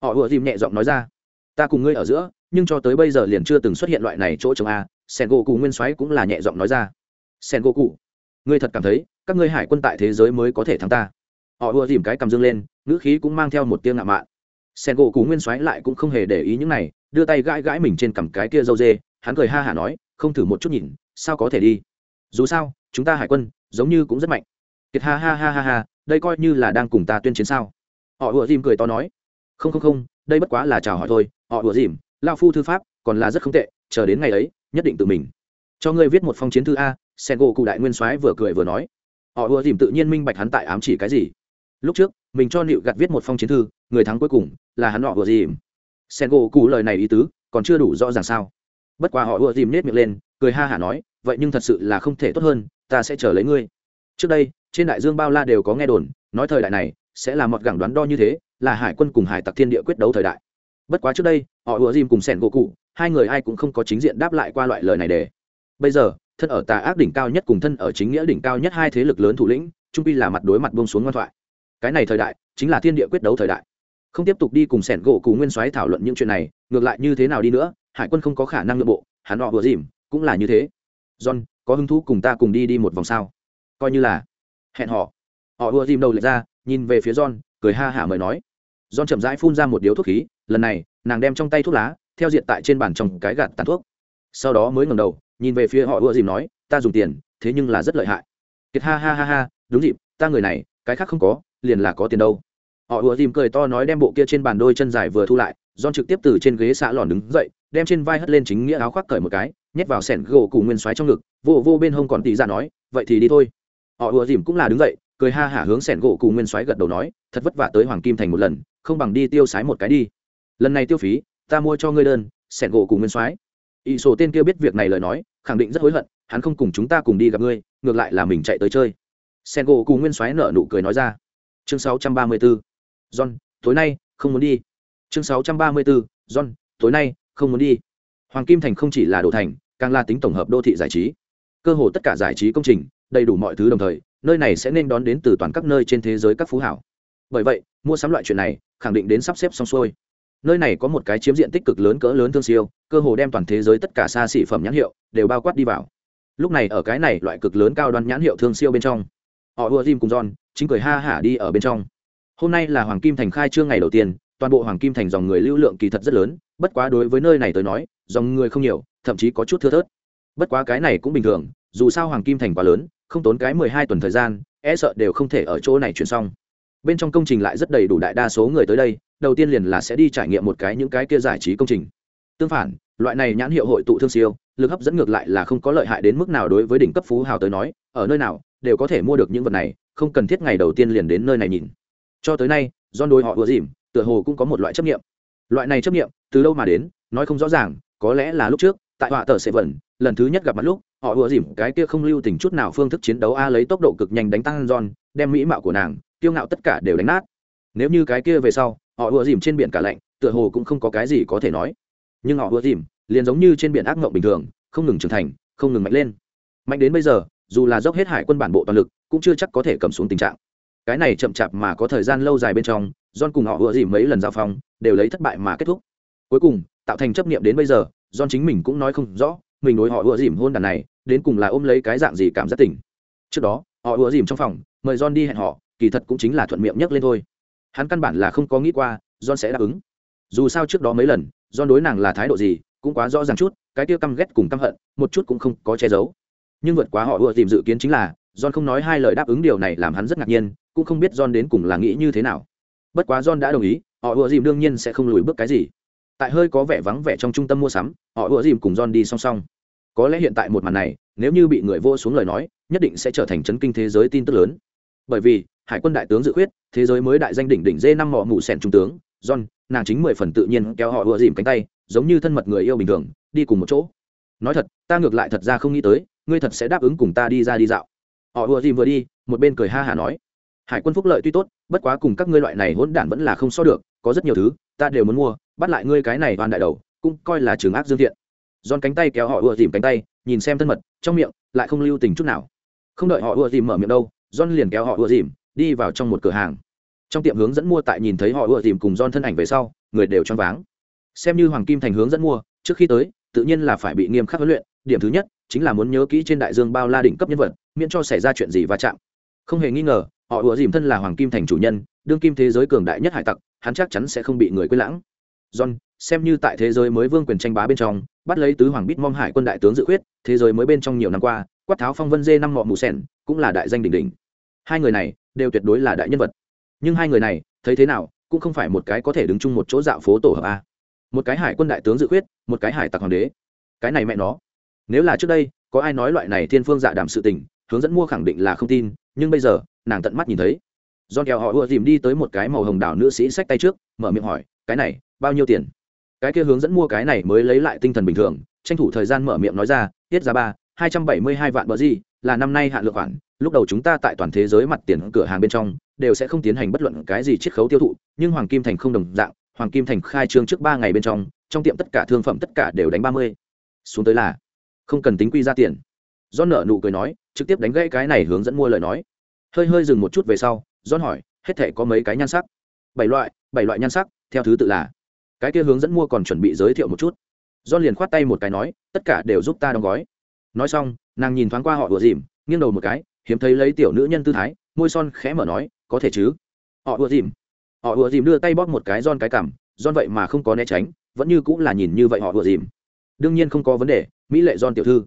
Họ ùa dìm nhẹ giọng nói ra. Ta cùng ngươi ở giữa, nhưng cho tới bây giờ liền chưa từng xuất hiện loại này chỗ chồng a sen gỗ cụ nguyên soái cũng là nhẹ giọng nói ra. Sen gỗ cụ ngươi thật cảm thấy các ngươi hải quân tại thế giới mới có thể thắng ta? Họ ùa dìm cái cầm dương lên, ngữ khí cũng mang theo một tiếng ngạo mạn sen gỗ Cú nguyên soái lại cũng không hề để ý những này, đưa tay gãi gãi mình trên cằm cái kia dâu dê, hắn cười ha hả nói, không thử một chút nhìn, sao có thể đi? Dù sao, chúng ta hải quân, giống như cũng rất mạnh. Kiệt ha ha ha ha ha, đây coi như là đang cùng ta tuyên chiến sao? Họ ùa dìm cười to nói, không không không, đây bất quá là chào hỏi thôi. Họ ùa dìm lao phu thư pháp, còn là rất không tệ, chờ đến ngày ấy, nhất định tự mình. Cho ngươi viết một phong chiến thư a, sen gỗ cụ đại nguyên soái vừa cười vừa nói. Họ ùa dìm tự nhiên minh bạch hắn tại ám chỉ cái gì. Lúc trước mình cho nịu gặt viết một phong chiến thư, người thắng cuối cùng là hắn họ ùa dìm. Sen gỗ cụ lời này ý tứ, còn chưa đủ rõ ràng sao. Bất quá họ ùa dìm nết miệng lên, cười ha hả nói, vậy nhưng thật sự là không thể tốt hơn, ta sẽ chờ lấy ngươi. Trước đây, trên đại dương bao la đều có nghe đồn, nói thời đại này sẽ là một gẳng đoán đo như thế, là hải quân cùng hải tặc thiên địa quyết đấu thời đại. Bất quá trước đây, họ ùa dìm cùng sẻn gỗ cụ hai người ai cũng không có chính diện đáp lại qua loại lời này để. Bây giờ, thân ở tà ác đỉnh cao nhất cùng thân ở chính nghĩa đỉnh cao nhất hai thế lực lớn thủ lĩnh, trung pi là mặt đối mặt bông xuống ngoan thoại cái này thời đại chính là thiên địa quyết đấu thời đại. Không tiếp tục đi cùng sẻn gỗ cù nguyên soái thảo luận những chuyện này, ngược lại như thế nào đi nữa, hải quân không có khả năng nội bộ, hắn họ vừa dìm, cũng là như thế. John, có hứng thú cùng ta cùng đi đi một vòng sao? Coi như là. Hẹn họ. Họ vừa dìm đầu lệch ra, nhìn về phía john, cười ha hả mời nói. John chậm rãi phun ra một điếu thuốc khí, lần này, nàng đem trong tay thuốc lá, theo diện tại trên bàn trong cái gạt tàn thuốc. Sau đó mới ngẩng đầu, nhìn về phía họ ưa dìm nói, ta dùng tiền, thế nhưng là rất lợi hại. Kiệt ha ha ha ha, đúng dịp, ta người này cái khác không có, liền là có tiền đâu. Họ ùa dìm cười to nói đem bộ kia trên bàn đôi chân dài vừa thu lại don trực tiếp từ trên ghế xạ lòn đứng dậy, đem trên vai hất lên chính nghĩa áo khoác cởi một cái, nhét vào sẻn gỗ cùng nguyên xoáy trong ngực, vô vô bên hông còn tì ra dạ nói, vậy thì đi thôi. Họ ùa dìm cũng là đứng dậy, cười ha hả hướng sẻn gỗ cùng nguyên xoáy gật đầu nói, thật vất vả tới hoàng kim thành một lần, không bằng đi tiêu sái một cái đi. Lần này tiêu phí, ta mua cho ngươi đơn, sẻn gỗ cùng nguyên soái ỷ sổ tên kia biết việc này lời nói, khẳng định rất hối hận, hắn không cùng chúng ta cùng đi gặp ngươi, ngược lại là mình chạy tới chơi sen gỗ Cù nguyên soái nợ nụ cười nói ra. Chương 634. john, tối nay, không muốn đi. Chương 634. john, tối nay, không muốn đi. Hoàng kim thành không chỉ là đồ thành, càng là tính tổng hợp đô thị giải trí. Cơ hồ tất cả giải trí công trình, đầy đủ mọi thứ đồng thời, nơi này sẽ nên đón đến từ toàn các nơi trên thế giới các phú hảo. Bởi vậy, mua sắm loại chuyện này, khẳng định đến sắp xếp xong xuôi. Nơi này có một cái chiếm diện tích cực lớn cỡ lớn thương siêu, cơ hồ đem toàn thế giới tất cả xa xỉ phẩm nhãn hiệu đều bao quát đi vào. Lúc này ở cái này loại cực lớn cao đoan nhãn hiệu thương siêu bên trong họ ùa jim cùng john, chính cười ha hả đi ở bên trong. Hôm nay là hoàng kim thành khai trương ngày đầu tiên, toàn bộ hoàng kim thành dòng người lưu lượng kỳ thật rất lớn, bất quá đối với nơi này tới nói, dòng người không nhiều, thậm chí có chút thưa thớt. Bất quá cái này cũng bình thường, dù sao hoàng kim thành quá lớn, không tốn cái mười hai tuần thời gian e sợ đều không thể ở chỗ này chuyển xong. Bên trong công trình lại rất đầy đủ đại đa số người tới đây, đầu tiên liền là sẽ đi trải nghiệm một cái những cái kia giải trí công trình. Tương phản, loại này nhãn hiệu hội tụ thương siêu, lực hấp dẫn ngược lại là không có lợi hại đến mức nào đối với đỉnh cấp phú hào tới nói, ở nơi nào đều có thể mua được những vật này, không cần thiết ngày đầu tiên liền đến nơi này nhìn. Cho tới nay do đối họ ùa dìm, tựa hồ cũng có một loại chấp nghiệm loại này chấp nghiệm từ đâu mà đến, nói không rõ ràng, có lẽ là lúc trước, tại họa tờ sẽ vẩn, lần thứ nhất gặp mặt lúc, họ ùa dìm cái kia không lưu tình chút nào phương thức chiến đấu a lấy tốc độ cực nhanh đánh tăng john, đem mỹ mạo của nàng, kiêu ngạo tất cả đều đánh nát. Nếu như cái kia về sau, họ ùa dìm trên biển cả lạnh, tựa hồ cũng không có cái gì có thể nói. Nhưng họ ùa dìm, liền giống như trên biển ác mộng bình thường, không ngừng trưởng thành, không ngừng mạnh lên. Mạnh đến bây giờ dù là dốc hết hải quân bản bộ toàn lực, cũng chưa chắc có thể cầm xuống tình trạng. Cái này chậm chạp mà có thời gian lâu dài bên trong, john cùng họ vừa dìm mấy lần giao phong, đều lấy thất bại mà kết thúc. Cuối cùng, tạo thành chấp niệm đến bây giờ, john chính mình cũng nói không rõ, mình đối họ vừa dìm hôn đàn này, đến cùng là ôm lấy cái dạng gì cảm giác tỉnh trước đó, họ vừa dìm trong phòng, mời john đi hẹn họ, kỳ thật cũng chính là thuận miệng nhắc lên thôi. Hắn căn bản là không có nghĩ qua, john sẽ đáp ứng. Dù sao trước đó mấy lần, john đối nàng là thái độ gì, cũng quá rõ ràng chút, cái tiêu căm ghét cùng căm hận, một chút cũng không có che giấu nhưng vượt quá họ ưa tìm dự kiến chính là, john không nói hai lời đáp ứng điều này làm hắn rất ngạc nhiên, cũng không biết john đến cùng là nghĩ như thế nào. Bất quá john đã đồng ý, họ ưa dìm đương nhiên sẽ không lùi bước cái gì. Tại hơi có vẻ vắng vẻ trong trung tâm mua sắm, họ ưa dìm cùng john đi song song. Có lẽ hiện tại một màn này, nếu như bị người vô xuống lời nói, nhất định sẽ trở thành chấn kinh thế giới tin tức lớn. Bởi vì, hải quân đại tướng dự khuyết, thế giới mới đại danh đỉnh đỉnh dê năm mọ mù sẻn trung tướng, john, nàng chính mười phần tự nhiên kéo họ ưa dìm cánh tay, giống như thân mật người yêu bình thường, đi cùng một chỗ. Nói thật, ta ngược lại thật ra không nghĩ tới ngươi thật sẽ đáp ứng cùng ta đi ra đi dạo. Họ ùa dìm vừa đi, một bên cười ha hả nói. Hải quân phúc lợi tuy tốt, bất quá cùng các ngươi loại này hỗn đản vẫn là không so được, có rất nhiều thứ, ta đều muốn mua, bắt lại ngươi cái này toàn đại đầu, cũng coi là trường ác dương thiện. Giòn cánh tay kéo họ ùa dìm cánh tay, nhìn xem thân mật, trong miệng, lại không lưu tình chút nào. Không đợi họ ùa dìm mở miệng đâu, giòn liền kéo họ ùa dìm đi vào trong một cửa hàng. Trong tiệm hướng dẫn mua tại nhìn thấy họ ùa dìm cùng giòn thân ảnh về sau, người đều choáng váng. Xem như hoàng kim thành hướng dẫn mua, trước khi tới, tự nhiên là phải bị nghiêm khắc huấn luyện, điểm thứ nhất chính là muốn nhớ kỹ trên đại dương bao la đỉnh cấp nhân vật, miễn cho xảy ra chuyện gì va chạm. Không hề nghi ngờ, họ ủa dìm thân là hoàng kim thành chủ nhân, đương kim thế giới cường đại nhất hải tặc, hắn chắc chắn sẽ không bị người quên lãng. John, xem như tại thế giới mới vương quyền tranh bá bên trong, bắt lấy tứ hoàng bít mong hải quân đại tướng dự khuyết, thế giới mới bên trong nhiều năm qua, quát tháo phong vân dê năm mọ mù sen cũng là đại danh đỉnh đỉnh. Hai người này, đều tuyệt đối là đại nhân vật. Nhưng hai người này, thấy thế nào, cũng không phải một cái có thể đứng chung một chỗ dạo phố tổ hợp a. Một cái hải quân đại tướng dự khuyết, một cái hải tặc hoàng đế. Cái này mẹ nó nếu là trước đây, có ai nói loại này thiên phương dạ đảm sự tình, hướng dẫn mua khẳng định là không tin, nhưng bây giờ, nàng tận mắt nhìn thấy. John kèo họ ùa dìm đi tới một cái màu hồng đảo nữ sĩ sách tay trước, mở miệng hỏi, cái này, bao nhiêu tiền? Cái kia hướng dẫn mua cái này mới lấy lại tinh thần bình thường, tranh thủ thời gian mở miệng nói ra, tiết giá ba, hai trăm bảy mươi hai vạn bờ gì, là năm nay hạn lượng khoản, lúc đầu chúng ta tại toàn thế giới mặt tiền cửa hàng bên trong, đều sẽ không tiến hành bất luận cái gì chiết khấu tiêu thụ, nhưng hoàng kim thành không đồng dạng, hoàng kim thành khai trương trước ba ngày bên trong trong tiệm tất cả thương phẩm tất cả đều đánh ba mươi. Xuống tới là không cần tính quy ra tiền. Do nợ nụ cười nói, trực tiếp đánh gãy cái này hướng dẫn mua lời nói. Hơi hơi dừng một chút về sau, john hỏi, hết thể có mấy cái nhan sắc? Bảy loại bảy loại nhan sắc, theo thứ tự là. Cái kia hướng dẫn mua còn chuẩn bị giới thiệu một chút. John liền khoát tay một cái nói, tất cả đều giúp ta đóng gói. Nói xong, nàng nhìn thoáng qua họ ùa dìm, nghiêng đầu một cái, hiếm thấy lấy tiểu nữ nhân tư thái, môi son khẽ mở nói, có thể chứ? Họ ùa dìm. Họ ùa dìm đưa tay bóp một cái don cái cảm don vậy mà không có né tránh, vẫn như cũng là nhìn như vậy họ ùa dìm đương nhiên không có vấn đề, mỹ lệ don tiểu thư.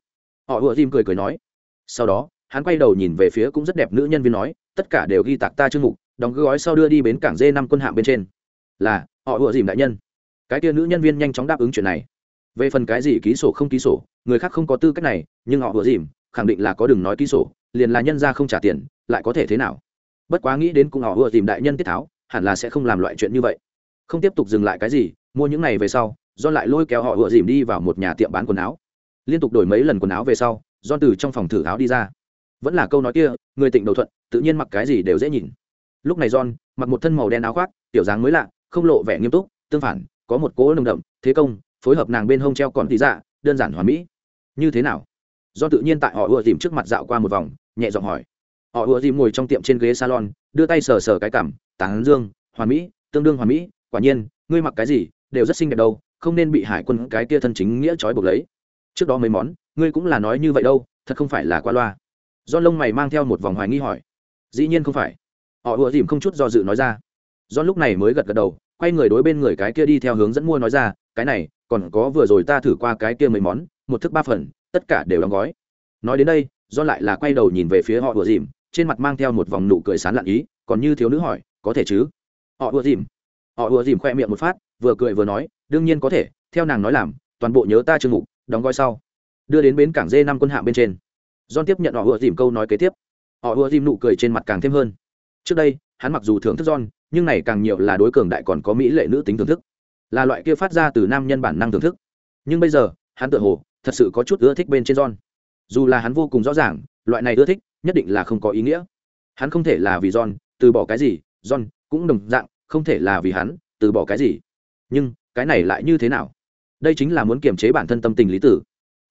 Họ ùa dìm cười cười nói. Sau đó, hắn quay đầu nhìn về phía cũng rất đẹp nữ nhân viên nói, tất cả đều ghi tạc ta chương mục, đóng gói sau đưa đi bến cảng dê năm quân hạm bên trên. Là, họ ùa dìm đại nhân. Cái kia nữ nhân viên nhanh chóng đáp ứng chuyện này. Về phần cái gì ký sổ không ký sổ, người khác không có tư cách này, nhưng họ ùa dìm khẳng định là có đừng nói ký sổ, liền là nhân ra không trả tiền, lại có thể thế nào? Bất quá nghĩ đến cũng họ ùa dìm đại nhân tiết tháo, hẳn là sẽ không làm loại chuyện như vậy. Không tiếp tục dừng lại cái gì mua những này về sau do lại lôi kéo họ ùa dìm đi vào một nhà tiệm bán quần áo. Liên tục đổi mấy lần quần áo về sau do từ trong phòng thử áo đi ra. Vẫn là câu nói kia, người tịnh đầu thuận, tự nhiên mặc cái gì đều dễ nhìn. Lúc này john mặc một thân màu đen áo khoác, tiểu dáng mới lạ, không lộ vẻ nghiêm túc, tương phản, có một cỗ nồng đậm, thế công, phối hợp nàng bên hông treo còn tí dạ đơn giản hoàn mỹ. Như thế nào? Do tự nhiên tại họ ùa dìm trước mặt dạo qua một vòng, nhẹ giọng hỏi. Họ ùa dìm ngồi trong tiệm trên ghế salon, đưa tay sờ sờ cái cảm, tán dương, hoàn mỹ, tương đương hoàn mỹ, quả nhiên, ngươi mặc cái gì đều rất xinh đẹp đâu, không nên bị hải quân cái kia thân chính nghĩa trói buộc lấy. Trước đó mấy món, ngươi cũng là nói như vậy đâu, thật không phải là qua loa. Do lông mày mang theo một vòng hoài nghi hỏi. Dĩ nhiên không phải. Họ ùa dìm không chút do dự nói ra. Do lúc này mới gật gật đầu, quay người đối bên người cái kia đi theo hướng dẫn mua nói ra, cái này, còn có vừa rồi ta thử qua cái kia mấy món, một thức ba phần, tất cả đều đóng gói. Nói đến đây, do lại là quay đầu nhìn về phía họ ùa dìm, trên mặt mang theo một vòng nụ cười sán lạn ý, còn như thiếu nữ hỏi, có thể chứ? Họ ùa dìm. Họ ùa dìm khoe miệng một phát vừa cười vừa nói, đương nhiên có thể, theo nàng nói làm, toàn bộ nhớ ta chương mục, đóng gói sau. Đưa đến bến cảng dê năm quân hạm bên trên. John tiếp nhận họ ùa dìm câu nói kế tiếp. Họ ùa dìm nụ cười trên mặt càng thêm hơn. Trước đây, hắn mặc dù thưởng thức John, nhưng này càng nhiều là đối cường đại còn có mỹ lệ nữ tính thưởng thức. Là loại kia phát ra từ nam nhân bản năng thưởng thức. Nhưng bây giờ, hắn tự hồ, thật sự có chút ưa thích bên trên John. Dù là hắn vô cùng rõ ràng, loại này ưa thích, nhất định là không có ý nghĩa. Hắn không thể là vì John, từ bỏ cái gì, John cũng đồng dạng, không thể là vì hắn, từ bỏ cái gì nhưng cái này lại như thế nào? Đây chính là muốn kiềm chế bản thân tâm tình lý tử.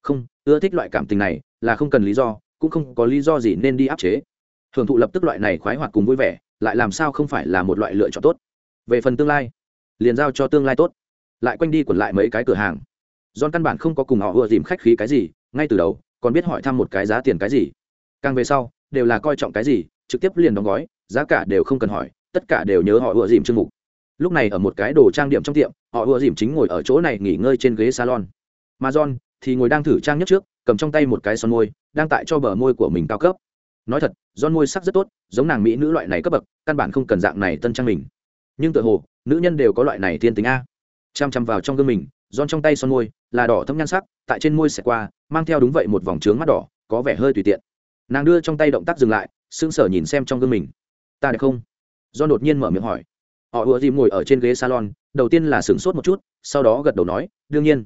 Không, ưa thích loại cảm tình này là không cần lý do, cũng không có lý do gì nên đi áp chế. Hưởng thụ lập tức loại này khoái hoạt cùng vui vẻ, lại làm sao không phải là một loại lựa chọn tốt? Về phần tương lai, liền giao cho tương lai tốt. Lại quanh đi quẩn lại mấy cái cửa hàng. John căn bản không có cùng họ ưa dìm khách khí cái gì, ngay từ đầu, còn biết hỏi thăm một cái giá tiền cái gì. Càng về sau, đều là coi trọng cái gì, trực tiếp liền đóng gói, giá cả đều không cần hỏi, tất cả đều nhớ họ ưa dìm chương mục lúc này ở một cái đồ trang điểm trong tiệm, họ ùa dìm chính ngồi ở chỗ này nghỉ ngơi trên ghế salon. Mà john thì ngồi đang thử trang nhất trước, cầm trong tay một cái son môi, đang tại cho bờ môi của mình cao cấp. Nói thật, john môi sắc rất tốt, giống nàng mỹ nữ loại này cấp bậc, căn bản không cần dạng này tân trang mình. Nhưng tự hồ, nữ nhân đều có loại này thiên tính a. Chăm chăm vào trong gương mình, john trong tay son môi là đỏ thâm nhan sắc, tại trên môi xẹt qua, mang theo đúng vậy một vòng trướng mắt đỏ, có vẻ hơi tùy tiện. Nàng đưa trong tay động tác dừng lại, sững sờ nhìn xem trong gương mình. Ta đẹp không? John đột nhiên mở miệng hỏi họ ùa dìm ngồi ở trên ghế salon, đầu tiên là sửng sốt một chút, sau đó gật đầu nói, đương nhiên.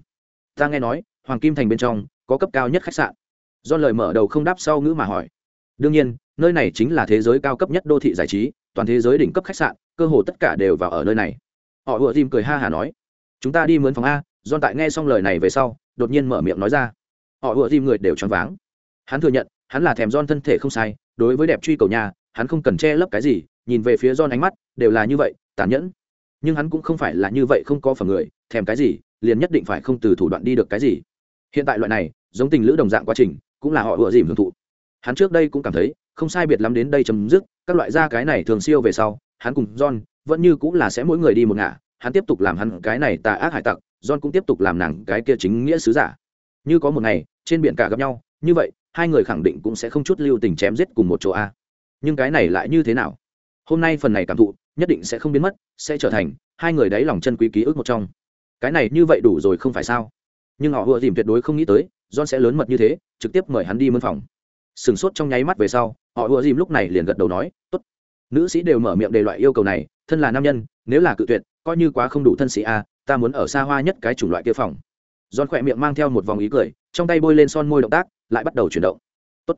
Ta nghe nói, hoàng kim thành bên trong có cấp cao nhất khách sạn. Do lời mở đầu không đáp sau ngữ mà hỏi, đương nhiên, nơi này chính là thế giới cao cấp nhất đô thị giải trí, toàn thế giới đỉnh cấp khách sạn, cơ hồ tất cả đều vào ở nơi này. Họ ùa dìm cười ha hả nói, chúng ta đi mướn phòng a. Do tại nghe xong lời này về sau, đột nhiên mở miệng nói ra. Họ ùa dìm người đều choáng váng. Hắn thừa nhận, hắn là thèm don thân thể không sai, đối với đẹp truy cầu nhà, hắn không cần che lấp cái gì, nhìn về phía don ánh mắt đều là như vậy tàn nhẫn. Nhưng hắn cũng không phải là như vậy không có phần người, thèm cái gì, liền nhất định phải không từ thủ đoạn đi được cái gì. Hiện tại loại này, giống tình lữ đồng dạng quá trình, cũng là họ ựa dìm hưởng thụ. Hắn trước đây cũng cảm thấy, không sai biệt lắm đến đây chấm dứt, các loại da cái này thường siêu về sau, hắn cùng john, vẫn như cũng là sẽ mỗi người đi một ngả, hắn tiếp tục làm hắn cái này tà ác hải tặc, john cũng tiếp tục làm nàng cái kia chính nghĩa sứ giả. Như có một ngày, trên biển cả gặp nhau, như vậy, hai người khẳng định cũng sẽ không chút lưu tình chém giết cùng một chỗ a. Nhưng cái này lại như thế nào? Hôm nay phần này cảm thụ nhất định sẽ không biến mất, sẽ trở thành hai người đáy lòng chân quý ký ức một trong. Cái này như vậy đủ rồi không phải sao? Nhưng họ vừa dìm tuyệt đối không nghĩ tới, john sẽ lớn mật như thế, trực tiếp mời hắn đi mân phòng. Sửng sốt trong nháy mắt về sau, họ vừa dìm lúc này liền gật đầu nói, tốt. Nữ sĩ đều mở miệng đề loại yêu cầu này, thân là nam nhân, nếu là cự tuyệt, coi như quá không đủ thân sĩ a, ta muốn ở xa hoa nhất cái chủng loại kia phòng. John khỏe miệng mang theo một vòng ý cười, trong tay bôi lên son môi động tác, lại bắt đầu chuyển động. Tốt.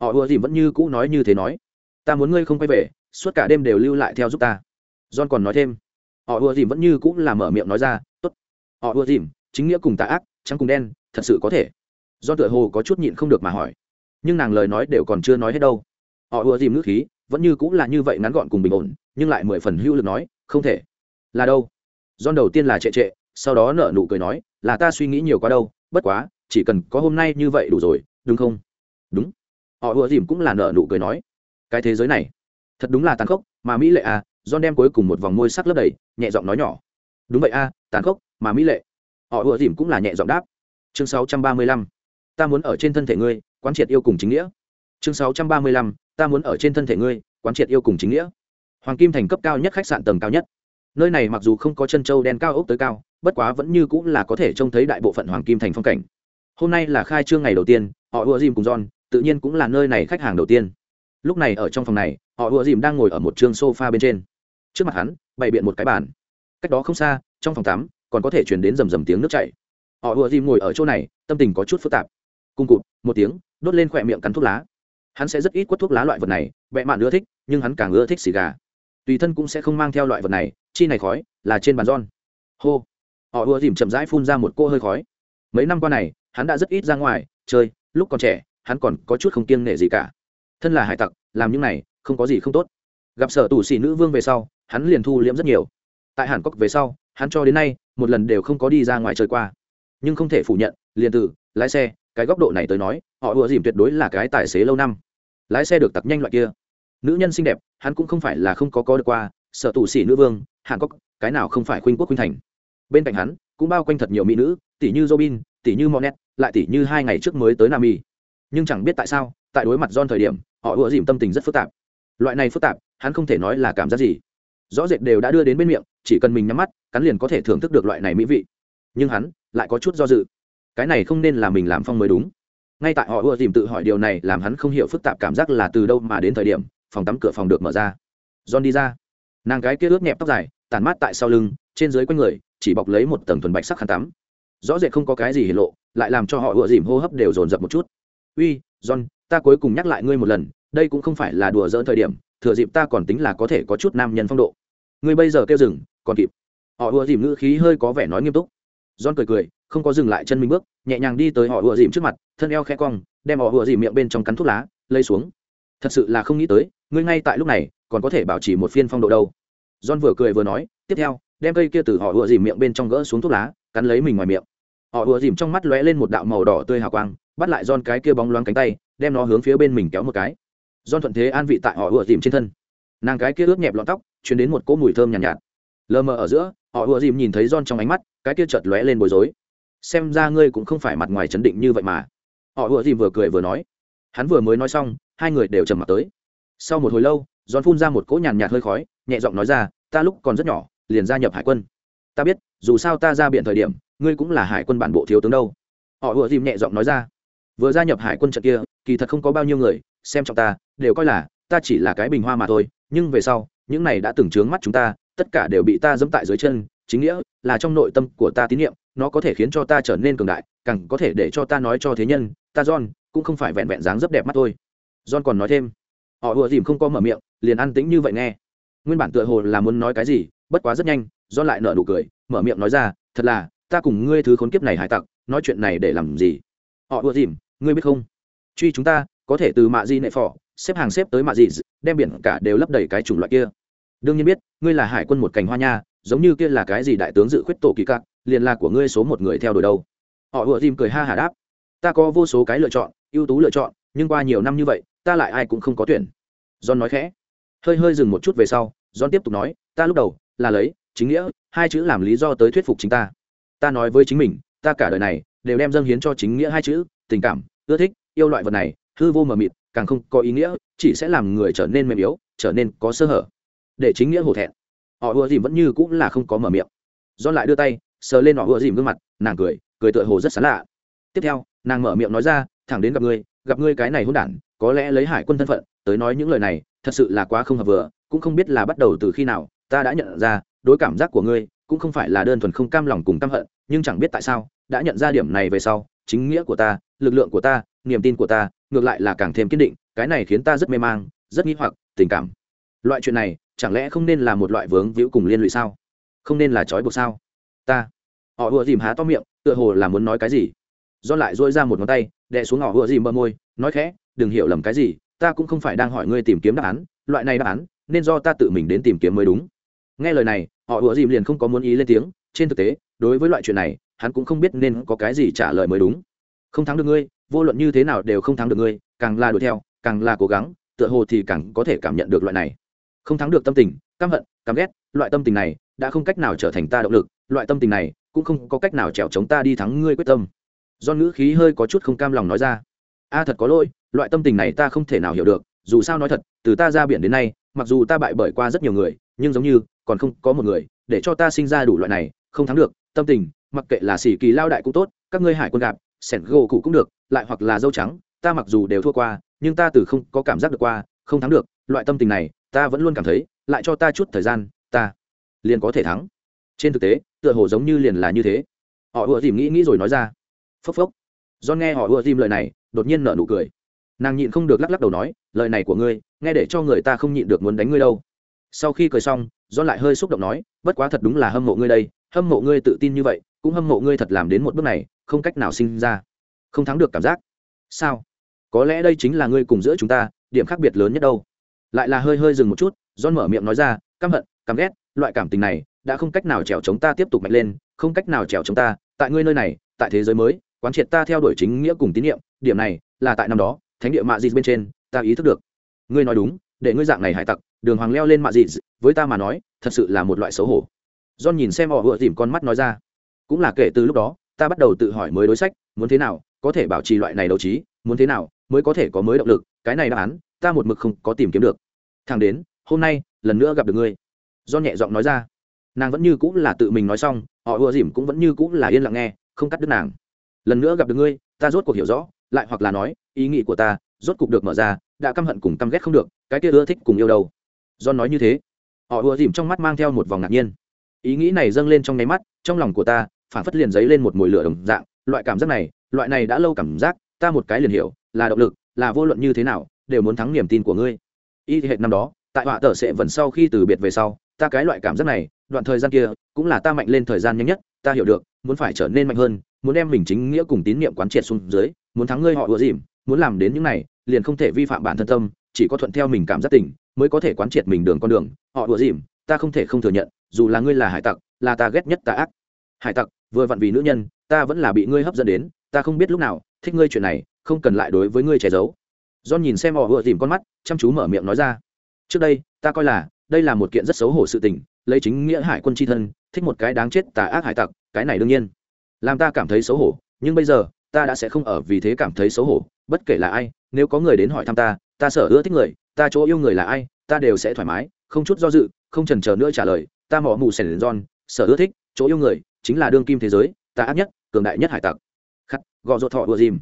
Họ ùa dìm vẫn như cũ nói như thế nói ta muốn ngươi không quay về suốt cả đêm đều lưu lại theo giúp ta. John còn nói thêm. Họ ùa dìm vẫn như cũng là mở miệng nói ra tốt. Họ ùa dìm chính nghĩa cùng tà ác trắng cùng đen thật sự có thể. Do tựa hồ có chút nhịn không được mà hỏi. Nhưng nàng lời nói đều còn chưa nói hết đâu. Họ ùa dìm nước khí vẫn như cũng là như vậy ngắn gọn cùng bình ổn nhưng lại mười phần hữu lực nói không thể. Là đâu? John đầu tiên là trệ trệ, sau đó nở nụ cười nói, là ta suy nghĩ nhiều quá đâu, bất quá, chỉ cần có hôm nay như vậy đủ rồi, đúng không? Đúng. Họ ùa dìm cũng là nở nụ cười nói, cái thế giới này, thật đúng là tàn khốc, mà mỹ lệ à, John đem cuối cùng một vòng môi sắc lấp đầy, nhẹ giọng nói nhỏ. Đúng vậy a, à, tàn khốc, mà mỹ lệ. Họ vừa dìm cũng là nhẹ giọng đáp. Chương 635. Ta muốn ở trên thân thể ngươi, quán triệt yêu cùng chính nghĩa. Chương 635. Ta muốn ở trên thân thể ngươi, quán triệt yêu cùng chính nghĩa. Hoàng Kim thành cấp cao nhất khách sạn tầng cao nhất nơi này mặc dù không có chân trâu đen cao ốc tới cao bất quá vẫn như cũng là có thể trông thấy đại bộ phận hoàng kim thành phong cảnh hôm nay là khai trương ngày đầu tiên họ ùa dìm cùng john tự nhiên cũng là nơi này khách hàng đầu tiên lúc này ở trong phòng này, họ ùa dìm đang ngồi ở một t sofa bên trên. Trước mặt hắn, bày biện một cái bàn. Cách đó không xa, trong phòng tắm, còn có thể chuyển đến rầm rầm tiếng nước chảy. Họ ùa dìm ngồi ở chỗ này, tâm tình có chút phức tạp. Cung cụt, một tiếng, đốt lên khỏe miệng cắn thuốc lá. Hắn sẽ rất ít quất thuốc lá loại vật này vẽ mạn ưa thích, nhưng hắn càng ưa thích xì gà. Tùy thân cũng sẽ không mang theo loại vật này, chi này khói, là trên bàn giòn. Hô. Họ ùa dìm chậm rãi phun ra một cô hơi khói. Mấy năm qua này, hắn đã rất ít ra ngoài, chơi, lúc còn trẻ, hắn còn có chút không kiêng nể gì cả thân là hải tặc, làm những này, không có gì không tốt. Gặp sở tù xỉ nữ vương về sau, hắn liền thu liễm rất nhiều. Tại hàn cốc về sau, hắn cho đến nay, một lần đều không có đi ra ngoài chơi qua. Nhưng không thể phủ nhận, liền từ lái xe, cái góc độ này tới nói, họ ùa dìm tuyệt đối là cái tài xế lâu năm. Lái xe được tặc nhanh loại kia. Nữ nhân xinh đẹp, hắn cũng không phải là không có có được qua, sở tù xỉ nữ vương, hàn cốc cái nào không phải khuynh quốc khuynh thành. Bên cạnh hắn, cũng bao quanh thật nhiều mỹ nữ tỷ như robin tỷ như monet, lại tỷ như hai ngày trước mới tới nam y. Nhưng chẳng biết tại sao tại đối mặt John thời điểm, họ ủa dìm tâm tình rất phức tạp. Loại này phức tạp, hắn không thể nói là cảm giác gì. Rõ rệt đều đã đưa đến bên miệng, chỉ cần mình nhắm mắt cắn liền có thể thưởng thức được loại này mỹ vị. Nhưng hắn lại có chút do dự. Cái này không nên là mình làm phong mới đúng. Ngay tại họ ùa dìm tự hỏi điều này, làm hắn không hiểu phức tạp cảm giác là từ đâu mà đến thời điểm, phòng tắm cửa phòng được mở ra. John đi ra. Nàng gái kia ướt nhẹp tóc dài tàn mát tại sau lưng, trên dưới quanh người, chỉ bọc lấy một tầng thuần bạch sắc khăn tắm. Rõ rệt không có cái gì hiển lộ, lại làm cho họ ựa dìm hô hấp đều dồn dập một chút. Uy, john ta cuối cùng nhắc lại ngươi một lần, đây cũng không phải là đùa dỡn thời điểm, thừa dịp ta còn tính là có thể có chút nam nhân phong độ. Ngươi bây giờ kêu dừng, còn kịp. Họ ùa dìm ngữ khí hơi có vẻ nói nghiêm túc. John cười cười, không có dừng lại chân mình bước, nhẹ nhàng đi tới họ ùa dìm trước mặt, thân eo khẽ cong, đem họ ùa dìm miệng bên trong cắn thuốc lá lây xuống. Thật sự là không nghĩ tới, ngươi ngay tại lúc này, còn có thể bảo trì một phiên phong độ đâu. John vừa cười vừa nói, tiếp theo, đem cây kia từ họ ùa dìm miệng bên trong gỡ xuống thuốc lá, cắn lấy mình ngoài miệng. Họ ùa dìm trong mắt lóe lên một đạo màu đỏ tươi hào quang, bắt lại John cái kia bóng loáng cánh tay đem nó hướng phía bên mình kéo một cái. John thuận thế an vị tại họ ùa dìm trên thân. Nàng cái kia ướt nhẹp lọn tóc chuyển đến một cỗ mùi thơm nhàn nhạt, nhạt. Lờ mờ ở giữa họ ùa dìm nhìn thấy don trong ánh mắt cái kia chợt lóe lên bối rối. Xem ra ngươi cũng không phải mặt ngoài chấn định như vậy mà. Họ ùa dìm vừa cười vừa nói. Hắn vừa mới nói xong hai người đều trầm mặt tới. Sau một hồi lâu don phun ra một cỗ nhàn nhạt hơi khói nhẹ giọng nói ra ta lúc còn rất nhỏ liền gia nhập hải quân. Ta biết dù sao ta ra biển thời điểm ngươi cũng là hải quân bản bộ thiếu tướng đâu. Họ ùa dìm nhẹ giọng nói ra vừa gia nhập hải quân trận kia, kỳ thật không có bao nhiêu người, xem trọng ta, đều coi là, ta chỉ là cái bình hoa mà thôi, nhưng về sau, những này đã từng trướng mắt chúng ta, tất cả đều bị ta dẫm tại dưới chân, chính nghĩa là trong nội tâm của ta tín nhiệm, nó có thể khiến cho ta trở nên cường đại, càng có thể để cho ta nói cho thế nhân, ta john, cũng không phải vẹn vẹn dáng rất đẹp mắt thôi. John còn nói thêm, họ ùa dìm không có mở miệng, liền ăn tĩnh như vậy nghe. Nguyên bản tựa hồ là muốn nói cái gì, bất quá rất nhanh, john lại nở nụ cười, mở miệng nói ra, thật là, ta cùng ngươi thứ khốn kiếp này hải tặc, nói chuyện này để làm gì? Họ ùa dìm ngươi biết không? Truy chúng ta, có thể từ mạ di nệ phỏ, xếp hàng xếp tới mạ di, đem biển cả đều lấp đầy cái chủng loại kia. Đương nhiên biết, ngươi là hải quân một cành hoa nha, giống như kia là cái gì đại tướng dự khuyết tổ kỳ cặc liền là của ngươi số một người theo đuổi đâu. Họ vừa tìm cười ha hà đáp. Ta có vô số cái lựa chọn, ưu tú lựa chọn, nhưng qua nhiều năm như vậy, ta lại ai cũng không có tuyển. John nói khẽ. Hơi hơi dừng một chút về sau, john tiếp tục nói, ta lúc đầu là lấy chính nghĩa, hai chữ làm lý do tới thuyết phục chính ta. Ta nói với chính mình, ta cả đời này đều đem dâng hiến cho chính nghĩa hai chữ tình cảm, ưa thích, yêu loại vật này, hư vô mờ mịt, càng không có ý nghĩa, chỉ sẽ làm người trở nên mềm yếu, trở nên có sơ hở. Để chính nghĩa hổ thẹn. Họ ưa dìm vẫn như cũng là không có mở miệng. Do lại đưa tay, sờ lên họ ưa dìm gương mặt, nàng cười cười tựa hồ rất xán lạ. Tiếp theo, nàng mở miệng nói ra, thẳng đến gặp ngươi gặp ngươi cái này hôn đản, có lẽ lấy hải quân thân phận, tới nói những lời này, thật sự là quá không hợp vừa, cũng không biết là bắt đầu từ khi nào, ta đã nhận ra, đối cảm giác của ngươi, cũng không phải là đơn thuần không cam lòng cùng căm hận, nhưng chẳng biết tại sao, đã nhận ra điểm này về sau, chính nghĩa của ta lực lượng của ta, niềm tin của ta, ngược lại là càng thêm kiên định, cái này khiến ta rất mê mang, rất nghi hoặc, tình cảm. Loại chuyện này, chẳng lẽ không nên là một loại vướng víu cùng liên lụy sao? Không nên là trói buộc sao? Ta. Họ ùa dìm há to miệng, tựa hồ là muốn nói cái gì. Do lại dỗi ra một ngón tay, đè xuống họ ùa dìm bờ môi, nói khẽ, đừng hiểu lầm cái gì, ta cũng không phải đang hỏi ngươi tìm kiếm đáp án, loại này đáp án, nên do ta tự mình đến tìm kiếm mới đúng. Nghe lời này, họ ùa dìm liền không có muốn ý lên tiếng, trên thực tế, đối với loại chuyện này, hắn cũng không biết nên có cái gì trả lời mới đúng không thắng được ngươi, vô luận như thế nào đều không thắng được ngươi, càng là đuổi theo, càng là cố gắng, tựa hồ thì càng có thể cảm nhận được loại này. Không thắng được tâm tình, căm hận, căm ghét, loại tâm tình này đã không cách nào trở thành ta động lực, loại tâm tình này cũng không có cách nào trèo chống ta đi thắng ngươi quyết tâm. Do ngữ khí hơi có chút không cam lòng nói ra. A, thật có lỗi, loại tâm tình này ta không thể nào hiểu được, dù sao nói thật, từ ta ra biển đến nay, mặc dù ta bại bởi qua rất nhiều người, nhưng giống như còn không có một người, để cho ta sinh ra đủ loại này, không thắng được, tâm tình, mặc kệ là xỉ kỳ lao đại cũng tốt, các ngươi hải quân gạp sẻn gỗ cụ cũng được, lại hoặc là dâu trắng, ta mặc dù đều thua qua, nhưng ta từ không có cảm giác được qua, không thắng được, loại tâm tình này, ta vẫn luôn cảm thấy, lại cho ta chút thời gian, ta liền có thể thắng. Trên thực tế, tựa hồ giống như liền là như thế. Họ ùa dìm nghĩ nghĩ rồi nói ra. Phốc phốc. Do nghe họ ùa dìm lời này, đột nhiên nở nụ cười. Nàng nhịn không được lắc lắc đầu nói, lời này của ngươi, nghe để cho người ta không nhịn được muốn đánh ngươi đâu. Sau khi cười xong do lại hơi xúc động nói, bất quá thật đúng là hâm mộ ngươi đây, hâm mộ ngươi tự tin như vậy cũng hâm mộ ngươi thật làm đến một bước này, không cách nào sinh ra. Không thắng được cảm giác. Sao? Có lẽ đây chính là ngươi cùng giữa chúng ta, điểm khác biệt lớn nhất đâu. Lại là hơi hơi dừng một chút don mở miệng nói ra, căm hận, căm ghét, loại cảm tình này đã không cách nào trèo chống ta tiếp tục mạnh lên, không cách nào trèo chống ta, tại ngươi nơi này, tại thế giới mới, quán triệt ta theo đuổi chính nghĩa cùng tín nhiệm, điểm này là tại năm đó, thánh địa mạ dịt bên trên, ta ý thức được. Ngươi nói đúng, để ngươi dạng này hải tặc, đường hoàng leo lên mạ dịt, với ta mà nói, thật sự là một loại xấu hổ. John nhìn xem họ vừa dìm con mắt nói ra cũng là kể từ lúc đó, ta bắt đầu tự hỏi mới đối sách, muốn thế nào, có thể bảo trì loại này đấu trí, muốn thế nào mới có thể có mới động lực, cái này đáp án, ta một mực không có tìm kiếm được. Thằng đến, hôm nay, lần nữa gặp được ngươi. Do nhẹ giọng nói ra. Nàng vẫn như cũng là tự mình nói xong, họ ùa dìm cũng vẫn như cũng là yên lặng nghe, không cắt đứt nàng. Lần nữa gặp được ngươi, ta rốt cuộc hiểu rõ, lại hoặc là nói, ý nghĩ của ta rốt cuộc được mở ra, đã căm hận cùng căm ghét không được, cái kia ưa thích cùng yêu đâu do nói như thế. Họ ùa dìm trong mắt mang theo một vòng ngạc nhiên. Ý nghĩ này dâng lên trong nháy mắt, trong lòng của ta phản phất liền giấy lên một mùi lửa đồng dạng, loại cảm giác này, loại này đã lâu cảm giác, ta một cái liền hiểu, là động lực, là vô luận như thế nào, đều muốn thắng niềm tin của ngươi. Y hệ năm đó, tại họa tờ sẽ vẫn sau khi từ biệt về sau, ta cái loại cảm giác này, đoạn thời gian kia, cũng là ta mạnh lên thời gian nhanh nhất, ta hiểu được, muốn phải trở nên mạnh hơn, muốn đem mình chính nghĩa cùng tín nhiệm quán triệt xuống dưới, muốn thắng ngươi họ ùa dìm, muốn làm đến những này, liền không thể vi phạm bản thân tâm, chỉ có thuận theo mình cảm giác tỉnh mới có thể quán triệt mình đường con đường. Họ ùa dìm, ta không thể không thừa nhận, dù là ngươi là hải tặc, là ta ghét nhất ta ác. Hải tặc vừa vặn vì nữ nhân ta vẫn là bị ngươi hấp dẫn đến ta không biết lúc nào thích ngươi chuyện này không cần lại đối với ngươi che giấu. John nhìn xem họ vừa tìm con mắt chăm chú mở miệng nói ra. Trước đây ta coi là đây là một kiện rất xấu hổ sự tình lấy chính nghĩa hải quân tri thân thích một cái đáng chết tà ác hải tặc cái này đương nhiên. Làm ta cảm thấy xấu hổ nhưng bây giờ ta đã sẽ không ở vì thế cảm thấy xấu hổ bất kể là ai nếu có người đến hỏi thăm ta ta sở ưa thích người ta chỗ yêu người là ai ta đều sẽ thoải mái không chút do dự không trần chờ nữa trả lời ta mỏ mù sèn John, sở ưa thích chỗ yêu người chính là đương kim thế giới ta ác nhất cường đại nhất hải tặc. Khắc gò ruột thọ ùa dìm.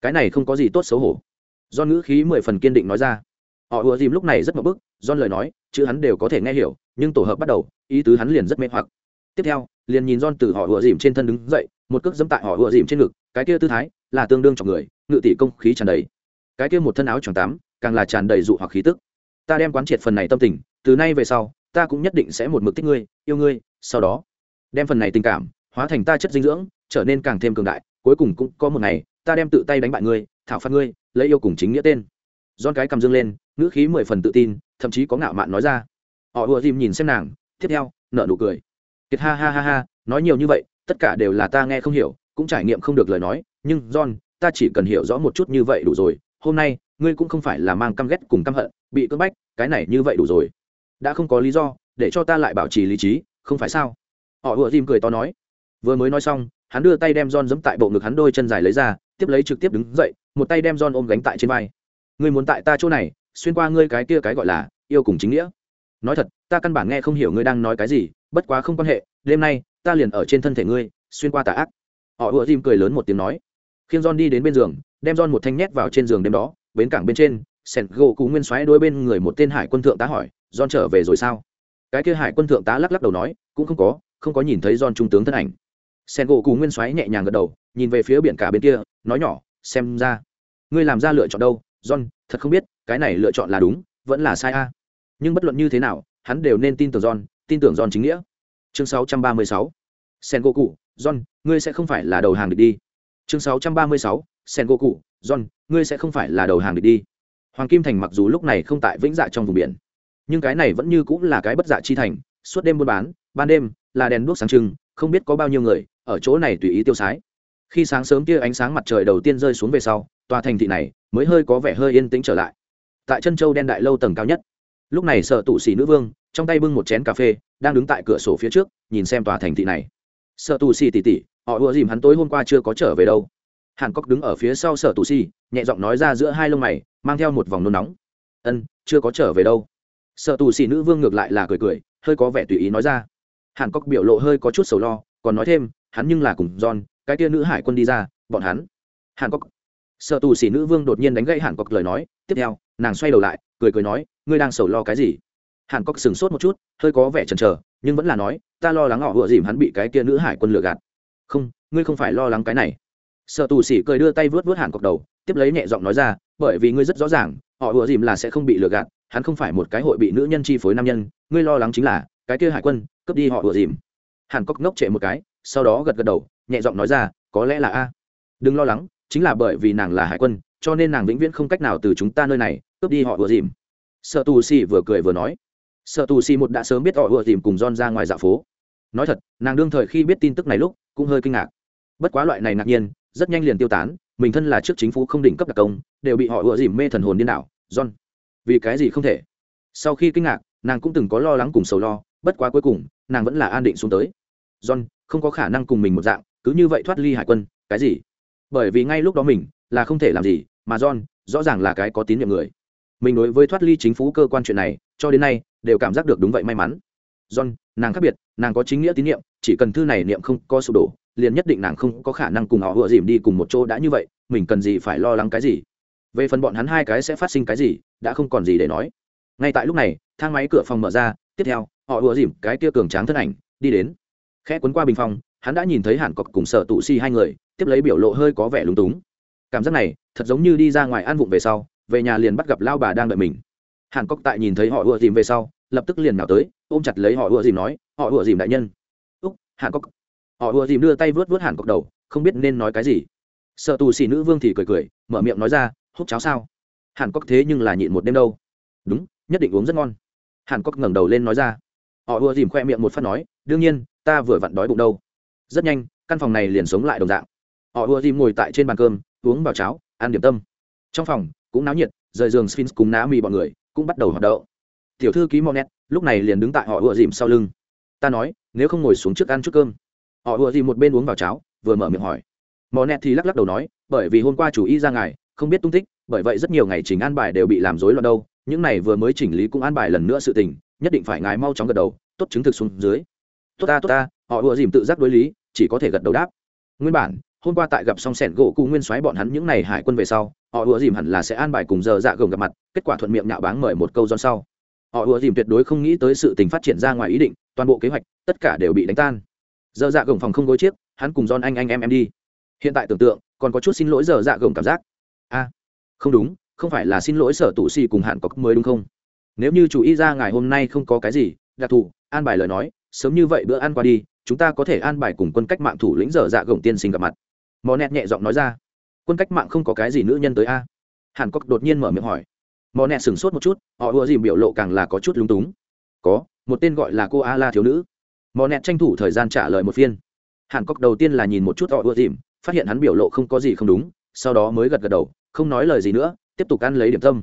Cái này không có gì tốt xấu hổ. Do ngữ khí mười phần kiên định nói ra. Họ ùa dìm lúc này rất mập bức do lời nói chữ hắn đều có thể nghe hiểu nhưng tổ hợp bắt đầu ý tứ hắn liền rất mê hoặc. Tiếp theo liền nhìn don từ họ ùa dìm trên thân đứng dậy một cước dẫm tại họ ùa dìm trên ngực cái kia tư thái là tương đương trong người ngự tỷ công khí tràn đầy. Cái kia một thân áo choàng tám, càng là tràn đầy dụ hoặc khí tức. Ta đem quán triệt phần này tâm tình từ nay về sau ta cũng nhất định sẽ một mực thích ngươi yêu ngươi sau đó đem phần này tình cảm hóa thành ta chất dinh dưỡng, trở nên càng thêm cường đại, cuối cùng cũng có một ngày, ta đem tự tay đánh bại ngươi, thảo phạt ngươi, lấy yêu cùng chính nghĩa tên. Don cái cầm dương lên, ngữ khí mười phần tự tin, thậm chí có ngạo mạn nói ra. Họ ùa dìm nhìn xem nàng, tiếp theo nợ nụ cười. Kiệt ha ha ha ha, nói nhiều như vậy, tất cả đều là ta nghe không hiểu, cũng trải nghiệm không được lời nói, nhưng john, ta chỉ cần hiểu rõ một chút như vậy đủ rồi, hôm nay, ngươi cũng không phải là mang căm ghét cùng căm hận, bị cưỡng bách, cái này như vậy đủ rồi. Đã không có lý do, để cho ta lại bảo trì lý trí, không phải sao? Họ ùa dìm cười to nói. Vừa mới nói xong hắn đưa tay đem John giẫm tại bộ ngực hắn đôi chân dài lấy ra, tiếp lấy trực tiếp đứng dậy một tay đem john ôm gánh tại trên vai. Ngươi muốn tại ta chỗ này xuyên qua ngươi cái kia cái gọi là yêu cùng chính nghĩa. Nói thật ta căn bản nghe không hiểu ngươi đang nói cái gì bất quá không quan hệ đêm nay ta liền ở trên thân thể ngươi xuyên qua tà ác. Họ ùa dìm cười lớn một tiếng nói. Khiêng john đi đến bên giường đem john một thanh nhét vào trên giường đêm đó bến cảng bên trên sẻn gỗ cú nguyên xoáy đôi bên người một tên hải quân thượng tá hỏi john trở về rồi sao? Cái kia hải quân thượng tá lắc lắc đầu nói cũng không có không có nhìn thấy john trung tướng thân ảnh sen gỗ cú nguyên xoáy nhẹ nhàng gật đầu, nhìn về phía biển cả bên kia, nói nhỏ, xem ra, ngươi làm ra lựa chọn đâu, john, thật không biết, cái này lựa chọn là đúng, vẫn là sai a nhưng bất luận như thế nào, hắn đều nên tin tưởng john, tin tưởng john chính nghĩa chương 636. sen gỗ cụ, john, ngươi sẽ không phải là đầu hàng địch đi chương 636. sen gỗ cụ, john, ngươi sẽ không phải là đầu hàng địch đi hoàng kim thành mặc dù lúc này không tại vĩnh dạ trong vùng biển, nhưng cái này vẫn như cũng là cái bất dạ chi thành, suốt đêm buôn bán, ban đêm là đèn đuốc sáng trưng, không biết có bao nhiêu người ở chỗ này tùy ý tiêu sái. Khi sáng sớm kia ánh sáng mặt trời đầu tiên rơi xuống về sau, tòa thành thị này mới hơi có vẻ hơi yên tĩnh trở lại. Tại chân châu đen đại lâu tầng cao nhất. Lúc này sợ tụ xỉ nữ vương, trong tay bưng một chén cà phê, đang đứng tại cửa sổ phía trước, nhìn xem tòa thành thị này. Sợ tù xì tỉ tỉ, họ ùa dìm hắn tối hôm qua chưa có trở về đâu. Hàn cốc đứng ở phía sau sở tù xì nhẹ giọng nói ra giữa hai lông mày, mang theo một vòng nôn nóng. Ân, chưa có trở về đâu. Sợ tù xì nữ vương ngược lại là cười cười, hơi có vẻ tùy ý nói ra hàn cốc biểu lộ hơi có chút sầu lo, còn nói thêm, hắn nhưng là cùng john, cái tia nữ hải quân đi ra, bọn hắn. Hàn cốc. Sợ tù sĩ nữ vương đột nhiên đánh gãy hàn cốc lời nói, tiếp theo, nàng xoay đầu lại, cười cười nói, ngươi đang sầu lo cái gì? Hàn cốc sừng sốt một chút, hơi có vẻ chần chờ, nhưng vẫn là nói, ta lo lắng họ vừa dìm hắn bị cái tia nữ hải quân lừa gạt. Không, ngươi không phải lo lắng cái này. Sợ tù xỉ cười đưa tay vớt vớt hàn Cốc đầu, tiếp lấy nhẹ giọng nói ra, bởi vì ngươi rất rõ ràng, họ vừa dìm là sẽ không bị lừa gạt, hắn không phải một cái hội bị nữ nhân chi phối nam nhân, ngươi lo lắng chính là cái kia hải quân, cướp đi họ ùa dìm. Hàn cốc ngốc trệ một cái, sau đó gật gật đầu, nhẹ giọng nói ra, có lẽ là a. Đừng lo lắng, chính là bởi vì nàng là hải quân, cho nên nàng vĩnh viễn không cách nào từ chúng ta nơi này cướp đi họ ùa dìm. Sợ tù xì vừa cười vừa nói. Sợ tù xì một đã sớm biết họ ùa dìm cùng don ra ngoài dạ phố. Nói thật, nàng đương thời khi biết tin tức này lúc, cũng hơi kinh ngạc. Bất quá loại này ngạc nhiên, rất nhanh liền tiêu tán, mình thân là trước chính phủ không đỉnh cấp đặc công, đều bị họ ựa dìm mê thần hồn điên đảo. John, vì cái gì không thể? Sau khi kinh ngạc, nàng cũng từng có lo lắng cùng sầu lo bất quá cuối cùng, nàng vẫn là an định xuống tới. John, không có khả năng cùng mình một dạng, cứ như vậy thoát ly hải quân, cái gì? Bởi vì ngay lúc đó mình là không thể làm gì, mà john rõ ràng là cái có tín nhiệm người. Mình đối với thoát ly chính phủ cơ quan chuyện này, cho đến nay, đều cảm giác được đúng vậy may mắn. John, nàng khác biệt, nàng có chính nghĩa tín nhiệm, chỉ cần thư này niệm không có sụp đổ, liền nhất định nàng không có khả năng cùng họ vừa dìm đi cùng một chỗ đã như vậy, mình cần gì phải lo lắng cái gì? Về phần bọn hắn hai cái sẽ phát sinh cái gì, đã không còn gì để nói. Ngay tại lúc này, thang máy cửa phòng mở ra, tiếp theo họ ùa dìm cái kia cường tráng thân ảnh, đi đến. Khẽ quấn qua bình phong, hắn đã nhìn thấy hàn cọc cùng sợ tụ si hai người, tiếp lấy biểu lộ hơi có vẻ lúng túng. Cảm giác này, thật giống như đi ra ngoài ăn vụng về sau, về nhà liền bắt gặp lao bà đang đợi mình. Hàn cọc tại nhìn thấy họ ùa dìm về sau, lập tức liền nào tới, ôm chặt lấy họ ùa dìm nói, họ ùa dìm đại nhân. Úc, hàn cọc. Họ ùa dìm đưa tay vớt vớt hàn cọc đầu, không biết nên nói cái gì. Sợ tù xì nữ vương thì cười cười, mở miệng nói ra hút cháo sao? Hàn cọc thế nhưng là nhịn một đêm đâu. Đúng, nhất định uống rất ngon. Hàn cốc ngẩng đầu lên nói ra họ ùa dìm khoe miệng một phát nói, đương nhiên, ta vừa vặn đói bụng đâu. Rất nhanh, căn phòng này liền sống lại đồng dạng. Họ ùa dìm ngồi tại trên bàn cơm, uống vào cháo, ăn điểm tâm. Trong phòng, cũng náo nhiệt, rời giường sphinx cùng ná mì bọn người cũng bắt đầu hoạt động. Tiểu thư ký monet lúc này liền đứng tại họ ùa dìm sau lưng. Ta nói, nếu không ngồi xuống trước ăn chút cơm. Họ ùa dìm một bên uống vào cháo, vừa mở miệng hỏi. Monet thì lắc lắc đầu nói, bởi vì hôm qua chủ y ra ngài, không biết tung tích, bởi vậy rất nhiều ngày trình an bài đều bị làm rối loạn đâu, những này vừa mới chỉnh lý cũng an bài lần nữa sự tình nhất định phải ngài mau chóng gật đầu, tốt chứng thực xuống dưới. Tốt ta tốt ta, họ ùa dìm tự giác đối lý, chỉ có thể gật đầu đáp. Nguyên bản, hôm qua tại gặp xong sẻn gỗ cụ nguyên soái bọn hắn những n à y hải quân về sau, họ ùa dìm hẳn là sẽ an bài cùng giờ dạ gồng gặp mặt, kết quả thuận miệng nhạo báng mời một câu do sau. Họ ùa dìm tuyệt đối không nghĩ tới sự tình phát triển ra ngoài ý định, toàn bộ kế hoạch, tất cả đều bị đánh tan. Giờ dạ gồng phòng không gối chiếc, hắn cùng don anh anh, em em đi. Hiện tại tưởng tượng, còn có chút xin lỗi giờ dạ gồng cảm giác. A không đúng, không phải là xin lỗi sở tụ xì cùng hạn cọc mới đúng không? Nếu như chủ y ra ngày hôm nay không có cái gì, đặc thù, an bài lời nói, sớm như vậy bữa ăn qua đi, chúng ta có thể an bài cùng quân cách mạng thủ lĩnh dở dạ gồng tiên sinh gặp mặt. Mò nẹt nhẹ giọng nói ra. Quân cách mạng không có cái gì nữ nhân tới a? Hàn cốc đột nhiên mở miệng hỏi. Mò nẹt sửng sốt một chút, họ ùa dìm biểu lộ càng là có chút lúng túng. Có, một tên gọi là cô a la thiếu nữ. Mò nẹt tranh thủ thời gian trả lời một phiên. Hàn cốc đầu tiên là nhìn một chút họ ùa dìm, phát hiện hắn biểu lộ không có gì không đúng, sau đó mới gật gật đầu, không nói lời gì nữa, tiếp tục ăn lấy điểm tâm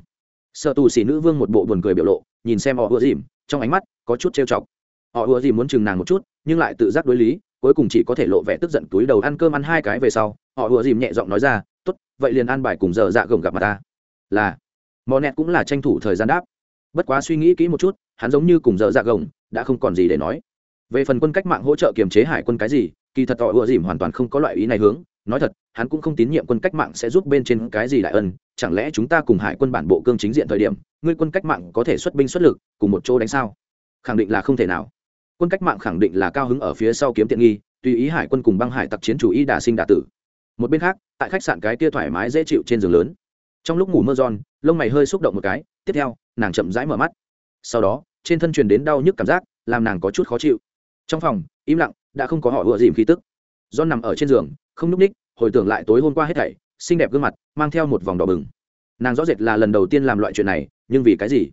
sợ tù xỉ nữ vương một bộ buồn cười biểu lộ, nhìn xem họ ùa dìm, trong ánh mắt có chút trêu chọc. Họ ùa dìm muốn chừng nàng một chút, nhưng lại tự giác đối lý, cuối cùng chỉ có thể lộ vẻ tức giận túi đầu ăn cơm ăn hai cái về sau, họ ùa dìm nhẹ giọng nói ra, tốt, vậy liền ăn bài cùng giờ dạ gồng gặp mặt ta. Là, mò nẹt cũng là tranh thủ thời gian đáp. Bất quá suy nghĩ kỹ một chút, hắn giống như cùng giờ dạ gồng, đã không còn gì để nói. Về phần quân cách mạng hỗ trợ kiềm chế hải quân cái gì, kỳ thật họ ùa dìm hoàn toàn không có loại ý này hướng nói thật, hắn cũng không tín nhiệm quân cách mạng sẽ giúp bên trên cái gì đại ân, chẳng lẽ chúng ta cùng hải quân bản bộ cương chính diện thời điểm, ngươi quân cách mạng có thể xuất binh xuất lực, cùng một chỗ đánh sao? Khẳng định là không thể nào. Quân cách mạng khẳng định là cao hứng ở phía sau kiếm tiện nghi, tùy ý hải quân cùng băng hải tặc chiến chủ y đà sinh đà tử. Một bên khác, tại khách sạn cái kia thoải mái dễ chịu trên giường lớn. Trong lúc ngủ mơ giòn, lông mày hơi xúc động một cái, tiếp theo, nàng chậm rãi mở mắt. Sau đó, trên thân truyền đến đau nhức cảm giác, làm nàng có chút khó chịu. Trong phòng, im lặng, đã không có họ ùa dìm khí tức. Do nằm ở trên giường không núp ních, hồi tưởng lại tối hôm qua hết thảy, xinh đẹp gương mặt, mang theo một vòng đỏ bừng. Nàng rõ rệt là lần đầu tiên làm loại chuyện này, nhưng vì cái gì?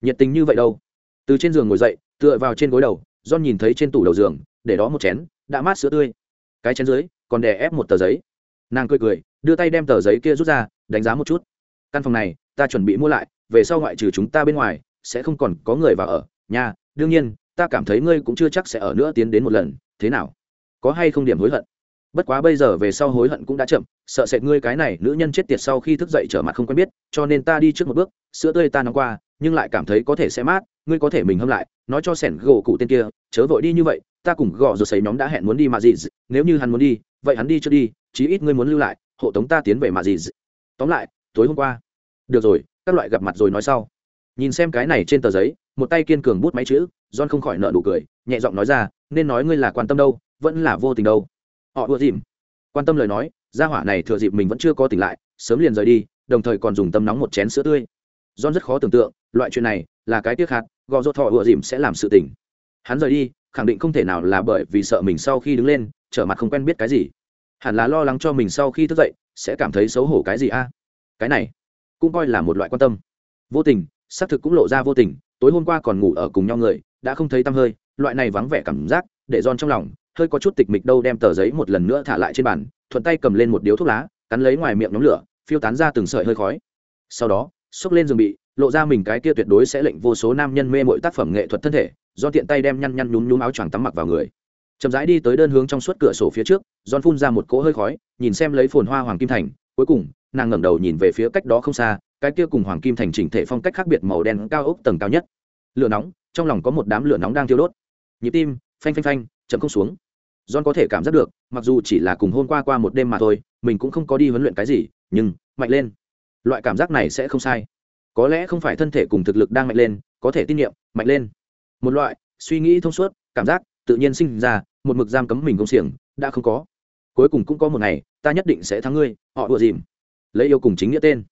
Nhiệt tình như vậy đâu? Từ trên giường ngồi dậy, tựa vào trên gối đầu, john nhìn thấy trên tủ đầu giường, để đó một chén, đã mát sữa tươi. Cái chén dưới, còn đè ép một tờ giấy. Nàng cười cười, đưa tay đem tờ giấy kia rút ra, đánh giá một chút. Căn phòng này, ta chuẩn bị mua lại, về sau ngoại trừ chúng ta bên ngoài, sẽ không còn có người vào ở. Nhà đương nhiên, ta cảm thấy ngươi cũng chưa chắc sẽ ở nữa tiến đến một lần. Thế nào? Có hay không điểm hối hận? Bất quá bây giờ về sau hối hận cũng đã chậm, sợ sệt ngươi cái này nữ nhân chết tiệt sau khi thức dậy trở mặt không quen biết, cho nên ta đi trước một bước, sữa tươi ta nóng qua, nhưng lại cảm thấy có thể sẽ mát, ngươi có thể mình hâm lại, nói cho sẻn gỗ cụ tên kia, chớ vội đi như vậy, ta cùng gõ rồi xấy nhóm đã hẹn muốn đi mà gì nếu như hắn muốn đi, vậy hắn đi trước đi, chí ít ngươi muốn lưu lại, hộ tống ta tiến về mà gì tóm lại, tối hôm qua, được rồi, các loại gặp mặt rồi nói sau. Nhìn xem cái này trên tờ giấy, một tay kiên cường bút máy chữ, john không khỏi nợ nụ cười, nhẹ giọng nói ra, nên nói ngươi là quan tâm đâu, vẫn là vô tình đâu họ ưa dìm. Quan tâm lời nói, gia hỏa này thừa dịp mình vẫn chưa có tỉnh lại, sớm liền rời đi, đồng thời còn dùng tâm nóng một chén sữa tươi. John rất khó tưởng tượng, loại chuyện này là cái tiếc hạt, gò rốt họ ưa dìm sẽ làm sự tỉnh hắn rời đi, khẳng định không thể nào là bởi vì sợ mình sau khi đứng lên, trở mặt không quen biết cái gì. Hẳn là lo lắng cho mình sau khi thức dậy, sẽ cảm thấy xấu hổ cái gì a? Cái này cũng coi là một loại quan tâm. Vô tình, xác thực cũng lộ ra vô tình, tối hôm qua còn ngủ ở cùng nhau người, đã không thấy tăm hơi, loại này vắng vẻ cảm giác để giòn trong lòng hơi có chút tịch mịch đâu đem tờ giấy một lần nữa thả lại trên bàn, thuận tay cầm lên một điếu thuốc lá, cắn lấy ngoài miệng nhóm lửa, phiêu tán ra từng sợi hơi khói. Sau đó, xốc lên giường bị, lộ ra mình cái kia tuyệt đối sẽ lệnh vô số nam nhân mê mọi tác phẩm nghệ thuật thân thể, do tiện tay đem nhăn nhăn nhúm nhúm áo choàng tắm mặc vào người. Chậm rãi đi tới đơn hướng trong suốt cửa sổ phía trước giòn phun ra một cỗ hơi khói, nhìn xem lấy phồn hoa hoàng kim thành, cuối cùng, nàng ngẩng đầu nhìn về phía cách đó không xa, cái kia cùng hoàng kim thành chỉnh thể phong cách khác biệt màu đen cao ốc tầng cao nhất. Lửa nóng, trong lòng có một đám lửa nóng đang thiêu đốt. Nhịp tim, phanh phanh phanh, chậm không xuống john có thể cảm giác được mặc dù chỉ là cùng hôm qua qua một đêm mà thôi mình cũng không có đi huấn luyện cái gì nhưng mạnh lên. Loại cảm giác này sẽ không sai. Có lẽ không phải thân thể cùng thực lực đang mạnh lên có thể tin nhiệm mạnh lên. Một loại suy nghĩ thông suốt cảm giác tự nhiên sinh ra một mực giam cấm mình công xiềng đã không có. Cuối cùng cũng có một ngày ta nhất định sẽ thắng ngươi họ đùa dìm. Lấy yêu cùng chính nghĩa tên.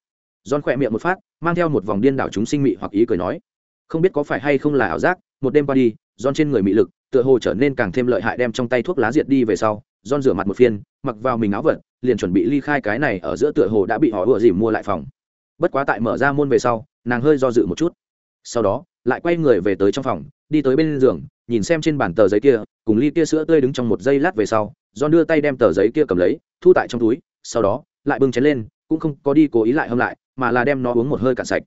John khỏe miệng một phát, mang theo một vòng điên đảo chúng sinh mị hoặc ý cười nói, không biết có phải hay không là ảo giác, một đêm qua đi, John trên người mị lực, tựa hồ trở nên càng thêm lợi hại đem trong tay thuốc lá diệt đi về sau, John rửa mặt một phiên, mặc vào mình áo vật, liền chuẩn bị ly khai cái này ở giữa tựa hồ đã bị họ ủa dìm mua lại phòng. Bất quá tại mở ra môn về sau, nàng hơi do dự một chút. Sau đó, lại quay người về tới trong phòng, đi tới bên giường, nhìn xem trên bàn tờ giấy kia, cùng ly kia sữa tươi đứng trong một giây lát về sau, John đưa tay đem tờ giấy kia cầm lấy, thu tại trong túi, sau đó, lại bưng chén lên, cũng không có đi cố ý lại hâm lại, mà là đem nó uống một hơi cạn sạch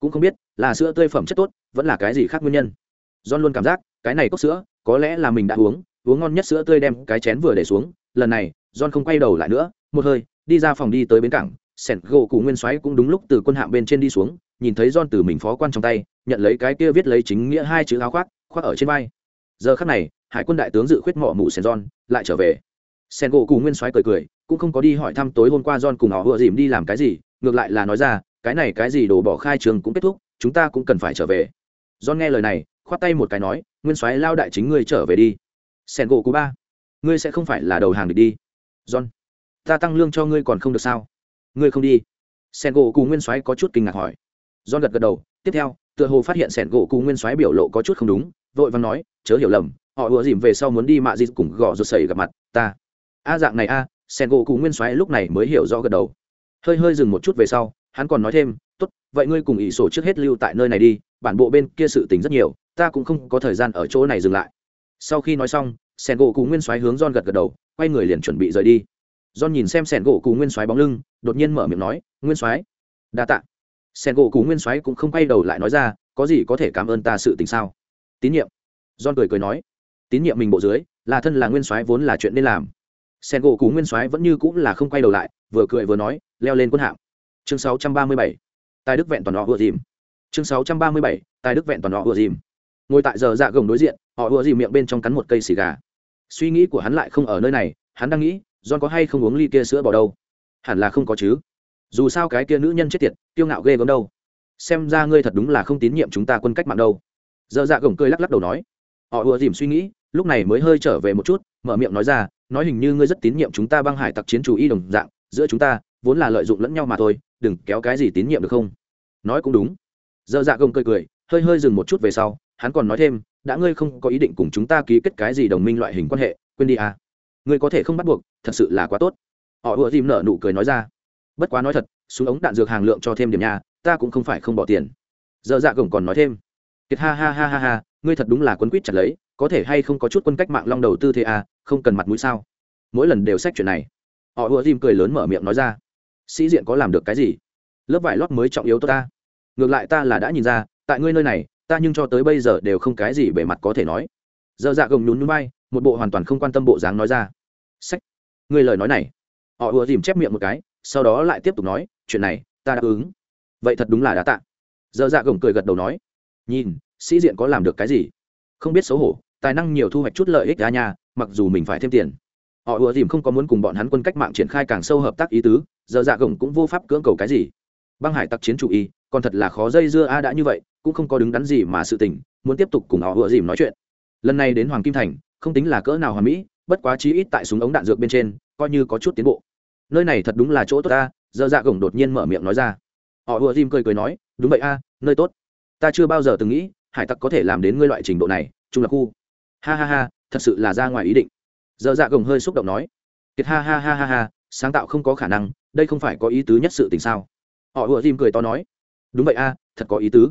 cũng không biết là sữa tươi phẩm chất tốt vẫn là cái gì khác nguyên nhân john luôn cảm giác cái này cốc sữa, có lẽ là mình đã uống uống ngon nhất sữa tươi đem cái chén vừa để xuống, lần này, john không quay đầu lại nữa, một hơi, đi ra phòng đi tới bến cảng, sẻn gỗ cụ nguyên soái cũng đúng lúc từ quân hạm bên trên đi xuống, nhìn thấy john từ mình phó quan trong tay, nhận lấy cái kia viết lấy chính nghĩa hai chữ áo khoác khoác ở trên vai. Giờ khắc này, hải quân đại tướng dự khuyết mỏ mụ sẻn john, lại trở về. Sẻn gỗ cụ nguyên soái cười cười, cũng không có đi hỏi thăm tối hôm qua john cùng họ vừa dìm đi làm cái gì, ngược lại là nói ra, cái này cái gì đồ bỏ khai trường cũng kết thúc, chúng ta cũng cần phải trở về. John nghe lời này, khoát tay một cái nói nguyên soái lao đại chính ngươi trở về đi. Sen gỗ cú ba. Ngươi sẽ không phải là đầu hàng địch đi. John ta tăng lương cho ngươi còn không được sao? Ngươi không đi. Sen gỗ cú nguyên soái có chút kinh ngạc hỏi. John gật gật đầu. Tiếp theo tựa hồ phát hiện sẻn gỗ cú nguyên soái biểu lộ có chút không đúng vội vàng nói chớ hiểu lầm họ ùa dìm về sau muốn đi mạ dịt cùng gõ rột sẩy gặp mặt ta. A dạng này a à, sen gỗ cú nguyên soái lúc này mới hiểu rõ gật đầu. Hơi hơi dừng một chút về sau hắn còn nói thêm tốt vậy ngươi cùng ỷ sổ trước hết lưu tại nơi này đi bản bộ bên kia sự tình rất nhiều ta cũng không có thời gian ở chỗ này dừng lại. Sau khi nói xong, sẻn gỗ cụ nguyên soái hướng John gật gật đầu, quay người liền chuẩn bị rời đi. John nhìn xem sẻn gỗ cụ nguyên soái bóng lưng, đột nhiên mở miệng nói, nguyên soái, đa tạ. Sẻn gỗ cụ nguyên soái cũng không quay đầu lại nói ra, có gì có thể cảm ơn ta sự tình sao? Tín nhiệm. John cười cười nói, tín nhiệm mình bộ dưới, là thân là nguyên soái vốn là chuyện nên làm. Sen gỗ cú nguyên soái vẫn như cũng là không quay đầu lại, vừa cười vừa nói, leo lên quân hạm. Chương 637. tài đức vẹn toàn họ vừa dìm. Chương 637. tài đức vẹn toàn họ vừa dìm ngồi tại giờ dạ gồng đối diện, họ ùa dìm miệng bên trong cắn một cây xì gà. Suy nghĩ của hắn lại không ở nơi này, hắn đang nghĩ, john có hay không uống ly kia sữa bỏ đâu? Hẳn là không có chứ. Dù sao cái kia nữ nhân chết tiệt, kiêu ngạo ghê gớm đâu. Xem ra ngươi thật đúng là không tín nhiệm chúng ta quân cách mạng đâu. Giờ dạ gồng cười lắc lắc đầu nói. Họ ùa dìm suy nghĩ, lúc này mới hơi trở về một chút, mở miệng nói ra, nói hình như ngươi rất tín nhiệm chúng ta băng hải tặc chiến chủ y đồng dạng, giữa chúng ta, vốn là lợi dụng lẫn nhau mà thôi, đừng kéo cái gì tín nhiệm được không? Nói cũng đúng. Giờ dạ gồng cười cười, hơi hơi dừng một chút về sau hắn còn nói thêm, đã ngươi không có ý định cùng chúng ta ký kết cái gì đồng minh loại hình quan hệ, quên đi à. Ngươi có thể không bắt buộc, thật sự là quá tốt. Họ ùa dìm nở nụ cười nói ra. Bất quá nói thật, súng ống đạn dược hàng lượng cho thêm điểm nhà ta cũng không phải không bỏ tiền. Giờ dạ gồng còn nói thêm. Kiệt ha ha ha ha ha, ngươi thật đúng là quấn quýt chặt lấy, có thể hay không có chút quân cách mạng long đầu tư thế à không cần mặt mũi sao? Mỗi lần đều xét chuyện này. Họ ùa dìm cười lớn mở miệng nói ra. Sĩ diện có làm được cái gì? Lớp vải lót mới trọng yếu tốt ta. Ngược lại ta là đã nhìn ra, tại ngươi nơi này ta nhưng cho tới bây giờ đều không cái gì bề mặt có thể nói. Giờ dạ gồng nhún núi bay, một bộ hoàn toàn không quan tâm bộ dáng nói ra. Sách. Người lời nói này. Họ ùa dìm chép miệng một cái, sau đó lại tiếp tục nói, chuyện này, ta đáp ứng. Vậy thật đúng là đã tạ. Giờ dạ gồng cười gật đầu nói. Nhìn, sĩ diện có làm được cái gì? Không biết xấu hổ, tài năng nhiều thu hoạch chút lợi ích ra nhà, mặc dù mình phải thêm tiền. Họ ùa dìm không có muốn cùng bọn hắn quân cách mạng triển khai càng sâu hợp tác ý tứ, giờ dạ gồng cũng vô pháp cưỡng cầu cái gì. Băng hải tặc chiến chủ y, còn thật là khó dây dưa a đã như vậy cũng không có đứng đắn gì mà sự tình, muốn tiếp tục cùng họ vừa dìm nói chuyện. Lần này đến hoàng kim thành, không tính là cỡ nào hoàn mỹ, bất quá chí ít tại súng ống đạn dược bên trên, coi như có chút tiến bộ. Nơi này thật đúng là chỗ tốt ta, giờ dạ gồng đột nhiên mở miệng nói ra. Họ ùa dìm cười cười nói, đúng vậy a, nơi tốt. Ta chưa bao giờ từng nghĩ, hải tặc có thể làm đến ngươi loại trình độ này trung lập khu. Ha ha ha, thật sự là ra ngoài ý định. Giờ dạ gồng hơi xúc động nói. Kiệt ha ha ha ha ha, sáng tạo không có khả năng, đây không phải có ý tứ nhất sự tình sao? Họ ùa dìm cười to nói. Đúng vậy a, thật có ý tứ.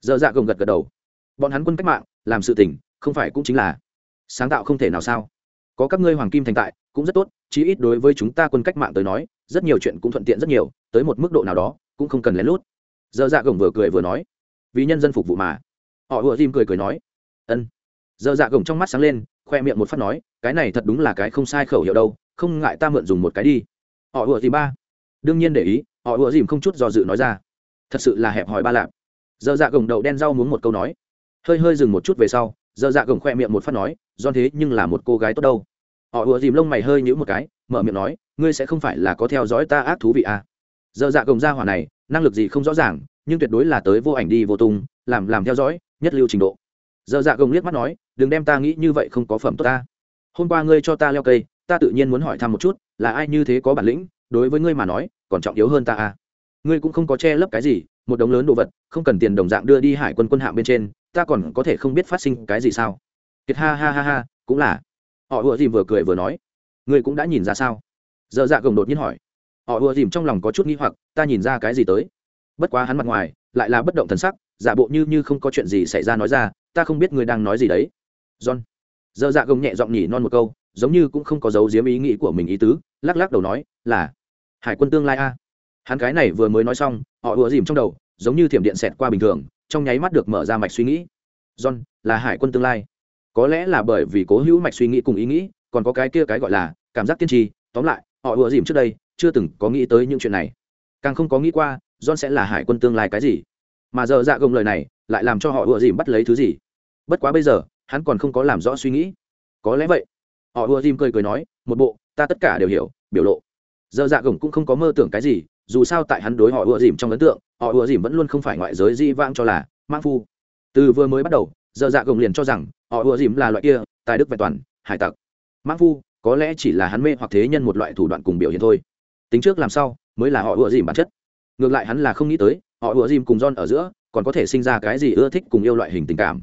Dơ dạ gồng gật gật đầu. Bọn hắn quân cách mạng, làm sự tình, không phải cũng chính là sáng tạo không thể nào sao? Có các ngươi hoàng kim thành tại, cũng rất tốt, chí ít đối với chúng ta quân cách mạng tới nói, rất nhiều chuyện cũng thuận tiện rất nhiều, tới một mức độ nào đó, cũng không cần lén lút. Dơ dạ gồng vừa cười vừa nói. Vì nhân dân phục vụ mà. Họ vừa dìm cười cười nói. Ân. Dơ dạ gồng trong mắt sáng lên, khoe miệng một phát nói, cái này thật đúng là cái không sai khẩu hiệu đâu, không ngại ta mượn dùng một cái đi. Họ vừa dìm ba. Đương nhiên để ý, họ ùa dìm không chút do dự nói ra. Thật sự là hẹp hòi ba lạp. Dơ dạ gồng đậu đen rau muốn một câu nói. Hơi hơi dừng một chút về sau Dơ dạ gồng khoe miệng một phát nói do thế, nhưng là một cô gái tốt đâu. Họ ùa dìm lông mày hơi nhữ một cái, mở miệng nói, ngươi sẽ không phải là có theo dõi ta ác thú vị à. Dơ dạ gồng ra hỏa này, năng lực gì không rõ ràng, nhưng tuyệt đối là tới vô ảnh đi vô tung, làm làm theo dõi, nhất lưu trình độ. Dơ dạ gồng liếc mắt nói, đừng đem ta nghĩ như vậy không có phẩm tốt ta. Hôm qua ngươi cho ta leo cây, ta tự nhiên muốn hỏi thăm một chút, là ai như thế có bản lĩnh, đối với ngươi mà nói, còn trọng yếu hơn ta à? Ngươi cũng không có che lấp cái gì, một đống lớn đồ vật không cần tiền đồng dạng đưa đi hải quân quân hạm bên trên, ta còn có thể không biết phát sinh cái gì sao? Kiệt ha ha ha ha, cũng là. Họ ùa dìm vừa cười vừa nói. Ngươi cũng đã nhìn ra sao? Giờ dạ gồng đột nhiên hỏi. Họ ùa dìm trong lòng có chút nghi hoặc, ta nhìn ra cái gì tới? Bất quá hắn mặt ngoài, lại là bất động thần sắc, giả bộ như như không có chuyện gì xảy ra nói ra, ta không biết ngươi đang nói gì đấy. John. Giờ dạ gồng nhẹ giọng nhỉ non một câu, giống như cũng không có dấu diếm ý nghĩ của mình ý tứ, lắc lắc đầu nói, là hải quân tương lai a. Hắn cái này vừa mới nói xong, họ ùa dìm trong đầu giống như thiểm điện xẹt qua bình thường, trong nháy mắt được mở ra mạch suy nghĩ. John, là hải quân tương lai. Có lẽ là bởi vì cố hữu mạch suy nghĩ cùng ý nghĩ, còn có cái kia cái gọi là cảm giác tiên tri. Tóm lại, họ ùa dìm trước đây, chưa từng có nghĩ tới những chuyện này. Càng không có nghĩ qua, john sẽ là hải quân tương lai cái gì. Mà giờ dạ gồng lời này, lại làm cho họ ùa dìm bắt lấy thứ gì. Bất quá bây giờ, hắn còn không có làm rõ suy nghĩ. Có lẽ vậy. Họ ùa dìm cười cười nói, một bộ, ta tất cả đều hiểu, biểu lộ. Giờ dạ gồng cũng không có mơ tưởng cái gì, dù sao tại hắn đối họ ùa dìm trong ấn tượng họ ùa dìm vẫn luôn không phải ngoại giới di vãng cho là mang phu. Từ vừa mới bắt đầu giờ dạ gồng liền cho rằng họ ùa dìm là loại kia, tài đức vẹn toàn, hải tặc. Mang phu, có lẽ chỉ là hắn mê hoặc thế nhân một loại thủ đoạn cùng biểu hiện thôi. Tính trước làm sao mới là họ ùa dìm bản chất? Ngược lại hắn là không nghĩ tới, họ ùa dìm cùng john ở giữa còn có thể sinh ra cái gì ưa thích cùng yêu loại hình tình cảm.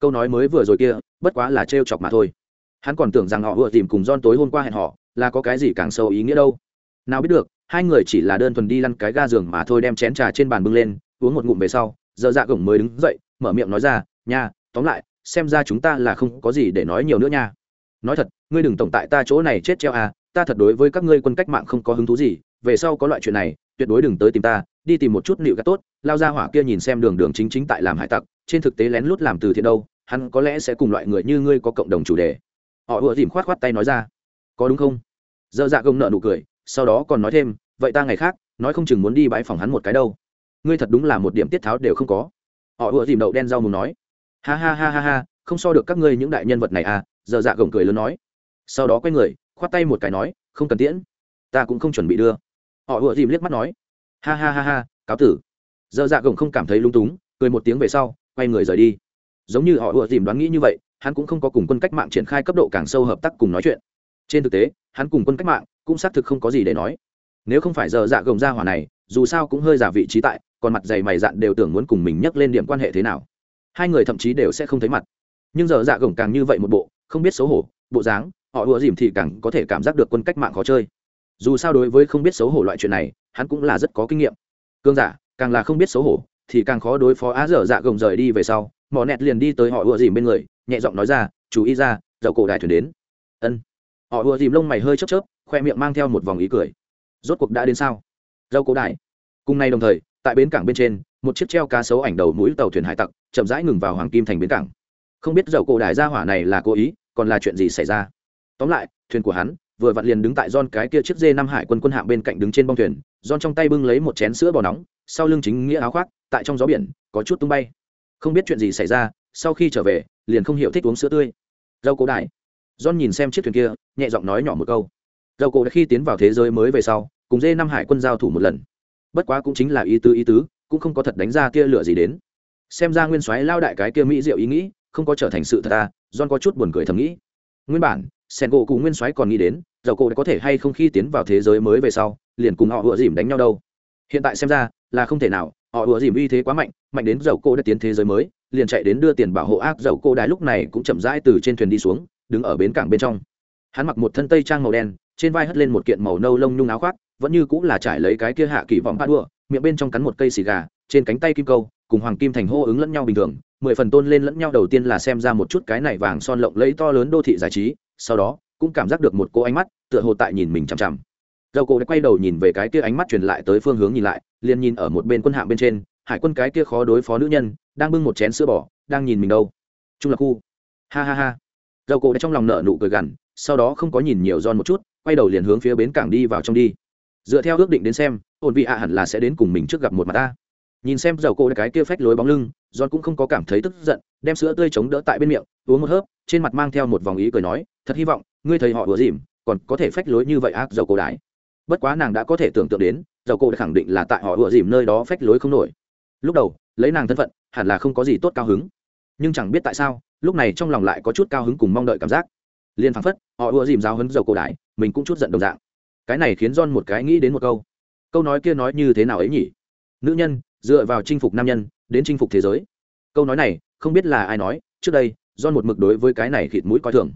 Câu nói mới vừa rồi kia, bất quá là trêu chọc mà thôi. Hắn còn tưởng rằng họ ùa dìm cùng john tối hôm qua hẹn họ là có cái gì càng sâu ý nghĩa đâu. Nào biết được hai người chỉ là đơn thuần đi lăn cái ga giường mà thôi đem chén trà trên bàn bưng lên, uống một ngụm về sau, giờ dạ gồng mới đứng dậy, mở miệng nói ra, nha, tóm lại, xem ra chúng ta là không có gì để nói nhiều nữa nha. Nói thật, ngươi đừng tổng tại ta chỗ này chết treo à ta thật đối với các ngươi quân cách mạng không có hứng thú gì, về sau có loại chuyện này, tuyệt đối đừng tới tìm ta, đi tìm một chút nịu gắt tốt. Lao ra hỏa kia nhìn xem đường đường chính chính tại làm hải tặc, trên thực tế lén lút làm từ thiện đâu, hắn có lẽ sẽ cùng loại người như ngươi có cộng đồng chủ đề. Họ ùa dìm khoát khoát tay nói ra, có đúng không? Dơ dạ gông nợ nụ cười sau đó còn nói thêm, vậy ta ngày khác, nói không chừng muốn đi bãi phòng hắn một cái đâu. Ngươi thật đúng là một điểm tiết tháo đều không có. Họ ùa dìm đậu đen rau mù nói. Ha ha ha ha ha, không so được các ngươi những đại nhân vật này à giờ dạ gồng cười lớn nói. Sau đó quay người, khoát tay một cái nói, không cần tiễn, ta cũng không chuẩn bị đưa. Họ ùa dìm liếc mắt nói. Ha ha ha ha, cáo tử. Giờ dạ gồng không cảm thấy lung túng, cười một tiếng về sau, quay người rời đi. Giống như họ ùa dìm đoán nghĩ như vậy, hắn cũng không có cùng quân cách mạng triển khai cấp độ càng sâu hợp tác cùng nói chuyện trên thực tế, hắn cùng quân cách mạng cũng xác thực không có gì để nói. Nếu không phải giờ dạ gồng ra hỏa này, dù sao cũng hơi giả vị trí tại, còn mặt dày mày dạn đều tưởng muốn cùng mình nhắc lên điểm quan hệ thế nào. Hai người thậm chí đều sẽ không thấy mặt. Nhưng giờ dạ gồng càng như vậy một bộ, không biết xấu hổ, bộ dáng, họ ùa dìm thì càng có thể cảm giác được quân cách mạng khó chơi. Dù sao đối với không biết xấu hổ loại chuyện này, hắn cũng là rất có kinh nghiệm. Cương giả, càng là không biết xấu hổ, thì càng khó đối phó á dở dạ gồng rời đi về sau. Mỏ nẹt liền đi tới họ ùa dìm bên người, nhẹ giọng nói ra, chú ý ra dậu cổ đại thuyền đến. Ân họ ùa dìm lông mày hơi chớp chớp, khoe miệng mang theo một vòng ý cười. Rốt cuộc đã đến sao? Dâu cổ đại. Cùng nay đồng thời, tại bến cảng bên trên, một chiếc treo cá sấu ảnh đầu mũi tàu thuyền hải tặc chậm rãi ngừng vào hoàng kim thành bến cảng. Không biết dầu cổ đại ra hỏa này là cố ý, còn là chuyện gì xảy ra? Tóm lại, thuyền của hắn vừa vặn liền đứng tại don cái kia chiếc dê năm hải quân quân hạm bên cạnh đứng trên bong thuyền don trong tay bưng lấy một chén sữa bò nóng, sau lưng chính nghĩa áo khoác, tại trong gió biển, có chút tung bay. Không biết chuyện gì xảy ra, sau khi trở về, liền không hiểu thích uống sữa tươi. Dâu cổ đại. John nhìn xem chiếc thuyền kia, nhẹ giọng nói nhỏ một câu. Dâu cổ đã khi tiến vào thế giới mới về sau, cùng dê năm hải quân giao thủ một lần. Bất quá cũng chính là ý tứ ý tứ, cũng không có thật đánh ra kia lửa gì đến. Xem ra nguyên soái lao đại cái kia mỹ diệu ý nghĩ, không có trở thành sự thật ta, john có chút buồn cười thầm nghĩ. Nguyên bản, sen gỗ cùng nguyên soái còn nghĩ đến, dầu cổ có thể hay không khi tiến vào thế giới mới về sau, liền cùng họ ựa dìm đánh nhau đâu. Hiện tại xem ra, là không thể nào, họ ựa dìm uy thế quá mạnh mạnh đến dầu cô đã tiến thế giới mới, liền chạy đến đưa tiền bảo hộ ác, dầu cô đài lúc này cũng chậm rãi từ trên thuyền đi xuống đứng ở bến cảng bên trong. Hắn mặc một thân tây trang màu đen, trên vai hất lên một kiện màu nâu lông nhung áo khoác, vẫn như cũng là trải lấy cái kia hạ kỳ vọng bát đua, miệng bên trong cắn một cây xì gà, trên cánh tay kim câu, cùng hoàng kim thành hô ứng lẫn nhau bình thường, mười phần tôn lên lẫn nhau đầu tiên là xem ra một chút cái này vàng son lộng lẫy to lớn đô thị giải trí, sau đó, cũng cảm giác được một cô ánh mắt, tựa hồ tại nhìn mình chằm chằm. Dầu cổ đã quay đầu nhìn về cái kia ánh mắt truyền lại tới phương hướng nhìn lại, liền nhìn ở một bên quân hạm bên trên, hải quân cái kia khó đối phó nữ nhân, đang bưng một chén sữa bò, đang nhìn mình đâu. Trung lập khu. Ha ha ha dầu cổ đã trong lòng nợ nụ cười gằn, sau đó không có nhìn nhiều giòn một chút, quay đầu liền hướng phía bến cảng đi vào trong đi. Dựa theo ước định đến xem, ổn vị ạ hẳn là sẽ đến cùng mình trước gặp một mặt ta. Nhìn xem dầu cổ cái kia phách lối bóng lưng giòn cũng không có cảm thấy tức giận, đem sữa tươi chống đỡ tại bên miệng, uống một hớp, trên mặt mang theo một vòng ý cười nói, thật hy vọng, ngươi thấy họ đùa dìm, còn có thể phách lối như vậy ác dầu cổ đái bất quá nàng đã có thể tưởng tượng đến dầu cổ đã khẳng định là tại họ đùa dìm nơi đó phách lối không nổi. Lúc đầu, lấy nàng thân phận, hẳn là không có gì tốt cao hứng nhưng chẳng biết tại sao, lúc này trong lòng lại có chút cao hứng cùng mong đợi cảm giác. Liền phảng phất, họ ùa dìm giáo hấn dầu cổ đại, mình cũng chút giận đồng dạng. Cái này khiến john một cái nghĩ đến một câu. Câu nói kia nói như thế nào ấy nhỉ? Nữ nhân, dựa vào chinh phục nam nhân, đến chinh phục thế giới. Câu nói này, không biết là ai nói, trước đây, john một mực đối với cái này khịt mũi coi thường.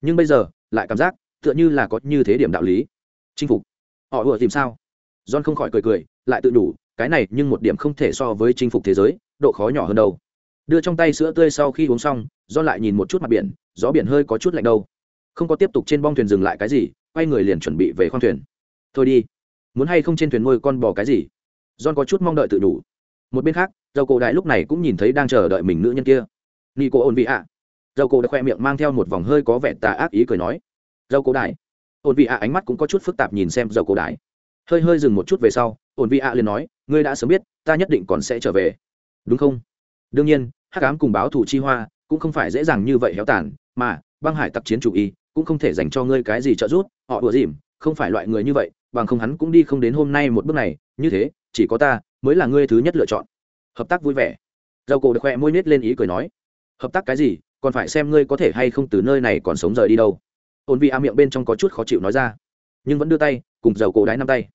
Nhưng bây giờ, lại cảm giác, tựa như là có như thế điểm đạo lý. Chinh phục. Họ ùa tìm sao? John không khỏi cười cười, lại tự đủ, cái này nhưng một điểm không thể so với chinh phục thế giới, độ khó nhỏ hơn đâu đưa trong tay sữa tươi sau khi uống xong john lại nhìn một chút mặt biển, gió biển hơi có chút lạnh đâu. Không có tiếp tục trên bong thuyền dừng lại cái gì, quay người liền chuẩn bị về khoang thuyền. Thôi đi. Muốn hay không trên thuyền nuôi con bò cái gì? John có chút mong đợi tự đủ. Một bên khác, dầu cổ đại lúc này cũng nhìn thấy đang chờ đợi mình nữ nhân kia. Ni cô ổn vị ạ. Dầu cổ đã khoe miệng mang theo một vòng hơi có vẻ tà ác ý cười nói. Dầu cổ đại. Ổn vị ạ ánh mắt cũng có chút phức tạp nhìn xem dầu cổ đại. Hơi hơi dừng một chút về sau, ổn vị ạ liền nói, ngươi đã sớm biết, ta nhất định còn sẽ trở về. Đúng không? Đương nhiên hắc ám cùng báo thủ chi hoa cũng không phải dễ dàng như vậy héo tàn, mà, băng hải tặc chiến chủ y cũng không thể dành cho ngươi cái gì trợ giúp, họ đùa dìm, không phải loại người như vậy, bằng không hắn cũng đi không đến hôm nay một bước này, như thế, chỉ có ta mới là ngươi thứ nhất lựa chọn. Hợp tác vui vẻ. Dầu cổ được khoe môi nết lên ý cười nói, hợp tác cái gì, còn phải xem ngươi có thể hay không từ nơi này còn sống rời đi đâu. Ổn vị a miệng bên trong có chút khó chịu nói ra, nhưng vẫn đưa tay, cùng dầu cổ đái năm tay.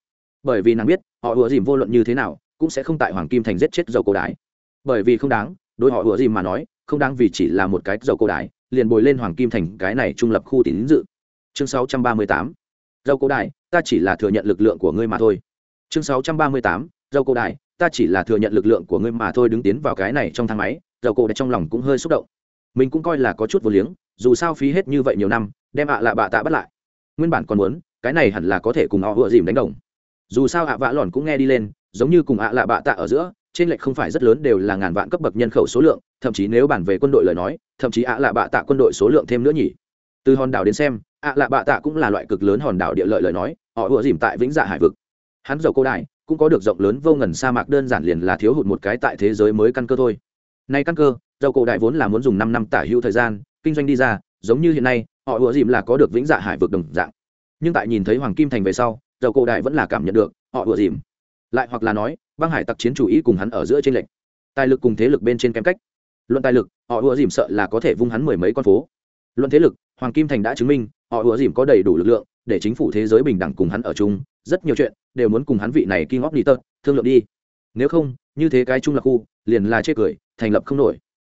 Bởi vì nàng biết, họ ùa dìm vô luận như thế nào, cũng sẽ không tại hoàng kim thành giết chết dầu cổ đái. Bởi vì không đáng đối họ ủa dìm mà nói, không đáng vì chỉ là một cái dầu cổ đại liền bồi lên hoàng kim thành cái này trung lập khu tín dự chương 638. dầu cổ đại ta chỉ là thừa nhận lực lượng của ngươi mà thôi chương 638. dầu cổ đại ta chỉ là thừa nhận lực lượng của ngươi mà thôi đứng tiến vào cái này trong thang máy, dầu cổ đại trong lòng cũng hơi xúc động mình cũng coi là có chút vô liếng, dù sao phí hết như vậy nhiều năm, đem ạ lạ bạ tạ bắt lại nguyên bản còn muốn, cái này hẳn là có thể cùng họ vừa dìm đánh đồng dù sao ạ vạ lòn cũng nghe đi lên, giống như cùng ạ lạ bạ tạ ở giữa trên lệch không phải rất lớn đều là ngàn vạn cấp bậc nhân khẩu số lượng, thậm chí nếu bản về quân đội lời nói, thậm chí ạ lạ bạ tạ quân đội số lượng thêm nữa nhỉ? Từ hòn đảo đến xem, ạ lạ bạ tạ cũng là loại cực lớn hòn đảo địa lợi lời nói, họ ùa dìm tại vĩnh dạ hải vực. Hắn dầu cô đại cũng có được rộng lớn vô ngần sa mạc đơn giản liền là thiếu hụt một cái tại thế giới mới căn cơ thôi. Nay căn cơ, dầu cổ đại vốn là muốn dùng năm năm tả hữu thời gian, kinh doanh đi ra, giống như hiện nay, họ ủa dìm là có được vĩnh dạ hải vực đồng dạng. Nhưng tại nhìn thấy hoàng kim thành về sau, dầu cổ đại vẫn là cảm nhận được, họ ủa dìm lại hoặc là nói, băng hải tặc chiến chủ ý cùng hắn ở giữa trên lệnh tài lực cùng thế lực bên trên kém cách. Luận tài lực, họ ủa dìm sợ là có thể vung hắn mười mấy con phố. Luận thế lực, hoàng kim thành đã chứng minh, họ ủa dìm có đầy đủ lực lượng để chính phủ thế giới bình đẳng cùng hắn ở chung. Rất nhiều chuyện đều muốn cùng hắn vị này kinh óc đi tơ thương lượng đi. Nếu không, như thế cái chung là khu, liền là chê cười, thành lập không nổi.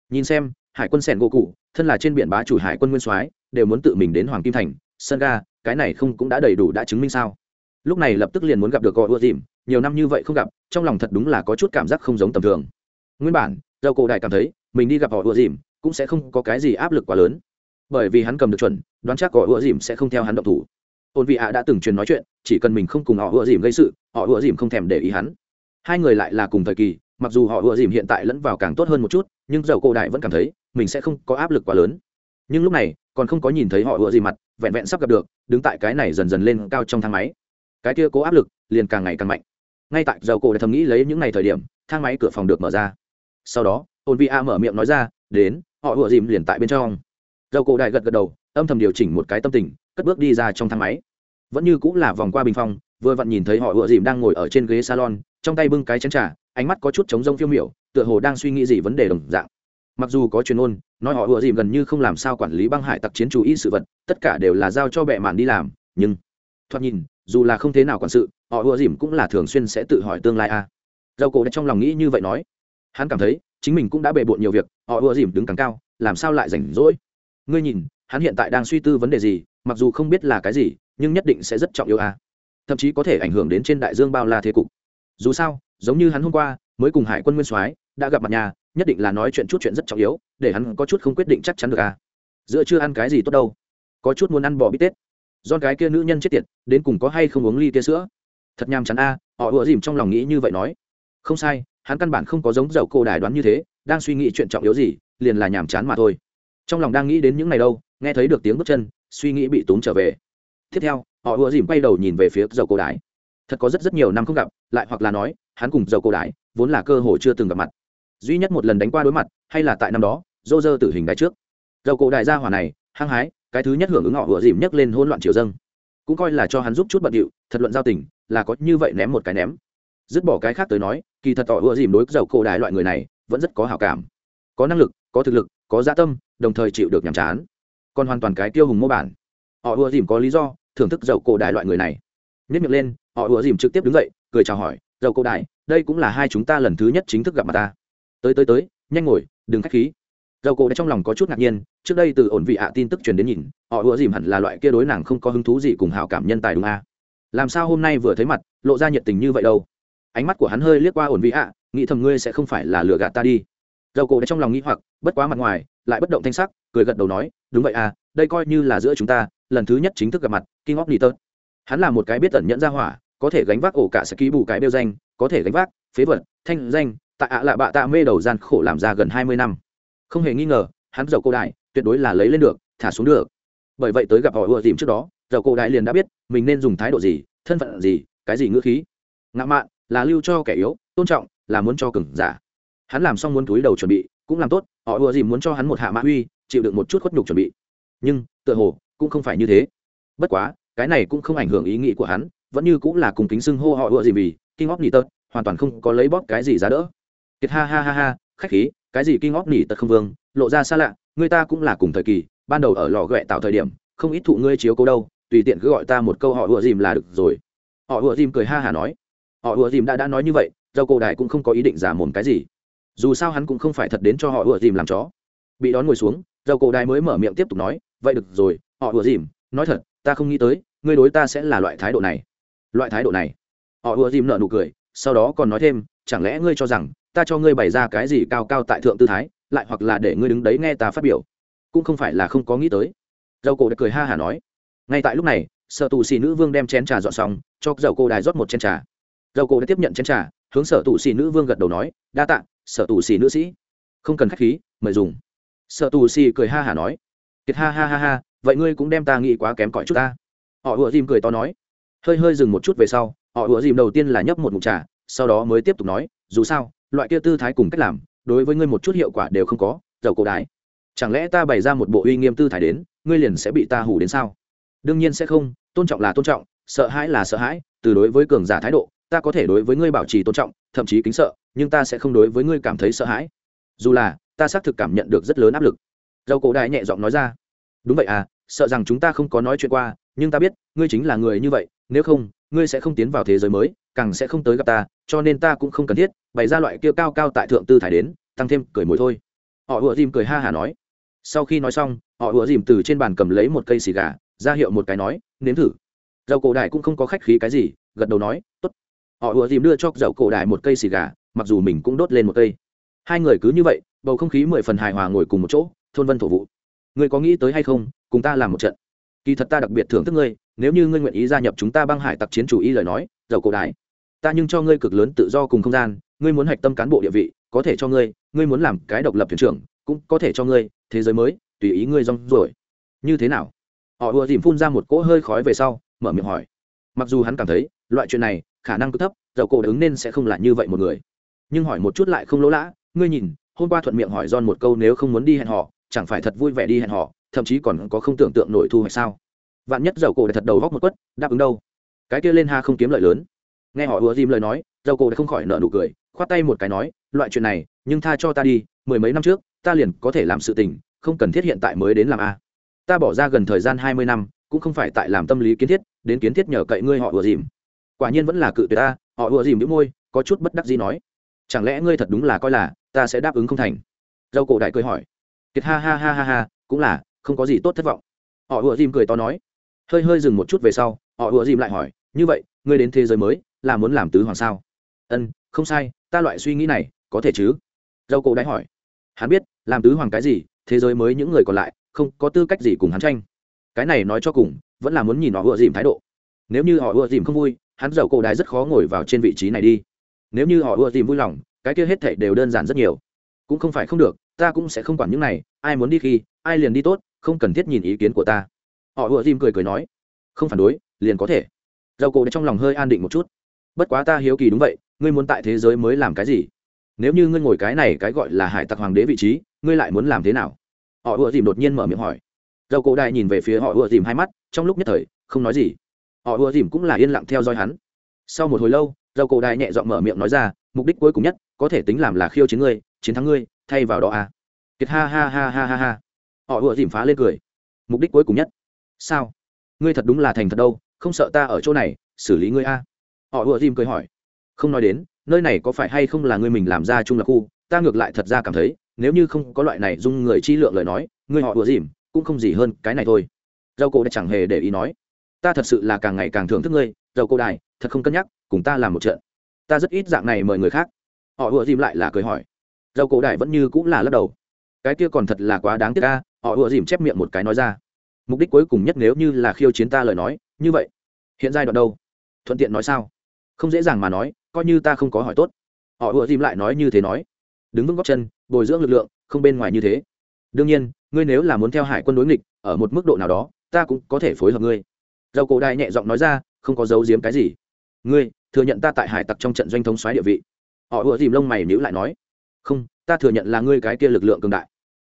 Nhìn xem, hải quân sẻn gỗ cụ, thân là trên biển bá chủ hải quân nguyên soái, đều muốn tự mình đến hoàng kim thành. Sân ga, cái này không cũng đã đầy đủ đã chứng minh sao? Lúc này lập tức liền muốn gặp được gọi ưa dìm nhiều năm như vậy không gặp, trong lòng thật đúng là có chút cảm giác không giống tầm thường. Nguyên bản dầu cổ đại cảm thấy, mình đi gặp họ ưa dìm cũng sẽ không có cái gì áp lực quá lớn. Bởi vì hắn cầm được chuẩn, đoán chắc họ ưa dìm sẽ không theo hắn động thủ. Ôn vị ạ đã từng truyền nói chuyện, chỉ cần mình không cùng họ ưa dìm gây sự, họ ưa dìm không thèm để ý hắn. Hai người lại là cùng thời kỳ, mặc dù họ ưa dìm hiện tại lẫn vào càng tốt hơn một chút, nhưng dầu cổ đại vẫn cảm thấy, mình sẽ không có áp lực quá lớn. Nhưng lúc này, còn không có nhìn thấy họ ưa dìm mặt, vẹn vẹn sắp gặp được, đứng tại cái này dần dần lên cao trong thang máy. Cái kia cố áp lực liền càng ngày càng mạnh ngay tại dầu cổ đã thầm nghĩ lấy những ngày thời điểm, thang máy cửa phòng được mở ra. Sau đó ôn vi a mở miệng nói ra, đến, họ ùa dìm liền tại bên trong. Dầu cổ đại gật gật đầu, âm thầm điều chỉnh một cái tâm tình, cất bước đi ra trong thang máy. Vẫn như cũng là vòng qua bình phong, vừa vặn nhìn thấy họ ùa dìm đang ngồi ở trên ghế salon, trong tay bưng cái chén trà, ánh mắt có chút trống rông phiêu miểu, tựa hồ đang suy nghĩ gì vấn đề đồng dạng. Mặc dù có chuyên ôn nói họ ùa dìm gần như không làm sao quản lý băng hải tặc chiến chú ý sự vật, tất cả đều là giao cho bệ mạn đi làm, nhưng, thoạt nhìn, dù là không thế nào quản sự họ ùa dìm cũng là thường xuyên sẽ tự hỏi tương lai a. À. dầu cổ đã trong lòng nghĩ như vậy nói. Hắn cảm thấy, chính mình cũng đã bề bộn nhiều việc, họ ùa dìm đứng càng cao, làm sao lại rảnh rỗi? Ngươi nhìn, hắn hiện tại đang suy tư vấn đề gì, mặc dù không biết là cái gì, nhưng nhất định sẽ rất trọng yêu a. À. thậm chí có thể ảnh hưởng đến trên đại dương bao la thế cục. Dù sao, giống như hắn hôm qua, mới cùng hải quân nguyên soái đã gặp mặt nhà, nhất định là nói chuyện chút chuyện rất trọng yếu, để hắn có chút không quyết định chắc chắn được à giữa chưa ăn cái gì tốt đâu. Có chút muốn ăn bò bít tết. Don cái kia nữ nhân chết tiệt, đến cùng có hay không uống ly kia sữa? Thật nham chắn a, họ ùa dìm trong lòng nghĩ như vậy nói. Không sai, hắn căn bản không có giống dậu cô đài đoán như thế, đang suy nghĩ chuyện trọng yếu gì, liền là nhàm chán mà thôi. Trong lòng đang nghĩ đến những ngày đâu, nghe thấy được tiếng bước chân, suy nghĩ bị túm trở về. Tiếp theo, họ ùa dìm quay đầu nhìn về phía dậu cô đài. Thật có rất rất nhiều năm không gặp, lại hoặc là nói, hắn cùng dậu cô đài vốn là cơ hội chưa từng gặp mặt. Duy nhất một lần đánh qua đối mặt, hay là tại năm đó dô dơ tử hình đài trước. Dậu cổ đại gia hỏa này, hăng hái, cái thứ nhất hưởng ứng họ ùa dìm nhấc lên hỗn loạn triều dâng. Cũng coi là cho hắn giúp chút bận điệu thật luận giao tình, là có như vậy ném một cái ném. Dứt bỏ cái khác tới nói, kỳ thật họ ưa dìm đối dầu cổ đại loại người này, vẫn rất có hảo cảm. Có năng lực, có thực lực, có gia tâm, đồng thời chịu được nhàm chán. Còn hoàn toàn cái tiêu hùng mô bản. Họ ưa dìm có lý do, thưởng thức dầu cổ đại loại người này. Nhất miệng lên, họ ưa dìm trực tiếp đứng dậy, cười chào hỏi, dầu cổ đại, đây cũng là hai chúng ta lần thứ nhất chính thức gặp mặt ta. Tới tới tới, nhanh ngồi, đừng k h á c h khí. Dầu cổ đã trong lòng có chút ngạc nhiên, trước đây từ ổn vị hạ tin tức truyền đến nhìn, họ ưa dìm hẳn là loại kia đối nàng không có hứng thú gì cùng hảo cảm nhân tài đúng a? à? Làm sao hôm nay vừa thấy mặt, lộ ra nhiệt tình như vậy đâu? Ánh mắt của hắn hơi liếc qua ổn vị ạ, nghĩ thầm ngươi sẽ không phải là lừa gạt ta đi. Dầu cổ đã trong lòng nghĩ hoặc, bất quá mặt ngoài, lại bất động thanh sắc, cười gật đầu nói, đúng vậy à đây coi như là giữa chúng ta, lần thứ nhất chính thức gặp mặt, king of niter hắn là một cái biết tẩn nhẫn ra hỏa, có thể gánh vác ổ cả sẽ ký bù cái đeo danh, có thể gánh vác, phế vật, thanh danh tại ạ lạ bạ tạ mê đầu gian khổ làm ra gần hai mươi năm. Không hề nghi ngờ, hắn dầu cô đại, tuyệt đối là lấy lên được, thả xuống được. Bởi vậy tới gặp họ ùa dìm trước đó, dầu cô đại liền đã biết mình nên dùng thái độ gì, thân phận gì, cái gì ngữ khí? Ngã mạn, là lưu cho kẻ yếu, tôn trọng, là muốn cho cừng giả. Hắn làm xong muốn túi đầu chuẩn bị, cũng làm tốt, họ ùa gì muốn cho hắn một hạ mã uy, chịu được một chút khuất nhục chuẩn bị. Nhưng, tựa hồ, cũng không phải như thế. Bất quá, cái này cũng không ảnh hưởng ý nghĩ của hắn, vẫn như cũng là cùng kính xưng hô họ ùa gì vì kinh óc nỉ tật hoàn toàn không có lấy bóp cái gì giá đỡ. Kiệt ha ha ha ha, khách khí, cái gì kinh óc nỉ tật không vương, lộ ra xa lạ, người ta cũng là cùng thời kỳ, ban đầu ở lò ghẹ tạo thời điểm, không ít thụ ngươi chiếu cố đâu tùy tiện cứ gọi ta một câu họ ùa dìm là được rồi. Họ ùa dìm cười ha hả nói. Họ ùa dìm đã đã nói như vậy, dâu cổ đại cũng không có ý định giả mồm cái gì. Dù sao hắn cũng không phải thật đến cho họ ùa dìm làm chó. Bị đón ngồi xuống, dâu cổ đại mới mở miệng tiếp tục nói, vậy được rồi, họ ùa dìm, nói thật, ta không nghĩ tới, ngươi đối ta sẽ là loại thái độ này. Loại thái độ này. Họ ùa dìm nợ nụ cười, sau đó còn nói thêm, chẳng lẽ ngươi cho rằng ta cho ngươi bày ra cái gì cao cao tại thượng tư thái, lại hoặc là để ngươi đứng đấy nghe ta phát biểu? Cũng không phải là không có nghĩ tới. Dâu cổ đã cười ha hả nói ngay tại lúc này, sở tù xì nữ vương đem chén trà dọn xong, cho dầu cô đài rót một chén trà. Dầu cô đã tiếp nhận chén trà, hướng sở tù xì nữ vương gật đầu nói, đa tạ, sở tù xì nữ sĩ. Không cần k h á c h khí, mời dùng. Sở tù xì cười ha hả nói, kiệt ha ha ha ha, vậy ngươi cũng đem ta nghĩ quá kém cỏi chút ta. Họ ùa dìm cười to nói, hơi hơi dừng một chút về sau, họ ủa dìm đầu tiên là nhấp một mục trà, sau đó mới tiếp tục nói, dù sao, loại kia tư thái cùng cách làm, đối với ngươi một chút hiệu quả đều không có, dầu cổ đài. chẳng lẽ ta bày ra một bộ uy nghiêm tư thái đến, ngươi liền sẽ bị ta hủ đến sao? Đương nhiên sẽ không, tôn trọng là tôn trọng, sợ hãi là sợ hãi, từ đối với cường giả thái độ, ta có thể đối với ngươi bảo trì tôn trọng, thậm chí kính sợ, nhưng ta sẽ không đối với ngươi cảm thấy sợ hãi. Dù là, ta xác thực cảm nhận được rất lớn áp lực. Dầu cổ đại nhẹ giọng nói ra. Đúng vậy à sợ rằng chúng ta không có nói chuyện qua, nhưng ta biết, ngươi chính là người như vậy, nếu không, ngươi sẽ không tiến vào thế giới mới, càng sẽ không tới gặp ta, cho nên ta cũng không cần thiết, bày ra loại kia cao cao tại thượng tư thải đến, tăng thêm cười mồi thôi. Họ ùa dìm cười ha hả nói. Sau khi nói xong, họ ùa dìm từ trên bàn cầm lấy một cây xì gà ra hiệu một cái nói, nếm thử. Dầu cổ đại cũng không có khách khí cái gì, gật đầu nói, tốt. Họ ùa dìm đưa cho dầu cổ đại một cây xì gà, mặc dù mình cũng đốt lên một cây. Hai người cứ như vậy, bầu không khí mười phần hài hòa ngồi cùng một chỗ, thôn vân thổ vụ. Ngươi có nghĩ tới hay không, cùng ta làm một trận? Kỳ thật ta đặc biệt thưởng thức ngươi, nếu như ngươi nguyện ý gia nhập chúng ta băng hải tặc chiến chủ y lời nói, dầu cổ đại, ta nhưng cho ngươi cực lớn tự do cùng không gian, ngươi muốn hạch tâm cán bộ địa vị, có thể cho ngươi ngươi muốn làm cái độc lập thuyền trưởng, cũng có thể cho ngươi, thế giới mới, tùy ý ngươi rong rồi như thế nào? Họ ùa dìm phun ra một cỗ hơi khói về sau, mở miệng hỏi. Mặc dù hắn cảm thấy, loại chuyện này, khả năng cứ thấp, dầu cổ ứng nên sẽ không là như vậy một người. Nhưng hỏi một chút lại không lỗ lã, ngươi nhìn, hôm qua thuận miệng hỏi John một câu nếu không muốn đi hẹn họ chẳng phải thật vui vẻ đi hẹn họ thậm chí còn có không tưởng tượng nổi thu hoạch sao? Vạn nhất dầu cổ thật đầu góc một quất, đáp ứng đâu? Cái kia lên ha không kiếm lợi lớn. Nghe họ ùa dìm lời nói, dầu cổ đã không khỏi nợ nụ cười, khoát tay một cái nói, loại chuyện này, nhưng tha cho ta đi, mười mấy năm trước, ta liền có thể làm sự tình, không cần thiết hiện tại mới đến làm a ta bỏ ra gần thời gian hai mươi năm, cũng không phải tại làm tâm lý kiến thiết, đến kiến thiết nhờ cậy ngươi họ ùa dìm. Quả nhiên vẫn là cự tuyệt ta, họ ùa dìm đĩu môi, có chút bất đắc gì nói. Chẳng lẽ ngươi thật đúng là coi là ta sẽ đáp ứng không thành? Dâu cổ đại cười hỏi. Kiệt ha ha ha ha ha, cũng là, không có gì tốt thất vọng. Họ ùa dìm cười to nói. Hơi hơi dừng một chút về sau, họ ùa dìm lại hỏi, như vậy, ngươi đến thế giới mới, là muốn làm tứ hoàng sao? Ân, không sai, ta loại suy nghĩ này, có thể chứ? Dâu cổ đại hỏi. Hắn biết, làm tứ hoàng cái gì, thế giới mới những người còn lại không có tư cách gì cùng hắn tranh. Cái này nói cho cùng, vẫn là muốn nhìn họ ưa dìm thái độ. Nếu như họ ưa dìm không vui, hắn dầu cổ đài rất khó ngồi vào trên vị trí này đi. Nếu như họ ưa dìm vui lòng, cái kia hết thảy đều đơn giản rất nhiều. Cũng không phải không được, ta cũng sẽ không quản những này, ai muốn đi khi, ai liền đi tốt, không cần thiết nhìn ý kiến của ta. Họ ưa dìm cười cười nói, không phản đối, liền có thể. Dầu cổ trong lòng hơi an định một chút. Bất quá ta hiếu kỳ đúng vậy, ngươi muốn tại thế giới mới làm cái gì? Nếu như ngươi ngồi cái này cái gọi là hải tặc hoàng đế vị trí, ngươi lại muốn làm thế nào? Họ ùa dìm đột nhiên mở miệng hỏi. Dầu cổ đại nhìn về phía họ ùa dìm hai mắt, trong lúc nhất thời, không nói gì. Họ ùa dìm cũng là yên lặng theo dõi hắn. Sau một hồi lâu dầu cổ đại nhẹ giọng mở miệng nói ra, mục đích cuối cùng nhất, có thể tính làm là khiêu chiến ngươi, chiến thắng ngươi, thay vào đó à. Kiệt ha ha ha ha ha ha. Họ ùa dìm phá lên cười. Mục đích cuối cùng nhất? Sao? Ngươi thật đúng là thành thật đâu, không sợ ta ở chỗ này, xử lý ngươi a? À? họ ùa dìm cười hỏi. Không nói đến, nơi này có phải hay không là ngươi mình làm ra chung là khu, ta ngược lại thật ra cảm thấy nếu như không có loại này dung người chi lượng lời nói, người họ đùa dìm, cũng không gì hơn cái này thôi. Dầu cổ đã chẳng hề để ý nói, ta thật sự là càng ngày càng thưởng thức ngươi, dầu cổ đài thật không cân nhắc, cùng ta làm một trận. Ta rất ít dạng này mời người khác. Họ ùa dìm lại là cười hỏi. Dầu cổ đài vẫn như cũng là lắc đầu. Cái kia còn thật là quá đáng tiếc ca họ ùa dìm chép miệng một cái nói ra. Mục đích cuối cùng nhất nếu như là khiêu chiến ta lời nói, như vậy, hiện giai đoạn đâu? Thuận tiện nói sao? Không dễ dàng mà nói, coi như ta không có hỏi tốt. Họ ùa dìm lại nói như thế nói đứng vững góc chân, bồi dưỡng lực lượng, không bên ngoài như thế. Đương nhiên, ngươi nếu là muốn theo hải quân đối nghịch, ở một mức độ nào đó, ta cũng có thể phối hợp ngươi. Dầu cổ Đại nhẹ giọng nói ra, không có giấu giếm cái gì. Ngươi, thừa nhận ta tại hải tặc trong trận doanh thống xoáy địa vị. Họ ùa dìm lông mày nhữ lại nói, không, ta thừa nhận là ngươi cái kia lực lượng cường đại.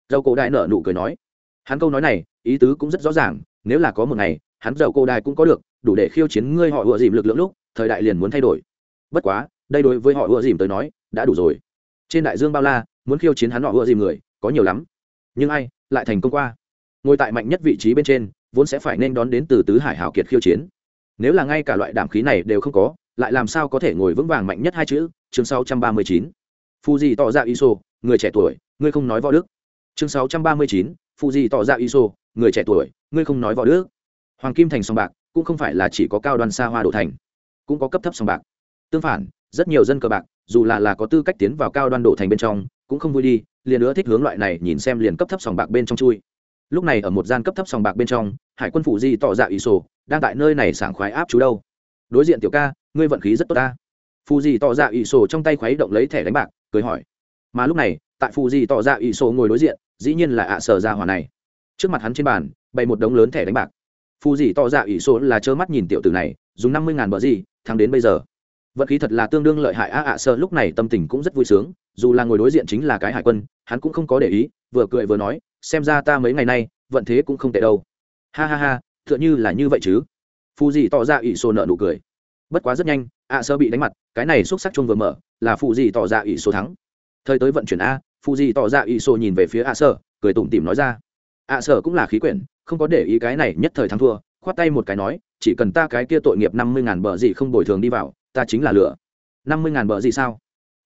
Dầu cổ Đại nở nụ cười nói, hắn câu nói này, ý tứ cũng rất rõ ràng, nếu là có một ngày, hắn dầu cổ Đại cũng có được, đủ để khiêu chiến ngươi họ ùa dìm lực lượng lúc, thời đại liền muốn thay đổi. Bất quá, đây đối với họ ùa dìm tới nói, đã đủ rồi trên đại dương bao la, muốn khiêu chiến hắn họ ưa dìm người, có nhiều lắm. Nhưng ai lại thành công qua? Ngồi tại mạnh nhất vị trí bên trên, vốn sẽ phải nên đón đến từ tứ hải hào kiệt khiêu chiến. Nếu là ngay cả loại đảm khí này đều không có, lại làm sao có thể ngồi vững vàng mạnh nhất hai chữ? Chương 639. Fuji tỏ ra iso người trẻ tuổi, ngươi không nói võ đức. Chương 639. Fuji tỏ ra iso người trẻ tuổi, ngươi không nói võ đức. Hoàng kim thành sòng bạc cũng không phải là chỉ có cao đoan xa hoa đổ thành, cũng có cấp thấp sòng bạc. Tương phản, rất nhiều dân cờ bạc dù là là có tư cách tiến vào cao đoan đổ thành bên trong, cũng không vui đi, liền nữa thích hướng loại này nhìn xem liền cấp thấp sòng bạc bên trong chui. Lúc này ở một gian cấp thấp sòng bạc bên trong, hải quân phụ di tỏ dạ ỷ sổ, đang tại nơi này sảng khoái áp chú đâu. Đối diện tiểu ca, ngươi vận khí rất tốt ta. Phụ di tỏ dạ ỷ sổ trong tay khuấy động lấy thẻ đánh bạc, cười hỏi. Mà lúc này, tại phụ di tỏ dạ ỷ sổ ngồi đối diện, dĩ nhiên là ạ sở ra hỏa này. Trước mặt hắn trên bàn, bày một đống lớn thẻ đánh bạc. Phù di tỏ dạ ỷ số là trơ mắt nhìn tiểu tử này, dùng năm mươi ngàn bờ gì, thắng đến bây giờ vận khí thật là tương đương lợi hại. A ạ sơ lúc này tâm tình cũng rất vui sướng. Dù là ngồi đối diện chính là cái hải quân, hắn cũng không có để ý, vừa cười vừa nói, xem ra ta mấy ngày nay, vận thế cũng không tệ đâu. Ha ha ha, tựa như là như vậy chứ. Phù gì tỏ ra ỷ sô nợ nụ cười. Bất quá rất nhanh ạ sơ bị đánh mặt, cái này xúc sắc chung vừa mở, là phù gì tỏ ra ỷ sô thắng. Thời tới vận chuyển a phù gì tỏ ra ỷ sô nhìn về phía ạ sơ, cười tủm tỉm nói ra ạ sơ cũng là khí quyển, không có để ý cái này nhất thời thắng thua. Khoát tay một cái nói, chỉ cần ta cái kia tội nghiệp năm mươi ngàn bờ gì không bồi thường đi vào ta chính là lửa. Năm mươi ngàn bờ gì sao?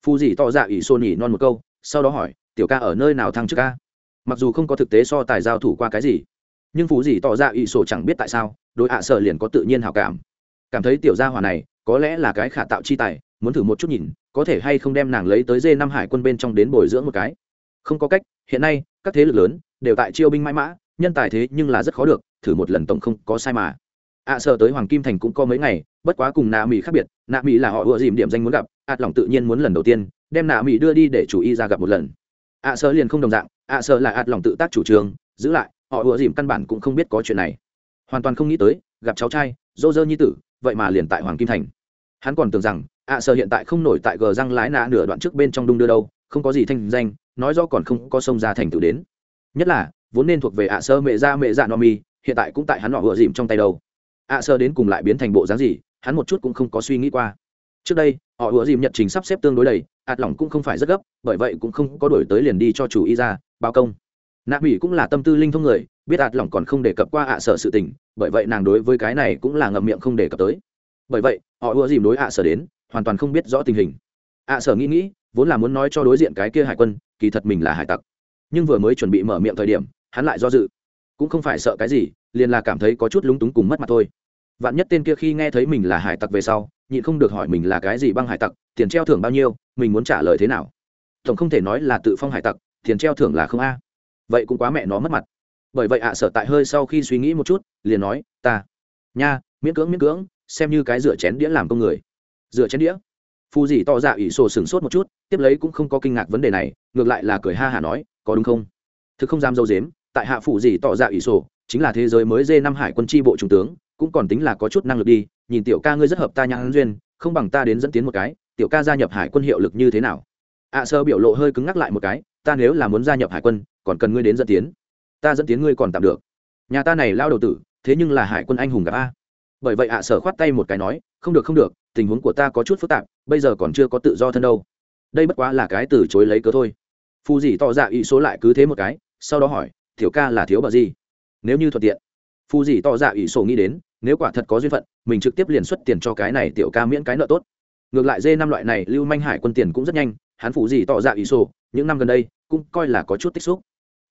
Phù gì tỏ ra ỷ xô nhỉ non một câu, sau đó hỏi, tiểu ca ở nơi nào thăng trước ca? Mặc dù không có thực tế so tài giao thủ qua cái gì, nhưng phù gì tỏ ra ỷ sổ chẳng biết tại sao, đối ạ sợ liền có tự nhiên hào cảm. Cảm thấy tiểu gia hòa này, có lẽ là cái khả tạo chi tài, muốn thử một chút nhìn, có thể hay không đem nàng lấy tới dê năm hải quân bên trong đến bồi dưỡng một cái. Không có cách, hiện nay, các thế lực lớn, đều tại chiêu binh mãi mã, nhân tài thế nhưng là rất khó được, thử một lần tổng không có sai mà. Ạ sợ tới hoàng kim thành cũng có mấy ngày, bất quá cùng Na mỹ khác biệt nạ mỹ là họ ưa dìm điểm danh muốn gặp, ạt lòng tự nhiên muốn lần đầu tiên, đem nạ mỹ đưa đi để chủ y ra gặp một lần. Ạ sợ liền không đồng dạng ạ sợ là ạt lòng tự tác chủ trương, giữ lại, họ ùa dìm căn bản cũng không biết có chuyện này. Hoàn toàn không nghĩ tới, gặp cháu trai, dô dơ nhi tử, vậy mà liền tại hoàng kim thành. Hắn còn tưởng rằng ạ sợ hiện tại không nổi tại gờ răng lái nạ nửa đoạn trước bên trong đung đưa đâu, không có gì thanh danh, nói do còn không có sông ra thành tựu đến. Nhất là, vốn nên thuộc về ạ sơ mẹ ra mẹ dạ no mi, hiện tại cũng tại hắn họ ùa dìm trong tay đâu. Ạ sơ đến cùng lại biến thành bộ dáng gì hắn một chút cũng không có suy nghĩ qua. Trước đây, họ ùa dìm nhật trình sắp xếp tương đối đầy, ạt lỏng cũng không phải rất gấp, bởi vậy cũng không có đổi tới liền đi cho chủ y ra, báo công. Nạ mỹ cũng là tâm tư linh thông người, biết ạt lỏng còn không đề cập qua ạ sợ sự tình, bởi vậy nàng đối với cái này cũng là ngậm miệng không đề cập tới. Bởi vậy, họ ưa dìm đối ạ sở đến, hoàn toàn không biết rõ tình hình. Ạ sở nghĩ nghĩ, vốn là muốn nói cho đối diện cái kia hải quân, kỳ thật mình là hải tặc. Nhưng vừa mới chuẩn bị mở miệng thời điểm, hắn lại do dự. Cũng không phải sợ cái gì, liền là cảm thấy có chút lúng túng cùng mất mặt thôi vạn nhất tên kia khi nghe thấy mình là hải tặc về sau nhịn không được hỏi mình là cái gì băng hải tặc tiền treo thưởng bao nhiêu mình muốn trả lời thế nào? Tổng không thể nói là tự phong hải tặc tiền treo thưởng là không a. Vậy cũng quá mẹ nó mất mặt. Bởi vậy ạ à, sở tại hơi sau khi suy nghĩ một chút liền nói ta nha miễn cưỡng miễn cưỡng xem như cái rửa chén đĩa làm công người. Rửa chén đĩa? Phù dì tỏ dạ ỷ sổ sửng sốt một chút tiếp lấy cũng không có kinh ngạc vấn đề này ngược lại là cười ha hả nói có đúng không? Thực không dám dâu dếm tại hạ phụ dì tỏ dạ ỷ sổ chính là thế giới mới dê năm hải quân tri bộ trung tướng cũng còn tính là có chút năng lực đi, nhìn tiểu ca ngươi rất hợp ta nhãn duyên, không bằng ta đến dẫn tiến một cái, tiểu ca gia nhập hải quân hiệu lực như thế nào? Ạ sơ biểu lộ hơi cứng ngắc lại một cái, ta nếu là muốn gia nhập hải quân, còn cần ngươi đến dẫn tiến. Ta dẫn tiến ngươi còn tạm được. Nhà ta này lao đầu tử, thế nhưng là hải quân anh hùng gặp a. Bởi vậy ạ sở khoát tay một cái nói, không được không được, tình huống của ta có chút phức tạp, bây giờ còn chưa có tự do thân đâu. Đây bất quá là cái từ chối lấy cớ thôi. Phù dì tỏ dạ ý số lại cứ thế một cái, sau đó hỏi thiểu ca là thiếu bờ gì? Nếu như thuận tiện. Phù dì tỏ dạ ý số nghĩ đến nếu quả thật có duyên phận, mình trực tiếp liền xuất tiền cho cái này tiểu ca miễn cái nợ tốt. Ngược lại dê năm loại này, lưu manh hải quân tiền cũng rất nhanh, hắn phủ gì tỏ dạ ý số những năm gần đây, cũng coi là có chút tích xúc.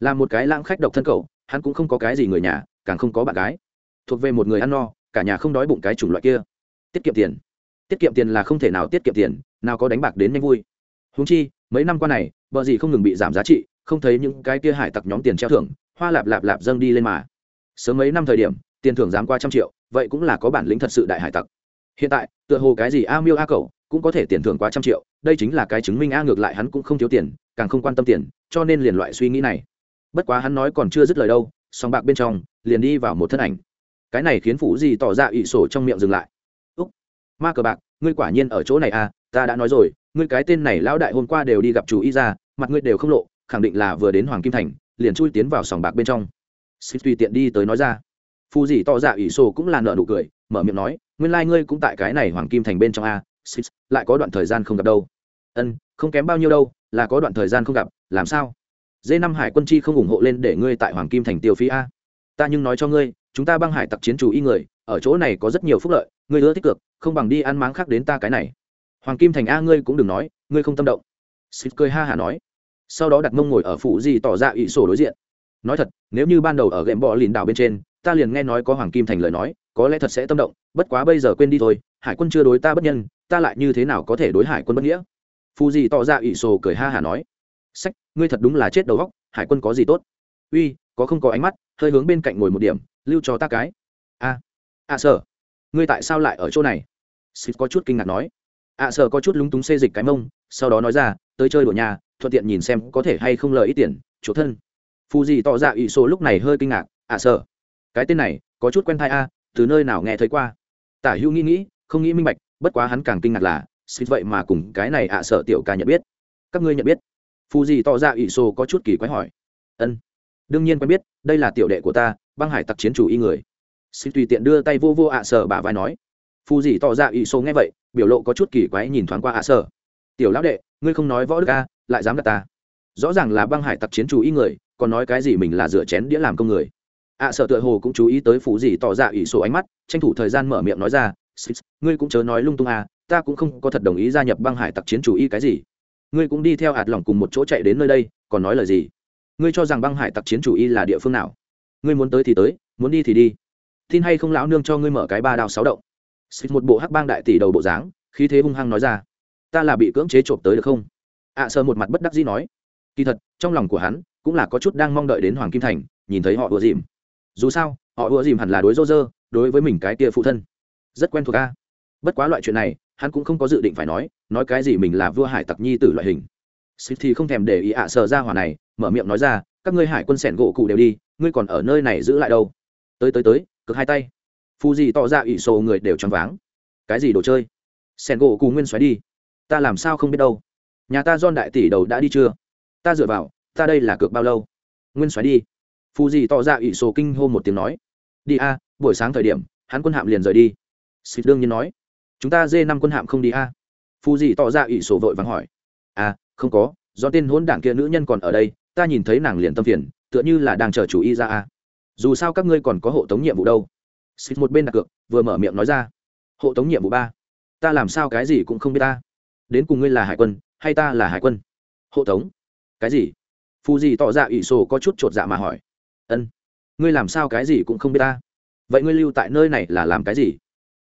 Là một cái lãng khách độc thân cậu, hắn cũng không có cái gì người nhà, càng không có bạn gái. Thuộc về một người ăn no, cả nhà không đói bụng cái chủng loại kia. Tiết kiệm tiền. Tiết kiệm tiền là không thể nào tiết kiệm tiền, nào có đánh bạc đến nhanh vui. Húng chi, mấy năm qua này, bờ gì không ngừng bị giảm giá trị, không thấy những cái kia hải tặc nhóm tiền treo thưởng, hoa lạp lạp lạp dâng đi lên mà. Sớm mấy năm thời điểm tiền thưởng dám qua trăm triệu, vậy cũng là có bản lĩnh thật sự đại hải tặc. Hiện tại, tựa hồ cái gì a miêu a cầu cũng có thể tiền thưởng quá trăm triệu, đây chính là cái chứng minh a ngược lại hắn cũng không thiếu tiền, càng không quan tâm tiền, cho nên liền loại suy nghĩ này. Bất quá hắn nói còn chưa dứt lời đâu, song bạc bên trong, liền đi vào một thân ảnh. Cái này khiến phủ gì tỏ ra ỵ sổ trong miệng dừng lại. Úc, ma cờ bạc, ngươi quả nhiên ở chỗ này à ta đã nói rồi, ngươi cái tên này lão đại hôm qua đều đi gặp chủ y ra, mặt ngươi đều không lộ, khẳng định là vừa đến hoàng kim thành, liền chui tiến vào sòng bạc bên trong. Xích tùy tiện đi tới nói ra phù dì tỏ dạ ỷ sổ cũng là nợ nụ cười, mở miệng nói, nguyên lai、like、ngươi cũng tại cái này hoàng kim thành bên trong a xích lại có đoạn thời gian không gặp đâu. Ân, không kém bao nhiêu đâu, là có đoạn thời gian không gặp, làm sao? D năm hải quân chi không ủng hộ lên để ngươi tại hoàng kim thành tiêu phí a. Ta nhưng nói cho ngươi, chúng ta băng hải tặc chiến chủ y người, ở chỗ này có rất nhiều phúc lợi, ngươi ưa tích cực không bằng đi ăn máng khác đến ta cái này. Hoàng kim thành a, ngươi cũng đừng nói, ngươi không tâm động. Xịt cười ha hả nói. Sau đó đặt mông ngồi ở phụ gì tỏ ra ỷ sổ đối diện. Nói thật, nếu như ban đầu ở ghệm bọ lìn đảo bên trên ta liền nghe nói có hoàng kim thành lời nói có lẽ thật sẽ tâm động bất quá bây giờ quên đi thôi hải quân chưa đối ta bất nhân ta lại như thế nào có thể đối hải quân bất nghĩa? Phù dì tỏ ra ỷ sổ cười ha hả nói. Sách ngươi thật đúng là chết đầu góc hải quân có gì tốt? Uy có không có ánh mắt hơi hướng bên cạnh ngồi một điểm lưu cho ta cái. A à, a sở ngươi tại sao lại ở chỗ này? Xịt có chút kinh ngạc nói. A sở có chút lúng túng xê dịch cái mông sau đó nói ra tới chơi đùa nhà thuận tiện nhìn xem có thể hay không lời ít tiền chỗ thân. Phù dì tỏ ra ỷ số lúc này hơi kinh ngạc. A sở cái tên này có chút quen thai a, từ nơi nào nghe thấy qua? Tả hữu nghĩ nghĩ, không nghĩ minh bạch, bất quá hắn càng kinh ngạc là xịt vậy mà cùng cái này ạ à sợ tiểu ca nhận biết. Các ngươi nhận biết? Phù gì tỏ ra ỷ sô có chút kỳ quái hỏi. Ân. Đương nhiên quen biết, đây là tiểu đệ của ta, băng hải tặc chiến chủ y người. Xin tùy tiện đưa tay vô vô ạ à sở bà vai nói. Phù gì tỏ ra ỷ sô nghe vậy, biểu lộ có chút kỳ quái nhìn thoáng qua ạ sợ. Sở tiểu lão đệ, ngươi không nói võ đức a, lại dám gạt ta. Rõ ràng là băng hải tặc chiến chủ y người, còn nói cái gì mình là rửa chén đĩa làm công người ạ sợ tựa hồ cũng chú ý tới phù gì tỏ ra ỷ sổ ánh mắt tranh thủ thời gian mở miệng nói ra ngươi cũng chớ nói lung tung à ta cũng không có thật đồng ý gia nhập băng hải tặc chiến chủ y cái gì. Ngươi cũng đi theo hạt lỏng cùng một chỗ chạy đến nơi đây còn nói lời gì? Ngươi cho rằng băng hải tặc chiến chủ y là địa phương nào? Ngươi muốn tới thì tới muốn đi thì đi. Tin hay không lão nương cho ngươi mở cái ba đao sáu động. Xịt một bộ hắc bang đại tỷ đầu bộ dáng khí thế hung hăng nói ra ta là bị cưỡng chế trộm tới được không? ạ à, một mặt bất đắc dĩ nói kỳ thật trong lòng của hắn cũng là có chút đang mong đợi đến hoàng kim thành nhìn thấy họ ùa dìm dù sao, họ ùa dìm hẳn là đối rô rơ đối với mình cái kia phụ thân. Rất quen thuộc ca bất quá loại chuyện này, hắn cũng không có dự định phải nói nói cái gì mình là vua hải tặc nhi tử loại hình. Xịt thì không thèm để ý ạ à sờ ra hỏa này, mở miệng nói ra, các ngươi hải quân sẻn gỗ cụ đều đi, ngươi còn ở nơi này giữ lại đâu? Tới tới tới, cực hai tay. Phù gì tỏ ra ỷ sổ người đều choáng váng. Cái gì đồ chơi? Sẻn gỗ cụ nguyên xoáy đi. Ta làm sao không biết đâu? Nhà ta don đại tỷ đầu đã đi chưa? Ta dựa vào, ta đây là cược bao lâu? Nguyên xoáy đi phù gì tỏ ra ỷ sổ kinh hô một tiếng nói. Đi a, buổi sáng thời điểm, hắn quân hạm liền rời đi. Xịt đương nhiên nói. Chúng ta dê năm quân hạm không đi a. Phù gì tỏ ra ỷ sổ vội vàng hỏi. À không có, do tên hôn đảng kia nữ nhân còn ở đây, ta nhìn thấy nàng liền tâm phiền, tựa như là đang chờ chủ y ra a. Dù sao các ngươi còn có hộ tống nhiệm vụ đâu. Xịt một bên đặt cược, vừa mở miệng nói ra. Hộ tống nhiệm vụ ba. Ta làm sao cái gì cũng không biết ta. Đến cùng ngươi là hải quân, hay ta là hải quân? Hộ tống? Cái gì? Phù gì tỏ ra ỷ sổ có chút chột dạ mà hỏi ân. Ngươi làm sao cái gì cũng không biết ta. Vậy ngươi lưu tại nơi này là làm cái gì?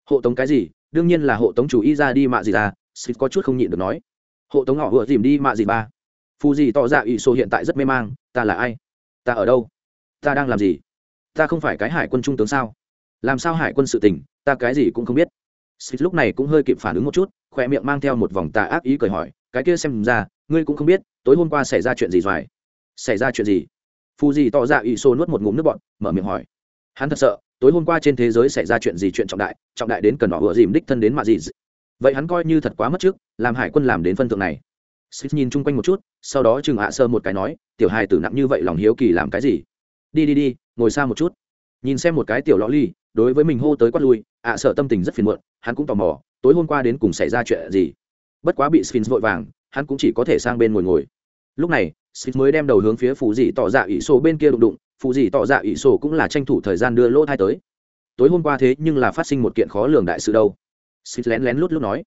Hộ tống cái gì? Đương nhiên là hộ tống chủ y ra đi mạ gì ra. Xịt có chút không nhịn được nói. Hộ tống họ vừa dìm đi mạ gì ba. Phù gì tỏ ra ỷ số hiện tại rất mê mang. Ta là ai? Ta ở đâu? Ta đang làm gì? Ta không phải cái hải quân trung tướng sao? Làm sao hải quân sự tình? Ta cái gì cũng không biết. Xịt lúc này cũng hơi kịp phản ứng một chút khoe miệng mang theo một vòng tà ác ý cười hỏi, cái kia xem ra, ngươi cũng không biết, tối hôm qua xảy ra chuyện gì doài xảy ra chuyện gì? Phù gì tỏ ra ỷ xô nuốt một ngụm nước bọn mở miệng hỏi. Hắn thật sợ, tối hôm qua trên thế giới xảy ra chuyện gì chuyện trọng đại trọng đại đến cần họ vừa dìm đích thân đến mà gì vậy hắn coi như thật quá mất trước, làm hải quân làm đến phân thượng này. Xích nhìn chung quanh một chút, sau đó chừng ạ sơ một cái nói, tiểu hài tử nặng như vậy lòng hiếu kỳ làm cái gì? Đi đi đi, ngồi xa một chút. Nhìn xem một cái tiểu lõ ly, đối với mình hô tới quát lui, ạ sợ tâm tình rất phiền muộn, hắn cũng tò mò, tối hôm qua đến cùng xảy ra chuyện gì? Bất quá bị sphinx vội vàng, hắn cũng chỉ có thể sang bên ngồi ngồi. Lúc này sphinx mới đem đầu hướng phía phụ dị tỏ dạ ỷ sổ bên kia đụng đụng Phụ dị tỏ dạ ỷ sổ cũng là tranh thủ thời gian đưa lỗ thai tới. Tối hôm qua thế nhưng là phát sinh một kiện khó lường đại sự đâu. Sphinx lén lén lút lút nói.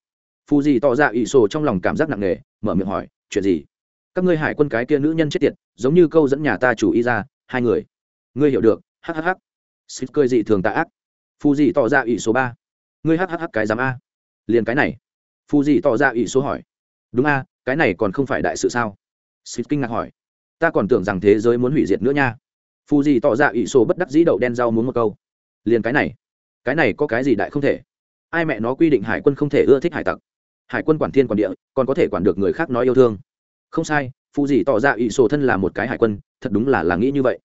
Phụ dị tỏ dạ ỷ sổ trong lòng cảm giác nặng nề, mở miệng hỏi, chuyện gì? Các ngươi hải quân cái kia nữ nhân chết tiệt, giống như câu dẫn nhà ta chủ y ra, hai người. Ngươi hiểu được hhh xịt cười dị thường tà ác. Phụ dị tỏ dạ ỷ số ba. Ngươi hhh cái giám a. Liền cái này. Phụ dị tỏ dạ ỷ số hỏi. Đúng a, cái này còn không phải đại sự sao? Xịt kinh ngạc hỏi, ta còn tưởng rằng thế giới muốn hủy diệt nữa nha. Phù dị tỏ ra ủy số bất đắc dĩ đậu đen rau muốn một câu, liền cái này cái này có cái gì đại không thể? Ai mẹ nó quy định hải quân không thể ưa thích hải tặc. Hải quân quản thiên quản địa, còn có thể quản được người khác nói yêu thương. Không sai phù dị tỏ ra ủy sổ thân là một cái hải quân, thật đúng là là nghĩ như vậy.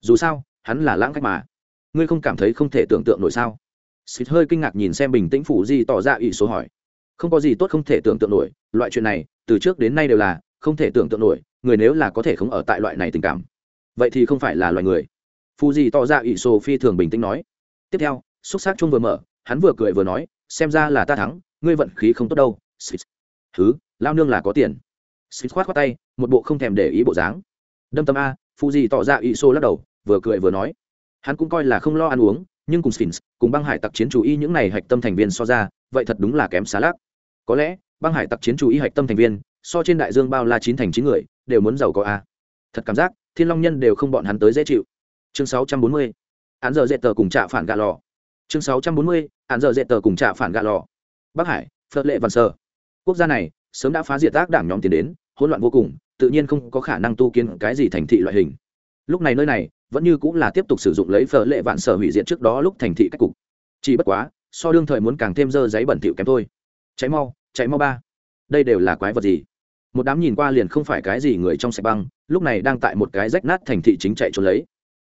Dù sao, hắn là lãng khách mà. Ngươi không cảm thấy không thể tưởng tượng nổi sao? Xịt hơi kinh ngạc nhìn xem bình tĩnh phủ gì tỏ ra ủy số hỏi, không có gì tốt không thể tưởng tượng nổi, loại chuyện này, từ trước đến nay đều là không thể tưởng tượng nổi, người nếu là có thể không ở tại loại này tình cảm, vậy thì không phải là loài người. Phù dì tỏ ra ỷ số phi thường bình tĩnh nói. Tiếp theo, xúc xác chung vừa mở, hắn vừa cười vừa nói, xem ra là ta thắng, ngươi vận khí không tốt đâu xịt thứ lao nương là có tiền. Xịt khoát khoát tay, một bộ không thèm để ý bộ dáng. Đâm tâm a phù di tỏ ra ủy số lắc đầu, vừa cười vừa nói. Hắn cũng coi là không lo ăn uống, nhưng cùng sphinx cùng băng hải tặc chiến chủ y những này hạch tâm thành viên so ra, vậy thật đúng là kém xá lác. Có lẽ, băng hải tặc chiến chủ y hạch tâm thành viên so trên đại dương bao la chín thành chín người, đều muốn giàu có a. Thật cảm giác, thiên long nhân đều không bọn hắn tới dễ chịu. Chương sáu trăm bốn mươi, án giờ dệt tờ cùng trạ phản gạ lò. Chương sáu trăm bốn mươi, án giờ dệt tờ cùng trạ phản gạ lò. Bắc hải, phật lệ văn sơ. Quốc gia này, sớm đã phá diệt tác đảng nhóm tiến đến, hỗn loạn vô cùng, tự nhiên không có khả năng tu kiến cái gì thành thị loại hình. Lúc này nơi này, vẫn như cũng là tiếp tục sử dụng lấy phở lệ vạn sở hủy diệt trước đó lúc thành thị cách cục. Chỉ bất quá, so đương thời muốn càng thêm dơ giấy bẩn thỉu kém thôi. Cháy mau cháy mau ba. Đây đều là quái vật gì? Một đám nhìn qua liền không phải cái gì người trong sạch băng, lúc này đang tại một cái rách nát thành thị chính chạy trốn lấy.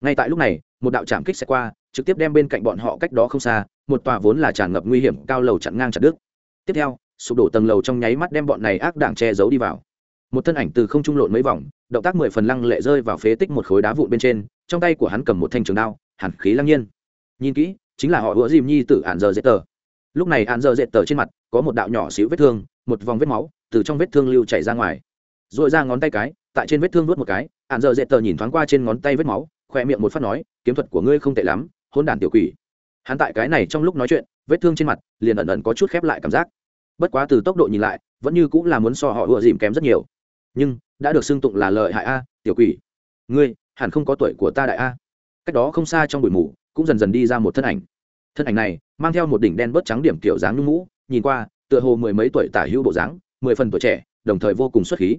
Ngay tại lúc này, một đạo trạm kích xe qua, trực tiếp đem bên cạnh bọn họ cách đó không xa, một tòa vốn là tràn ngập nguy hiểm cao lầu chặn ngang chặt đứt. Tiếp theo, sụp đổ tầng lầu trong nháy mắt đem bọn này ác đảng che giấu đi vào. Một thân ảnh từ không trung lộn mấy vòng, động tác mười phần lăng lệ rơi vào phế tích một khối đá vụn bên trên, trong tay của hắn cầm một thanh trường đao hẳn khí lăng nhiên. Nhìn kỹ, chính là họ ủa dìm nhi tử ạn giờ dễ tờ. Lúc này ạn giờ dệt tờ trên mặt có một đạo nhỏ xíu vết thương, một vòng vết máu từ trong vết thương lưu chảy ra ngoài. R ồ i ra ngón tay cái, tại trên vết thương nuốt một cái ạn giờ dệt tờ nhìn thoáng qua trên ngón tay vết máu khoe miệng một phát nói, kiếm thuật của ngươi không tệ lắm, hôn đản tiểu quỷ. Hắn tại cái này trong lúc nói chuyện, vết thương trên mặt liền ẩn ẩn có chút khép lại cảm giác. Bất quá từ tốc độ nhìn lại, vẫn như cũng là muốn so họ ùa dìm kém rất nhiều. Nhưng, đã được xưng tụng là lợi hại a, tiểu quỷ. Ngươi, hẳn không có tuổi của ta đại a. Cách đó không xa trong bụi mù, cũng dần dần đi ra một thân ảnh. Thân ảnh này, mang theo một đỉnh đen bớt trắng điểm kiểu dáng nhung mũ, nhìn qua, tựa hồ mười mấy tuổi tả hữu bộ dáng mười phần tuổi trẻ, đồng thời vô cùng xuất khí.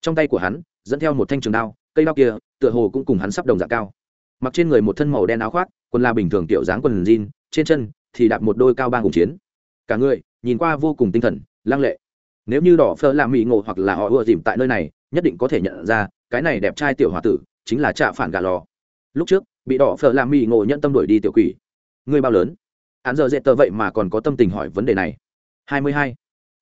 Trong tay của hắn, dẫn theo một thanh trường đao, cây đao kia, tựa hồ cũng cùng hắn sắp đồng dạng cao. Mặc trên người một thân màu đen áo khoác, quần là bình thường kiểu dáng quần jean, trên chân thì đạp một đôi cao ba hùng chiến. Cả người, nhìn qua vô cùng tinh thần, lăng lệ. Nếu như đỏ phơ làm mỹ ngộ hoặc là họ ưa dìm tại nơi này, nhất định có thể nhận ra, cái này đẹp trai tiểu h o a tử, chính là trạ phản gà lò. Lúc trước, bị đỏ phở làm mỹ ngộ nhận tâm đổi đi tiểu quỷ. Người bao lớn? Hắn giờ dễ tờ vậy mà còn có tâm tình hỏi vấn đề này. Hai mươi hai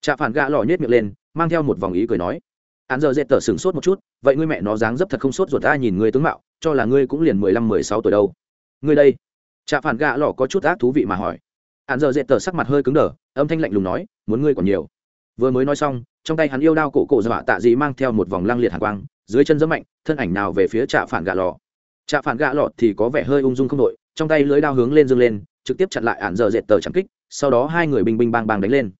trạ phản gà lò nhét miệng lên, mang theo một vòng ý cười nói hắn giờ dệt tờ sửng sốt một chút, vậy ngươi mẹ nó dáng dấp thật không sốt ruột ta nhìn ngươi tướng mạo, cho là ngươi cũng liền mười lăm, mười sáu tuổi đâu. Ngươi đây? Trạ phản gà lò có chút ác thú vị mà hỏi. Hắn giờ dệt tờ sắc mặt hơi cứng đờ, âm thanh lạnh lùng nói, muốn ngươi còn nhiều. Vừa mới nói xong, trong tay hắn yêu đao cổ cổ dọa tạ dị mang theo một vòng lăng liệt hàn quang, dưới chân giấm mạnh, thân ảnh nào về phía trạ phản gạ lò. Trạ phản gạ lò thì có vẻ hơi ung dung không đội, trong tay lưới đao hướng lên dương lên, trực tiếp chặn lại Án giờ dệt tờ chẳng kích, sau đó hai người binh binh bang bang đánh lên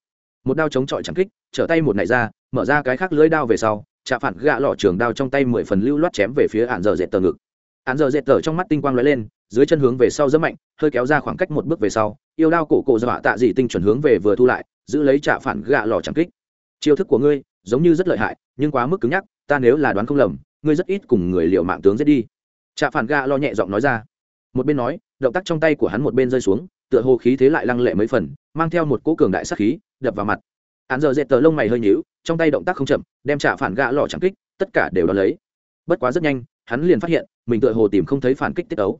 một đao chống chọi chẳng kích, trở tay một nảy ra, mở ra cái khác lưới đao về sau trạ phản gạ lọ trường đao trong tay mười phần lưu loát chém về phía ạn giờ dệt tờ ngực. Ạn giờ dệt tờ trong mắt tinh quang lóe lên, dưới chân hướng về sau rất mạnh, hơi kéo ra khoảng cách một bước về sau, yêu đao cổ cổ dọa tạ dị tinh chuẩn hướng về vừa thu lại, giữ lấy trạ phản gạ lọ chẳng kích. Chiêu thức của ngươi giống như rất lợi hại, nhưng quá mức cứng nhắc, ta nếu là đoán không lầm, ngươi rất ít cùng người liệu mạng tướng giết đi. Trạ phản gạ lo nhẹ giọng nói ra. Một bên nói, động tác trong tay của hắn một bên rơi xuống, tựa hồ khí thế lại lăng lệ mấy phần, mang theo một cỗ cường đại sắc khí đập vào mặt. Hắn giờ dệt tờ lông mày hơi nhíu, trong tay động tác không chậm, đem trả phản gạ lò chẳng kích, tất cả đều đón lấy. Bất quá rất nhanh, hắn liền phát hiện, mình tựa hồ tìm không thấy phản kích tiết ấu.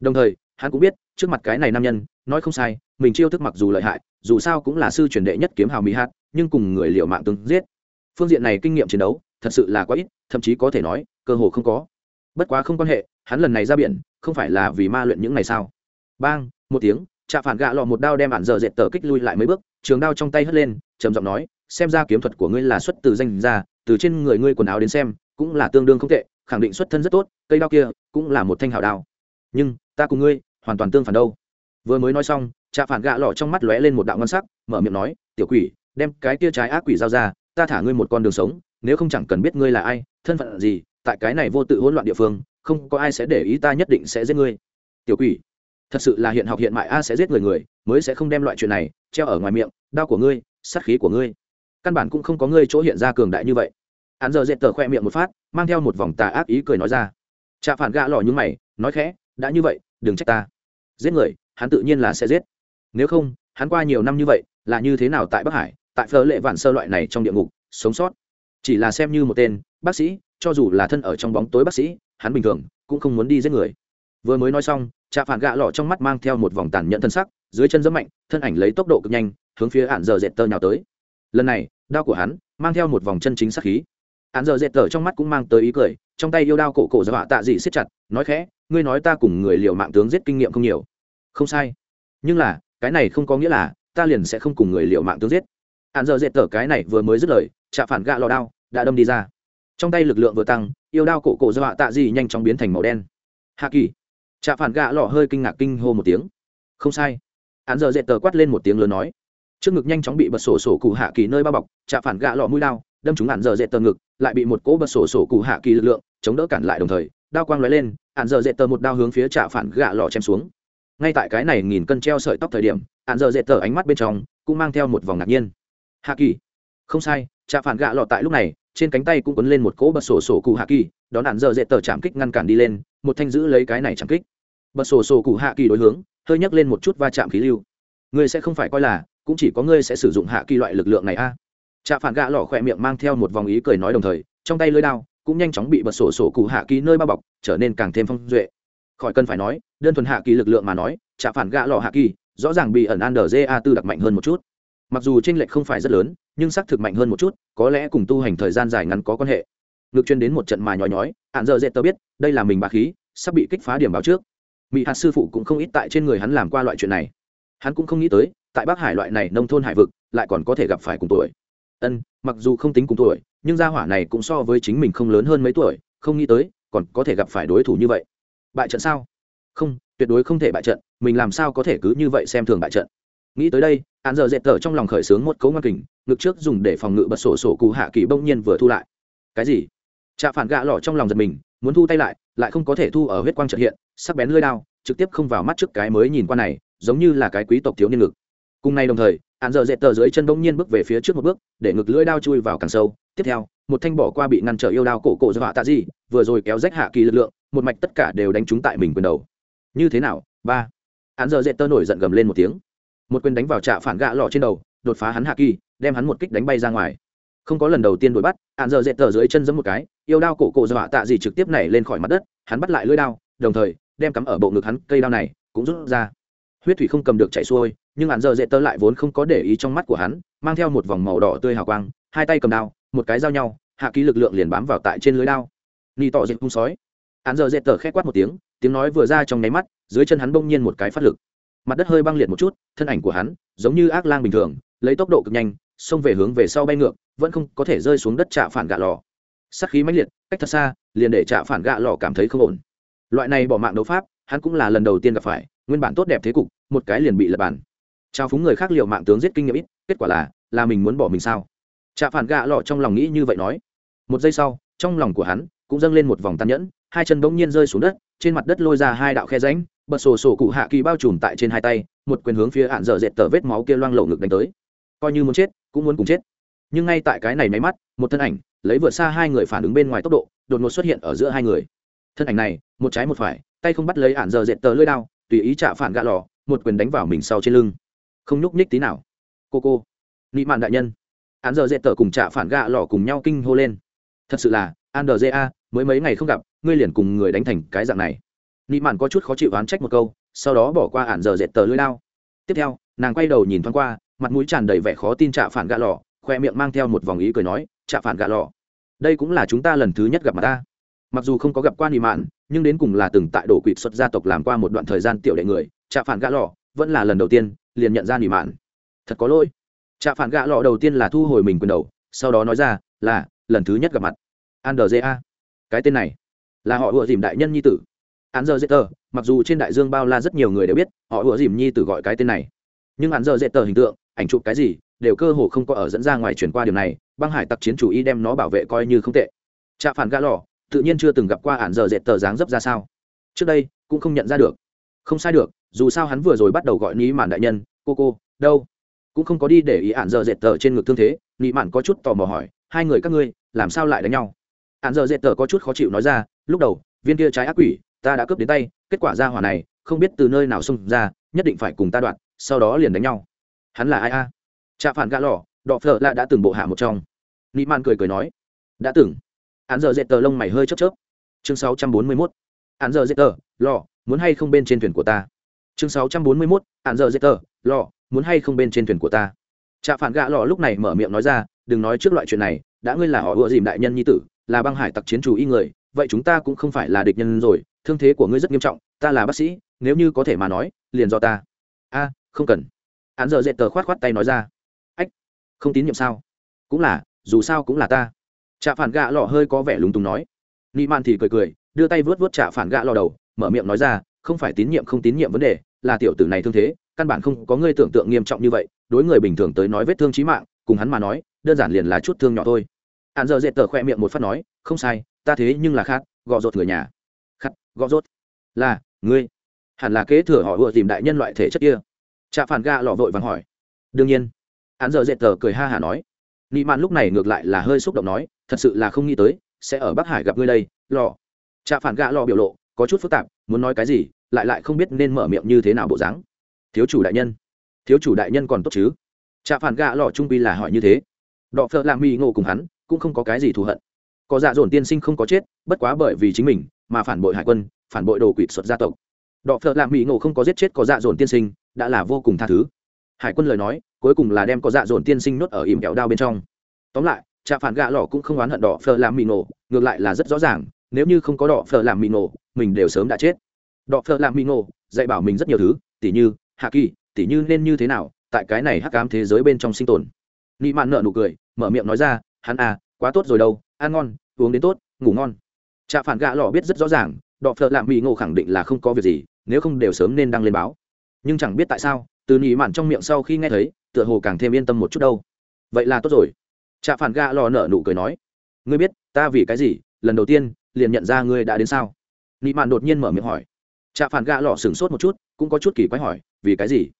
Đồng thời, hắn cũng biết, trước mặt cái này nam nhân, nói không sai, mình chiêu thức mặc dù lợi hại, dù sao cũng là sư truyền đệ nhất kiếm hào mỹ hát nhưng cùng người liệu mạng từng giết. Phương diện này kinh nghiệm chiến đấu, thật sự là quá ít, thậm chí có thể nói, cơ hồ không có. Bất quá không quan hệ, hắn lần này ra biển, không phải là vì ma luyện những ngày sao bang, một tiếng chạ phản gạ lọ một đao đem bản giờ dệt tờ kích lui lại mấy bước trường đao trong tay hất lên, trầm giọng nói, xem ra kiếm thuật của ngươi là xuất từ danh ra từ trên người ngươi quần áo đến xem, cũng là tương đương không tệ, khẳng định xuất thân rất tốt, cây đao kia cũng là một thanh hảo đao. Nhưng, ta cùng ngươi hoàn toàn tương phản đâu. Vừa mới nói xong, trạ phản gạ lọ trong mắt lóe lên một đạo ngân sắc, mở miệng nói, tiểu quỷ, đem cái tia trái ác quỷ giao ra, ta thả ngươi một con đường sống, nếu không chẳng cần biết ngươi là ai, thân phận gì, tại cái này vô tự hỗn loạn địa phương, không có ai sẽ để ý ta nhất định sẽ giết ngươi. Tiểu quỷ thật sự là hiện học hiện mại a sẽ giết người người, mới sẽ không đem loại chuyện này treo ở ngoài miệng, đau của ngươi, sát khí của ngươi. Căn bản cũng không có ngươi chỗ hiện ra cường đại như vậy. Hắn giờ dệt tờ khoe miệng một phát, mang theo một vòng tà ác ý cười nói ra. Trạ phản gạ lò nhúng mày, nói khẽ, đã như vậy, đừng trách ta. Giết người, hắn tự nhiên là sẽ giết. Nếu không, hắn qua nhiều năm như vậy, là như thế nào tại bắc hải, tại phở lệ vạn sơ loại này trong địa ngục, sống sót? Chỉ là xem như một tên bác sĩ, cho dù là thân ở trong bóng tối bác sĩ, hắn bình thường cũng không muốn đi giết người. Vừa mới nói xong trà phản gạ lọ trong mắt mang theo một vòng tàn nhẫn thân sắc, dưới chân dẫm mạnh, thân ảnh lấy tốc độ cực nhanh, hướng phía hạn giờ dệt tơ nhào tới. Lần này, đao của hắn mang theo một vòng chân chính sắc khí. Hạn giờ dệt tơ trong mắt cũng mang tới ý cười, trong tay yêu đao cổ cổ dọa tạ dị siết chặt, nói khẽ, ngươi nói ta cùng người liều mạng tướng giết kinh nghiệm không nhiều. Không sai. Nhưng là, cái này không có nghĩa là ta liền sẽ không cùng người liều mạng tướng giết. Hạn giờ dệt tờ cái này vừa mới dứt lời chạ phản gạ lò đao đã đâm đi ra. Trong tay lực lượng vừa tăng, yêu đao cổ cổ dọa tạ dị nhanh chóng biến thành màu đen. Hạ kỳ chạ phản gạ lọ hơi kinh ngạc kinh hô một tiếng. Không sai. Hạn giờ dệt tờ quát lên một tiếng lớn nói. Trước ngực nhanh chóng bị bật sổ sổ cụ hạ kỳ nơi bao bọc chạ phản gạ lọ mũi lao, đâm trúng hạn giờ dệt tờ ngực, lại bị một cỗ bật sổ sổ cụ hạ kỳ lực lượng chống đỡ cản lại đồng thời, đao quang lóe lên hạn giờ dệt tờ một đao hướng phía chạ phản gạ lọ chém xuống. Ngay tại cái này nghìn cân treo sợi tóc thời điểm hạn giờ dệt tờ ánh mắt bên trong cũng mang theo một vòng ngạc nhiên. Hạ kỳ. Không sai, trạ phản gạ lọ tại lúc này trên cánh tay cũng quấn lên một cỗ bật sổ sổ cụ hạ kỳ, đón hạn dơ dệt tờ chạm kích ngăn cản đi lên, một thanh giữ lấy cái này chạm kích. Bật sổ sổ cụ hạ kỳ đối hướng, hơi nhấc lên một chút va chạm khí lưu. Ngươi sẽ không phải coi là, cũng chỉ có ngươi sẽ sử dụng hạ kỳ loại lực lượng này a. À. trạ phản gạ lọ khỏe miệng mang theo một vòng ý cười nói đồng thời, trong tay lưới đao cũng nhanh chóng bị bật sổ sổ cụ hạ kỳ nơi bao bọc, trở nên càng thêm phong duệ. Khỏi cần phải nói, đơn thuần hạ kỳ lực lượng mà nói, trạ phản gạ lỏ hạ kỳ rõ ràng bị ẩn an đờ ja tư đặc mạnh hơn một chút mặc dù tranh lệch không phải rất lớn, nhưng xác thực mạnh hơn một chút, có lẽ cùng tu hành thời gian dài ngắn có quan hệ. Ngược chuyên đến một trận mà nhói nhói hạn dợ dễ tớ biết, đây là mình bà khí, sắp bị kích phá điểm báo trước. Mỹ hạt sư phụ cũng không ít tại trên người hắn làm qua loại chuyện này. Hắn cũng không nghĩ tới, tại bắc hải loại này nông thôn hải vực, lại còn có thể gặp phải cùng tuổi. Ân, mặc dù không tính cùng tuổi, nhưng gia hỏa này cũng so với chính mình không lớn hơn mấy tuổi, không nghĩ tới, còn có thể gặp phải đối thủ như vậy. Bại trận sao? Không, tuyệt đối không thể bại trận, mình làm sao có thể cứ như vậy xem thường bại trận? Nghĩ tới đây hạn giờ dẹp thở trong lòng khởi xướng một cấu ngang kình, ngực trước dùng để phòng ngự bật sổ sổ cụ hạ kỳ bỗng nhiên vừa thu lại. Cái gì? Trạ phản gạ lọ trong lòng giật mình, muốn thu tay lại lại không có thể thu ở huyết quang trợ hiện, sắc bén lưỡi đao, trực tiếp không vào mắt trước cái mới nhìn qua này, giống như là cái quý tộc thiếu niên ngực. Cùng nay đồng thời hạn giờ dẹp tờ dưới chân bỗng nhiên bước về phía trước một bước, để ngực lưỡi đao chui vào càng sâu. Tiếp theo, một thanh bỏ qua bị ngăn trở yêu đao cổ cổ dọa tạ gì, vừa rồi kéo rách hạ kỳ lực lượng, một mạch tất cả đều đánh trúng tại mình quyền đầu. Như thế nào? Ba. Hạn giờ dẹp tờ nổi giận gầm lên một tiếng một quyền đánh vào trạ phản gạ lọ trên đầu, đột phá hắn hạ kỳ, đem hắn một kích đánh bay ra ngoài. Không có lần đầu tiên đuổi bắt hạn giờ dệt tờ dưới chân giẫm một cái, yêu đao cổ cổ dọa tạ gì trực tiếp nảy lên khỏi mặt đất, hắn bắt lại lưỡi đao, đồng thời, đem cắm ở bộ ngực hắn, cây đao này cũng rút ra. Huyết thủy không cầm được chạy xuôi, nhưng hạn giờ dệt tơ lại vốn không có để ý trong mắt của hắn, mang theo một vòng màu đỏ tươi hào quang, hai tay cầm đao, một cái giao nhau, hạ ký lực lượng liền bám vào tại trên lưới đao. Ni tỏ dệt cung sói. Hạn giờ dệt tờ khét quát một tiếng tiếng nói vừa ra trong nháy mắt, dưới chân hắn bỗng nhiên một cái phát lực mặt đất hơi băng liệt một chút, thân ảnh của hắn giống như ác lang bình thường, lấy tốc độ cực nhanh, xông về hướng về sau bay ngược, vẫn không có thể rơi xuống đất trạ phản gạ lò. Sắc khí mãnh liệt, cách thật xa, liền để trạ phản gạ lò cảm thấy không ổn. Loại này bỏ mạng đấu pháp, hắn cũng là lần đầu tiên gặp phải, nguyên bản tốt đẹp thế cục, một cái liền bị lật bàn. Trao phúng người khác liệu mạng tướng giết kinh nghiệm ít, kết quả là là mình muốn bỏ mình sao? Trạ phản gạ lò trong lòng nghĩ như vậy nói. Một giây sau, trong lòng của hắn cũng dâng lên một vòng tàn nhẫn, hai chân bỗng nhiên rơi xuống đất, trên mặt đất lôi ra hai đạo khe ránh bật sổ sổ cụ hạ kỳ bao trùm tại trên hai tay, một quyền hướng phía hạn dở dệt tờ vết máu kia loang lổ ngực đánh tới. Coi như muốn chết, cũng muốn cùng chết. Nhưng ngay tại cái này máy mắt, một thân ảnh, lấy vượt xa hai người phản ứng bên ngoài tốc độ, đột ngột xuất hiện ở giữa hai người. Thân ảnh này, một trái một phải, tay không bắt lấy hạn dở dệt tờ lưỡi đao, tùy ý trả phản gạ lò, một quyền đánh vào mình sau trên lưng. Không nhúc nhích tí nào. Cô cô. Nị mạn đại nhân. Hạn dở dệt tờ cùng trả phản gạ lò cùng nhau kinh hô lên. Thật sự là an đờ mới mấy ngày không gặp, ngươi liền cùng người đánh thành cái dạng này nị mạn có chút khó chịu oán trách một câu, sau đó bỏ qua ản giờ dệt tờ lưới lao. Tiếp theo, nàng quay đầu nhìn thoáng qua, mặt mũi tràn đầy vẻ khó tin trạ phản gạ lò khoe miệng mang theo một vòng ý cười nói, trạ phản gạ lò đây cũng là chúng ta lần thứ nhất gặp mặt ta. Mặc dù không có gặp qua nị mạn, nhưng đến cùng là từng tại đổ quỵt xuất gia tộc làm qua một đoạn thời gian tiểu đệ người, trạ phản gạ lò vẫn là lần đầu tiên liền nhận ra nị mạn. Thật có lỗi. Trạ phản gạ lò đầu tiên là thu hồi mình quyền đầu, sau đó nói ra, là, lần thứ nhất gặp mặt. An cái tên này, là họ ùa dìm đại nhân nhi tử hắn giờ dễ tờ, mặc dù trên đại dương bao la rất nhiều người đều biết, họ vừa dìm nhi tử gọi cái tên này. Nhưng hắn giờ dễ tờ hình tượng, ảnh chụp cái gì, đều cơ hồ không có ở dẫn ra ngoài chuyển qua điều này, băng hải tặc chiến chủ y đem nó bảo vệ coi như không tệ. Trạ phản gã lò, tự nhiên chưa từng gặp qua ản giờ dệt tờ dáng dấp ra sao. Trước đây, cũng không nhận ra được. Không sai được, dù sao hắn vừa rồi bắt đầu gọi ní mạn đại nhân, cô cô, đâu? Cũng không có đi để ý ản giờ dệt tờ trên ngực thương thế, ní mạn có chút tò mò hỏi, hai người các ngươi, làm sao lại đánh nhau? Ản giờ dệt tờ có chút khó chịu nói ra, lúc đầu, viên kia trái ác quỷ ta đã cướp đến tay, kết quả ra hỏa này, không biết từ nơi nào xông ra, nhất định phải cùng ta đoạn sau đó liền đánh nhau hắn là ai a à? trạ phản gã lò đọ phở là đã từng bộ hạ một trong nị man cười cười nói, đã từng hắn giờ dệt tờ lông mày hơi chớp chớp chương 641. hắn giờ dệt tờ lò muốn hay không bên trên thuyền của ta chương 641. hắn giờ dệt tờ lò muốn hay không bên trên thuyền của ta trạ phản gã lò lúc này mở miệng nói ra, đừng nói trước loại chuyện này, đã ngươi là họ ủa dìm đại nhân nhi tử, là băng hải tặc chiến chủ y người, vậy chúng ta cũng không phải là địch nhân rồi thương thế của ngươi rất nghiêm trọng, ta là bác sĩ, nếu như có thể mà nói, liền do ta. A, không cần. Hắn giờ dệt tờ khoát khoát tay nói ra. Ách, không tín nhiệm sao? Cũng là, dù sao cũng là ta. Trạ phản gạ lò hơi có vẻ lúng túng nói. Nị man thì cười cười, đưa tay vớt vớt trạ phản gạ lò đầu, mở miệng nói ra, không phải tín nhiệm, không tín nhiệm vấn đề, là tiểu tử này thương thế, căn bản không có ngươi tưởng tượng nghiêm trọng như vậy, đối người bình thường tới nói vết thương trí mạng, cùng hắn mà nói, đơn giản liền là chút thương nhỏ thôi. Hắn giờ dệt tờ khoe miệng một phát nói, không sai, ta thế nhưng là khác, gọ rột người nhà gõ rốt. Là, ngươi. Hẳn là kế thừa họ vừa tìm đại nhân loại thể chất kia. Trạ phản ga lọ vội vàng hỏi. Đương nhiên. Hắn giờ dệt tờ cười ha hả nói. Nị mạn lúc này ngược lại là hơi xúc động nói, thật sự là không nghĩ tới, sẽ ở bắc hải gặp ngươi đây, lọ. Trạ phản ga lọ biểu lộ, có chút phức tạp, muốn nói cái gì, lại lại không biết nên mở miệng như thế nào bộ dáng. Thiếu chủ đại nhân. Thiếu chủ đại nhân còn tốt chứ? Trạ phản gạ lọ trung bi là hỏi như thế. Đọ phợ làm mi ngộ cùng hắn, cũng không có cái gì thù hận. Có dạ dồn tiên sinh không có chết, bất quá bởi vì chính mình mà phản bội hải quân, phản bội đồ quỵt xuất gia tộc. Đọ phợ lạ mỹ ngộ không có giết chết có dạ dồn tiên sinh, đã là vô cùng tha thứ. Hải quân lời nói, cuối cùng là đem có dạ dồn tiên sinh nuốt ở ỉm kẹo đao bên trong. Tóm lại, trạ phản gạ lỏ cũng không oán hận đỏ phờ làm mì nổ ngược lại là rất rõ ràng, nếu như không có đỏ phờ làm mì nổ mình đều sớm đã chết. Đỏ phờ làm mì nổ dạy bảo mình rất nhiều thứ, tỉ như, hạ kỳ, tỉ như nên như thế nào, tại cái này hắc ám thế giới bên trong sinh tồn. Nị mạn nợ nụ cười, mở miệng nói ra, hắn à quá tốt rồi đâu, ăn ngon, uống đến tốt, ngủ ngon trạ phản gạ lọ biết rất rõ ràng, đọ phờ làm mì ngộ khẳng định là không có việc gì, nếu không đều sớm nên đăng lên báo. Nhưng chẳng biết tại sao, từ nị mạn trong miệng sau khi nghe thấy, tựa hồ càng thêm yên tâm một chút đâu. Vậy là tốt rồi. Trạ phản gạ lò nở nụ cười nói, ngươi biết, ta vì cái gì, lần đầu tiên, liền nhận ra ngươi đã đến sao? Nị mạn đột nhiên mở miệng hỏi. Trạ phản gạ lò sửng sốt một chút, cũng có chút kỳ quái hỏi, vì cái gì?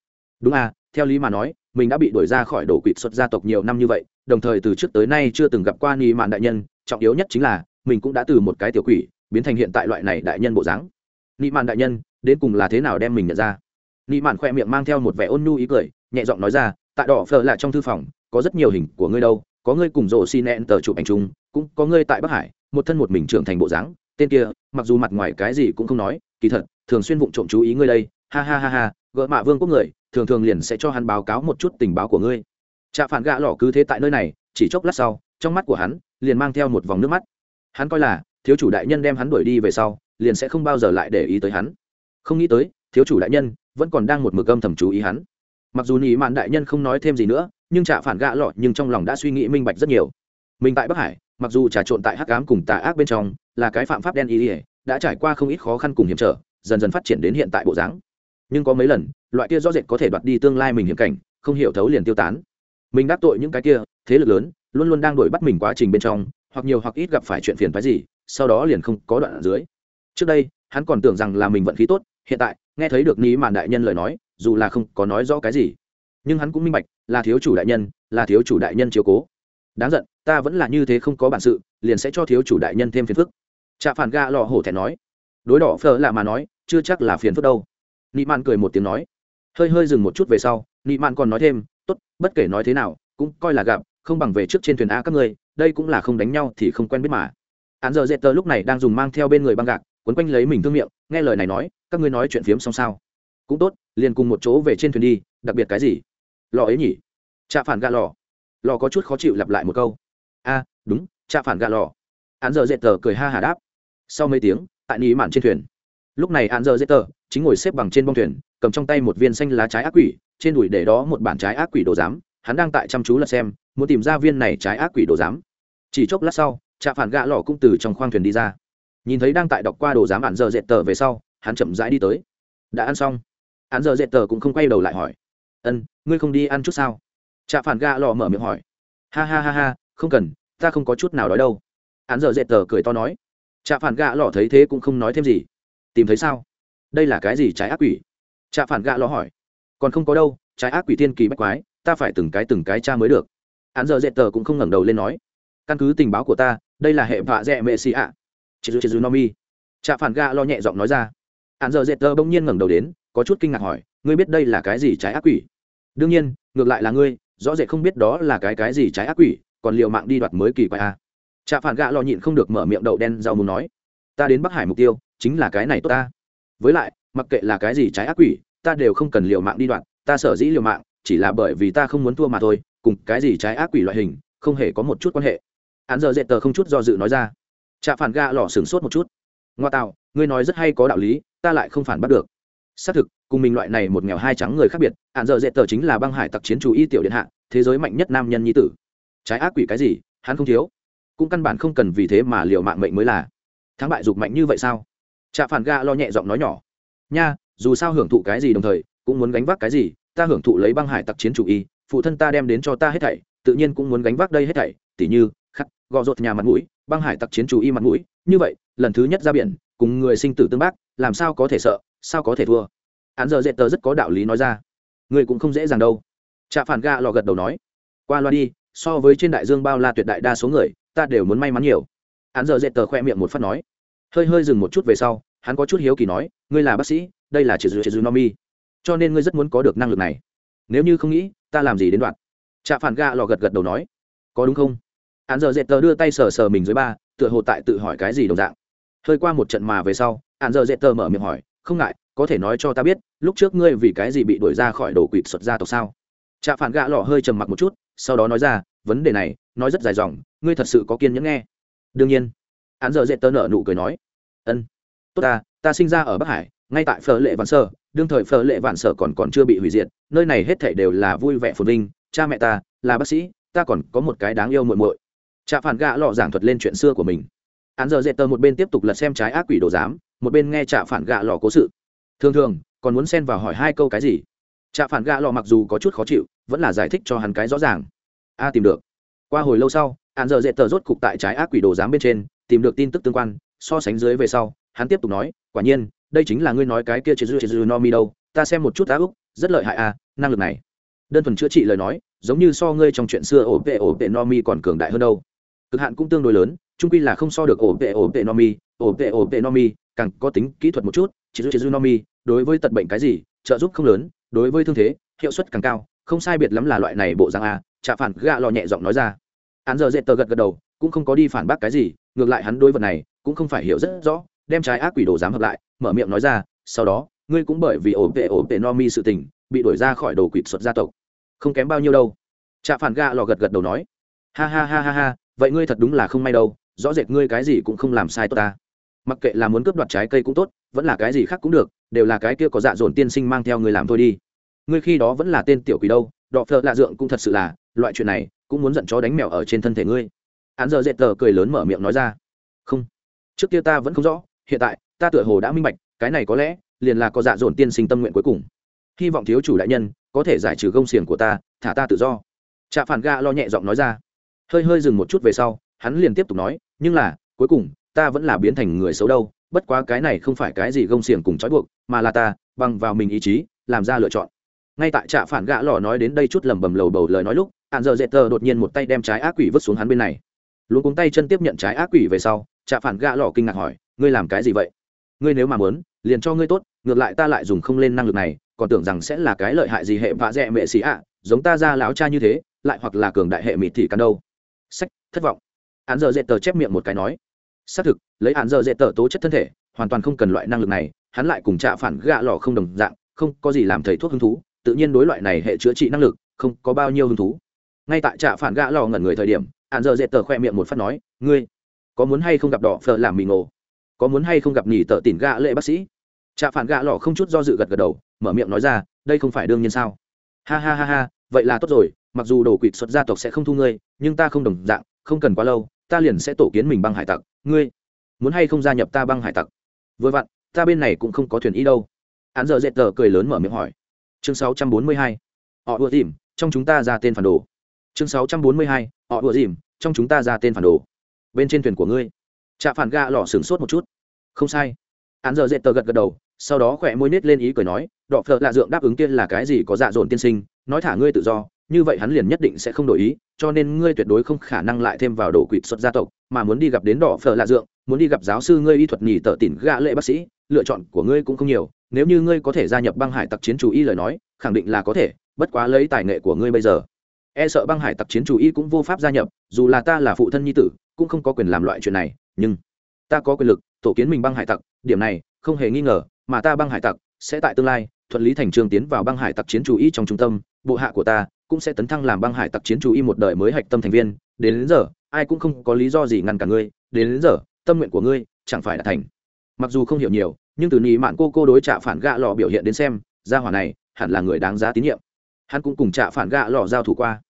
Đúng à theo lý mà nói, mình đã bị đuổi ra khỏi đồ quỵt xuất gia tộc nhiều năm như vậy, đồng thời từ trước tới nay chưa từng gặp qua nị mạn đại nhân, trọng yếu nhất chính là mình cũng đã từ một cái tiểu quỷ biến thành hiện tại loại này đại nhân bộ dáng. Nị mạn đại nhân, đến cùng là thế nào đem mình nhận ra? Nị mạn khoe miệng mang theo một vẻ ôn nhu ý cười, nhẹ giọng nói ra tại đỏ phở lại trong thư phòng, có rất nhiều hình của ngươi đâu, có ngươi cùng rộ xi nẹn tờ chụp ảnh chung, cũng có ngươi tại bắc hải, một thân một mình trưởng thành bộ dáng. Tên kia, mặc dù mặt ngoài cái gì cũng không nói, kỳ thật, thường xuyên vụng trộm chú ý ngươi đây, ha ha ha ha, gỡ mạ vương quốc người, thường thường liền sẽ cho hắn báo cáo một chút tình báo của ngươi. Trạ phản gạ lỏ cứ thế tại nơi này, chỉ chốc lát sau, trong mắt của hắn liền mang theo một vòng nước mắt hắn coi là, thiếu chủ đại nhân đem hắn đuổi đi về sau, liền sẽ không bao giờ lại để ý tới hắn. Không nghĩ tới, thiếu chủ đại nhân vẫn còn đang một mực âm thầm chú ý hắn. Mặc dù nhị mạn đại nhân không nói thêm gì nữa, nhưng trả phản gạ lọ nhưng trong lòng đã suy nghĩ minh bạch rất nhiều. Mình tại bắc hải, mặc dù trà trộn tại hắc cám cùng tà ác bên trong, là cái phạm pháp đen ý ỉa đã trải qua không ít khó khăn cùng hiểm trở, dần dần phát triển đến hiện tại bộ dáng. Nhưng có mấy lần, loại kia rõ rệt có thể đoạt đi tương lai mình hiểm cảnh, không hiểu thấu liền tiêu tán. Mình đắc tội những cái kia, thế lực lớn, luôn luôn đang đuổi bắt mình quá trình bên trong hoặc nhiều hoặc ít gặp phải chuyện phiền phức gì, sau đó liền không có đoạn ở dưới. Trước đây, hắn còn tưởng rằng là mình vận khí tốt, hiện tại, nghe thấy được ní màn đại nhân lời nói, dù là không có nói rõ cái gì. Nhưng hắn cũng minh bạch, là thiếu chủ đại nhân, là thiếu chủ đại nhân chiếu cố. Đáng giận, ta vẫn là như thế không có bản sự, liền sẽ cho thiếu chủ đại nhân thêm phiền phức. Trạ phản ga lò hổ thẹn nói. Đối đỏ phở lạ mà nói, chưa chắc là phiền phức đâu. Nị mạn cười một tiếng nói. Hơi hơi dừng một chút về sau nị mạn còn nói thêm, tốt, bất kể nói thế nào, cũng coi là gặp, không bằng về trước trên thuyền a các ngươi đây cũng là không đánh nhau thì không quen biết mà. Hắn giờ dệt tờ lúc này đang dùng mang theo bên người băng gạc, quấn quanh lấy mình thương miệng, nghe lời này nói, các ngươi nói chuyện phiếm xong sao? Cũng tốt, liền cùng một chỗ về trên thuyền đi, đặc biệt cái gì? Lò ấy nhỉ? Trạ phản gà lò. Lò có chút khó chịu lặp lại một câu. A, đúng, trạ phản gà lò. Hắn giờ dệt tờ cười ha hà đáp. Sau mấy tiếng, tại ní mạn trên thuyền. Lúc này hắn giờ dệt tờ chính ngồi xếp bằng trên bông thuyền, cầm trong tay một viên xanh lá trái ác quỷ, trên đùi để đó một bản trái ác quỷ đồ giám, hắn đang tại chăm chú lật xem, muốn tìm ra viên này trái ác quỷ đồ giám chỉ chốc lát sau, trạ phản gạ lò cũng từ trong khoang thuyền đi ra. Nhìn thấy đang tại đọc qua đồ giám ạn dơ dệt tờ về sau, hắn chậm rãi đi tới. Đã ăn xong. Hắn dơ dệt tờ cũng không quay đầu lại hỏi. Ân, ngươi không đi ăn chút sao? Trạ phản gạ lò mở miệng hỏi. Ha ha ha ha, không cần, ta không có chút nào đói đâu. Hắn dơ dệt tờ cười to nói. Trạ phản gạ lò thấy thế cũng không nói thêm gì. Tìm thấy sao? Đây là cái gì trái ác quỷ? Trạ phản gạ lò hỏi. Còn không có đâu, trái ác quỷ tiên kỳ bách quái, ta phải từng cái từng cái cha mới được. Hắn giờ dệt tờ cũng không ngẩng đầu lên nói căn cứ tình báo của ta, đây là hệ vạ dẹ mệ xì ạ. Chị dư chị dư nomi trạ phản gạ lo nhẹ giọng nói ra. Hạn giờ dệt tơ bỗng nhiên ngẩng đầu đến, có chút kinh ngạc hỏi, ngươi biết đây là cái gì trái ác quỷ? Đương nhiên, ngược lại là ngươi, rõ rệt không biết đó là cái cái gì trái ác quỷ, còn liệu mạng đi đoạt mới kỳ quái a à. trạ phản gạ lo nhịn không được mở miệng đậu đen rau muốn nói, ta đến bắc hải mục tiêu, chính là cái này tốt ta. Với lại, mặc kệ là cái gì trái ác quỷ, ta đều không cần liều mạng đi đoạt, ta sở dĩ liều mạng, chỉ là bởi vì ta không muốn thua mà thôi, cùng cái gì trái ác quỷ loại hình, không hề có một chút quan hệ hắn giờ dệt tờ không chút do dự nói ra. Trạ phản gạ lò sửng sốt một chút. Ngoa tạo, ngươi nói rất hay có đạo lý, ta lại không phản bắt được. Xác thực, cùng mình loại này một nghèo hai trắng người khác biệt hạn giờ dễ tờ chính là băng hải tặc chiến chủ y tiểu điện hạ, thế giới mạnh nhất nam nhân nhi tử. Trái ác quỷ cái gì, hắn không thiếu. Cũng căn bản không cần vì thế mà liều mạng mệnh mới là. Thắng bại dục mạnh như vậy sao? Trạ phản ga lo nhẹ giọng nói nhỏ. Nha, dù sao hưởng thụ cái gì đồng thời, cũng muốn gánh vác cái gì, ta hưởng thụ lấy băng hải tặc chiến chủ y, phụ thân ta đem đến cho ta hết thảy, tự nhiên cũng muốn gánh vác đây hết thảy, tỉ như gò rột nhà mặt mũi, băng hải tặc chiến chủ y mặt mũi. Như vậy, lần thứ nhất ra biển, cùng người sinh tử tương bác, làm sao có thể sợ, sao có thể thua? Hắn giờ dễ tờ rất có đạo lý nói ra. Người cũng không dễ dàng đâu. Trạ phản ga lò gật đầu nói. Qua loa đi, so với trên đại dương bao la tuyệt đại đa số người, ta đều muốn may mắn nhiều. Hắn giờ dễ tờ khoe miệng một phát nói. Hơi hơi dừng một chút về sau, hắn có chút hiếu kỳ nói, ngươi là bác sĩ, đây là chỉ dư chỉ dư nomi cho nên ngươi rất muốn có được năng lực này. Nếu như không nghĩ, ta làm gì đến đoạn? Trạ phản ga lò gật gật đầu nói. Có đúng không? Hắn giờ dệt tờ đưa tay sờ sờ mình dưới ba, tựa hồ tại tự hỏi cái gì đồng dạng. Hơi qua một trận mà về sau, hắn giờ dệt tờ mở miệng hỏi, không ngại, có thể nói cho ta biết, lúc trước ngươi vì cái gì bị đuổi ra khỏi đồ quỵt xuất gia tộc sao? Trạ phản gạ lọ hơi trầm mặc một chút, sau đó nói ra, vấn đề này, nói rất dài dòng, ngươi thật sự có kiên nhẫn nghe? Đương nhiên. Hắn giờ dệt tờ nở nụ cười nói, ân, tốt ta ta sinh ra ở bắc hải, ngay tại phở lệ vạn sở, đương thời phở lệ vạn sở còn còn chưa bị hủy diệt, nơi này hết thảy đều là vui vẻ phồn vinh, cha mẹ ta là bác sĩ, ta còn có một cái đáng yêu muội muội trạ phản gạ lọ giảng thuật lên chuyện xưa của mình. Hắn giờ dễ tờ một bên tiếp tục lật xem trái ác quỷ đồ giám, một bên nghe trạ phản gạ lọ cố sự. Thường thường, còn muốn xen vào hỏi hai câu cái gì? Trạ phản gạ lọ mặc dù có chút khó chịu, vẫn là giải thích cho hắn cái rõ ràng. A, tìm được. Qua hồi lâu sau hắn giờ dễ tờ rốt cục tại trái ác quỷ đồ giám bên trên, tìm được tin tức tương quan, so sánh dưới về sau, hắn tiếp tục nói, quả nhiên, đây chính là ngươi nói cái kia chế dư chế dư no mi đâu, ta xem một chút á úc, rất lợi hại a, năng lực này. Đơn thuần chữa trị lời nói, giống như so ngươi trong chuyện xưa ổ vệ ổ vệ no mi còn cường đại hơn đâu cực hạn cũng tương đối lớn trung quy là không so được ổ vệ ổ vệ nomi, ổ vệ ổ vệ nomi, càng có tính kỹ thuật một chút, chỉ dư chỉ dư nomi, đối với tật bệnh cái gì, trợ giúp không lớn, đối với thương thế, hiệu suất càng cao, không sai biệt lắm là loại này bộ dạng a chạ phản gạ lò nhẹ giọng nói ra. Hắn giờ dễ tờ gật gật đầu, cũng không có đi phản bác cái gì, ngược lại hắn đối vật này, cũng không phải hiểu rất rõ, đem trái ác quỷ đồ dám hợp lại, mở miệng nói ra, sau đó, ngươi cũng bởi vì ổ vệ ổ vệ no mi sự tình, bị đuổi ra khỏi đồ quỷ xuất gia tộc. Không kém bao nhiêu đâu. Trả phản gạ lò gật gật đầu nói. Ha ha ha ha ha vậy ngươi thật đúng là không may đâu, rõ rệt ngươi cái gì cũng không làm sai tốt ta. Mặc kệ là muốn cướp đoạt trái cây cũng tốt, vẫn là cái gì khác cũng được, đều là cái kia có dạ dồn tiên sinh mang theo người làm thôi đi. Ngươi khi đó vẫn là tên tiểu quỷ đâu, đọ phợ lạ dượng cũng thật sự là, loại chuyện này cũng muốn giận chó đánh mèo ở trên thân thể ngươi. Hắn giờ dệt tờ cười lớn mở miệng nói ra. Không, trước kia ta vẫn không rõ, hiện tại ta tựa hồ đã minh bạch, cái này có lẽ liền là có dạ dồn tiên sinh tâm nguyện cuối cùng. Hy vọng thiếu chủ đại nhân có thể giải trừ gông xiềng của ta, thả ta tự do. Trạ phản ga lo nhẹ giọng nói ra hơi hơi dừng một chút về sau, hắn liền tiếp tục nói, nhưng là, cuối cùng, ta vẫn là biến thành người xấu đâu, bất quá cái này không phải cái gì gông xiềng cùng trói buộc, mà là ta, bằng vào mình ý chí, làm ra lựa chọn. Ngay tại trạ phản gã lò nói đến đây chút lầm bầm lầu bầu lời nói lúc hạn giờ dễ tờ đột nhiên một tay đem trái ác quỷ vứt xuống hắn bên này. Luôn cuống tay chân tiếp nhận trái ác quỷ về sau, trạ phản gã lò kinh ngạc hỏi, ngươi làm cái gì vậy? Ngươi nếu mà muốn, liền cho ngươi tốt, ngược lại ta lại dùng không lên năng lực này, còn tưởng rằng sẽ là cái lợi hại gì hệ vạ dẹ mệ xì ạ, giống ta ra láo cha như thế, lại hoặc là cường đại hệ mịt thị cắn đâu sách, thất vọng. Hắn giờ dễ tờ chép miệng một cái nói. Xác thực, lấy hắn giờ dễ tờ tố chất thân thể, hoàn toàn không cần loại năng lực này, hắn lại cùng trạ phản gạ lò không đồng dạng, không có gì làm thầy thuốc hứng thú, tự nhiên đối loại này hệ chữa trị năng lực, không có bao nhiêu hứng thú. Ngay tại trạ phản gạ lò ngẩn người thời điểm hắn giờ dễ tờ khoe miệng một phát nói, ngươi, có muốn hay không gặp đỏ phở làm mì ngộ có muốn hay không gặp nhì tờ tỉn gạ lệ bác sĩ? Trạ phản gạ lò không chút do dự gật gật đầu, mở miệng nói ra, đây không phải đương nhiên sao? Ha ha ha ha, vậy là tốt rồi mặc dù đồ quỵt xuất gia tộc sẽ không thu ngươi, nhưng ta không đồng dạng, không cần quá lâu, ta liền sẽ tổ kiến mình băng hải tặc. Ngươi muốn hay không gia nhập ta băng hải tặc? Vừa vặn, ta bên này cũng không có thuyền ý đâu. Hắn giờ dệt tờ cười lớn mở miệng hỏi. Chương 642. họ ùa dìm trong chúng ta ra tên phản đồ. Chương 642. họ ùa dìm trong chúng ta ra tên phản đồ. Bên trên thuyền của ngươi. Trạ phản ga lò sửng sốt một chút. Không sai. Hắn giờ dệt tờ gật gật đầu, sau đó khỏe môi nết lên ý cười nói, đọ phợ lạ dượng đáp ứng tiên là cái gì có dạ dồn tiên sinh, nói thả ngươi tự do như vậy hắn liền nhất định sẽ không đổi ý, cho nên ngươi tuyệt đối không khả năng lại thêm vào đồ quỵt xuất gia tộc, mà muốn đi gặp đến đỏ phở lạ dượng, muốn đi gặp giáo sư ngươi y thuật nhì tờ tỉn gạ lệ bác sĩ, lựa chọn của ngươi cũng không nhiều, nếu như ngươi có thể gia nhập băng hải tặc chiến chủ y lời nói, khẳng định là có thể, bất quá lấy tài nghệ của ngươi bây giờ. E sợ băng hải tặc chiến chủ y cũng vô pháp gia nhập, dù là ta là phụ thân nhi tử, cũng không có quyền làm loại chuyện này, nhưng ta có quyền lực, tổ kiến mình băng hải tặc, điểm này, không hề nghi ngờ, mà ta băng hải tặc sẽ tại tương lai, thuận lý thành trường tiến vào băng hải tặc chiến chủ y trong trung tâm, bộ hạ của ta cũng sẽ tấn thăng làm băng hải tặc chiến chủ y một đời mới hạch tâm thành viên đến, đến giờ ai cũng không có lý do gì ngăn cả ngươi đến, đến giờ tâm nguyện của ngươi chẳng phải đã thành. Mặc dù không hiểu nhiều nhưng từ nị mạn cô cô đối trạ phản gạ lò biểu hiện đến xem gia hỏa này hẳn là người đáng giá tín nhiệm. Hắn cũng cùng trạ phản gạ lò giao thủ qua.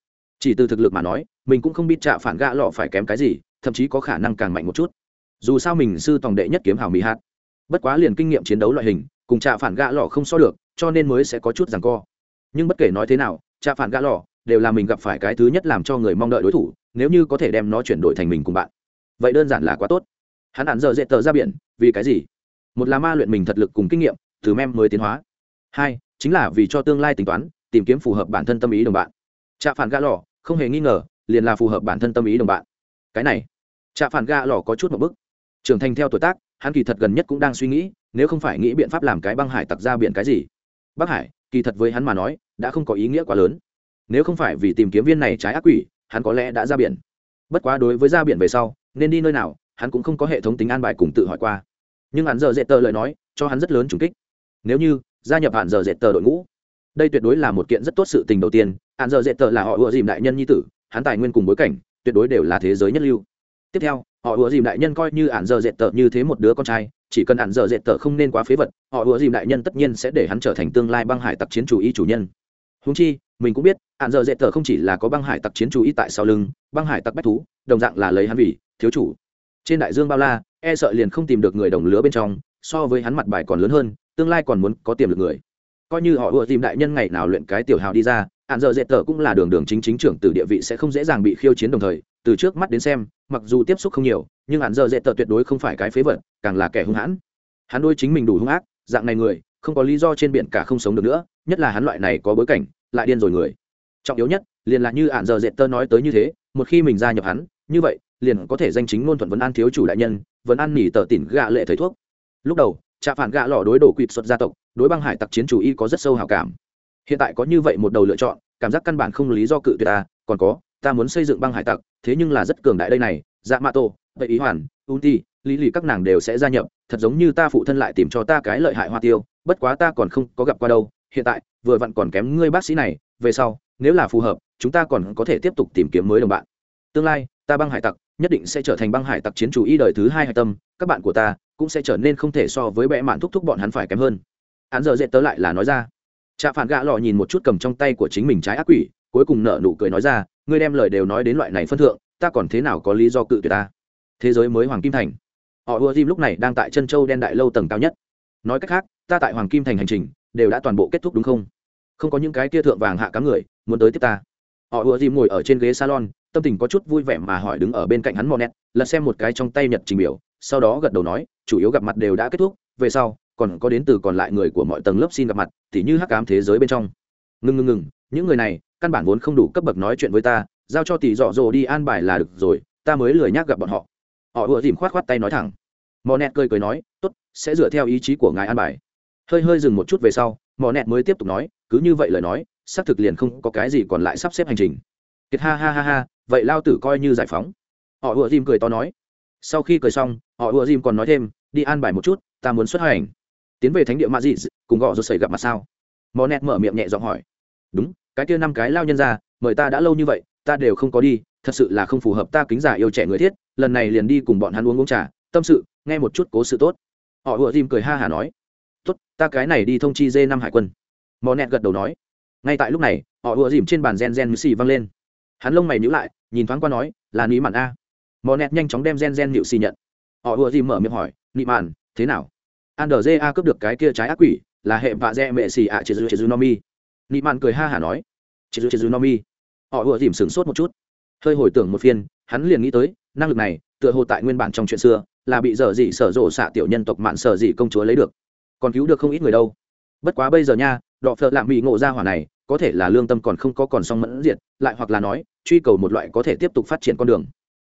Chỉ từ thực lực mà nói mình cũng không biết trạ phản gạ lò phải kém cái gì thậm chí có khả năng càng mạnh một chút. Dù sao mình sư tòng đệ nhất kiếm hào mỹ hát bất quá liền kinh nghiệm chiến đấu loại hình cùng trạ phản gạ lò không so được cho nên mới sẽ có chút rằng co. Nhưng bất kể nói thế nào trạ phản gã lò đều là mình gặp phải cái thứ nhất làm cho người mong đợi đối thủ, nếu như có thể đem nó chuyển đổi thành mình cùng bạn. Vậy đơn giản là quá tốt. Hắn hẳn giờ dễ tờ ra biển, vì cái gì? Một là ma luyện mình thật lực cùng kinh nghiệm từ mem mới tiến hóa. Hai, chính là vì cho tương lai tính toán, tìm kiếm phù hợp bản thân tâm ý đồng bạn. Trạ phản gã lò không hề nghi ngờ, liền là phù hợp bản thân tâm ý đồng bạn. Cái này, trạ phản gã lò có chút một bức. Trưởng thành theo tuổi tác, hắn kỳ thật gần nhất cũng đang suy nghĩ, nếu không phải nghĩ biện pháp làm cái băng hải tặc ra biển cái gì. Bắc hải kỳ thật với hắn mà nói, đã không có ý nghĩa quá lớn. Nếu không phải vì tìm kiếm viên này trái ác quỷ, hắn có lẽ đã ra biển. Bất quá đối với ra biển về sau, nên đi nơi nào, hắn cũng không có hệ thống tính an bài cùng tự hỏi qua. Nhưng hắn giờ dệt tờ lời nói, cho hắn rất lớn trùng kích. Nếu như, gia nhập hạn giờ dệt tờ đội ngũ, đây tuyệt đối là một kiện rất tốt sự tình đầu tiên. Hạn giờ dệt tờ là họ ùa dìm đại nhân nhi tử, hắn tài nguyên cùng bối cảnh, tuyệt đối đều là thế giới nhất lưu. Tiếp theo, họ ùa dìm đại nhân coi như hạn giờ dệt tờ như thế một đứa con trai chỉ cần hạn dở dệt tờ không nên quá phế vật, họ ùa dìm đại nhân tất nhiên sẽ để hắn trở thành tương lai băng hải tặc chiến chủ y chủ nhân. Húng chi, mình cũng biết hạn dở dệt tờ không chỉ là có băng hải tặc chiến chủ y tại sau lưng, băng hải tặc bách thú, đồng dạng là lấy hắn vì thiếu chủ. Trên đại dương bao la e sợ liền không tìm được người đồng lứa bên trong, so với hắn mặt bài còn lớn hơn, tương lai còn muốn có tiềm lực người. Coi như họ ùa dìm đại nhân ngày nào luyện cái tiểu hào đi ra hạn giờ dệt tờ cũng là đường đường chính chính trưởng từ địa vị sẽ không dễ dàng bị khiêu chiến đồng thời, từ trước mắt đến xem, mặc dù tiếp xúc không nhiều, nhưng hạn giờ dệt tờ tuyệt đối không phải cái phế vật, càng là kẻ hung hãn. Hắn đôi chính mình đủ hung ác, dạng này người, không có lý do trên biển cả không sống được nữa, nhất là hắn loại này có bối cảnh, lại điên rồi người. Trọng yếu nhất, liền là như hạn giờ dệt tờ nói tới như thế, một khi mình gia nhập hắn, như vậy, liền có thể danh chính ngôn thuận vấn an thiếu chủ đại nhân vấn an nỉ tờ tỉn gạ lệ thầy thuốc. Lúc đầu, trạ phản gạ lò đối đổ quỵt xuất gia tộc, đối băng hải tặc chiến chủ y có rất sâu hào cảm hiện tại có như vậy một đầu lựa chọn, cảm giác căn bản không lý do cự tuyệt ta còn có, ta muốn xây dựng băng hải tặc, thế nhưng là rất cường đại đây này dạ mạ tô vậy ý hoàn ưu ti, lý lì các nàng đều sẽ gia nhập, thật giống như ta phụ thân lại tìm cho ta cái lợi hại hoa tiêu, bất quá ta còn không có gặp qua đâu, hiện tại, vừa vặn còn kém ngươi bác sĩ này, về sau, nếu là phù hợp, chúng ta còn có thể tiếp tục tìm kiếm mới đồng bạn. Tương lai, ta băng hải tặc, nhất định sẽ trở thành băng hải tặc chiến chủ y đời thứ hai hải tâm, các bạn của ta cũng sẽ trở nên không thể so với bẽ mạn thúc thúc bọn hắn phải kém hơn. Hắn giờ dễ tớ lại là nói ra trạ phản gạ lọ nhìn một chút cầm trong tay của chính mình trái ác quỷ, cuối cùng nợ nụ cười nói ra, ngươi đem lời đều nói đến loại này phân thượng, ta còn thế nào có lý do cự tuyệt ta? Thế giới mới hoàng kim thành. Họ ùa dìm lúc này đang tại chân châu đen đại lâu tầng cao nhất. Nói cách khác, ta tại hoàng kim thành hành trình, đều đã toàn bộ kết thúc đúng không? Không có những cái kia thượng vàng hạ cám người, muốn tới tiếp ta. Họ ùa dìm ngồi ở trên ghế salon, tâm tình có chút vui vẻ mà hỏi đứng ở bên cạnh hắn mò nét lật xem một cái trong tay nhật trình biểu, sau đó gật đầu nói, chủ yếu gặp mặt đều đã kết thúc, về sau còn có đến từ còn lại người của mọi tầng lớp xin gặp mặt thì như hắc cám thế giới bên trong. Ngừng ngừng ngừng những người này, căn bản vốn không đủ cấp bậc nói chuyện với ta, giao cho tỷ dọ dồ đi an bài là được rồi, ta mới lười nhác gặp bọn họ. Họ ùa dìm khoát khoát tay nói thẳng. Mò nẹt cười cười nói, tốt, sẽ dựa theo ý chí của ngài an bài. Hơi hơi dừng một chút về sau, mò nẹt mới tiếp tục nói, cứ như vậy lời nói, xác thực liền không có cái gì còn lại sắp xếp hành trình. Kiệt ha ha ha ha, vậy lao tử coi như giải phóng. Họ ùa dìm cười to nói. Sau khi cười xong, họ ùa dìm còn nói thêm, đi an bài một chút, ta muốn xuất hành tiến về thánh địa ma dị cùng gọ rồi xảy gặp mặt sao? Mò nẹt mở miệng nhẹ giọng hỏi. Đúng, cái kia năm cái lao nhân ra, mời ta đã lâu như vậy, ta đều không có đi, thật sự là không phù hợp ta kính giả yêu trẻ người thiết, lần này liền đi cùng bọn hắn uống uống trà, tâm sự, nghe một chút cố sự tốt. Họ ùa dìm cười ha hả nói. Tốt, ta cái này đi thông chi dê năm hải quân. Mò nẹt gật đầu nói. Ngay tại lúc này, họ ùa dìm trên bàn gen gen mì xì văng lên. Hắn lông mày nhữ lại, nhìn thoáng qua nói, là ní mạn a. Mò nẹt nhanh chóng đem gen gen nhịu xì nhận. Họ ùa dìm mở miệng hỏi, nị mạn, thế nào? Andrea cướp được cái kia trái ác quỷ, là hệ vạ dẹ mẹ xì ạ chế dư chế dư nomi nị mạn cười ha hả nói chế dư chế dư nomi họ ùa dìm sửng sốt một chút. Hơi hồi tưởng một phiên, hắn liền nghĩ tới, năng lực này, tựa hồ tại nguyên bản trong chuyện xưa, là bị dở dị sở rộ xạ tiểu nhân tộc mạn sở dị công chúa lấy được. Còn cứu được không ít người đâu. Bất quá bây giờ nha, đọ phợ lạm bị ngộ ra hỏa này, có thể là lương tâm còn không có còn song mẫn diệt, lại hoặc là nói, truy cầu một loại có thể tiếp tục phát triển con đường.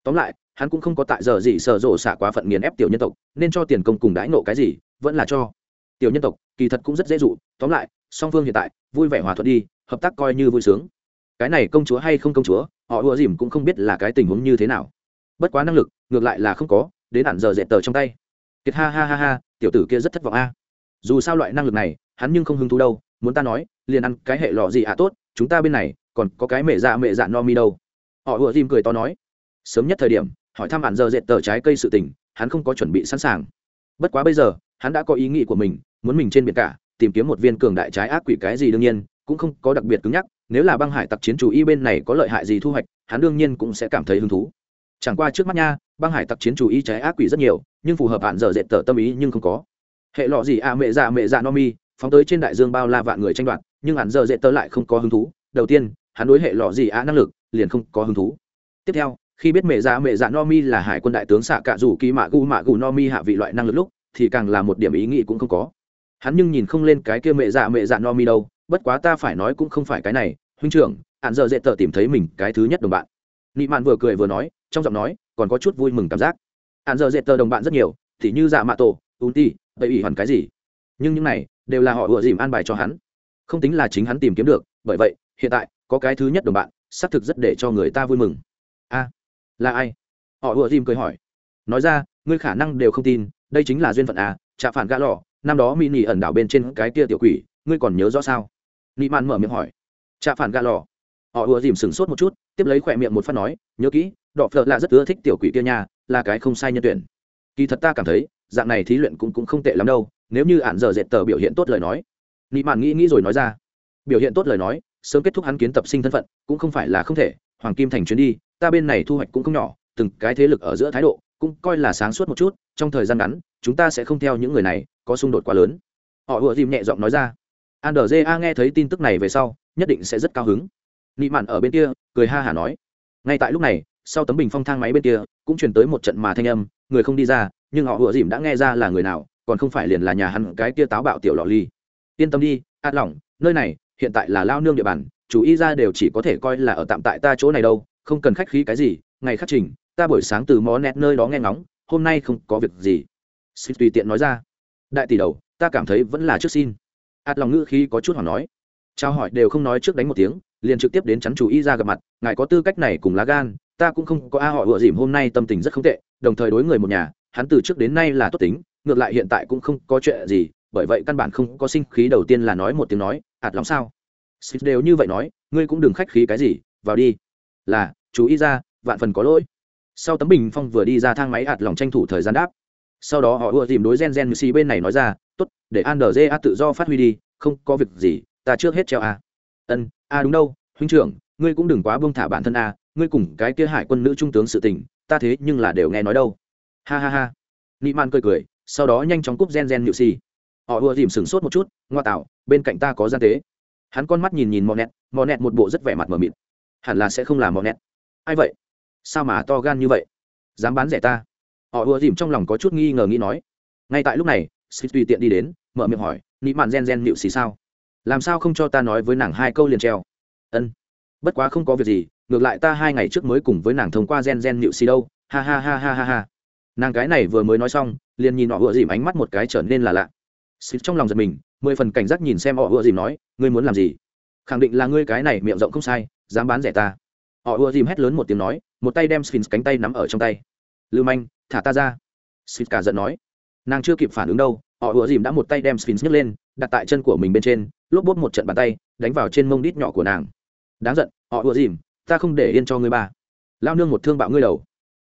Tóm lại, hắn cũng không có tại giờ gì sở rộ xạ quá phận nghiền ép tiểu nhân tộc, nên cho tiền công cùng đãi nộ cái gì vẫn là cho. Tiểu nhân tộc, kỳ thật cũng rất dễ dụ, tóm lại, song phương hiện tại, vui vẻ hòa thuận đi, hợp tác coi như vui sướng. Cái này công chúa hay không công chúa, họ ùa dìm cũng không biết là cái tình huống như thế nào. Bất quá năng lực, ngược lại là không có, đến hẳn giờ dệt tờ trong tay. Kiệt ha ha ha ha, tiểu tử kia rất thất vọng a. Dù sao loại năng lực này, hắn nhưng không hứng thú đâu, muốn ta nói, liền ăn cái hệ lọ gì à tốt, chúng ta bên này, còn có cái mẹ dạ mẹ dạ no mi đâu. Họ ùa dìm cười to nói. Sớm nhất thời điểm, hỏi thăm hẳn giờ dệt tờ trái cây sự tình, hắn không có chuẩn bị sẵn sàng. Bất quá bây giờ hắn đã có ý nghĩ của mình, muốn mình trên biển cả, tìm kiếm một viên cường đại trái ác quỷ cái gì đương nhiên, cũng không có đặc biệt cứng nhắc, nếu là băng hải tặc chiến chủ y bên này có lợi hại gì thu hoạch, hắn đương nhiên cũng sẽ cảm thấy hứng thú. Chẳng qua trước mắt nha, băng hải tặc chiến chủ y trái ác quỷ rất nhiều, nhưng phù hợp hạn giờ dệt tờ tâm ý nhưng không có. Hệ lọ gì à mẹ dạ mẹ dạ no mi, phóng tới trên đại dương bao la vạn người tranh đoạt, nhưng hạn giờ dệt tờ lại không có hứng thú. Đầu tiên, hắn đối hệ lọ gì à năng lực liền không có hứng thú. Tiếp theo, khi biết mẹ dạ mẹ dạ no mi là hải quân đại tướng xạ cạ rủ kỳ mạ gu mạ gu no mi hạ vị loại năng lực lúc thì càng là một điểm ý nghĩ cũng không có. Hắn nhưng nhìn không lên cái kia mẹ dạ mẹ dạ no mi đâu, bất quá ta phải nói cũng không phải cái này, huynh trưởng, hạn giờ dễ tờ tìm thấy mình cái thứ nhất đồng bạn. Nị mạn vừa cười vừa nói, trong giọng nói, còn có chút vui mừng cảm giác. Hạn giờ dễ tờ đồng bạn rất nhiều, thì như dạ mạ tổ ùn ti bậy ủy hoàn cái gì. Nhưng những này, đều là họ ựa dìm an bài cho hắn. Không tính là chính hắn tìm kiếm được, bởi vậy, hiện tại, có cái thứ nhất đồng bạn, xác thực rất để cho người ta vui mừng. A, là ai? Họ ựa dìm cười hỏi. Nói ra, ngươi khả năng đều không tin đây chính là duyên phận à chạ phản gã lò, năm đó mỹ nỉ ẩn đảo bên trên cái tia tiểu quỷ, ngươi còn nhớ rõ sao? Nị mạn mở miệng hỏi. Chạ phản gã lò. Họ ùa dìm sừng sốt một chút, tiếp lấy khỏe miệng một phát nói, nhớ kỹ, đọ phợ là rất ưa thích tiểu quỷ kia nha, là cái không sai nhân tuyển. Kỳ thật ta cảm thấy, dạng này thí luyện cũng cũng không tệ lắm đâu, nếu như ạn giờ dệt tờ biểu hiện tốt lời nói. Nị mạn nghĩ nghĩ rồi nói ra. Biểu hiện tốt lời nói, sớm kết thúc hắn kiến tập sinh thân phận, cũng không phải là không thể, hoàng kim thành chuyến đi, ta bên này thu hoạch cũng không nhỏ, từng cái thế lực ở giữa thái độ cũng coi là sáng suốt một chút, trong thời gian ngắn, chúng ta sẽ không theo những người này, có xung đột quá lớn. Họ ùa dìm nhẹ giọng nói ra. Andrja nghe thấy tin tức này về sau, nhất định sẽ rất cao hứng. Nị mạn ở bên kia, cười ha hả nói. Ngay tại lúc này, sau tấm bình phong thang máy bên kia, cũng truyền tới một trận mà thanh âm, người không đi ra, nhưng họ ùa dìm đã nghe ra là người nào, còn không phải liền là nhà hắn cái kia táo bạo tiểu lọ ly. Yên tâm đi át lỏng, nơi này, hiện tại là lao nương địa bàn, chủ y ra đều chỉ có thể coi là ở tạm tại ta chỗ này đâu, không cần khách khí cái gì, ngày khắc trình ta buổi sáng từ mó nét nơi đó nghe ngóng, hôm nay không có việc gì. Xin tùy tiện nói ra. Đại tỷ đầu, ta cảm thấy vẫn là trước xin. Ạt lòng ngữ khi có chút hỏi nói. Trao hỏi đều không nói trước đánh một tiếng, liền trực tiếp đến chắn chủ y ra gặp mặt, ngài có tư cách này cùng lá gan, ta cũng không có a họ ựa dìm hôm nay tâm tình rất không tệ, đồng thời đối người một nhà, hắn từ trước đến nay là tốt tính, ngược lại hiện tại cũng không có chuyện gì, bởi vậy căn bản không có sinh khí đầu tiên là nói một tiếng nói ạt lòng sao? Xịt đều như vậy nói, ngươi cũng đừng khách khí cái gì, vào đi. Là chú ý ra, vạn phần có lỗi sau tấm bình phong vừa đi ra thang máy ạt lòng tranh thủ thời gian đáp. Sau đó họ ưa tìm đối gen gen mc bên này nói ra, tốt, để an đờ a tự do phát huy đi, không có việc gì, ta trước hết treo a. Ân, a đúng đâu, huynh trưởng, ngươi cũng đừng quá buông thả bản thân a, ngươi cùng cái kia hải quân nữ trung tướng sự tình, ta thế nhưng là đều nghe nói đâu. Ha ha ha. Nị man cười cười, sau đó nhanh chóng cúp gen gen nhự xì họ ưa tìm sửng sốt một chút, ngoa tạo, bên cạnh ta có gian tế. Hắn con mắt nhìn nhìn mò nẹt mò nẹt một bộ rất vẻ mặt mờ mịt. Hẳn là sẽ không là mò nẹt ai vậy? Sao mà to gan như vậy? Dám bán rẻ ta? Họ ùa dìm trong lòng có chút nghi ngờ nghĩ nói. Ngay tại lúc này xịt tùy tiện đi đến, mở miệng hỏi, nị mạn gen gen nịu xì sao? Làm sao không cho ta nói với nàng hai câu liền treo? Ân, bất quá không có việc gì, ngược lại ta hai ngày trước mới cùng với nàng thông qua gen gen nịu xì đâu. Ha ha ha ha ha ha. Nàng cái này vừa mới nói xong, liền nhìn họ ùa dìm ánh mắt một cái trở nên là lạ. Xịt trong lòng giật mình, mười phần cảnh giác nhìn xem họ ùa dìm nói, ngươi muốn làm gì? Khẳng định là ngươi cái này miệng rộng không sai, dám bán rẻ ta họ ùa dìm hét lớn một tiếng nói, một tay đem sphinx cánh tay nắm ở trong tay. Lưu manh, thả ta ra. Sphinx cả giận nói. Nàng chưa kịp phản ứng đâu, họ ùa dìm đã một tay đem sphinx nhấc lên, đặt tại chân của mình bên trên, lốp bốt một trận bàn tay, đánh vào trên mông đít nhỏ của nàng. Đáng giận, họ ùa dìm, ta không để yên cho ngươi ba. Lao nương một thương bạo ngươi đầu.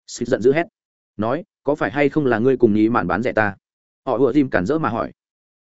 Sphinx giận dữ hét, nói, có phải hay không là ngươi cùng nhí mạn bán rẻ ta? Họ ùa dìm cản rỡ mà hỏi.